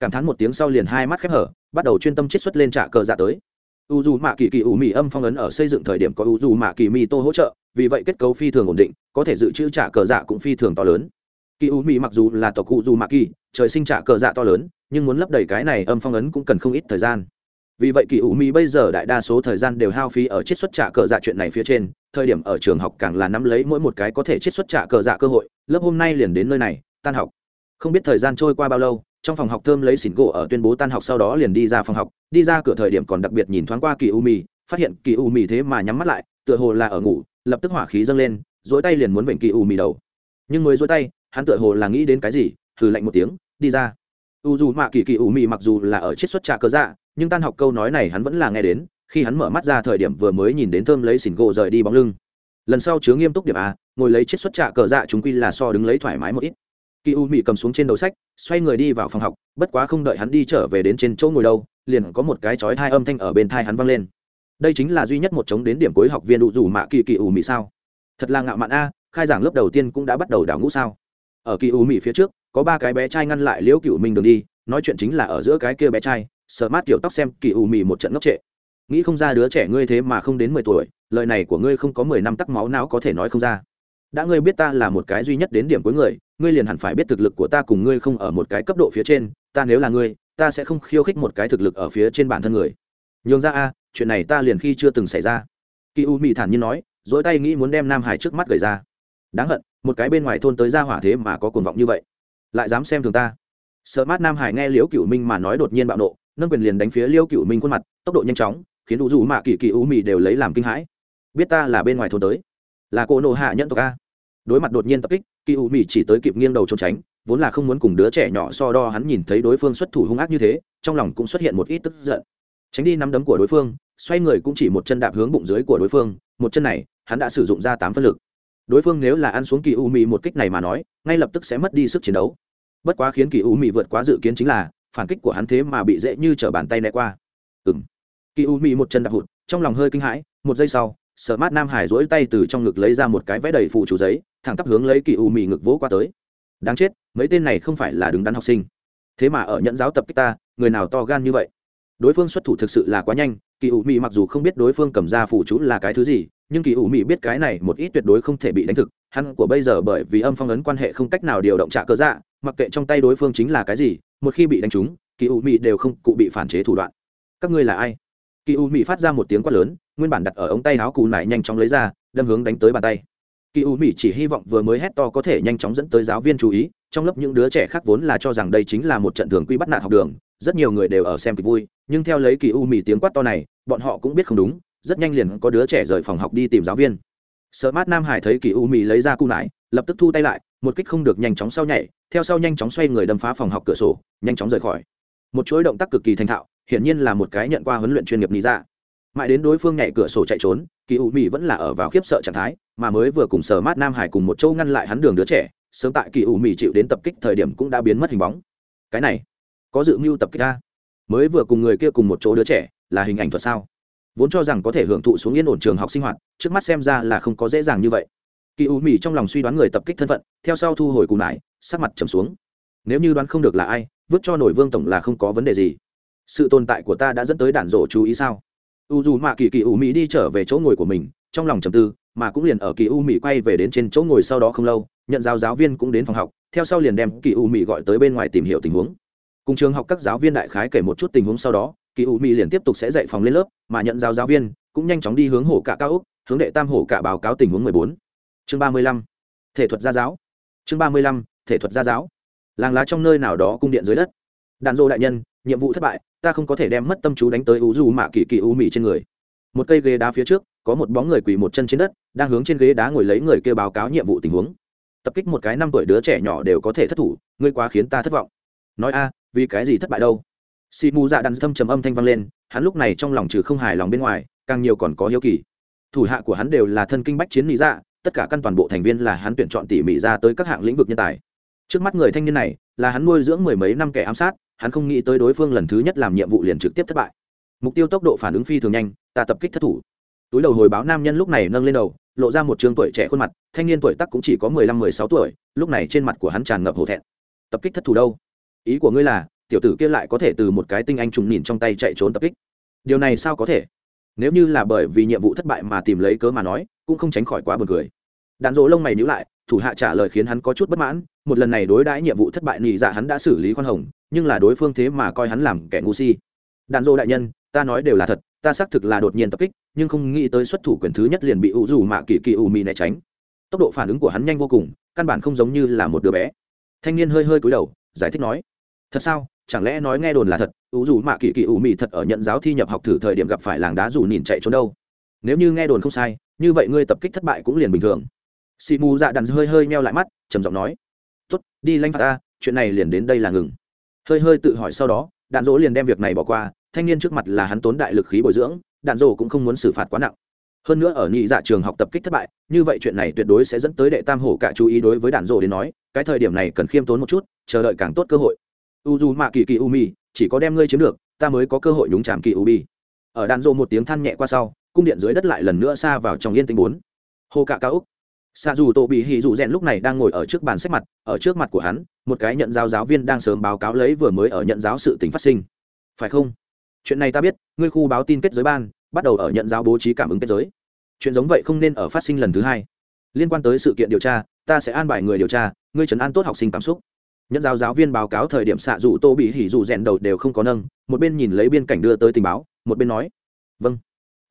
Cảm thán một tiếng sau liền hai mắt khép hở, bắt đầu chuyên tâm chiết xuất lên trả cờ dạ tới. U dù mạ kỳ kỳ u mỹ âm phong ấn ở xây dựng thời điểm có u dù mạ kỳ mi tô hỗ trợ, vì vậy kết cấu phi thường ổn định, có thể dự trữ trả cờ dạ cũng phi thường to lớn. Kỳ u mỹ mặc dù là tộc cụ dù mạ kỳ, trời sinh trả cờ dạ to lớn, nhưng muốn lấp đầy cái này âm phong ấn cũng cần không ít thời gian vì vậy kỳ ủ mỹ bây giờ đại đa số thời gian đều hao phí ở chiết xuất trả cờ dạ chuyện này phía trên, thời điểm ở trường học càng là nắm lấy mỗi một cái có thể chiết xuất trả cờ dạ cơ hội, lớp hôm nay liền đến nơi này, tan học. Không biết thời gian trôi qua bao lâu, trong phòng học thơm lấy xỉn gỗ ở tuyên bố tan học sau đó liền đi ra phòng học, đi ra cửa thời điểm còn đặc biệt nhìn thoáng qua kỳ u mì, phát hiện kỳ u mì thế mà nhắm mắt lại, tựa hồ là ở ngủ, lập tức hỏa khí dâng lên dỗi tay liền muốn vịnh kỳ u mì đầu. Nhưng mới dỗi tay, hắn tựa hồ là nghĩ đến cái gì thử lạnh một tiếng, đi ra. U dù mạ kỳ kỳ u mì mặc dù là ở chiết xuất trả cờ dạ nhưng tan học câu nói này hắn vẫn là nghe đến, khi hắn mở mắt ra thời điểm vừa mới nhìn đến thơm lấy xỉn gỗ rời đi bóng lưng. Lần sau chứa nghiêm túc điểm a, ngồi lấy chiếc xuất trạ cờ dạ chúng quy là so đứng lấy thoải mái một ít. Kỳ u mị cầm xuống trên đầu sách, xoay người đi vào phòng học, bất quá không đợi hắn đi trở về đến trên chỗ ngồi đâu, liền có một cái chói thai âm thanh ở bên thai hắn vang lên. Đây chính là duy nhất một chống đến điểm cuối học viên đủ rủ mạ kỳ kỳ u mị sao? Thật là ngạo mạn a, khai giảng lớp đầu tiên cũng đã bắt đầu đảo ngũ sao. Ở kỳ u mị phía trước, có ba cái bé trai ngăn lại liễu cựu minh đường đi nói chuyện chính là ở giữa cái kia bé trai, sợ mát kiểu tóc xem kỳ u mì một trận ngốc trệ. Nghĩ không ra đứa trẻ ngươi thế mà không đến mười tuổi, lời này của ngươi không có mười năm tắc máu não có thể nói không ra. Đã ngươi biết ta là một cái duy nhất đến điểm cuối người, ngươi liền hẳn phải biết thực lực của ta cùng ngươi không ở một cái cấp độ phía trên, ta nếu là ngươi, ta sẽ không khiêu khích một cái thực lực ở phía trên bản thân người. Nhường ra a, chuyện này ta liền khi chưa từng xảy ra. Kỳ u mị thản nhiên nói, dỗi tay nghĩ muốn đem nam hải trước mắt gầy ra. Đáng hận, một cái bên ngoài thôn tới ra hỏa thế mà có cuồng vọng như vậy. Lại dám xem thường ta sợ mát nam hải nghe liễu cựu minh mà nói đột nhiên bạo nộ, nâng quyền liền đánh phía liễu cựu minh khuôn mặt, tốc độ nhanh chóng, khiến đủ dù mạ kỳ kỳ u mì đều lấy làm kinh hãi. Biết ta là bên ngoài thôn tới, là cô nộ hạ nhẫn tộc a. Đối mặt đột nhiên tập kích kỳ u mì chỉ tới kịp nghiêng đầu trốn tránh, vốn là không muốn cùng đứa trẻ nhỏ so đo hắn nhìn thấy đối phương xuất thủ hung ác như thế, trong lòng cũng xuất hiện một ít tức giận. Tránh đi nắm đấm của đối phương, xoay người cũng chỉ một chân đạp hướng bụng dưới của đối phương, một chân này, hắn đã sử dụng ra tám phân lực. Đối phương nếu là ăn xuống kỳ u mì một kích này mà nói, ngay lập tức sẽ mất đi sức chiến đấu bất quá khiến kỳ u Mị vượt quá dự kiến chính là, phản kích của hắn thế mà bị dễ như t r ở bàn tay né qua. Ừng kỳ u Mị một chân đạp hụt, trong lòng hơi kinh hãi, một giây sau sợ mát nam hải dỗi tay từ trong ngực lấy ra một cái vẽ đầy phụ chủ giấy, thẳng tắp hướng lấy kỳ u Mị ngực vỗ qua tới. Đáng chết, mấy tên này không phải là đứng đắn học sinh. Thế mà ở nhận giáo tập kích ta, người nào to gan như vậy? Đối phương xuất thủ thực sự là quá nhanh, kỳ U mị mặc dù không biết đối phương cầm ra phụ chú là cái thứ gì, nhưng kỳ U mị biết cái này một ít tuyệt đối không thể bị đánh thực. Hắn của bây giờ bởi vì âm phong ấn quan hệ không cách nào điều động trả cơ dạ mặc kệ trong tay đối phương chính là cái gì, một khi bị đánh trúng, kỳ U mị đều không cụ bị phản chế thủ đoạn. Các ngươi là ai? Kỳ u Mị phát ra một tiếng quát lớn, nguyên bản đặt ở ống tay áo cù nải nhanh chóng lấy ra, đâm hướng đánh tới bàn tay. Kỳ u Mị chỉ hy vọng vừa mới hét to có thể nhanh chóng dẫn tới giáo viên chú ý, trong lớp những đứa trẻ khác vốn là cho rằng đây chính là một trận thường quy bắt nạt học đường, rất nhiều người đều ở xem kịch vui, nhưng theo lấy kỳ u Mị tiếng quát to này, bọn họ cũng biết không đúng, rất nhanh liền có đứa trẻ rời phòng học đi tìm giáo viên. Sợ mát nam hải thấy kỳ u Mị lấy ra cù nải, lập tức thu tay lại một kích không được nhanh chóng sau nhảy, theo sau nhanh chóng xoay người đâm phá phòng học cửa sổ, nhanh chóng rời khỏi. Một chuỗi động tác cực kỳ thành thạo, hiển nhiên là một cái nhận qua huấn luyện chuyên nghiệp lý ra mãi đến đối phương nhảy cửa sổ chạy trốn, kỳ ủ mỹ vẫn là ở vào khiếp sợ trạng thái, mà mới vừa cùng Sở mát nam hải cùng một châu ngăn lại hắn đường đứa trẻ, sớm tại kỳ ủ mỹ chịu đến tập kích thời điểm cũng đã biến mất hình bóng. Cái này, có dự mưu tập kích ta mới vừa cùng người kia cùng một chỗ đứa trẻ, là hình ảnh thuật sao? Vốn cho rằng có thể hưởng thụ xuống yên ổn trường học sinh hoạt, trước mắt xem ra là không có dễ dàng như vậy kỳ U mỹ trong lòng suy đoán người tập kích thân phận, theo sau thu hồi cù lại sắc mặt trầm xuống. Nếu như đoán không được là ai, vứt cho nổi vương tổng là không có vấn đề gì. Sự tồn tại của ta đã dẫn tới đản rộ chú ý sao? U dù mạ kỳ kỳ u mỹ đi trở về chỗ ngồi của mình, trong lòng trầm tư, mà cũng liền ở kỳ u mỹ quay về đến trên chỗ ngồi sau đó không lâu, nhận giáo giáo viên cũng đến phòng học, theo sau liền đem kỳ u mỹ gọi tới bên ngoài tìm hiểu tình huống. Cùng trường học các giáo viên đại khái kể một chút tình huống sau đó, kỳ u mỹ liền tiếp tục sẽ dạy phòng lên lớp, mà nhận giáo giáo viên cũng nhanh chóng đi hướng hổ cả cao úc hướng đệ tam hổ cả báo cáo tình huống mười bốn chương ba mươi lăm, thể thuật gia giáo. Chương ba mươi lăm, thể thuật gia giáo. Làng lá trong nơi nào đó cung điện dưới đất. Đàn dô đại nhân, nhiệm vụ thất bại, ta không có thể đem mất tâm chú đánh tới u dù mạ kỳ kỳ u mì trên người. Một cây ghế đá phía trước, có một bóng người quỳ một chân trên đất, đang hướng trên ghế đá ngồi lấy người kia báo cáo nhiệm vụ tình huống. Tập kích một cái năm tuổi đứa trẻ nhỏ đều có thể thất thủ, ngươi quá khiến ta thất vọng. Nói a, vì cái gì thất bại đâu? Xì mù dạ đàn thâm trầm âm thanh vang lên, hắn lúc này trong lòng trừ không hài lòng bên ngoài, càng nhiều còn có hiếu kỳ. Thủ hạ của hắn đều là thân kinh bách chiến lý dạ tất cả căn toàn bộ thành viên là hắn tuyển chọn tỉ mỉ ra tới các hạng lĩnh vực nhân tài. Trước mắt người thanh niên này, là hắn nuôi dưỡng mười mấy năm kẻ ám sát, hắn không nghĩ tới đối phương lần thứ nhất làm nhiệm vụ liền trực tiếp thất bại. Mục tiêu tốc độ phản ứng phi thường nhanh, ta tập kích thất thủ. Túi đầu hồi báo nam nhân lúc này nâng lên đầu, lộ ra một trường tuổi trẻ khuôn mặt, thanh niên tuổi tắc cũng chỉ có mười lăm, mười sáu tuổi, lúc này trên mặt của hắn tràn ngập hổ thẹn. Tập kích thất thủ đâu? Ý của ngươi là, tiểu tử kia lại có thể từ một cái tinh anh trùng nhìn trong tay chạy trốn tập kích. Điều này sao có thể? Nếu như là bởi vì nhiệm vụ thất bại mà tìm lấy cớ mà nói, cũng không tránh khỏi quá buồn cười đạn dỗ lông mày nhữ lại, thủ hạ trả lời khiến hắn có chút bất mãn, một lần này đối đãi nhiệm vụ thất bại nhị dạ hắn đã xử lý khoan hồng, nhưng là đối phương thế mà coi hắn làm kẻ ngu si. Đạn dỗ đại nhân, ta nói đều là thật, ta xác thực là đột nhiên tập kích, nhưng không nghĩ tới xuất thủ quyền thứ nhất liền bị ủ rủ mạ kỳ kỳ ủ mì né tránh. Tốc độ phản ứng của hắn nhanh vô cùng, căn bản không giống như là một đứa bé. Thanh niên hơi hơi cúi đầu, giải thích nói, thật sao? Chẳng lẽ nói nghe đồn là thật, ủ rủ mạ kỳ kỳ ủ mì thật ở nhận giáo thi nhập học thử thời điểm gặp phải làng đá rủ nhìn chạy trốn đâu? Nếu như nghe đồn không sai, như vậy ngươi tập kích thất bại cũng liền bình thường xì mù dạ đàn hơi hơi meo lại mắt, trầm giọng nói, tốt, đi lanh phạt ta, chuyện này liền đến đây là ngừng. Hơi hơi tự hỏi sau đó, đạn dỗ liền đem việc này bỏ qua, thanh niên trước mặt là hắn tốn đại lực khí bồi dưỡng, đạn dỗ cũng không muốn xử phạt quá nặng. Hơn nữa ở nhị dạ trường học tập kích thất bại, như vậy chuyện này tuyệt đối sẽ dẫn tới đệ tam hổ cả chú ý đối với đạn dỗ đến nói, cái thời điểm này cần khiêm tốn một chút, chờ đợi càng tốt cơ hội. U dù mạ kỳ kỳ u mi, chỉ có đem ngươi chiếm được, ta mới có cơ hội nhúng chạm kỳ u bi. Ở đạn dỗ một tiếng than nhẹ qua sau, cung điện dưới đất lại lần nữa xa vào trong yên tĩnh bốn. Hồ cạ cao úc xạ dù tổ bị hì dù rèn lúc này đang ngồi ở trước bàn sách mặt, ở trước mặt của hắn, một cái nhận giáo giáo viên đang sớm báo cáo lấy vừa mới ở nhận giáo sự t phát sinh. Phải không? Chuyện này ta biết, ngươi khu báo tin kết giới ban, bắt đầu ở nhận giáo bố trí cảm ứng kết giới. Chuyện giống vậy không nên ở phát sinh lần thứ hai. Liên quan tới sự kiện điều tra, ta sẽ an bài người điều tra, ngươi trấn an tốt học sinh cảm xúc. Nhận giáo giáo viên báo cáo thời điểm xạ dù tô bị hỉ dù rèn đầu đều không có nâng, một bên nhìn lấy biên cảnh đưa tới tình báo, một bên nói vâng.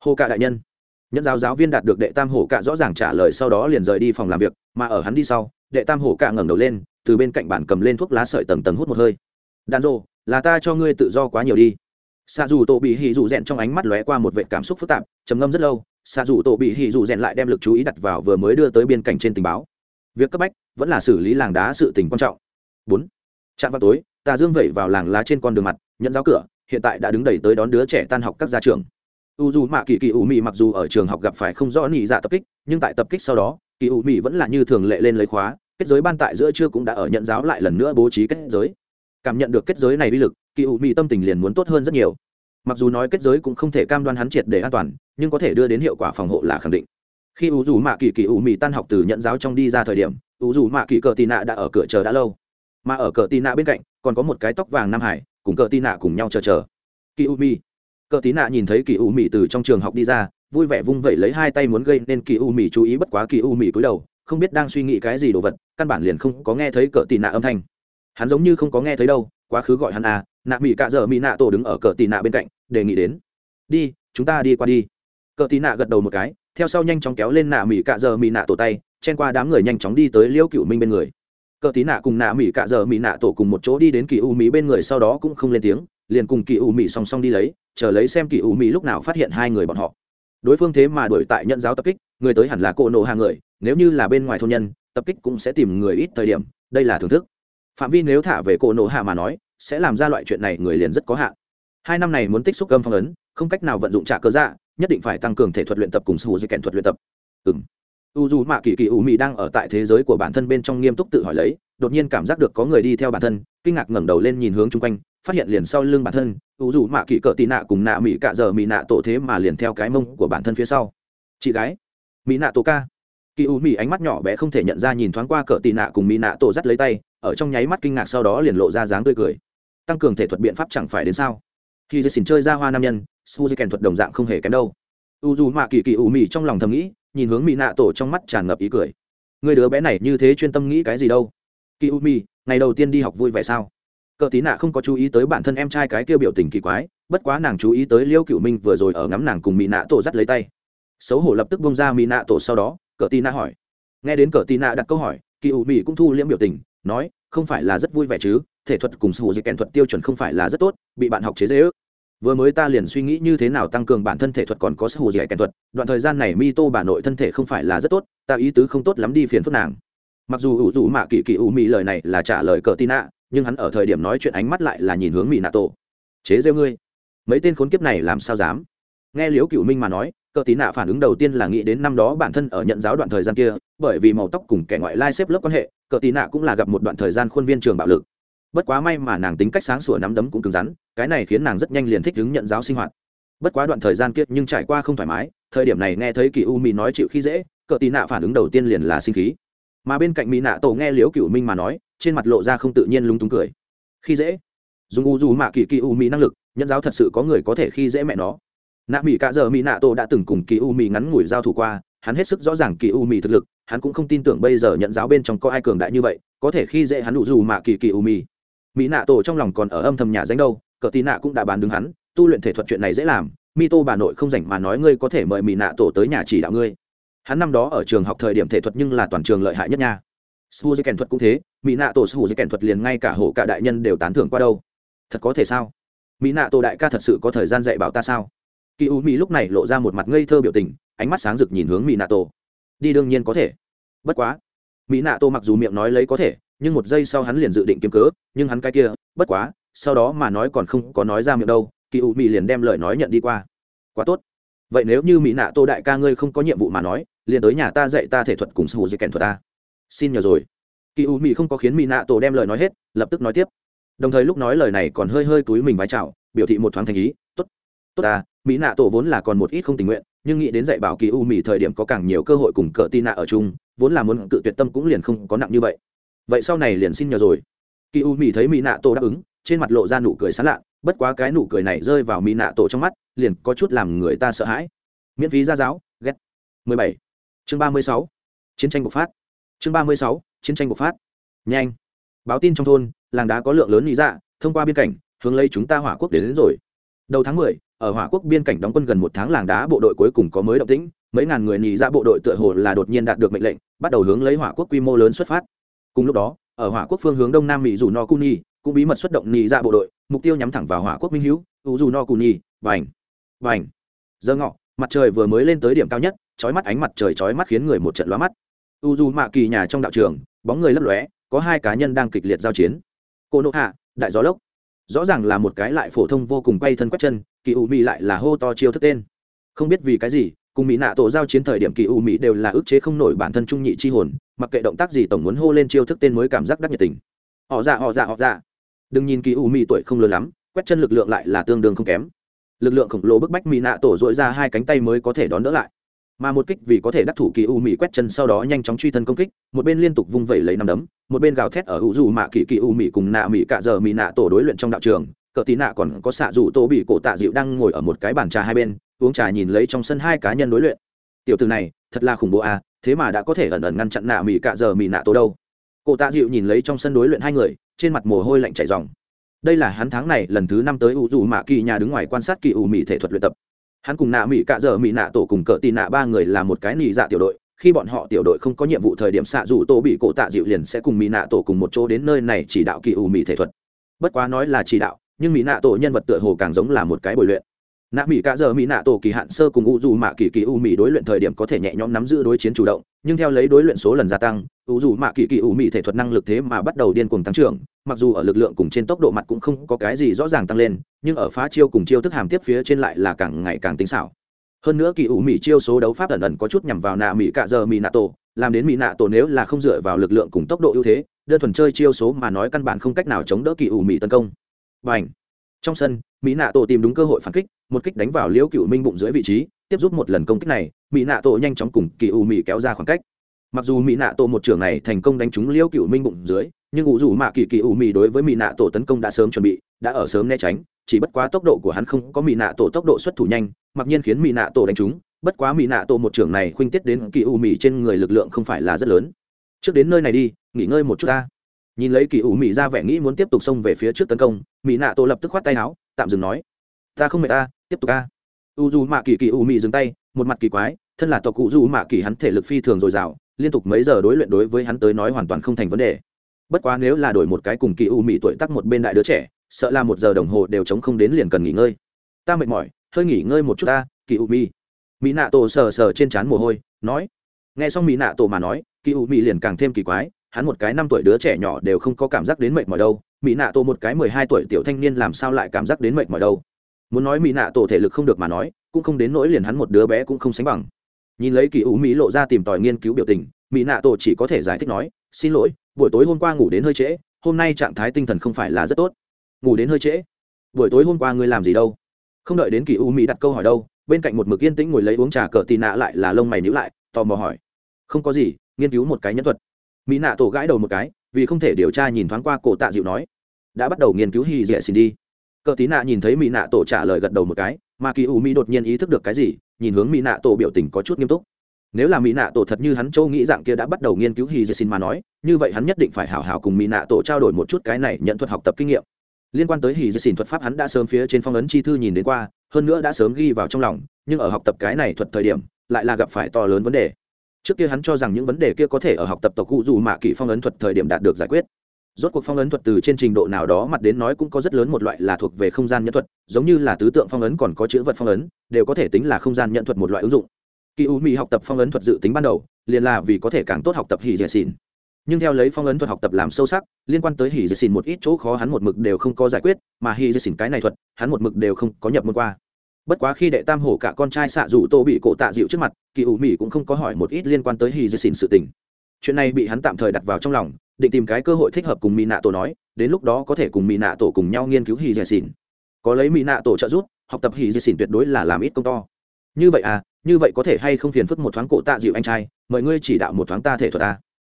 Hô cạ đại nhân nhận giáo giáo viên đạt được đệ tam hổ cạ rõ ràng trả lời sau đó liền rời đi phòng làm việc, mà ở hắn đi sau, đệ tam hổ cạ ngẩng đầu lên, từ bên cạnh bản cầm lên thuốc lá sợi tầng tầng hút một hơi. Đàn rô là ta cho ngươi tự do quá nhiều đi. Xạ dù tổ bị hỉ dù rèn trong ánh mắt lóe qua một vệ cảm xúc phức tạp, trầm ngâm rất lâu xạ dù tổ bị hỉ dù rèn lại đem lực chú ý đặt vào vừa mới đưa tới biên cảnh trên tình báo. Việc cấp bách, vẫn là xử lý làng đá sự tình quan trọng. Bốn. Trạm vào tối, tà dương vẩy vào làng lá trên con đường mặt nhận giáo cửa, hiện tại đã đứng đầy tới đón đứa trẻ tan học các gia trường u dù mạ kỳ kỳ ủ mị mặc dù ở trường học gặp phải không rõ nị dạ tập kích, nhưng tại tập kích sau đó, kỳ ủ mị vẫn là như thường lệ lên lấy khóa, kết giới ban tại giữa trưa cũng đã ở nhận giáo lại lần nữa bố trí kết giới. Cảm nhận được kết giới này uy lực, kỳ ủ mị tâm tình liền muốn tốt hơn rất nhiều. Mặc dù nói kết giới cũng không thể cam đoan hắn triệt để an toàn, nhưng có thể đưa đến hiệu quả phòng hộ là khẳng định. Khi u dù mạ kỳ kỳ ủ mị tan học từ nhận giáo trong đi ra thời điểm, u dù mạ kỳ cờ tị nạ đã ở cửa chờ đã lâu. Mà ở cờ tị nạ bên cạnh, còn có một cái tóc vàng nam hải, cùng cờ tị nạ cùng nhau chờ chờ. Kỳ u mi cờ tí nạ nhìn thấy kỳ u mì từ trong trường học đi ra, vui vẻ vung vẩy lấy hai tay muốn gây nên kỳ u mì chú ý bất quá kỳ u mì cúi đầu, không biết đang suy nghĩ cái gì đồ vật, căn bản liền không có nghe thấy cờ tì nạ âm thanh. Hắn giống như không có nghe thấy đâu, quá khứ gọi hắn à nạ mỹ cạ dợ mỹ nạ tổ đứng ở cờ tì nạ bên cạnh, đề nghị đến. Đi, chúng ta đi qua đi. Cờ tì nạ gật đầu một cái, theo sau nhanh chóng kéo lên nạ mỹ cạ dợ mỹ nạ tổ tay, chen qua đám người nhanh chóng đi tới liễu cựu minh bên người. Cờ tì nạ cùng nạ mỹ cạ dợ mỹ nạ tổ cùng một chỗ đi đến kỳ u mỹ bên người, sau đó cũng không lên tiếng liền cùng kỳ u mỹ song song đi lấy, chờ lấy xem kỳ u mỹ lúc nào phát hiện hai người bọn họ. Đối phương thế mà đuổi tại nhận giáo tập kích, người tới hẳn là cỗ nộ hàng người, nếu như là bên ngoài thôn nhân, tập kích cũng sẽ tìm người ít thời điểm, đây là thưởng thức. Phạm vi nếu thả về cỗ nộ hạ mà nói, sẽ làm ra loại chuyện này người liền rất có hạn. Hai năm này muốn tích xúc âm phong ấn, không cách nào vận dụng trả cơ dạ nhất định phải tăng cường thể thuật luyện tập cùng sự di kèn thuật luyện tập. Ừm. u dù mạ kỳ kỳ u mị đang ở tại thế giới của bản thân bên trong nghiêm túc tự hỏi lấy, đột nhiên cảm giác được có người đi theo bản thân, kinh ngạc ngẩng đầu lên nhìn hướng chung quanh phát hiện liền sau lưng bản thân u dù mạ kỳ cỡ tị nạ cùng nạ mỹ cạ giờ mỹ nạ tổ thế mà liền theo cái mông của bản thân phía sau. Chị gái mỹ nạ tổ ca. Kỳ u mỹ ánh mắt nhỏ bé không thể nhận ra nhìn thoáng qua cỡ tị nạ cùng mỹ nạ tổ dắt lấy tay, ở trong nháy mắt kinh ngạc sau đó liền lộ ra dáng tươi cười. Tăng cường thể thuật biện pháp chẳng phải đến sao? Khi dây xỉn chơi ra hoa nam nhân su dây kèn thuật đồng dạng không hề kém đâu. U dù mạ kỳ kỳ u mỹ trong lòng thầm nghĩ, nhìn hướng mỹ nạ tổ trong mắt tràn ngập ý cười. Người đứa bé này như thế chuyên tâm nghĩ cái gì đâu? Kỳ u mỹ ngày đầu tiên đi học vui vẻ sao? Cờ tí nạ không có chú ý tới bản thân em trai cái kia biểu tình kỳ quái, bất quá nàng chú ý tới liêu cựu minh vừa rồi ở ngắm nàng cùng mỹ nạ tổ dắt lấy tay. Xấu hổ lập tức bông ra mỹ nạ tổ sau đó, cờ tí nạ hỏi. Nghe đến cờ tí nạ đặt câu hỏi, kỳ ủ mỹ cũng thu liễm biểu tình, nói, không phải là rất vui vẻ chứ, thể thuật cùng sủ dịch kèn thuật tiêu chuẩn không phải là rất tốt, bị bạn học chế dễ ước. Vừa mới ta liền suy nghĩ như thế nào tăng cường bản thân thể thuật còn có sủ dịch kèn thuật, đoạn thời gian này mi tô bà nội thân thể không phải là rất tốt, ta ý tứ không tốt lắm đi phiền phức nàng. Mặc dù ủ rủ mạ kỳ kỳ ủ mỹ lời này là trả lời cờ tí nạ nhưng hắn ở thời điểm nói chuyện ánh mắt lại là nhìn hướng mỹ nạ tổ chế rêu ngươi, mấy tên khốn kiếp này làm sao dám? Nghe liễu cựu minh mà nói cờ tí nạ phản ứng đầu tiên là nghĩ đến năm đó bản thân ở nhận giáo đoạn thời gian kia, bởi vì màu tóc cùng kẻ ngoại lai xếp lớp quan hệ cờ tí nạ cũng là gặp một đoạn thời gian khuôn viên trường bạo lực. Bất quá may mà nàng tính cách sáng sủa nắm đấm cũng cứng rắn, cái này khiến nàng rất nhanh liền thích ứng nhận giáo sinh hoạt. Bất quá đoạn thời gian kia nhưng trải qua không thoải mái, thời điểm này nghe thấy kỳ u mỹ nói chịu khi dễ cờ tí nạ phản ứng đầu tiên liền là sinh khí. Mà bên cạnh mỹ nạ tổ nghe liễu cựu minh mà nói trên mặt lộ ra không tự nhiên lúng túng cười. Khi dễ. Dùng u dù mạ kỳ kỳ u mỹ năng lực, nhân giáo thật sự có người có thể khi dễ mẹ nó. Nạ mỹ cả giờ mỹ nạ tổ đã từng cùng kỳ u mỹ ngắn ngủi giao thủ qua, hắn hết sức rõ ràng kỳ u mỹ thực lực, hắn cũng không tin tưởng bây giờ nhận giáo bên trong có ai cường đại như vậy, có thể khi dễ hắn u dù mạ kỳ kỳ u mỹ mỹ nạ tổ trong lòng còn ở âm thầm nhà danh đâu, cờ tì nạ cũng đã bán đứng hắn, tu luyện thể thuật chuyện này dễ làm, mi tô bà nội không rảnh mà nói ngươi có thể mời mỹ nạ tổ tới nhà chỉ đạo ngươi. Hắn năm đó ở trường học thời điểm thể thuật nhưng là toàn trường lợi hại nhất nha su Di kèn thuật cũng thế mỹ nạ tổ su Di kèn thuật liền ngay cả hổ cả đại nhân đều tán thưởng qua đâu. Thật có thể sao? Mỹ nạ tổ đại ca thật sự có thời gian dạy bảo ta sao? Kỳ u mỹ lúc này lộ ra một mặt ngây thơ biểu tình, ánh mắt sáng rực nhìn hướng mỹ nạ tổ đi đương nhiên có thể. Bất quá. Mỹ nạ tổ mặc dù miệng nói lấy có thể, nhưng một giây sau hắn liền dự định kiếm cớ, nhưng hắn cái kia, bất quá, sau đó mà nói còn không có nói ra miệng đâu, kỳ u mỹ liền đem lời nói nhận đi qua. Quá tốt. Vậy nếu như mỹ nạ tô đại ca ngươi không có nhiệm vụ mà nói, liền tới nhà ta dạy ta thể thuật cùng sư dây kèn thuật ta xin nhờ rồi. Kỳ u mỹ không có khiến mỹ nạ tổ đem lời nói hết, lập tức nói tiếp. Đồng thời lúc nói lời này còn hơi hơi túi mình vái chào, biểu thị một thoáng thành ý, tốt tốt ta mỹ nạ tổ vốn là còn một ít không tình nguyện, nhưng nghĩ đến dạy bảo kỳ u mỹ thời điểm có càng nhiều cơ hội cùng cờ tin nạ ở chung, vốn là muốn cự tuyệt tâm cũng liền không có nặng như vậy. Vậy sau này liền xin nhờ rồi. Kỳ u mỹ thấy mỹ nạ tổ đáp ứng, trên mặt lộ ra nụ cười sán lạ, bất quá cái nụ cười này rơi vào mỹ nạ tổ trong mắt, liền có chút làm người ta sợ hãi. Miễn phí ra giáo, ghét. 17. chương 36. chiến tranh bộc phát chương 36. chiến tranh bộc phát. Nhanh. Báo tin trong thôn làng đá có lượng lớn lý dạ thông qua biên cảnh hướng lấy chúng ta hỏa quốc đến, đến rồi. Đầu tháng 10, ở hỏa quốc biên cảnh đóng quân gần một tháng làng đá bộ đội cuối cùng có mới động tĩnh mấy ngàn người nhị ra dạ bộ đội tựa hồ là đột nhiên đạt được mệnh lệnh bắt đầu hướng lấy hỏa quốc quy mô lớn xuất phát. Cùng lúc đó ở hỏa quốc phương hướng đông nam mỹ dù no kuni cũng bí mật xuất động nhị ra dạ bộ đội mục tiêu nhắm thẳng vào hỏa quốc minh hữu u dù no kuni vành. Vành. Giờ ngọ mặt trời vừa mới lên tới điểm cao nhất chói mắt ánh mặt trời chói mắt khiến người một trận lóa mắt u dù mạ kỳ nhà trong đạo trường, bóng người lấp lóe, có hai cá nhân đang kịch liệt giao chiến. Cô nộ hạ, đại gió lốc. Rõ ràng là một cái lại phổ thông vô cùng quay thân quét chân, kỳ u mỹ lại là hô to chiêu thức tên. Không biết vì cái gì, cùng mỹ nạ tổ giao chiến thời điểm kỳ u mỹ đều là ức chế không nổi bản thân trung nhị chi hồn, mặc kệ động tác gì tổng muốn hô lên chiêu thức tên mới cảm giác đắc nhiệt tình. Họ ra họ ra họ ra đừng nhìn kỳ u mỹ tuổi không lớn lắm, quét chân lực lượng lại là tương đương không kém. Lực lượng khổng lồ bức bách mỹ nạ tổ dội ra hai cánh tay mới có thể đón đỡ lại mà một kích vì có thể đắc thủ kỳ u mỹ quét chân sau đó nhanh chóng truy thân công kích, một bên liên tục vung vẩy lấy nằm đấm, một bên gào thét ở hữu dù mạ kỳ kỳ u mỹ cùng nạ mỹ cạ giờ mỹ nạ tổ đối luyện trong đạo trường, cờ tí nạ còn có xạ dù tô bị cổ tạ dịu đang ngồi ở một cái bàn trà hai bên, uống trà nhìn lấy trong sân hai cá nhân đối luyện. Tiểu từ này, thật là khủng bố à thế mà đã có thể ẩn ẩn ngăn chặn nạ mỹ cạ giờ mỹ nạ tổ đâu. Cổ tạ dịu nhìn lấy trong sân đối luyện hai người, trên mặt mồ hôi lạnh chảy dòng đây là hắn tháng này lần thứ năm tới u dù mạ kỳ nhà đứng ngoài quan sát kỳ u mỹ thể thuật luyện tập hắn cùng nạ mỹ cạ giờ mỹ nạ tổ cùng cờ tì nạ ba người là một cái nị dạ tiểu đội. Khi bọn họ tiểu đội không có nhiệm vụ thời điểm xạ dù tổ bị cổ tạ dịu liền sẽ cùng mỹ nạ tổ cùng một chỗ đến nơi này chỉ đạo kỳ u mỹ thể thuật. Bất quá nói là chỉ đạo, nhưng mỹ nạ tổ nhân vật tựa hồ càng giống là một cái bồi luyện. Nạ mỹ cả giờ mỹ nạ tổ kỳ hạn sơ cùng u dù mạ kỳ kỳ u mỹ đối luyện thời điểm có thể nhẹ nhõm nắm giữ đối chiến chủ động, nhưng theo lấy đối luyện số lần gia tăng ủ dù mạ kỳ kỳ u Mị thể thuật năng lực thế mà bắt đầu điên cuồng tăng trưởng, mặc dù ở lực lượng cùng trên tốc độ mặt cũng không có cái gì rõ ràng tăng lên, nhưng ở phá chiêu cùng chiêu thức hàm tiếp phía trên lại là càng ngày càng tinh xảo. Hơn nữa kỳ u Mị chiêu số đấu pháp ẩn ẩn có chút nhằm vào nạ mị cả giờ mị nạ tổ, làm đến mị nạ tổ nếu là không dựa vào lực lượng cùng tốc độ ưu thế, đơn thuần chơi chiêu số mà nói căn bản không cách nào chống đỡ kỳ u Mị tấn công. Và trong sân mỹ nạ tổ tìm đúng cơ hội phản kích, một kích đánh vào liễu cựu minh bụng dưới vị trí, tiếp giúp một lần công kích này mỹ nạ tổ nhanh chóng cùng kỳ u Mị kéo ra khoảng cách mặc dù mỹ nạ tổ một trưởng này thành công đánh trúng liêu cựu minh bụng dưới, nhưng ủ dù mạ kỳ kỳ u mị đối với mỹ nạ tổ tấn công đã sớm chuẩn bị, đã ở sớm né tránh, chỉ bất quá tốc độ của hắn không có mỹ nạ tổ tốc độ xuất thủ nhanh, mặc nhiên khiến mỹ nạ tổ đánh trúng, bất quá mỹ nạ tổ một trưởng này khuynh tiết đến kỳ u mị trên người lực lượng không phải là rất lớn. Trước đến nơi này đi, nghỉ ngơi một chút ta. Nhìn lấy kỳ u mị ra vẻ nghĩ muốn tiếp tục xông về phía trước tấn công, mỹ nạ tổ lập tức khoát tay áo, tạm dừng nói, ta không mệt ta, tiếp tục ta u dù mạ kỳ kỳ u mị dừng tay, một mặt kỳ quái, thân là tộc cụ dù mạ kỳ hắn thể lực phi thường dồi dào liên tục mấy giờ đối luyện đối với hắn tới nói hoàn toàn không thành vấn đề. Bất quá nếu là đổi một cái cùng kỳ u mị tuổi tắc một bên đại đứa trẻ, sợ là một giờ đồng hồ đều chống không đến liền cần nghỉ ngơi. Ta mệt mỏi, hơi nghỉ ngơi một chút ta, kỳ u mi mỹ nạ tổ sờ sờ trên trán mồ hôi, nói. Nghe xong mỹ nạ tổ mà nói, kỳ u mi liền càng thêm kỳ quái, hắn một cái năm tuổi đứa trẻ nhỏ đều không có cảm giác đến mệt mỏi đâu. Mỹ nạ tổ một cái mười hai tuổi tiểu thanh niên làm sao lại cảm giác đến mệt mỏi đâu? Muốn nói mỹ nạ tổ thể lực không được mà nói, cũng không đến nỗi liền hắn một đứa bé cũng không sánh bằng nhìn lấy kỳ u mỹ lộ ra tìm tòi nghiên cứu biểu tình, mỹ nạ tổ chỉ có thể giải thích nói, xin lỗi, buổi tối hôm qua ngủ đến hơi trễ, hôm nay trạng thái tinh thần không phải là rất tốt. Ngủ đến hơi trễ? Buổi tối hôm qua ngươi làm gì đâu? Không đợi đến kỳ u mỹ đặt câu hỏi đâu, bên cạnh một mực yên tĩnh ngồi lấy uống trà cờ tì nạ lại là lông mày níu lại, tò mò hỏi, không có gì, nghiên cứu một cái nhân thuật. Mỹ nạ tổ gãi đầu một cái, vì không thể điều tra nhìn thoáng qua cổ tạ dịu nói, đã bắt đầu nghiên cứu hy dẻ xin đi. Cờ tí nạ nhìn thấy mỹ nạ tổ trả lời gật đầu một cái, mà kỳ u mỹ đột nhiên ý thức được cái gì nhìn hướng mỹ nạ tổ biểu tình có chút nghiêm túc. Nếu là mỹ nạ tổ thật như hắn châu nghĩ dạng kia đã bắt đầu nghiên cứu hy sinh mà nói, như vậy hắn nhất định phải hảo hảo cùng mỹ nạ tổ trao đổi một chút cái này nhận thuật học tập kinh nghiệm. Liên quan tới hỉ dì xỉn thuật pháp hắn đã sớm phía trên phong ấn chi thư nhìn đến qua, hơn nữa đã sớm ghi vào trong lòng, nhưng ở học tập cái này thuật thời điểm, lại là gặp phải to lớn vấn đề. Trước kia hắn cho rằng những vấn đề kia có thể ở học tập tộc cụ dù mạ kỹ phong ấn thuật thời điểm đạt được giải quyết rốt cuộc phong ấn thuật từ trên trình độ nào đó mặt đến nói cũng có rất lớn một loại là thuộc về không gian nhận thuật, giống như là tứ tượng phong ấn còn có chữ vật phong ấn, đều có thể tính là không gian nhận thuật một loại ứng dụng. Kỳ u mỹ học tập phong ấn thuật dự tính ban đầu, liền là vì có thể càng tốt học tập hỉ dẻ xỉn nhưng theo lấy phong ấn thuật học tập làm sâu sắc, liên quan tới hỉ dì xỉn một ít chỗ khó hắn một mực đều không có giải quyết, mà hỉ dì xỉn cái này thuật, hắn một mực đều không có nhập môn qua. Bất quá khi đệ tam hổ cả con trai xạ dù tô bị cổ tạ dịu trước mặt, kỳ U mỹ cũng không có hỏi một ít liên quan tới hỉ dì xỉn sự tình chuyện này bị hắn tạm thời đặt vào trong lòng, định tìm cái cơ hội thích hợp cùng mỹ nạ tổ nói, đến lúc đó có thể cùng mỹ nạ tổ cùng nhau nghiên cứu hỉ dè xỉn có lấy mỹ nạ tổ trợ giúp, học tập hỉ dè xỉn tuyệt đối là làm ít công to. Như vậy à như vậy có thể hay không phiền phức một thoáng cổ tạ dịu anh trai, mời ngươi chỉ đạo một thoáng ta thể thuật ta.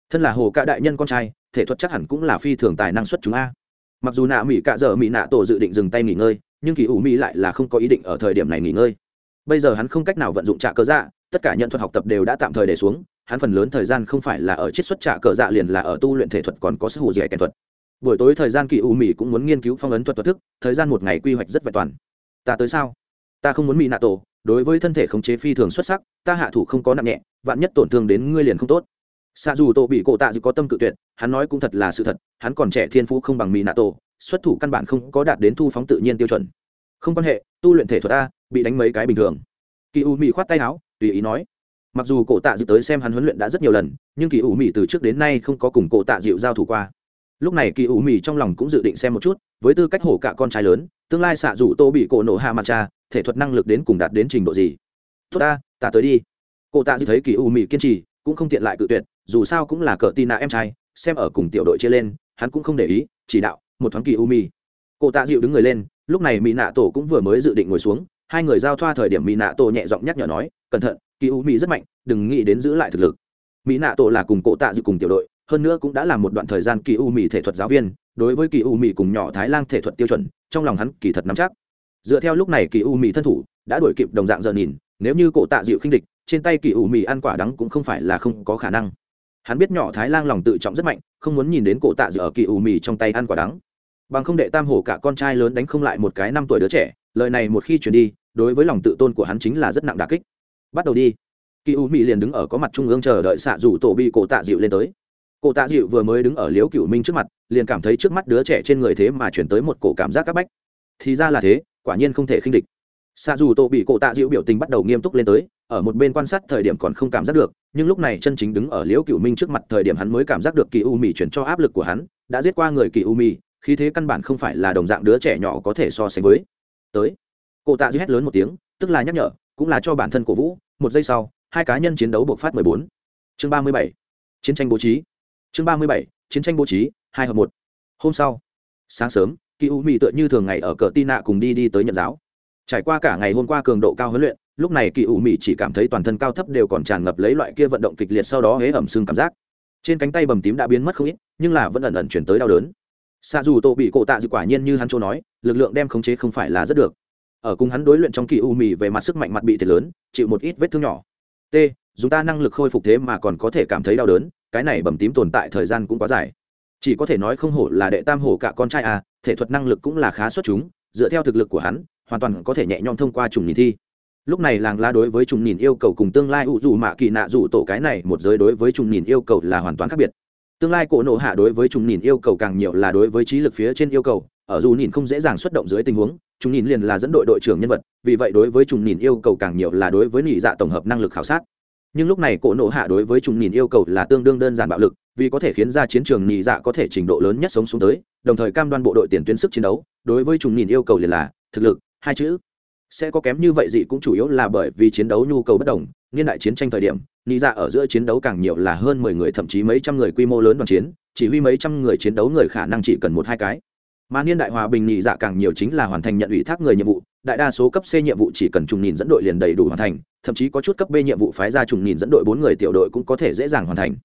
Thân là hồ cạ đại nhân con trai, thể thuật chắc hẳn cũng là phi thường tài năng xuất chúng a. Mặc dù nạ mỹ cạ dở mỹ nạ tổ dự định dừng tay nghỉ ngơi, nhưng kỳ ủ mỹ lại là không có ý định ở thời điểm này nghỉ ngơi. Bây giờ hắn không cách nào vận dụng trả cớ dạ tất cả nhận thuật học tập đều đã tạm thời để xuống, hắn phần lớn thời gian không phải là ở chiết xuất trả cờ dạ liền là ở tu luyện thể thuật, còn có sức hù dẻ kèn thuật. Buổi tối thời gian kỳ u mỹ cũng muốn nghiên cứu phong ấn thuật thuật thức, thời gian một ngày quy hoạch rất vẹn toàn. Ta tới sao? Ta không muốn mỹ nạ tổ, đối với thân thể khống chế phi thường xuất sắc, ta hạ thủ không có nặng nhẹ, vạn nhất tổn thương đến ngươi liền không tốt. Xa dù tổ bị cổ tạ dự có tâm cự tuyệt, hắn nói cũng thật là sự thật, hắn còn trẻ thiên phú không bằng mỹ nạ tổ, xuất thủ căn bản không có đạt đến thu phóng tự nhiên tiêu chuẩn. Không quan hệ, tu luyện thể thuật a, bị đánh mấy cái bình thường. Kỳ u mỹ khoát tay áo tùy ý nói. Mặc dù cổ tạ dịu tới xem hắn huấn luyện đã rất nhiều lần, nhưng kỳ u mỹ từ trước đến nay không có cùng cổ tạ dịu giao thủ qua. Lúc này kỳ u mỹ trong lòng cũng dự định xem một chút, với tư cách hổ cả con trai lớn, tương lai xạ dù tô bị cổ nổ hạ mặt cha thể thuật năng lực đến cùng đạt đến trình độ gì? Tốt ta ta tới đi. Cổ tạ dịu thấy kỳ u mỹ kiên trì, cũng không tiện lại cự tuyệt, dù sao cũng là cờ tin nạ em trai, xem ở cùng tiểu đội chia lên, hắn cũng không để ý, chỉ đạo, một thoáng kỳ u mi Cổ tạ dịu đứng người lên, lúc này mỹ nạ tổ cũng vừa mới dự định ngồi xuống hai người giao thoa thời điểm mỹ nạ tổ nhẹ giọng nhắc nhở nói, cẩn thận, kỳ u mỹ rất mạnh, đừng nghĩ đến giữ lại thực lực. Mỹ nạ tổ là cùng cổ tạ dự cùng tiểu đội, hơn nữa cũng đã là một đoạn thời gian kỳ u mỹ thể thuật giáo viên, đối với kỳ u mỹ cùng nhỏ thái lan thể thuật tiêu chuẩn, trong lòng hắn kỳ thật nắm chắc. Dựa theo lúc này kỳ u mỹ thân thủ, đã đuổi kịp đồng dạng giờ nhìn, nếu như cổ tạ dịu khinh địch, trên tay kỳ u mỹ ăn quả đắng cũng không phải là không có khả năng. Hắn biết nhỏ thái lang lòng tự trọng rất mạnh, không muốn nhìn đến cổ tạ dịu ở kỳ u mì trong tay ăn quả đắng. Bằng không đệ tam hổ cả con trai lớn đánh không lại một cái năm tuổi đứa trẻ lời này một khi chuyển đi, đối với lòng tự tôn của hắn chính là rất nặng đà kích. Bắt đầu đi. Kỳ u mỹ liền đứng ở có mặt trung ương chờ đợi xạ rủ tổ bị cổ tạ dịu lên tới. Cổ tạ dịu vừa mới đứng ở liếu cựu minh trước mặt, liền cảm thấy trước mắt đứa trẻ trên người thế mà chuyển tới một cổ cảm giác c áp bách. Thì ra là thế, quả nhiên không thể khinh địch. Xạ dù tổ bị cổ tạ dịu biểu tình bắt đầu nghiêm túc lên tới, ở một bên quan sát thời điểm còn không cảm giác được, nhưng lúc này chân chính đứng ở liễu cựu minh trước mặt thời điểm hắn mới cảm giác được kỳ u mì chuyển cho áp lực của hắn, đã giết qua người kỳ u mì khi thế căn bản không phải là đồng dạng đứa trẻ nhỏ có thể so sánh với tới. Cổ tạ duy hét lớn một tiếng, tức là nhắc nhở, cũng là cho bản thân cổ vũ, một giây sau, hai cá nhân chiến đấu bộc phát mười bốn. Chương ba mươi bảy, chiến tranh bố trí. Chương ba mươi bảy, chiến tranh bố trí, hai hợp một. Hôm sau, sáng sớm, kỳ u mì tựa như thường ngày ở cờ tin nạ cùng đi đi tới nhận giáo. Trải qua cả ngày hôm qua cường độ cao huấn luyện, lúc này kỳ u mị chỉ cảm thấy toàn thân cao thấp đều còn tràn ngập lấy loại kia vận động kịch liệt sau đó hế ẩm xương cảm giác. Trên cánh tay bầm tím đã biến mất không ít, nhưng là vẫn ẩn ẩn chuyển tới đau đớn xa dù tổ bị cổ tạ dự quả nhiên như hắn châu nói, lực lượng đem khống chế không phải là rất được. Ở cùng hắn đối luyện trong kỳ u mì về mặt sức mạnh mặt bị thiệt lớn, chịu một ít vết thương nhỏ. T, dùng ta năng lực khôi phục thế mà còn có thể cảm thấy đau đớn, cái này bầm tím tồn tại thời gian cũng quá dài. Chỉ có thể nói không hổ là đệ tam hổ cả con trai à thể thuật năng lực cũng là khá xuất chúng, dựa theo thực lực của hắn, hoàn toàn có thể nhẹ nhõm thông qua trùng nhìn thi. Lúc này làng la đối với trùng nhìn yêu cầu cùng tương lai ủ dù mạ kỳ nạ dù tổ cái này một giới đối với trùng nhìn yêu cầu là hoàn toàn khác biệt tương lai cổ nộ hạ đối với chúng nhìn yêu cầu càng nhiều là đối với trí lực phía trên yêu cầu, ở dù nhìn không dễ dàng xuất động dưới tình huống, chúng nhìn liền là dẫn đội đội trưởng nhân vật, vì vậy đối với chúng nhìn yêu cầu càng nhiều là đối với nhị dạ tổng hợp năng lực khảo sát. Nhưng lúc này cổ nộ hạ đối với chúng nhìn yêu cầu là tương đương đơn giản bạo lực, vì có thể khiến ra chiến trường nhị dạ có thể trình độ lớn nhất sống xuống tới, đồng thời cam đoan bộ đội tiền tuyến sức chiến đấu, đối với chúng nhìn yêu cầu liền là thực lực, hai chữ. Sẽ có kém như vậy gì cũng chủ yếu là bởi vì chiến đấu nhu cầu bất đồng niên đại chiến tranh thời điểm nghĩ dạ ở giữa chiến đấu càng nhiều là hơn mười người, thậm chí mấy trăm người quy mô lớn đoàn chiến, chỉ huy mấy trăm người chiến đấu người khả năng chỉ cần một hai cái. Mà niên đại hòa bình nhị dạ càng nhiều chính là hoàn thành nhận ủy thác người nhiệm vụ, đại đa số cấp c nhiệm vụ chỉ cần trùng nhìn dẫn đội liền đầy đủ hoàn thành, thậm chí có chút cấp b nhiệm vụ phái ra trùng nhìn dẫn đội bốn người tiểu đội cũng có thể dễ dàng hoàn thành.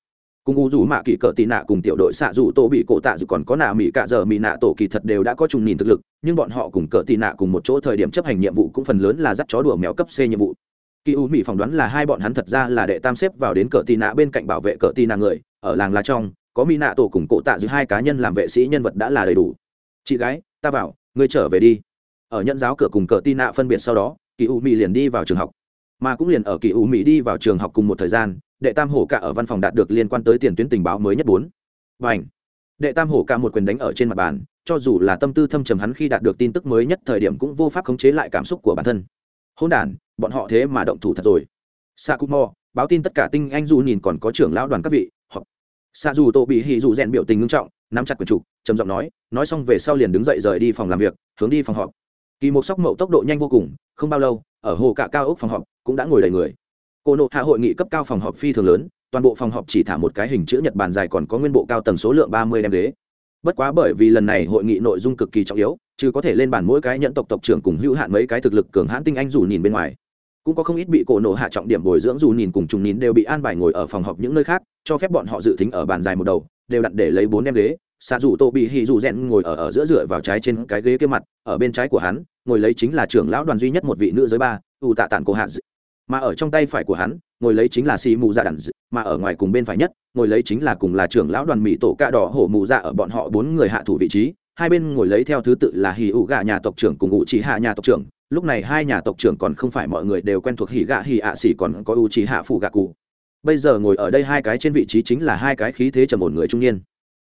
Cùng u dù mạ kỳ cỡ tị nạ cùng tiểu đội xạ dù tổ bị cổ tạ dù còn có nạ mỹ cạ giờ mỹ nạ tổ kỳ thật đều đã có trùng nhìn thực lực, nhưng bọn họ cùng cỡ tị nạ cùng một chỗ thời điểm chấp hành nhiệm vụ cũng phần lớn là dắt chó đùa mèo cấp c nhiệm vụ kỳ u mỹ phỏng đoán là hai bọn hắn thật ra là đệ tam xếp vào đến cờ tì nạ bên cạnh bảo vệ cờ tì nạ người, ở làng la trong, có mỹ nạ tổ cùng cổ tạ giữa hai cá nhân làm vệ sĩ nhân vật đã là đầy đủ. Chị gái, ta vào, ngươi trở về đi. Ở nhận giáo cửa cùng cờ tì nạ phân biệt sau đó, kỳ u mỹ liền đi vào trường học. Mà cũng liền ở kỳ u mỹ đi vào trường học cùng một thời gian, đệ tam hổ cả ở văn phòng đạt được liên quan tới tiền tuyến tình báo mới nhất bốn. Và ảnh đệ tam hổ cả một quyền đánh ở trên mặt bàn, cho dù là tâm tư thâm trầm hắn khi đạt được tin tức mới nhất thời điểm cũng vô pháp khống chế lại cảm xúc của bản thân. Hôn đ bọn họ thế mà động thủ thật rồi. Sa cú mò báo tin tất cả tinh anh du nhìn còn có trưởng lão đoàn các vị hoặc sa dù tô bị hì dù rèn biểu tình ngưng trọng, nắm chặt quyền trục trầm giọng nói nói xong về sau liền đứng dậy rời đi phòng làm việc, hướng đi phòng họp. Kỳ một sóc mậu tốc độ nhanh vô cùng, không bao lâu, ở hồ cả cao ốc phòng họp, cũng đã ngồi đầy người. Cô nộ hạ hội nghị cấp cao phòng họp phi thường lớn, toàn bộ phòng họp chỉ thả một cái hình chữ nhật bản dài còn có nguyên bộ cao tầng số lượng ba mươi đem ghế. Bất quá bởi vì lần này hội nghị nội dung cực kỳ trọng yếu chứ có thể lên bản mỗi cái nhận tộc tộc trưởng cùng hữu hạn mấy cái thực lực cường hãn tinh anh dù nhìn bên ngoài. Cũng có không ít bị cổ nổ hạ trọng điểm bồi dưỡng dù nhìn cùng trùng nhìn đều bị an bài ngồi ở phòng họp những nơi khác, cho phép bọn họ dự tính ở bàn dài một đầu, đều đặt để lấy bốn em ghế. Xạ dù tô bị hì dù rèn ngồi ở ở giữa dựa vào trái trên cái ghế kia mặt, ở bên trái của hắn, ngồi lấy chính là trưởng lão đoàn duy nhất một vị nữ giới ba, u tạ tản cổ hạ mà ở trong tay phải của hắn, ngồi lấy chính là xì mù dạ đàn mà ở ngoài cùng bên phải nhất, ngồi lấy chính là cùng là trưởng lão đoàn mỹ tổ cạ đỏ hổ mù dạ ở bọn họ bốn người hạ thủ vị trí hai bên ngồi lấy theo thứ tự là hì ụ gạ nhà tộc trưởng cùng ngụ chỉ hạ nhà tộc trưởng. Lúc này hai nhà tộc trưởng còn không phải mọi người đều quen thuộc hỉ gạ hỉ ạ xỉ, còn có u chỉ hạ phụ gạ cụ. Bây giờ ngồi ở đây hai cái trên vị trí chính là hai cái khí thế trầm ổn người trung niên.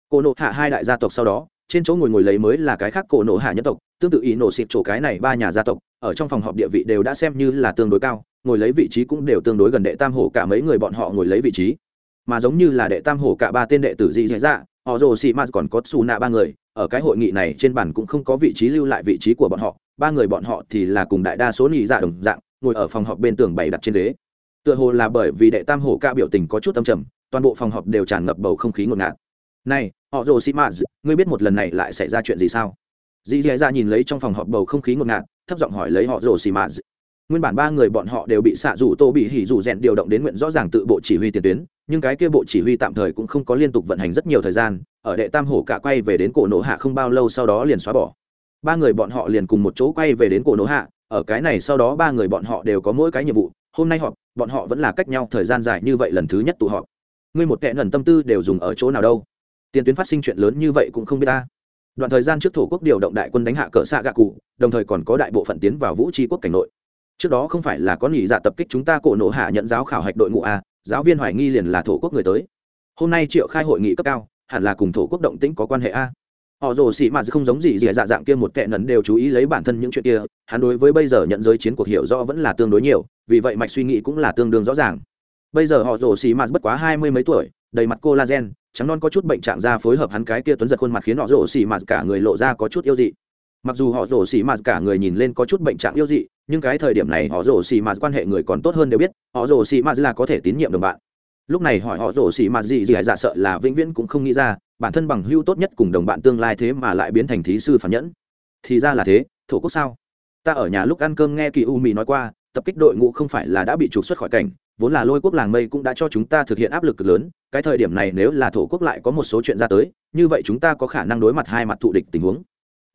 Cổ nộ hạ hai đại gia tộc sau đó, trên chỗ ngồi ngồi lấy mới là cái khác cổ nộ hạ nhân tộc. Tương tự ý nổ xịt chỗ cái này ba nhà gia tộc, ở trong phòng họp địa vị đều đã xem như là tương đối cao, ngồi lấy vị trí cũng đều tương đối gần đệ tam hổ cả mấy người bọn họ ngồi lấy vị trí. Mà giống như là đệ tam hổ cả ba tên đệ tử dị dạ họ rồ xị ma còn có xù nạ ba người ở cái hội nghị này trên bản cũng không có vị trí lưu lại vị trí của bọn họ, ba người bọn họ thì là cùng đại đa số nghỉ dạ đồng dạng, ngồi ở phòng họp bên tường bày đặt trên ghế. Tựa hồ là bởi vì đệ tam hổ ca biểu tình có chút tâm trầm, toàn bộ phòng họp đều tràn ngập bầu không khí ngột ngạt. Này, họ rồ sĩ mã ngươi biết một lần này lại xảy ra chuyện gì sao? Dì dì ra nhìn lấy trong phòng họp bầu không khí ngột ngạt, thấp giọng hỏi lấy họ rồ sĩ mã nguyên bản ba người bọn họ đều bị xạ rủ tô bị hỉ rủ rèn điều động đến nguyện rõ ràng tự bộ chỉ huy tiền tuyến, nhưng cái kia bộ chỉ huy tạm thời cũng không có liên tục vận hành rất nhiều thời gian ở đệ tam hổ cả quay về đến cổ nổ hạ không bao lâu sau đó liền xóa bỏ. Ba người bọn họ liền cùng một chỗ quay về đến cổ nổ hạ, ở cái này sau đó ba người bọn họ đều có mỗi cái nhiệm vụ, hôm nay họp, bọn họ vẫn là cách nhau thời gian dài như vậy lần thứ nhất tụ họp. Ngươi một kẻ nần tâm tư đều dùng ở chỗ nào đâu? Tiền tuyến phát sinh chuyện lớn như vậy cũng không biết ta. Đoạn thời gian trước thổ quốc điều động đại quân đánh hạ cỡ xạ gạ cụ, đồng thời còn có đại bộ phận tiến vào vũ tri quốc cảnh nội. Trước đó không phải là có nghỉ dạ tập kích chúng ta cổ nổ hạ nhận giáo khảo hạch đội ngũ a giáo viên hoài nghi liền là thổ quốc người tới. Hôm nay triệu khai hội nghị cấp cao hẳn là cùng thổ quốc động tĩnh có quan hệ a. Họ rồ xì mạt không giống gì gì dạ dạng kia một kẻ nấn đều chú ý lấy bản thân những chuyện kia, hắn đối với bây giờ nhận giới chiến cuộc hiểu rõ vẫn là tương đối nhiều, vì vậy mạch suy nghĩ cũng là tương đương rõ ràng. Bây giờ họ rồ xì mạt bất quá hai mươi mấy tuổi, đầy mặt collagen, trắng non có chút bệnh trạng da phối hợp hắn cái kia tuấn giật khuôn mặt khiến họ rồ xì mạt cả người lộ ra có chút yêu dị. Mặc dù họ rồ xì mạt cả người nhìn lên có chút bệnh trạng yêu dị, nhưng cái thời điểm này họ rồ xì mạt quan hệ người còn tốt hơn đều biết, họ rồ xì mạt là có thể tín nhiệm đồng bạn lúc này hỏi họ rồ xì mạt gì gì dạ sợ là vĩnh viễn cũng không nghĩ ra, bản thân bằng hưu tốt nhất cùng đồng bạn tương lai thế mà lại biến thành thí sư phản nhẫn. Thì ra là thế, thổ quốc sao? Ta ở nhà lúc ăn cơm nghe kỳ u mì nói qua, tập kích đội ngũ không phải là đã bị trục xuất khỏi cảnh, vốn là lôi quốc làng mây cũng đã cho chúng ta thực hiện áp lực cực lớn, cái thời điểm này nếu là thổ quốc lại có một số chuyện ra tới, như vậy chúng ta có khả năng đối mặt hai mặt thụ địch tình huống.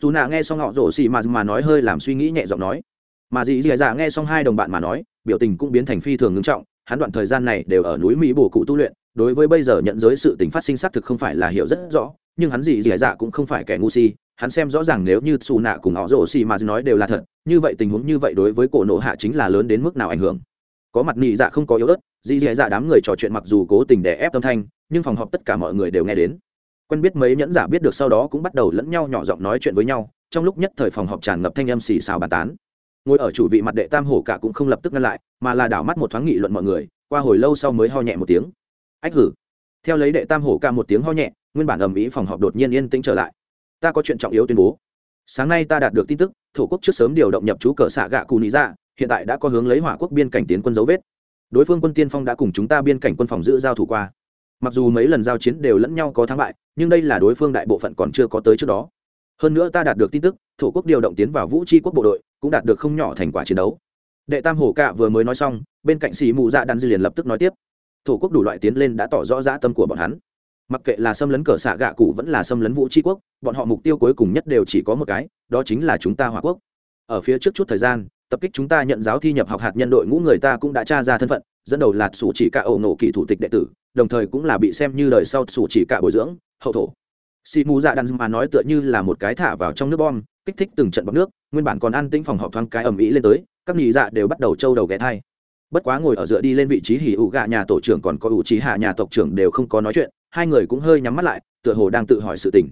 Dù nạ nghe xong họ rổ xì mà mà nói hơi làm suy nghĩ nhẹ giọng nói. Mà dì dì dạ nghe xong hai đồng bạn mà nói, biểu tình cũng biến thành phi thường ngưng trọng hắn đoạn thời gian này đều ở núi mỹ bổ cụ tu luyện, đối với bây giờ nhận giới sự tình phát sinh xác thực không phải là hiểu rất rõ, nhưng hắn gì gì dạ cũng không phải kẻ ngu si, hắn xem rõ ràng nếu như xù nạ cùng họ rổ xì mà nói đều là thật, như vậy tình huống như vậy đối với cổ nộ hạ chính là lớn đến mức nào ảnh hưởng. Có mặt nị dạ không có yếu ớt dì dì dạ đám người trò chuyện mặc dù cố tình đè ép âm thanh, nhưng phòng họp tất cả mọi người đều nghe đến. Quen biết mấy nhẫn giả biết được sau đó cũng bắt đầu lẫn nhau nhỏ giọng nói chuyện với nhau, trong lúc nhất thời phòng họp tràn ngập thanh âm xì xào bàn tán ngồi ở chủ vị mặt đệ tam hổ cả cũng không lập tức ngăn lại, mà là đảo mắt một thoáng nghị luận mọi người, qua hồi lâu sau mới ho nhẹ một tiếng. Ách hử. Theo lấy đệ tam hổ Cả một tiếng ho nhẹ, nguyên bản ầm ĩ phòng họp đột nhiên yên tĩnh trở lại. Ta có chuyện trọng yếu tuyên bố. Sáng nay ta đạt được tin tức, thổ quốc trước sớm điều động nhập chú cờ xạ gạ cù nị ra hiện tại đã có hướng lấy hỏa quốc biên cảnh tiến quân dấu vết. Đối phương quân tiên phong đã cùng chúng ta biên cảnh quân phòng giữ giao thủ qua. Mặc dù mấy lần giao chiến đều lẫn nhau có thắng bại, nhưng đây là đối phương đại bộ phận còn chưa có tới trước đó. Hơn nữa ta đạt được tin tức, thổ quốc điều động tiến vào vũ tri quốc bộ đội cũng đạt được không nhỏ thành quả chiến đấu. Đệ tam hổ cạ vừa mới nói xong, bên cạnh xì mù dạ đan dư liền lập tức nói tiếp. Thổ quốc đủ loại tiến lên đã tỏ rõ dã tâm của bọn hắn. Mặc kệ là xâm lấn cờ xạ gạ cụ vẫn là xâm lấn vũ tri quốc, bọn họ mục tiêu cuối cùng nhất đều chỉ có một cái, đó chính là chúng ta hòa quốc. Ở phía trước chút thời gian, tập kích chúng ta nhận giáo thi nhập học hạt nhân đội ngũ người ta cũng đã tra ra thân phận, dẫn đầu là sủ chỉ cả ẩu nổ kỳ thủ tịch đệ tử, đồng thời cũng là bị xem như đời sau sủ chỉ cả bồi dưỡng, hậu thổ xì mù dạ đan mà nói tựa như là một cái thả vào trong nước bom, kích thích từng trận bọc nước, nguyên bản còn an tĩnh phòng họp thoáng cái ầm ĩ lên tới, các nhị dạ đều bắt đầu trâu đầu ghé thai. Bất quá ngồi ở dựa đi lên vị trí hỉ ủ gạ nhà tổ trưởng còn có ủ trí hạ nhà tộc trưởng đều không có nói chuyện, hai người cũng hơi nhắm mắt lại, tựa hồ đang tự hỏi sự tình.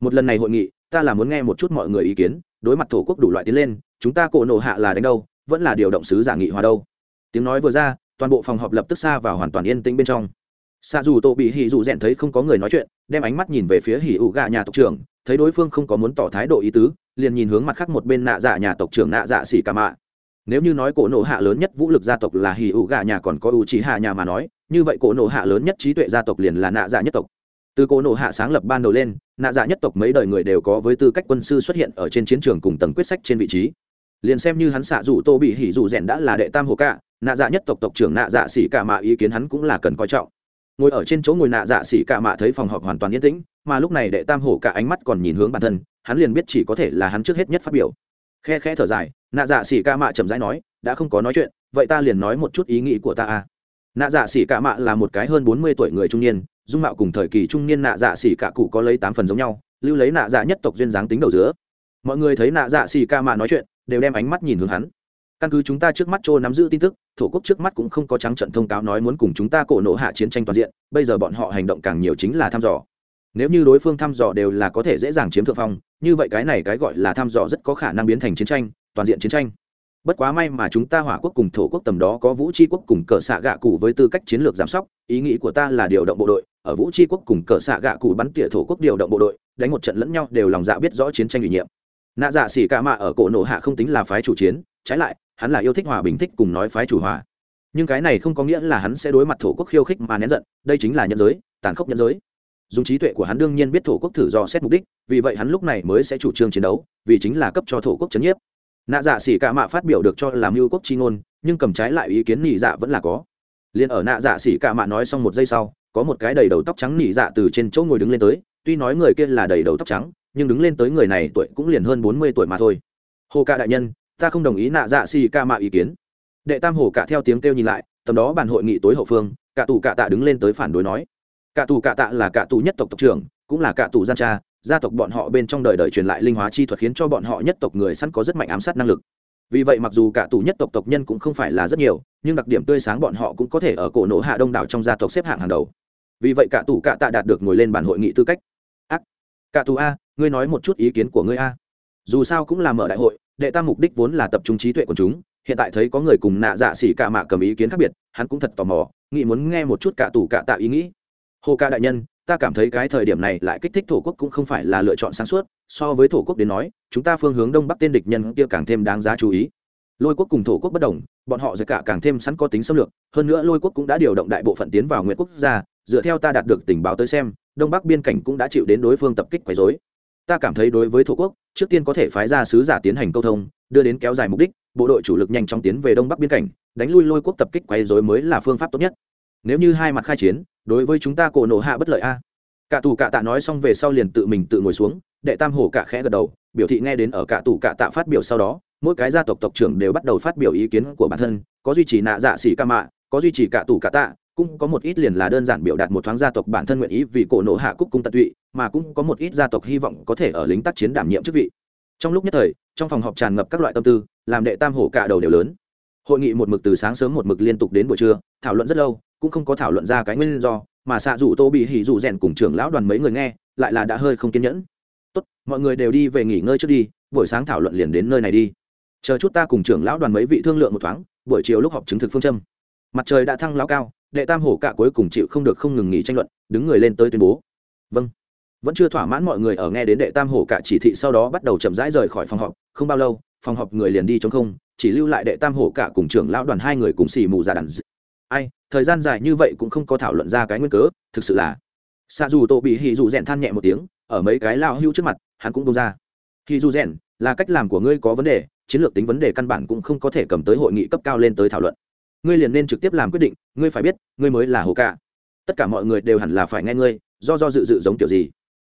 Một lần này hội nghị, ta là muốn nghe một chút mọi người ý kiến, đối mặt thổ quốc đủ loại tiến lên, chúng ta cổ nổ hạ là đánh đâu, vẫn là điều động sứ giả nghị hòa đâu. Tiếng nói vừa ra, toàn bộ phòng họp lập tức xa vào hoàn toàn yên tĩnh bên trong xa dù tổ bị hỉ dù rèn thấy không có người nói chuyện, đem ánh mắt nhìn về phía hỉ ủ gạ nhà tộc trưởng, thấy đối phương không có muốn tỏ thái độ ý tứ, liền nhìn hướng mặt khác một bên nạ dạ nhà tộc trưởng nạ dạ xỉ cả mạ. Nếu như nói cổ nộ hạ lớn nhất vũ lực gia tộc là hì ủ gà nhà còn có ủ trí hạ nhà mà nói, như vậy cổ nộ hạ lớn nhất trí tuệ gia tộc liền là nạ dạ nhất tộc. Từ cổ nộ hạ sáng lập ban đầu lên, nạ dạ nhất tộc mấy đời người đều có với tư cách quân sư xuất hiện ở trên chiến trường cùng tầng quyết sách trên vị trí. Liền xem như hắn xạ dù tô bị hỉ dù rèn đã là đệ tam hồ cả nạ dạ nhất tộc tộc trưởng nạ dạ xỉ cả mạ ý kiến hắn cũng là cần coi trọng ngồi ở trên chỗ ngồi nạ dạ xỉ cả mạ thấy phòng họp hoàn toàn yên tĩnh, mà lúc này đệ tam hổ cả ánh mắt còn nhìn hướng bản thân, hắn liền biết chỉ có thể là hắn trước hết nhất phát biểu. Khe khe thở dài, nạ dạ xỉ ca mạ chậm rãi nói, đã không có nói chuyện, vậy ta liền nói một chút ý nghĩ của ta à. Nạ dạ xỉ ca mạ là một cái hơn bốn mươi tuổi người trung niên, dung mạo cùng thời kỳ trung niên nạ dạ xỉ cả cụ có lấy tám phần giống nhau, lưu lấy nạ dạ nhất tộc duyên dáng tính đầu giữa mọi người thấy nạ dạ xỉ ca mạ nói chuyện, đều đem ánh mắt nhìn hướng hắn căn cứ chúng ta trước mắt trô nắm giữ tin tức, thổ quốc trước mắt cũng không có trắng trận thông cáo nói muốn cùng chúng ta cổ nộ hạ chiến tranh toàn diện, bây giờ bọn họ hành động càng nhiều chính là thăm dò. Nếu như đối phương thăm dò đều là có thể dễ dàng chiếm thượng phong, như vậy cái này cái gọi là thăm dò rất có khả năng biến thành chiến tranh, toàn diện chiến tranh. Bất quá may mà chúng ta hỏa quốc cùng thổ quốc tầm đó có vũ tri quốc cùng cờ xạ gạ cụ với tư cách chiến lược giám sóc, ý nghĩ của ta là điều động bộ đội, ở vũ tri quốc cùng cờ xạ gạ cụ bắn tỉa thổ quốc điều động bộ đội, đánh một trận lẫn nhau đều lòng dạ biết rõ chiến tranh ủy nhiệm. Nạ dạ xỉ ca mạ ở cổ nổ hạ không tính là phái chủ chiến trái lại, hắn là yêu thích hòa bình thích cùng nói phái chủ hòa. Nhưng cái này không có nghĩa là hắn sẽ đối mặt thổ quốc khiêu khích mà nén giận, đây chính là nhân giới, tàn khốc nhân giới. Dùng trí tuệ của hắn đương nhiên biết thổ quốc thử do xét mục đích, vì vậy hắn lúc này mới sẽ chủ trương chiến đấu, vì chính là cấp cho thổ quốc chấn nhiếp. Nạ dạ xỉ cả mạ phát biểu được cho làm mưu quốc chi ngôn, nhưng cầm trái lại ý kiến nỉ dạ vẫn là có. Liền ở nạ dạ xỉ cả mạ nói xong một giây sau, có một cái đầy đầu tóc trắng nỉ dạ từ trên chỗ ngồi đứng lên tới, tuy nói người kia là đầy đầu tóc trắng, nhưng đứng lên tới người này tuổi cũng liền hơn bốn mươi tuổi mà thôi. Hồ ca đại nhân ta không đồng ý nạ dạ xì ca mạ ý kiến. Đệ tam hồ cả theo tiếng kêu nhìn lại, tầm đó bàn hội nghị tối hậu phương, cả tù cả tạ đứng lên tới phản đối nói. Cả tù cả tạ là cả tù nhất tộc tộc trưởng, cũng là cả tù gian cha, gia tộc bọn họ bên trong đời đời truyền lại linh hóa chi thuật khiến cho bọn họ nhất tộc người sẵn có rất mạnh ám sát năng lực. Vì vậy mặc dù cả tù nhất tộc tộc nhân cũng không phải là rất nhiều, nhưng đặc điểm tươi sáng bọn họ cũng có thể ở cổ nổ hạ đông đảo trong gia tộc xếp hạng hàng đầu. Vì vậy cả tù cả tạ đạt được ngồi lên bản hội nghị tư cách. Ác. Cả tù a, ngươi nói một chút ý kiến của ngươi a. Dù sao cũng là mở đại hội đệ tam mục đích vốn là tập trung trí tuệ của chúng, hiện tại thấy có người cùng nạ dạ xỉ cả mạ cầm ý kiến khác biệt, hắn cũng thật tò mò, nghĩ muốn nghe một chút cả tù cả tạ ý nghĩ. Hồ ca đại nhân, ta cảm thấy cái thời điểm này lại kích thích thổ quốc cũng không phải là lựa chọn sáng suốt, so với thổ quốc đến nói, chúng ta phương hướng đông bắc tên địch nhân kia càng thêm đáng giá chú ý. Lôi quốc cùng thổ quốc bất đồng, bọn họ giới cả càng thêm sẵn có tính xâm lược, hơn nữa lôi quốc cũng đã điều động đại bộ phận tiến vào nguyện quốc gia, dựa theo ta đạt được tình báo tới xem, đông bắc biên cảnh cũng đã chịu đến đối phương tập kích quấy dối ta cảm thấy đối với thổ quốc trước tiên có thể phái ra sứ giả tiến hành câu thông, đưa đến kéo dài mục đích, bộ đội chủ lực nhanh chóng tiến về đông bắc biên cảnh, đánh lui lôi quốc tập kích quấy dối mới là phương pháp tốt nhất. Nếu như hai mặt khai chiến, đối với chúng ta cổ nổ hạ bất lợi a. Cả tù cả tạ nói xong về sau liền tự mình tự ngồi xuống, đệ tam hổ cả khẽ gật đầu, biểu thị nghe đến ở cả tù cả tạ phát biểu sau đó, mỗi cái gia tộc tộc trưởng đều bắt đầu phát biểu ý kiến của bản thân, có duy trì nạ dạ xỉ ca mạ, có duy trì cả tù cả tạ cũng có một ít liền là đơn giản biểu đạt một thoáng gia tộc bản thân nguyện ý vì cổ nổ hạ cúc cung tận tụy, mà cũng có một ít gia tộc hy vọng có thể ở lính tác chiến đảm nhiệm chức vị. Trong lúc nhất thời, trong phòng họp tràn ngập các loại tâm tư, làm đệ tam hổ cả đầu đều lớn. Hội nghị một mực từ sáng sớm một mực liên tục đến buổi trưa, thảo luận rất lâu, cũng không có thảo luận ra cái nguyên do, mà xạ dù tô bị hỉ dù rèn cùng trưởng lão đoàn mấy người nghe, lại là đã hơi không kiên nhẫn. Tốt, mọi người đều đi về nghỉ ngơi trước đi, buổi sáng thảo luận liền đến nơi này đi. Chờ chút ta cùng trưởng lão đoàn mấy vị thương lượng một thoáng, buổi chiều lúc họp chứng thực phương châm. Mặt trời đã thăng lão cao đệ tam hổ cạ cuối cùng chịu không được không ngừng nghỉ tranh luận, đứng người lên tới tuyên bố. Vâng. Vẫn chưa thỏa mãn mọi người ở nghe đến đệ tam hổ cạ chỉ thị sau đó bắt đầu chậm rãi rời khỏi phòng họp, không bao lâu, phòng họp người liền đi chống không, chỉ lưu lại đệ tam hổ cạ cùng trưởng lão đoàn hai người cùng xì mù ra đàn d... ai, thời gian dài như vậy cũng không có thảo luận ra cái nguyên cớ, thực sự là. Xa dù tổ bị hì dù rèn than nhẹ một tiếng, ở mấy cái lao hưu trước mặt, hắn cũng bông ra. Hì dù rèn, là cách làm của ngươi có vấn đề, chiến lược tính vấn đề căn bản cũng không có thể cầm tới hội nghị cấp cao lên tới thảo luận ngươi liền nên trực tiếp làm quyết định, ngươi phải biết, ngươi mới là hồ cả tất cả mọi người đều hẳn là phải nghe ngươi, do do dự dự giống kiểu gì.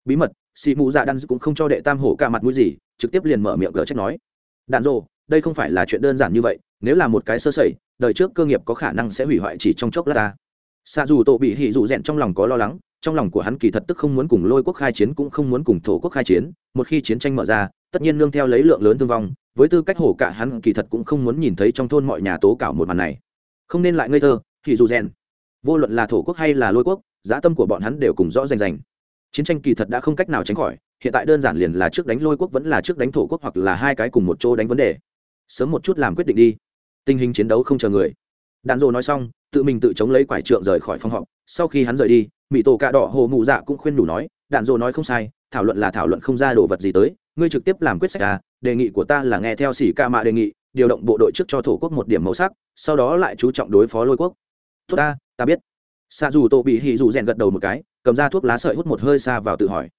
Bí mật xì mù dạ đan cũng không cho đệ tam hổ cả mặt mũi gì, trực tiếp liền mở miệng gỡ trách nói. Đạn rồ, đây không phải là chuyện đơn giản như vậy, nếu là một cái sơ sẩy, đời trước cơ nghiệp có khả năng sẽ hủy hoại chỉ trong chốc lát ta. Xa dù tổ bị hỉ dù rèn trong lòng có lo lắng, trong lòng của hắn kỳ thật tức không muốn cùng lôi quốc khai chiến cũng không muốn cùng thổ quốc khai chiến, một khi chiến tranh mở ra, tất nhiên nương theo lấy lượng lớn thương vong, với tư cách hổ cả hắn kỳ thật cũng không muốn nhìn thấy trong thôn mọi nhà tố cảo một màn này không nên lại ngây thơ, thì dù rèn. Vô luận là thổ quốc hay là lôi quốc, giá tâm của bọn hắn đều cùng rõ rành rành. Chiến tranh kỳ thật đã không cách nào tránh khỏi, hiện tại đơn giản liền là trước đánh lôi quốc vẫn là trước đánh thổ quốc hoặc là hai cái cùng một chỗ đánh vấn đề. Sớm một chút làm quyết định đi. Tình hình chiến đấu không chờ người. Đàn rô nói xong, tự mình tự chống lấy quải trượng rời khỏi phòng họp. Sau khi hắn rời đi mỹ tổ cạ đỏ hồ mụ dạ cũng khuyên đủ nói đàn rô nói không sai, thảo luận là thảo luận không ra đồ vật gì tới, ngươi trực tiếp làm quyết sách à đề nghị của ta là nghe theo xỉ ca mạ đề nghị điều động bộ đội trước cho thổ quốc một điểm màu sắc, sau đó lại chú trọng đối phó lôi quốc. Tốt ta ta biết. Xạ dù tô bị hỉ dù rèn gật đầu một cái, cầm ra thuốc lá sợi hút một hơi xa vào tự hỏi.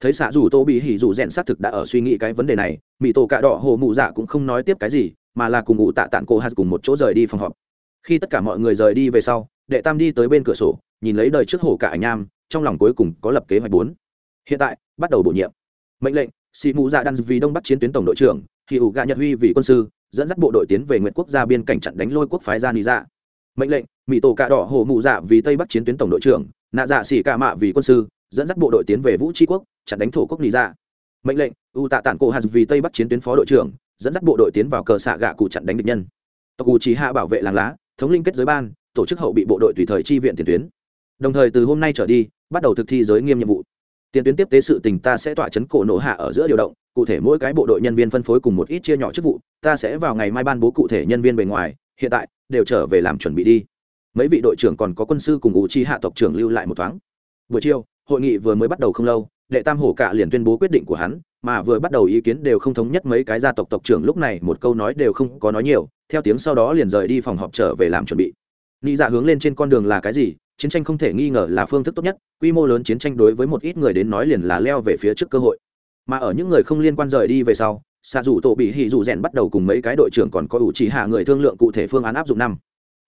Thấy xạ dù tô bị hỉ dù rèn xác thực đã ở suy nghĩ cái vấn đề này mỹ tổ cạ đỏ hồ mụ dạ cũng không nói tiếp cái gì, mà là cùng ngụ tạ tạng cô hạt cùng một chỗ rời đi phòng họp. Khi tất cả mọi người rời đi về sau, đệ tam đi tới bên cửa sổ, nhìn lấy đời trước hồ cả nham trong lòng cuối cùng có lập kế hoạch bốn. Hiện tại, bắt đầu bổ nhiệm. Mệnh lệnh, sĩ mụ dạ đan vì đông bắc chiến tuyến tổng đội trưởng hì ủ gạ nhật huy vì quân sư dẫn dắt bộ đội tiến về nguyện quốc gia biên cảnh chặn đánh lôi quốc phái gia nị dạ. Mệnh lệnh mỹ tổ cạ đỏ hồ mụ dạ vì tây bắc chiến tuyến tổng đội trưởng, nạ dạ xỉ cạ mạ vì quân sư, dẫn dắt bộ đội tiến về vũ tri quốc, chặn đánh thổ quốc nị dạ. Mệnh lệnh, u tạ tản cổ hạt vì tây bắc chiến tuyến phó đội trưởng, dẫn dắt bộ đội tiến vào cờ xạ gạ cụ chặn đánh địch nhân. Tộc cụ chỉ hạ bảo vệ làng lá, thống linh kết giới ban, tổ chức hậu bị bộ đội tùy thời chi viện tiền tuyến. Đồng thời từ hôm nay trở đi, bắt đầu thực thi giới nghiêm nhiệm vụ tiền tuyến tiếp tế sự tình ta sẽ tọa chấn cổ nổ hạ ở giữa điều động, cụ thể mỗi cái bộ đội nhân viên phân phối cùng một ít chia nhỏ chức vụ, ta sẽ vào ngày mai ban bố cụ thể nhân viên bề ngoài, hiện tại, đều trở về làm chuẩn bị đi. Mấy vị đội trưởng còn có quân sư cùng ủ chi hạ tộc trưởng lưu lại một thoáng. Buổi chiều, hội nghị vừa mới bắt đầu không lâu, đệ tam hổ cạ liền tuyên bố quyết định của hắn, mà vừa bắt đầu ý kiến đều không thống nhất mấy cái gia tộc tộc trưởng lúc này một câu nói đều không có nói nhiều, theo tiếng sau đó liền rời đi phòng họp trở về làm chuẩn bị. Nghĩ dạ hướng lên trên con đường là cái gì chiến tranh không thể nghi ngờ là phương thức tốt nhất, quy mô lớn chiến tranh đối với một ít người đến nói liền là leo về phía trước cơ hội. Mà ở những người không liên quan rời đi về sau xạ dù tổ bị hỉ dù rèn bắt đầu cùng mấy cái đội trưởng còn có ủ chỉ hạ người thương lượng cụ thể phương án áp dụng năm.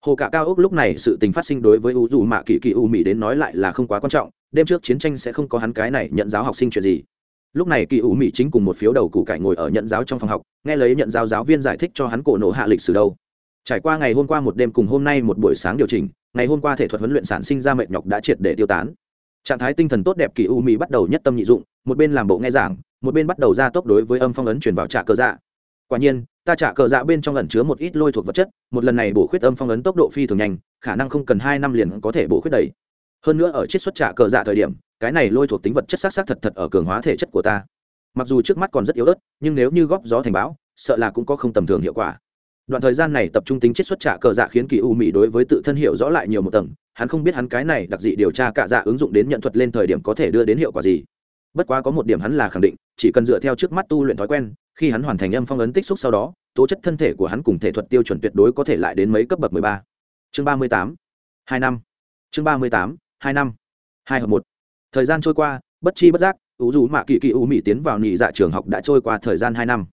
Hồ cả cao ốc lúc này sự tình phát sinh đối với u dù mạ kỳ kỳ u mỹ đến nói lại là không quá quan trọng, đêm trước chiến tranh sẽ không có hắn cái này nhận giáo học sinh chuyện gì. Lúc này kỳ u mỹ chính cùng một phiếu đầu cụ cải ngồi ở nhận giáo trong phòng học, nghe lấy nhận giáo giáo viên giải thích cho hắn cổ nổ hạ lịch sử đâu. Trải qua ngày hôm qua một đêm cùng hôm nay một buổi sáng điều chỉnh ngày hôm qua thể thuật huấn luyện sản sinh ra mệt nhọc đã triệt để tiêu tán. Trạng thái tinh thần tốt đẹp kỳ u mỹ bắt đầu nhất tâm nhị dụng, một bên làm bộ nghe giảng, một bên bắt đầu ra tốc đối với âm phong ấn chuyển vào trạ cơ dạ. Quả nhiên, ta trả cờ dạ bên trong ẩn chứa một ít lôi thuộc vật chất, một lần này bổ khuyết âm phong ấn tốc độ phi thường nhanh, khả năng không cần hai năm liền có thể bổ khuyết đầy. Hơn nữa ở chiết xuất trả cờ dạ thời điểm, cái này lôi thuộc tính vật chất sắc sắc thật thật ở cường hóa thể chất của ta. Mặc dù trước mắt còn rất yếu ớt, nhưng nếu như góp gió thành bão, sợ là cũng có không tầm thường hiệu quả đoạn thời gian này tập trung tính chiết xuất trả cờ dạ khiến kỳ u mỹ đối với tự thân hiệu rõ lại nhiều một tầng, hắn không biết hắn cái này đặc dị điều tra cạ dạ ứng dụng đến nhận thuật lên thời điểm có thể đưa đến hiệu quả gì. Bất quá có một điểm hắn là khẳng định, chỉ cần dựa theo trước mắt tu luyện thói quen, khi hắn hoàn thành âm phong ấn tích xúc sau đó, tố chất thân thể của hắn cùng thể thuật tiêu chuẩn tuyệt đối có thể lại đến mấy cấp bậc mười ba. Chương ba mươi tám, hai năm. Chương ba mươi tám, hai năm. Hai hợp một. Thời gian trôi qua, bất chi bất giác ủ dù mạ kỳ kỳ u mỹ tiến vào nhị dạ trường học đã trôi qua thời gian hai năm.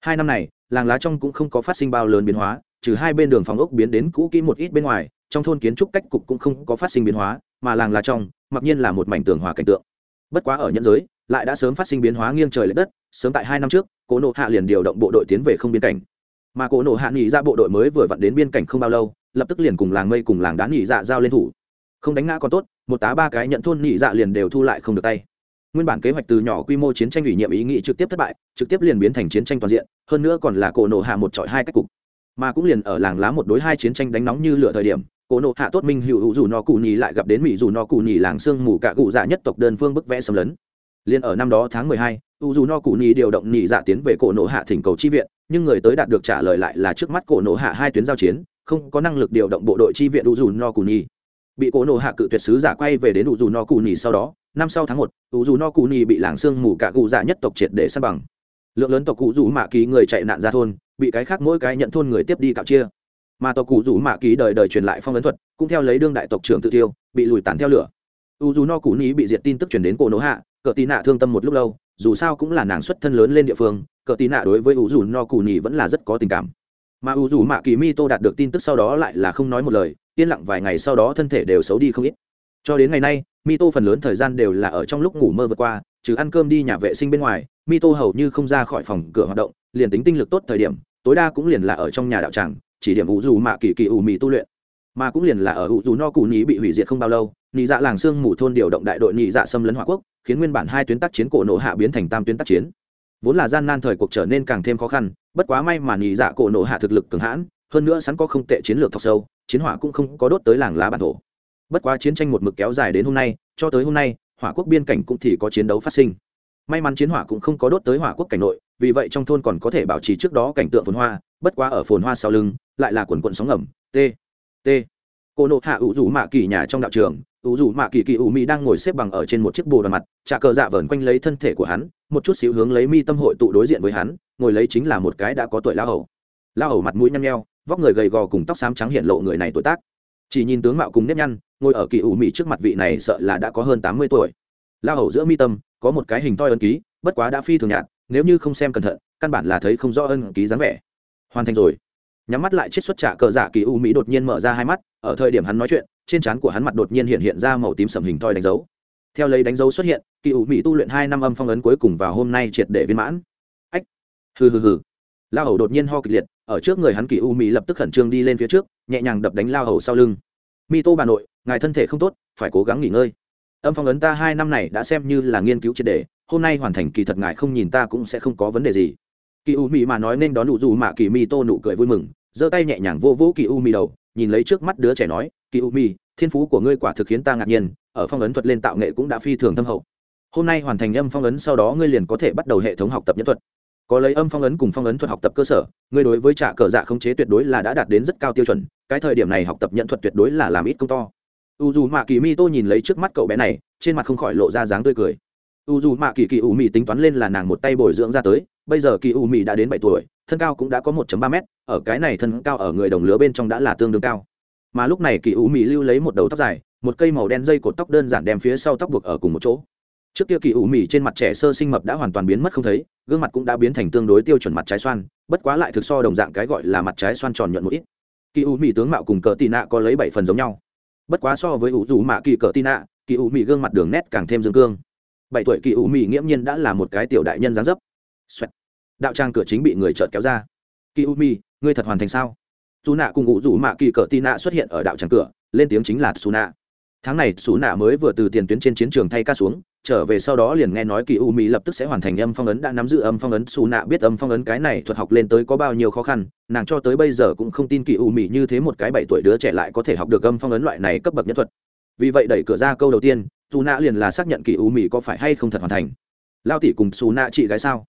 Hai năm này làng lá trong cũng không có phát sinh bao lớn biến hóa, trừ hai bên đường phòng ốc biến đến cũ kỹ một ít bên ngoài, trong thôn kiến trúc cách cục cũng không có phát sinh biến hóa, mà làng lá trong, mặc nhiên là một mảnh tường hòa cảnh tượng. Bất quá ở nhân giới, lại đã sớm phát sinh biến hóa nghiêng trời l ệ đất, sớm tại hai năm trước, cố nộ hạ liền điều động bộ đội tiến về không biên cảnh. Mà cố nộ hạ nghỉ ra bộ đội mới vừa vặn đến biên cảnh không bao lâu, lập tức liền cùng làng mây cùng làng đá nghỉ dạ giao lên thủ. Không đánh ngã còn tốt, một tá ba cái nhận thôn nghỉ dạ liền đều thu lại không được tay nguyên bản kế hoạch từ nhỏ quy mô chiến tranh ủy nhiệm ý nghĩ trực tiếp thất bại, trực tiếp liền biến thành chiến tranh toàn diện, hơn nữa còn là cổ nộ hạ một trọi hai cách cục. Mà cũng liền ở làng lá một đối hai chiến tranh đánh nóng như lửa thời điểm, cổ nộ hạ tốt minh hữu hữu dù no cụ nhì lại gặp đến mỹ dù no cụ nhì làng sương mù cả cụ dạ nhất tộc đơn phương bức vẽ xâm lấn. Liền ở năm đó tháng mười hai u dù no cụ nhì điều động nhì dạ tiến về cổ nộ hạ thỉnh cầu chi viện, nhưng người tới đạt được trả lời lại là trước mắt cổ nộ hạ hai tuyến giao chiến, không có năng lực điều động bộ đội chi viện u dù no cụ nhì bị cổ nộ hạ cự tuyệt sứ giả quay về đến u dù no cù nhì sau đó, năm sau tháng một u dù no cù nhì bị làng sương mù cả cụ dạ nhất tộc triệt để săn bằng. Lượng lớn tộc cụ dù mạ ký người chạy nạn ra thôn, bị cái khác mỗi cái nhận thôn người tiếp đi cạo chia. Mà tộc cụ Dù mạ ký đời đời truyền lại phong ấn thuật, cũng theo lấy đương đại tộc trưởng tự tiêu bị lùi tàn theo lửa. U dù no cù ní bị diệt tin tức chuyển đến cổ nỗ hạ, cờ tì nạ thương tâm một lúc lâu, dù sao cũng là nàng xuất thân lớn lên địa phương, cờ tì nạ đối với u dù no cù nỉ vẫn là rất có tình cảm. Mà u dù mạ kỳ mi tô đạt được tin tức sau đó lại là không nói một lời yên lặng vài ngày sau đó thân thể đều xấu đi không ít. Cho đến ngày nay mi tô phần lớn thời gian đều là ở trong lúc ngủ mơ vượt qua, trừ ăn cơm đi nhà vệ sinh bên ngoài mi tô hầu như không ra khỏi phòng cửa hoạt động, liền tính tinh lực tốt thời điểm, tối đa cũng liền là ở trong nhà đạo tràng, chỉ điểm ủ dù mạ kỳ kỳ ủ mì tu luyện. Mà cũng liền là ở ủ dù no cụ nhí bị hủy diệt không bao lâu nhị dạ làng sương mù thôn điều động đại đội nhị dạ xâm lấn hỏa quốc, khiến nguyên bản hai tuyến tác chiến cổ nộ hạ biến thành tam tuyến tác chiến. Vốn là gian nan thời cuộc trở nên càng thêm khó khăn, bất quá may mà nhị dạ cổ nộ hạ thực lực cường hãn, hơn nữa sẵn có không tệ chiến lược thọc sâu chiến hỏa cũng không có đốt tới làng lá bản thổ. Bất quá chiến tranh một mực kéo dài đến hôm nay, cho tới hôm nay, hỏa quốc biên cảnh cũng thì có chiến đấu phát sinh. May mắn chiến hỏa cũng không có đốt tới hỏa quốc cảnh nội, vì vậy trong thôn còn có thể bảo trì trước đó cảnh tượng phồn hoa, bất quá ở phồn hoa sau lưng, lại là quần quận sóng ngầm. T t. Cô nộ hạ ủ rủ mạ kỳ nhà trong đạo trường, ủ rủ mạ kỳ kỳ ủ mỹ đang ngồi xếp bằng ở trên một chiếc bồ đoàn mặt, trà cờ dạ vờn quanh lấy thân thể của hắn, một chút xíu hướng lấy mi tâm hội tụ đối diện với hắn, ngồi lấy chính là một cái đã có tuổi lao hầu. Lao hầu mặt mũi nhăn nheo vóc người gầy gò cùng tóc xám trắng hiện lộ người này tuổi tác. Chỉ nhìn tướng mạo cùng nếp nhăn, ngồi ở kỳ ủ mỹ trước mặt vị này sợ là đã có hơn tám mươi tuổi. Lao hầu giữa mi tâm, có một cái hình toi ân ký, bất quá đã phi thường nhạt, nếu như không xem cẩn thận, căn bản là thấy không rõ ân ký dáng vẻ. Hoàn thành rồi. Nhắm mắt lại chết xuất trả cờ giả kỳ u mỹ đột nhiên mở ra hai mắt, ở thời điểm hắn nói chuyện, trên trán của hắn mặt đột nhiên hiện hiện ra màu tím sầm hình thoi đánh dấu. Theo lấy đánh dấu xuất hiện, kỳ u mỹ tu luyện hai năm âm phong ấn cuối cùng vào hôm nay triệt để viên mãn. Ách. Hừ hừ hừ. Lao hầu đột nhiên ho kịch liệt ở trước người hắn kỳ u mỹ lập tức khẩn trương đi lên phía trước, nhẹ nhàng đập đánh lao hầu sau lưng. Mi tô bà nội, ngài thân thể không tốt, phải cố gắng nghỉ ngơi. Âm phong ấn ta hai năm này đã xem như là nghiên cứu triệt đề, hôm nay hoàn thành kỳ thật ngài không nhìn ta cũng sẽ không có vấn đề gì. Kỳ u mỹ mà nói nên đón nụ dù mạ kỳ mi tô nụ cười vui mừng, giơ tay nhẹ nhàng vô vũ kỳ u mỹ đầu, nhìn lấy trước mắt đứa trẻ nói, kỳ u mỹ thiên phú của ngươi quả thực khiến ta ngạc nhiên, ở phong ấn thuật lên tạo nghệ cũng đã phi thường thâm hậu. Hôm nay hoàn thành âm phong ấn sau đó ngươi liền có thể bắt đầu hệ thống học tập nhân thuật có lấy âm phong ấn cùng phong ấn thuật học tập cơ sở, ngươi đối với trả cờ dạ khống chế tuyệt đối là đã đạt đến rất cao tiêu chuẩn, cái thời điểm này học tập nhận thuật tuyệt đối là làm ít công to. U dù mạ kỳ mi tô nhìn lấy trước mắt cậu bé này, trên mặt không khỏi lộ ra dáng tươi cười. U dù mạ kỳ kỳ u mì tính toán lên là nàng một tay bồi dưỡng ra tới, bây giờ kỳ u mì đã đến bảy tuổi, thân cao cũng đã có một ba mét, ở cái này thân cao ở người đồng lứa bên trong đã là tương đương cao. Mà lúc này kỳ u mì lưu lấy một đầu tóc dài, một cây màu đen dây cột tóc đơn giản đem phía sau tóc buộc ở cùng một chỗ. Trước kia kỳ u mì trên mặt trẻ sơ sinh mập đã hoàn toàn biến mất không thấy gương mặt cũng đã biến thành tương đối tiêu chuẩn mặt trái xoan, bất quá lại thực so đồng dạng cái gọi là mặt trái xoan tròn nhuận một ít. Kỳ u mỹ tướng mạo cùng cờ tị nạ có lấy bảy phần giống nhau. Bất quá so với ủ dù mạ kỳ cờ tị nạ, kỳ u mỹ gương mặt đường nét càng thêm dương cương. Bảy tuổi kỳ u mỹ nghiễm nhiên đã là một cái tiểu đại nhân dáng dấp. Xoẹt. đạo trang cửa chính bị người chợt kéo ra. Kỳ u mỹ ngươi thật hoàn thành sao? Dù nạ cùng ủ dù mạ kỳ cờ tị nạ xuất hiện ở đạo tràng cửa, lên tiếng chính là xù nạ tháng này xù nạ mới vừa từ tiền tuyến trên chiến trường thay ca xuống, trở về sau đó liền nghe nói kỳ u mỹ lập tức sẽ hoàn thành âm phong ấn, đã nắm giữ âm phong ấn. Xù nạ biết âm phong ấn cái này thuật học lên tới có bao nhiêu khó khăn, nàng cho tới bây giờ cũng không tin kỳ u mỹ như thế một cái bảy tuổi đứa trẻ lại có thể học được âm phong ấn loại này cấp bậc nhất thuật. Vì vậy đẩy cửa ra câu đầu tiên xù nạ liền là xác nhận kỳ u mỹ có phải hay không thật hoàn thành. Lao tỷ cùng xù nạ chị gái sao?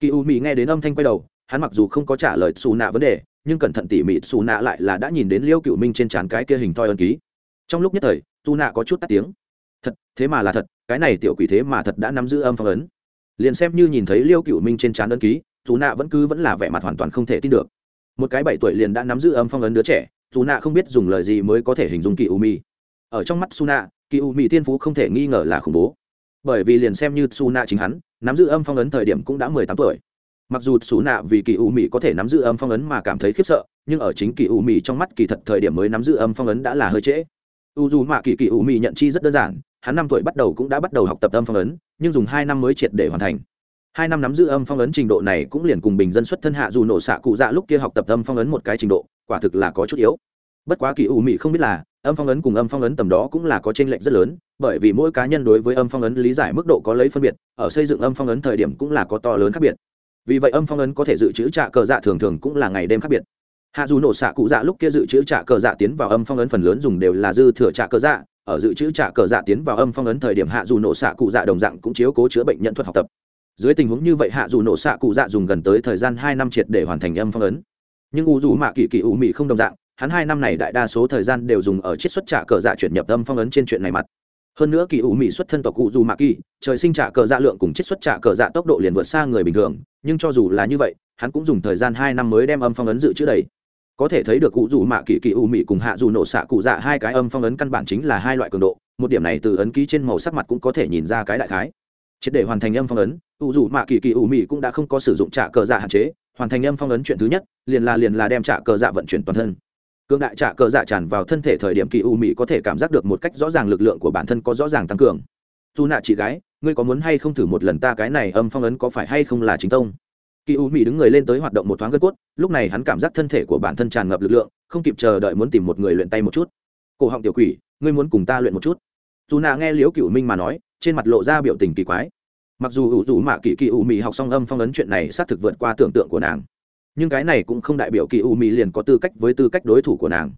Kỳ u mỹ nghe đến âm thanh quay đầu, hắn mặc dù không có trả lời xù nạ vấn đề, nhưng cẩn thận tỉ mỉ xù nạ lại là đã nhìn đến liêu cựu minh trên trán cái kia hình thoi ân ký trong lúc nhất thời, tu nạ có chút tắt tiếng. Thật, thế mà là thật, cái này tiểu quỷ thế mà thật đã nắm giữ âm phong ấn. Liền xem như nhìn thấy liêu cựu minh trên trán ấn ký dù nạ vẫn cứ vẫn là vẻ mặt hoàn toàn không thể tin được. Một cái bảy tuổi liền đã nắm giữ âm phong ấn đứa trẻ dù nạ không biết dùng lời gì mới có thể hình dung kỳ u mi. Ở trong mắt su nạ kỳ u mi tiên phú không thể nghi ngờ là khủng bố. Bởi vì liền xem như su nạ chính hắn, nắm giữ âm phong ấn thời điểm cũng đã mười tám tuổi. Mặc dù su nạ vì kỳ u mi có thể nắm giữ âm phong ấn mà cảm thấy khiếp sợ, nhưng ở chính kỳ u mi trong mắt kỳ thật thời điểm mới nắm giữ âm phong ấn đã là hơi trễ u dù mạ kỳ kỳ u mi nhận chi rất đơn giản, hắn năm tuổi bắt đầu cũng đã bắt đầu học tập âm phong ấn, nhưng dùng hai năm mới triệt để hoàn thành. Hai năm nắm giữ âm phong ấn trình độ này cũng liền cùng bình dân xuất thân hạ dù nổ xạ cụ dạ lúc kia học tập âm phong ấn một cái trình độ, quả thực là có chút yếu. Bất quá kỳ U mị không biết là, âm phong ấn cùng âm phong ấn tầm đó cũng là có tranh lệch rất lớn, bởi vì mỗi cá nhân đối với âm phong ấn lý giải mức độ có lấy phân biệt, ở xây dựng âm phong ấn thời điểm cũng là có to lớn khác biệt. Vì vậy âm phong ấn có thể dự trữ trạ cờ dạ thường thường cũng là ngày đêm khác biệt hạ dù nổ xạ cụ dạ lúc kia dự trữ trả cờ dạ tiến vào âm phong ấn phần lớn dùng đều là dư thừa trả cờ dạ. Ở dự trữ trả cờ dạ tiến vào âm phong ấn thời điểm hạ dù nổ xạ cụ dạ đồng dạng cũng chiếu cố chữa bệnh nhận thuật học tập. Dưới tình huống như vậy hạ dù nổ xạ cụ dạ dùng gần tới thời gian hai năm triệt để hoàn thành âm phong ấn. Nhưng u dù mạ kỳ kỳ u mị không đồng dạng, hắn hai năm này đại đa số thời gian đều dùng ở chiết xuất trả cờ dạ chuyển nhập âm phong ấn trên chuyện này mặt. Hơn nữa kỳ u mị xuất thân tộc cụ dù mạ kỳ, trời sinh trả cờ dạ lượng cùng chiết xuất trả cờ dạ tốc độ liền vượt xa người bình thường, nhưng cho dù là như vậy, hắn cũng dùng thời gian hai năm mới đem âm phong ấn dự trữ đầy có thể thấy được cụ dù mạ kỳ kỳ u mị cùng hạ dù nổ xạ cụ dạ hai cái âm phong ấn căn bản chính là hai loại cường độ, một điểm này từ ấn ký trên màu sắc mặt cũng có thể nhìn ra cái đại khái. Triệt để hoàn thành âm phong ấn u dù mạ kỳ kỳ u mị cũng đã không có sử dụng trả cờ dạ hạn chế, hoàn thành âm phong ấn chuyện thứ nhất, liền là liền là đem trả cờ dạ vận chuyển toàn thân. Cương đại trả cờ dạ tràn vào thân thể thời điểm kỳ u mị có thể cảm giác được một cách rõ ràng lực lượng của bản thân có rõ ràng tăng cường. Dù nạ chị gái, ngươi có muốn hay không thử một lần ta cái này âm phong ấn có phải hay không là chính tông? Kỳ u mị đứng người lên tới hoạt động một thoáng gân cốt, lúc này hắn cảm giác thân thể của bản thân tràn ngập lực lượng, không kịp chờ đợi muốn tìm một người luyện tay một chút. Cổ họng tiểu quỷ, ngươi muốn cùng ta luyện một chút? Dù nạ nghe liễu cựu minh mà nói, trên mặt lộ ra biểu tình kỳ quái. Mặc dù ủ dù mạ kỳ kỳ u mị học xong âm phong ấn chuyện này xác thực vượt qua tưởng tượng của nàng. Nhưng cái này cũng không đại biểu kỳ u mị liền có tư cách với tư cách đối thủ của nàng.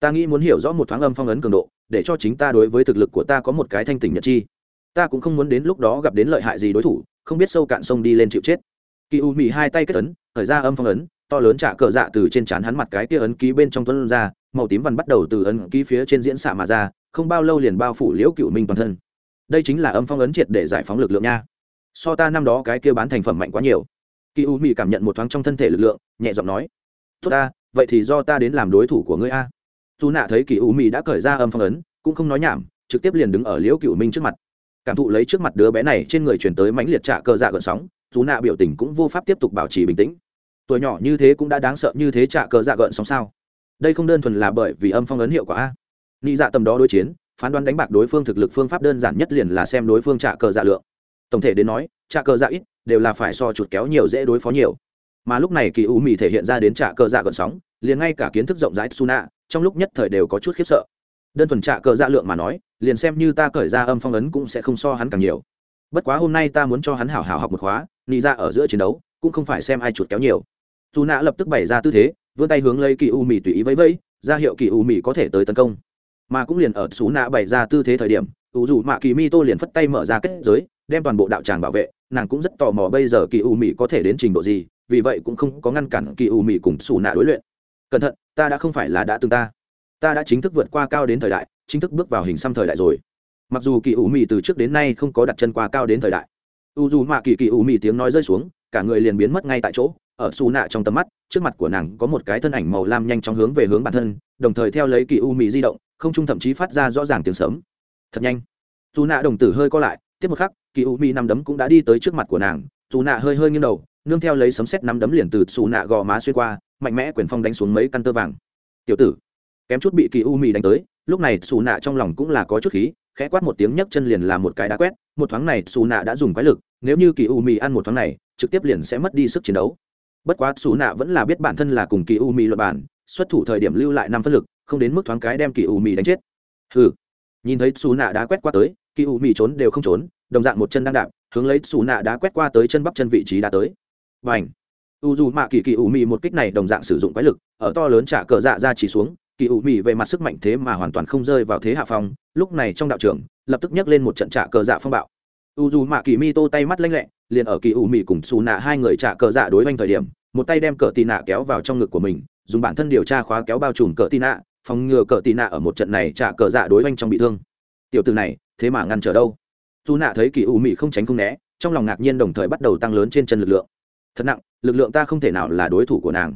Ta nghĩ muốn hiểu rõ một thoáng âm phong ấn cường độ, để cho chính ta đối với thực lực của ta có một cái thanh tỉnh nhật chi. Ta cũng không muốn đến lúc đó gặp đến lợi hại gì đối thủ, không biết sâu cạn sông đi lên chịu chết kỳ u mị hai tay kết ấn thời ra âm phong ấn, to lớn trả cờ dạ từ trên trán hắn mặt cái kia ấn ký bên trong tuấn ra, màu tím văn bắt đầu từ ấn ký phía trên diễn xạ mà ra, không bao lâu liền bao phủ liễu cựu minh toàn thân. Đây chính là âm phong ấn triệt để giải phóng lực lượng nha. So ta năm đó cái kia bán thành phẩm mạnh quá nhiều. Kỳ u Mị cảm nhận một thoáng trong thân thể lực lượng, nhẹ giọng nói, tốt ta, vậy thì do ta đến làm đối thủ của ngươi a. Dù nạ thấy kỳ u Mị đã cởi ra âm phong ấn, cũng không nói nhảm, trực tiếp liền đứng ở liễu cựu minh trước mặt. Cảm thụ lấy trước mặt đứa bé này trên người truyền tới mãnh liệt trả cờ dạ gợn sóng dù nạ biểu tình cũng vô pháp tiếp tục bảo trì bình tĩnh. Tuổi nhỏ như thế cũng đã đáng sợ như thế trả cờ dạ gợn sóng sao? Đây không đơn thuần là bởi vì âm phong ấn hiệu quả a. Nghĩ dạ tầm đó đối chiến, phán đoán đánh bạc đối phương thực lực phương pháp đơn giản nhất liền là xem đối phương trả cờ dạ lượng. Tổng thể đến nói, trả cờ dạ ít, đều là phải so chuột kéo nhiều dễ đối phó nhiều. Mà lúc này kỳ u mì thể hiện ra đến trả cờ dạ gợn sóng, liền ngay cả kiến thức rộng rãi suna trong lúc nhất thời đều có chút khiếp sợ. Đơn thuần trả cờ dạ lượng mà nói, liền xem như ta cởi ra âm phong ấn cũng sẽ không so hắn càng nhiều. Bất quá hôm nay ta muốn cho hắn hảo hảo học một khóa nị ra ở giữa chiến đấu, cũng không phải xem ai chuột kéo nhiều. Dù nạ lập tức bày ra tư thế, vươn tay hướng lấy kỳ u mì tùy ý vẫy vẫy, ra hiệu kỳ u mì có thể tới tấn công. Mà cũng liền ở xú nạ bày ra tư thế thời điểm, u dù mạ kỳ mi tô liền phất tay mở ra kết giới, đem toàn bộ đạo tràng bảo vệ, nàng cũng rất tò mò bây giờ kỳ u mì có thể đến trình độ gì, vì vậy cũng không có ngăn cản kỳ u mì cùng xù nạ đối luyện. Cẩn thận, ta đã không phải là đã từng ta. Ta đã chính thức vượt qua cao đến thời đại, chính thức bước vào hình xăm thời đại rồi. Mặc dù kỳ u mì từ trước đến nay không có đặt chân qua cao đến thời đại u dù mạ kỳ kỳ u mì tiếng nói rơi xuống, cả người liền biến mất ngay tại chỗ, ở xù nạ trong tầm mắt, trước mặt của nàng có một cái thân ảnh màu lam nhanh chóng hướng về hướng bản thân, đồng thời theo lấy kỳ u mì di động, không trung thậm chí phát ra rõ ràng tiếng sớm thật nhanh. Dù nạ đồng tử hơi co lại, tiếp một khắc, kỳ u mì nằm đấm cũng đã đi tới trước mặt của nàng, dù nạ hơi hơi nghiêng đầu, nương theo lấy sấm xét nắm đấm liền từ xù nạ gò má xuyên qua, mạnh mẽ quyền phong đánh xuống mấy căn tơ vàng. Tiểu tử. Kém chút bị kỳ u mì đánh tới, lúc này xù nạ trong lòng cũng là có chút khí, khẽ quát một tiếng nhấc chân liền là một cái đá quét một thoáng này xù nạ đã dùng quái lực, nếu như kỳ u Mì ăn một thoáng này, trực tiếp liền sẽ mất đi sức chiến đấu. Bất quá xù nạ vẫn là biết bản thân là cùng kỳ u Mì luật bản xuất thủ thời điểm lưu lại năm phân lực, không đến mức thoáng cái đem kỳ u mì đánh chết. Hừ. Nhìn thấy xù nạ đã quét qua tới, kỳ u mì trốn đều không trốn, đồng dạng một chân đang đạp, hướng lấy xù nạ đã quét qua tới chân bắp chân vị trí đã tới. Và ảnh u dù mạ kỳ kỳ u mì một kích này đồng dạng sử dụng quái lực, ở to lớn trả cờ dạ ra chỉ xuống, kỳ u mì về mặt sức mạnh thế mà hoàn toàn không rơi vào thế hạ phong, lúc này trong đạo trường lập tức nhấc lên một trận trả cờ dạ phong bạo. U dù mạ kỳ mi tô tay mắt lanh lẹ, liền ở kỳ u mị cùng xù nạ hai người trả cờ dạ đối oanh thời điểm, một tay đem cờ tì nạ kéo vào trong ngực của mình, dùng bản thân điều tra khóa kéo bao trùm cờ tì nạ, phòng ngừa cờ tì nạ ở một trận này trả cờ dạ đối oanh trong bị thương. Tiểu từ này, thế mà ngăn trở đâu? Dù nạ thấy kỳ u mị không tránh không né, trong lòng ngạc nhiên đồng thời bắt đầu tăng lớn trên chân lực lượng. Thật nặng, lực lượng ta không thể nào là đối thủ của nàng.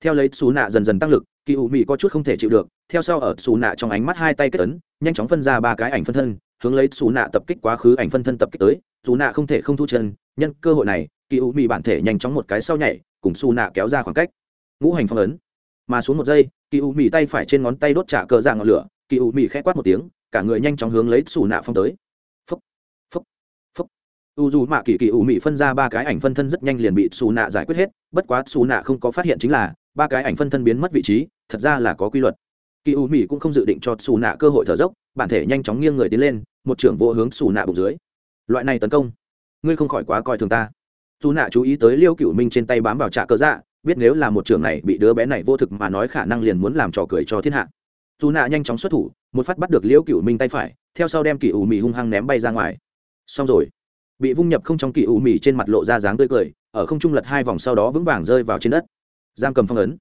Theo lấy xù nạ dần dần tăng lực, kỳ u mị có chút không thể chịu được, theo sau ở xù nạ trong ánh mắt hai tay kết tấn nhanh chóng phân ra ba cái ảnh phân thân, hướng lấy xù nạ tập kích quá khứ ảnh phân thân tập kích tới. Dù nạ không thể không thu chân, nhân cơ hội này, kỳ u mị bản thể nhanh chóng một cái sau nhảy, cùng xù nạ kéo ra khoảng cách. Ngũ hành phong ấn. Mà xuống một giây, kỳ u mì tay phải trên ngón tay đốt trả cờ ra ngọn lửa, kỳ u mì khẽ quát một tiếng, cả người nhanh chóng hướng lấy xù nạ phong tới. Phấp phấp phấp u dù mạ kỳ kỳ u mì phân ra ba cái ảnh phân thân rất nhanh liền bị xù nạ giải quyết hết, bất quá xù nạ không có phát hiện chính là, ba cái ảnh phân thân biến mất vị trí, thật ra là có quy luật kỳ u mỹ cũng không dự định cho xù nạ cơ hội thở dốc, bản thể nhanh chóng nghiêng người tiến lên, một trưởng vô hướng xù nạ bụng dưới. Loại này tấn công, ngươi không khỏi quá coi thường ta. Xù nạ chú ý tới liêu cựu minh trên tay bám vào trạ cơ dạ biết nếu là một trường này bị đứa bé này vô thực mà nói khả năng liền muốn làm trò cười cho thiên hạ. Dù nạ nhanh chóng xuất thủ, một phát bắt được liễu cựu minh tay phải, theo sau đem kỳ u mỹ hung hăng ném bay ra ngoài. Xong rồi, bị vung nhập không trong kỳ u mỹ trên mặt lộ ra dáng tươi cười, ở không trung lật hai vòng sau đó vững vàng rơi vào trên đất. Giam cầm phong ấn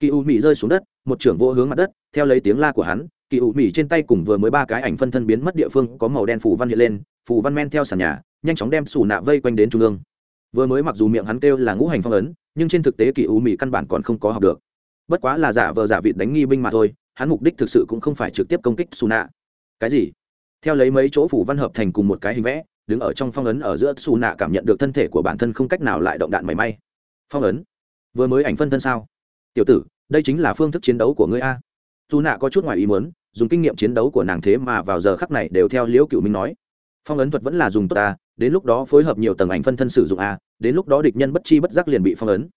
kỳ U mì rơi xuống đất, một trưởng vô hướng mặt đất, theo lấy tiếng la của hắn, kỳ U mì trên tay cùng vừa mới ba cái ảnh phân thân biến mất địa phương có màu đen phủ văn hiện lên phủ văn men theo sàn nhà, nhanh chóng đem xù nạ vây quanh đến trung ương. Vừa mới mặc dù miệng hắn kêu là ngũ hành phong ấn, nhưng trên thực tế kỳ U mì căn bản còn không có học được. Bất quá là giả vờ giả vịt đánh nghi binh mà thôi, hắn mục đích thực sự cũng không phải trực tiếp công kích xù nạ. Cái gì? Theo lấy mấy chỗ phủ văn hợp thành cùng một cái hình vẽ, đứng ở trong phong ấn ở giữa xù nạ cảm nhận được thân thể của bản thân không cách nào lại động đạn mảy may. Phong ấn? Vừa mới ảnh phân thân sao? Tiểu tử, đây chính là phương thức chiến đấu của ngươi a. Dù nạ có chút ngoài ý muốn, dùng kinh nghiệm chiến đấu của nàng thế mà vào giờ khắc này đều theo liễu cựu minh nói. Phong ấn thuật vẫn là dùng tốt ta, đến lúc đó phối hợp nhiều tầng ảnh phân thân sử dụng a, đến lúc đó địch nhân bất chi bất giác liền bị phong ấn.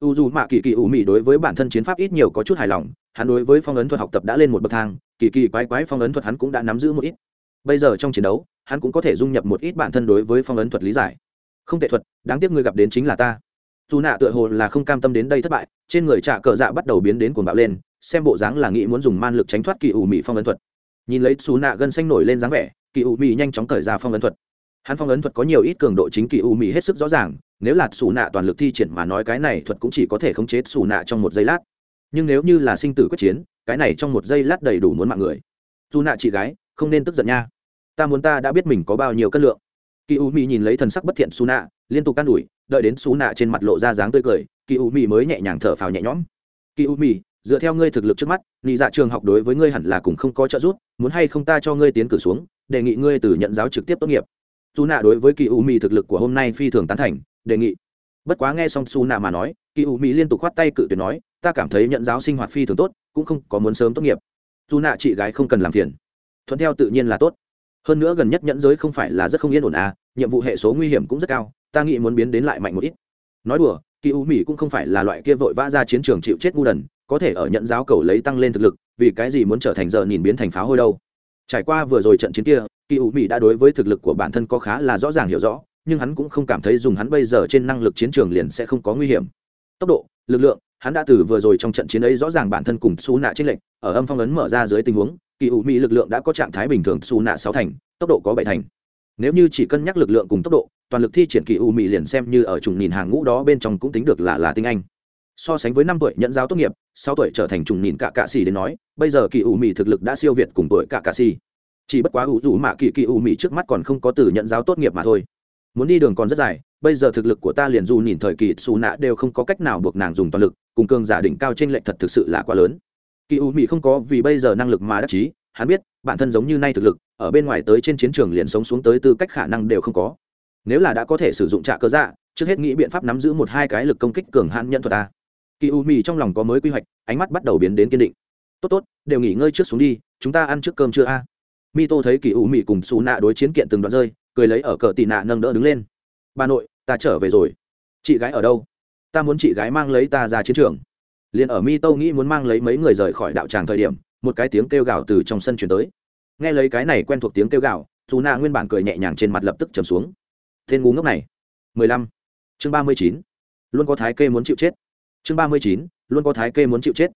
U dù mạ kỳ kỳ ủ mị đối với bản thân chiến pháp ít nhiều có chút hài lòng, hắn đối với phong ấn thuật học tập đã lên một bậc thang, kỳ kỳ quái quái phong ấn thuật hắn cũng đã nắm giữ một ít. Bây giờ trong chiến đấu, hắn cũng có thể dung nhập một ít bản thân đối với phong ấn thuật lý giải. Không tệ thuật, đáng tiếc ngươi gặp đến chính là ta dù nạ tựa hồ là không cam tâm đến đây thất bại, trên người trả cờ dạ bắt đầu biến đến cuồng bạo lên, xem bộ dáng là nghĩ muốn dùng man lực tránh thoát kỳ ủ mị phong ấn thuật. Nhìn lấy xù nạ gân xanh nổi lên dáng vẻ, kỳ ủ mị nhanh chóng cởi ra phong ấn thuật. Hắn phong ấn thuật có nhiều ít cường độ chính kỳ ủ mị hết sức rõ ràng, nếu là xù nạ toàn lực thi triển mà nói cái này thuật cũng chỉ có thể khống chế xù nạ trong một giây lát. Nhưng nếu như là sinh tử quyết chiến, cái này trong một giây lát đầy đủ muốn mạng người. Dù nạ chị gái, không nên tức giận nha. Ta muốn ta đã biết mình có bao nhiêu cân lượng kỳ u mi nhìn lấy thần sắc bất thiện su nạ liên tục can đủi đợi đến su nạ trên mặt lộ ra dáng tươi cười, kỳ u mi mới nhẹ nhàng thở phào nhẹ nhõm. Kỳ u mi dựa theo ngươi thực lực trước mắt nghị dạ trường học đối với ngươi hẳn là cùng không có trợ giúp, muốn hay không ta cho ngươi tiến cử xuống, đề nghị ngươi từ nhận giáo trực tiếp tốt nghiệp. Su nạ đối với kỳ u mi thực lực của hôm nay phi thường tán thành, đề nghị. Bất quá nghe xong su nạ mà nói, kỳ u mỹ liên tục khoát tay cự tuyệt nói, ta cảm thấy nhận giáo sinh hoạt phi thường tốt, cũng không có muốn sớm tốt nghiệp. Su nạ chị gái không cần làm phiền. Thuận theo tự nhiên là tốt hơn nữa gần nhất nhẫn giới không phải là rất không yên ổn à nhiệm vụ hệ số nguy hiểm cũng rất cao, ta nghĩ muốn biến đến lại mạnh một ít. Nói đùa, kỳ u mỹ cũng không phải là loại kia vội vã ra chiến trường chịu chết ngu đần, có thể ở nhận giáo cầu lấy tăng lên thực lực, vì cái gì muốn trở thành giờ nhìn biến thành pháo hôi đâu. Trải qua vừa rồi trận chiến kia, kỳ u mỹ đã đối với thực lực của bản thân có khá là rõ ràng hiểu rõ, nhưng hắn cũng không cảm thấy dùng hắn bây giờ trên năng lực chiến trường liền sẽ không có nguy hiểm. Tốc độ, lực lượng, hắn đã từ vừa rồi trong trận chiến ấy rõ ràng bản thân cùng xú nạ trên lệnh ở âm phong ấn mở ra dưới tình huống kỳ ủ mỹ lực lượng đã có trạng thái bình thường xù nạ sáu thành, tốc độ có bảy thành. Nếu như chỉ cân nhắc lực lượng cùng tốc độ, toàn lực thi triển kỳ ủ mỹ liền xem như ở trùng nhìn hàng ngũ đó bên trong cũng tính được là là tinh anh. So sánh với năm tuổi nhận giáo tốt nghiệp, sáu tuổi trở thành trùng nhìn cả cạ xì đến nói, bây giờ kỳ ủ mỹ thực lực đã siêu việt cùng tuổi cả cạ xì. Chỉ bất quá ủ rủ mạ kỳ kỳ ủ mỹ trước mắt còn không có từ nhận giáo tốt nghiệp mà thôi. Muốn đi đường còn rất dài, bây giờ thực lực của ta liền dù nhìn thời kỳ xù nạ đều không có cách nào buộc nàng dùng toàn lực, cùng cường giả đỉnh cao trên lệnh thật thực sự là quá lớn kỳ u mỹ không có vì bây giờ năng lực mà đắc chí, hắn biết, bản thân giống như nay thực lực, ở bên ngoài tới trên chiến trường liền sống xuống tới tư cách khả năng đều không có. Nếu là đã có thể sử dụng trạ cơ dạ trước hết nghĩ biện pháp nắm giữ một hai cái lực công kích cường hãn nhận thuật ta. Kỳ u mỹ trong lòng có mới quy hoạch, ánh mắt bắt đầu biến đến kiên định. Tốt tốt, đều nghỉ ngơi trước xuống đi, chúng ta ăn trước cơm chưa a. Mi tô thấy kỳ u mỹ cùng xù nạ đối chiến kiện từng đoạn rơi, cười lấy ở cờ tị nạ nâng đỡ đứng lên. Bà nội, ta trở về rồi. Chị gái ở đâu? Ta muốn chị gái mang lấy ta ra chiến trường liền ở mi tâu nghĩ muốn mang lấy mấy người rời khỏi đạo tràng thời điểm, một cái tiếng kêu gào từ trong sân chuyển tới. Nghe lấy cái này quen thuộc tiếng kêu gào dù na nguyên bản cười nhẹ nhàng trên mặt lập tức trầm xuống. Tên ngu ngốc này. Mười lăm. Chương ba mươi chín. Luôn có thái kê muốn chịu chết. Chương ba mươi chín. Luôn có thái kê muốn chịu chết.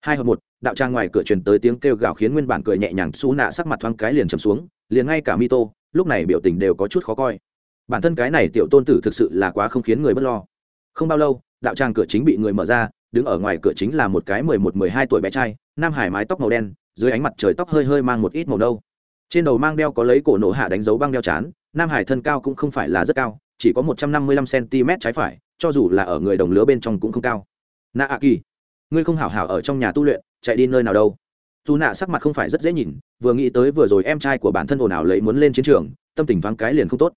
Hai hợp một, đạo trang ngoài cửa truyền tới tiếng kêu gào khiến nguyên bản cười nhẹ nhàng xú nạ sắc mặt thoáng cái liền trầm xuống, liền ngay cả mi tô lúc này biểu tình đều có chút khó coi. Bản thân cái này tiểu tôn tử thực sự là quá không khiến người bất lo. Không bao lâu, đạo tràng cửa chính bị người mở ra đứng ở ngoài cửa chính là một cái mười một, mười hai tuổi bé trai, nam hải mái tóc màu đen, dưới ánh mặt trời tóc hơi hơi mang một ít màu nâu. Trên đầu mang đeo có lấy cổ nổ hạ đánh dấu băng đeo chán, nam hải thân cao cũng không phải là rất cao, chỉ có một trăm năm mươi lăm cm trái phải, cho dù là ở người đồng lứa bên trong cũng không cao. Nạ ạ kỳ, ngươi không hảo hảo ở trong nhà tu luyện, chạy đi nơi nào đâu? Dù nạ sắc mặt không phải rất dễ nhìn, vừa nghĩ tới vừa rồi em trai của bản thân ồn ào lấy muốn lên chiến trường, tâm tình thoáng cái liền không tốt.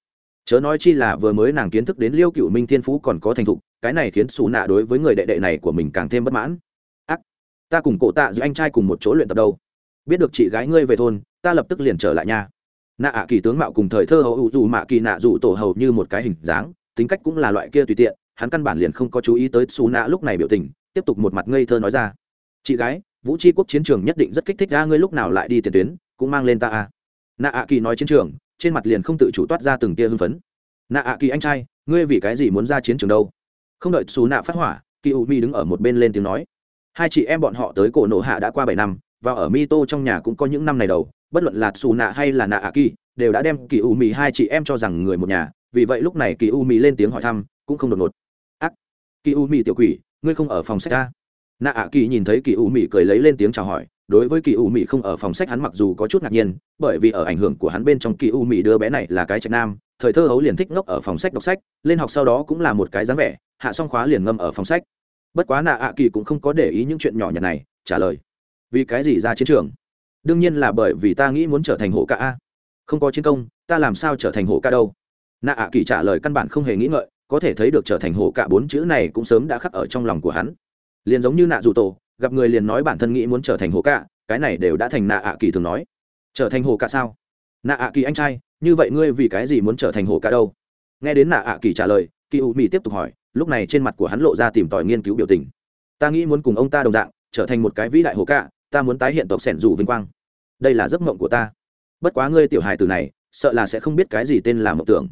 Chớ nói chi là vừa mới nàng kiến thức đến liêu cựu minh thiên phú còn có thành thục cái này khiến xù nạ đối với người đệ đệ này của mình càng thêm bất mãn. Ác, ta cùng cổ tạ giữa anh trai cùng một chỗ luyện tập đâu. Biết được chị gái ngươi về thôn, ta lập tức liền trở lại nha nạ ạ kỳ tướng mạo cùng thời thơ hậu dù mạ kỳ nạ dù tổ hầu như một cái hình dáng, tính cách cũng là loại kia tùy tiện, hắn căn bản liền không có chú ý tới xù nạ lúc này biểu tình, tiếp tục một mặt ngây thơ nói ra. Chị gái, vũ tri quốc chiến trường nhất định rất kích thích ra ngươi lúc nào lại đi tiền tuyến, cũng mang lên ta à. Nạ ạ kỳ nói chiến trường, trên mặt liền không tự chủ toát ra từng tia hưng phấn. Nạ ạ kỳ anh trai, ngươi vì cái gì muốn ra chiến trường đâu? Không đợi xù nạ phát hỏa, kỳ u mi đứng ở một bên lên tiếng nói. Hai chị em bọn họ tới cổ nộ hạ đã qua bảy năm, và ở mi tô trong nhà cũng có những năm này đầu, bất luận là xù nạ hay là nạ ạ kỳ, đều đã đem kỳ u mi hai chị em cho rằng người một nhà, vì vậy lúc này kỳ u mi lên tiếng hỏi thăm, cũng không đột ngột. Ác, kỳ u mi tiểu quỷ, ngươi không ở phòng sách ta? Nạ ạ kỳ nhìn thấy kỳ u mi cười lấy lên tiếng chào hỏi, đối với kỳ u mỹ không ở phòng sách hắn mặc dù có chút ngạc nhiên, bởi vì ở ảnh hưởng của hắn bên trong kỳ u mỹ đứa bé này là cái trạch nam thời thơ hấu liền thích ngốc ở phòng sách đọc sách, lên học sau đó cũng là một cái dáng vẻ, hạ xong khóa liền ngâm ở phòng sách. Bất quá nạ ạ kỳ cũng không có để ý những chuyện nhỏ nhặt này, trả lời, vì cái gì ra chiến trường? Đương nhiên là bởi vì ta nghĩ muốn trở thành hộ ca a. Không có chiến công, ta làm sao trở thành hộ ca đâu? Nạ ạ kỳ trả lời căn bản không hề nghĩ ngợi, có thể thấy được trở thành hộ ca bốn chữ này cũng sớm đã khắc ở trong lòng của hắn. Liền giống như nạ dù tổ, gặp người liền nói bản thân nghĩ muốn trở thành hổ cạ cái này đều đã thành nạ ạ kỳ thường nói. Trở thành hổ cạ sao? Nạ ạ kỳ anh trai như vậy ngươi vì cái gì muốn trở thành hồ cả đâu? Nghe đến nạ ạ kỳ trả lời kỳ u mỹ tiếp tục hỏi lúc này trên mặt của hắn lộ ra tìm tòi nghiên cứu biểu tình. Ta nghĩ muốn cùng ông ta đồng dạng trở thành một cái vĩ đại hồ cả, ta muốn tái hiện tộc sẻn dù vinh quang. Đây là giấc mộng của ta. Bất quá ngươi tiểu hài từ này sợ là sẽ không biết cái gì tên là mộng tưởng.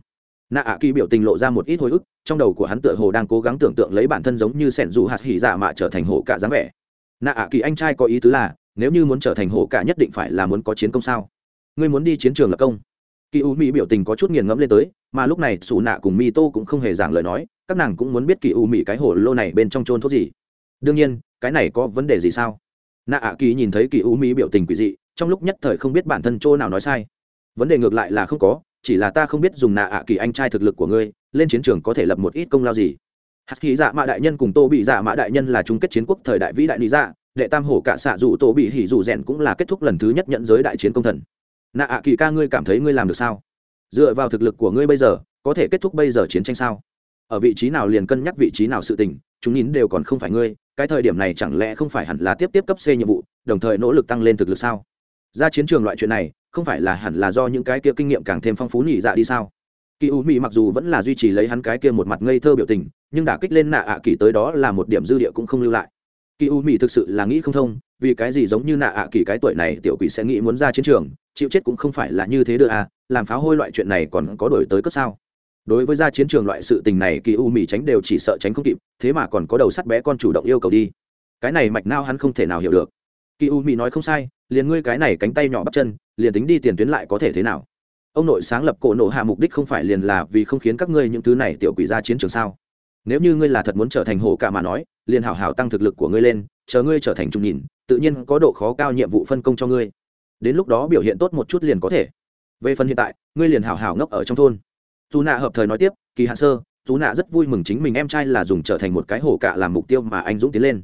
Nạ ạ kỳ biểu tình lộ ra một ít hồi ức trong đầu của hắn tựa hồ đang cố gắng tưởng tượng lấy bản thân giống như sẻn dù hạt hỉ dạ mạ trở thành hồ cả dáng vẻ. Nạ ạ kỳ anh trai có ý tứ là nếu như muốn trở thành hổ cả nhất định phải là muốn có chiến công sao? Ngươi muốn đi chiến trường lập công kỳ u mỹ biểu tình có chút nghiền ngẫm lên tới, mà lúc này xù nạ cùng mi tô cũng không hề giảng lời nói, các nàng cũng muốn biết kỳ u mỹ cái hồ lô này bên trong trôn thuốc gì. Đương nhiên, cái này có vấn đề gì sao? Nạ ạ kỳ nhìn thấy kỳ u mỹ biểu tình quỷ dị, trong lúc nhất thời không biết bản thân chỗ nào nói sai. Vấn đề ngược lại là không có, chỉ là ta không biết dùng nạ ạ kỳ anh trai thực lực của ngươi, lên chiến trường có thể lập một ít công lao gì. Hạt khí dạ mã đại nhân cùng tô bị dạ mã đại nhân là chung kết chiến quốc thời đại vĩ đại lý dạ đệ tam hổ cả xạ dù tô bị hỉ dù rèn cũng là kết thúc lần thứ nhất nhận giới đại chiến công thần nạ ạ kỳ ca, ngươi cảm thấy ngươi làm được sao? Dựa vào thực lực của ngươi bây giờ, có thể kết thúc bây giờ chiến tranh sao? Ở vị trí nào liền cân nhắc vị trí nào sự tình, chúng nhìn đều còn không phải ngươi, cái thời điểm này chẳng lẽ không phải hẳn là tiếp tiếp cấp c nhiệm vụ, đồng thời nỗ lực tăng lên thực lực sao? Ra chiến trường loại chuyện này, không phải là hẳn là do những cái kia kinh nghiệm càng thêm phong phú nhị dạ đi sao? Kỳ u mỹ mặc dù vẫn là duy trì lấy hắn cái kia một mặt ngây thơ biểu tình, nhưng đả kích lên nạ ạ kỳ tới đó là một điểm dư địa cũng không lưu lại kỳ u mỹ thực sự là nghĩ không thông, vì cái gì giống như nạ ạ kỳ cái tuổi này tiểu quỷ sẽ nghĩ muốn ra chiến trường, chịu chết cũng không phải là như thế đưa à làm phá hôi loại chuyện này còn có đổi tới cấp sao? Đối với ra chiến trường loại sự tình này, kỳ u mỹ tránh đều chỉ sợ tránh không kịp, thế mà còn có đầu sắt bé con chủ động yêu cầu đi. Cái này mạch nao hắn không thể nào hiểu được. Kỳ u mỹ nói không sai, liền ngươi cái này cánh tay nhỏ bắp chân, liền tính đi tiền tuyến lại có thể thế nào? Ông nội sáng lập cổ nổ hạ mục đích không phải liền là vì không khiến các ngươi những thứ này tiểu quỷ ra chiến trường sao? Nếu như ngươi là thật muốn trở thành hổ cả mà nói, liền hảo hảo tăng thực lực của ngươi lên, chờ ngươi trở thành trung nhìn, tự nhiên có độ khó cao nhiệm vụ phân công cho ngươi. Đến lúc đó biểu hiện tốt một chút liền có thể. Về phần hiện tại, ngươi liền hảo hảo ngốc ở trong thôn. Dù nạ hợp thời nói tiếp, kỳ hạ sơ dù nạ rất vui mừng chính mình em trai là dùng trở thành một cái hổ cả làm mục tiêu mà anh dũng tiến lên.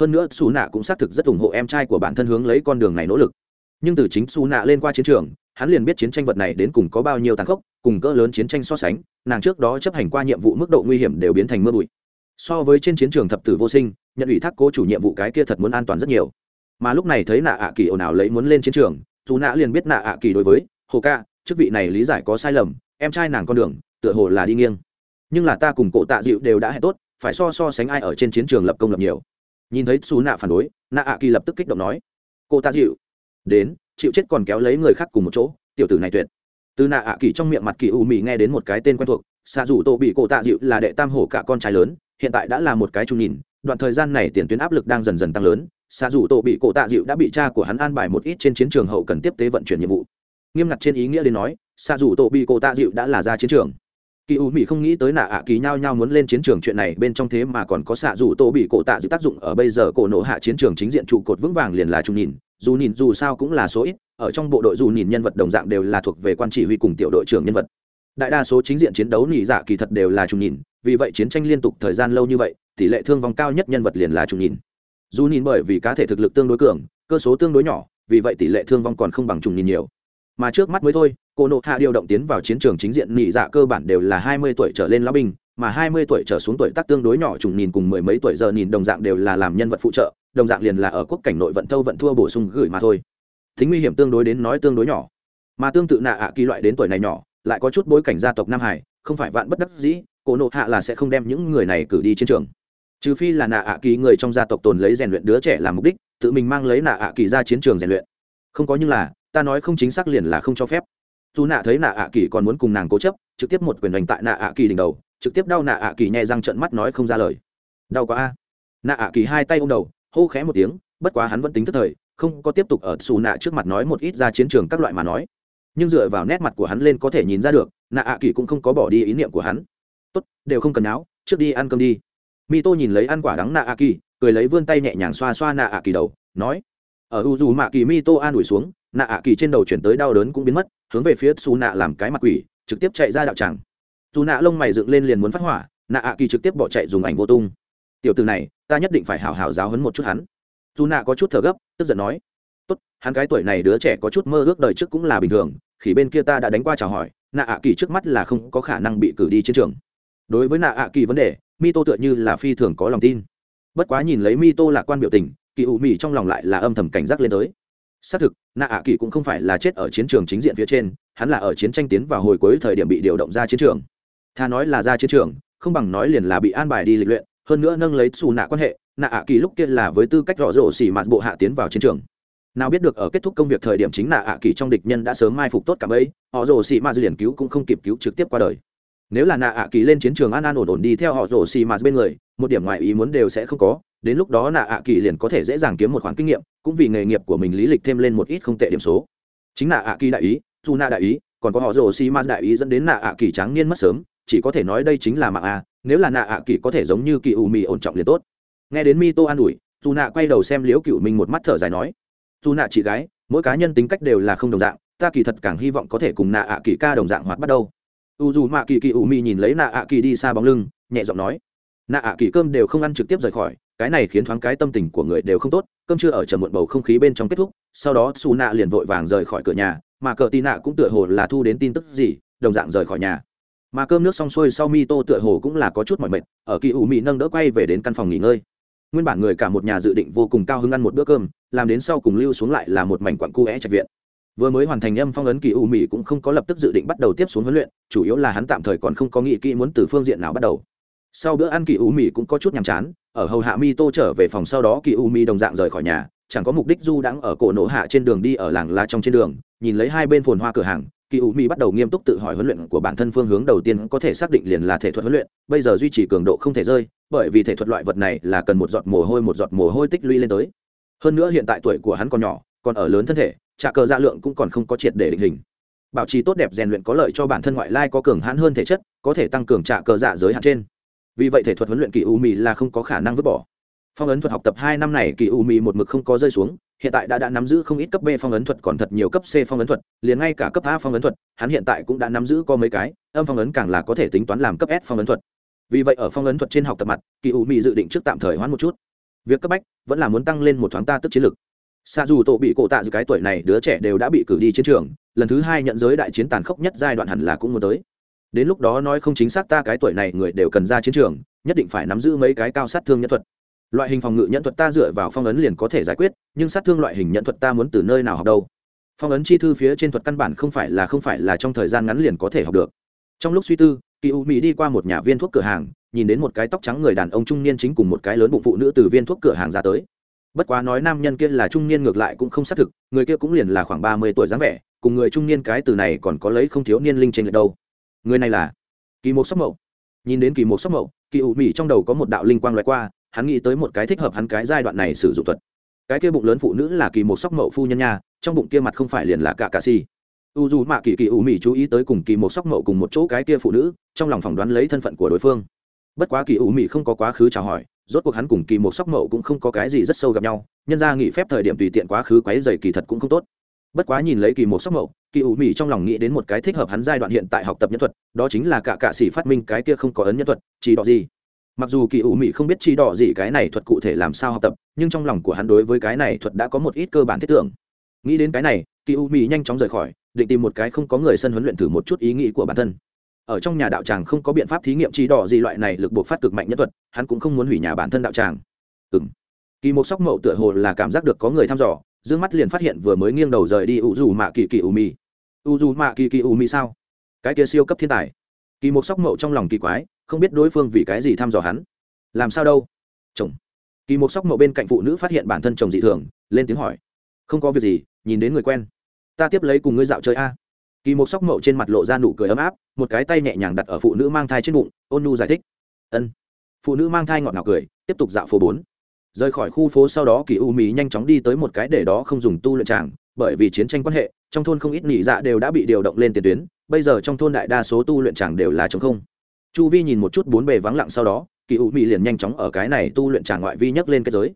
Hơn nữa xù nạ cũng xác thực rất ủng hộ em trai của bản thân hướng lấy con đường này nỗ lực nhưng từ chính xu nạ lên qua chiến trường, hắn liền biết chiến tranh vật này đến cùng có bao nhiêu tàn khốc, cùng cỡ lớn chiến tranh so sánh, nàng trước đó chấp hành qua nhiệm vụ mức độ nguy hiểm đều biến thành mưa bụi. So với trên chiến trường thập tử vô sinh, nhận ủy thác cố chủ nhiệm vụ cái kia thật muốn an toàn rất nhiều. Mà lúc này thấy nạ ạ kỳ ồn ào lấy muốn lên chiến trường, dù nạ liền biết nạ ạ kỳ đối với, hồ ca, chức vị này lý giải có sai lầm, em trai nàng con đường, tựa hồ là đi nghiêng. Nhưng là ta cùng cổ tạ dịu đều đã hẹn tốt, phải so so sánh ai ở trên chiến trường lập công lập nhiều. Nhìn thấy xú nạ phản đối, nạ ạ kỳ lập tức kích động nói cô tạ dịu đến, chịu chết còn kéo lấy người khác cùng một chỗ, tiểu tử này tuyệt. Từ nạ ạ kỳ trong miệng mặt kỳ u mì nghe đến một cái tên quen thuộc, xạ dù tô bị cổ tạ dịu là đệ tam hổ cả con trai lớn, hiện tại đã là một cái trung nhìn, đoạn thời gian này tiền tuyến áp lực đang dần dần tăng lớn, xạ dù tổ bị cổ tạ dịu đã bị cha của hắn an bài một ít trên chiến trường hậu cần tiếp tế vận chuyển nhiệm vụ. Nghiêm ngặt trên ý nghĩa đến nói, xạ dù tổ bị cổ tạ dịu đã là ra chiến trường. Kỳ u mỹ không nghĩ tới nạ ạ kỳ nhao nhau muốn lên chiến trường chuyện này bên trong thế mà còn có xạ dù tổ bị cổ tạ dịu tác dụng ở bây giờ cổ nổ hạ chiến trường chính diện trụ cột vững vàng liền là trung nhìn dù nhìn dù sao cũng là số ít, ở trong bộ đội dù nhìn nhân vật đồng dạng đều là thuộc về quan chỉ huy cùng tiểu đội trưởng nhân vật. Đại đa số chính diện chiến đấu nhị dạ kỳ thật đều là trung nhìn, vì vậy chiến tranh liên tục thời gian lâu như vậy, tỷ lệ thương vong cao nhất nhân vật liền là trung nhìn. Dù nhìn bởi vì cá thể thực lực tương đối cường, cơ số tương đối nhỏ, vì vậy tỷ lệ thương vong còn không bằng trùng nhìn nhiều. Mà trước mắt mới thôi, cô nộ hạ điều động tiến vào chiến trường chính diện nhị dạ cơ bản đều là hai mươi tuổi trở lên lão binh mà hai mươi tuổi trở xuống tuổi tác tương đối nhỏ trùng nhìn cùng mười mấy tuổi giờ nhìn đồng dạng đều là làm nhân vật phụ trợ, đồng dạng liền là ở quốc cảnh nội vận thâu vận thua bổ sung gửi mà thôi. Tính nguy hiểm tương đối đến nói tương đối nhỏ. Mà tương tự nạ ạ kỳ loại đến tuổi này nhỏ, lại có chút bối cảnh gia tộc nam hải, không phải vạn bất đắc dĩ, cổ nộ hạ là sẽ không đem những người này cử đi chiến trường. Trừ phi là nạ ạ kỳ người trong gia tộc tồn lấy rèn luyện đứa trẻ làm mục đích, tự mình mang lấy nạ ạ kỳ ra chiến trường rèn luyện. Không có nhưng là, ta nói không chính xác liền là không cho phép. Chu nạ thấy nạ ạ kỳ còn muốn cùng nàng cố chấp, trực tiếp một quyền đánh tại nạ ạ kỳ đỉnh đầu trực tiếp đau nạ ạ kỳ nhẹ răng trận mắt nói không ra lời. Đau quá a. Nạ ạ kỳ hai tay ô m đầu, hô khẽ một tiếng, bất quá hắn vẫn tính tức thời, không có tiếp tục ở xù nạ trước mặt nói một ít ra chiến trường các loại mà nói. Nhưng dựa vào nét mặt của hắn lên có thể nhìn ra được, nạ ạ kỳ cũng không có bỏ đi ý niệm của hắn. Tốt, đều không cần áo trước đi ăn cơm đi. Mi tô nhìn lấy ăn quả đắng nạ ạ kỳ, cười lấy vươn tay nhẹ nhàng xoa xoa nạ ạ kỳ đầu, nói, ở u dù mạ kỳ mi tô an ủi xuống, nạ ạ kỳ trên đầu chuyển tới đau đớn cũng biến mất, hướng về phía xù nạ làm cái mặt quỷ, trực tiếp chạy ra đạo tràng dù nạ lông mày dựng lên liền muốn phát hỏa, nạ ạ kỳ trực tiếp bỏ chạy dùng ảnh vô tung. Tiểu từ này, ta nhất định phải hảo hảo giáo hấn một chút hắn. Dù nạ có chút thở gấp, tức giận nói, tốt, hắn cái tuổi này đứa trẻ có chút mơ ước đời trước cũng là bình thường khi bên kia ta đã đánh qua chào hỏi, nạ ạ kỳ trước mắt là không có khả năng bị cử đi chiến trường. Đối với nạ ạ kỳ vấn đề mi tô tựa như là phi thường có lòng tin. Bất quá nhìn lấy mi tô lạc quan biểu tình, kỳ ủ mì trong lòng lại là âm thầm cảnh giác lên tới. Xác thực, nạ ạ kỳ cũng không phải là chết ở chiến trường chính diện phía trên, hắn là ở chiến tranh tiến vào hồi cuối thời điểm bị điều động ra chiến trường tha nói là ra chiến trường, không bằng nói liền là bị an bài đi lịch luyện, hơn nữa nâng lấy xù nạ quan hệ, nạ ạ kỳ lúc kia là với tư cách rõ rổ xỉ mạt bộ hạ tiến vào chiến trường. Nào biết được ở kết thúc công việc thời điểm chính nạ ạ kỳ trong địch nhân đã sớm mai phục tốt cả ấy họ rổ xỉ mạt liền cứu cũng không kịp cứu trực tiếp qua đời. Nếu là nạ ạ kỳ lên chiến trường an an ổn ổn đi theo họ rổ xì mạt bên người, một điểm ngoại ý muốn đều sẽ không có, đến lúc đó nạ ạ kỳ liền có thể dễ dàng kiếm một khoản kinh nghiệm, cũng vì nghề nghiệp của mình lý lịch thêm lên một ít không tệ điểm số. Chính nạ ạ kỳ đại ý, dù nạ đại ý, còn có họ rổ xì mạt đại ý dẫn đến nạ ạ kỳ tráng niên mất sớm chỉ có thể nói đây chính là mạng a, nếu là nạ ạ kỳ có thể giống như kỳ ủ mì ổn trọng liền tốt. Nghe đến mi tô an ủi, dù nạ quay đầu xem liễu cựu mình một mắt thở dài nói, dù nạ chị gái, mỗi cá nhân tính cách đều là không đồng dạng, ta kỳ thật càng hy vọng có thể cùng nạ ạ kỳ ca đồng dạng hoạt bắt đầu u dù mạ kỳ kỳ ủ mì nhìn lấy nạ ạ kỳ đi xa bóng lưng, nhẹ giọng nói, nạ ạ kỳ cơm đều không ăn trực tiếp rời khỏi, cái này khiến thoáng cái tâm tình của người đều không tốt, cơm chưa ở chờ muộn bầu không khí bên trong kết thúc, sau đó xù nạ liền vội vàng rời khỏi cửa nhà, mà cờ tì nạ cũng tựa hồ là thu đến tin tức gì, đồng dạng rời khỏi nhà mà cơm nước xong xuôi sau mi tô tựa hồ cũng là có chút mỏi mệt, ở kỳ ủ mì nâng đỡ quay về đến căn phòng nghỉ ngơi. Nguyên bản người cả một nhà dự định vô cùng cao hứng ăn một bữa cơm, làm đến sau cùng lưu xuống lại là một mảnh quặng cu é trạch viện. Vừa mới hoàn thành âm phong ấn kỳ u mỹ cũng không có lập tức dự định bắt đầu tiếp xuống huấn luyện, chủ yếu là hắn tạm thời còn không có nghĩ kỹ muốn từ phương diện nào bắt đầu. Sau bữa ăn kỳ u mỹ cũng có chút nhàm chán, ở hầu hạ mi tô trở về phòng sau đó kỳ u mỹ đồng dạng rời khỏi nhà, chẳng có mục đích du đãng ở cổ nổ hạ trên đường đi ở làng lá trong trên đường, nhìn lấy hai bên phồn hoa cửa hàng kỳ u mỹ bắt đầu nghiêm túc tự hỏi huấn luyện của bản thân phương hướng đầu tiên có thể xác định liền là thể thuật huấn luyện, bây giờ duy trì cường độ không thể rơi, bởi vì thể thuật loại vật này là cần một giọt mồ hôi, một giọt mồ hôi tích lũy lên tới. Hơn nữa hiện tại tuổi của hắn còn nhỏ, còn ở lớn thân thể trả cờ dạ lượng cũng còn không có triệt để định hình. Bảo trì tốt đẹp rèn luyện có lợi cho bản thân ngoại lai có cường hãn hơn thể chất, có thể tăng cường trả cờ dạ giới hạn trên. Vì vậy thể thuật huấn luyện kỳ u mì là không có khả năng vứt bỏ. Phong ấn thuật học tập hai năm này, kỳ u mì một mực không có rơi xuống hiện tại đã đã nắm giữ không ít cấp b phong ấn thuật, còn thật nhiều cấp c phong ấn thuật, liền ngay cả cấp a phong ấn thuật, hắn hiện tại cũng đã nắm giữ có mấy cái, âm phong ấn càng là có thể tính toán làm cấp s phong ấn thuật. Vì vậy ở phong ấn thuật trên học tập mặt, kỳ u mị dự định trước tạm thời hoãn một chút. Việc cấp bách vẫn là muốn tăng lên một thoáng ta tức chiến lực. Xa dù tổ bị cổ tạ giữa cái tuổi này, đứa trẻ đều đã bị cử đi chiến trường, lần thứ hai nhận giới đại chiến tàn khốc nhất giai đoạn hẳn là cũng muốn tới. Đến lúc đó nói không chính xác ta cái tuổi này, người đều cần ra chiến trường, nhất định phải nắm giữ mấy cái cao sát thương nhân thuật loại hình phòng ngự nhận thuật ta dựa vào phong ấn liền có thể giải quyết, nhưng sát thương loại hình nhận thuật ta muốn từ nơi nào học đâu? Phong ấn chi thư phía trên thuật căn bản không phải là không phải là trong thời gian ngắn liền có thể học được. Trong lúc suy tư, kỳ u mỹ đi qua một nhà viên thuốc cửa hàng, nhìn đến một cái tóc trắng người đàn ông trung niên chính cùng một cái lớn bụng phụ nữ từ viên thuốc cửa hàng ra tới. Bất quá nói nam nhân kia là trung niên ngược lại cũng không xác thực, người kia cũng liền là khoảng ba mươi tuổi dáng vẻ, cùng người trung niên cái từ này còn có lấy không thiếu niên linh trên lệch đâu. Người này là kỳ một sóc mậu. Nhìn đến kỳ một sóc mậu, kỳ ủ mỹ trong đầu có một đạo linh quang loại qua hắn nghĩ tới một cái thích hợp hắn cái giai đoạn này sử dụng thuật. Cái kia bụng lớn phụ nữ là kỳ một sóc mậu phu nhân nha, trong bụng kia mặt không phải liền là cả cà si. U dù mạ kỳ kỳ ủ mỹ chú ý tới cùng kỳ một sóc mậu cùng một chỗ cái kia phụ nữ, trong lòng phỏng đoán lấy thân phận của đối phương. Bất quá kỳ ủ mỹ không có quá khứ chào hỏi, rốt cuộc hắn cùng kỳ một sóc mậu cũng không có cái gì rất sâu gặp nhau, nhân ra nghỉ phép thời điểm tùy tiện quá khứ quáy dày kỳ thật cũng không tốt. Bất quá nhìn lấy kỳ một sóc mậu, kỳ ủ mỹ trong lòng nghĩ đến một cái thích hợp hắn giai đoạn hiện tại học tập nhân thuật, đó chính là cả cạ sĩ phát minh cái kia không có ấn nhân thuật, chỉ đỏ gì mặc dù kỳ ủ mị không biết chi đỏ gì cái này thuật cụ thể làm sao học tập, nhưng trong lòng của hắn đối với cái này thuật đã có một ít cơ bản thiết tưởng. Nghĩ đến cái này, kỳ ủ mị nhanh chóng rời khỏi, định tìm một cái không có người sân huấn luyện thử một chút ý nghĩ của bản thân. Ở trong nhà đạo tràng không có biện pháp thí nghiệm chi đỏ gì loại này lực buộc phát cực mạnh nhất thuật, hắn cũng không muốn hủy nhà bản thân đạo tràng. Ừng kỳ một sóc mậu tựa hồ là cảm giác được có người thăm dò d ư ơ n g mắt liền phát hiện vừa mới nghiêng đầu rời đi ủ dù mạ kỳ kỳ ủ mị. Ủ dù mạ kỳ kỳ ủ mị sao? Cái kia siêu cấp thiên tài. Kỳ một sóc mậu trong lòng kỳ quái không biết đối phương vì cái gì thăm dò hắn. Làm sao đâu? Chồng. Kỳ một sóc mộ bên cạnh phụ nữ phát hiện bản thân chồng dị thường, lên tiếng hỏi. Không có việc gì, nhìn đến người quen. Ta tiếp lấy cùng ngươi dạo chơi a. Kỳ một sóc mậu trên mặt lộ ra nụ cười ấm áp, một cái tay nhẹ nhàng đặt ở phụ nữ mang thai trên bụng, ôn nu giải thích. Ân. Phụ nữ mang thai ngọt ngào cười, tiếp tục dạo phố bốn. Rời khỏi khu phố sau đó, kỳ u mỹ nhanh chóng đi tới một cái để đó không dùng tu luyện tràng, bởi vì chiến tranh quan hệ, trong thôn không ít nhị dạ đều đã bị điều động lên tiền tuyến, bây giờ trong thôn đại đa số tu luyện tràng đều là chống không chu vi nhìn một chút bốn bề vắng lặng sau đó, kỳ u mỹ liền nhanh chóng ở cái này tu luyện trả ngoại vi nhấc lên kết giới.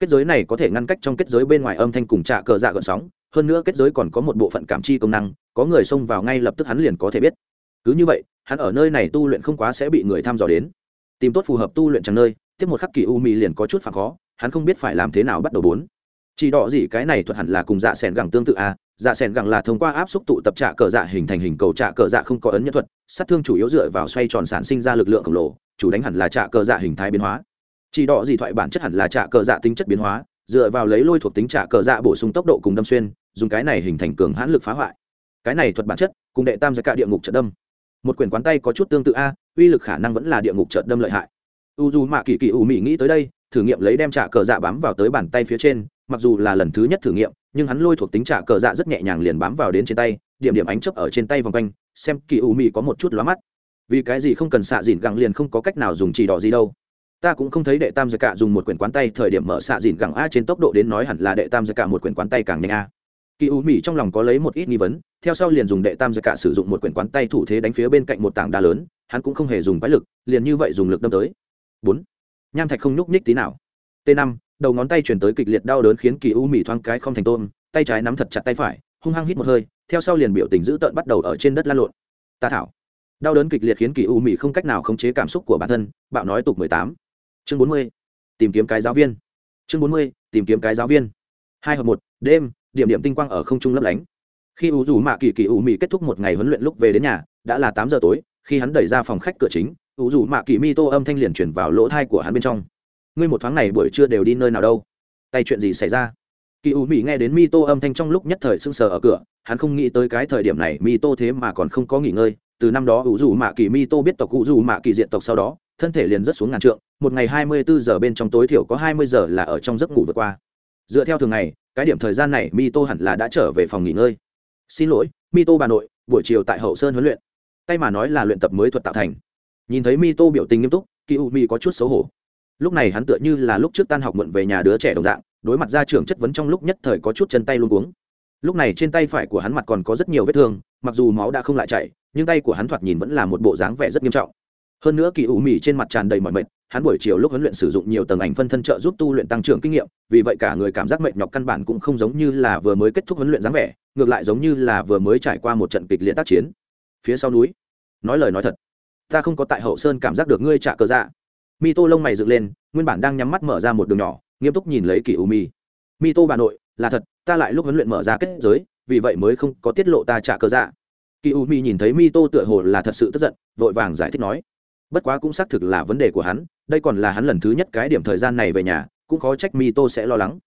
Kết giới này có thể ngăn cách trong kết giới bên ngoài âm thanh cùng trạ cờ dạ gợn sóng, hơn nữa kết giới còn có một bộ phận cảm chi công năng, có người xông vào ngay lập tức hắn liền có thể biết. Cứ như vậy, hắn ở nơi này tu luyện không quá sẽ bị người thăm dò đến. Tìm tốt phù hợp tu luyện chẳng nơi, tiếp một khắc kỳ u mỹ liền có chút phản khó, hắn không biết phải làm thế nào bắt đầu bốn chỉ đỏ gì cái này thuật hẳn là cùng dạ s ẻ n gẳng tương tự à? Dạ s ẻ n gẳng là thông qua áp xúc tụ tập trạ cờ dạ hình thành hình cầu trạ cờ dạ không có ấn nhân thuật, sát thương chủ yếu dựa vào xoay tròn sản sinh ra lực lượng khổng lồ, chủ đánh hẳn là trạ cờ dạ hình thái biến hóa. Chỉ đỏ gì thoại bản chất hẳn là trạ cờ dạ tính chất biến hóa, dựa vào lấy lôi thuộc tính trạ cờ dạ bổ sung tốc độ cùng đâm xuyên, dùng cái này hình thành cường hãn lực phá hoại. Cái này thuật bản chất, cùng đệ tam giai cả địa ngục trợ đâm. Một quyển quán tay có chút tương tự a, uy lực khả năng vẫn là địa ngục trợ đâm lợi hại. U dù mạ kỳ kỳ ủ mỹ nghĩ tới đây, thử nghiệm lấy đem trả cờ dạ bám vào tới bàn tay phía trên mặc dù là lần thứ nhất thử nghiệm, nhưng hắn lôi thuộc tính trả cờ dạ rất nhẹ nhàng liền bám vào đến trên tay, điểm điểm ánh chấp ở trên tay vòng quanh, xem kỳ u mỹ có một chút lóa mắt. Vì cái gì không cần xạ dìn gẳng liền không có cách nào dùng chỉ đỏ gì đâu. Ta cũng không thấy đệ tam giai cả dùng một quyển quán tay thời điểm mở xạ dìn gẳng a trên tốc độ đến nói hẳn là đệ tam giai cả một quyển quán tay càng nhanh a. Kỳ u mỹ trong lòng có lấy một ít nghi vấn, theo sau liền dùng đệ tam giai cả sử dụng một quyển quán tay thủ thế đánh phía bên cạnh một tảng đá lớn, hắn cũng không hề dùng bái lực, liền như vậy dùng lực đâm tới. Bốn. Nham thạch không nhúc nhích tí nào. T năm đầu ngón tay chuyển tới kịch liệt đau đớn khiến kỳ u mì thoáng cái không thành tôm, tay trái nắm thật chặt tay phải, hung hăng hít một hơi, theo sau liền biểu tình dữ tợn bắt đầu ở trên đất lan lộn. Ta thảo. Đau đớn kịch liệt khiến kỳ u mì không cách nào khống chế cảm xúc của bản thân, bạo nói tục mười tám. Chương bốn mươi, tìm kiếm cái giáo viên. Chương bốn mươi, tìm kiếm cái giáo viên. Hai hợp một, đêm, điểm điểm tinh quang ở không trung lấp lánh. Khi u dù mạ kỳ kỳ u mì kết thúc một ngày huấn luyện lúc về đến nhà, đã là tám giờ tối, khi hắn đẩy ra phòng khách cửa chính, u dù mạ kỳ mi tô âm thanh liền chuyển vào lỗ thai của hắn bên trong ngươi một thoáng này buổi trưa đều đi nơi nào đâu? Tay chuyện gì xảy ra? Kỳ u mỹ nghe đến mi tô âm thanh trong lúc nhất thời sưng sờ ở cửa, hắn không nghĩ tới cái thời điểm này mi tô thế mà còn không có nghỉ ngơi. Từ năm đó u dù mạ kỳ mi tô biết tộc u dù mạ kỳ diện tộc sau đó, thân thể liền rất xuống ngàn trượng, một ngày hai mươi bốn giờ bên trong tối thiểu có hai mươi giờ là ở trong giấc ngủ vượt qua. Dựa theo thường ngày, cái điểm thời gian này mi tô hẳn là đã trở về phòng nghỉ ngơi. Xin lỗi mi tô bà nội, buổi chiều tại hậu sơn huấn luyện. Tay mà nói là luyện tập mới thuật tạo thành. Nhìn thấy mi tô biểu tình nghiêm túc, kỳ u mi có chút xấu hổ lúc này hắn tựa như là lúc trước tan học muộn về nhà đứa trẻ đồng dạng, đối mặt ra trường chất vấn trong lúc nhất thời có chút chân tay luôn cuống. Lúc này trên tay phải của hắn mặt còn có rất nhiều vết thương, mặc dù máu đã không lại chảy, nhưng tay của hắn thoạt nhìn vẫn là một bộ dáng vẻ rất nghiêm trọng. Hơn nữa kỳ ủ mì trên mặt tràn đầy mọi mệt, hắn buổi chiều lúc huấn luyện sử dụng nhiều tầng ảnh phân thân trợ giúp tu luyện tăng trưởng kinh nghiệm, vì vậy cả người cảm giác mệt nhọc căn bản cũng không giống như là vừa mới kết thúc huấn luyện dáng vẻ, ngược lại giống như là vừa mới trải qua một trận kịch liệt tác chiến. Phía sau núi, nói lời nói thật, ta không có tại hậu sơn cảm giác được ngươi trả cờ dạ mi tô lông mày dựng lên, nguyên bản đang nhắm mắt mở ra một đường nhỏ, nghiêm túc nhìn lấy kỳ U Mi. mi tô bà nội, là thật, ta lại lúc huấn luyện mở ra kết giới, vì vậy mới không có tiết lộ ta trả cơ dạ. Kỳ u mi nhìn thấy mi tô tựa hồ là thật sự tức giận, vội vàng giải thích nói, bất quá cũng xác thực là vấn đề của hắn, đây còn là hắn lần thứ nhất cái điểm thời gian này về nhà, cũng khó trách mi tô sẽ lo lắng.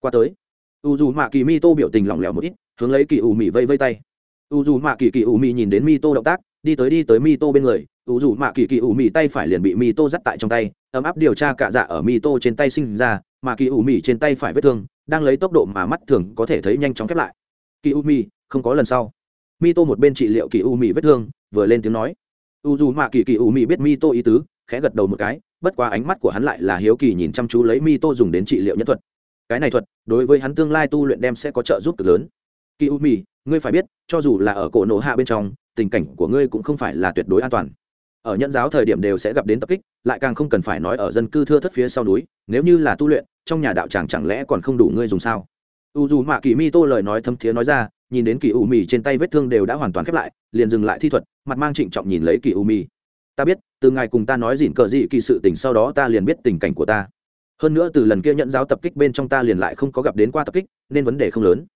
Qua tới u dù mạ kỳ mi tô biểu tình lỏng lẻo một ít, hướng lấy kỳ u Mi vây vây tay. U dù mạ kỳ kỳ u Mi nhìn đến mi tô động tác, đi tới đi tới mi tô bên người ủ dù mạ kỳ kỳ u mì tay phải liền bị mì tô dắt tại trong tay, ấm áp điều tra cạ dạ ở mì tô trên tay sinh ra, mà kỳ u mì trên tay phải vết thương, đang lấy tốc độ mà mắt thường có thể thấy nhanh chóng khép lại. Kỳ u mì, không có lần sau. Mi tô một bên trị liệu kỳ u mì vết thương, vừa lên tiếng nói. U dù mạ kỳ kỳ u mì biết mi tô ý tứ, khẽ gật đầu một cái, bất qua ánh mắt của hắn lại là hiếu kỳ nhìn chăm chú lấy mi tô dùng đến trị liệu nhân thuật. Cái này thuật, đối với hắn tương lai tu luyện đem sẽ có trợ giúp cực lớn. Kỳ u mì, ngươi phải biết, cho dù là ở cổ nổ hạ bên trong, tình cảnh của ngươi cũng không phải là tuyệt đối an toàn ở nhận giáo thời điểm đều sẽ gặp đến tập kích, lại càng không cần phải nói ở dân cư thưa thất phía sau núi, nếu như là tu luyện, trong nhà đạo tràng chẳng lẽ còn không đủ ngươi dùng sao? U dù mạ kỳ mi tô lời nói thâm thiế nói ra, nhìn đến kỳ u mì trên tay vết thương đều đã hoàn toàn khép lại, liền dừng lại thi thuật, mặt mang trịnh trọng nhìn lấy kỳ u mì. Ta biết, từ ngày cùng ta nói dỉn cờ dị kỳ sự tình sau đó ta liền biết tình cảnh của ta. Hơn nữa từ lần kia nhận giáo tập kích bên trong ta liền lại không có gặp đến qua tập kích, nên vấn đề không lớn.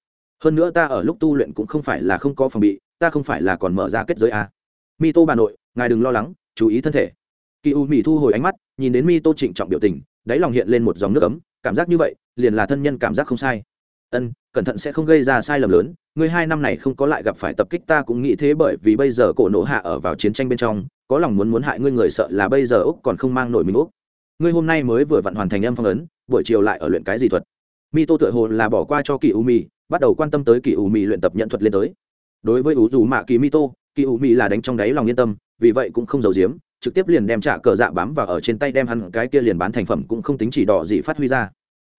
Hơn nữa ta ở lúc tu luyện cũng không phải là không có phòng bị, ta không phải là còn mở ra kết giới a. Mi tô bà nội, ngài đừng lo lắng chú ý thân thể. Kỳ u mỹ thu hồi ánh mắt, nhìn đến mi tô trịnh trọng biểu tình, đáy lòng hiện lên một dòng nước ấm, cảm giác như vậy, liền là thân nhân cảm giác không sai. Ân, cẩn thận sẽ không gây ra sai lầm lớn ngươi hai năm này không có lại gặp phải tập kích ta cũng nghĩ thế bởi vì bây giờ cổ nổ hạ ở vào chiến tranh bên trong, có lòng muốn muốn hại ngươi người sợ là bây giờ úc còn không mang nổi mình úc. Ngươi hôm nay mới vừa vặn hoàn thành âm phong ấn, buổi chiều lại ở luyện cái gì thuật? Mi tô tựa hồ là bỏ qua cho kỳ u mi bắt đầu quan tâm tới kỳ u mi luyện tập nhận thuật lên tới. Đối với ủ dù mạ kỳ mi tô kỳ u mi là đánh trong đáy lòng yên tâm vì vậy cũng không giấu giếm, trực tiếp liền đem trả cờ dạ bám vào ở trên tay đem hắn cái kia liền bán thành phẩm cũng không tính chỉ đỏ gì phát huy ra.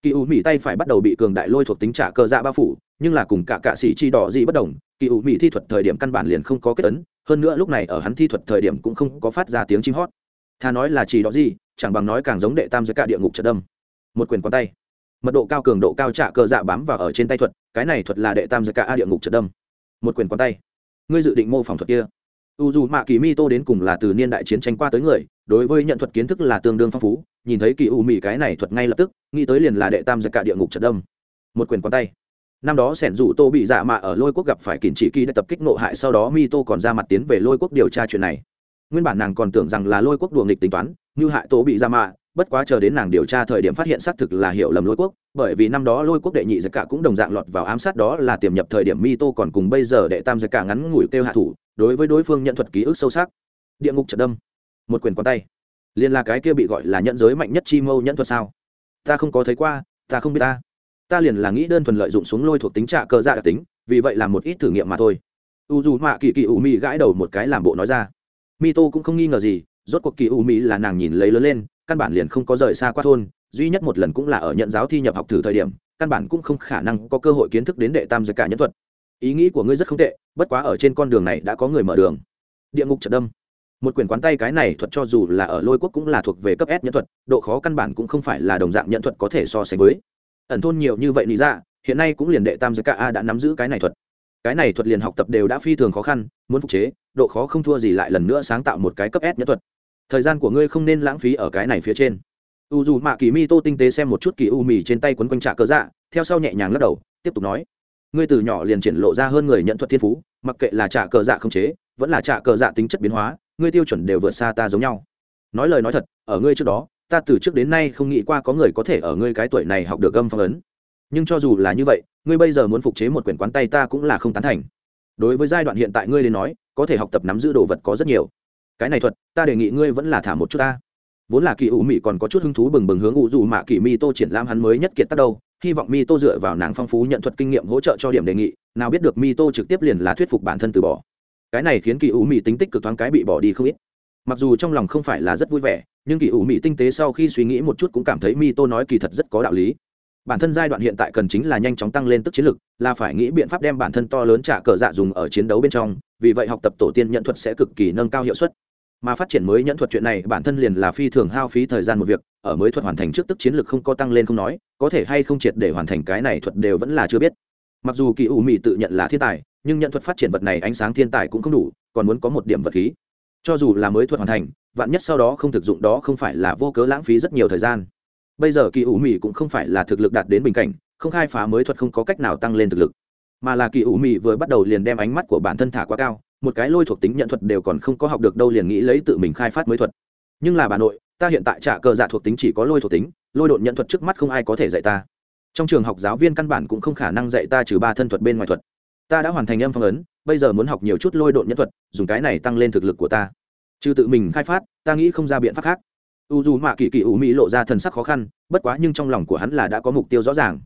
Kỳ u mỹ tay phải bắt đầu bị cường đại lôi thuộc tính trả cờ dạ bao phủ, nhưng là cùng cả cạ sĩ chi đỏ gì bất đồng, kỳ u mỹ thi thuật thời điểm căn bản liền không có kết ấn, hơn nữa lúc này ở hắn thi thuật thời điểm cũng không có phát ra tiếng chim hót. Thà nói là chỉ đỏ gì, chẳng bằng nói càng giống đệ tam giới cả địa ngục trật đâm. Một quyền quán tay. Mật độ cao cường độ cao trả cờ dạ bám vào ở trên tay thuật, cái này thuật là đệ tam giới cả a địa ngục trật đâm. Một quyền quán tay. Ngươi dự định mô phỏng thuật kia? U dù mạ kỳ mi tô đến cùng là từ niên đại chiến tranh qua tới người, đối với nhận thuật kiến thức là tương đương phong phú, nhìn thấy kỳ u mì cái này thuật ngay lập tức, nghĩ tới liền là đệ tam giật cả địa ngục trật đông một quyền quan tay. Năm đó sẻn dù tô bị dạ mạ ở lôi quốc gặp phải kỳn chỉ kỳ đã tập kích nộ hại, sau đó mi tô còn ra mặt tiến về lôi quốc điều tra chuyện này. Nguyên bản nàng còn tưởng rằng là lôi quốc đùa nghịch tính toán, như hại tô bị dạ mạ bất quá chờ đến nàng điều tra thời điểm phát hiện xác thực là hiểu lầm lôi quốc, bởi vì năm đó lôi quốc đệ nhị giặc cả cũng đồng dạng lọt vào ám sát đó là tiềm nhập thời điểm mi tô còn cùng bây giờ đệ tam giặc cả ngắn ngủi kêu hạ thủ, đối với đối phương nhận thuật ký ức sâu sắc. Địa ngục trật đâm. Một quyền quán tay. Liền là cái kia bị gọi là nhận giới mạnh nhất chi mâu nhận thuật sao? Ta không có thấy qua, ta không biết ta. Ta liền là nghĩ đơn thuần lợi dụng xuống lôi thuộc tính trạ cơ dạ đặc tính, vì vậy làm một ít thử nghiệm mà thôi. U dù mạ kỳ kỳ u mi gãi đầu một cái làm bộ nói ra. Mi tô cũng không nghi ngờ gì, rốt cuộc kỳ u mi là nàng nhìn lấy lớn lên căn bản liền không có rời xa qua thôn, duy nhất một lần cũng là ở nhận giáo thi nhập học thử thời điểm, căn bản cũng không khả năng có cơ hội kiến thức đến đệ tam giới cả nhân thuật. Ý nghĩ của ngươi rất không tệ, bất quá ở trên con đường này đã có người mở đường. Địa ngục trận đâm. Một quyển quán tay cái này thuật cho dù là ở lôi quốc cũng là thuộc về cấp s nhân thuật, độ khó căn bản cũng không phải là đồng dạng nhận thuật có thể so sánh với. Ẩn thôn nhiều như vậy lý ra dạ, hiện nay cũng liền đệ tam giới cả a đã nắm giữ cái này thuật. Cái này thuật liền học tập đều đã phi thường khó khăn, muốn phục chế, độ khó không thua gì lại lần nữa sáng tạo một cái cấp s nhân thuật thời gian của ngươi không nên lãng phí ở cái này phía trên. U dù mạ kỳ mi tô tinh tế xem một chút kỳ u mì trên tay quấn quanh trạ cơ dạ theo sau nhẹ nhàng lắc đầu, tiếp tục nói. Ngươi từ nhỏ liền triển lộ ra hơn người nhận thuật thiên phú, mặc kệ là trạ cờ dạ không chế, vẫn là trạ cờ dạ tính chất biến hóa, ngươi tiêu chuẩn đều vượt xa ta giống nhau. Nói lời nói thật, ở ngươi trước đó, ta từ trước đến nay không nghĩ qua có người có thể ở ngươi cái tuổi này học được gâm phong ấn. Nhưng cho dù là như vậy, ngươi bây giờ muốn phục chế một quyển quán tay ta cũng là không tán thành. Đối với giai đoạn hiện tại ngươi đến nói, có thể học tập nắm giữ đồ vật có rất nhiều cái này thuật, ta đề nghị ngươi vẫn là thả một chút ta. Vốn là kỳ ủ mị còn có chút hứng thú bừng bừng hướng ủ dù mạ kỳ mi tô triển lãm hắn mới nhất kiệt tắt đâu, hy vọng mi tô dựa vào nàng phong phú nhận thuật kinh nghiệm hỗ trợ cho điểm đề nghị, nào biết được mi tô trực tiếp liền là thuyết phục bản thân từ bỏ. Cái này khiến kỳ ủ mị tính tích cực thoáng cái bị bỏ đi không ít. Mặc dù trong lòng không phải là rất vui vẻ, nhưng kỳ ủ mị tinh tế sau khi suy nghĩ một chút cũng cảm thấy mi tô nói kỳ thật rất có đạo lý. Bản thân giai đoạn hiện tại cần chính là nhanh chóng tăng lên tức chiến lực, là phải nghĩ biện pháp đem bản thân to lớn trả cờ dạ dùng ở chiến đấu bên trong, vì vậy học tập tổ tiên nhận thuật sẽ cực kỳ nâng cao hiệu suất mà phát triển mới nhẫn thuật chuyện này, bản thân liền là phi thường hao phí thời gian một việc, ở mới thuật hoàn thành trước tức chiến lược không có tăng lên không nói, có thể hay không triệt để hoàn thành cái này thuật đều vẫn là chưa biết. Mặc dù kỳ ủ mị tự nhận là thiên tài, nhưng nhận thuật phát triển vật này ánh sáng thiên tài cũng không đủ, còn muốn có một điểm vật khí. Cho dù là mới thuật hoàn thành, vạn nhất sau đó không thực dụng đó không phải là vô cớ lãng phí rất nhiều thời gian. Bây giờ kỳ ủ mị cũng không phải là thực lực đạt đến bình cảnh, không khai phá mới thuật không có cách nào tăng lên thực lực. Mà là kỳ ủ mị vừa bắt đầu liền đem ánh mắt của bản thân thả quá cao một cái lôi thuộc tính nhận thuật đều còn không có học được đâu liền nghĩ lấy tự mình khai phát mới thuật. Nhưng là bà nội, ta hiện tại trả cờ dạ thuộc tính chỉ có lôi thuộc tính, lôi độn nhận thuật trước mắt không ai có thể dạy ta. Trong trường học giáo viên căn bản cũng không khả năng dạy ta trừ ba thân thuật bên ngoài thuật. Ta đã hoàn thành âm phong ấn, bây giờ muốn học nhiều chút lôi độn nhân thuật, dùng cái này tăng lên thực lực của ta. Trừ tự mình khai phát, ta nghĩ không ra biện pháp khác. U dù mạ kỳ kỳ ủ mỹ lộ ra thần sắc khó khăn, bất quá nhưng trong lòng của hắn là đã có mục tiêu rõ ràng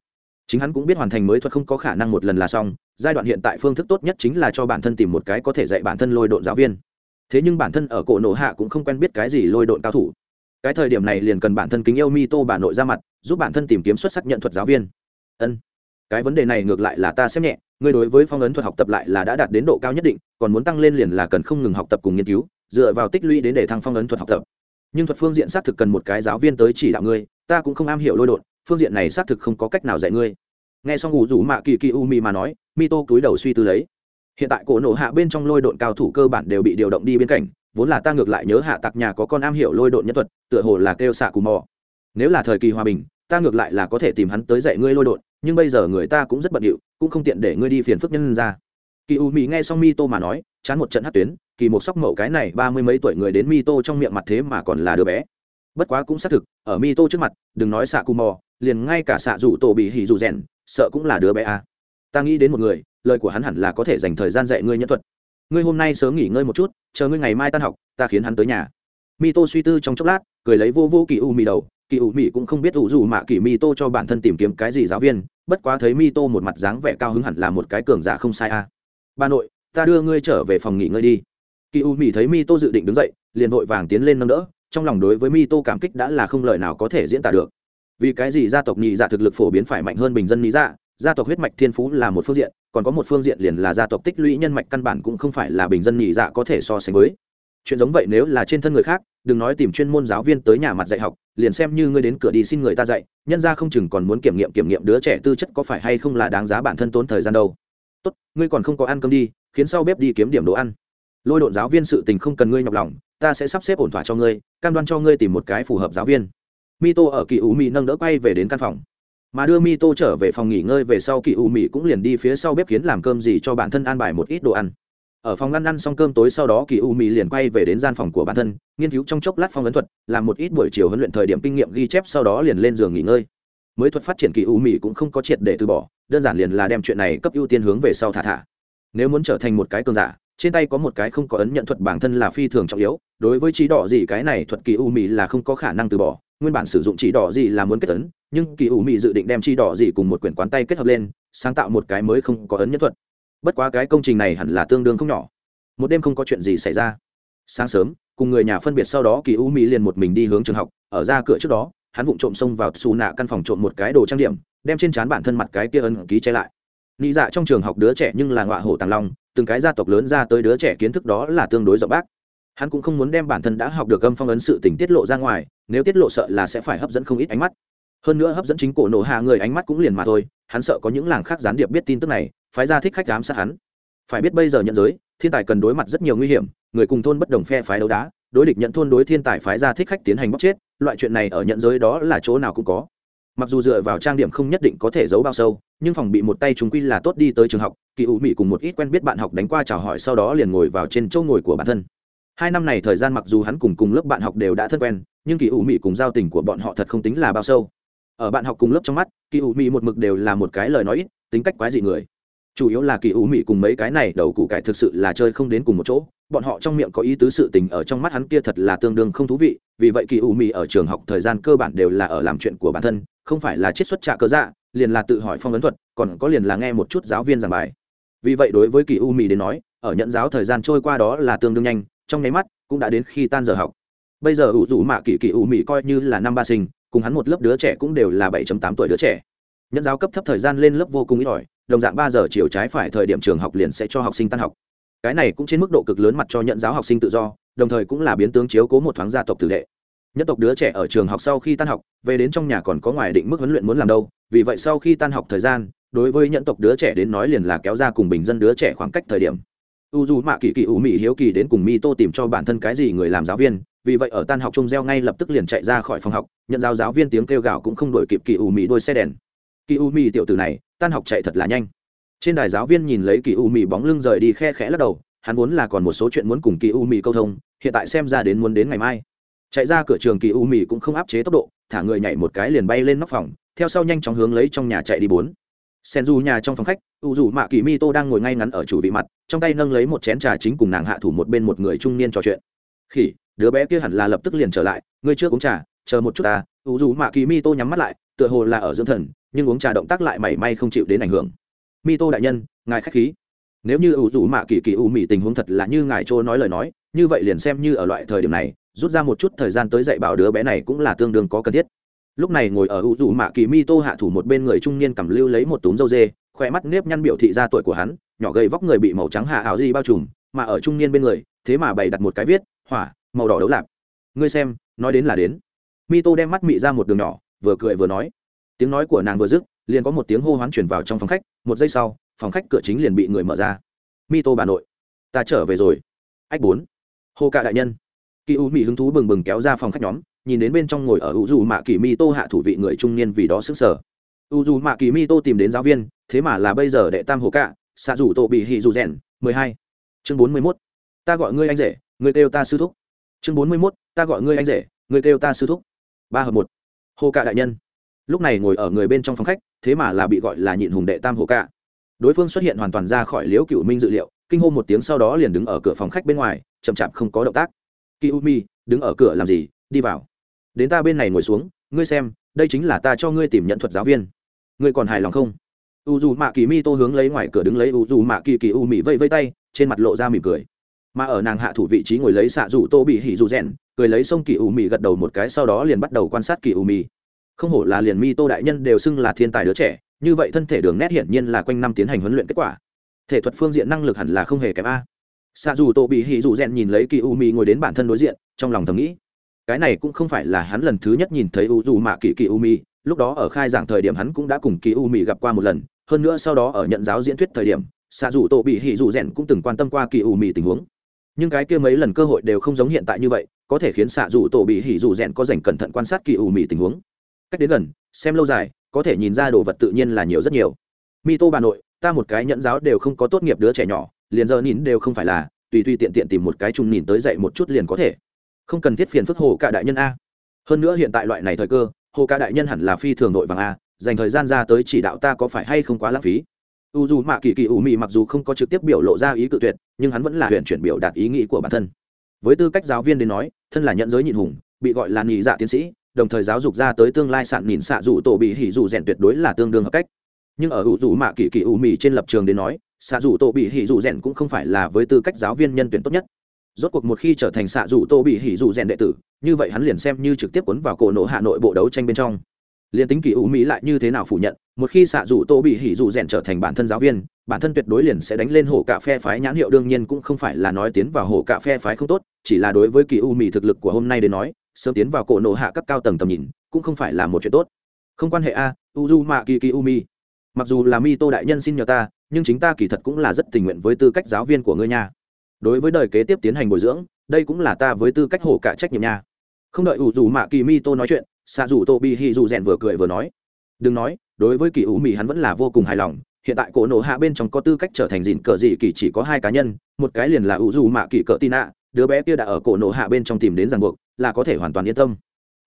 chính hắn cũng biết hoàn thành mới thuật không có khả năng một lần là xong, giai đoạn hiện tại phương thức tốt nhất chính là cho bản thân tìm một cái có thể dạy bản thân lôi độn giáo viên. Thế nhưng bản thân ở cổ nổ hạ cũng không quen biết cái gì lôi độn cao thủ. Cái thời điểm này liền cần bản thân kính yêu mi tô bà nội ra mặt, giúp bản thân tìm kiếm xuất sắc nhận thuật giáo viên. Ân, cái vấn đề này ngược lại là ta xem nhẹ, ngươi đối với phong ấn thuật học tập lại là đã đạt đến độ cao nhất định, còn muốn tăng lên liền là cần không ngừng học tập cùng nghiên cứu, dựa vào tích lũy đến để thăng phong ấn thuật học tập. Nhưng thuật phương diện xác thực cần một cái giáo viên tới chỉ đạo ngươi, ta cũng không am hiểu lôi đột phương diện này xác thực không có cách nào dạy ngươi. Nghe xong ngủ rủ mạ kỳ kỳ u mi mà nói mi tô túi đầu suy tư lấy. Hiện tại cổ nổ hạ bên trong lôi độn cao thủ cơ bản đều bị điều động đi bên cạnh, vốn là ta ngược lại nhớ hạ tặc nhà có con am hiểu lôi độn nhân thuật, tựa hồ là kêu xạ cù mò. Nếu là thời kỳ hòa bình, ta ngược lại là có thể tìm hắn tới dạy ngươi lôi độn, nhưng bây giờ người ta cũng rất bận điệu, cũng không tiện để ngươi đi phiền phức nhân ra. Kỳ u mỹ nghe xong mi tô mà nói, chán một trận hát tuyến, kỳ một sóc mậu cái này ba mươi mấy tuổi người đến mi tô trong miệng mặt thế mà còn là đứa bé. Bất quá cũng xác thực, ở mi tô trước mặt, đừng nói xạ cù mò liền ngay cả xạ rủ tổ bị hỉ rủ rèn, sợ cũng là đứa bé à. ta nghĩ đến một người, lời của hắn hẳn là có thể dành thời gian dạy ngươi nhân thuật. Ngươi hôm nay sớm nghỉ ngơi một chút, chờ ngươi ngày mai tan học, ta khiến hắn tới nhà. Mi tô suy tư trong chốc lát, cười lấy vô vô kỳ u mì đầu. Kỳ u mì cũng không biết ủ dù mạ kỳ mi tô cho bản thân tìm kiếm cái gì giáo viên, bất quá thấy mi tô một mặt dáng vẻ cao hứng hẳn là một cái cường giả không sai à. bà nội, ta đưa ngươi trở về phòng nghỉ ngơi đi. Kỳ u mì thấy mi tô dự định đứng dậy, liền vội vàng tiến lên nâng đỡ, trong lòng đối với mi tô cảm kích đã là không lời nào có thể diễn tả được vì cái gì gia tộc nhị dạ thực lực phổ biến phải mạnh hơn bình dân nhị dạ? Gia tộc huyết mạch thiên phú là một phương diện, còn có một phương diện liền là gia tộc tích lũy nhân mạch căn bản cũng không phải là bình dân nhị dạ có thể so sánh với. Chuyện giống vậy nếu là trên thân người khác, đừng nói tìm chuyên môn giáo viên tới nhà mặt dạy học, liền xem như ngươi đến cửa đi xin người ta dạy, nhân ra không chừng còn muốn kiểm nghiệm kiểm nghiệm đứa trẻ tư chất có phải hay không là đáng giá bản thân tốn thời gian đâu. Tốt, ngươi còn không có ăn cơm đi, khiến sau bếp đi kiếm điểm đồ ăn. Lôi độn giáo viên sự tình không cần ngươi nhọc lòng, ta sẽ sắp xếp ổn thỏa cho ngươi, cam đoan cho ngươi tìm một cái phù hợp giáo viên mi ở kỳ U mì nâng đỡ quay về đến căn phòng. Mà đưa mi trở về phòng nghỉ ngơi về sau, kỳ U mì cũng liền đi phía sau bếp kiến làm cơm gì cho bản thân an bài một ít đồ ăn. Ở phòng ngăn ăn xong cơm tối sau đó, kỳ u mỹ liền quay về đến gian phòng của bản thân, nghiên cứu trong chốc lát phong ấn thuật, làm một ít buổi chiều huấn luyện thời điểm kinh nghiệm ghi chép sau đó liền lên giường nghỉ ngơi. Mới thuật phát triển kỳ u mỹ cũng không có triệt để từ bỏ, đơn giản liền là đem chuyện này cấp ưu tiên hướng về sau thả thả. Nếu muốn trở thành một cái cường giả, trên tay có một cái không có ấn nhận thuật bản thân là phi thường trọng yếu, đối với trí đỏ gì cái này thuật kỳ u mỹ là không có khả năng từ bỏ nguyên bản sử dụng chỉ đỏ gì là muốn kết ấn, nhưng kỳ u Mị dự định đem chỉ đỏ gì cùng một quyển quán tay kết hợp lên, sáng tạo một cái mới không có ấn nhất thuật. Bất quá cái công trình này hẳn là tương đương không nhỏ. Một đêm không có chuyện gì xảy ra. Sáng sớm, cùng người nhà phân biệt sau đó kỳ u mỹ liền một mình đi hướng trường học, ở ra cửa trước đó, hắn vụng trộm xông vào xù nạ căn phòng trộm một cái đồ trang điểm, đem trên trán bản thân mặt cái kia ân ký che lại. Nghĩ dạ trong trường học đứa trẻ nhưng là ngọa hổ tàng long, từng cái gia tộc lớn ra tới đứa trẻ kiến thức đó là tương đối rộng bác hắn cũng không muốn đem bản thân đã học được âm phong ấn sự tình tiết lộ ra ngoài, nếu tiết lộ sợ là sẽ phải hấp dẫn không ít ánh mắt. Hơn nữa hấp dẫn chính cổ nổ hạ người ánh mắt cũng liền mà thôi, hắn sợ có những làng khác gián điệp biết tin tức này, phái ra thích khách dám sát hắn. Phải biết bây giờ nhận giới, thiên tài cần đối mặt rất nhiều nguy hiểm, người cùng thôn bất đồng phe phái đấu đá, đối địch nhận thôn đối thiên tài phái ra thích khách tiến hành bóc chết, loại chuyện này ở nhận giới đó là chỗ nào cũng có. Mặc dù dựa vào trang điểm không nhất định có thể giấu bao sâu, nhưng phòng bị một tay chúng quy là tốt đi tới trường học, kỳ ủ mỹ cùng một ít quen biết bạn học đánh qua chào hỏi sau đó liền ngồi vào trên chỗ ngồi của bản thân hai năm này thời gian mặc dù hắn cùng cùng lớp bạn học đều đã thân quen, nhưng kỳ ủ mị cùng giao tình của bọn họ thật không tính là bao sâu. Ở bạn học cùng lớp trong mắt, kỳ ủ mị một mực đều là một cái lời nói ít, tính cách quái dị người. Chủ yếu là kỳ ủ mị cùng mấy cái này đầu củ cải thực sự là chơi không đến cùng một chỗ, bọn họ trong miệng có ý tứ sự tình ở trong mắt hắn kia thật là tương đương không thú vị, vì vậy kỳ ủ mị ở trường học thời gian cơ bản đều là ở làm chuyện của bản thân, không phải là chiết xuất trạ cơ dạ liền là tự hỏi phong ấn thuật, còn có liền là nghe một chút giáo viên giảng bài. Vì vậy đối với kỳ u mị đến nói, ở nhận giáo thời gian trôi qua đó là tương đương nhanh trong nháy mắt cũng đã đến khi tan giờ học. Bây giờ ủ rủ mạ kỳ kỳ ủ mị coi như là năm ba sinh, cùng hắn một lớp đứa trẻ cũng đều là bảy tám tuổi đứa trẻ. Nhận giáo cấp thấp thời gian lên lớp vô cùng ít ỏi, đồng dạng ba giờ chiều trái phải thời điểm trường học liền sẽ cho học sinh tan học. Cái này cũng trên mức độ cực lớn mặt cho nhận giáo học sinh tự do, đồng thời cũng là biến tướng chiếu cố một thoáng gia tộc tử đệ. Nhất tộc đứa trẻ ở trường học sau khi tan học, về đến trong nhà còn có ngoài định mức huấn luyện muốn làm đâu, vì vậy sau khi tan học thời gian, đối với nhận tộc đứa trẻ đến nói liền là kéo ra cùng bình dân đứa trẻ khoảng cách thời điểm u dù mạ kỳ kỳ ủ mỹ hiếu kỳ đến cùng mi tô tìm cho bản thân cái gì người làm giáo viên, vì vậy ở tan học chung reo ngay lập tức liền chạy ra khỏi phòng học, nhận giáo giáo viên tiếng kêu gào cũng không đổi kịp kỳ ủ mỹ đôi xe đèn. Kỳ u mỹ tiểu tử này, tan học chạy thật là nhanh. Trên đài giáo viên nhìn lấy kỳ u mỹ bóng lưng rời đi khe khẽ lắc đầu, hắn vốn là còn một số chuyện muốn cùng kỳ u mỹ câu thông, hiện tại xem ra đến muốn đến ngày mai. Chạy ra cửa trường kỳ u mỹ cũng không áp chế tốc độ, thả người nhảy một cái liền bay lên nóc phòng, theo sau nhanh chóng hướng lấy trong nhà chạy đi bốn sen du nhà trong phòng khách, u dù mạ kỳ mi tô đang ngồi ngay ngắn ở chủ vị mặt, trong tay nâng lấy một chén trà chính cùng nàng hạ thủ một bên một người trung niên trò chuyện. Khỉ, đứa bé kia hẳn là lập tức liền trở lại, ngươi chưa uống trà, chờ một chút ta. U dù mạ kỳ mi tô nhắm mắt lại, tựa hồ là ở dưỡng thần, nhưng uống trà động tác lại mảy may không chịu đến ảnh hưởng. Mi tô đại nhân, ngài khách khí. Nếu như U dù mạ kỳ kỳ u mỹ tình huống thật là như ngài chỗ nói lời nói, như vậy liền xem như ở loại thời điểm này, rút ra một chút thời gian tới dạy bảo đứa bé này cũng là tương đương có cần thiết lúc này ngồi ở u dù mạ kỳ mi tô hạ thủ một bên người trung niên cầm lưu lấy một túm dâu dê khoe mắt nếp nhăn biểu thị ra tuổi của hắn, nhỏ gầy vóc người bị màu trắng hạ ảo di bao trùm, mà ở trung niên bên người, thế mà bày đặt một cái viết, hỏa, màu đỏ đấu lạp. Ngươi xem, nói đến là đến. Mi tô đem mắt mị ra một đường nhỏ, vừa cười vừa nói. Tiếng nói của nàng vừa dứt, liền có một tiếng hô hoán chuyển vào trong phòng khách, một giây sau, phòng khách cửa chính liền bị người mở ra. Mi tô bà nội, ta trở về rồi. Ách bốn. Hô cạ đại nhân. Kỳ u mỹ hứng thú bừng bừng kéo ra phòng khách nhóm nhìn đến bên trong ngồi ở u dù mạ kỳ mi tô hạ thủ vị người trung niên vì đó sức sở u dù mạ kỳ mi tô tìm đến giáo viên, thế mà là bây giờ đệ tam hồ cạ xạ rủ tổ bị hì dù rèn mười hai. Chương bốn mươi mốt. Ta gọi ngươi anh rể, ngươi kêu ta sư thúc. Chương bốn mươi mốt. Ta gọi ngươi anh rể, ngươi kêu ta sư thúc. Ba hợp một. Hồ cạ đại nhân. Lúc này ngồi ở người bên trong phòng khách, thế mà là bị gọi là nhịn hùng đệ tam hồ cạ. Đối phương xuất hiện hoàn toàn ra khỏi liễu cựu minh dự liệu, kinh hô một tiếng sau đó liền đứng ở cửa phòng khách bên ngoài, chậm chạp không có động tác. Kỳ u mi đứng ở cửa làm gì? Đi vào đến ta bên này ngồi xuống, ngươi xem, đây chính là ta cho ngươi tìm nhận thuật giáo viên. Ngươi còn hài lòng không? U dù mạ kỳ mi tô hướng lấy ngoài cửa đứng lấy u dù mạ kỳ kỳ u mị vây vây tay, trên mặt lộ ra mỉm cười. Mà ở nàng hạ thủ vị trí ngồi lấy xạ dù tô bị hỉ dù rèn cười lấy sông kỳ u mị gật đầu một cái, sau đó liền bắt đầu quan sát kỳ u mị không hổ là liền mi tô đại nhân đều xưng là thiên tài đứa trẻ, như vậy thân thể đường nét hiển nhiên là quanh năm tiến hành huấn luyện kết quả. Thể thuật phương diện năng lực hẳn là không hề kém a. Xạ dù tô bị hỉ dù rèn nhìn lấy kỳ u mị ngồi đến bản thân đối diện, trong lòng thầm nghĩ cái này cũng không phải là hắn lần thứ nhất nhìn thấy u dù mạ kỳ kỳ u Mi. lúc đó ở khai giảng thời điểm hắn cũng đã cùng kỳ u Mi gặp qua một lần. Hơn nữa sau đó ở nhận giáo diễn thuyết thời điểm xạ dù tổ bị hỉ dù rèn cũng từng quan tâm qua kỳ u Mi tình huống. Nhưng cái kia mấy lần cơ hội đều không giống hiện tại như vậy, có thể khiến xạ dù tổ bị hỉ dù rèn có dành cẩn thận quan sát kỳ U Mi tình huống. Cách đến gần, xem lâu dài, có thể nhìn ra đồ vật tự nhiên là nhiều rất nhiều. Mi tô bà nội, ta một cái nhận giáo đều không có tốt nghiệp đứa trẻ nhỏ, liền giờ nhìn đều không phải là, tùy tùy tiện tiện tìm một cái chung nhìn tới dậy một chút liền có thể không cần thiết phiền phức hồ cả đại nhân a. Hơn nữa hiện tại loại này thời cơ, hồ cả đại nhân hẳn là phi thường nội vàng a, dành thời gian ra tới chỉ đạo ta có phải hay không quá lãng phí. U dù mạ kỳ kỳ ủ mị mặc dù không có trực tiếp biểu lộ ra ý cự tuyệt, nhưng hắn vẫn là huyện chuyển biểu đạt ý nghĩ của bản thân. Với tư cách giáo viên đến nói, thân là nhận giới nhịn hùng, bị gọi là nhị dạ tiến sĩ, đồng thời giáo dục ra tới tương lai sạn nhìn xạ dù tổ bị hỉ dù rèn tuyệt đối là tương đương hợp cách. Nhưng ở u dù mạ kỳ kỳ ủ mị trên lập trường đến nói xạ dù tổ bị hỉ dù rèn cũng không phải là với tư cách giáo viên nhân tuyển tốt nhất rốt cuộc một khi trở thành xạ dù tô bị hỉ dù rèn đệ tử, như vậy hắn liền xem như trực tiếp cuốn vào cổ nổ hạ nội bộ đấu tranh bên trong. Liền tính kỳ U mỹ lại như thế nào phủ nhận, một khi xạ dù tô bị hỉ dù rèn trở thành bản thân giáo viên, bản thân tuyệt đối liền sẽ đánh lên hổ cà phe phái nhãn hiệu, đương nhiên cũng không phải là nói tiến vào hổ cà phe phái không tốt, chỉ là đối với kỳ u mỹ thực lực của hôm nay đến nói, sớm tiến vào cổ nổ hạ cấp cao tầng tầm nhìn, cũng không phải là một chuyện tốt. Không quan hệ a u du mạ kỳ kỳ u mi mặc dù là mi tô đại nhân xin nhờ ta, nhưng chính ta kỳ thật cũng là rất tình nguyện với tư cách giáo viên của ngươi nha đối với đời kế tiếp tiến hành bồi dưỡng, đây cũng là ta với tư cách hổ cả trách nhiệm nha. Không đợi ủ dù mạ kỳ mi tô nói chuyện, xạ dù tô bi hi dù rèn vừa cười vừa nói. Đừng nói, đối với kỳ ủ mỹ hắn vẫn là vô cùng hài lòng, hiện tại cổ nổ hạ bên trong có tư cách trở thành dìn cờ dị kỳ chỉ có hai cá nhân, một cái liền là ủ dù mạ kỳ Cờ tin ạ đứa bé kia đã ở cổ nổ hạ bên trong tìm đến ràng buộc, là có thể hoàn toàn yên tâm.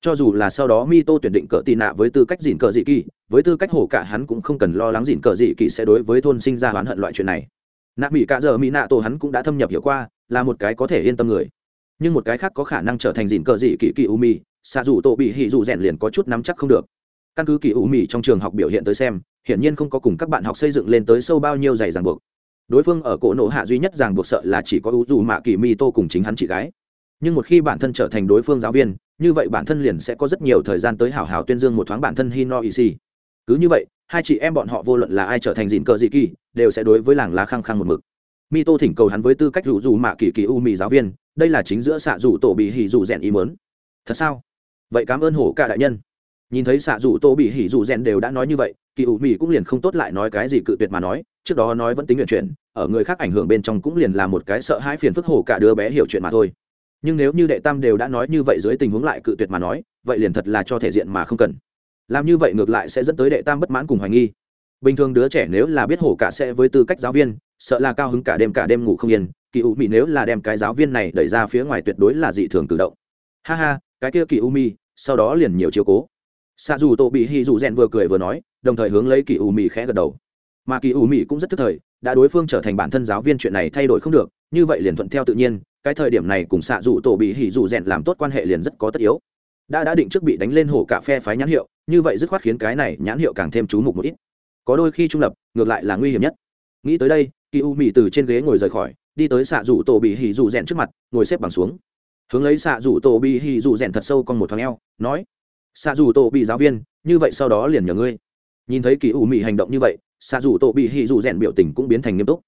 Cho dù là sau đó mi tô tuyển định Cờ tị nạ với tư cách dìn cờ dị kỳ, với tư cách hổ cả hắn cũng không cần lo lắng dìn cờ dị kỳ sẽ đối với thôn sinh ra oán hận loại chuyện này nạ mỹ cả giờ mỹ nạ tổ hắn cũng đã thâm nhập hiểu qua, là một cái có thể yên tâm người. Nhưng một cái khác có khả năng trở thành dịn cờ dị kỳ kỳ u mi xạ dù tổ bị hỉ dù rèn liền có chút nắm chắc không được. Căn cứ kỳ u mi trong trường học biểu hiện tới xem, hiển nhiên không có cùng các bạn học xây dựng lên tới sâu bao nhiêu dày ràng buộc. Đối phương ở cổ nộ hạ duy nhất ràng buộc sợ là chỉ có ưu dù mạ kỳ mi tô cùng chính hắn chị gái. Nhưng một khi bản thân trở thành đối phương giáo viên, như vậy bản thân liền sẽ có rất nhiều thời gian tới hảo hảo tuyên dương một thoáng bản thân hino ec cứ như vậy, hai chị em bọn họ vô luận là ai trở thành dìn cờ dị kỳ, đều sẽ đối với làng lá khăng khăng một mực. Mi tô thỉnh cầu hắn với tư cách rủ dù mạ kỳ kỳ u mì giáo viên, đây là chính giữa xạ rủ tổ bị hỉ rủ rèn ý mớn thật sao? Vậy cảm ơn hổ cả đại nhân. Nhìn thấy xạ rủ tổ bị hỉ rủ rèn đều đã nói như vậy, kỳ u mì cũng liền không tốt lại nói cái gì cự tuyệt mà nói, trước đó nói vẫn tính nguyện chuyện ở người khác ảnh hưởng bên trong cũng liền là một cái sợ hãi phiền phức hổ cả đứa bé hiểu chuyện mà thôi. Nhưng nếu như đệ tam đều đã nói như vậy dưới tình huống lại cự tuyệt mà nói, vậy liền thật là cho thể diện mà không cần làm như vậy ngược lại sẽ dẫn tới đệ tam bất mãn cùng hoài nghi. Bình thường đứa trẻ nếu là biết hổ cả sẽ với tư cách giáo viên, sợ là cao hứng cả đêm cả đêm ngủ không yên, kỳ u Mi nếu là đem cái giáo viên này đẩy ra phía ngoài tuyệt đối là dị thường tự động. Ha ha, cái kia kỳ u mi sau đó liền nhiều chiều cố. Xa dù tổ bị hy dù rèn vừa cười vừa nói, đồng thời hướng lấy kỳ u mi khẽ gật đầu. Mà kỳ u mi cũng rất thức thời, đã đối phương trở thành bản thân giáo viên chuyện này thay đổi không được, như vậy liền thuận theo tự nhiên, cái thời điểm này cùng xạ dù tổ bị hỉ dù rèn làm tốt quan hệ liền rất có tất yếu. Đã đã định trước bị đánh lên hổ cả phe phái nhãn hiệu như vậy dứt khoát khiến cái này nhãn hiệu càng thêm chú mục một ít. Có đôi khi trung lập, ngược lại là nguy hiểm nhất. Nghĩ tới đây kỳ u mỹ từ trên ghế ngồi rời khỏi, đi tới xạ rủ tổ bị hỉ rủ rèn trước mặt, ngồi xếp bằng xuống. Hướng lấy xạ rủ tổ bị hỉ rủ rèn thật sâu con một thằng eo, nói, xạ rủ tổ bị giáo viên, như vậy sau đó liền nhờ ngươi. Nhìn thấy kỳ u mỹ hành động như vậy, xạ rủ tổ bị hỉ rủ rèn biểu tình cũng biến thành nghiêm túc.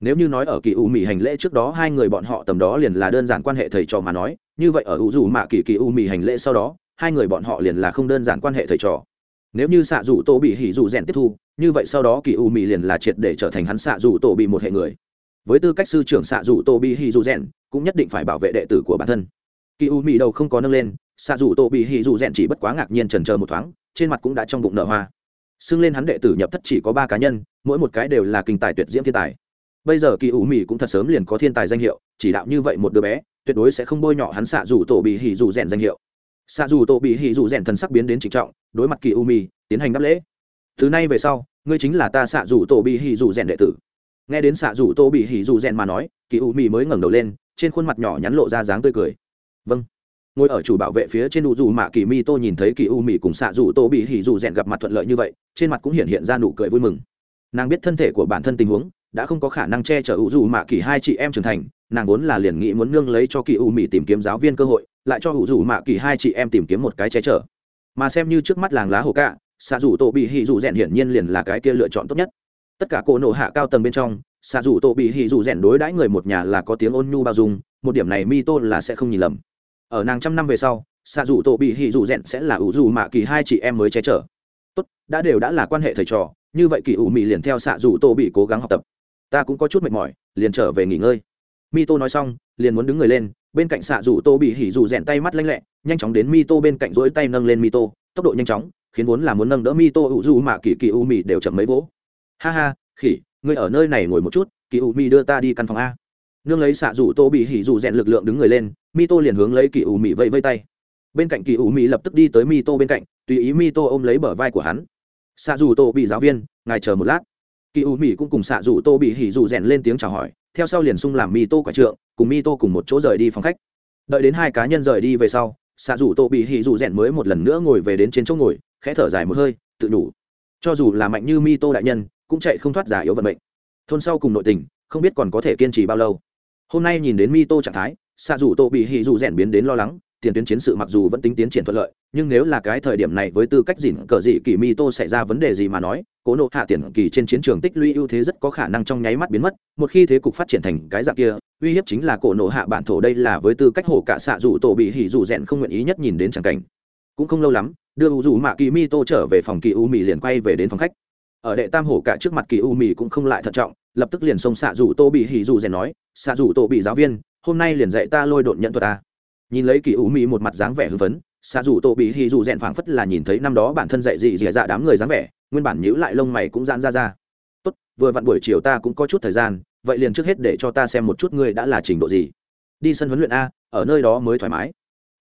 Nếu như nói ở kỳ u mỹ hành lễ trước đó hai người bọn họ tầm đó liền là đơn giản quan hệ thầy trò mà nói, như vậy ở u dù mạ kỳ kỳ u mỹ hành lễ sau đó hai người bọn họ liền là không đơn giản quan hệ thầy trò. Nếu như xạ dù tổ bị hỉ dù rèn tiếp thu, như vậy sau đó kỳ u mỹ liền là triệt để trở thành hắn xạ dù tổ bị một hệ người. Với tư cách sư trưởng xạ dù tổ bị hỉ dù rèn, cũng nhất định phải bảo vệ đệ tử của bản thân. Kỳ u mỹ đầu không có nâng lên xạ dù tổ bị hỉ dù rèn chỉ bất quá ngạc nhiên trần chờ một thoáng, trên mặt cũng đã trong bụng nở hoa. Xưng lên hắn đệ tử nhập thất chỉ có ba cá nhân, mỗi một cái đều là kinh tài tuyệt diễm thiên tài. Bây giờ kỳ u mỹ cũng thật sớm liền có thiên tài danh hiệu, chỉ đạo như vậy một đứa bé, tuyệt đối sẽ không bôi nhọ hắn xạ dù tổ bị hỉ dù rèn danh hiệu xạ rủ tổ bị hỉ rủ rèn thần sắc biến đến trịnh trọng, đối mặt kỳ u mi, tiến hành đáp lễ. Từ nay về sau, ngươi chính là ta xạ rủ tổ bị hỉ rủ rèn đệ tử. Nghe đến xạ rủ tổ bị hỉ rủ rèn mà nói, kỳ u mi mới ngẩng đầu lên, trên khuôn mặt nhỏ nhắn lộ ra dáng tươi cười. Vâng. Ngồi ở chủ bảo vệ phía trên đủ dù mạ kỳ mi tô nhìn thấy kỳ u mi cùng xạ rủ tổ bị hỉ rủ rèn gặp mặt thuận lợi như vậy, trên mặt cũng hiện hiện ra nụ cười vui mừng. Nàng biết thân thể của bản thân tình huống đã không có khả năng che chở ủ dù mạ kỳ hai chị em trưởng thành, nàng vốn là liền nghĩ muốn nương lấy cho kỳ u mỹ tìm kiếm giáo viên cơ hội, lại cho ủ dù mạ kỳ hai chị em tìm kiếm một cái che chở. Mà xem như trước mắt làng lá hồ cạ, xạ dù tổ bị hỉ dù rèn hiển nhiên liền là cái kia lựa chọn tốt nhất. Tất cả cỗ nổ hạ cao tầng bên trong, xạ dù tổ bị hỉ dù rèn đối đãi người một nhà là có tiếng ôn nhu bao dung, một điểm này mi tô là sẽ không nhìn lầm. Ở nàng trăm năm về sau, xạ dù tổ bị hỉ dù rèn sẽ là ủ dù mạ kỳ hai chị em mới che chở. Tốt, đã đều đã là quan hệ thầy trò, như vậy kỳ ủ mị liền theo xạ dù tổ bị cố gắng học tập ta cũng có chút mệt mỏi, liền trở về nghỉ ngơi. Mi tô nói xong, liền muốn đứng người lên, bên cạnh xạ rủ tô bị hỉ rủ rèn tay mắt lanh lẹ, nhanh chóng đến mi tô bên cạnh rỗi tay nâng lên mi tô tốc độ nhanh chóng, khiến vốn là muốn nâng đỡ mi tô ủ dù mà kỳ kỳ u mì đều chậm mấy vỗ. Ha ha, khỉ, ngươi ở nơi này ngồi một chút, kỳ u mì đưa ta đi căn phòng a. Nương lấy xạ rủ tô bị hỉ rủ rèn lực lượng đứng người lên mi tô liền hướng lấy kỳ u mì vẫy vây tay. Bên cạnh kỳ u mì lập tức đi tới mi tô bên cạnh, tùy ý mi tô ôm lấy bờ vai của hắn. Xạ rủ tô bị giáo viên, ngài chờ một lát kỳ u mỹ cũng cùng xạ dù tô bị hỉ dù rèn lên tiếng chào hỏi, theo sau liền sung làm mi tô quả trượng, cùng mi tô cùng một chỗ rời đi phòng khách. Đợi đến hai cá nhân rời đi về sau xạ dù tô bị hỉ dù rèn mới một lần nữa ngồi về đến trên chỗ ngồi, khẽ thở dài một hơi, tự đủ. Cho dù là mạnh như mi tô đại nhân, cũng chạy không thoát giả yếu vận mệnh. Thôn sau cùng nội tình, không biết còn có thể kiên trì bao lâu. Hôm nay nhìn đến mi tô trạng thái xạ dù tô bị hỉ dù rèn biến đến lo lắng tiền tuyến chiến sự mặc dù vẫn tính tiến triển thuận lợi, nhưng nếu là cái thời điểm này với tư cách dỉn cờ dị kỳ mi tô xảy ra vấn đề gì mà nói, cố nộ hạ tiền kỳ trên chiến trường tích lũy ưu thế rất có khả năng trong nháy mắt biến mất, một khi thế cục phát triển thành cái dạng kia, uy hiếp chính là cổ nộ hạ bản thổ đây là với tư cách hổ cả xạ dù tổ bị hỉ dù rẽn không nguyện ý nhất nhìn đến tràng cảnh. Cũng không lâu lắm, đưa u dù mạ kỳ mi tô trở về phòng kỳ u mì liền quay về đến phòng khách. Ở đệ tam hổ cả trước mặt kỳ u mì cũng không lại thận trọng, lập tức liền xông xạ dù tô bị hỉ dù rèn nói, xạ dù tô bị giáo viên, hôm nay liền dạy ta lôi đột nhận thuật ta nhìn lấy kỳ u mỹ một mặt dáng vẻ hưng phấn xa dù tô bị hì dù rèn phảng phất là nhìn thấy năm đó bản thân dạy dị dìa dạ đám người dáng vẻ, nguyên bản nhữ lại lông mày cũng giãn ra ra. Tốt, vừa vặn buổi chiều ta cũng có chút thời gian, vậy liền trước hết để cho ta xem một chút ngươi đã là trình độ gì. Đi sân huấn luyện a, ở nơi đó mới thoải mái.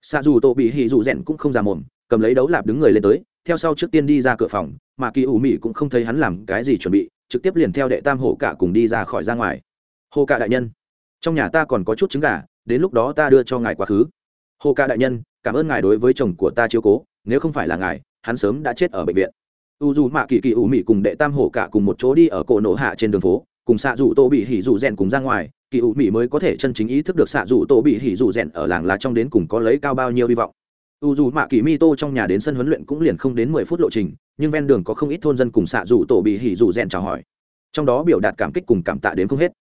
Xa dù tô bị hì dù rèn cũng không ra mồm, cầm lấy đấu lạp đứng người lên tới, theo sau trước tiên đi ra cửa phòng, mà kỳ ủ mị cũng không thấy hắn làm cái gì chuẩn bị, trực tiếp liền theo đệ tam hổ cả cùng đi ra khỏi ra ngoài. Hồ cả đại nhân, trong nhà ta còn có chút trứng gà, đến lúc đó ta đưa cho ngài quá khứ hồ cả đại nhân, cảm ơn ngài đối với chồng của ta chiếu cố, nếu không phải là ngài, hắn sớm đã chết ở bệnh viện. U dù mạ kỳ kỳ ủ mị cùng đệ tam hổ cả cùng một chỗ đi ở cổ nổ hạ trên đường phố, cùng xạ dù tô bị hỉ dù rèn cùng ra ngoài, kỳ ủ mị mới có thể chân chính ý thức được xạ dù tô bị hỉ dù rèn ở làng lá trong đến cùng có lấy cao bao nhiêu hy vọng. U dù mạ kỳ mi tô trong nhà đến sân huấn luyện cũng liền không đến mười phút lộ trình, nhưng ven đường có không ít thôn dân cùng xạ dù tổ bị hỉ dù rèn chào hỏi. Trong đó biểu đạt cảm kích cùng cảm tạ đến không hết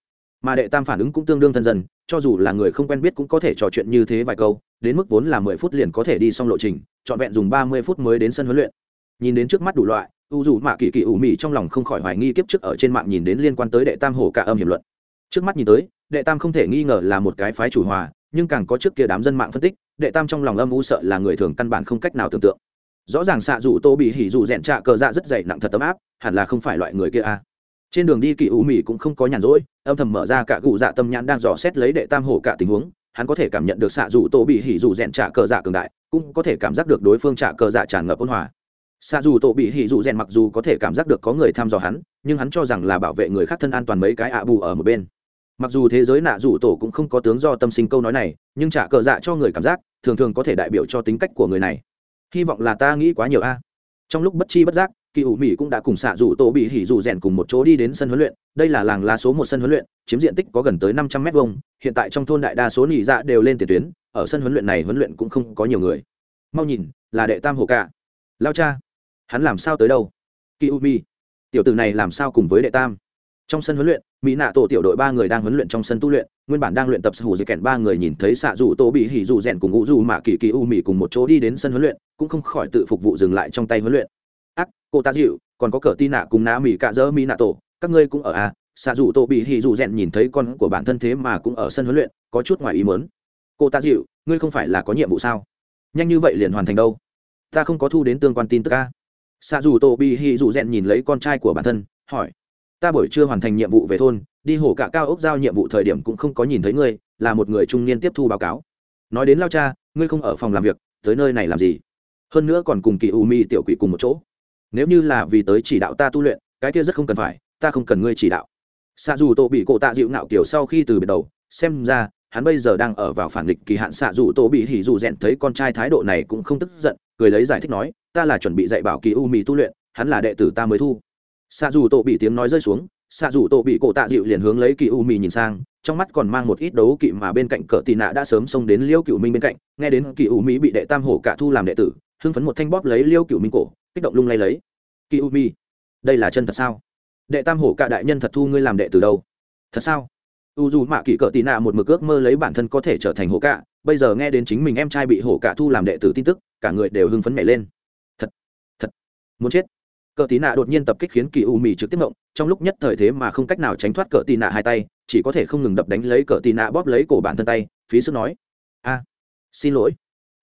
mà đệ tam phản ứng cũng tương đương thân dân, cho dù là người không quen biết cũng có thể trò chuyện như thế vài câu, đến mức vốn là mười phút liền có thể đi xong lộ trình, trọn vẹn dùng ba mươi phút mới đến sân huấn luyện. Nhìn đến trước mắt đủ loại, u dù mạ kỳ kỳ ủ mị trong lòng không khỏi hoài nghi kiếp trước ở trên mạng nhìn đến liên quan tới đệ tam hổ cả âm hiểm luận. Trước mắt nhìn tới, đệ tam không thể nghi ngờ là một cái phái chủ hòa, nhưng càng có trước kia đám dân mạng phân tích, đệ tam trong lòng âm u sợ là người thường căn bản không cách nào tưởng tượng. Rõ ràng xạ dù tô bị hỉ dù rẽn trạ cờ dạ rất dày nặng thật tấm áp, hẳn là không phải loại người kia a à trên đường đi kỳ u mỹ cũng không có nhàn rỗi, âm thầm mở ra cả cụ dạ tâm nhãn đang dò xét lấy đệ tam hổ cả tình huống. Hắn có thể cảm nhận được xạ dù tổ bị hỉ dù rèn trả cờ dạ cường đại, cũng có thể cảm giác được đối phương trả cờ dạ tràn ngập ôn hòa. Xạ dù tổ bị hỉ dù rèn mặc dù có thể cảm giác được có người thăm dò hắn, nhưng hắn cho rằng là bảo vệ người khác thân an toàn mấy cái ạ bù ở một bên. Mặc dù thế giới nạ dù tổ cũng không có tướng do tâm sinh câu nói này, nhưng trả cờ dạ cho người cảm giác, thường thường có thể đại biểu cho tính cách của người này. Hy vọng là ta nghĩ quá nhiều a trong lúc bất chi bất giác, kỳ ủ mỹ cũng đã cùng xạ rủ tổ bị hỉ rủ rèn cùng một chỗ đi đến sân huấn luyện. Đây là làng lá số một sân huấn luyện, chiếm diện tích có gần tới năm trăm mét vuông. Hiện tại trong thôn đại đa số nỉ dạ đều lên tiền tuyến, ở sân huấn luyện này huấn luyện cũng không có nhiều người. Mau nhìn, là đệ tam hồ cả. Lao cha, hắn làm sao tới đâu? Kỳ u mi tiểu tử này làm sao cùng với đệ tam? Trong sân huấn luyện mỹ nạ tổ tiểu đội ba người đang huấn luyện trong sân tu luyện, nguyên bản đang luyện tập hủ dây kèn ba người nhìn thấy xạ dù tô bị hỉ dù rèn cùng ngũ dù mạ kỳ kỳ u mỹ cùng một chỗ đi đến sân huấn luyện, cũng không khỏi tự phục vụ dừng lại trong tay huấn luyện. Ác, cô ta dịu, còn có cờ tin nạ cùng nạ mỹ cạ dỡ mỹ nạ tổ, các ngươi cũng ở à? Xạ dù tô bị hỉ dù rèn nhìn thấy con của bản thân thế mà cũng ở sân huấn luyện, có chút ngoài ý mớn cô ta dịu, ngươi không phải là có nhiệm vụ sao? Nhanh như vậy liền hoàn thành đâu? Ta không có thu đến tương quan tin tức à? ca xạ dù tô bị hỉ dù rèn nhìn lấy con trai của bản thân, hỏi ta buổi trưa hoàn thành nhiệm vụ về thôn, đi hồ cả cao ốc giao nhiệm vụ thời điểm cũng không có nhìn thấy ngươi, là một người trung niên tiếp thu báo cáo. Nói đến lao cha, ngươi không ở phòng làm việc, tới nơi này làm gì? Hơn nữa còn cùng kỳ u mi tiểu quỷ cùng một chỗ. Nếu như là vì tới chỉ đạo ta tu luyện, cái kia rất không cần phải, ta không cần ngươi chỉ đạo. Xạ dù tổ bị cổ tạ dịu ngạo kiểu sau khi từ biệt đầu, xem ra, hắn bây giờ đang ở vào phản nghịch kỳ hạn. Xạ dù tổ bị hỉ dù rèn thấy con trai thái độ này cũng không tức giận, cười lấy giải thích nói, ta là chuẩn bị dạy bảo kỳ u mi tu luyện, hắn là đệ tử ta mới thu xạ dù tổ bị tiếng nói rơi xuống, xạ dù tổ bị cổ tạ dịu liền hướng lấy kỳ u mì nhìn sang, trong mắt còn mang một ít đấu kỵ mà bên cạnh cờ tì nạ đã sớm xông đến liêu cựu minh bên cạnh, nghe đến kỳ u mỹ bị đệ tam hổ cả thu làm đệ tử, hưng phấn một thanh bóp lấy liêu cựu minh cổ, kích động lung lay lấy. Kỳ u mi đây là chân thật sao? Đệ tam hổ cả đại nhân thật thu ngươi làm đệ tử đâu? Thật sao? U dù mạ kỳ cờ tì nạ một mực ước mơ lấy bản thân có thể trở thành hổ cả, bây giờ nghe đến chính mình em trai bị hổ cả thu làm đệ tử tin tức, cả người đều hưng phấn nhảy lên. Thật thật, muốn chết cờ tí nạ đột nhiên tập kích khiến kỳ u mì trực tiếp mộng trong lúc nhất thời thế mà không cách nào tránh thoát cờ tì nạ hai tay, chỉ có thể không ngừng đập đánh lấy cờ tì nạ bóp lấy cổ bản thân tay, phí sức nói, a, xin lỗi.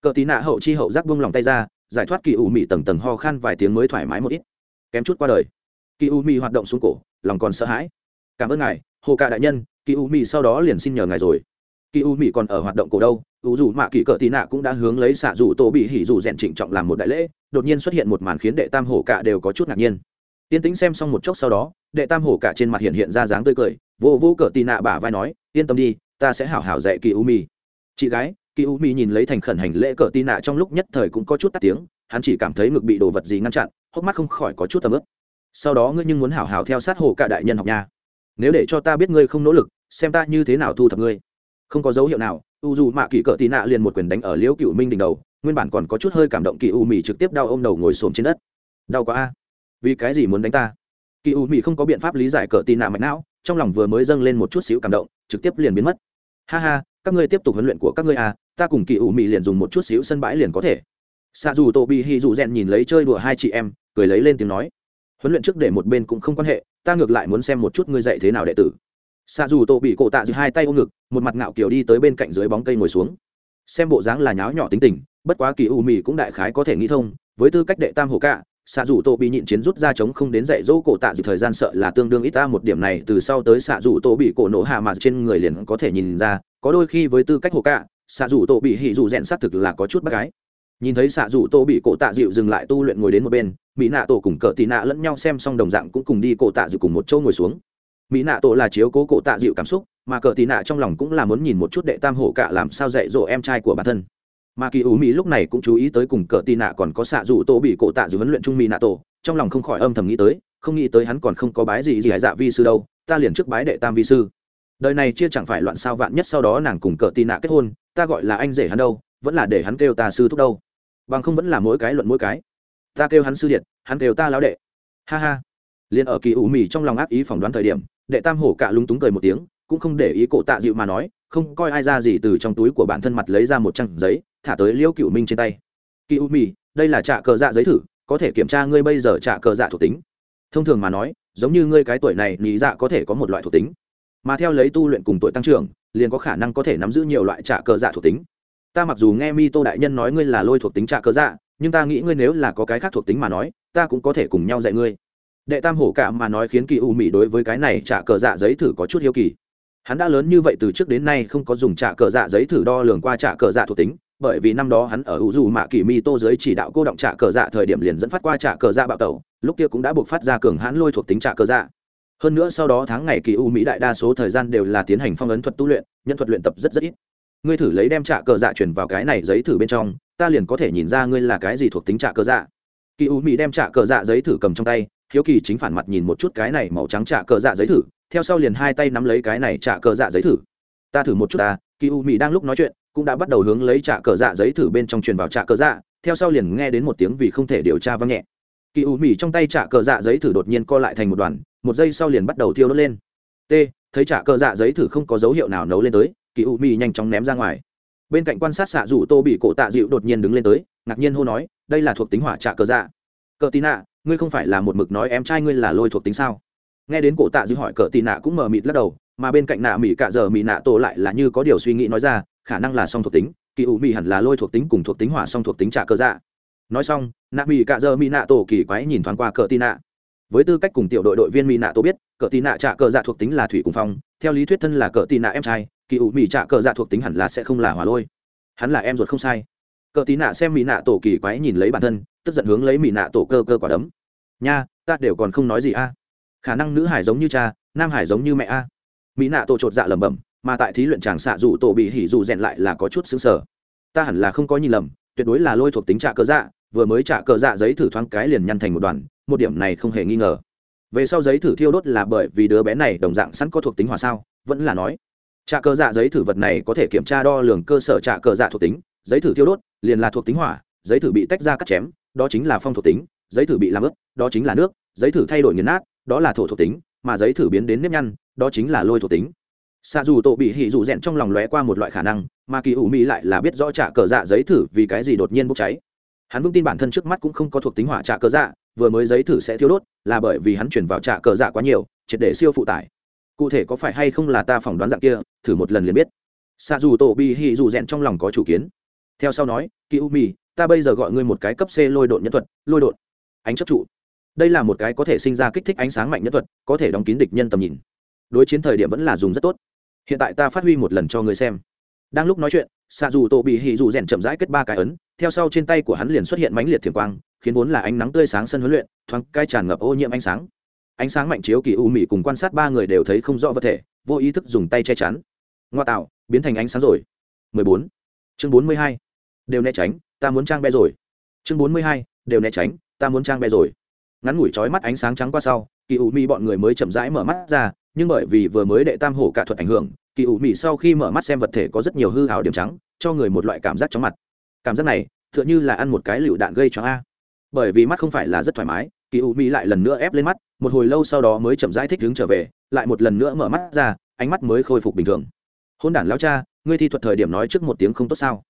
Cờ tì nạ hậu chi hậu giác buông lòng tay ra, giải thoát kỳ u mì tầng tầng ho khan vài tiếng mới thoải mái một ít. Kém chút qua đời. Kỳ u mì hoạt động xuống cổ, lòng còn sợ hãi. Cảm ơn ngài, hồ cạ đại nhân, kỳ u mì sau đó liền xin nhờ ngài rồi kỳ u mỹ còn ở hoạt động cổ đâu, u dù mạ kỳ cỡ tì nạ cũng đã hướng lấy xạ dù tổ bị hỉ dù rèn trịnh trọng làm một đại lễ, đột nhiên xuất hiện một màn khiến đệ tam hổ cả đều có chút ngạc nhiên. Tiên tính xem xong một chốc sau đó, đệ tam hổ cả trên mặt hiện hiện ra dáng tươi cười, vô vô cỡ tì nạ bả vai nói, yên tâm đi, ta sẽ hảo hảo dạy kỳ u mỹ chị gái kỳ u mỹ nhìn lấy thành khẩn hành lễ cỡ tì nạ trong lúc nhất thời cũng có chút tắt tiếng, hắn chỉ cảm thấy ngực bị đồ vật gì ngăn chặn, hốc mắt không khỏi có chút tầm ướp sau đó ngươi nhưng muốn hảo hảo theo sát hổ cả đại nhân học nha. Nếu để cho ta biết ngươi không nỗ lực, xem ta như thế nào thu thập ngươi không có dấu hiệu nào, u dù mạ kỳ cỡ tị nạ liền một quyền đánh ở liễu cựu minh đỉnh đầu, nguyên bản còn có chút hơi cảm động kỳ u mì trực tiếp đau ô m đầu ngồi xổm trên đất. Đau quá a. Vì cái gì muốn đánh ta? Kỳ u mì không có biện pháp lý giải cỡ tị nạ mạch não, trong lòng vừa mới dâng lên một chút xíu cảm động, trực tiếp liền biến mất. Ha ha, các ngươi tiếp tục huấn luyện của các ngươi a ta cùng kỳ u mì liền dùng một chút xíu sân bãi liền có thể. Xạ dù tô bị hy dù rèn nhìn lấy chơi đùa hai chị em, cười lấy lên tiếng nói. Huấn luyện trước để một bên cũng không quan hệ, ta ngược lại muốn xem một chút ngươi dạy thế nào đệ tử xạ dù tổ bị cổ tạ giữ hai tay ôm ngực, một mặt ngạo kiểu đi tới bên cạnh dưới bóng cây ngồi xuống. Xem bộ dáng là nháo nhỏ tính tình, bất quá kỳ u mì cũng đại khái có thể nghĩ thông, với tư cách đệ tam hổ cạ xạ dù tổ bị nhịn chiến rút ra chống không đến dạy dỗ cổ tạ dự thời gian sợ là tương đương ít ta một điểm này, từ sau tới xạ dù tổ bị cổ nổ hạ mà trên người liền có thể nhìn ra, có đôi khi với tư cách hổ cạ xạ dù tổ bị hỉ dù rèn xác thực là có chút bác gái. Nhìn thấy xạ dù tô bị cổ tạ dịu dừng lại tu luyện ngồi đến một bên, mỹ nạ tổ cùng cờ tị nạ lẫn nhau xem xong đồng dạng cũng cùng đi cổ tạ dịu cùng một chỗ ngồi xuống mỹ nạ tổ là chiếu cố cổ tạ dịu cảm xúc, mà cờ tì nạ trong lòng cũng là muốn nhìn một chút đệ tam hổ cả làm sao dạy dỗ em trai của bản thân. Mà kỳ ủ mỹ lúc này cũng chú ý tới cùng cờ tì nạ còn có xạ dù tổ bị cổ tạ dịu huấn luyện trung mỹ nạ tổ, trong lòng không khỏi âm thầm nghĩ tới, không nghĩ tới hắn còn không có bái gì gì hải dạ vi sư đâu, ta liền trước bái đệ tam vi sư. Đời này chia chẳng phải loạn sao vạn nhất sau đó nàng cùng cờ tì nạ kết hôn, ta gọi là anh rể hắn đâu, vẫn là để hắn kêu ta sư thúc đâu. Bằng không vẫn là mỗi cái luận mỗi cái. Ta kêu hắn sư điện hắn kêu ta lão đệ. Ha ha. Liền ở kỳ ủ mì trong lòng ác ý phỏng đoán thời điểm đệ tam hổ cạ lúng túng cười một tiếng, cũng không để ý cổ tạ dịu mà nói, không coi ai ra gì từ trong túi của bản thân mặt lấy ra một trang giấy, thả tới liễu cựu minh trên tay. Kỳ u mì đây là trạ cờ dạ giấy thử, có thể kiểm tra ngươi bây giờ trạ cờ dạ thuộc tính. Thông thường mà nói, giống như ngươi cái tuổi này lý dạ có thể có một loại thuộc tính. Mà theo lấy tu luyện cùng tuổi tăng trưởng, liền có khả năng có thể nắm giữ nhiều loại trạ cờ dạ thuộc tính. Ta mặc dù nghe mi tô đại nhân nói ngươi là lôi thuộc tính trạ cờ dạ nhưng ta nghĩ ngươi nếu là có cái khác thuộc tính mà nói, ta cũng có thể cùng nhau dạy ngươi đệ tam hổ cả mà nói khiến kỳ u mỹ đối với cái này trả cờ dạ giấy thử có chút hiếu kỳ. Hắn đã lớn như vậy từ trước đến nay không có dùng trả cờ dạ giấy thử đo lường qua trả cờ dạ thuộc tính, bởi vì năm đó hắn ở hữu dù mạ kỳ mi tô dưới chỉ đạo cô động trả cờ dạ thời điểm liền dẫn phát qua trả cờ dạ bạo tẩu, lúc kia cũng đã buộc phát ra cường hãn lôi thuộc tính trả cờ dạ. Hơn nữa sau đó tháng ngày kỳ u mỹ đại đa số thời gian đều là tiến hành phong ấn thuật tu luyện, nhân thuật luyện tập rất rất ít. Ngươi thử lấy đem trả cờ dạ chuyển vào cái này giấy thử bên trong, ta liền có thể nhìn ra ngươi là cái gì thuộc tính trả cờ dạ. Kỳ u mỹ đem trả cờ dạ giấy thử cầm trong tay hiếu kỳ chính phản mặt nhìn một chút cái này màu trắng trả cờ dạ giấy thử, theo sau liền hai tay nắm lấy cái này trả cờ dạ giấy thử. Ta thử một chút ta, kỳ u mỹ đang lúc nói chuyện, cũng đã bắt đầu hướng lấy trả cờ dạ giấy thử bên trong truyền vào trả cờ dạ theo sau liền nghe đến một tiếng vì không thể điều tra văng nhẹ. Kỳ u mỹ trong tay trả cờ dạ giấy thử đột nhiên co lại thành một đoàn, một giây sau liền bắt đầu thiêu đốt lên. T, thấy trả cờ dạ giấy thử không có dấu hiệu nào nấu lên tới, kỳ u mỹ nhanh chóng ném ra ngoài. Bên cạnh quan sát xạ rủ tô bị cổ tạ dịu đột nhiên đứng lên tới, ngạc nhiên hô nói, đây là thuộc tính hỏa trả cờ dạ. Cờ tí nạ ngươi không phải là một mực nói em trai ngươi là lôi thuộc tính sao? Nghe đến cổ tạ dư hỏi cờ tì nạ cũng mờ mịt lắc đầu, mà bên cạnh nạ mỹ cạ giờ mỹ nạ tổ lại là như có điều suy nghĩ nói ra, khả năng là song thuộc tính, kỳ ủ mỹ hẳn là lôi thuộc tính cùng thuộc tính hỏa song thuộc tính trả cơ dạ. Nói xong, nạ mỹ cạ giờ mỹ nạ tổ kỳ quái nhìn thoáng qua cờ tì nạ. Với tư cách cùng tiểu đội đội viên mỹ nạ tổ biết, cờ tì nạ trả cờ dạ thuộc tính là thủy cùng phong, theo lý thuyết thân là cờ tì nạ em trai, kỳ ủ mỹ trả cờ dạ thuộc tính hẳn là sẽ không là hỏa lôi. Hắn là em ruột không sai. Cờ tì nạ xem mỹ nạ tổ kỳ quái nhìn lấy bản thân, tức giận hướng lấy mỹ nạ tổ cơ cơ quả đấm nha, ta đều còn không nói gì a. Khả năng nữ hải giống như cha, nam hải giống như mẹ a. Mỹ nạ tổ chột dạ lẩm bẩm, mà tại thí luyện chàng xạ dù tổ bị hỉ dù rèn lại là có chút xứng sở ta hẳn là không có nhìn lầm, tuyệt đối là lôi thuộc tính trạ cờ dạ vừa mới trạ cờ dạ giấy thử thoáng cái liền nhăn thành một đoàn, một điểm này không hề nghi ngờ. Về sau giấy thử thiêu đốt là bởi vì đứa bé này đồng dạng sẵn có thuộc tính hỏa sao, vẫn là nói. Trạ cờ dạ giấy thử vật này có thể kiểm tra đo lường cơ sở trạ cờ dạ thuộc tính, giấy thử thiêu đốt liền là thuộc tính hỏa, giấy thử bị tách ra cắt chém, đó chính là phong thuộc tính giấy thử bị làm ướt, đó chính là nước, giấy thử thay đổi nghiền nát, đó là thổ thuộc tính, mà giấy thử biến đến nếp nhăn, đó chính là lôi thuộc tính. Xạ dù tổ bị hỉ dù rèn trong lòng lóe qua một loại khả năng, mà kỳ ủ mỹ lại là biết rõ trả cờ dạ giấy thử vì cái gì đột nhiên bốc cháy. Hắn vững tin bản thân trước mắt cũng không có thuộc tính hỏa trả cờ dạ vừa mới giấy thử sẽ thiếu đốt, là bởi vì hắn chuyển vào trả cờ dạ quá nhiều, triệt để siêu phụ tải. Cụ thể có phải hay không là ta phỏng đoán dạng kia, thử một lần liền biết. Xạ dù tổ bị hỉ dù rèn trong lòng có chủ kiến. Theo sau nói, kỳ u mi ta bây giờ gọi ngươi một cái cấp c lôi độn nhân thuật, lôi độn ánh chấp trụ. Đây là một cái có thể sinh ra kích thích ánh sáng mạnh nhất thuật, có thể đóng kín địch nhân tầm nhìn. Đối chiến thời điểm vẫn là dùng rất tốt. Hiện tại ta phát huy một lần cho người xem. Đang lúc nói chuyện xạ dù tổ bị hỉ dù rèn chậm rãi kết ba cái ấn, theo sau trên tay của hắn liền xuất hiện mãnh liệt thiểm quang, khiến vốn là ánh nắng tươi sáng sân huấn luyện, thoáng cai tràn ngập ô nhiễm ánh sáng. Ánh sáng mạnh chiếu kỳ u mị cùng quan sát ba người đều thấy không rõ vật thể, vô ý thức dùng tay che chắn. Ngoa tạo, biến thành ánh sáng rồi. 14. chương 42. đều né tránh, ta muốn trang be rồi. Chương 42. đều né tránh ta muốn trang be rồi. Ngắn ngủi trói mắt ánh sáng trắng qua sau, kỳ u mị bọn người mới chậm rãi mở mắt ra, nhưng bởi vì vừa mới đệ tam hổ cả thuật ảnh hưởng, kỳ ủ mị sau khi mở mắt xem vật thể có rất nhiều hư hào điểm trắng, cho người một loại cảm giác chóng mặt. Cảm giác này, tựa như là ăn một cái lựu đạn gây cho a. Bởi vì mắt không phải là rất thoải mái, kỳ ủ mị lại lần nữa ép lên mắt, một hồi lâu sau đó mới chậm rãi thích đứng trở về, lại một lần nữa mở mắt ra, ánh mắt mới khôi phục bình thường. Hôn đản lao cha, ngươi thi thuật thời điểm nói trước một tiếng không tốt sao?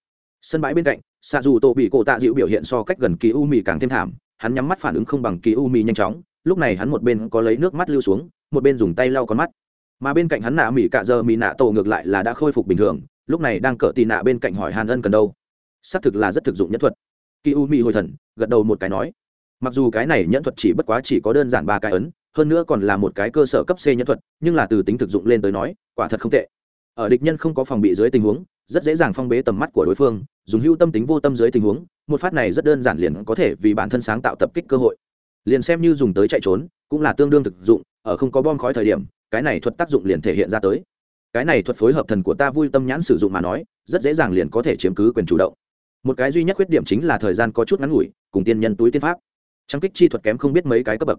Sân bãi bên cạnh xạ dù tổ bị cổ tạ dịu biểu hiện so cách gần kỳ u mì càng thêm thảm hắn nhắm mắt phản ứng không bằng kỳ u mì nhanh chóng, lúc này hắn một bên có lấy nước mắt lưu xuống, một bên dùng tay lau con mắt. Mà bên cạnh hắn nạ mỹ cạ giờ mỹ nạ tổ ngược lại là đã khôi phục bình thường, lúc này đang cỡ tì nạ bên cạnh hỏi hàn ân cần đâu. Xác thực là rất thực dụng nhất thuật. Kỳ u mỹ hồi thần, gật đầu một cái nói. Mặc dù cái này nhẫn thuật chỉ bất quá chỉ có đơn giản ba cái ấn, hơn nữa còn là một cái cơ sở cấp c nhẫn thuật, nhưng là từ tính thực dụng lên tới nói, quả thật không tệ. Ở địch nhân không có phòng bị dưới tình huống rất dễ dàng phong bế tầm mắt của đối phương, dùng hưu tâm tính vô tâm dưới tình huống, một phát này rất đơn giản liền có thể vì bản thân sáng tạo tập kích cơ hội. Liền xem như dùng tới chạy trốn, cũng là tương đương thực dụng, ở không có bom khói thời điểm, cái này thuật tác dụng liền thể hiện ra tới. Cái này thuật phối hợp thần của ta vui tâm nhãn sử dụng mà nói, rất dễ dàng liền có thể chiếm cứ quyền chủ động. Một cái duy nhất khuyết điểm chính là thời gian có chút ngắn ngủi, cùng tiên nhân túi tiên pháp. Trang kích chi thuật kém không biết mấy cái cấp bậc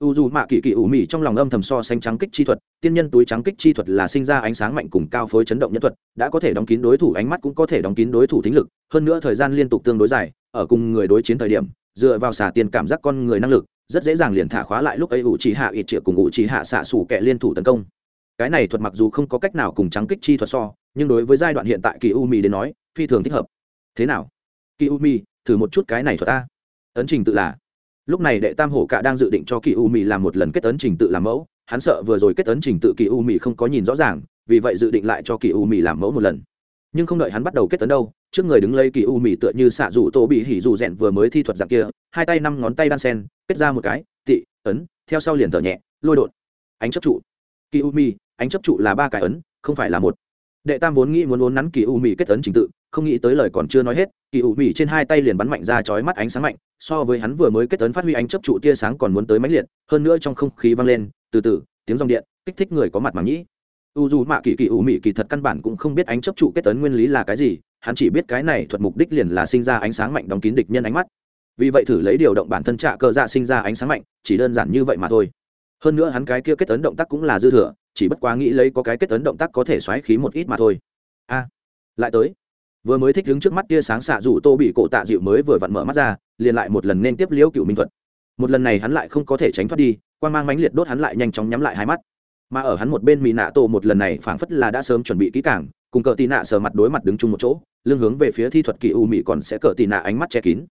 u dù mạ kỳ kỳ ủ mị trong lòng âm thầm so sánh trắng kích chi thuật, tiên nhân túi trắng kích chi thuật là sinh ra ánh sáng mạnh cùng cao phối chấn động nhân thuật, đã có thể đóng kín đối thủ, ánh mắt cũng có thể đóng kín đối thủ thính lực, hơn nữa thời gian liên tục tương đối dài, ở cùng người đối chiến thời điểm, dựa vào xả tiền cảm giác con người năng lực, rất dễ dàng liền thả khóa lại lúc ấy ủ chỉ hạ ít triệu cùng ủ chỉ hạ xạ xủ kẻ liên thủ tấn công. Cái này thuật mặc dù không có cách nào cùng trắng kích chi thuật so, nhưng đối với giai đoạn hiện tại kỳ u mi đến nói, phi thường thích hợp. Thế nào? Kỳ u mi thử một chút cái này thuật ta ấn trình tự là lúc này đệ tam hổ cả đang dự định cho kỳ u mi làm một lần kết ấn trình tự làm mẫu, hắn sợ vừa rồi kết ấn trình tự kỳ u mi không có nhìn rõ ràng, vì vậy dự định lại cho kỳ u mi làm mẫu một lần. Nhưng không đợi hắn bắt đầu kết tấn đâu, trước người đứng lấy kỳ u mì tựa như xạ rủ tô bị hỉ dù rẽn vừa mới thi thuật dạng kia, hai tay năm ngón tay đan sen, kết ra một cái, tị, ấn, theo sau liền thở nhẹ, lôi đột. Ánh chấp trụ. Kỳ u mì ánh chấp trụ là ba cái ấn, không phải là một đệ tam vốn nghĩ muốn uốn nắn kỳ u mỹ kết ấn trình tự, không nghĩ tới lời còn chưa nói hết, kỳ u mỹ trên hai tay liền bắn mạnh ra chói mắt ánh sáng mạnh, so với hắn vừa mới kết ấn phát huy ánh chấp trụ tia sáng còn muốn tới mãnh liệt, hơn nữa trong không khí vang lên, từ từ, tiếng dòng điện, kích thích người có mặt mà nhĩ u dù mạ kỳ kỳ u mị kỳ thật căn bản cũng không biết ánh chấp trụ kết tấn nguyên lý là cái gì, hắn chỉ biết cái này thuật mục đích liền là sinh ra ánh sáng mạnh đóng kín địch nhân ánh mắt. Vì vậy thử lấy điều động bản thân trạ cơ dạ sinh ra ánh sáng mạnh, chỉ đơn giản như vậy mà thôi. Hơn nữa hắn cái kia kết tấn động tác cũng là dư thừa chỉ bất quá nghĩ lấy có cái kết tấn động tác có thể xoáy khí một ít mà thôi. A, lại tới. Vừa mới thích đứng trước mắt tia sáng xạ dù tô bị cổ tạ dịu mới vừa vặn mở mắt ra, liền lại một lần nên tiếp liễu cựu minh thuật. Một lần này hắn lại không có thể tránh thoát đi quan mang mánh liệt đốt hắn lại nhanh chóng nhắm lại hai mắt. Mà ở hắn một bên mỹ nạ tổ một lần này phảng phất là đã sớm chuẩn bị kỹ càng, cùng cờ tì nạ sờ mặt đối mặt đứng chung một chỗ, lưng hướng về phía thi thuật kỳ u mỹ còn sẽ cờ tì nạ ánh mắt che kín.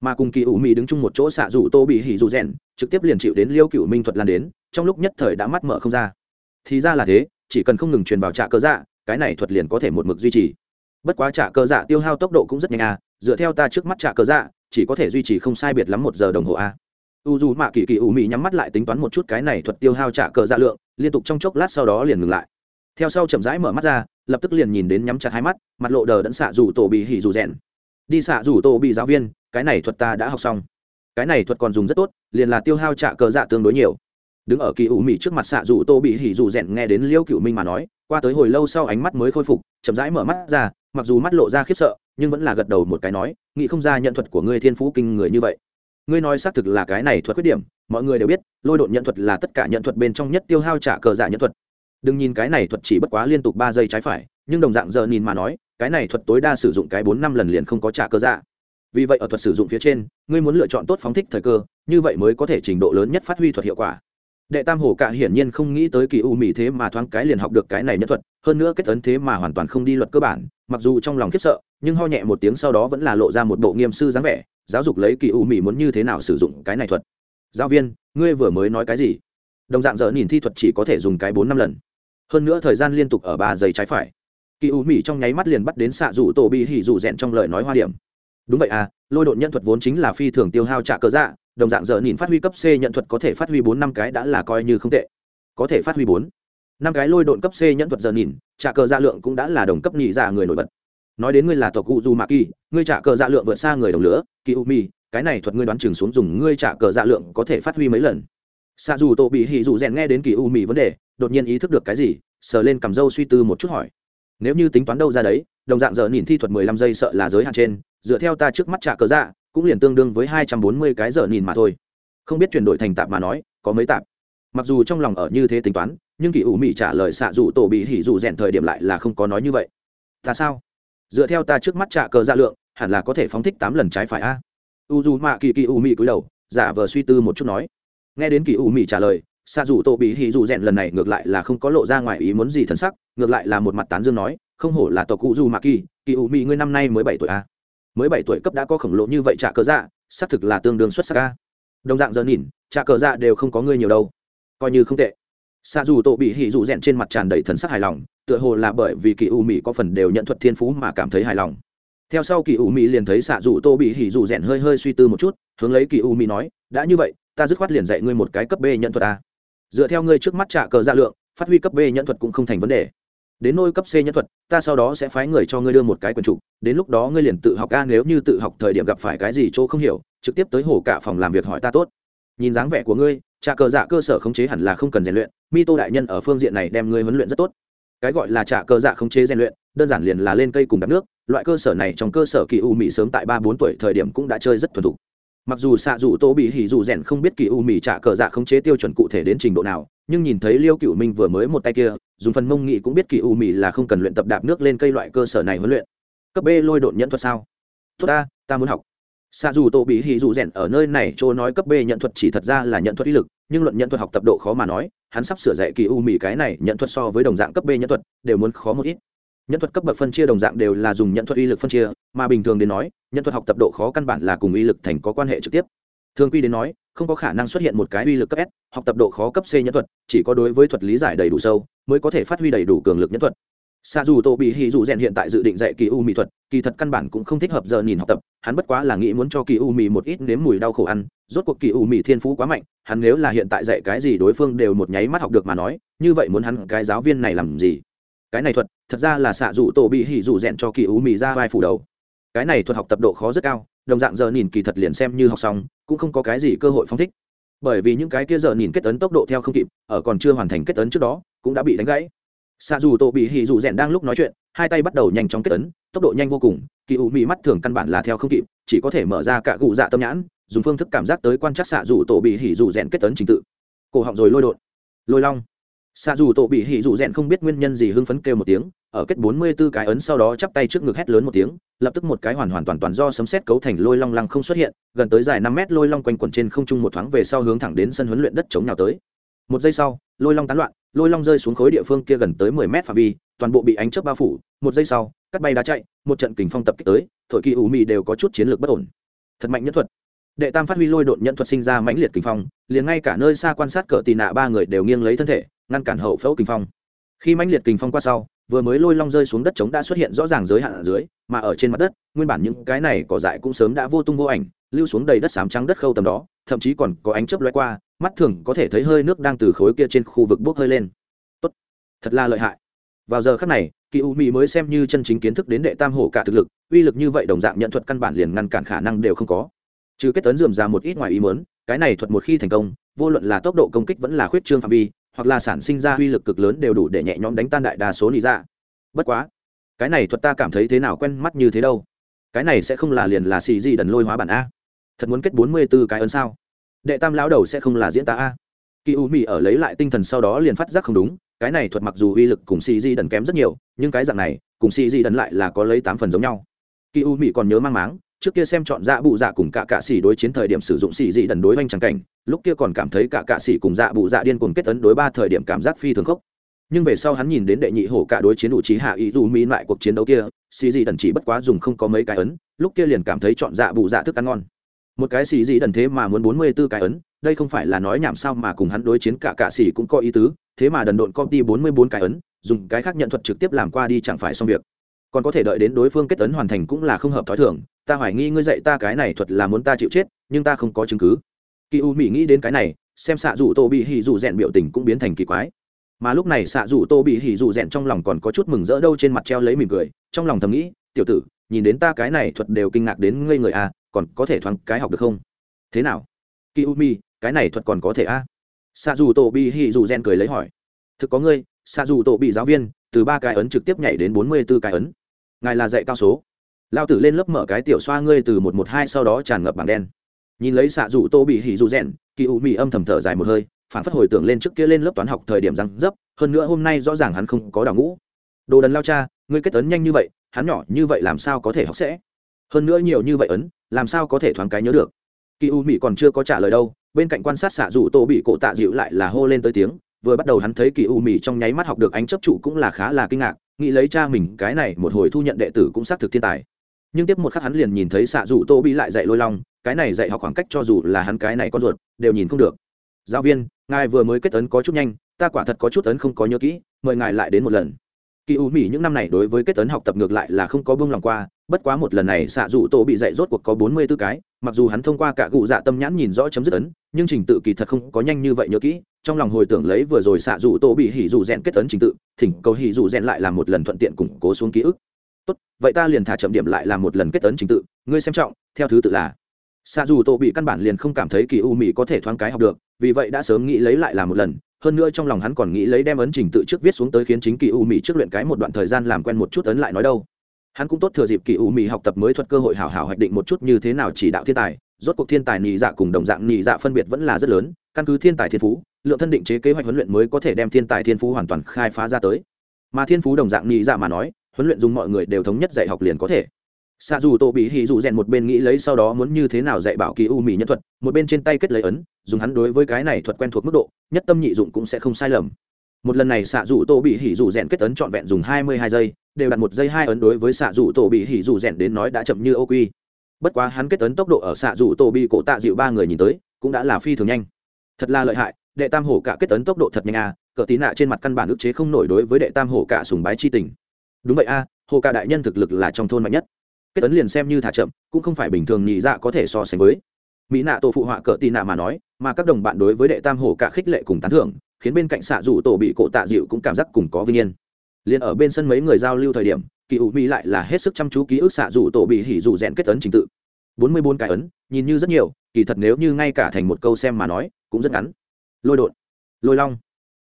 Mà cùng kỳ u mỹ đứng chung một chỗ xạ rủ tô bị hỉ dù rèn, trực tiếp liền chịu đến liêu cựu minh thuật lan đến, trong lúc nhất thời đã mắt mở không ra thì ra là thế, chỉ cần không ngừng truyền vào trạ cơ dạ cái này thuật liền có thể một mực duy trì. Bất quá trạ cơ dạ tiêu hao tốc độ cũng rất nhanh à dựa theo ta trước mắt trạ cơ dạ chỉ có thể duy trì không sai biệt lắm một giờ đồng hồ a u dù mạ kỳ kỳ ủ mị nhắm mắt lại tính toán một chút cái này thuật tiêu hao trả cờ dạ lượng, liên tục trong chốc lát sau đó liền ngừng lại. Theo sau chậm rãi mở mắt ra, lập tức liền nhìn đến nhắm chặt hai mắt, mặt lộ đờ đẫn xạ rủ tổ bị hỉ rủ rẽn đi xạ rủ tổ bị giáo viên, cái này thuật ta đã học xong. Cái này thuật còn dùng rất tốt, liền là tiêu hao trả cờ dạ tương đối nhiều đứng ở kỳ ủ mỹ trước mặt xạ rủ tô bị hỉ rủ rèn nghe đến liêu cựu minh mà nói, qua tới hồi lâu sau ánh mắt mới khôi phục, chậm rãi mở mắt ra, mặc dù mắt lộ ra khiếp sợ, nhưng vẫn là gật đầu một cái nói nghĩ không ra nhận thuật của ngươi thiên phú kinh người như vậy. Ngươi nói xác thực là cái này thuật khuyết điểm, mọi người đều biết, lôi độn nhận thuật là tất cả nhận thuật bên trong nhất tiêu hao trả cờ giả nhận thuật. Đừng nhìn cái này thuật chỉ bất quá liên tục ba giây trái phải, nhưng đồng dạng giờ nhìn mà nói, cái này thuật tối đa sử dụng cái bốn năm lần liền không có trả cơ dạ vì vậy ở thuật sử dụng phía trên, ngươi muốn lựa chọn tốt phóng thích thời cơ, như vậy mới có thể trình độ lớn nhất phát huy thuật hiệu quả đệ tam hồ cạ hiển nhiên không nghĩ tới kỳ u mỹ thế mà thoáng cái liền học được cái này nhất thuật, hơn nữa kết ấn thế mà hoàn toàn không đi luật cơ bản, mặc dù trong lòng khiếp sợ, nhưng ho nhẹ một tiếng sau đó vẫn là lộ ra một bộ nghiêm sư dáng vẻ, giáo dục lấy kỳ u mỹ muốn như thế nào sử dụng cái này thuật. Giáo viên, ngươi vừa mới nói cái gì? Đồng dạng dở nhìn thi thuật chỉ có thể dùng cái bốn năm lần. Hơn nữa thời gian liên tục ở ba giây trái phải. Kỳ u mỹ trong nháy mắt liền bắt đến xạ rủ tổ bị hỉ rủ rẽn trong lời nói hoa điểm. Đúng vậy à lôi độn nhân thuật vốn chính là phi thường tiêu hao trả cớ dạ đồng dạng giờ nhìn phát huy cấp c nhận thuật có thể phát huy bốn năm cái đã là coi như không tệ. Có thể phát huy bốn năm cái lôi độn cấp c nhận thuật giờ nhìn trả cờ dạ lượng cũng đã là đồng cấp nhị dạ người nổi bật. Nói đến ngươi là tộc cụ du kỳ ngươi trả cờ dạ lượng vượt xa người đồng lửa Kiyomi, cái này thuật ngươi đoán chừng xuống dùng ngươi trả cờ dạ lượng có thể phát huy mấy lần. Sa dù tổ bị hỉ dụ rèn nghe đến Kiyomi vấn đề đột nhiên ý thức được cái gì sờ lên cầm râu suy tư một chút hỏi. Nếu như tính toán đâu ra đấy đồng dạng giờ nhìn thi thuật mười lăm giây sợ là giới hạn trên dựa theo ta trước mắt trả cờ dạ cũng liền tương đương với hai trăm bốn mươi cái giờ nhìn mà thôi. Không biết chuyển đổi thành tạp mà nói, có mấy tạp? Mặc dù trong lòng ở như thế tính toán, nhưng kỳ ủ mị trả lời xạ dù tổ bị hỉ dù rèn thời điểm lại là không có nói như vậy. Ta sao? Dựa theo ta trước mắt trả cờ dạ lượng, hẳn là có thể phóng thích tám lần trái phải a. U dù mạ kỳ kỳ ủ mị cúi đầu, giả vờ suy tư một chút nói. Nghe đến kỳ ủ mị trả lời, xạ dù tổ bị hỉ dù rèn lần này ngược lại là không có lộ ra ngoài ý muốn gì thân sắc, ngược lại là một mặt tán dương nói, không hổ là tộc cụ dù mạ kỳ kỳ ủ mị ngươi năm nay mới bảy tuổi a mới bảy tuổi cấp đã có khổng lồ như vậy trả cờ dạ xác thực là tương đương xuất sắc ca. Đồng dạng giờ nhìn, trả cờ dạ đều không có ngươi nhiều đâu. Coi như không tệ. Xa dù tổ bị hỉ dù rèn trên mặt tràn đầy thần sắc hài lòng, tựa hồ là bởi vì kỳ u mỹ có phần đều nhận thuật thiên phú mà cảm thấy hài lòng. Theo sau kỳ u mỹ liền thấy xạ dù tô bị hỉ dù rèn hơi hơi suy tư một chút, hướng lấy kỳ u mỹ nói, đã như vậy, ta dứt khoát liền dạy ngươi một cái cấp b nhận thuật à? dựa theo ngươi trước mắt trả cờ dạ lượng, phát huy cấp b nhận thuật cũng không thành vấn đề đến nôi cấp c nhân thuật, ta sau đó sẽ phái người cho ngươi đưa một cái quần trục đến lúc đó ngươi liền tự học a nếu như tự học thời điểm gặp phải cái gì chỗ không hiểu, trực tiếp tới hồ cả phòng làm việc hỏi ta tốt. Nhìn dáng vẻ của ngươi, trà cờ dạ cơ sở khống chế hẳn là không cần rèn luyện, mi tô đại nhân ở phương diện này đem ngươi huấn luyện rất tốt. Cái gọi là trà cờ dạ khống chế rèn luyện, đơn giản liền là lên cây cùng đắp nước, loại cơ sở này trong cơ sở kỳ u mỹ sớm tại ba bốn tuổi thời điểm cũng đã chơi rất thuần thục mặc dù xạ dù tô bị hỉ dù rèn không biết kỳ u mì trả cờ dạ khống chế tiêu chuẩn cụ thể đến trình độ nào, nhưng nhìn thấy liêu cựu minh vừa mới một tay kia, dùng phần mông nghị cũng biết kỳ u mì là không cần luyện tập đạp nước lên cây loại cơ sở này huấn luyện. Cấp b lôi độn nhẫn thuật sao? Tốt ta ta muốn học. Xạ dù tô bị hỉ dù rèn ở nơi này, chỗ nói cấp b nhận thuật chỉ thật ra là nhận thuật ý lực, nhưng luận nhận thuật học tập độ khó mà nói, hắn sắp sửa dạy kỳ u mì cái này, nhận thuật so với đồng dạng cấp b nhận thuật, đều muốn khó một ít nhân thuật cấp bậc phân chia đồng dạng đều là dùng nhận thuật uy lực phân chia, mà bình thường đến nói, nhân thuật học tập độ khó căn bản là cùng uy lực thành có quan hệ trực tiếp. Thường quy đến nói, không có khả năng xuất hiện một cái uy lực cấp s, học tập độ khó cấp c nhân thuật, chỉ có đối với thuật lý giải đầy đủ sâu, mới có thể phát huy đầy đủ cường lực nhân thuật. Xa dù tô bị hì dù rèn hiện tại dự định dạy kỳ u mỹ thuật, kỳ thật căn bản cũng không thích hợp giờ nhìn học tập, hắn bất quá là nghĩ muốn cho kỳ u mỹ một ít nếm mùi đau khổ ăn, rốt cuộc kỳ u mỹ thiên phú quá mạnh, hắn nếu là hiện tại dạy cái gì đối phương đều một nháy mắt học được mà nói, như vậy muốn hắn cái giáo viên này làm gì? Cái này thuật, thật ra là xạ dụ tổ bị hỉ dụ rèn cho kỳ ú mì ra vai phủ đầu. Cái này thuật học tập độ khó rất cao, đồng dạng giờ nhìn kỳ thật liền xem như học xong, cũng không có cái gì cơ hội phong thích. Bởi vì những cái kia giờ nhìn kết tấn tốc độ theo không kịp, ở còn chưa hoàn thành kết tấn trước đó, cũng đã bị đánh gãy. Xạ dù tổ bị hỉ dù rèn đang lúc nói chuyện, hai tay bắt đầu nhanh chóng kết tấn tốc độ nhanh vô cùng, kỳ u mì mắt thường căn bản là theo không kịp, chỉ có thể mở ra cả cụ dạ tâm nhãn, dùng phương thức cảm giác tới quan trắc xạ dù tổ bị hỉ dù rèn kết tấn trình tự. Cổ họng rồi lôi đột. Lôi long xa dù tổ bị hỉ dù rèn không biết nguyên nhân gì hưng phấn kêu một tiếng, ở kết bốn mươi 44 cái ấn sau đó chắp tay trước ngực hét lớn một tiếng, lập tức một cái hoàn hoàn toàn toàn do sấm sét cấu thành lôi long lăng không xuất hiện, gần tới dài năm mét lôi long quanh quẩn trên không trung một thoáng về sau hướng thẳng đến sân huấn luyện đất chống nào tới. Một giây sau, lôi long tán loạn, lôi long rơi xuống khối địa phương kia gần tới mười mét phạm vi, toàn bộ bị ánh chớp bao phủ. Một giây sau, cắt bay đá chạy, một trận kình phong tập kích tới, thổi kỳ ủ mì đều có chút chiến lược bất ổn. Thật mạnh nhất thuật đệ tam phát huy lôi độn nhận thuật sinh ra mãnh liệt kình phong, liền ngay cả nơi xa quan sát cỡ tì nạ ba người đều nghiêng lấy thân thể, ngăn cản hậu phẫu kình phong. Khi mãnh liệt kình phong qua sau, vừa mới lôi long rơi xuống đất trống đã xuất hiện rõ ràng giới hạn ở dưới, mà ở trên mặt đất, nguyên bản những cái này cỏ dại cũng sớm đã vô tung vô ảnh, lưu xuống đầy đất sám trắng đất khâu tầm đó, thậm chí còn có ánh chớp lóe qua, mắt thường có thể thấy hơi nước đang từ khối kia trên khu vực bốc hơi lên. Tốt, thật là lợi hại. Vào giờ khắc này, kỳ u mỹ mới xem như chân chính kiến thức đến đệ tam hổ cả thực lực, uy lực như vậy đồng dạng nhận thuật căn bản liền ngăn cản khả năng đều không có trừ kết tấn dườm ra một ít ngoài ý mớn cái này thuật một khi thành công, vô luận là tốc độ công kích vẫn là khuyết trương phạm vi, hoặc là sản sinh ra uy lực cực lớn đều đủ để nhẹ nhõm đánh tan đại đa số lý ra dạ. bất quá, cái này thuật ta cảm thấy thế nào quen mắt như thế đâu? Cái này sẽ không là liền là xì gì đần lôi hóa bản a. Thật muốn kết bốn mươi b ố cái ấn sao? Đệ tam lão đầu sẽ không là diễn ta a. Kỳ u mì ở lấy lại tinh thần sau đó liền phát giác không đúng, cái này thuật mặc dù uy lực cùng xì di đần kém rất nhiều, nhưng cái dạng này, cùng xì di đần lại là có lấy tám phần giống nhau. Kỳ u mì còn nhớ mang máng trước kia xem chọn dạ bụ dạ cùng cả cạ xỉ đối chiến thời điểm sử dụng xì dị đần đối oanh trắng cảnh, lúc kia còn cảm thấy cả cạ xỉ cùng dạ bụ dạ điên cuồng kết ấn đối ba thời điểm cảm giác phi thường khốc. Nhưng về sau hắn nhìn đến đệ nhị hổ cả đối chiến đủ trí hạ ý dù mỹ lại cuộc chiến đấu kia xì dị đần chỉ bất quá dùng không có mấy cái ấn, lúc kia liền cảm thấy chọn dạ bụ dạ thức ăn ngon. Một cái xì dị đần thế mà muốn bốn mươi b ố cái ấn, đây không phải là nói nhảm sao mà cùng hắn đối chiến cả cạ xỉ cũng có ý tứ, thế mà đần độn có đi bốn mươi bốn cái ấn, dùng cái khác nhận thuật trực tiếp làm qua đi chẳng phải xong việc. Còn có thể đợi đến đối phương kết ấn hoàn thành cũng là không hợp thói thường ta hoài nghi ngươi dạy ta cái này thuật là muốn ta chịu chết, nhưng ta không có chứng cứ. Kỳ u mỹ nghĩ đến cái này, xem xạ dù tô bị hỉ dù rèn biểu tình cũng biến thành kỳ quái. Mà lúc này xạ dù tô bị hỉ dù rèn trong lòng còn có chút mừng rỡ đâu trên mặt treo lấy mỉm cười, trong lòng thầm nghĩ, tiểu tử, nhìn đến ta cái này thuật đều kinh ngạc đến ngây người à còn có thể thoáng cái học được không? Thế nào? Kỳ u mi cái này thuật còn có thể à? a xạ dù tô bị hỉ dù rèn cười lấy hỏi. Thực có ngươi xạ dù tô bị giáo viên, từ ba cái ấn trực tiếp nhảy đến bốn mươi b ố cái ấn. Ngài là dạy cao số lao tử lên lớp mở cái tiểu xoa ngươi từ một một hai sau đó tràn ngập bảng đen. Nhìn lấy xạ rủ tô bị hỉ dù rèn, kỳ u mị âm thầm thở dài một hơi, phản phất hồi tưởng lên trước kia lên lớp toán học thời điểm răng dấp, hơn nữa hôm nay rõ ràng hắn không có đào ngũ. Đồ đần lao cha, ngươi kết ấn nhanh như vậy, hắn nhỏ như vậy làm sao có thể học sẽ? Hơn nữa nhiều như vậy ấn, làm sao có thể thoáng cái nhớ được? Kỳ u mị còn chưa có trả lời đâu, bên cạnh quan sát xạ rủ tô bị cổ tạ dịu lại là hô lên tới tiếng, vừa bắt đầu hắn thấy kỳ u mị trong nháy mắt học được ánh chấp trụ cũng là khá là kinh ngạc, nghĩ lấy cha mình cái này một hồi thu nhận đệ tử cũng xác thực thiên tài nhưng tiếp một khắc hắn liền nhìn thấy xạ dù tô bị lại dạy lôi long, cái này dạy học khoảng cách cho dù là hắn cái này con ruột, đều nhìn không được. Giáo viên, ngài vừa mới kết ấn có chút nhanh, ta quả thật có chút ấn không có nhớ kỹ, mời ngài lại đến một lần. Kỳ u mỹ những năm này đối với kết ấn học tập ngược lại là không có bông lòng qua, bất quá một lần này xạ dù tổ bị dạy rốt cuộc có bốn mươi 44 cái, mặc dù hắn thông qua cả cụ dạ tâm nhãn nhìn rõ chấm dứt ấn, nhưng trình tự kỳ thật không có nhanh như vậy nhớ kỹ, trong lòng hồi tưởng lấy vừa rồi xạ dù tổ bị hỉ dù rèn kết ấn trình tự, thỉnh cầu hỉ dù rèn lại làm một lần thuận tiện củng cố xuống ký ức tốt, vậy ta liền thả chậm điểm lại làm một lần kết ấn trình tự, ngươi xem trọng, theo thứ tự là. Xa dù tổ bị căn bản liền không cảm thấy kỳ u mỹ có thể thoáng cái học được, vì vậy đã sớm nghĩ lấy lại làm một lần, hơn nữa trong lòng hắn còn nghĩ lấy đem ấn trình tự trước viết xuống tới khiến chính kỳ u mỹ trước luyện cái một đoạn thời gian làm quen một chút ấn lại nói đâu. Hắn cũng tốt thừa dịp kỳ u mỹ học tập mới thuật cơ hội hảo hảo hoạch định một chút như thế nào chỉ đạo thiên tài, rốt cuộc thiên tài nhị dạ cùng đồng dạng nhị dạ phân biệt vẫn là rất lớn, căn cứ thiên tài thiên phú, lượng thân định chế kế hoạch huấn luyện mới có thể đem thiên tài thiên phú hoàn toàn khai phá ra tới. Mà thiên phú đồng dạng nhị dạ mà nói huấn luyện dùng mọi người đều thống nhất dạy học liền có thể. Xạ dù tổ bị hì dù rèn một bên nghĩ lấy sau đó muốn như thế nào dạy bảo kỳ u mỹ nhân thuật, một bên trên tay kết lấy ấn, dùng hắn đối với cái này thuật quen thuộc mức độ, nhất tâm nhị dụng cũng sẽ không sai lầm. Một lần này xạ dù tổ bị hỉ dù rèn kết ấn trọn vẹn dùng hai mươi hai giây, đều đặt một giây hai ấn đối với xạ dù tổ bị hỉ dù rèn đến nói đã chậm như ô quy. Bất quá hắn kết ấn tốc độ ở xạ dù tổ bị cổ tạ dịu ba người nhìn tới, cũng đã là phi thường nhanh. Thật là lợi hại, đệ tam hổ cả kết ấn tốc độ thật nhanh à cỡ tí nạ trên mặt căn bản ức chế không nổi đối với đệ tam hổ cả sùng bái chi tình đúng vậy a à, ca cả đại nhân thực lực là trong thôn mạnh nhất. Kết ấn liền xem như thả chậm cũng không phải bình thường nhị dạ có thể so sánh với. Mỹ nạ tổ phụ họa cỡ tì nạ mà nói mà các đồng bạn đối với đệ tam hồ cả khích lệ cùng tán thưởng khiến bên cạnh xạ dù tổ bị cổ tạ dịu cũng cảm giác cùng có vinh yên. Liền ở bên sân mấy người giao lưu thời điểm kỳ ủ mỹ lại là hết sức chăm chú ký ức xạ dù tổ bị hỉ dù rèn kết ấn trình tự. Bốn mươi bốn cái ấn nhìn như rất nhiều kỳ thật nếu như ngay cả thành một câu xem mà nói cũng rất ngắn. Lôi đột lôi long.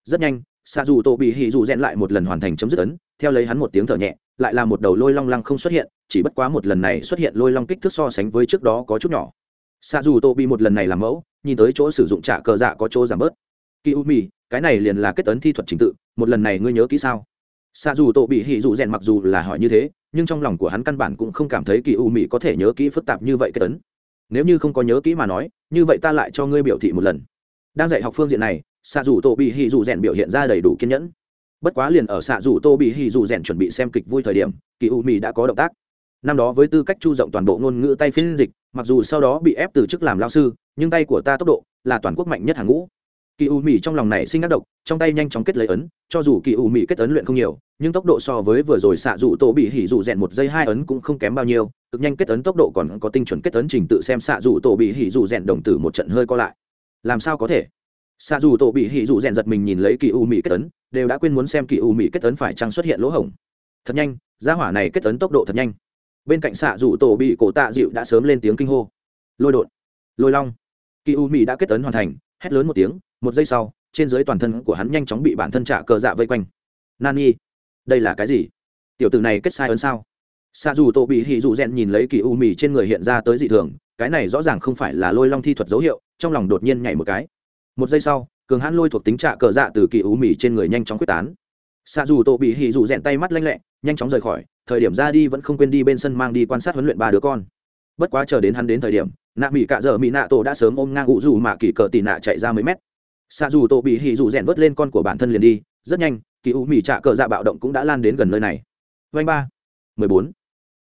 Rất nhanh xạ dù tổ bị hỉ dù rèn lại một lần hoàn thành chấm dứt ấn theo lấy hắn một tiếng thở nhẹ, lại là một đầu lôi long lăng không xuất hiện, chỉ bất quá một lần này xuất hiện lôi long kích thước so sánh với trước đó có chút nhỏ. Sa dù tô bị một lần này làm mẫu, nhìn tới chỗ sử dụng trả cờ dạ có chỗ giảm bớt. Kỳ u mi cái này liền là kết tấn thi thuật trình tự, một lần này ngươi nhớ kỹ sao? Sa dù tô bị hỉ dù rèn mặc dù là hỏi như thế, nhưng trong lòng của hắn căn bản cũng không cảm thấy kỳ u mi có thể nhớ kỹ phức tạp như vậy kết tấn. Nếu như không có nhớ kỹ mà nói, như vậy ta lại cho ngươi biểu thị một lần. Đang dạy học phương diện này, Sa dù tô bị hỉ dù rèn biểu hiện ra đầy đủ kiên nhẫn bất quá liền ở xạ dù tô bị hỉ dù rèn chuẩn bị xem kịch vui thời điểm, kỳ u mì đã có động tác. Năm đó với tư cách chu rộng toàn bộ ngôn ngữ tay phiên dịch, mặc dù sau đó bị ép từ chức làm lao sư, nhưng tay của ta tốc độ là toàn quốc mạnh nhất hàng ngũ. Kỳ u mì trong lòng này sinh ác độc, trong tay nhanh chóng kết lấy ấn, cho dù kỳ u mì kết ấn luyện không nhiều, nhưng tốc độ so với vừa rồi xạ dù tổ bị hỉ dù rèn một giây hai ấn cũng không kém bao nhiêu, cực nhanh kết ấn tốc độ còn có tinh chuẩn kết ấn trình tự xem xạ dù tổ bị hỉ dù rèn đồng tử một trận hơi co lại. Làm sao có thể? Xa dù tổ bị hỉ dụ rèn giật mình nhìn lấy kỳ u mỹ kết Tấn, đều đã quên muốn xem kỳ u mỹ kết Tấn phải chăng xuất hiện lỗ hổng. Thật nhanh gia hỏa này kết Tấn tốc độ thật nhanh. Bên cạnh xạ dù tổ bị cổ tạ dịu đã sớm lên tiếng kinh hô. Lôi đột lôi long. Kỳ u mỹ đã kết tấn hoàn thành hét lớn một tiếng một giây sau trên dưới toàn thân của hắn nhanh chóng bị bản thân trả cờ dạ vây quanh. Nani đây là cái gì? Tiểu tử này kết sai ấn sao? Xạ dù tổ bị hỉ dù rèn nhìn lấy kỳ u mỹ trên người hiện ra tới dị thường cái này rõ ràng không phải là lôi long thi thuật dấu hiệu trong lòng đột nhiên nhảy một cái một giây sau, cường hãn lôi thuộc tính trạ cờ dạ từ kỳ ú mì trên người nhanh chóng quyết tán. Xạ dù tổ bị hì dù rèn tay mắt lanh lẹ, nhanh chóng rời khỏi, thời điểm ra đi vẫn không quên đi bên sân mang đi quan sát huấn luyện ba đứa con. Bất quá chờ đến hắn đến thời điểm, nạ mỹ cạ dở mỹ nạ tổ đã sớm ôm ngang ụ dù mà kỳ cờ tì nạ chạy ra mấy mét. Xạ dù tổ bị hì dù rèn vớt lên con của bản thân liền đi, rất nhanh, kỳ ú mì trạ cờ dạ bạo động cũng đã lan đến gần nơi này. Vanh ba, mười bốn.